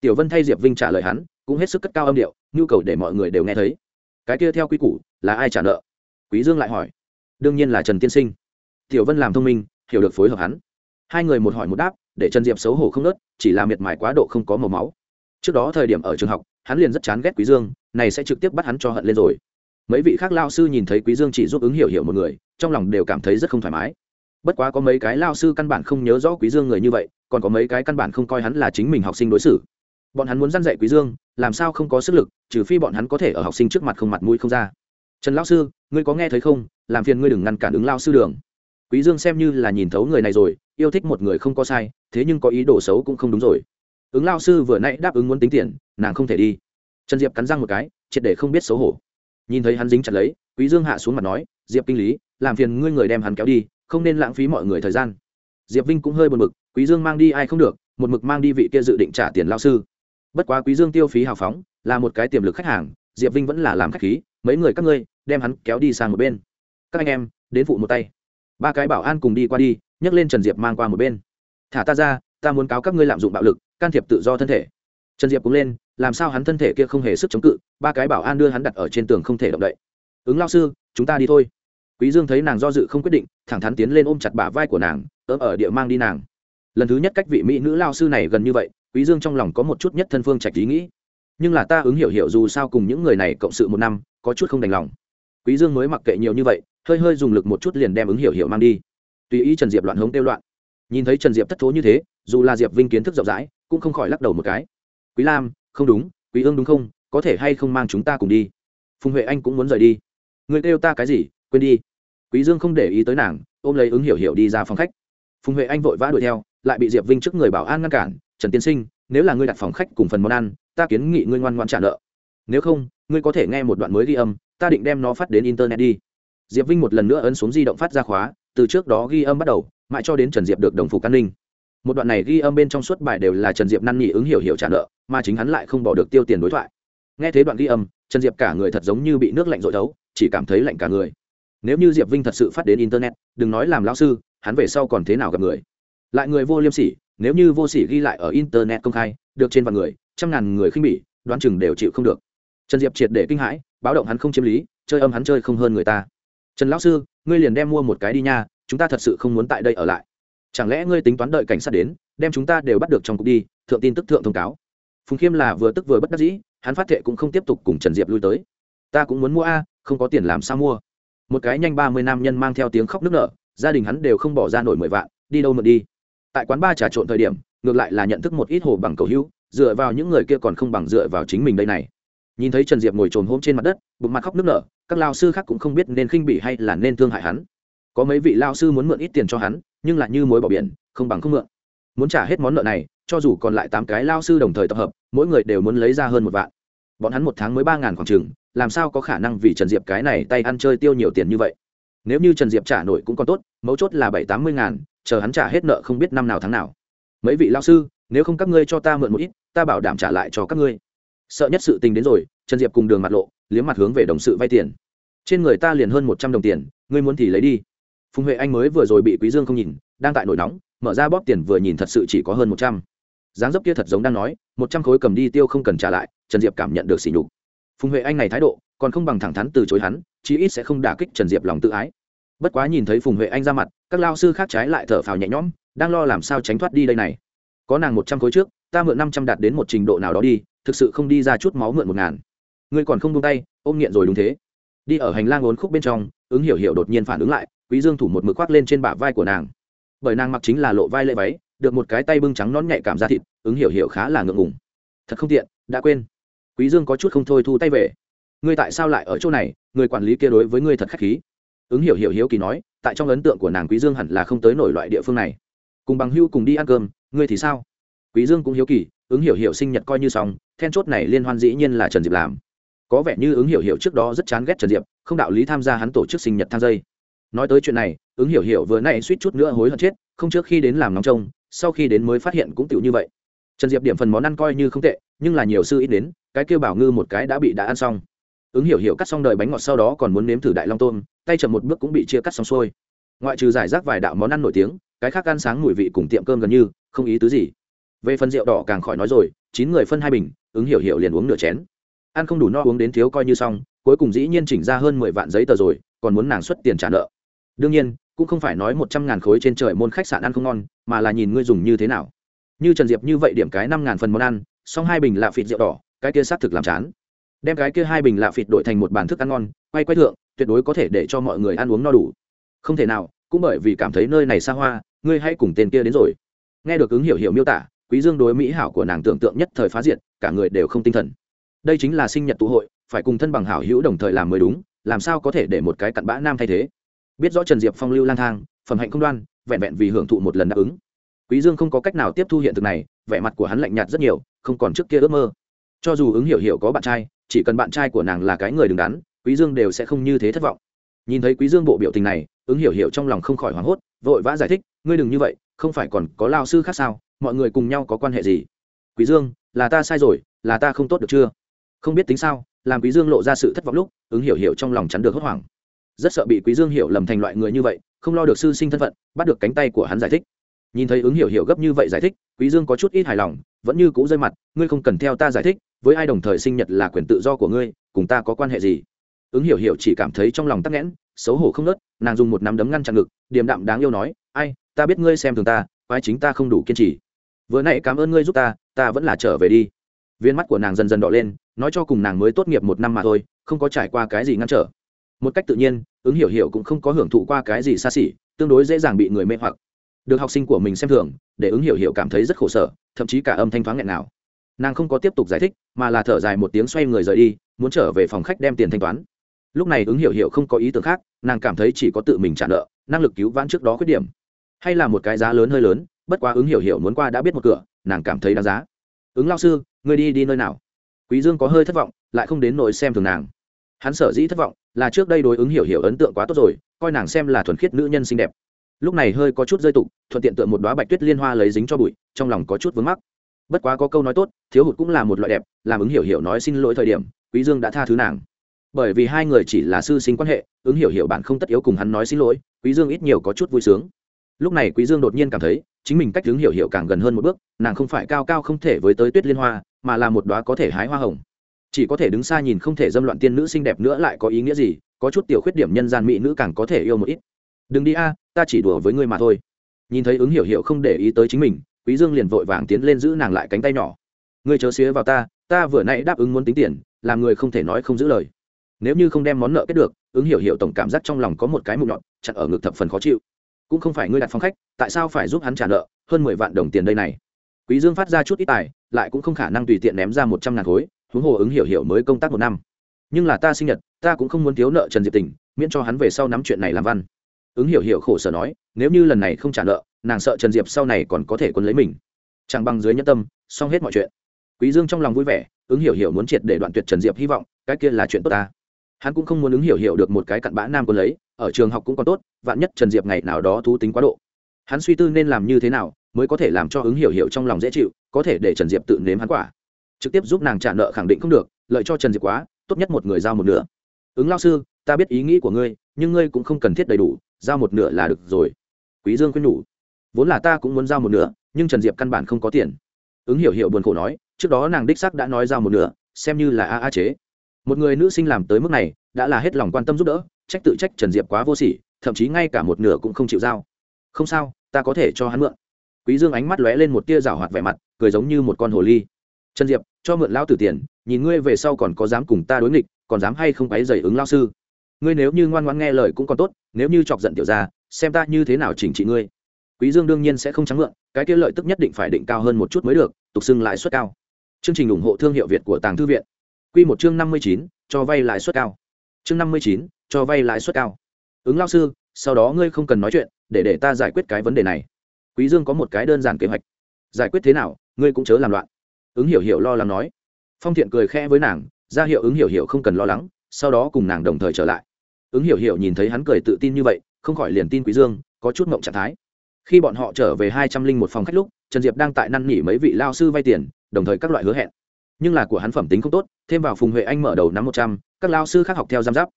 Tiểu vân thay diệp vinh trả lời hắn, cũng hết sức cất cao âm điệu, nhu cầu để mọi người đều nghe thấy. Cái kia theo quy củ, là ai trả nợ? Quý dương lại hỏi. Đương nhiên là trần tiên sinh. Tiểu vân làm thông minh, hiểu được phối hợp hắn. Hai người một hỏi một đáp, để trần diệp xấu hổ không nớt, chỉ là miệt mài quá độ không có màu máu. Trước đó thời điểm ở trường học, hắn liền rất chán ghét quý dương, này sẽ trực tiếp bắt hắn cho hận lên rồi. Mấy vị khác lao sư nhìn thấy quý dương chỉ giúp ứng hiểu hiểu một người, trong lòng đều cảm thấy rất không thoải mái bất quá có mấy cái lao sư căn bản không nhớ rõ quý dương người như vậy, còn có mấy cái căn bản không coi hắn là chính mình học sinh đối xử. Bọn hắn muốn dăn dạy quý dương, làm sao không có sức lực, trừ phi bọn hắn có thể ở học sinh trước mặt không mặt mũi không ra. Trần lão sư, ngươi có nghe thấy không? Làm phiền ngươi đừng ngăn cản ứng lao sư đường. Quý dương xem như là nhìn thấu người này rồi, yêu thích một người không có sai, thế nhưng có ý đồ xấu cũng không đúng rồi. Ứng lao sư vừa nãy đáp ứng muốn tính tiền, nàng không thể đi. Trần diệp cắn răng một cái, triệt để không biết xấu hổ. Nhìn thấy hắn dính chặt lấy, quý dương hạ xuống mặt nói, diệp kinh lý, làm phiền ngươi người đem hắn kéo đi không nên lãng phí mọi người thời gian. Diệp vinh cũng hơi buồn mực, quý dương mang đi ai không được một mực mang đi vị kia dự định trả tiền lao sư. Bất quá quý dương tiêu phí hào phóng là một cái tiềm lực khách hàng diệp vinh vẫn là làm khách khí mấy người các ngươi đem hắn kéo đi sang một bên. Các anh em đến phụ một tay. Ba cái bảo an cùng đi qua đi nhấc lên trần diệp mang qua một bên. Thả ta ra ta muốn cáo các ngươi lạm dụng bạo lực can thiệp tự do thân thể. Trần diệp cũng lên làm sao hắn thân thể kia không hề sức chống cự ba cái bảo an đưa hắn đặt ở trên tường không thể động đậy. Ứng lao sư chúng ta đi thôi quý dương thấy nàng do dự không quyết định, thẳng thắn tiến lên ôm chặt bả vai của nàng ớm ở địa mang đi nàng. Lần thứ nhất cách vị mỹ nữ lao sư này gần như vậy, quý dương trong lòng có một chút nhất thân phương trạch ý nghĩ. Nhưng là ta ứng hiểu hiểu dù sao cùng những người này cộng sự một năm, có chút không đành lòng. Quý dương mới mặc kệ nhiều như vậy, hơi hơi dùng lực một chút liền đem ứng hiểu hiểu mang đi. Tùy ý trần diệp loạn hống tiêu loạn. Nhìn thấy trần diệp thất thố như thế, dù là diệp vinh kiến thức rộng rãi, cũng không khỏi lắc đầu một cái. Quý lam, không đúng, quý ương đúng không? Có thể hay không mang chúng ta cùng đi? Phùng huệ anh cũng muốn rời đi. Người kêu ta cái gì? Quên đi. Quý dương không để ý tới nàng, ôm lấy ứng hiểu hiểu đi ra phòng khách. Phùng huệ anh vội vã đuổi theo, lại bị diệp vinh trước người bảo an ngăn cản, trần tiên sinh, nếu là ngươi đặt phòng khách cùng phần món ăn, ta kiến nghị ngươi ngoan ngoan trả nợ. Nếu không, ngươi có thể nghe một đoạn mới ghi âm, ta định đem nó phát đến internet đi. Diệp vinh một lần nữa ấn xuống di động phát ra khóa, từ trước đó ghi âm bắt đầu, mãi cho đến trần diệp được đồng phục an ninh. Một đoạn này ghi âm bên trong suốt bài đều là trần diệp năn nỉ ứng hiểu hiểu trả nợ, mà chính hắn lại không bỏ được tiêu tiền đối thoại. Nghe thấy đoạn ghi âm, trần diệp cả người thật giống như bị nước lạnh rội thấu, chỉ cảm thấy lạnh cả người nếu như diệp vinh thật sự phát đến internet, đừng nói làm lao sư, hắn về sau còn thế nào gặp người? Lại người vô liêm sỉ, nếu như vô sỉ ghi lại ở internet công khai, được trên vạn người, trăm ngàn người khinh bỉ, đoán chừng đều chịu không được. Trần diệp triệt để kinh hãi, báo động hắn không chiếm lý, chơi âm hắn chơi không hơn người ta. Trần lão sư, ngươi liền đem mua một cái đi nha, chúng ta thật sự không muốn tại đây ở lại. Chẳng lẽ ngươi tính toán đợi cảnh sát đến, đem chúng ta đều bắt được trong cục đi, thượng tin tức thượng thông cáo? Phùng khiêm là vừa tức vừa bất đắc dĩ, hắn phát thệ cũng không tiếp tục cùng trần diệp lui tới. Ta cũng muốn mua a, không có tiền làm sao mua một cái nhanh ba mươi nam nhân mang theo tiếng khóc nức nở, gia đình hắn đều không bỏ ra nổi mười vạn, đi đâu mà đi. Tại quán ba trà trộn thời điểm, ngược lại là nhận thức một ít hồ bằng cầu hữu, dựa vào những người kia còn không bằng dựa vào chính mình đây này. Nhìn thấy trần diệp ngồi trồn hôm trên mặt đất, bụng mặt khóc nức nở, các lao sư khác cũng không biết nên khinh bỉ hay là nên thương hại hắn. Có mấy vị lao sư muốn mượn ít tiền cho hắn, nhưng lại như mối bỏ biển, không bằng không mượn. Muốn trả hết món nợ này, cho dù còn lại tám cái lao sư đồng thời tập hợp, mỗi người đều muốn lấy ra hơn một vạn. Bọn hắn một tháng mới ba ngàn khoảng chừng làm sao có khả năng vì trần diệp cái này tay ăn chơi tiêu nhiều tiền như vậy? Nếu như trần diệp trả nổi cũng còn tốt, mấu chốt là bảy tám mươi ngàn, chờ hắn trả hết nợ không biết năm nào tháng nào. Mấy vị lao sư, nếu không các ngươi cho ta mượn một ít, ta bảo đảm trả lại cho các ngươi. Sợ nhất sự tình đến rồi, trần diệp cùng đường mặt lộ, liếm mặt hướng về đồng sự vay tiền. Trên người ta liền hơn một trăm đồng tiền, ngươi muốn thì lấy đi. Phùng huệ anh mới vừa rồi bị quý dương không nhìn, đang tại nổi nóng, mở ra bóp tiền vừa nhìn thật sự chỉ có hơn một trăm. Dáng dấp kia thật giống đang nói, một trăm khối cầm đi tiêu không cần trả lại, trần diệp cảm nhận được sỉ nhục phùng huệ anh này thái độ, còn không bằng thẳng thắn từ chối hắn, chí ít sẽ không đả kích trần diệp lòng tự ái. Bất quá nhìn thấy phùng huệ anh ra mặt, các lao sư khác trái lại thở phào nhẹ nhõm, đang lo làm sao tránh thoát đi đây này. Có nàng một trăm khối trước, ta mượn năm trăm đạt đến một trình độ nào đó đi, thực sự không đi ra chút máu mượn một ngàn. Ngươi còn không buông tay, ôm nghiện rồi đúng thế. Đi ở hành lang ốn khúc bên trong, ứng hiểu hiểu đột nhiên phản ứng lại, quý dương thủ một mực khoác lên trên bả vai của nàng. Bởi nàng mặc chính là lộ vai lệ váy, được một cái tay bưng trắng nón nhạy cảm ra thịt, ứng hiểu hiểu khá là ngượng ngùng. Thật không tiện, đã quên quý dương có chút không thôi thu tay về. Ngươi tại sao lại ở chỗ này? Người quản lý kia đối với ngươi thật khách khí. Ứng hiểu hiểu hiếu kỳ nói, tại trong ấn tượng của nàng quý dương hẳn là không tới nổi loại địa phương này. Cùng bằng hưu cùng đi ăn cơm, ngươi thì sao? Quý dương cũng hiếu kỳ, ứng hiểu hiểu sinh nhật coi như xong, then chốt này liên hoan dĩ nhiên là trần diệp làm. Có vẻ như ứng hiểu hiểu trước đó rất chán ghét trần diệp, không đạo lý tham gia hắn tổ chức sinh nhật thang dây. Nói tới chuyện này, ứng hiểu hiểu vừa nay suýt chút nữa hối hận chết, không trước khi đến làm nóng trông, sau khi đến mới phát hiện cũng tựu như vậy trần diệp điểm phần món ăn coi như không tệ, nhưng là nhiều sư ít đến, cái kêu bảo ngư một cái đã bị đã ăn xong. Ứng hiểu hiểu cắt xong đời bánh ngọt sau đó còn muốn nếm thử đại long tôm, tay chậm một bước cũng bị chia cắt xong xuôi. Ngoại trừ giải rác vài đạo món ăn nổi tiếng, cái khác ăn sáng mùi vị cùng tiệm cơm gần như, không ý tứ gì. Về phần rượu đỏ càng khỏi nói rồi, chín người phân hai bình, ứng hiểu hiểu liền uống nửa chén. Ăn không đủ no uống đến thiếu coi như xong, cuối cùng dĩ nhiên chỉnh ra hơn mười vạn giấy tờ rồi, còn muốn nàng xuất tiền trả nợ. Đương nhiên, cũng không phải nói một trăm ngàn khối trên trời môn khách sạn ăn không ngon, mà là nhìn ngươi dùng như thế nào như trần diệp như vậy điểm cái năm ngàn phần món ăn, xong hai bình lạ phịt rượu đỏ, cái kia xác thực làm chán. Đem cái kia hai bình lạ phịt đổi thành một bàn thức ăn ngon, quay quay thượng, tuyệt đối có thể để cho mọi người ăn uống no đủ. Không thể nào, cũng bởi vì cảm thấy nơi này xa hoa, ngươi hãy cùng tên kia đến rồi. Nghe được ứng hiểu hiểu miêu tả, quý dương đối mỹ hảo của nàng tưởng tượng nhất thời phá diệt, cả người đều không tinh thần. Đây chính là sinh nhật tụ hội, phải cùng thân bằng hảo hữu đồng thời làm mới đúng, làm sao có thể để một cái cặn bã nam thay thế? Biết rõ trần diệp phong lưu lang thang, phẩm hạnh không đoan, vẹn vẹn vì hưởng thụ một lần đáp ứng quý dương không có cách nào tiếp thu hiện thực này, vẻ mặt của hắn lạnh nhạt rất nhiều, không còn trước kia ước mơ. Cho dù ứng hiểu hiểu có bạn trai, chỉ cần bạn trai của nàng là cái người đứng đắn, quý dương đều sẽ không như thế thất vọng. Nhìn thấy quý dương bộ biểu tình này, ứng hiểu hiểu trong lòng không khỏi hoảng hốt, vội vã giải thích, ngươi đừng như vậy, không phải còn có lao sư khác sao? Mọi người cùng nhau có quan hệ gì? Quý dương, là ta sai rồi, là ta không tốt được chưa? Không biết tính sao? Làm quý dương lộ ra sự thất vọng lúc, ứng hiểu hiểu trong lòng chắn được hốt hoảng. Rất sợ bị quý dương hiểu lầm thành loại người như vậy, không lo được sư sinh thân phận, bắt được cánh tay của hắn giải thích nhìn thấy ứng hiểu hiểu gấp như vậy giải thích, quý dương có chút ít hài lòng, vẫn như cũ rơi mặt, ngươi không cần theo ta giải thích, với ai đồng thời sinh nhật là quyền tự do của ngươi, cùng ta có quan hệ gì? Ứng hiểu hiểu chỉ cảm thấy trong lòng tắc nghẽn, xấu hổ không nớt, nàng dùng một nắm đấm ngăn chặn ngực, điềm đạm đáng yêu nói, ai, ta biết ngươi xem thường ta, quái chính ta không đủ kiên trì. Vừa nãy cảm ơn ngươi giúp ta ta vẫn là trở về đi. Viên mắt của nàng dần dần đỏ lên, nói cho cùng nàng mới tốt nghiệp một năm mà thôi, không có trải qua cái gì ngăn trở. Một cách tự nhiên, ứng hiểu hiểu cũng không có hưởng thụ qua cái gì xa xỉ, tương đối dễ dàng bị người mê hoặc được học sinh của mình xem thường, để ứng hiểu hiểu cảm thấy rất khổ sở, thậm chí cả âm thanh thoáng nghẹn nào nàng không có tiếp tục giải thích, mà là thở dài một tiếng xoay người rời đi, muốn trở về phòng khách đem tiền thanh toán. Lúc này ứng hiểu hiểu không có ý tưởng khác, nàng cảm thấy chỉ có tự mình trả nợ, năng lực cứu vãn trước đó khuyết điểm. Hay là một cái giá lớn hơi lớn, bất quá ứng hiểu hiểu muốn qua đã biết một cửa, nàng cảm thấy đáng giá. Ứng lao sư người đi đi nơi nào? Quý dương có hơi thất vọng, lại không đến nỗi xem thường nàng. Hắn sở dĩ thất vọng là trước đây đối ứng hiểu hiểu ấn tượng quá tốt rồi, coi nàng xem là thuần khiết nữ nhân xinh đẹp lúc này hơi có chút rơi tục, thuận tiện tựa một đoá bạch tuyết liên hoa lấy dính cho bụi, trong lòng có chút vướng mắc. Bất quá có câu nói tốt, thiếu hụt cũng là một loại đẹp, làm ứng hiểu hiểu nói xin lỗi thời điểm, quý dương đã tha thứ nàng. Bởi vì hai người chỉ là sư sinh quan hệ, ứng hiểu hiểu bạn không tất yếu cùng hắn nói xin lỗi, quý dương ít nhiều có chút vui sướng. Lúc này quý dương đột nhiên cảm thấy, chính mình cách ứng hiểu hiểu càng gần hơn một bước, nàng không phải cao cao không thể với tới tuyết liên hoa, mà là một đóa có thể hái hoa hồng. Chỉ có thể đứng xa nhìn không thể dâm loạn tiên nữ xinh đẹp nữa lại có ý nghĩa gì, có chút tiểu khuyết điểm nhân gian mỹ nữ càng có thể yêu một ít. Đừng đi a ta chỉ đùa với ngươi mà thôi. Nhìn thấy ứng hiểu hiểu không để ý tới chính mình, quý dương liền vội vàng tiến lên giữ nàng lại cánh tay nhỏ. Ngươi chớ xía vào ta ta vừa nãy đáp ứng muốn tính tiền, làm người không thể nói không giữ lời. Nếu như không đem món nợ kết được, ứng hiểu hiểu tổng cảm giác trong lòng có một cái mụn nhọn chặn ở ngực thập phần khó chịu. Cũng không phải ngươi đặt phòng khách, tại sao phải giúp hắn trả nợ, hơn mười vạn đồng tiền đây này. Quý dương phát ra chút ít tài, lại cũng không khả năng tùy tiện ném ra một trăm ngàn khối, huống hồ ứng hiểu hiểu mới công tác một năm. Nhưng là ta sinh nhật, ta cũng không muốn thiếu nợ trần diệp tình, miễn cho hắn về sau nắm chuyện này làm văn ứng hiểu hiểu khổ sở nói, nếu như lần này không trả nợ, nàng sợ trần diệp sau này còn có thể quân lấy mình. Chẳng bằng dưới nhân tâm, xong hết mọi chuyện. Quý dương trong lòng vui vẻ, ứng hiểu hiểu muốn triệt để đoạn tuyệt trần diệp hy vọng, cái kia là chuyện tốt ta. Hắn cũng không muốn ứng hiểu hiểu được một cái cặn bã nam quân lấy, ở trường học cũng còn tốt, vạn nhất trần diệp ngày nào đó thú tính quá độ. Hắn suy tư nên làm như thế nào mới có thể làm cho ứng hiểu hiểu trong lòng dễ chịu, có thể để trần diệp tự nếm hắn quả. Trực tiếp giúp nàng trả nợ khẳng định không được, lợi cho trần diệp quá, tốt nhất một người giao một nửa. Ứng lao sư, ta biết ý nghĩ của ngươi, nhưng ngươi cũng không cần thiết đầy đủ giao một nửa là được rồi. Quý dương khuyên nhủ, vốn là ta cũng muốn giao một nửa, nhưng trần diệp căn bản không có tiền. Ứng hiểu hiểu buồn khổ nói, trước đó nàng đích sắc đã nói giao một nửa, xem như là a a chế. Một người nữ sinh làm tới mức này, đã là hết lòng quan tâm giúp đỡ, trách tự trách trần diệp quá vô sỉ, thậm chí ngay cả một nửa cũng không chịu giao. Không sao, ta có thể cho hắn mượn. Quý dương ánh mắt lóe lên một tia rảo hoạt vẻ mặt, cười giống như một con hồ ly. Trần diệp, cho mượn lão tử tiền, nhìn ngươi về sau còn có dám cùng ta đối nghịch, còn dám hay không quấy dày ứng lao sư? Ngươi nếu như ngoan ngoãn nghe lời cũng còn tốt, nếu như chọc giận tiểu gia, xem ta như thế nào chỉnh trị ngươi. Quý dương đương nhiên sẽ không trắng mượn, cái kia lợi tức nhất định phải định cao hơn một chút mới được, tục xưng lãi suất cao. Chương trình ủng hộ thương hiệu việt của tàng thư viện. Quy một chương năm mươi chín, cho vay lãi suất cao. Chương năm mươi chín, cho vay lãi suất cao. Ứng lao sư, sau đó ngươi không cần nói chuyện, để để ta giải quyết cái vấn đề này. Quý dương có một cái đơn giản kế hoạch. Giải quyết thế nào, ngươi cũng chớ làm loạn. Ứng hiểu hiểu lo lắng nói. Phong thiện cười khẽ với nàng, ra hiệu ứng hiểu hiểu không cần lo lắng sau đó cùng nàng đồng thời trở lại. Ứng hiểu hiểu nhìn thấy hắn cười tự tin như vậy, không khỏi liền tin quý dương, có chút mộng trạng thái. Khi bọn họ trở về hai trăm linh một phòng khách lúc, trần diệp đang tại năn nỉ mấy vị lao sư vay tiền, đồng thời các loại hứa hẹn. Nhưng là của hắn phẩm tính không tốt, thêm vào phùng huệ anh mở đầu năm một trăm, các lao sư khác học theo giam giáp.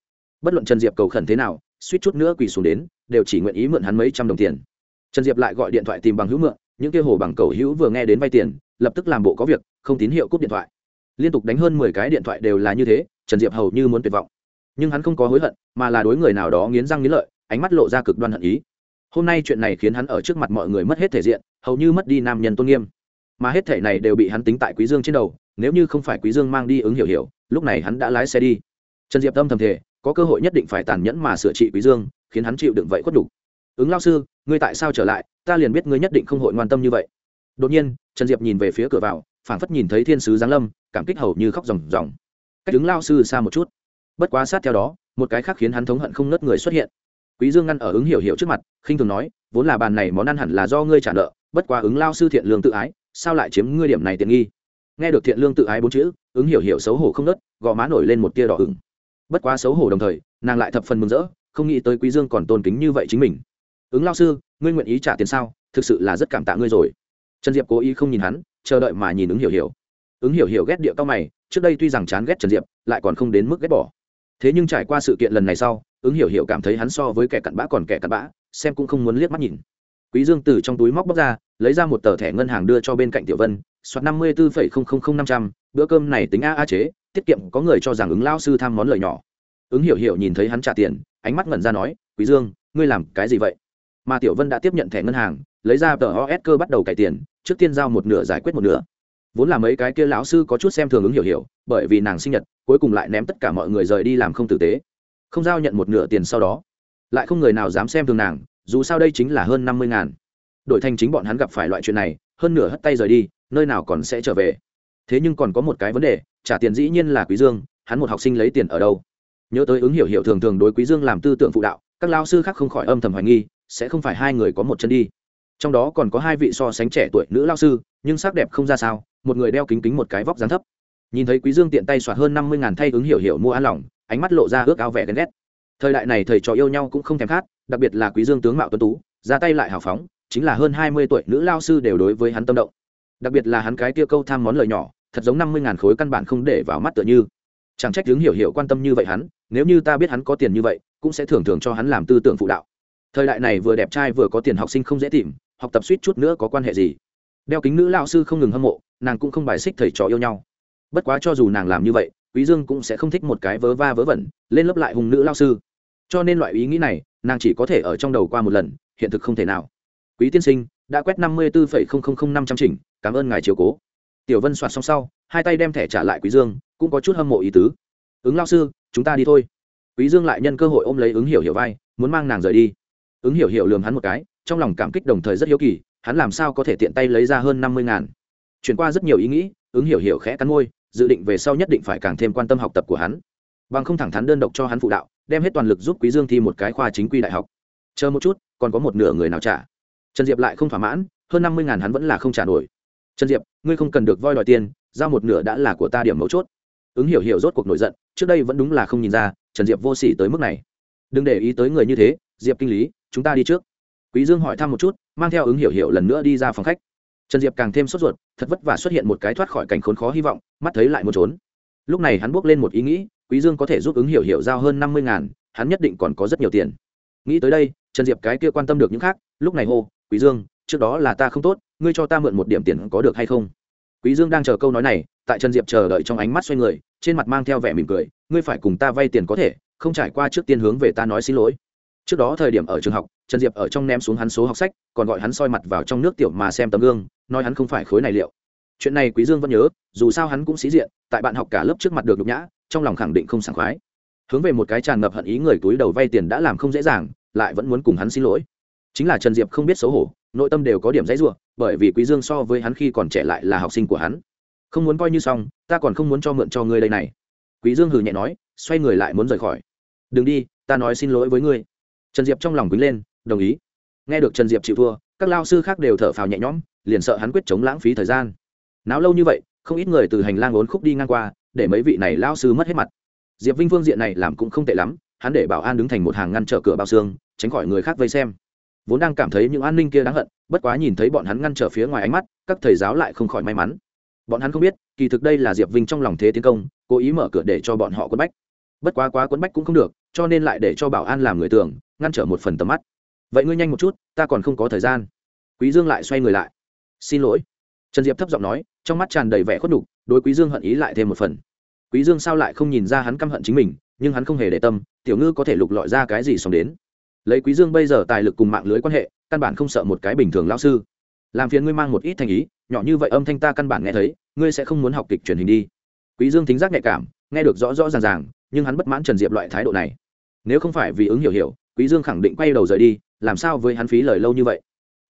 Bất luận trần diệp cầu khẩn thế nào, suýt chút nữa quỳ xuống đến, đều chỉ nguyện ý mượn hắn mấy trăm đồng tiền. Trần diệp lại gọi điện thoại tìm bằng hữu mượn, những kia hồ bằng cầu hữu vừa nghe đến vay tiền, lập tức làm bộ có việc, không tín hiệu cúp điện thoại. Liên tục đánh hơn mười cái điện thoại đều là như thế trần diệp hầu như muốn tuyệt vọng. Nhưng hắn không có hối hận, mà là đối người nào đó nghiến răng nghiến lợi, ánh mắt lộ ra cực đoan hận ý. Hôm nay chuyện này khiến hắn ở trước mặt mọi người mất hết thể diện, hầu như mất đi nam nhân tôn nghiêm. Mà hết thể này đều bị hắn tính tại quý dương trên đầu, nếu như không phải quý dương mang đi ứng hiểu hiểu, lúc này hắn đã lái xe đi. Trần diệp tâm thầm thể có cơ hội nhất định phải tàn nhẫn mà sửa trị quý dương, khiến hắn chịu đựng vậy khuất đủ. Ứng lao sư, ngươi tại sao trở lại? Ta liền biết ngươi nhất định không hội ngoan tâm như vậy. Đột nhiên, trần diệp nhìn về phía cửa vào, phảng phất nhìn thấy thiên sứ giáng lâm, cảm kích hầu như khóc ròng ròng cách ứng lao sư xa một chút. Bất quá sát theo đó, một cái khác khiến hắn thống hận không nớt người xuất hiện. Quý dương ngăn ở ứng hiểu hiểu trước mặt, khinh thường nói, vốn là bàn này món ăn hẳn là do ngươi trả nợ, bất quá ứng lao sư thiện lương tự ái, sao lại chiếm ngươi điểm này tiện nghi? Nghe được thiện lương tự ái bốn chữ, ứng hiểu hiểu xấu hổ không nớt gò má nổi lên một tia đỏ ửng. Bất quá xấu hổ đồng thời, nàng lại thập phần mừng rỡ, không nghĩ tới quý dương còn tôn kính như vậy chính mình. Ứng lao sư, ngươi nguyện ý trả tiền sao? Thực sự là rất cảm tạ ngươi rồi. Trần diệp cố ý không nhìn hắn, chờ đợi mà nhìn ứng hiểu hiểu ứng hiểu hiểu ghét địa cao mày, trước đây tuy rằng chán ghét trần diệp, lại còn không đến mức ghét bỏ. Thế nhưng trải qua sự kiện lần này sau, ứng hiểu hiểu cảm thấy hắn so với kẻ cặn bã còn kẻ cặn bã, xem cũng không muốn liếc mắt nhìn. Quý dương từ trong túi móc bóc ra, lấy ra một tờ thẻ ngân hàng đưa cho bên cạnh tiểu vân soạt năm mươi bốn năm trăm, bữa cơm này tính a a chế, tiết kiệm, có người cho rằng ứng lao sư tham món lời nhỏ. Ứng hiểu hiểu nhìn thấy hắn trả tiền, ánh mắt ngẩn ra nói, quý dương, ngươi làm cái gì vậy? Mà tiểu vân đã tiếp nhận thẻ ngân hàng, lấy ra tờ os cơ bắt đầu cải tiền, trước tiên giao một nửa giải quyết một nửa vốn là mấy cái kia lão sư có chút xem thường ứng hiểu hiểu, bởi vì nàng sinh nhật, cuối cùng lại ném tất cả mọi người rời đi làm không tử tế. Không giao nhận một nửa tiền sau đó, lại không người nào dám xem thường nàng, dù sao đây chính là hơn năm mươi ngàn. Đội thành chính bọn hắn gặp phải loại chuyện này, hơn nửa hất tay rời đi, nơi nào còn sẽ trở về. Thế nhưng còn có một cái vấn đề, trả tiền dĩ nhiên là quý dương, hắn một học sinh lấy tiền ở đâu? Nhớ tới ứng hiểu hiểu thường thường đối quý dương làm tư tưởng phụ đạo, các lao sư khác không khỏi âm thầm hoài nghi, sẽ không phải hai người có một chân đi. Trong đó còn có hai vị so sánh trẻ tuổi nữ lao sư, nhưng sắc đẹp không ra sao một người đeo kính kính một cái vóc dáng thấp. Nhìn thấy quý dương tiện tay soạt hơn năm mươi ngàn thay ứng hiểu hiểu mua an lòng, ánh mắt lộ ra ước ao vẻ ghen ghét. Thời đại này thầy trò yêu nhau cũng không thèm khát, đặc biệt là quý dương tướng mạo tuấn tú, ra tay lại hào phóng, chính là hơn hai mươi tuổi nữ lao sư đều đối với hắn tâm động. Đặc biệt là hắn cái kia câu tham món lời nhỏ, thật giống năm mươi ngàn khối căn bản không để vào mắt tựa như. Chẳng trách hướng hiểu hiểu quan tâm như vậy hắn, nếu như ta biết hắn có tiền như vậy, cũng sẽ thường thường cho hắn làm tư tưởng phụ đạo. Thời đại này vừa đẹp trai vừa có tiền học sinh không dễ tìm, học tập suýt chút nữa có quan hệ gì. Đeo kính nữ lao sư không ngừng hâm mộ nàng cũng không bài xích thầy trò yêu nhau. Bất quá cho dù nàng làm như vậy, quý dương cũng sẽ không thích một cái vớ va vớ vẩn, lên lớp lại hùng nữ lao sư. Cho nên loại ý nghĩ này, nàng chỉ có thể ở trong đầu qua một lần, hiện thực không thể nào. Quý tiên sinh, đã quét năm mươi bốn năm trăm chỉnh, cảm ơn ngài chiều cố. Tiểu vân soạt xong sau, hai tay đem thẻ trả lại quý dương, cũng có chút hâm mộ ý tứ. Ứng lao sư, chúng ta đi thôi. Quý dương lại nhân cơ hội ôm lấy ứng hiểu hiểu vai, muốn mang nàng rời đi. Ứng hiểu hiểu lườm hắn một cái, trong lòng cảm kích đồng thời rất hiếu kỳ, hắn làm sao có thể tiện tay lấy ra hơn năm mươi ngàn? Chuyển qua rất nhiều ý nghĩ, ứng hiểu hiểu khẽ cắn môi, dự định về sau nhất định phải càng thêm quan tâm học tập của hắn. Bằng không thẳng thắn đơn độc cho hắn phụ đạo, đem hết toàn lực giúp quý dương thi một cái khoa chính quy đại học. Chờ một chút, còn có một nửa người nào trả? Trần diệp lại không thỏa mãn, hơn năm mươi ngàn hắn vẫn là không trả nổi. Trần diệp, ngươi không cần được voi đòi tiền, giao một nửa đã là của ta điểm mấu chốt. Ứng hiểu hiểu rốt cuộc nổi giận, trước đây vẫn đúng là không nhìn ra, trần diệp vô sỉ tới mức này. Đừng để ý tới người như thế, diệp kinh lý, chúng ta đi trước. Quý dương hỏi thăm một chút, mang theo ứng hiểu hiểu lần nữa đi ra phòng khách trần diệp càng thêm sốt ruột, thật vất vả xuất hiện một cái thoát khỏi cảnh khốn khó hy vọng, mắt thấy lại muốn trốn. Lúc này hắn bước lên một ý nghĩ, quý dương có thể giúp ứng hiểu hiểu giao hơn năm mươi ngàn, hắn nhất định còn có rất nhiều tiền. Nghĩ tới đây, trần diệp cái kia quan tâm được những khác, lúc này hô, quý dương, trước đó là ta không tốt, ngươi cho ta mượn một điểm tiền có được hay không? Quý dương đang chờ câu nói này, tại trần diệp chờ đợi trong ánh mắt xoay người, trên mặt mang theo vẻ mỉm cười, ngươi phải cùng ta vay tiền có thể, không trải qua trước tiên hướng về ta nói xin lỗi. Trước đó thời điểm ở trường học, trần diệp ở trong ném xuống hắn số học sách, còn gọi hắn soi mặt vào trong nước tiểu mà xem tấm gương nói hắn không phải khối này liệu. Chuyện này quý dương vẫn nhớ, dù sao hắn cũng sĩ diện, tại bạn học cả lớp trước mặt được nhục nhã, trong lòng khẳng định không sảng khoái. Hướng về một cái tràn ngập hận ý người túi đầu vay tiền đã làm không dễ dàng, lại vẫn muốn cùng hắn xin lỗi. Chính là trần diệp không biết xấu hổ, nội tâm đều có điểm dãy rủa, bởi vì quý dương so với hắn khi còn trẻ lại là học sinh của hắn. Không muốn coi như xong, ta còn không muốn cho mượn cho ngươi đây này. Quý dương hừ nhẹ nói, xoay người lại muốn rời khỏi. Đừng đi, ta nói xin lỗi với ngươi. Trần diệp trong lòng quýnh lên, đồng ý. Nghe được trần diệp chịu thua các lao sư khác đều thở phào nhẹ nhõm, liền sợ hắn quyết chống lãng phí thời gian. Náo lâu như vậy, không ít người từ hành lang ốn khúc đi ngang qua, để mấy vị này lao sư mất hết mặt. Diệp vinh phương diện này làm cũng không tệ lắm, hắn để bảo an đứng thành một hàng ngăn trở cửa bao xương, tránh khỏi người khác vây xem. Vốn đang cảm thấy những an ninh kia đáng hận, bất quá nhìn thấy bọn hắn ngăn trở phía ngoài ánh mắt, các thầy giáo lại không khỏi may mắn. Bọn hắn không biết, kỳ thực đây là diệp vinh trong lòng thế tiến công, cố ý mở cửa để cho bọn họ quấn bách. Bất quá quá quấn bách cũng không được, cho nên lại để cho bảo an làm người tưởng, ngăn trở một phần tầm mắt vậy ngươi nhanh một chút, ta còn không có thời gian. Quý dương lại xoay người lại. Xin lỗi. Trần diệp thấp giọng nói, trong mắt tràn đầy vẻ khuất đục đối quý dương hận ý lại thêm một phần. Quý dương sao lại không nhìn ra hắn căm hận chính mình, nhưng hắn không hề để tâm, tiểu ngư có thể lục lọi ra cái gì xong đến. Lấy quý dương bây giờ tài lực cùng mạng lưới quan hệ, căn bản không sợ một cái bình thường lão sư. Làm phiền ngươi mang một ít thành ý, nhỏ như vậy âm thanh ta căn bản nghe thấy, ngươi sẽ không muốn học kịch truyền hình đi. Quý dương thính giác nhạy cảm, nghe được rõ rõ ràng ràng, nhưng hắn bất mãn trần diệp loại thái độ này. Nếu không phải vì ứng hiểu hiểu, quý dương khẳng định quay đầu rời đi làm sao với hắn phí lời lâu như vậy?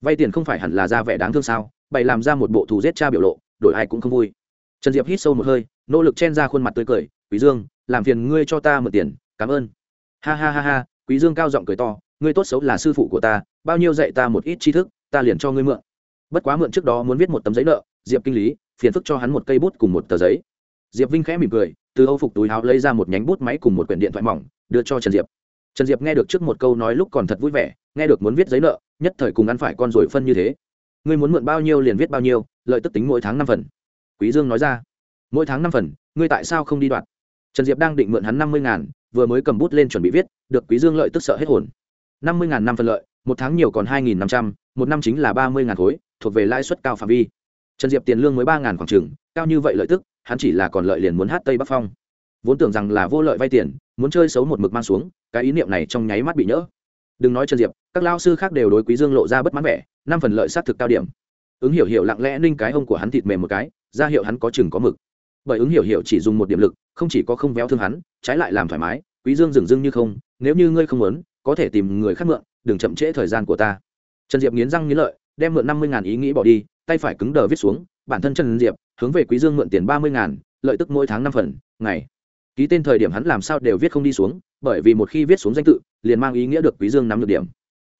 Vay tiền không phải hẳn là ra vẻ đáng thương sao? Bày làm ra một bộ thù giết cha biểu lộ, đổi ai cũng không vui. Trần diệp hít sâu một hơi, nỗ lực chen ra khuôn mặt tươi cười, quý dương, làm phiền ngươi cho ta mượn tiền, cảm ơn. Ha ha ha ha, quý dương cao giọng cười to, ngươi tốt xấu là sư phụ của ta, bao nhiêu dạy ta một ít tri thức, ta liền cho ngươi mượn. Bất quá mượn trước đó muốn viết một tấm giấy nợ, diệp kinh lý, phiền phức cho hắn một cây bút cùng một tờ giấy. Diệp vinh khẽ mỉm cười, từ âu phục túi áo lấy ra một nhánh bút máy cùng một quyển điện thoại mỏng, đưa cho trần diệp trần diệp nghe được trước một câu nói lúc còn thật vui vẻ nghe được muốn viết giấy nợ nhất thời cùng ăn phải con rồi phân như thế. Ngươi muốn mượn bao nhiêu liền viết bao nhiêu lợi tức tính mỗi tháng năm phần. Quý dương nói ra. Mỗi tháng năm phần ngươi tại sao không đi đoạt? Trần diệp đang định mượn hắn năm mươi ngàn vừa mới cầm bút lên chuẩn bị viết được quý dương lợi tức sợ hết hồn. năm mươi ngàn năm phần lợi một tháng nhiều còn hai nghìn năm trăm một năm chính là ba mươi ngàn khối thuộc về lãi suất cao phạm vi. Trần diệp tiền lương mới ba ngàn khoảng trường, cao như vậy lợi tức hắn chỉ là còn lợi liền muốn hát tây bắc phong vốn tưởng rằng là vô lợi vay tiền, muốn chơi xấu một mực mang xuống, cái ý niệm này trong nháy mắt bị nhỡ. Đừng nói trần diệp, các lao sư khác đều đối quý dương lộ ra bất mãn vẻ, năm phần lợi sát thực cao điểm. Ứng hiểu hiểu lặng lẽ ninh cái hông của hắn thịt mềm một cái, ra hiệu hắn có chừng có mực. Bởi ứng hiểu hiểu chỉ dùng một điểm lực, không chỉ có không véo thương hắn, trái lại làm thoải mái, quý dương dừng dưng như không, nếu như ngươi không muốn, có thể tìm người khác mượn, đừng chậm trễ thời gian của ta. Trần diệp nghiến răng nghiến lợi, đem mượn năm mươi ngàn ý nghĩ bỏ đi, tay phải cứng đờ viết xuống, bản thân trần diệp, hướng về quý dương mượn tiền ba mươi ngàn, lợi tức mỗi tháng năm phần, ngày ký tên thời điểm hắn làm sao đều viết không đi xuống, bởi vì một khi viết xuống danh tự, liền mang ý nghĩa được quý dương nắm được điểm.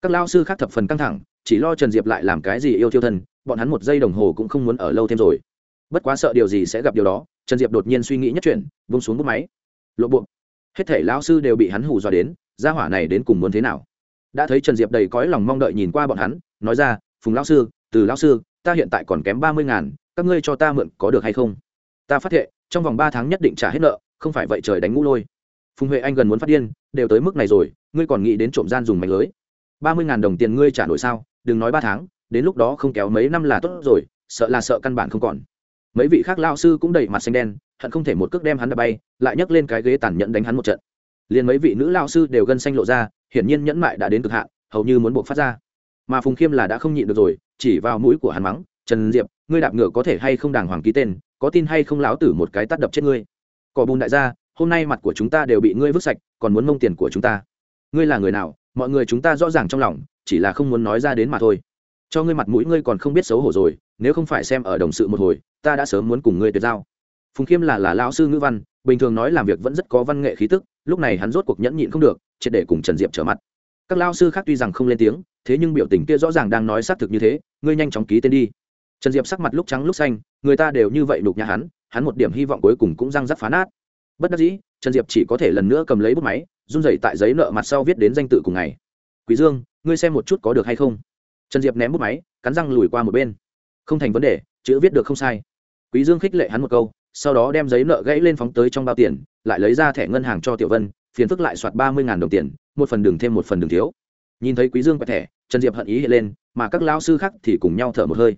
Các lao sư khác thập phần căng thẳng, chỉ lo trần diệp lại làm cái gì yêu thiêu thân, bọn hắn một giây đồng hồ cũng không muốn ở lâu thêm rồi. Bất quá sợ điều gì sẽ gặp điều đó, trần diệp đột nhiên suy nghĩ nhất chuyện, vung xuống bút máy. Lộ buộc hết thể lao sư đều bị hắn hù dọa đến, gia hỏa này đến cùng muốn thế nào? Đã thấy trần diệp đầy cõi lòng mong đợi nhìn qua bọn hắn, nói ra, phùng lao sư, từ lao sư, ta hiện tại còn kém ba mươi ngàn, các ngươi cho ta mượn có được hay không? Ta phát hiện trong vòng ba tháng nhất định trả hết nợ không phải vậy trời đánh ngũ lôi. Phùng huệ anh gần muốn phát điên, đều tới mức này rồi, ngươi còn nghĩ đến trộm gian dùng mảnh lưới. Ba mươi ngàn đồng tiền ngươi trả nổi sao, đừng nói ba tháng, đến lúc đó không kéo mấy năm là tốt rồi, sợ là sợ căn bản không còn. Mấy vị khác lao sư cũng đầy mặt xanh đen, hận không thể một cước đem hắn đập bay, lại nhấc lên cái ghế tàn nhẫn đánh hắn một trận. Liền mấy vị nữ lao sư đều gân xanh lộ ra, hiển nhiên nhẫn mại đã đến cực hạn, hầu như muốn buộc phát ra. Mà phùng khiêm là đã không nhịn được rồi, chỉ vào mũi của hắn mắng, trần diệp, ngươi đạp ngựa có thể hay không đàng hoàng ký tên, có tin hay không láo tử một cái tắt đập chết ngươi? Cỏ bùn đại gia, hôm nay mặt của chúng ta đều bị ngươi vứt sạch, còn muốn mông tiền của chúng ta. Ngươi là người nào, mọi người chúng ta rõ ràng trong lòng, chỉ là không muốn nói ra đến mà thôi. Cho ngươi mặt mũi ngươi còn không biết xấu hổ rồi, nếu không phải xem ở đồng sự một hồi, ta đã sớm muốn cùng ngươi tuyệt giao. Phùng khiêm là là lão sư ngữ văn, bình thường nói làm việc vẫn rất có văn nghệ khí tức, lúc này hắn rốt cuộc nhẫn nhịn không được, triệt để cùng trần diệp trở mặt. Các lao sư khác tuy rằng không lên tiếng, thế nhưng biểu tình kia rõ ràng đang nói xác thực như thế, ngươi nhanh chóng ký tên đi. Trần diệp sắc mặt lúc trắng lúc xanh, người ta đều như vậy đục nhà hắn hắn một điểm hy vọng cuối cùng cũng răng rắc phá nát. Bất đắc dĩ, trần diệp chỉ có thể lần nữa cầm lấy bút máy, run rẩy tại giấy nợ mặt sau viết đến danh tự cùng ngày. Quý dương, ngươi xem một chút có được hay không? Trần diệp ném bút máy, cắn răng lùi qua một bên. Không thành vấn đề, chữ viết được không sai. Quý dương khích lệ hắn một câu, sau đó đem giấy nợ gãy lên phóng tới trong bao tiền, lại lấy ra thẻ ngân hàng cho tiểu vân, phiền phức lại soạt ba mươi đồng tiền, một phần đường thêm một phần đường thiếu. Nhìn thấy quý dương quẹt thẻ, trần diệp hận ý hiện lên, mà các lão sư khác thì cùng nhau thở một hơi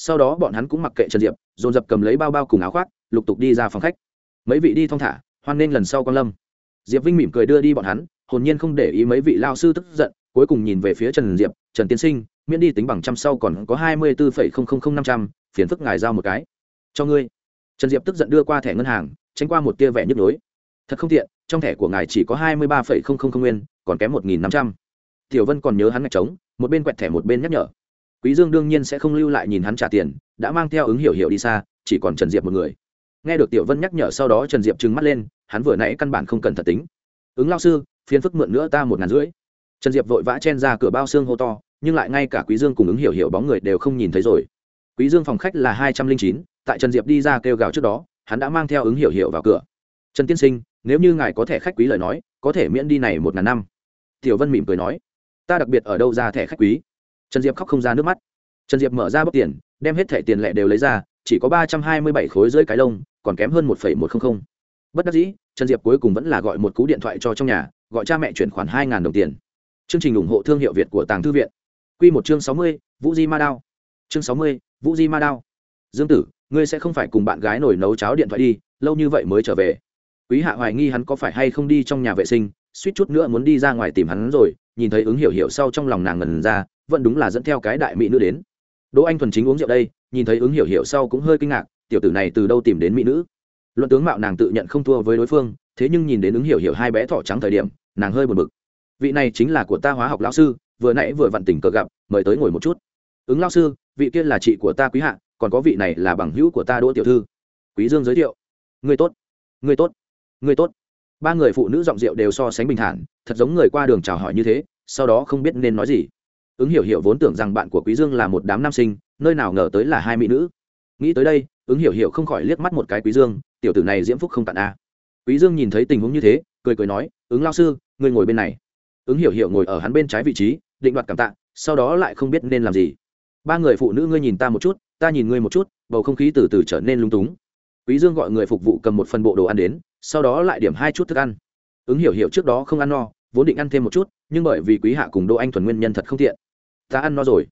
sau đó bọn hắn cũng mặc kệ trần diệp, dồn dập cầm lấy bao bao cùng áo khoác, lục tục đi ra phòng khách. Mấy vị đi thong thả, hoan nghênh lần sau con lâm. Diệp vinh mỉm cười đưa đi bọn hắn, hồn nhiên không để ý mấy vị lao sư tức giận, cuối cùng nhìn về phía trần diệp, trần tiên sinh, miễn đi tính bằng trăm sau còn có hai mươi bốn năm trăm, phiền phức ngài giao một cái. Cho ngươi. Trần diệp tức giận đưa qua thẻ ngân hàng, tránh qua một tia vẻ nhức nhối. Thật không tiện, trong thẻ của ngài chỉ có hai mươi ba nguyên, còn kém một nghìn năm trăm. Tiểu vân còn nhớ hắn ngạch trống, một bên quẹt thẻ một bên nhắc nhở quý dương đương nhiên sẽ không lưu lại nhìn hắn trả tiền, đã mang theo ứng hiểu hiểu đi xa, chỉ còn trần diệp một người. Nghe được tiểu vân nhắc nhở sau đó trần diệp trừng mắt lên, hắn vừa nãy căn bản không cần thật tính. Ứng lao sư phiến phức mượn nữa ta một ngàn rưỡi. Trần diệp vội vã chen ra cửa bao xương hô to, nhưng lại ngay cả quý dương cùng ứng hiểu hiểu bóng người đều không nhìn thấy rồi. Quý dương phòng khách là hai trăm linh chín, tại trần diệp đi ra kêu gào trước đó, hắn đã mang theo ứng hiểu hiểu vào cửa. Trần tiên sinh, nếu như ngài có thẻ khách quý lời nói, có thể miễn đi này một ngàn năm. Tiểu vân mỉm cười nói. Ta đặc biệt ở đâu ra thẻ khách quý? Trần diệp khóc không ra nước mắt. Trần diệp mở ra bốc tiền, đem hết thẻ tiền lẻ đều lấy ra, chỉ có ba trăm hai mươi bảy khối dưới cái lông, còn kém hơn một một trăm linh bất đắc dĩ, trần diệp cuối cùng vẫn là gọi một cú điện thoại cho trong nhà, gọi cha mẹ chuyển khoản hai đồng tiền. Chương trình ủng hộ thương hiệu việt của tàng thư viện. Q một chương sáu mươi, vũ di ma đao. Chương sáu mươi, vũ di ma đao. Dương tử, ngươi sẽ không phải cùng bạn gái nổi nấu cháo điện thoại đi, lâu như vậy mới trở về. Quý hạ hoài nghi hắn có phải hay không đi trong nhà vệ sinh, suýt chút nữa muốn đi ra ngoài tìm hắn rồi, nhìn thấy ứng hiểu hiểu sau trong lòng nàng ngần ra vẫn đúng là dẫn theo cái đại mỹ nữ đến. Đỗ anh thuần chính uống rượu đây, nhìn thấy ứng hiểu hiểu sau cũng hơi kinh ngạc, tiểu tử này từ đâu tìm đến mỹ nữ? Luận tướng mạo nàng tự nhận không thua với đối phương, thế nhưng nhìn đến ứng hiểu hiểu hai bé thỏ trắng thời điểm, nàng hơi buồn bực. Vị này chính là của ta hóa học lão sư, vừa nãy vừa vặn tình cờ gặp, mời tới ngồi một chút. Ứng lão sư, vị kia là chị của ta quý hạ, còn có vị này là bằng hữu của ta đỗ tiểu thư. Quý dương giới thiệu. Người tốt người tốt người tốt. Ba người phụ nữ giọng rượu đều so sánh bình thản, thật giống người qua đường chào hỏi như thế, sau đó không biết nên nói gì ứng hiểu hiểu vốn tưởng rằng bạn của quý dương là một đám nam sinh, nơi nào ngờ tới là hai mỹ nữ. Nghĩ tới đây, ứng hiểu hiểu không khỏi liếc mắt một cái quý dương, tiểu tử này diễm phúc không tận a. Quý dương nhìn thấy tình huống như thế, cười cười nói, ứng lao sư người ngồi bên này. Ứng hiểu hiểu ngồi ở hắn bên trái vị trí, định đoạt cảm tạ, sau đó lại không biết nên làm gì. Ba người phụ nữ ngươi nhìn ta một chút, ta nhìn ngươi một chút, bầu không khí từ từ trở nên lung túng. Quý dương gọi người phục vụ cầm một phần bộ đồ ăn đến, sau đó lại điểm hai chút thức ăn. Ứng hiểu hiểu trước đó không ăn no, vốn định ăn thêm một chút, nhưng bởi vì quý hạ cùng đỗ anh thuần nguyên nhân thật không tiện ta ăn no rồi.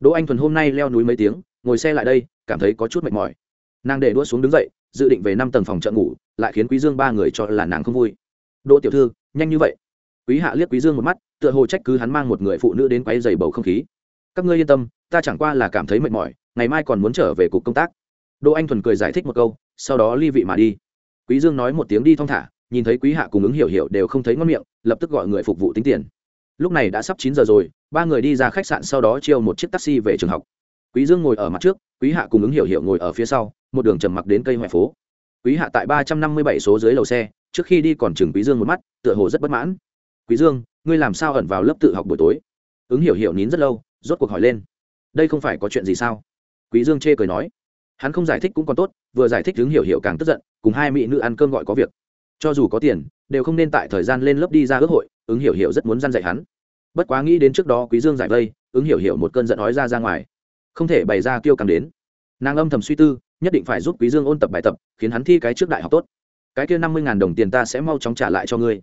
Đỗ anh thuần hôm nay leo núi mấy tiếng, ngồi xe lại đây, cảm thấy có chút mệt mỏi. Nàng để đua xuống đứng dậy, dự định về năm tầng phòng chợ ngủ, lại khiến quý dương ba người cho là nàng không vui. Đỗ tiểu thư, nhanh như vậy. Quý hạ liếc quý dương một mắt, tựa hồ trách cứ hắn mang một người phụ nữ đến quấy giày bầu không khí. Các ngươi yên tâm, ta chẳng qua là cảm thấy mệt mỏi, ngày mai còn muốn trở về cục công tác. Đỗ anh thuần cười giải thích một câu, sau đó ly vị mà đi. Quý dương nói một tiếng đi thong thả, nhìn thấy quý hạ cùng ứng hiểu hiểu đều không thấy ngon miệng, lập tức gọi người phục vụ tính tiền. Lúc này đã sắp chín giờ rồi ba người đi ra khách sạn sau đó chiêu một chiếc taxi về trường học. Quý dương ngồi ở mặt trước, quý hạ cùng ứng hiểu hiểu ngồi ở phía sau, một đường trầm mặc đến cây ngoại phố. Quý hạ tại ba trăm năm mươi bảy số dưới lầu xe, trước khi đi còn chừng quý dương một mắt, tựa hồ rất bất mãn. Quý dương, ngươi làm sao ẩn vào lớp tự học buổi tối? Ứng hiểu hiểu nín rất lâu, rốt cuộc hỏi lên. Đây không phải có chuyện gì sao? Quý dương chê cười nói. Hắn không giải thích cũng còn tốt, vừa giải thích ứng hiểu hiểu càng tức giận, cùng hai mỹ nữ ăn cơm gọi có việc. Cho dù có tiền, đều không nên tại thời gian lên lớp đi ra ước hội, ứng hiểu hiểu rất muốn dăn dạy hắn bất quá nghĩ đến trước đó quý dương giải vây, ứng hiểu hiểu một cơn giận nói ra ra ngoài. Không thể bày ra kêu càng đến. Nàng âm thầm suy tư, nhất định phải giúp quý dương ôn tập bài tập, khiến hắn thi cái trước đại học tốt. Cái kia năm mươi đồng tiền ta sẽ mau chóng trả lại cho ngươi.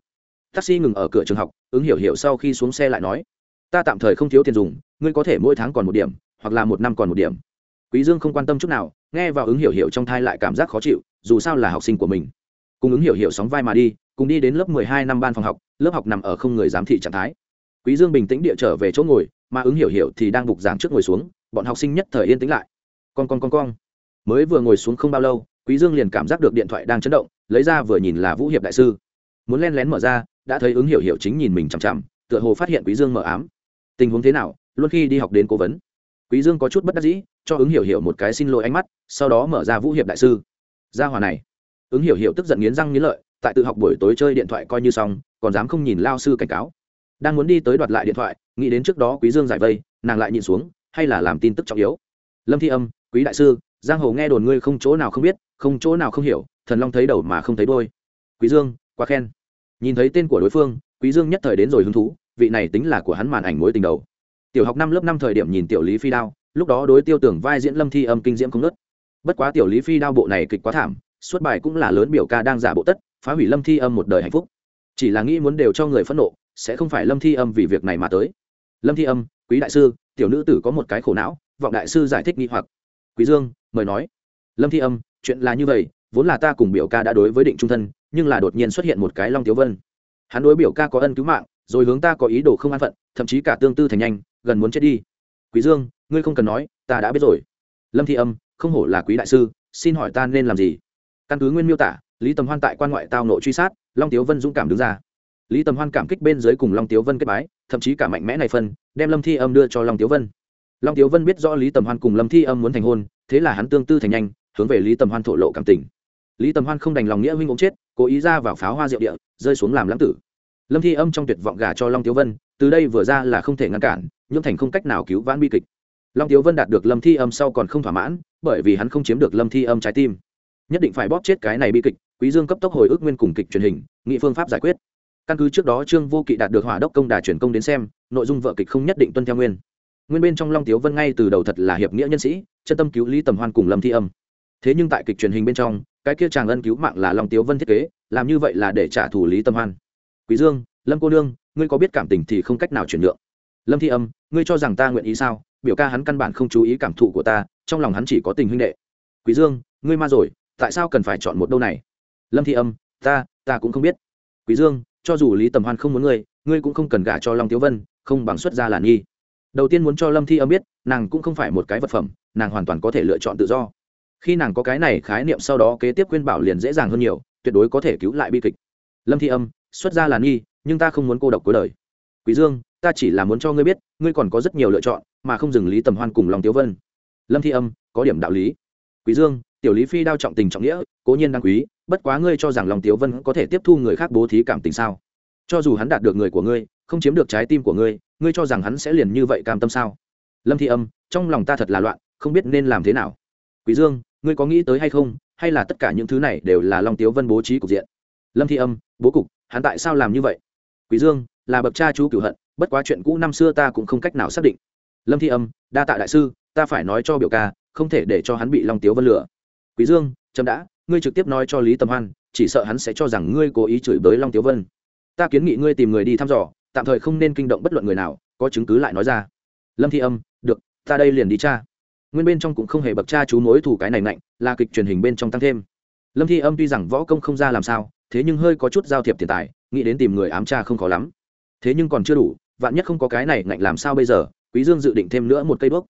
Taxi ngừng ở cửa trường học, ứng hiểu hiểu sau khi xuống xe lại nói. Ta tạm thời không thiếu tiền dùng, ngươi có thể mỗi tháng còn một điểm, hoặc là một năm còn một điểm. Quý dương không quan tâm chút nào, nghe vào ứng hiểu hiểu trong thai lại cảm giác khó chịu, dù sao là học sinh của mình. Cùng ứng hiểu hiểu sóng vai mà đi, cùng đi đến lớp mười hai năm ban phòng học, lớp học nằm ở không người giám thị trạng thái quý dương bình tĩnh địa trở về chỗ ngồi, mà ứng hiểu hiểu thì đang bục giảng trước ngồi xuống, bọn học sinh nhất thời yên tĩnh lại. Con con con con. Mới vừa ngồi xuống không bao lâu, quý dương liền cảm giác được điện thoại đang chấn động, lấy ra vừa nhìn là vũ hiệp đại sư. Muốn len lén mở ra, đã thấy ứng hiểu hiểu chính nhìn mình chằm chằm, tựa hồ phát hiện quý dương mở ám. Tình huống thế nào, luôn khi đi học đến cố vấn. Quý dương có chút bất đắc dĩ, cho ứng hiểu hiểu một cái xin lỗi ánh mắt, sau đó mở ra vũ hiệp đại sư. Gia hòa này. Ứng hiểu hiểu tức giận nghiến răng nghiến lợi, tại tự học buổi tối chơi điện thoại coi như xong, còn dám không nhìn lao sư cảnh cáo đang muốn đi tới đoạt lại điện thoại, nghĩ đến trước đó quý dương giải vây, nàng lại nhìn xuống, hay là làm tin tức trọng yếu. Lâm thi âm, quý đại sư, giang hồ nghe đồn ngươi không chỗ nào không biết, không chỗ nào không hiểu, thần long thấy đầu mà không thấy đôi quý dương, quá khen. Nhìn thấy tên của đối phương, quý dương nhất thời đến rồi hứng thú, vị này tính là của hắn màn ảnh mối tình đầu. Tiểu học năm lớp năm thời điểm nhìn tiểu lý phi đao, lúc đó đối tiêu tưởng vai diễn lâm thi âm kinh diễm không nớt bất quá tiểu lý phi đao bộ này kịch quá thảm, suốt bài cũng là lớn biểu ca đang giả bộ tất, phá hủy lâm thi âm một đời hạnh phúc. Chỉ là nghĩ muốn đều cho người phẫn nộ sẽ không phải lâm thi âm vì việc này mà tới. Lâm thi âm, quý đại sư, tiểu nữ tử có một cái khổ não, vọng đại sư giải thích nghi hoặc. Quý dương, mời nói. Lâm thi âm, chuyện là như vậy, vốn là ta cùng biểu ca đã đối với định trung thân, nhưng là đột nhiên xuất hiện một cái long tiếu vân. Hắn đối biểu ca có ân cứu mạng, rồi hướng ta có ý đồ không an phận, thậm chí cả tương tư thành nhanh, gần muốn chết đi. Quý dương, ngươi không cần nói, ta đã biết rồi. Lâm thi âm, không hổ là quý đại sư, xin hỏi ta nên làm gì? Căn cứ nguyên miêu tả, lý tầm hoan tại quan ngoại tao nội truy sát, long tiếu vân dũng cảm đứng ra lý tầm hoan cảm kích bên dưới cùng long tiếu vân kết bái, thậm chí cả mạnh mẽ này phân, đem lâm thi âm đưa cho long tiếu vân. Long tiếu vân biết rõ lý tầm hoan cùng lâm thi âm muốn thành hôn, thế là hắn tương tư thành nhanh, hướng về lý tầm hoan thổ lộ cảm tình. Lý tầm hoan không đành lòng nghĩa huynh ống chết, cố ý ra vào pháo hoa rượu địa, rơi xuống làm lãng tử. Lâm thi âm trong tuyệt vọng gả cho long tiếu vân, từ đây vừa ra là không thể ngăn cản nhưng thành không cách nào cứu vãn bi kịch. Long tiếu vân đạt được lâm thi âm sau còn không thỏa mãn, bởi vì hắn không chiếm được lâm thi âm trái tim. Nhất định phải bóp chết cái này bi kịch, quý dương cấp tốc hồi ức nguyên cùng kịch truyền hình, nghị phương pháp giải quyết căn cứ trước đó trương vô kỵ đạt được hỏa đốc công đà truyền công đến xem, nội dung vợ kịch không nhất định tuân theo nguyên. Nguyên bên trong long tiếu vân ngay từ đầu thật là hiệp nghĩa nhân sĩ, chân tâm cứu lý tầm hoan cùng lâm thi âm. Thế nhưng tại kịch truyền hình bên trong, cái kia chàng ân cứu mạng là long tiếu vân thiết kế, làm như vậy là để trả thù lý tầm hoan. Quý dương, lâm cô nương, ngươi có biết cảm tình thì không cách nào chuyển nhượng. Lâm thi âm, ngươi cho rằng ta nguyện ý sao? Biểu ca hắn căn bản không chú ý cảm thụ của ta, trong lòng hắn chỉ có tình huynh đệ. Quý dương, ngươi ma rồi, tại sao cần phải chọn một đâu này? Lâm thi âm, ta ta cũng không biết. Quý dương cho dù lý tầm hoan không muốn ngươi ngươi cũng không cần gả cho long tiếu vân, không bằng xuất gia là nghi. Đầu tiên muốn cho lâm thi âm biết, nàng cũng không phải một cái vật phẩm, nàng hoàn toàn có thể lựa chọn tự do. Khi nàng có cái này khái niệm sau đó kế tiếp khuyên bảo liền dễ dàng hơn nhiều, tuyệt đối có thể cứu lại bi kịch. Lâm thi âm, xuất gia là nghi, nhưng ta không muốn cô độc cuối đời. Quý dương, ta chỉ là muốn cho ngươi biết, ngươi còn có rất nhiều lựa chọn, mà không dừng lý tầm hoan cùng Long tiếu vân. Lâm thi âm, có điểm đạo lý. Quý dương, tiểu lý phi đao trọng tình trọng nghĩa, cố nhiên đáng quý bất quá ngươi cho rằng lòng tiếu vân có thể tiếp thu người khác bố thí cảm tình sao? Cho dù hắn đạt được người của ngươi, không chiếm được trái tim của ngươi ngươi cho rằng hắn sẽ liền như vậy cam tâm sao? Lâm thi âm, trong lòng ta thật là loạn, không biết nên làm thế nào. Quý dương, ngươi có nghĩ tới hay không? Hay là tất cả những thứ này đều là long tiếu vân bố trí cục diện? Lâm thi âm, bố cục, hắn tại sao làm như vậy? Quý dương, là bậc cha chú cửu hận, bất quá chuyện cũ năm xưa ta cũng không cách nào xác định. Lâm thi âm, đa tạ đại sư, ta phải nói cho biểu ca, không thể để cho hắn bị long tiếu vân lừa. quý dương chấm đã ngươi trực tiếp nói cho lý Tầm hoan, chỉ sợ hắn sẽ cho rằng ngươi cố ý chửi bới long tiếu vân. Ta kiến nghị ngươi tìm người đi thăm dò, tạm thời không nên kinh động bất luận người nào, có chứng cứ lại nói ra. Lâm thi âm, được, ta đây liền đi cha nguyên bên trong cũng không hề bậc cha chú mối thủ cái này mạnh là kịch truyền hình bên trong tăng thêm. Lâm thi âm tuy rằng võ công không ra làm sao, thế nhưng hơi có chút giao thiệp tiền tài, nghĩ đến tìm người ám cha không khó lắm. Thế nhưng còn chưa đủ, vạn nhất không có cái này ngạnh làm sao bây giờ, quý dương dự định thêm nữa một cây bước.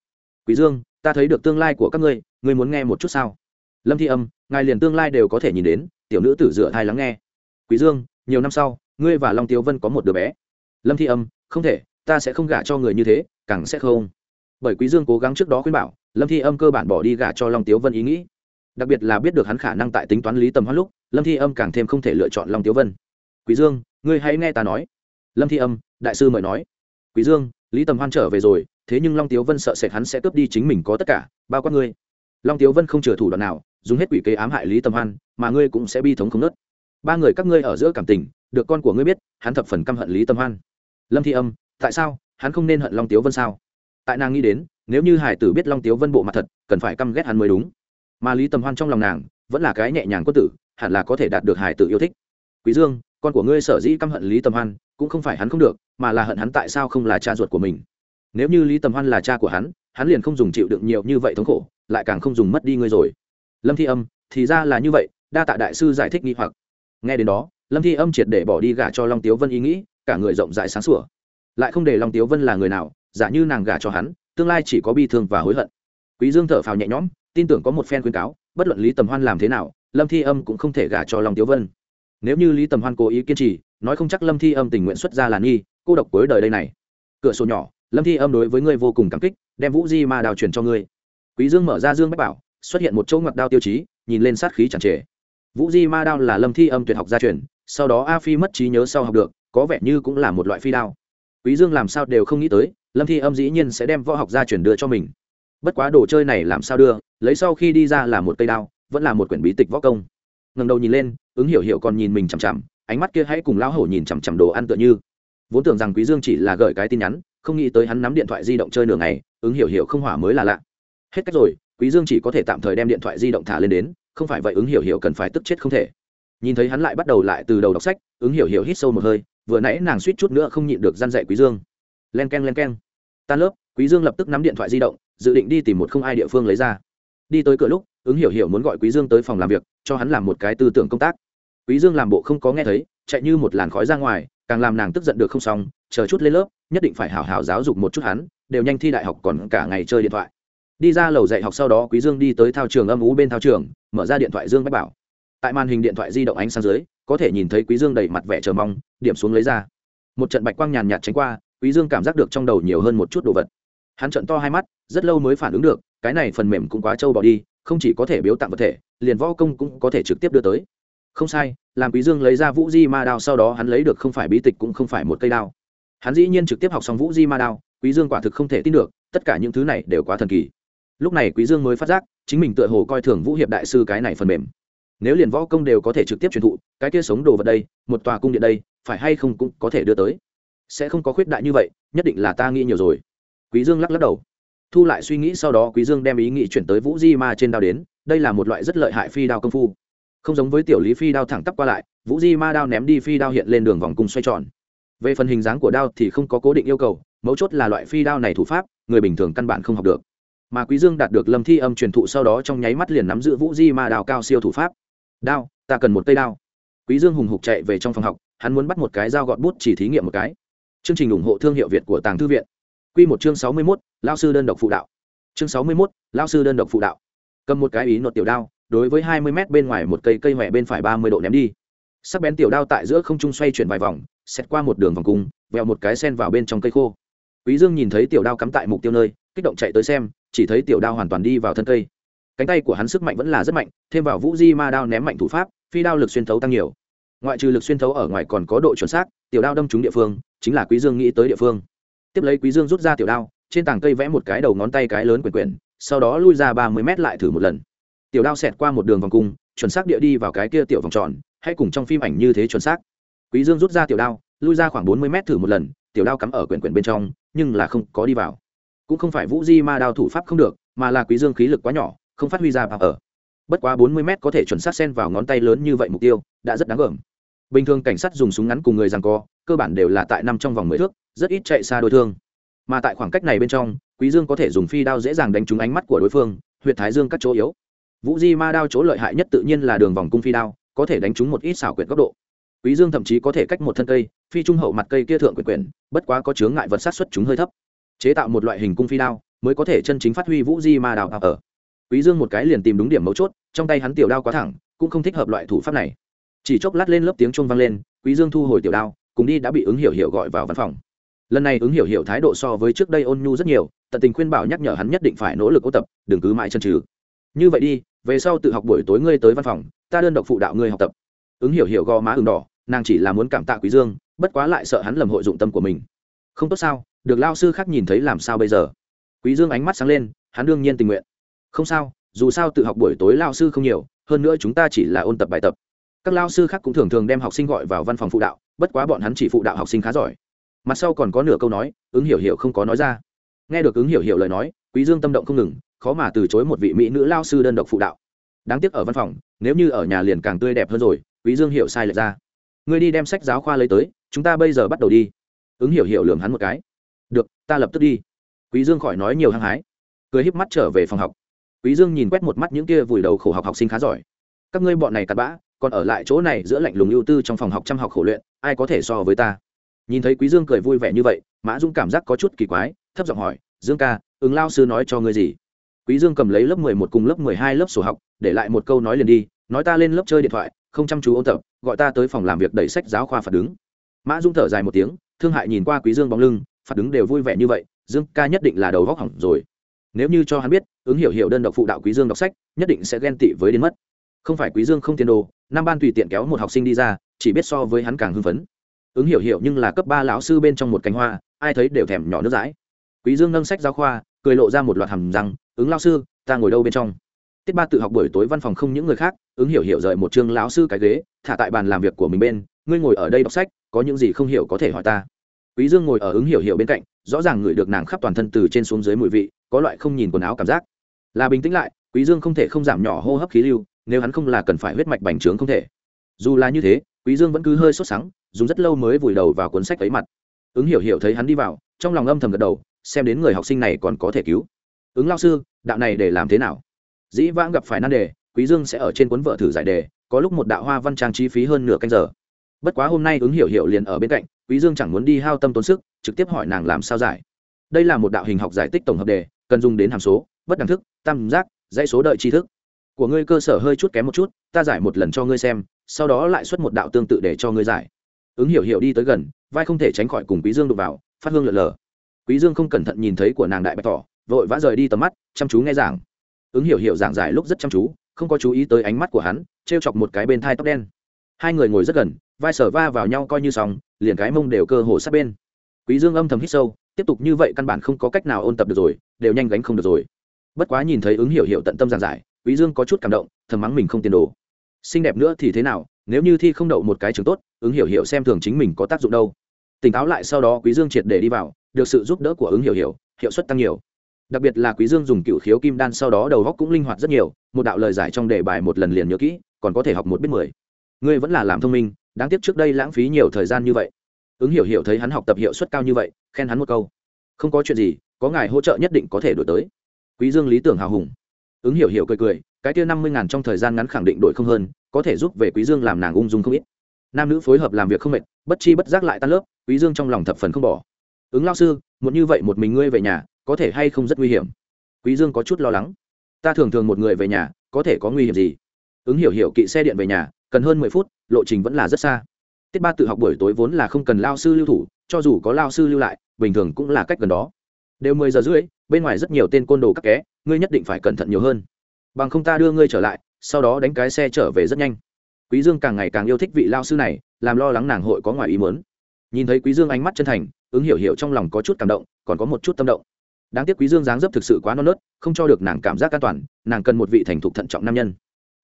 Quý dương, ta thấy được tương lai của các ngươi ngươi muốn nghe một chút sao? Lâm thi âm, ngài liền tương lai đều có thể nhìn đến, tiểu nữ tử dựa thai lắng nghe. Quý dương, nhiều năm sau, ngươi và long tiêu vân có một đứa bé. Lâm thi âm, không thể, ta sẽ không gả cho người như thế, càng sẽ không. Bởi quý dương cố gắng trước đó khuyên bảo, lâm thi âm cơ bản bỏ đi gả cho long Tiêu vân ý nghĩ. Đặc biệt là biết được hắn khả năng tại tính toán lý tầm hoan lúc, lâm thi âm càng thêm không thể lựa chọn long Tiêu vân. Quý dương, ngươi hãy nghe ta nói. Lâm thi âm, đại sư mời nói. Quý dương, lý tầm hoan trở về rồi, thế nhưng long tiếu vân sợ sệt hắn sẽ cướp đi chính mình có tất cả, bao quát ngươi. Long tiếu vân không chừa thủ đoạn nào dùng hết quỷ kế ám hại lý Tâm hoan, mà ngươi cũng sẽ bi thống không nớt. Ba người các ngươi ở giữa cảm tình, được con của ngươi biết, hắn thập phần căm hận lý Tâm hoan. Lâm thi âm, tại sao? Hắn không nên hận long tiếu vân sao? Tại nàng nghĩ đến, nếu như hải tử biết long tiếu vân bộ mặt thật, cần phải căm ghét hắn mới đúng. Mà lý Tâm hoan trong lòng nàng, vẫn là cái nhẹ nhàng quân tử, hẳn là có thể đạt được hải tử yêu thích. Quý dương, con của ngươi sở dĩ căm hận lý Tâm hoan, cũng không phải hắn không được, mà là hận hắn tại sao không là cha ruột của mình. Nếu như lý Tâm hoan là cha của hắn hắn liền không dùng chịu đựng nhiều như vậy thống khổ, lại càng không dùng mất đi ngươi rồi lâm thi âm, thì ra là như vậy, đa tạ đại sư giải thích nghi hoặc. Nghe đến đó, lâm thi âm triệt để bỏ đi gả cho long tiếu vân ý nghĩ, cả người rộng rãi sáng sủa. Lại không để long tiếu vân là người nào, giả như nàng gả cho hắn, tương lai chỉ có bi thương và hối hận. Quý dương thở phào nhẹ nhõm, tin tưởng có một phen khuyên cáo, bất luận lý tầm hoan làm thế nào, lâm thi âm cũng không thể gả cho long tiếu vân. Nếu như lý tầm hoan cố ý kiên trì, nói không chắc lâm thi âm tình nguyện xuất ra là nghi, cô độc cuối đời đây này. Cửa sổ nhỏ, lâm thi âm đối với ngươi vô cùng cảm kích, đem vũ di ma đào truyền cho ngươi. Quý dương mở ra dương bách bảo xuất hiện một chỗ ngoặc đao tiêu chí, nhìn lên sát khí chẳng trề. Vũ di ma đao là lâm thi âm tuyệt học gia truyền, sau đó a phi mất trí nhớ sau học được, có vẻ như cũng là một loại phi đao. Quý dương làm sao đều không nghĩ tới, lâm thi âm dĩ nhiên sẽ đem võ học gia truyền đưa cho mình. Bất quá đồ chơi này làm sao đưa, lấy sau khi đi ra là một cây đao, vẫn là một quyển bí tịch võ công. Ngẩng đầu nhìn lên, ứng hiểu hiểu còn nhìn mình chằm chằm, ánh mắt kia hãy cùng lão hổ nhìn chằm chằm đồ ăn tựa như. Vốn tưởng rằng quý dương chỉ là gửi cái tin nhắn, không nghĩ tới hắn nắm điện thoại di động chơi nửa ngày, ứng hiểu hiểu không hỏa mới là lạ. Hết cách rồi quý dương chỉ có thể tạm thời đem điện thoại di động thả lên đến, không phải vậy ứng hiểu hiểu cần phải tức chết không thể. Nhìn thấy hắn lại bắt đầu lại từ đầu đọc sách, ứng hiểu hiểu hít sâu một hơi, vừa nãy nàng suýt chút nữa không nhịn được gian dạy quý dương. Len keng len keng. Tan lớp. Quý dương lập tức nắm điện thoại di động, dự định đi tìm một không ai địa phương lấy ra. Đi tới cửa lúc, ứng hiểu hiểu muốn gọi quý dương tới phòng làm việc, cho hắn làm một cái tư tưởng công tác. Quý dương làm bộ không có nghe thấy, chạy như một làn khói ra ngoài, càng làm nàng tức giận được không xong, chờ chút lên lớp, nhất định phải hảo hảo giáo dục một chút hắn, đều nhanh thi đại học còn cả ngày chơi điện thoại đi ra lầu dạy học sau đó quý dương đi tới thao trường âm ú bên thao trường, mở ra điện thoại dương bách bảo. Tại màn hình điện thoại di động ánh sáng dưới, có thể nhìn thấy quý dương đầy mặt vẻ chờ mong, điểm xuống lấy ra. Một trận bạch quang nhàn nhạt tránh qua, quý dương cảm giác được trong đầu nhiều hơn một chút đồ vật. Hắn trận to hai mắt, rất lâu mới phản ứng được, cái này phần mềm cũng quá trâu bỏ đi, không chỉ có thể biếu tặng vật thể, liền võ công cũng có thể trực tiếp đưa tới. Không sai, làm quý dương lấy ra vũ di ma đao sau đó hắn lấy được không phải bí tịch cũng không phải một cây đao. Hắn dĩ nhiên trực tiếp học xong vũ di ma đao, quý dương quả thực không thể tin được, tất cả những thứ này đều quá thần kỳ lúc này quý dương mới phát giác, chính mình tựa hồ coi thường vũ hiệp đại sư cái này phần mềm. Nếu liền võ công đều có thể trực tiếp truyền thụ, cái kia sống đồ vật đây, một tòa cung điện đây, phải hay không cũng có thể đưa tới. Sẽ không có khuyết đại như vậy, nhất định là ta nghĩ nhiều rồi. Quý dương lắc lắc đầu. Thu lại suy nghĩ sau đó quý dương đem ý nghĩ chuyển tới vũ di ma trên đao đến, đây là một loại rất lợi hại phi đao công phu. Không giống với tiểu lý phi đao thẳng tắp qua lại, vũ di ma đao ném đi phi đao hiện lên đường vòng cung xoay tròn. Về phần hình dáng của đao thì không có cố định yêu cầu, mấu chốt là loại phi đao này thủ pháp, người bình thường căn bản không học được mà quý dương đạt được lâm thi âm truyền thụ sau đó trong nháy mắt liền nắm giữ vũ di ma Đào cao siêu thủ pháp. Đao, ta cần một cây đao. Quý dương hùng hục chạy về trong phòng học, hắn muốn bắt một cái dao gọt bút chỉ thí nghiệm một cái. Chương trình ủng hộ thương hiệu việt của tàng thư viện. Q một chương sáu mươi mốt lao sư đơn độc phụ đạo. Chương sáu mươi mốt lao sư đơn độc phụ đạo. Cầm một cái ý nột tiểu đao, đối với hai mươi m bên ngoài một cây cây huệ bên phải ba mươi độ ném đi. Sắc bén tiểu đao tại giữa không trung xoay chuyển vài vòng xét qua một đường vòng cung, vẹo một cái sen vào bên trong cây khô. Quý dương nhìn thấy tiểu đao cắm tại mục tiêu nơi, kích động chạy tới xem chỉ thấy tiểu đao hoàn toàn đi vào thân cây. Cánh tay của hắn sức mạnh vẫn là rất mạnh, thêm vào vũ di ma đao ném mạnh thủ pháp, phi đao lực xuyên thấu tăng nhiều. Ngoại trừ lực xuyên thấu ở ngoài còn có độ chuẩn xác, tiểu đao đâm trúng địa phương, chính là quý dương nghĩ tới địa phương. Tiếp lấy quý dương rút ra tiểu đao, trên tảng cây vẽ một cái đầu ngón tay cái lớn quyền quyền sau đó lui ra ba mươi mét lại thử một lần. Tiểu đao xẹt qua một đường vòng cung, chuẩn xác địa đi vào cái kia tiểu vòng tròn hay cùng trong phim ảnh như thế chuẩn xác. Quý dương rút ra tiểu đao, lui ra khoảng bốn mươi mét thử một lần, tiểu đao cắm ở quyển quyển bên trong, nhưng là không có đi vào cũng không phải vũ di ma đao thủ pháp không được, mà là quý dương khí lực quá nhỏ, không phát huy ra vào ở. Bất quá bốn mươi mét có thể chuẩn xác xen vào ngón tay lớn như vậy mục tiêu, đã rất đáng gờm. Bình thường cảnh sát dùng súng ngắn cùng người rằng co, cơ bản đều là tại năm trong vòng mười thước, rất ít chạy xa đối thương mà tại khoảng cách này bên trong, quý dương có thể dùng phi đao dễ dàng đánh trúng ánh mắt của đối phương, huyệt thái dương các chỗ yếu. Vũ di ma đao chỗ lợi hại nhất tự nhiên là đường vòng cung phi đao, có thể đánh trúng một ít xảo quyệt góc độ. Quý dương thậm chí có thể cách một thân cây, phi trung hậu mặt cây kia thượng quyển quyển, bất quá có chướng ngại vật sát xuất chúng hơi thấp chế tạo một loại hình cung phi đao mới có thể chân chính phát huy vũ di ma đao ở. Quý dương một cái liền tìm đúng điểm mấu chốt, trong tay hắn tiểu đao quá thẳng, cũng không thích hợp loại thủ pháp này. Chỉ chốc lát lên lớp tiếng chuông vang lên, quý dương thu hồi tiểu đao, cùng đi đã bị ứng hiểu hiểu gọi vào văn phòng. Lần này ứng hiểu hiểu thái độ so với trước đây ôn nhu rất nhiều, tận tình khuyên bảo nhắc nhở hắn nhất định phải nỗ lực ôn tập, đừng cứ mãi chân trừ như vậy đi, về sau tự học buổi tối ngươi tới văn phòng, ta đơn độc phụ đạo ngươi học tập. Ứng hiểu hiểu gò má ửng đỏ, nàng chỉ là muốn cảm tạ quý dương, bất quá lại sợ hắn lầm hội dụng tâm của mình. Không tốt sao? Được lao sư khác nhìn thấy làm sao bây giờ? Quý dương ánh mắt sáng lên, hắn đương nhiên tình nguyện. Không sao, dù sao tự học buổi tối lao sư không nhiều, hơn nữa chúng ta chỉ là ôn tập bài tập. Các lao sư khác cũng thường thường đem học sinh gọi vào văn phòng phụ đạo, bất quá bọn hắn chỉ phụ đạo học sinh khá giỏi. Mặt sau còn có nửa câu nói, ứng hiểu hiểu không có nói ra. Nghe được ứng hiểu hiểu lời nói, quý dương tâm động không ngừng, khó mà từ chối một vị mỹ nữ lao sư đơn độc phụ đạo. Đáng tiếc ở văn phòng, nếu như ở nhà liền càng tươi đẹp hơn rồi, quý dương hiểu sai lệch ra. Ngươi đi đem sách giáo khoa lấy tới, chúng ta bây giờ bắt đầu đi. Ứng hiểu hiểu lường hắn một cái được, ta lập tức đi. Quý dương khỏi nói nhiều hăng hái. Cười híp mắt trở về phòng học. Quý dương nhìn quét một mắt những kia vùi đầu khổ học học sinh khá giỏi. Các ngươi bọn này cặn bã, còn ở lại chỗ này giữa lạnh lùng ưu tư trong phòng học chăm học khổ luyện, ai có thể so với ta? Nhìn thấy quý dương cười vui vẻ như vậy, mã dung cảm giác có chút kỳ quái, thấp giọng hỏi, dương ca, ứng lao sư nói cho ngươi gì? Quý dương cầm lấy lớp mười một cùng lớp mười hai lớp sổ học, để lại một câu nói liền đi, nói ta lên lớp chơi điện thoại, không chăm chú ôn tập, gọi ta tới phòng làm việc đẩy sách giáo khoa phạt đứng. Mã dung thở dài một tiếng, thương hại nhìn qua quý dương bóng lưng phạt đứng đều vui vẻ như vậy, dương ca nhất định là đầu góc hỏng rồi. Nếu như cho hắn biết, ứng hiểu hiểu đơn độc phụ đạo quý dương đọc sách, nhất định sẽ ghen tị với đến mất. Không phải quý dương không tiền đồ, năm ban tùy tiện kéo một học sinh đi ra, chỉ biết so với hắn càng hưng phấn. Ứng hiểu hiểu nhưng là cấp ba lão sư bên trong một cánh hoa, ai thấy đều thèm nhỏ nước dãi. Quý dương nâng sách giáo khoa, cười lộ ra một loạt hầm răng, ứng lão sư, ta ngồi đâu bên trong? Tiết ba tự học buổi tối văn phòng không những người khác, ứng hiểu hiểu rời một chương lão sư cái ghế, thả tại bàn làm việc của mình bên, ngươi ngồi ở đây đọc sách, có những gì không hiểu có thể hỏi ta? Quý dương ngồi ở ứng hiểu hiểu bên cạnh, rõ ràng ngửi được nàng khắp toàn thân từ trên xuống dưới mùi vị, có loại không nhìn quần áo cảm giác. Là bình tĩnh lại, quý dương không thể không giảm nhỏ hô hấp khí lưu, nếu hắn không là cần phải huyết mạch bành trướng không thể. Dù là như thế, quý dương vẫn cứ hơi sốt sắng, dùng rất lâu mới vùi đầu vào cuốn sách ấy mặt. Ứng hiểu hiểu thấy hắn đi vào, trong lòng âm thầm gật đầu, xem đến người học sinh này còn có thể cứu. Ứng lao sư, đạo này để làm thế nào? Dĩ vãng gặp phải nan đề, quý dương sẽ ở trên cuốn vợ thử giải đề, có lúc một đạo hoa văn trang chi phí hơn nửa canh giờ. Bất quá hôm nay ứng hiểu hiểu liền ở bên cạnh quý dương chẳng muốn đi hao tâm tốn sức, trực tiếp hỏi nàng làm sao giải. Đây là một đạo hình học giải tích tổng hợp đề, cần dùng đến hàm số, bất đẳng thức, tam giác, dãy số đợi tri thức. Của ngươi cơ sở hơi chút kém một chút, ta giải một lần cho ngươi xem, sau đó lại xuất một đạo tương tự để cho ngươi giải. Ứng hiểu hiểu đi tới gần, vai không thể tránh khỏi cùng quý dương đụng vào, phát hương lượn lờ. Quý dương không cẩn thận nhìn thấy của nàng đại bạch tỏ, vội vã rời đi tầm mắt, chăm chú nghe giảng. Ứng hiểu hiểu giảng giải lúc rất chăm chú, không có chú ý tới ánh mắt của hắn, trêu chọc một cái bên thai tóc đen. Hai người ngồi rất gần vai sở va vào nhau coi như xong, liền cái mông đều cơ hồ sát bên. Quý dương âm thầm hít sâu, tiếp tục như vậy căn bản không có cách nào ôn tập được rồi, đều nhanh gánh không được rồi. Bất quá nhìn thấy ứng hiểu hiểu tận tâm giảng giải, quý dương có chút cảm động, thầm mắng mình không tiền đồ. Xinh đẹp nữa thì thế nào, nếu như thi không đậu một cái trường tốt, ứng hiểu hiểu xem thường chính mình có tác dụng đâu. Tỉnh táo lại sau đó quý dương triệt để đi vào, được sự giúp đỡ của ứng hiểu hiểu, hiệu suất tăng nhiều. Đặc biệt là quý dương dùng cựu khiếu kim đan sau đó đầu óc cũng linh hoạt rất nhiều, một đạo lời giải trong đề bài một lần liền nhớ kỹ, còn có thể học một biết mười. Ngươi vẫn là làm thông minh đáng tiếc trước đây lãng phí nhiều thời gian như vậy. Ứng hiểu hiểu thấy hắn học tập hiệu suất cao như vậy, khen hắn một câu. Không có chuyện gì, có ngài hỗ trợ nhất định có thể đổi tới. Quý dương lý tưởng hào hùng. Ứng hiểu hiểu cười cười, cái kia năm mươi ngàn trong thời gian ngắn khẳng định đổi không hơn, có thể giúp về quý dương làm nàng ung dung không ít. Nam nữ phối hợp làm việc không mệt, bất chi bất giác lại tan lớp, quý dương trong lòng thập phần không bỏ. Ứng lao sư một như vậy một mình ngươi về nhà, có thể hay không rất nguy hiểm? Quý dương có chút lo lắng. Ta thường thường một người về nhà, có thể có nguy hiểm gì? Ứng hiểu hiểu kỵ xe điện về nhà, cần hơn mười phút lộ trình vẫn là rất xa. Tiết ba tự học buổi tối vốn là không cần lao sư lưu thủ, cho dù có lao sư lưu lại, bình thường cũng là cách gần đó. Đều mười giờ rưỡi, bên ngoài rất nhiều tên côn đồ các ké, ngươi nhất định phải cẩn thận nhiều hơn. Bằng không ta đưa ngươi trở lại, sau đó đánh cái xe trở về rất nhanh. Quý dương càng ngày càng yêu thích vị lao sư này, làm lo lắng nàng hội có ngoài ý muốn. Nhìn thấy quý dương ánh mắt chân thành, ứng hiểu hiểu trong lòng có chút cảm động, còn có một chút tâm động. Đáng tiếc quý dương dáng dấp thực sự quá non nớt, không cho được nàng cảm giác an toàn, nàng cần một vị thành thục thận trọng nam nhân.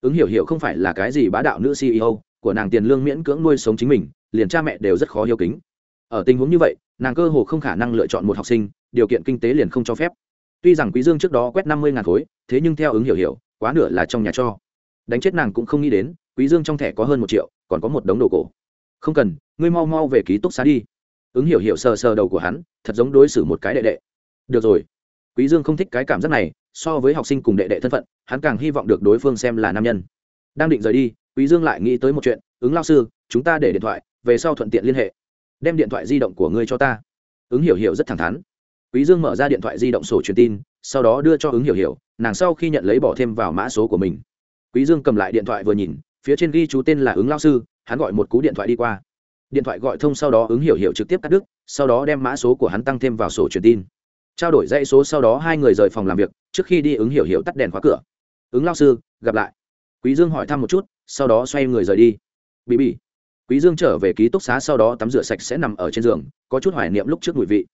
Ứng hiểu hiểu không phải là cái gì bá đạo nữ ceo của nàng tiền lương miễn cưỡng nuôi sống chính mình, liền cha mẹ đều rất khó hiếu kính. Ở tình huống như vậy, nàng cơ hồ không khả năng lựa chọn một học sinh, điều kiện kinh tế liền không cho phép. Tuy rằng quý dương trước đó quét năm mươi ngàn khối, thế nhưng theo ứng hiểu hiểu, quá nửa là trong nhà cho. Đánh chết nàng cũng không nghĩ đến, quý dương trong thẻ có hơn một triệu, còn có một đống đồ cổ. Không cần, ngươi mau mau về ký túc xá đi. Ứng hiểu hiểu sờ sờ đầu của hắn, thật giống đối xử một cái đệ đệ. Được rồi. Quý dương không thích cái cảm giác này, so với học sinh cùng đệ đệ thân phận, hắn càng hy vọng được đối phương xem là nam nhân. Đang định rời đi quý dương lại nghĩ tới một chuyện, ứng lao sư, chúng ta để điện thoại, về sau thuận tiện liên hệ. Đem điện thoại di động của ngươi cho ta. Ứng hiểu hiểu rất thẳng thắn. Quý dương mở ra điện thoại di động sổ truyền tin, sau đó đưa cho ứng hiểu hiểu, nàng sau khi nhận lấy bỏ thêm vào mã số của mình. Quý dương cầm lại điện thoại vừa nhìn, phía trên ghi chú tên là ứng lao sư, hắn gọi một cú điện thoại đi qua. Điện thoại gọi thông sau đó ứng hiểu hiểu trực tiếp cắt đứt, sau đó đem mã số của hắn tăng thêm vào sổ truyền tin. Trao đổi dãy số sau đó hai người rời phòng làm việc, trước khi đi ứng hiểu hiểu tắt đèn khóa cửa. Ứng lao sư, gặp lại quý dương hỏi thăm một chút, sau đó xoay người rời đi. Bị bị quý dương trở về ký túc xá sau đó tắm rửa sạch sẽ nằm ở trên giường, có chút hoài niệm lúc trước mùi vị.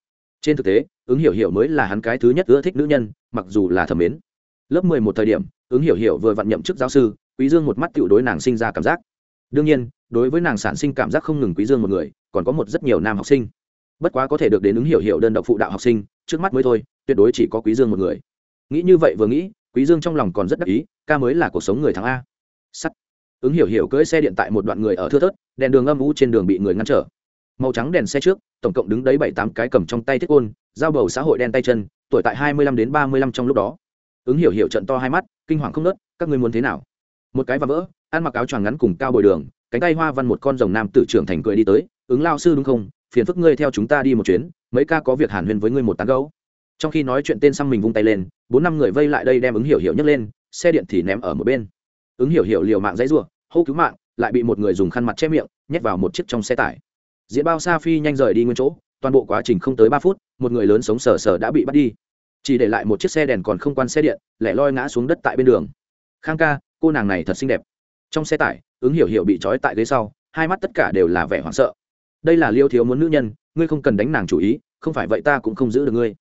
Trên thực tế, ứng hiểu hiểu mới là hắn cái thứ nhất ưa thích nữ nhân, mặc dù là thẩm mến. Lớp mười một thời điểm, ứng hiểu hiểu vừa vặn nhậm chức giáo sư, quý dương một mắt tiểu đối nàng sinh ra cảm giác. Đương nhiên, đối với nàng sản sinh cảm giác không ngừng quý dương một người, còn có một rất nhiều nam học sinh. Bất quá có thể được đến ứng hiểu hiểu đơn độc phụ đạo học sinh, trước mắt mới thôi, tuyệt đối chỉ có quý dương một người. Nghĩ như vậy vừa nghĩ quý dương trong lòng còn rất đắc ý, ca mới là cuộc sống người thắng a. Sắt. Ứng hiểu hiểu cưỡi xe điện tại một đoạn người ở thưa thớt, đèn đường âm u trên đường bị người ngăn trở. Màu trắng đèn xe trước, tổng cộng đứng đấy bảy tám cái cầm trong tay thiết côn, giao bầu xã hội đen tay chân, tuổi tại hai mươi lăm đến ba mươi lăm trong lúc đó. Ứng hiểu hiểu trận to hai mắt, kinh hoàng không nớt, các ngươi muốn thế nào? Một cái và vỡ, ăn mặc áo choàng ngắn cùng cao bồi đường, cánh tay hoa văn một con rồng nam tử trưởng thành cười đi tới, ứng lao sư đúng không? Phiền phức ngươi theo chúng ta đi một chuyến, mấy ca có việc hàn huyên với ngươi một tán gấu trong khi nói chuyện tên xăm mình vung tay lên, bốn năm người vây lại đây đem ứng hiểu hiểu nhấc lên, xe điện thì ném ở một bên. Ứng hiểu hiểu liều mạng dãy rủa, hô cứu mạng! Lại bị một người dùng khăn mặt che miệng, nhét vào một chiếc trong xe tải. Diễn bao sa phi nhanh rời đi nguyên chỗ, toàn bộ quá trình không tới ba phút, một người lớn sống sờ sờ đã bị bắt đi. Chỉ để lại một chiếc xe đèn còn không quan xe điện, lẻ loi ngã xuống đất tại bên đường. Khang ca, cô nàng này thật xinh đẹp. Trong xe tải, ứng hiểu hiểu bị trói tại ghế sau, hai mắt tất cả đều là vẻ hoảng sợ. Đây là liêu thiếu muốn nữ nhân, ngươi không cần đánh nàng chủ ý, không phải vậy ta cũng không giữ được ngươi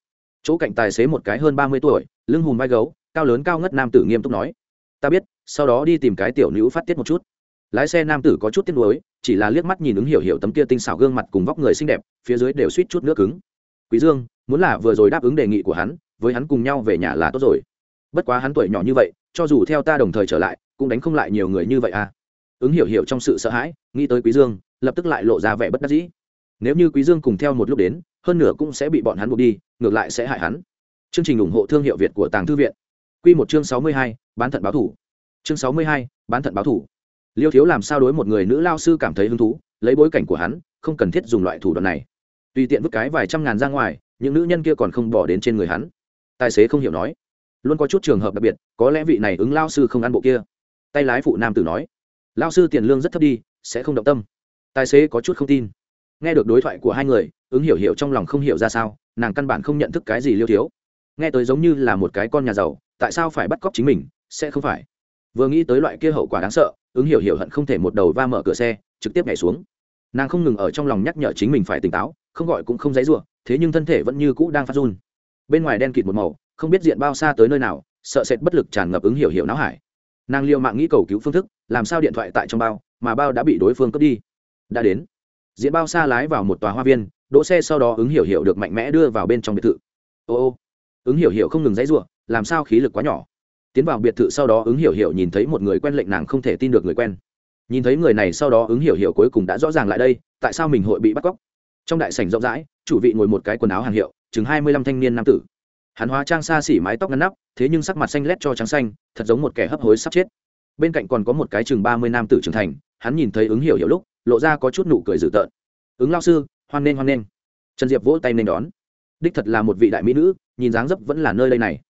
chỗ cạnh tài xế một cái hơn ba mươi tuổi, lưng hùm vai gấu, cao lớn cao ngất nam tử nghiêm túc nói. Ta biết, sau đó đi tìm cái tiểu nữ phát tiết một chút. Lái xe nam tử có chút tiếc nuối, chỉ là liếc mắt nhìn ứng hiểu hiểu tấm kia tinh xảo gương mặt cùng vóc người xinh đẹp, phía dưới đều suýt chút nước cứng. Quý dương, muốn là vừa rồi đáp ứng đề nghị của hắn, với hắn cùng nhau về nhà là tốt rồi. Bất quá hắn tuổi nhỏ như vậy, cho dù theo ta đồng thời trở lại, cũng đánh không lại nhiều người như vậy à. Ứng hiểu hiểu trong sự sợ hãi, nghĩ tới quý dương, lập tức lại lộ ra vẻ bất đắc dĩ. Nếu như quý dương cùng theo một lúc đến hơn nửa cũng sẽ bị bọn hắn buộc đi ngược lại sẽ hại hắn. Chương trình ủng hộ thương hiệu việt của tàng thư viện. Quy một chương sáu mươi hai, bán thận báo thủ. Chương sáu mươi hai, bán thận báo thủ. Liêu thiếu làm sao đối một người nữ lao sư cảm thấy hứng thú lấy bối cảnh của hắn không cần thiết dùng loại thủ đoạn này. Tùy tiện vứt cái vài trăm ngàn ra ngoài những nữ nhân kia còn không bỏ đến trên người hắn. Tài xế không hiểu nói. Luôn có chút trường hợp đặc biệt có lẽ vị này ứng lao sư không ăn bộ kia. Tay lái phụ nam tử nói. Lao sư tiền lương rất thấp đi sẽ không động tâm. Tài xế có chút không tin. Nghe được đối thoại của hai người ứng hiểu hiểu trong lòng không hiểu ra sao, nàng căn bản không nhận thức cái gì liêu thiếu. Nghe tới giống như là một cái con nhà giàu, tại sao phải bắt cóc chính mình, sẽ không phải. Vừa nghĩ tới loại kia hậu quả đáng sợ, ứng hiểu hiểu hận không thể một đầu va mở cửa xe, trực tiếp nhảy xuống. Nàng không ngừng ở trong lòng nhắc nhở chính mình phải tỉnh táo, không gọi cũng không dãy ruộng thế nhưng thân thể vẫn như cũ đang phát run. Bên ngoài đen kịt một màu, không biết diện bao xa tới nơi nào, sợ sệt bất lực tràn ngập ứng hiểu hiểu não hải. Nàng liều mạng nghĩ cầu cứu phương thức, làm sao điện thoại tại trong bao, mà bao đã bị đối phương cướp đi. Đã đến. Diễn bao xa lái vào một tòa hoa viên đỗ xe sau đó ứng hiểu hiểu được mạnh mẽ đưa vào bên trong biệt thự. Ô ô, ứng hiểu hiểu không ngừng dãy ruộng làm sao khí lực quá nhỏ. Tiến vào biệt thự sau đó ứng hiểu hiểu nhìn thấy một người quen lệnh nàng không thể tin được người quen. Nhìn thấy người này sau đó ứng hiểu hiểu cuối cùng đã rõ ràng lại đây, tại sao mình hội bị bắt cóc? Trong đại sảnh rộng rãi, chủ vị ngồi một cái quần áo hàng hiệu, chừng hai mươi lăm thanh niên nam tử. Hắn hóa trang xa xỉ mái tóc ngăn nắp, thế nhưng sắc mặt xanh lét cho trắng xanh, thật giống một kẻ hấp hối sắp chết. Bên cạnh còn có một cái chừng ba mươi nam tử trưởng thành, hắn nhìn thấy ứng hiểu hiểu lúc, lộ ra có chút nụ cười dữ tợn. Ứng lao sư hoan nghênh hoan nghênh. Trần diệp vỗ tay nên đón. Đích thật là một vị đại mỹ nữ, nhìn dáng dấp vẫn là nơi đây này.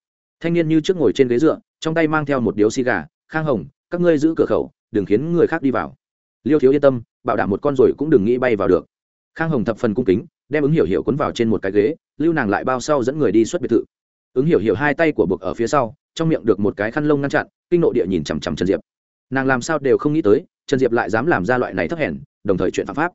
Thanh niên như trước ngồi trên ghế dựa, trong tay mang theo một điếu xì gà, khang hồng, các ngươi giữ cửa khẩu, đừng khiến người khác đi vào. Liêu thiếu yên tâm, bảo đảm một con rồi cũng đừng nghĩ bay vào được. Khang hồng thập phần cung kính, đem ứng hiểu hiểu cuốn vào trên một cái ghế, lưu nàng lại bao sau dẫn người đi xuất biệt thự. Ứng hiểu hiểu hai tay của bực ở phía sau, trong miệng được một cái khăn lông ngăn chặn, kinh nộ địa nhìn chằm chằm trần diệp. Nàng làm sao đều không nghĩ tới, trần diệp lại dám làm ra loại này thấp hèn, đồng thời chuyện phạm pháp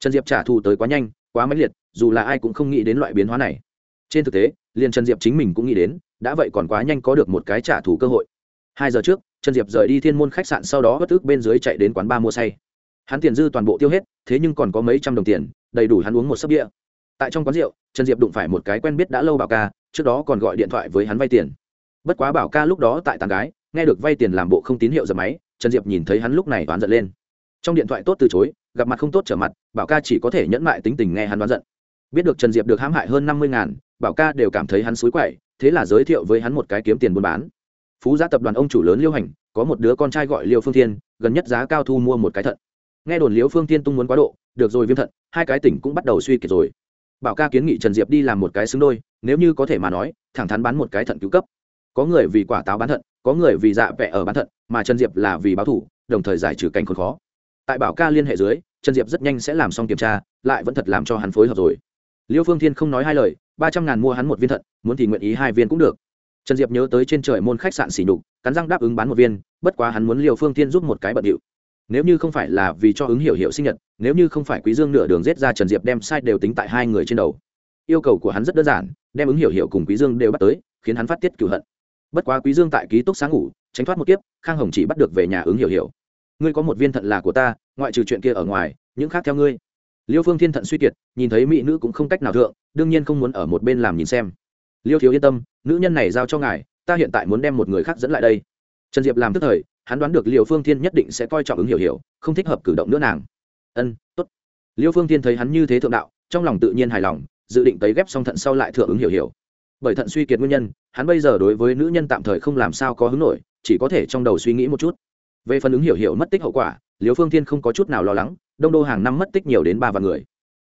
trần diệp trả thù tới quá nhanh, quá mãnh liệt, dù là ai cũng không nghĩ đến loại biến hóa này. Trên thực tế, liền trần diệp chính mình cũng nghĩ đến, đã vậy còn quá nhanh có được một cái trả thù cơ hội. Hai giờ trước, trần diệp rời đi thiên môn khách sạn sau đó bất ức bên dưới chạy đến quán ba mua say. Hắn tiền dư toàn bộ tiêu hết, thế nhưng còn có mấy trăm đồng tiền, đầy đủ hắn uống một sấp bia. Tại trong quán rượu, trần diệp đụng phải một cái quen biết đã lâu bảo ca, trước đó còn gọi điện thoại với hắn vay tiền. Bất quá bảo ca lúc đó tại tàn gái, nghe được vay tiền làm bộ không tín hiệu dập máy, trần diệp nhìn thấy hắn lúc này đoán giận lên. Trong điện thoại tốt từ chối gặp mặt không tốt trở mặt, bảo ca chỉ có thể nhẫn mại tính tình nghe hắn đoán giận. Biết được trần diệp được hãm hại hơn năm mươi ngàn, bảo ca đều cảm thấy hắn xối quậy, thế là giới thiệu với hắn một cái kiếm tiền buôn bán. Phú gia tập đoàn ông chủ lớn liêu hành, có một đứa con trai gọi liêu phương thiên, gần nhất giá cao thu mua một cái thận. Nghe đồn liêu phương thiên tung muốn quá độ, được rồi viêm thận, hai cái tỉnh cũng bắt đầu suy kiệt rồi. Bảo ca kiến nghị trần diệp đi làm một cái xứng đôi, nếu như có thể mà nói, thẳng thắn bán một cái thận cứu cấp. Có người vì quả táo bán thận, có người vì dạ vẽ ở bán thận, mà trần diệp là vì báo thủ, đồng thời giải trừ cảnh khốn khó tại bảo ca liên hệ dưới, trần diệp rất nhanh sẽ làm xong kiểm tra, lại vẫn thật làm cho hắn phối hợp rồi. Liêu phương thiên không nói hai lời, ba trăm ngàn mua hắn một viên thận, muốn thì nguyện ý hai viên cũng được. Trần diệp nhớ tới trên trời môn khách sạn xỉ nhục, cắn răng đáp ứng bán một viên, bất quá hắn muốn liều phương thiên giúp một cái bận điệu. Nếu như không phải là vì cho ứng hiểu hiệu sinh nhật, nếu như không phải quý dương nửa đường giết ra trần diệp đem sai đều tính tại hai người trên đầu. Yêu cầu của hắn rất đơn giản, đem ứng hiểu hiệu cùng quý dương đều bắt tới, khiến hắn phát tiết cửu hận. Bất quá quý dương tại ký túc sáng ngủ, tránh thoát một kiếp, khang hồng chỉ bắt được về nhà ứng hiểu hiệu ngươi có một viên thận là của ta, ngoại trừ chuyện kia ở ngoài, những khác theo ngươi. Liêu phương thiên thận suy kiệt, nhìn thấy mỹ nữ cũng không cách nào thượng, đương nhiên không muốn ở một bên làm nhìn xem. Liêu thiếu yên tâm, nữ nhân này giao cho ngài, ta hiện tại muốn đem một người khác dẫn lại đây. Trần diệp làm tức thời, hắn đoán được liêu phương thiên nhất định sẽ coi trọng ứng hiểu hiểu, không thích hợp cử động nữa nàng. Ân t ố t liêu phương thiên thấy hắn như thế thượng đạo, trong lòng tự nhiên hài lòng, dự định tấy ghép xong thận sau lại thượng ứng hiểu hiểu. Bởi thận suy kiệt nguyên nhân, hắn bây giờ đối với nữ nhân tạm thời không làm sao có hứng nổi, chỉ có thể trong đầu suy nghĩ một chút về phần ứng hiểu hiểu mất tích hậu quả liều phương thiên không có chút nào lo lắng, đông đô hàng năm mất tích nhiều đến ba vạn người.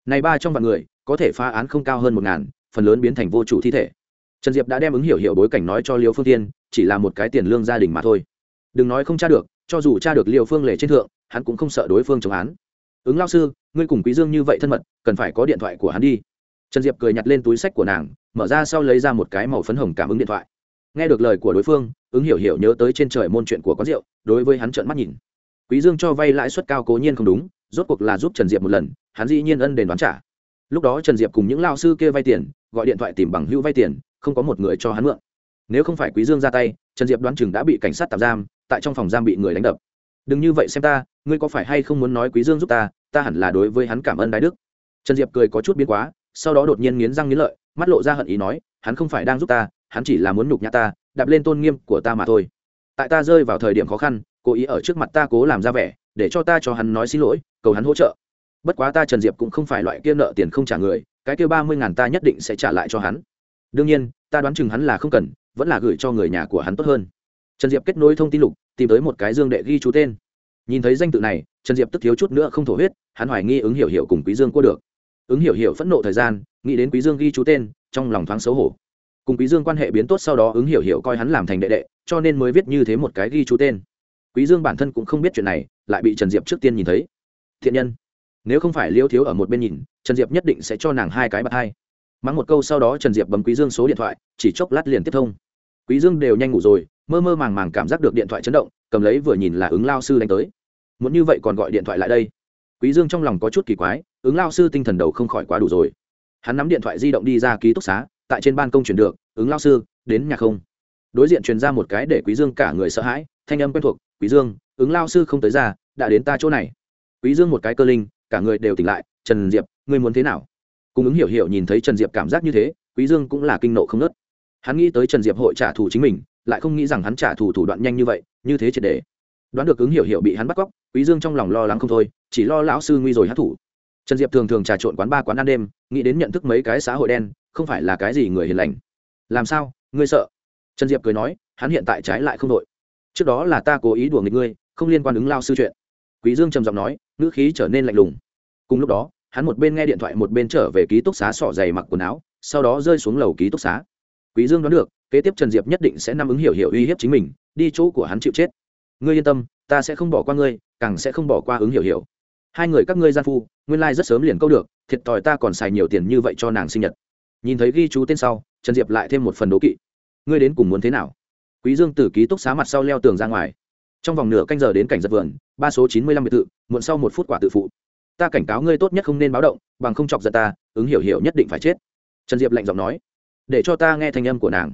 Này ba trong vạn người, có thể phá án không cao hơn một ngàn, phần lớn biến thành vô chủ thi thể. Trần diệp đã đem ứng hiểu hiểu bối cảnh nói cho liều phương thiên, chỉ là một cái tiền lương gia đình mà thôi. Đừng nói không tra được, cho dù tra được liều phương lệ trên thượng, hắn cũng không sợ đối phương chống án. Ứng lao sư, ngươi cùng quý dương như vậy thân mật, cần phải có điện thoại của hắn đi. Trần diệp cười nhặt lên túi sách của nàng, mở ra sau lấy ra một cái màu phấn hồng cảm ứng điện thoại nghe được lời của đối phương, ứng hiểu hiểu nhớ tới trên trời môn chuyện của có rượu, đối với hắn trợn mắt nhìn. Quý dương cho vay lãi suất cao cố nhiên không đúng, rốt cuộc là giúp trần diệp một lần, hắn dĩ nhiên ân đền đoán trả. Lúc đó trần diệp cùng những lao sư kia vay tiền, gọi điện thoại tìm bằng hữu vay tiền, không có một người cho hắn mượn. Nếu không phải quý dương ra tay, trần diệp đoán chừng đã bị cảnh sát tạm giam, tại trong phòng giam bị người đánh đập. Đừng như vậy xem ta, ngươi có phải hay không muốn nói quý dương giúp ta ta hẳn là đối với hắn cảm ơn đại đức. Trần diệp cười có chút biến quá, sau đó đột nhiên nghiến răng nghiến lợi, mắt lộ ra hận ý nói, hắn không phải đang giúp ta hắn chỉ là muốn nhục nhã ta, đạp lên tôn nghiêm của ta mà thôi. Tại ta rơi vào thời điểm khó khăn, cố ý ở trước mặt ta cố làm ra vẻ, để cho ta cho hắn nói xin lỗi, cầu hắn hỗ trợ. Bất quá ta trần diệp cũng không phải loại kia nợ tiền không trả người, cái kia ba mươi ngàn ta nhất định sẽ trả lại cho hắn. Đương nhiên, ta đoán chừng hắn là không cần, vẫn là gửi cho người nhà của hắn tốt hơn. Trần diệp kết nối thông tin lục, tìm tới một cái dương đệ ghi chú tên. Nhìn thấy danh tự này, trần diệp tức thiếu chút nữa không thổ huyết, hắn hoài nghi ứng hiểu hiểu cùng quý dương cua được. Ứng hiểu hiểu phẫn nộ thời gian, nghĩ đến quý dương ghi chú tên, trong lòng thoáng xấu hổ cùng quý dương quan hệ biến tốt sau đó ứng hiểu hiểu coi hắn làm thành đệ đệ, cho nên mới viết như thế một cái ghi chú tên. Quý dương bản thân cũng không biết chuyện này, lại bị trần diệp trước tiên nhìn thấy. Thiện nhân, nếu không phải liêu thiếu ở một bên nhìn, trần diệp nhất định sẽ cho nàng hai cái bạc hai. Mắng một câu sau đó trần diệp bấm quý dương số điện thoại, chỉ chốc lát liền tiếp thông. Quý dương đều nhanh ngủ rồi, mơ mơ màng màng cảm giác được điện thoại chấn động, cầm lấy vừa nhìn là ứng lao sư đánh tới. Muốn như vậy còn gọi điện thoại lại đây. Quý dương trong lòng có chút kỳ quái, ứng lao sư tinh thần đầu không khỏi quá đủ rồi. Hắn nắm điện thoại di động đi ra ký túc xá tại trên ban công chuyển được, ứng lao sư, đến nhà không. Đối diện truyền ra một cái để quý dương cả người sợ hãi, thanh âm quen thuộc, quý dương, ứng lao sư không tới ra, đã đến ta chỗ này. Quý dương một cái cơ linh, cả người đều tỉnh lại, trần diệp, ngươi muốn thế nào? Cung ứng hiểu hiểu nhìn thấy trần diệp cảm giác như thế, quý dương cũng là kinh nộ không nớt. Hắn nghĩ tới trần diệp hội trả thù chính mình, lại không nghĩ rằng hắn trả thù thủ đoạn nhanh như vậy, như thế triệt để. Đoán được ứng hiểu hiểu bị hắn bắt cóc, quý dương trong lòng lo lắng không thôi, chỉ lo lão sư nguy rồi hát thủ. Trần diệp thường thường trà trộn quán ba quán ăn đêm, nghĩ đến nhận thức mấy cái xã hội đen không phải là cái gì người hiền lành. Làm sao? Ngươi sợ? Trần diệp cười nói, hắn hiện tại trái lại không đội. Trước đó là ta cố ý đùa nghịch ngươi, không liên quan ứng lao sư chuyện. Quý dương trầm giọng nói, ngữ khí trở nên lạnh lùng. Cùng lúc đó, hắn một bên nghe điện thoại một bên trở về ký túc xá sọ dày mặc quần áo, sau đó rơi xuống lầu ký túc xá. Quý dương đoán được, kế tiếp trần diệp nhất định sẽ nắm ứng hiểu hiểu uy hiếp chính mình, đi chỗ của hắn chịu chết. Ngươi yên tâm, ta sẽ không bỏ qua ngươi, càng sẽ không bỏ qua ứng hiểu hiểu. Hai người các ngươi gian phu, nguyên lai like rất sớm liền câu được, thiệt thòi ta còn xài nhiều tiền như vậy cho nàng sinh nhật nhìn thấy ghi chú tên sau, trần diệp lại thêm một phần đố kỵ. Ngươi đến cùng muốn thế nào? Quý dương từ ký túc xá mặt sau leo tường ra ngoài. Trong vòng nửa canh giờ đến cảnh giật vườn, ba số chín mươi lăm biệt thự, muộn sau một phút quả tự phụ. Ta cảnh cáo ngươi tốt nhất không nên báo động, bằng không chọc giận ta, ứng hiểu hiểu nhất định phải chết. Trần diệp lạnh giọng nói. Để cho ta nghe thanh âm của nàng.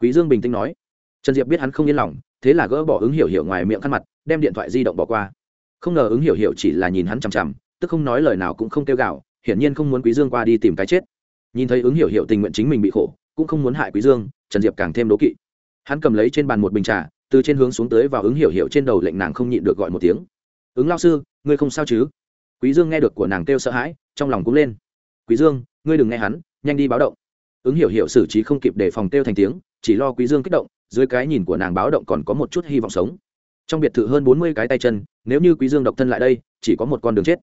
Quý dương bình tĩnh nói. Trần diệp biết hắn không yên lòng, thế là gỡ bỏ ứng hiểu hiểu ngoài miệng khăn mặt, đem điện thoại di động bỏ qua. Không ngờ ứng hiểu hiểu chỉ là nhìn hắn chằm chằm, tức không nói lời nào cũng không kêu gào, hiển nhiên không muốn quý dương qua đi tìm cái chết nhìn thấy ứng hiểu hiểu tình nguyện chính mình bị khổ, cũng không muốn hại quý dương, trần diệp càng thêm đố kỵ. Hắn cầm lấy trên bàn một bình trà, từ trên hướng xuống tới vào ứng hiểu hiểu trên đầu lệnh nàng không nhịn được gọi một tiếng. Ứng lao sư, ngươi không sao chứ? Quý dương nghe được của nàng kêu sợ hãi, trong lòng cũng lên. Quý dương, ngươi đừng nghe hắn, nhanh đi báo động. Ứng hiểu hiểu xử trí không kịp để phòng kêu thành tiếng, chỉ lo quý dương kích động, dưới cái nhìn của nàng báo động còn có một chút hy vọng sống. Trong biệt thự hơn bốn mươi cái tay chân, nếu như quý dương độc thân lại đây, chỉ có một con đường chết.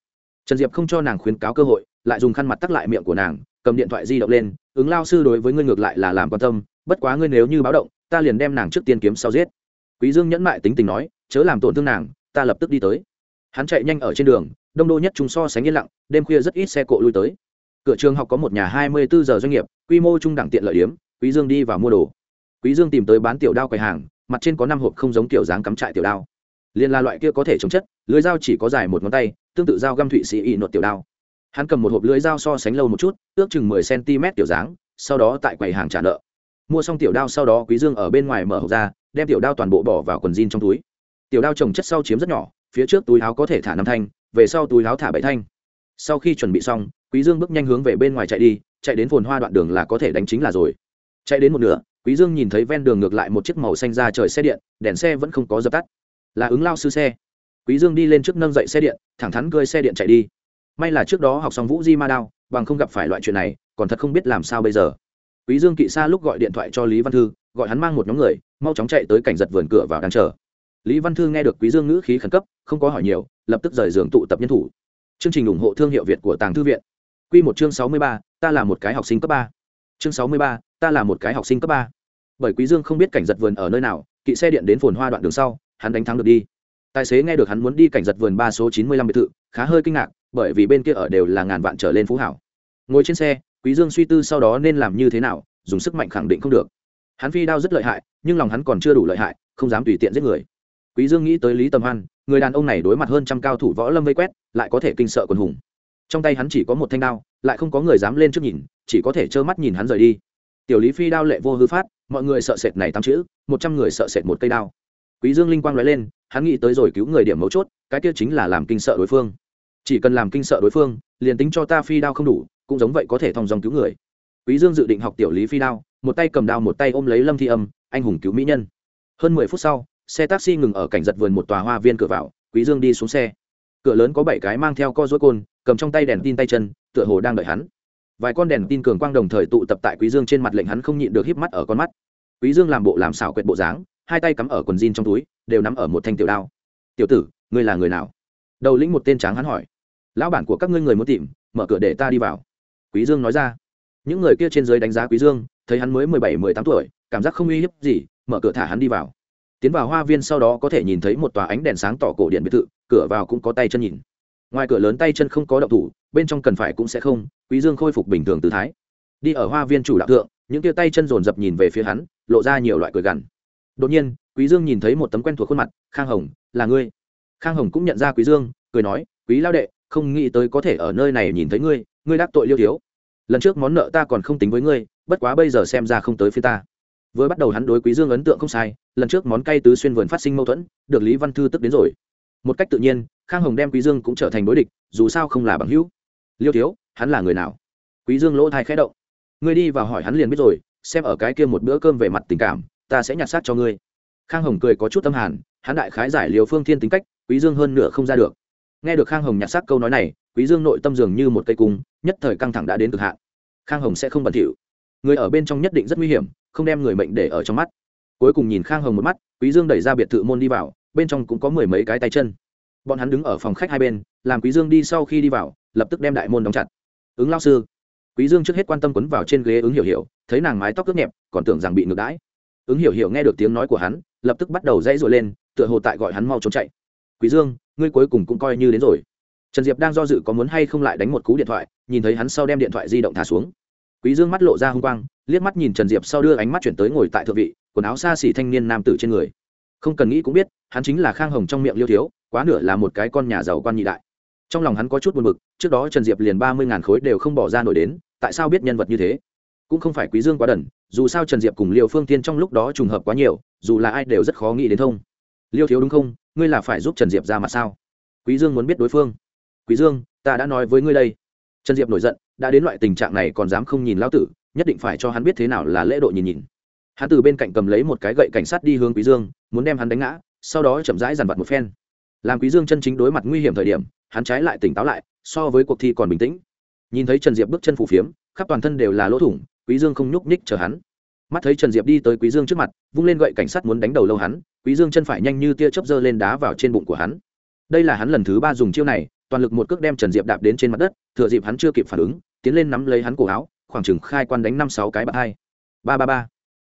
Trần diệp không cho nàng khuyến cáo cơ hội, lại dùng khăn mặt tắc lại miệng của nàng cầm điện thoại di động lên, ứng lao sư đối với ngươi ngược lại là làm quan tâm, bất quá ngươi nếu như báo động, ta liền đem nàng trước tiên kiếm sau giết. Quý dương nhẫn mại tính tình nói, chớ làm tổn thương nàng, ta lập tức đi tới. Hắn chạy nhanh ở trên đường, đông đô nhất chúng so sánh yên lặng, đêm khuya rất ít xe cộ lui tới. Cửa trường học có một nhà hai mươi bốn giờ doanh nghiệp, quy mô trung đẳng tiện lợi điếm quý dương đi vào mua đồ. Quý dương tìm tới bán tiểu đao quầy hàng, mặt trên có năm hộp không giống kiểu dáng cắm trại tiểu đao. Liên là loại kia có thể chống chất, lưới dao chỉ có dài một ngón tay, tương tự dao găm thụy sĩ y nột tiểu đao hắn cầm một hộp lưới dao so sánh lâu một chút, ước chừng mười cm tiểu dáng, sau đó tại quầy hàng trả nợ. Mua xong tiểu đao sau đó quý dương ở bên ngoài mở hộp ra, đem tiểu đao toàn bộ bỏ vào quần jean trong túi. Tiểu đao trồng chất sau chiếm rất nhỏ, phía trước túi áo có thể thả năm thanh, về sau túi áo thả bảy thanh. Sau khi chuẩn bị xong, quý dương bước nhanh hướng về bên ngoài chạy đi, chạy đến phồn hoa đoạn đường là có thể đánh chính là rồi. Chạy đến một nửa, quý dương nhìn thấy ven đường ngược lại một chiếc màu xanh ra trời xe điện, đèn xe vẫn không có dập tắt. Là ứng lao sư xe. Quý dương đi lên trước nâng dậy xe điện, thẳng thắn cơi xe điện chạy đi may là trước đó học xong vũ di ma đao bằng không gặp phải loại chuyện này còn thật không biết làm sao bây giờ. Quý dương kỵ xa lúc gọi điện thoại cho lý văn thư gọi hắn mang một nhóm người mau chóng chạy tới cảnh giật vườn cửa vào đang chờ. Lý văn thư nghe được quý dương ngữ khí khẩn cấp không có hỏi nhiều lập tức rời giường tụ tập nhân thủ. Chương trình ủng hộ thương hiệu việt của tàng thư viện. Quy một chương sáu mươi ba, ta là một cái học sinh cấp ba. Chương sáu mươi ba, ta là một cái học sinh cấp ba. Bởi quý dương không biết cảnh giật vườn ở nơi nào kỵ xe điện đến phồn hoa đoạn đường sau hắn đánh thắng được đi. Tài xế nghe được hắn muốn đi cảnh giật vườn ba số chín mươi lăm biệt thự khá hơi kinh ngạc bởi vì bên kia ở đều là ngàn vạn trở lên phú hảo. Ngồi trên xe, quý dương suy tư sau đó nên làm như thế nào, dùng sức mạnh khẳng định không được. Hắn phi đao rất lợi hại, nhưng lòng hắn còn chưa đủ lợi hại, không dám tùy tiện giết người. Quý dương nghĩ tới lý tầm hoan, người đàn ông này đối mặt hơn trăm cao thủ võ lâm vây quét, lại có thể kinh sợ quần hùng. Trong tay hắn chỉ có một thanh đao, lại không có người dám lên trước nhìn, chỉ có thể trơ mắt nhìn hắn rời đi. Tiểu lý phi đao lệ vô hư phát, mọi người sợ sệt này tám chữ, một trăm người sợ sệt một cây đao. Quý dương linh quang nói lên, hắn nghĩ tới rồi cứu người điểm mấu chốt, cái kia chính là làm kinh sợ đối phương chỉ cần làm kinh sợ đối phương, liền tính cho ta phi đao không đủ, cũng giống vậy có thể thong dòng cứu người. Quý dương dự định học tiểu lý phi đao, một tay cầm đao một tay ôm lấy lâm thi âm, anh hùng cứu mỹ nhân. Hơn mười phút sau, xe taxi ngừng ở cảnh giật vườn một tòa hoa viên cửa vào, quý dương đi xuống xe. Cửa lớn có bảy cái mang theo co dối côn, cầm trong tay đèn tin tay chân, tựa hồ đang đợi hắn. Vài con đèn tin cường quang đồng thời tụ tập tại quý dương trên mặt lệnh hắn không nhịn được híp mắt ở con mắt. Quý dương làm bộ làm xảo quyệt bộ dáng, hai tay cắm ở quần jean trong túi, đều nắm ở một thanh tiểu đao. Tiểu tử, ngươi là người nào? Đầu lĩnh một tên tráng hắn hỏi lão bản của các ngươi người muốn tìm, mở cửa để ta đi vào. Quý dương nói ra. Những người kia trên dưới đánh giá quý dương, thấy hắn mới mười bảy, mười tám tuổi, cảm giác không uy hiếp gì, mở cửa thả hắn đi vào. Tiến vào hoa viên sau đó có thể nhìn thấy một tòa ánh đèn sáng tỏ cổ điện biệt thự, cửa vào cũng có tay chân nhìn. Ngoài cửa lớn tay chân không có động thủ, bên trong cần phải cũng sẽ không, quý dương khôi phục bình thường tư thái. Đi ở hoa viên chủ đạo thượng, những tia tay chân dồn dập nhìn về phía hắn, lộ ra nhiều loại cười gằn. Đột nhiên, quý dương nhìn thấy một tấm quen thuộc khuôn mặt, khang hồng, là ngươi. Khang hồng cũng nhận ra quý dương, cười nói, quý lao đệ không nghĩ tới có thể ở nơi này nhìn thấy ngươi ngươi đắc tội liêu thiếu. Lần trước món nợ ta còn không tính với ngươi, bất quá bây giờ xem ra không tới phía ta. Vừa bắt đầu hắn đối quý dương ấn tượng không sai, lần trước món cay tứ xuyên vườn phát sinh mâu thuẫn, được lý văn thư tức đến rồi. Một cách tự nhiên, khang hồng đem quý dương cũng trở thành đối địch, dù sao không là bằng hữu. Liêu thiếu, hắn là người nào? Quý dương lỗ thai khẽ động. Ngươi đi vào hỏi hắn liền biết rồi, xem ở cái kia một bữa cơm về mặt tình cảm, ta sẽ nhặt xác cho ngươi. Khang hồng cười có chút tâm hàn, hắn đại khái giải liều phương thiên tính cách, quý dương hơn nửa không ra được nghe được khang hồng nhặt xác câu nói này, quý dương nội tâm dường như một cây cung, nhất thời căng thẳng đã đến cực hạn. Khang hồng sẽ không bẩn thỉu. Người ở bên trong nhất định rất nguy hiểm, không đem người mệnh để ở trong mắt. Cuối cùng nhìn khang hồng một mắt, quý dương đẩy ra biệt thự môn đi vào, bên trong cũng có mười mấy cái tay chân. Bọn hắn đứng ở phòng khách hai bên, làm quý dương đi sau khi đi vào, lập tức đem đại môn đóng chặt. Ứng lao sư. Quý dương trước hết quan tâm quấn vào trên ghế ứng hiểu hiểu, thấy nàng mái tóc cướp nhẹp, còn tưởng rằng bị ngược đãi. Ứng hiểu hiểu nghe được tiếng nói của hắn, lập tức bắt đầu dãy rồi lên, tựa hồ tại gọi hắn mau trốn chạy. Quý dương ngươi cuối cùng cũng coi như đến rồi. Trần diệp đang do dự có muốn hay không lại đánh một cú điện thoại, nhìn thấy hắn sau đem điện thoại di động thả xuống. Quý dương mắt lộ ra hung quang, liếc mắt nhìn trần diệp sau đưa ánh mắt chuyển tới ngồi tại thượng vị, quần áo xa xỉ thanh niên nam tử trên người. Không cần nghĩ cũng biết, hắn chính là khang hồng trong miệng liêu thiếu, quá nửa là một cái con nhà giàu quan nhị đại. Trong lòng hắn có chút buồn bực, trước đó trần diệp liền ba mươi ngàn khối đều không bỏ ra nổi đến, tại sao biết nhân vật như thế? Cũng không phải quý dương quá đần, dù sao trần diệp cùng liêu phương tiên trong lúc đó trùng hợp quá nhiều, dù là ai đều rất khó nghĩ đến thông. Liêu thiếu đúng không? Ngươi là phải giúp trần diệp ra mặt sao? Quý dương muốn biết đối phương. Quý dương, ta đã nói với ngươi đây. Trần diệp nổi giận, đã đến loại tình trạng này còn dám không nhìn lão tử, nhất định phải cho hắn biết thế nào là lễ độ nhìn nhìn. Hắn từ bên cạnh cầm lấy một cái gậy cảnh sát đi hướng quý dương, muốn đem hắn đánh ngã, sau đó chậm rãi dàn vặt một phen. Làm quý dương chân chính đối mặt nguy hiểm thời điểm, hắn trái lại tỉnh táo lại, so với cuộc thi còn bình tĩnh. Nhìn thấy trần diệp bước chân phủ phiếm, khắp toàn thân đều là lỗ thủng, quý dương không nhúc nhích chờ hắn. Mắt thấy trần diệp đi tới quý dương trước mặt, vung lên gậy cảnh sát muốn đánh đầu lâu hắn quý dương chân phải nhanh như tia chớp giơ lên đá vào trên bụng của hắn. Đây là hắn lần thứ ba dùng chiêu này, toàn lực một cước đem trần diệp đạp đến trên mặt đất, thừa dịp hắn chưa kịp phản ứng, tiến lên nắm lấy hắn cổ áo, khoảng chừng khai quan đánh năm sáu cái bạc hai. Ba ba ba.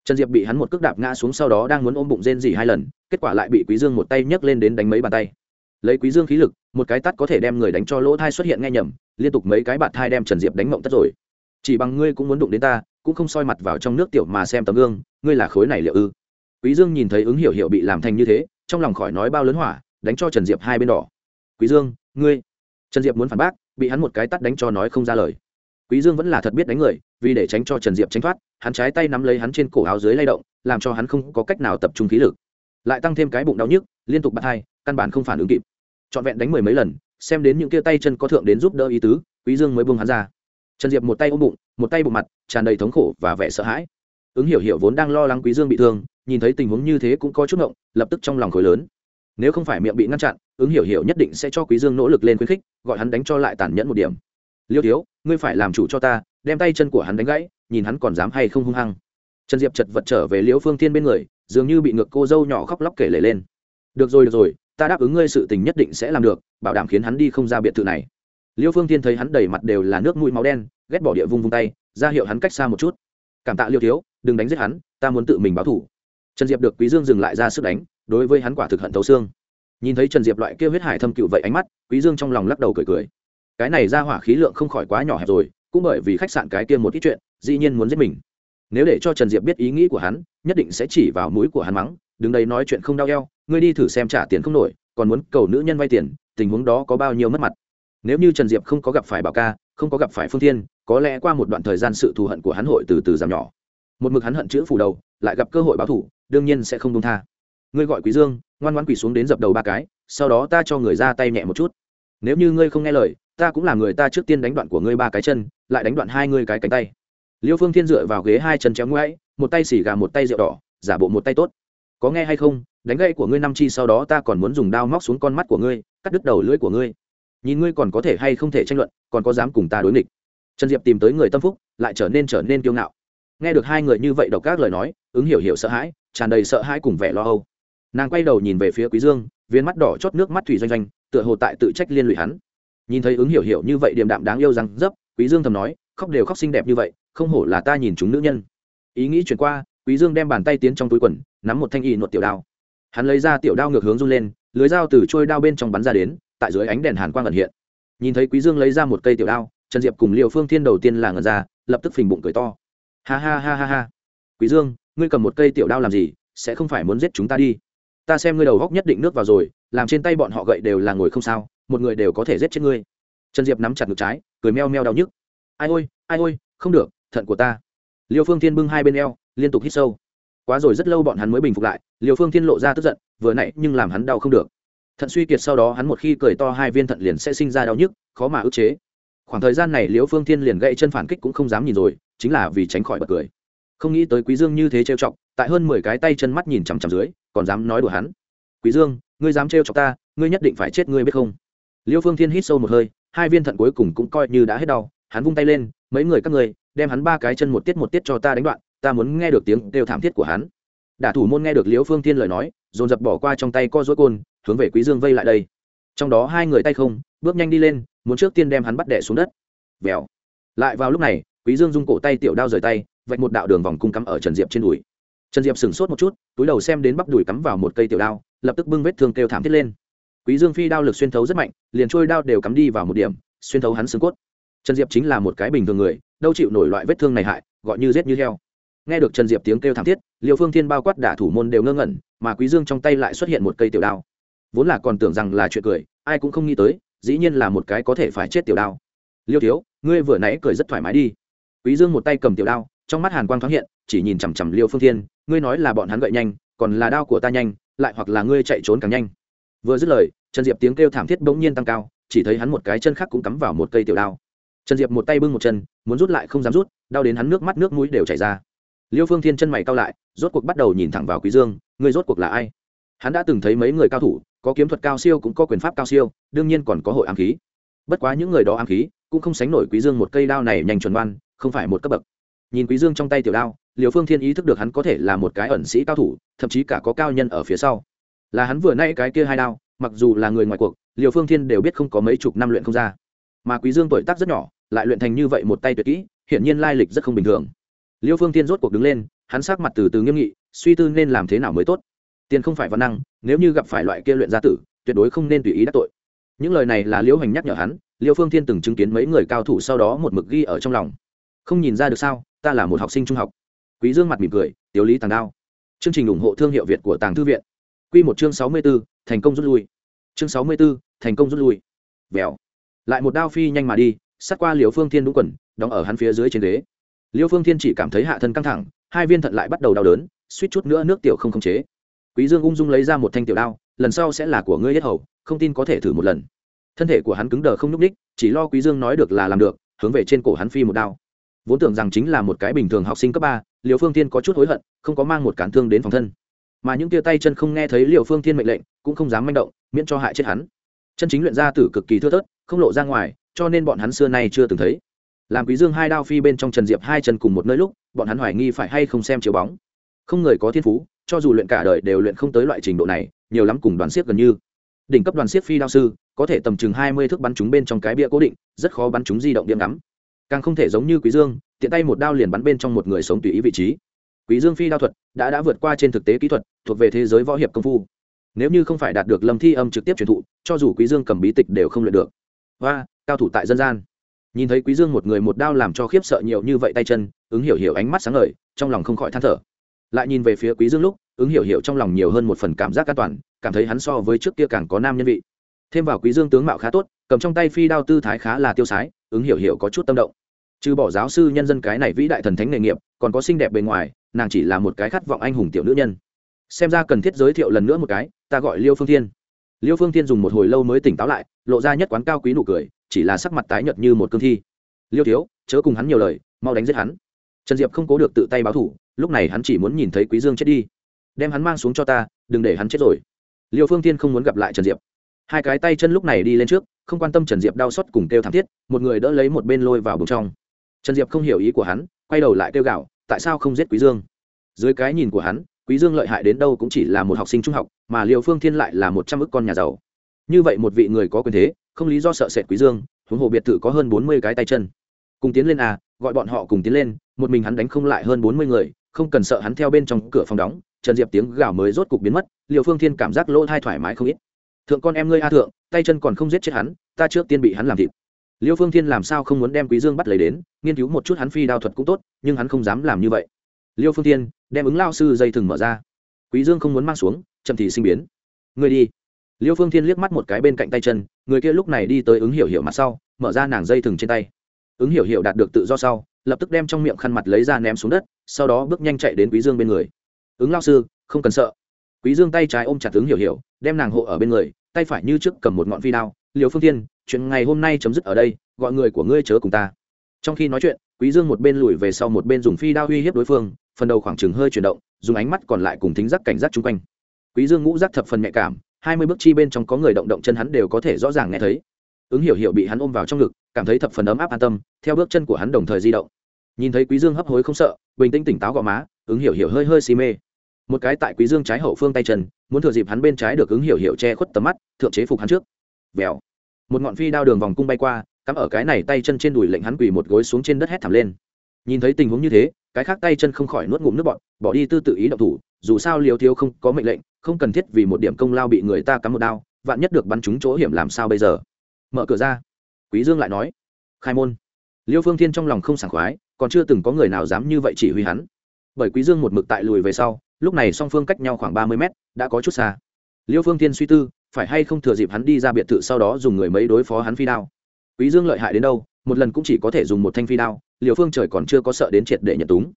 Trần diệp bị hắn một cước đạp ngã xuống sau đó đang muốn ôm bụng rên dỉ hai lần, kết quả lại bị quý dương một tay nhấc lên đến đánh mấy bàn tay. Lấy quý dương khí lực, một cái tát có thể đem người đánh cho lỗ thai xuất hiện nghe nhầm, liên tục mấy cái bạt thai đem trần diệp đánh mộng tất rồi. Chỉ bằng ngươi cũng muốn đụng đến ta, cũng không soi mặt vào trong nước tiểu mà xem tấm gương, ngươi là khối này liệu ư? Quý dương nhìn thấy ứng hiểu hiểu bị làm thành như thế, trong lòng khỏi nói bao lớn hỏa, đánh cho trần diệp hai bên đỏ. Quý dương, ngươi. Trần diệp muốn phản bác, bị hắn một cái tát đánh cho nói không ra lời. Quý dương vẫn là thật biết đánh người, vì để tránh cho trần diệp tránh thoát, hắn trái tay nắm lấy hắn trên cổ áo dưới lay động, làm cho hắn không có cách nào tập trung khí lực. Lại tăng thêm cái bụng đau nhức, liên tục bắt hai, căn bản không phản ứng kịp. Trọn vẹn đánh mười mấy lần, xem đến những kia tay chân có thượng đến giúp đỡ ý tứ, quý dương mới buông hắn ra. Trần diệp một tay ôm bụng, một tay bụng mặt, tràn đầy thống khổ và vẻ sợ hãi. Ứng hiểu hiểu vốn đang lo lắng quý dương bị thương nhìn thấy tình huống như thế cũng có chút ngộng, lập tức trong lòng khối lớn. Nếu không phải miệng bị ngăn chặn, ứng hiểu hiểu nhất định sẽ cho quý dương nỗ lực lên khuyến khích, gọi hắn đánh cho lại tàn nhẫn một điểm. Liêu thiếu, ngươi phải làm chủ cho ta, đem tay chân của hắn đánh gãy, nhìn hắn còn dám hay không hung hăng. Trần diệp chật vật trở về liễu phương thiên bên người, dường như bị ngược cô dâu nhỏ khóc lóc kể lể lên. Được rồi được rồi, ta đáp ứng ngươi sự tình nhất định sẽ làm được, bảo đảm khiến hắn đi không ra biệt thự này. Liễu phương thiên thấy hắn đầy mặt đều là nước mũi máu đen, ghét bỏ địa vung vung tay, ra hiệu hắn cách xa một chút. Cảm tạ liêu thiếu, đừng đánh giết hắn, ta muốn tự mình báo thủ trần diệp được quý dương dừng lại ra sức đánh, đối với hắn quả thực hận thấu xương. Nhìn thấy trần diệp loại kêu huyết hải thâm cựu vậy ánh mắt, quý dương trong lòng lắc đầu cười cười. Cái này ra hỏa khí lượng không khỏi quá nhỏ hẹp rồi, cũng bởi vì khách sạn cái kia một ít chuyện, dĩ nhiên muốn giết mình. Nếu để cho trần diệp biết ý nghĩ của hắn, nhất định sẽ chỉ vào mũi của hắn mắng, đứng đây nói chuyện không đau eo, ngươi đi thử xem trả tiền không nổi, còn muốn cầu nữ nhân vay tiền, tình huống đó có bao nhiêu mất mặt. Nếu như trần diệp không có gặp phải bảo ca, không có gặp phải phương thiên, có lẽ qua một đoạn thời gian sự thù hận của hắn hội từ từ giảm nhỏ. Một mực hắn hận chữ phủ đầu, lại gặp cơ hội báo thủ đương nhiên sẽ không đông tha. Ngươi gọi quý dương, ngoan ngoãn quỳ xuống đến dập đầu ba cái, sau đó ta cho người ra tay nhẹ một chút. Nếu như ngươi không nghe lời, ta cũng là người ta trước tiên đánh đoạn của ngươi ba cái chân, lại đánh đoạn hai ngươi cái cánh tay. Liêu phương thiên dựa vào ghế hai chân chéo ngoáy, một tay xỉ gà một tay rượu đỏ, giả bộ một tay tốt. Có nghe hay không? Đánh gãy của ngươi năm chi sau đó ta còn muốn dùng đao móc xuống con mắt của ngươi, cắt đứt đầu lưỡi của ngươi. Nhìn ngươi còn có thể hay không thể tranh luận, còn có dám cùng ta đối nghịch. Trần diệp tìm tới người tâm phúc, lại trở nên trở nên kiêu ngạo. Nghe được hai người như vậy độc các lời nói, ứng hiểu hiểu sợ hãi tràn đầy sợ hãi cùng vẻ lo âu. Nàng quay đầu nhìn về phía quý dương, viên mắt đỏ chót nước mắt thủy doanh doanh, tựa hồ tại tự trách liên lụy hắn. Nhìn thấy ứng hiểu hiểu như vậy điềm đạm đáng yêu rằng dấp, quý dương thầm nói, khóc đều khóc xinh đẹp như vậy, không hổ là ta nhìn chúng nữ nhân. Ý nghĩ chuyển qua, quý dương đem bàn tay tiến trong túi quần, nắm một thanh y nuột tiểu đao. Hắn lấy ra tiểu đao ngược hướng run lên, lưới dao từ trôi đao bên trong bắn ra đến, tại dưới ánh đèn hàn quang ẩn hiện. Nhìn thấy quý dương lấy ra một cây tiểu đao, trần diệp cùng liều phương thiên đầu tiên là ngẩn ra, lập tức phình bụng cười to. Ha ha ha ha ha. Quý dương ngươi cầm một cây tiểu đao làm gì, sẽ không phải muốn giết chúng ta đi. Ta xem ngươi đầu góc nhất định nước vào rồi, làm trên tay bọn họ gậy đều là ngồi không sao, một người đều có thể giết chết ngươi. Trần diệp nắm chặt ngực trái, cười meo meo đau nhức. Ai ôi ai ôi, không được, thận của ta. Liêu phương thiên bưng hai bên eo, liên tục hít sâu. Quá rồi rất lâu bọn hắn mới bình phục lại, liêu phương thiên lộ ra tức giận, vừa nãy nhưng làm hắn đau không được. Thận suy kiệt sau đó hắn một khi cười to hai viên thận liền sẽ sinh ra đau nhức, khó mà ức chế. Khoảng thời gian này liêu phương thiên liền gậy chân phản kích cũng không dám nhìn rồi, chính là vì tránh khỏi bật cười không nghĩ tới quý dương như thế trêu chọc, tại hơn mười cái tay chân mắt nhìn chằm chằm dưới, còn dám nói đùa hắn. Quý dương, ngươi dám trêu chọc ta, ngươi nhất định phải chết, ngươi biết không? Liêu phương thiên hít sâu một hơi, hai viên thận cuối cùng cũng coi như đã hết đau, hắn vung tay lên, mấy người các ngươi, đem hắn ba cái chân một tiết một tiết cho ta đánh đoạn, ta muốn nghe được tiếng kêu thảm thiết của hắn. Đả thủ môn nghe được liễu phương thiên lời nói, dồn dập bỏ qua trong tay co dối côn, hướng về quý dương vây lại đây. Trong đó hai người tay không, bước nhanh đi lên, muốn trước tiên đem hắn bắt đẻ xuống đất. Vèo. Lại vào lúc này, quý dương dung cổ tay tiểu đao rời tay vạch một đạo đường vòng cung cắm ở trần diệp trên đùi. Trần diệp sửng sốt một chút, túi đầu xem đến bắp đùi cắm vào một cây tiểu đao, lập tức bưng vết thương kêu thảm thiết lên. Quý dương phi đao lực xuyên thấu rất mạnh, liền trôi đao đều cắm đi vào một điểm, xuyên thấu hắn xương cốt. Trần diệp chính là một cái bình thường người, đâu chịu nổi loại vết thương này hại, gọi như rết như heo. Nghe được trần diệp tiếng kêu thảm thiết liệu phương thiên bao quát đả thủ môn đều ngơ ngẩn, mà quý dương trong tay lại xuất hiện một cây tiểu đao. Vốn là còn tưởng rằng là chuyện cười, ai cũng không nghĩ tới, dĩ nhiên là một cái có thể phải chết tiểu đao. Liêu thiếu, ngươi vừa nãy cười rất thoải mái đi. Quý dương một tay cầm tiểu đao trong mắt hàn quang thoáng hiện, chỉ nhìn chằm chằm liêu phương thiên, ngươi nói là bọn hắn gậy nhanh, còn là đao của ta nhanh, lại hoặc là ngươi chạy trốn càng nhanh. Vừa dứt lời, trần diệp tiếng kêu thảm thiết bỗng nhiên tăng cao, chỉ thấy hắn một cái chân khác cũng cắm vào một cây tiểu đao. Trần diệp một tay bưng một chân, muốn rút lại không dám rút đau đến hắn nước mắt nước mũi đều chảy ra. Liêu phương thiên chân mày cao lại, rốt cuộc bắt đầu nhìn thẳng vào quý dương, ngươi rốt cuộc là ai? Hắn đã từng thấy mấy người cao thủ, có kiếm thuật cao siêu cũng có quyền pháp cao siêu, đương nhiên còn có hội ám khí. Bất quá những người đó ám khí, cũng không sánh nổi quý dương một cây đao này nhanh chuẩn đoan không phải một cấp bậc nhìn quý dương trong tay tiểu đao, liều phương thiên ý thức được hắn có thể là một cái ẩn sĩ cao thủ, thậm chí cả có cao nhân ở phía sau. Là hắn vừa nay cái kia hai đao, mặc dù là người ngoài cuộc, liều phương thiên đều biết không có mấy chục năm luyện không ra. Mà quý dương tuổi tác rất nhỏ, lại luyện thành như vậy một tay tuyệt kỹ, hiển nhiên lai lịch rất không bình thường. Liêu phương thiên rốt cuộc đứng lên, hắn sắc mặt từ từ nghiêm nghị, suy tư nên làm thế nào mới tốt. Tiền không phải văn năng, nếu như gặp phải loại kia luyện gia tử, tuyệt đối không nên tùy ý đắc tội. Những lời này là liễu hành nhắc nhở hắn, liêu phương thiên từng chứng kiến mấy người cao thủ sau đó một mực ghi ở trong lòng. Không nhìn ra được sao ta là một học sinh trung học. Quý dương mặt mỉm cười tiểu lý tàng đao. Chương trình ủng hộ thương hiệu việt của tàng thư viện. Quy một chương sáu mươi 64, thành công rút lui. Chương sáu mươi 64, thành công rút lui. Vèo. Lại một đao phi nhanh mà đi sát qua Liễu phương thiên đúng quần đóng ở hắn phía dưới trên ghế. Liễu phương thiên chỉ cảm thấy hạ thân căng thẳng hai viên thận lại bắt đầu đau đớn suýt chút nữa nước tiểu không khống chế. Quý dương ung dung lấy ra một thanh tiểu đao lần sau sẽ là của ngươi yết hầu không tin có thể thử một lần. Thân thể của hắn cứng đờ không nhúc ních chỉ lo quý dương nói được là làm được hướng về trên cổ hắn phi một đao vốn tưởng rằng chính là một cái bình thường học sinh cấp ba liều phương thiên có chút hối hận, không có mang một cản thương đến phòng thân. Mà những tia tay chân không nghe thấy liều phương thiên mệnh lệnh, cũng không dám manh động, miễn cho hại chết hắn. Chân chính luyện ra tử cực kỳ thưa thớt, không lộ ra ngoài, cho nên bọn hắn xưa nay chưa từng thấy. Làm quý dương hai đao phi bên trong trần diệp hai chân cùng một nơi lúc, bọn hắn hoài nghi phải hay không xem chiếu bóng. Không người có thiên phú, cho dù luyện cả đời đều luyện không tới loại trình độ này, nhiều lắm cùng đoàn siết gần như. Đỉnh cấp đoàn siết phi đao sư, có thể tầm chừng hai mươi thước bắn chúng bên trong cái bia cố định, rất khó bắn chúng di động điểm ngắm càng không thể giống như quý dương, tiện tay một đao liền bắn bên trong một người sống tùy ý vị trí. Quý dương phi đao thuật đã đã vượt qua trên thực tế kỹ thuật, thuộc về thế giới võ hiệp công phu. Nếu như không phải đạt được lâm thi âm trực tiếp truyền thụ, cho dù quý dương cầm bí tịch đều không luyện được. Và cao thủ tại dân gian. Nhìn thấy quý dương một người một đao làm cho khiếp sợ nhiều như vậy tay chân, ứng hiểu hiểu ánh mắt sáng ngời, trong lòng không khỏi than thở. Lại nhìn về phía quý dương lúc, ứng hiểu hiểu trong lòng nhiều hơn một phần cảm giác an toàn, cảm thấy hắn so với trước kia càng có nam nhân vị thêm vào quý dương tướng mạo khá tốt, cầm trong tay phi đao tư thái khá là tiêu sái, ứng hiểu hiểu có chút tâm động. Trừ bỏ giáo sư nhân dân cái này vĩ đại thần thánh nghề nghiệp, còn có xinh đẹp bề ngoài, nàng chỉ là một cái khát vọng anh hùng tiểu nữ nhân. Xem ra cần thiết giới thiệu lần nữa một cái, ta gọi liêu phương thiên. Liêu phương thiên dùng một hồi lâu mới tỉnh táo lại, lộ ra nhất quán cao quý nụ cười, chỉ là sắc mặt tái nhợt như một cương thi. Liêu thiếu, chớ cùng hắn nhiều lời, mau đánh giết hắn. Trần diệp không cố được tự tay báo thủ, lúc này hắn chỉ muốn nhìn thấy quý dương chết đi. Đem hắn mang xuống cho ta, đừng để hắn chết rồi. Liêu phương thiên không muốn gặp lại trần diệp hai cái tay chân lúc này đi lên trước, không quan tâm trần diệp đau xót cùng kêu thảm thiết, một người đỡ lấy một bên lôi vào bụng trong. Trần diệp không hiểu ý của hắn, quay đầu lại kêu gạo tại sao không giết quý dương? Dưới cái nhìn của hắn, quý dương lợi hại đến đâu cũng chỉ là một học sinh trung học, mà liệu phương thiên lại là một trăm ức con nhà giàu. Như vậy một vị người có quyền thế, không lý do sợ sệt quý dương, huống hồ biệt thự có hơn bốn mươi cái tay chân. Cùng tiến lên à gọi bọn họ cùng tiến lên, một mình hắn đánh không lại hơn bốn mươi người, không cần sợ hắn theo bên trong cửa phòng đóng, trần diệp tiếng gào mới rốt cục biến mất liệu phương thiên cảm giác lỗ thai thoải mái không ít thượng con em ngươi a thượng, tay chân còn không giết chết hắn, ta trước tiên bị hắn làm thịt. Liêu phương thiên làm sao không muốn đem quý dương bắt lấy đến, nghiên cứu một chút hắn phi đao thuật cũng tốt, nhưng hắn không dám làm như vậy. Liêu phương thiên, đem ứng lao sư dây thừng mở ra. Quý dương không muốn mang xuống, chậm thì sinh biến. Người đi. Liêu phương thiên liếc mắt một cái bên cạnh tay chân, người kia lúc này đi tới ứng hiểu hiểu mặt sau, mở ra nàng dây thừng trên tay. Ứng hiểu hiểu đạt được tự do sau, lập tức đem trong miệng khăn mặt lấy ra ném xuống đất, sau đó bước nhanh chạy đến quý dương bên người. Ứng lao sư, không cần sợ quý dương tay trái ôm chặt tướng hiểu hiểu, đem nàng hộ ở bên người, tay phải như trước cầm một ngọn phi đao. Liều phương thiên, chuyện ngày hôm nay chấm dứt ở đây, gọi người của ngươi chớ cùng ta. Trong khi nói chuyện, quý dương một bên lùi về sau một bên dùng phi đao uy hiếp đối phương, phần đầu khoảng chừng hơi chuyển động, dùng ánh mắt còn lại cùng thính giác cảnh giác chung quanh. Quý dương ngũ giác thập phần nhạy cảm, hai mươi bước chi bên trong có người động động chân hắn đều có thể rõ ràng nghe thấy. Ứng hiểu hiểu bị hắn ôm vào trong ngực, cảm thấy thập phần ấm áp an tâm, theo bước chân của hắn đồng thời di động. Nhìn thấy quý dương hấp hối không sợ, bình tĩnh tỉnh táo gò má, ứng hiểu hiểu hơi hơi xì mê một cái tại quý dương trái hậu phương tay chân, muốn thừa dịp hắn bên trái được ứng hiểu hiểu che khuất tầm mắt, thượng chế phục hắn trước. Vèo. Một ngọn phi đao đường vòng cung bay qua, cắm ở cái này tay chân trên đùi lệnh hắn quỳ một gối xuống trên đất hét thảm lên. Nhìn thấy tình huống như thế, cái khác tay chân không khỏi nuốt ngụm nước bọn bỏ đi tư tự ý động thủ, dù sao liều thiếu không có mệnh lệnh, không cần thiết vì một điểm công lao bị người ta cắm một đao, vạn nhất được bắn trúng chỗ hiểm làm sao bây giờ? Mở cửa ra. Quý dương lại nói, khai môn. Liêu phương thiên trong lòng không sảng khoái, còn chưa từng có người nào dám như vậy chỉ huy hắn. Bởi quý dương một mực tại lùi về sau lúc này song phương cách nhau khoảng ba mươi mét, đã có chút xa. Liêu phương thiên suy tư, phải hay không thừa dịp hắn đi ra biệt thự sau đó dùng người mấy đối phó hắn phi đao. Quý dương lợi hại đến đâu, một lần cũng chỉ có thể dùng một thanh phi đao, liêu phương trời còn chưa có sợ đến triệt để nhận túng.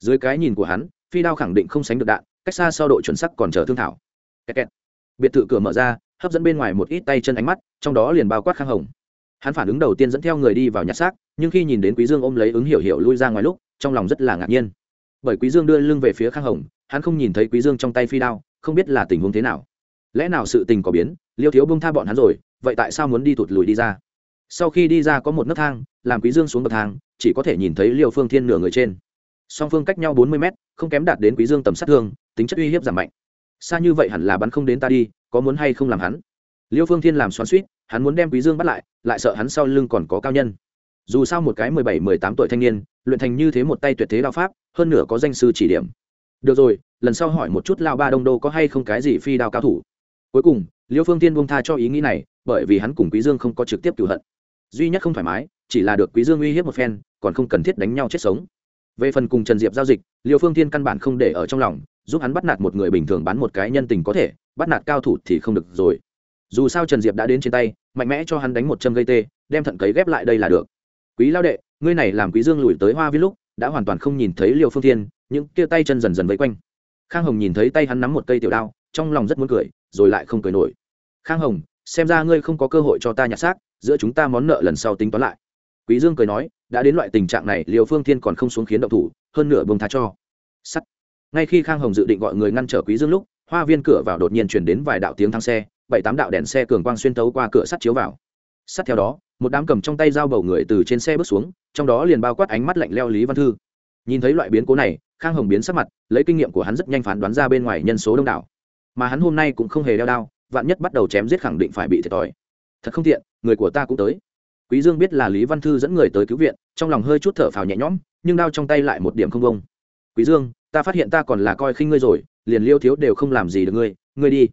Dưới cái nhìn của hắn, phi đao khẳng định không sánh được đạn, cách xa sau độ chuẩn sắc còn chờ thương thảo. Kẹt kẹt. biệt thự cửa mở ra, hấp dẫn bên ngoài một ít tay chân ánh mắt, trong đó liền bao quát khang hồng. Hắn phản ứng đầu tiên dẫn theo người đi vào nhặt xác, nhưng khi nhìn đến quý dương ôm lấy ứng hiểu hiểu lui ra ngoài lúc, trong lòng rất là ngạc nhiên. Bởi quý dương đưa lưng về phía khang hồng hắn không nhìn thấy quý dương trong tay phi đao, không biết là tình huống thế nào. Lẽ nào sự tình có biến, liêu thiếu bông tha bọn hắn rồi, vậy tại sao muốn đi tụt lùi đi ra? Sau khi đi ra có một nấc thang, làm quý dương xuống bậc thang, chỉ có thể nhìn thấy liêu phương thiên nửa người trên. Song phương cách nhau bốn mươi mét, không kém đạt đến quý dương tầm sát thương, tính chất uy hiếp giảm mạnh. Xa như vậy hẳn là bắn không đến ta đi, có muốn hay không làm hắn? Liêu phương thiên làm xoắn suýt hắn muốn đem quý dương bắt lại lại sợ hắn sau lưng còn có cao nhân. Dù sao một cái mười bảy, mười tám tuổi thanh niên, luyện thành như thế một tay tuyệt thế đao pháp, hơn nửa có danh sư chỉ điểm được rồi, lần sau hỏi một chút lao ba đông đô có hay không cái gì phi đao cao thủ. Cuối cùng, liêu phương tiên buông tha cho ý nghĩ này, bởi vì hắn cùng quý dương không có trực tiếp cựu hận. Duy nhất không thoải mái, chỉ là được quý dương uy hiếp một phen, còn không cần thiết đánh nhau chết sống. Về phần cùng trần diệp giao dịch, liêu phương tiên căn bản không để ở trong lòng, giúp hắn bắt nạt một người bình thường bán một cái nhân tình có thể, bắt nạt cao thủ thì không được rồi. Dù sao trần diệp đã đến trên tay, mạnh mẽ cho hắn đánh một châm gây tê, đem thận cấy ghép lại đây là được. Quý lao đệ, ngươi này làm quý dương lùi tới hoa viên lúc, đã hoàn toàn không nhìn thấy liêu phương thiên những kia tay chân dần dần vây quanh. Khang hồng nhìn thấy tay hắn nắm một cây tiểu đao, trong lòng rất muốn cười, rồi lại không cười nổi. Khang hồng, xem ra ngươi không có cơ hội cho ta nhặt xác, giữa chúng ta món nợ lần sau tính toán lại. Quý dương cười nói, đã đến loại tình trạng này liều phương thiên còn không xuống khiến động thủ, hơn nửa bông tha cho. Sắt. Ngay khi khang hồng dự định gọi người ngăn trở quý dương lúc, hoa viên cửa vào đột nhiên truyền đến vài đạo tiếng thang xe, bảy tám đạo đèn xe cường quang xuyên tấu qua cửa sắt chiếu vào. Sắt theo đó, một đám cầm trong tay dao bầu người từ trên xe bước xuống, trong đó liền bao quát ánh mắt lạnh leo lý văn thư. Nhìn thấy loại biến cố này khang hồng biến sắc mặt, lấy kinh nghiệm của hắn rất nhanh phán đoán ra bên ngoài nhân số đông đảo. Mà hắn hôm nay cũng không hề đeo đao, vạn nhất bắt đầu chém giết khẳng định phải bị thiệt thòi. Thật không tiện, người của ta cũng tới. Quý dương biết là lý văn thư dẫn người tới cứu viện, trong lòng hơi chút thở phào nhẹ nhõm, nhưng đao trong tay lại một điểm không bông. Quý dương, ta phát hiện ta còn là coi khinh ngươi rồi, liền liêu thiếu đều không làm gì được ngươi ngươi đi.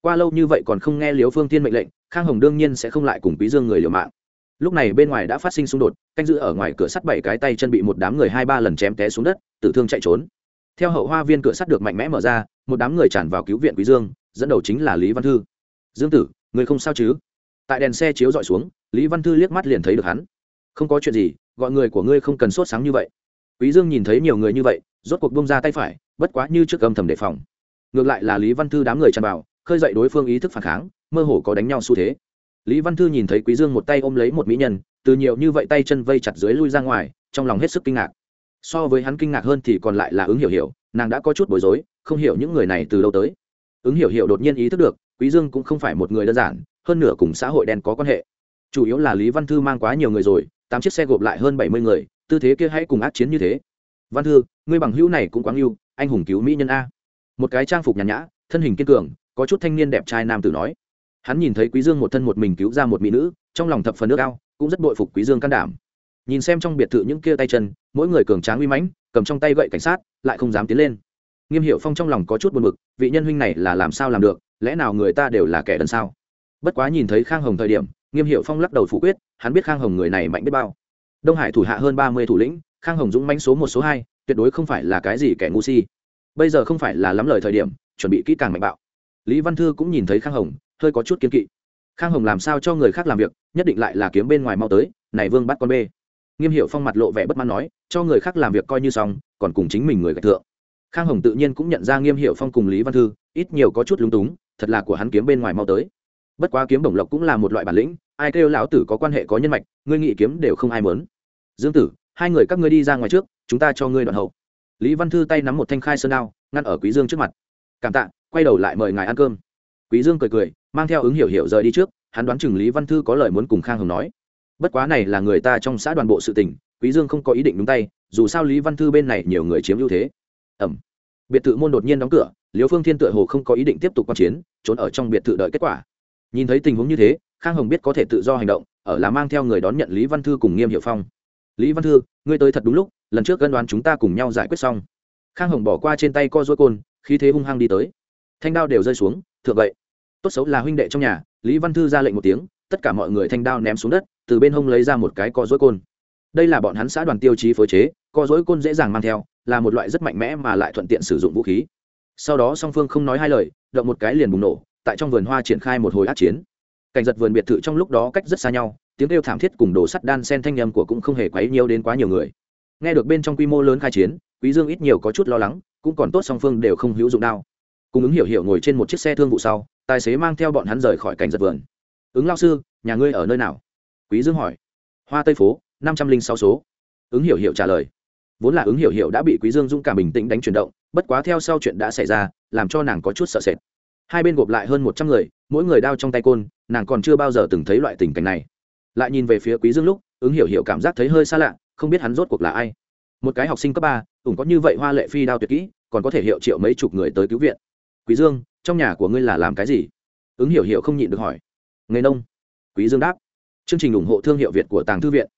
Qua lâu như vậy còn không nghe liếu phương tiên mệnh lệnh, khang hồng đương nhiên sẽ không lại cùng quý dương người liều mạng lúc này bên ngoài đã phát sinh xung đột, canh giữ ở ngoài cửa sắt bảy cái tay chân bị một đám người hai ba lần chém té xuống đất, tử thương chạy trốn. Theo hậu hoa viên cửa sắt được mạnh mẽ mở ra, một đám người tràn vào cứu viện quý dương, dẫn đầu chính là lý văn thư. Dương tử, người không sao chứ? Tại đèn xe chiếu dọi xuống, lý văn thư liếc mắt liền thấy được hắn. Không có chuyện gì, gọi người của ngươi không cần sốt sáng như vậy. Quý dương nhìn thấy nhiều người như vậy, rốt cuộc bông ra tay phải, bất quá như trước âm thầm đề phòng. Ngược lại là lý văn thư đám người tràn vào, khơi dậy đối phương ý thức phản kháng, mơ hồ có đánh nhau xu thế lý văn thư nhìn thấy quý dương một tay ôm lấy một mỹ nhân, từ nhiều như vậy tay chân vây chặt dưới lui ra ngoài, trong lòng hết sức kinh ngạc. So với hắn kinh ngạc hơn thì còn lại là ứng hiểu hiểu, nàng đã có chút bối rối, không hiểu những người này từ đâu tới. Ứng hiểu hiểu đột nhiên ý thức được, quý dương cũng không phải một người đơn giản, hơn nửa cùng xã hội đen có quan hệ. Chủ yếu là lý văn thư mang quá nhiều người rồi, tám chiếc xe gộp lại hơn bảy mươi người, tư thế kia hãy cùng ác chiến như thế. Văn thư, ngươi bằng hữu này cũng quá yêu anh hùng cứu mỹ nhân a. Một cái trang phục nhàn nhã, thân hình kiên cường, có chút thanh niên đẹp trai nam tử nói hắn nhìn thấy quý dương một thân một mình cứu ra một mỹ nữ, trong lòng thập phần nước ao, cũng rất bội phục quý dương can đảm. Nhìn xem trong biệt thự những kia tay chân, mỗi người cường tráng uy mãnh, cầm trong tay gậy cảnh sát, lại không dám tiến lên. Nghiêm hiệu phong trong lòng có chút buồn bực, vị nhân huynh này là làm sao làm được, lẽ nào người ta đều là kẻ đần sao? Bất quá nhìn thấy khang hồng thời điểm, nghiêm hiệu phong lắc đầu phủ quyết, hắn biết khang hồng người này mạnh biết bao. Đông hải thủ hạ hơn ba mươi thủ lĩnh, khang hồng dũng mãnh số một, số hai, tuyệt đối không phải là cái gì kẻ ngu si. Bây giờ không phải là lắm lời thời điểm, chuẩn bị kỹ càng mạnh bạo. Lý văn thư cũng nhìn thấy khang hồng hơi có chút kiên kỵ. Khang hồng làm sao cho người khác làm việc, nhất định lại là kiếm bên ngoài mau tới, này vương bắt con bê. Nghiêm hiệu phong mặt lộ vẻ bất mãn nói, cho người khác làm việc coi như xong, còn cùng chính mình người gạch thượng. Khang hồng tự nhiên cũng nhận ra nghiêm hiệu phong cùng lý văn thư, ít nhiều có chút lúng túng, thật là của hắn kiếm bên ngoài mau tới. Bất quá kiếm bổng lộc cũng là một loại bản lĩnh, ai kêu lão tử có quan hệ có nhân mạch, ngươi nghị kiếm đều không ai mớn dương tử, hai người các ngươi đi ra ngoài trước, chúng ta cho ngươi đoạn hậu. Lý văn thư tay nắm một thanh khai sơn đao, ngăn ở quý dương trước mặt. Cảm tạ, quay đầu lại mời ngài ăn cơm. Quý dương cười cười mang theo ứng hiểu hiểu rời đi trước, hắn đoán chừng lý văn thư có lời muốn cùng khang hồng nói. Bất quá này là người ta trong xã đoàn bộ sự tình, quý dương không có ý định đúng tay, dù sao lý văn thư bên này nhiều người chiếm ưu thế. Ẩm. Biệt thự môn đột nhiên đóng cửa, liễu phương thiên tựa hồ không có ý định tiếp tục quan chiến, trốn ở trong biệt thự đợi kết quả. Nhìn thấy tình huống như thế, khang hồng biết có thể tự do hành động, ở là mang theo người đón nhận lý văn thư cùng nghiêm hiệu phong. Lý văn thư, ngươi tới thật đúng lúc, lần trước gân đoán chúng ta cùng nhau giải quyết xong. Khang hồng bỏ qua trên tay co dối côn, khí thế hung hăng đi tới. Thanh đao đều rơi xuống, thượng vậy tốt xấu là huynh đệ trong nhà, lý văn thư ra lệnh một tiếng, tất cả mọi người thanh đao ném xuống đất, từ bên hông lấy ra một cái co dối côn. Đây là bọn hắn xã đoàn tiêu chí phối chế, co dối côn dễ dàng mang theo, là một loại rất mạnh mẽ mà lại thuận tiện sử dụng vũ khí. Sau đó song phương không nói hai lời, động một cái liền bùng nổ, tại trong vườn hoa triển khai một hồi át chiến. Cảnh giật vườn biệt thự trong lúc đó cách rất xa nhau, tiếng kêu thảm thiết cùng đồ sắt đan sen thanh nhầm của cũng không hề quấy nhiều đến quá nhiều người. Nghe được bên trong quy mô lớn khai chiến, quý dương ít nhiều có chút lo lắng, cũng còn tốt song phương đều không hữu dụng đao. Cùng ứng hiểu hiểu ngồi trên một chiếc xe thương vụ sau tài xế mang theo bọn hắn rời khỏi cảnh giật vườn. Ứng lao sư, nhà ngươi ở nơi nào? Quý dương hỏi. Hoa tây phố, năm trăm linh sáu số. Ứng hiểu hiểu trả lời. Vốn là ứng hiểu hiểu đã bị quý dương dũng cảm bình tĩnh đánh chuyển động, bất quá theo sau chuyện đã xảy ra, làm cho nàng có chút sợ sệt. Hai bên gộp lại hơn một trăm người, mỗi người đao trong tay côn, nàng còn chưa bao giờ từng thấy loại tình cảnh này. Lại nhìn về phía quý dương lúc, ứng hiểu hiểu cảm giác thấy hơi xa lạ, không biết hắn rốt cuộc là ai. Một cái học sinh cấp ba cũng có như vậy hoa lệ phi đao tuyệt kỹ, còn có thể hiệu triệu mấy chục người tới cứu viện quý dương, trong nhà của ngươi là làm cái gì? Ứng hiểu hiểu không nhịn được hỏi. Nghề nông. Quý dương đáp. Chương trình ủng hộ thương hiệu việt của tàng thư viện.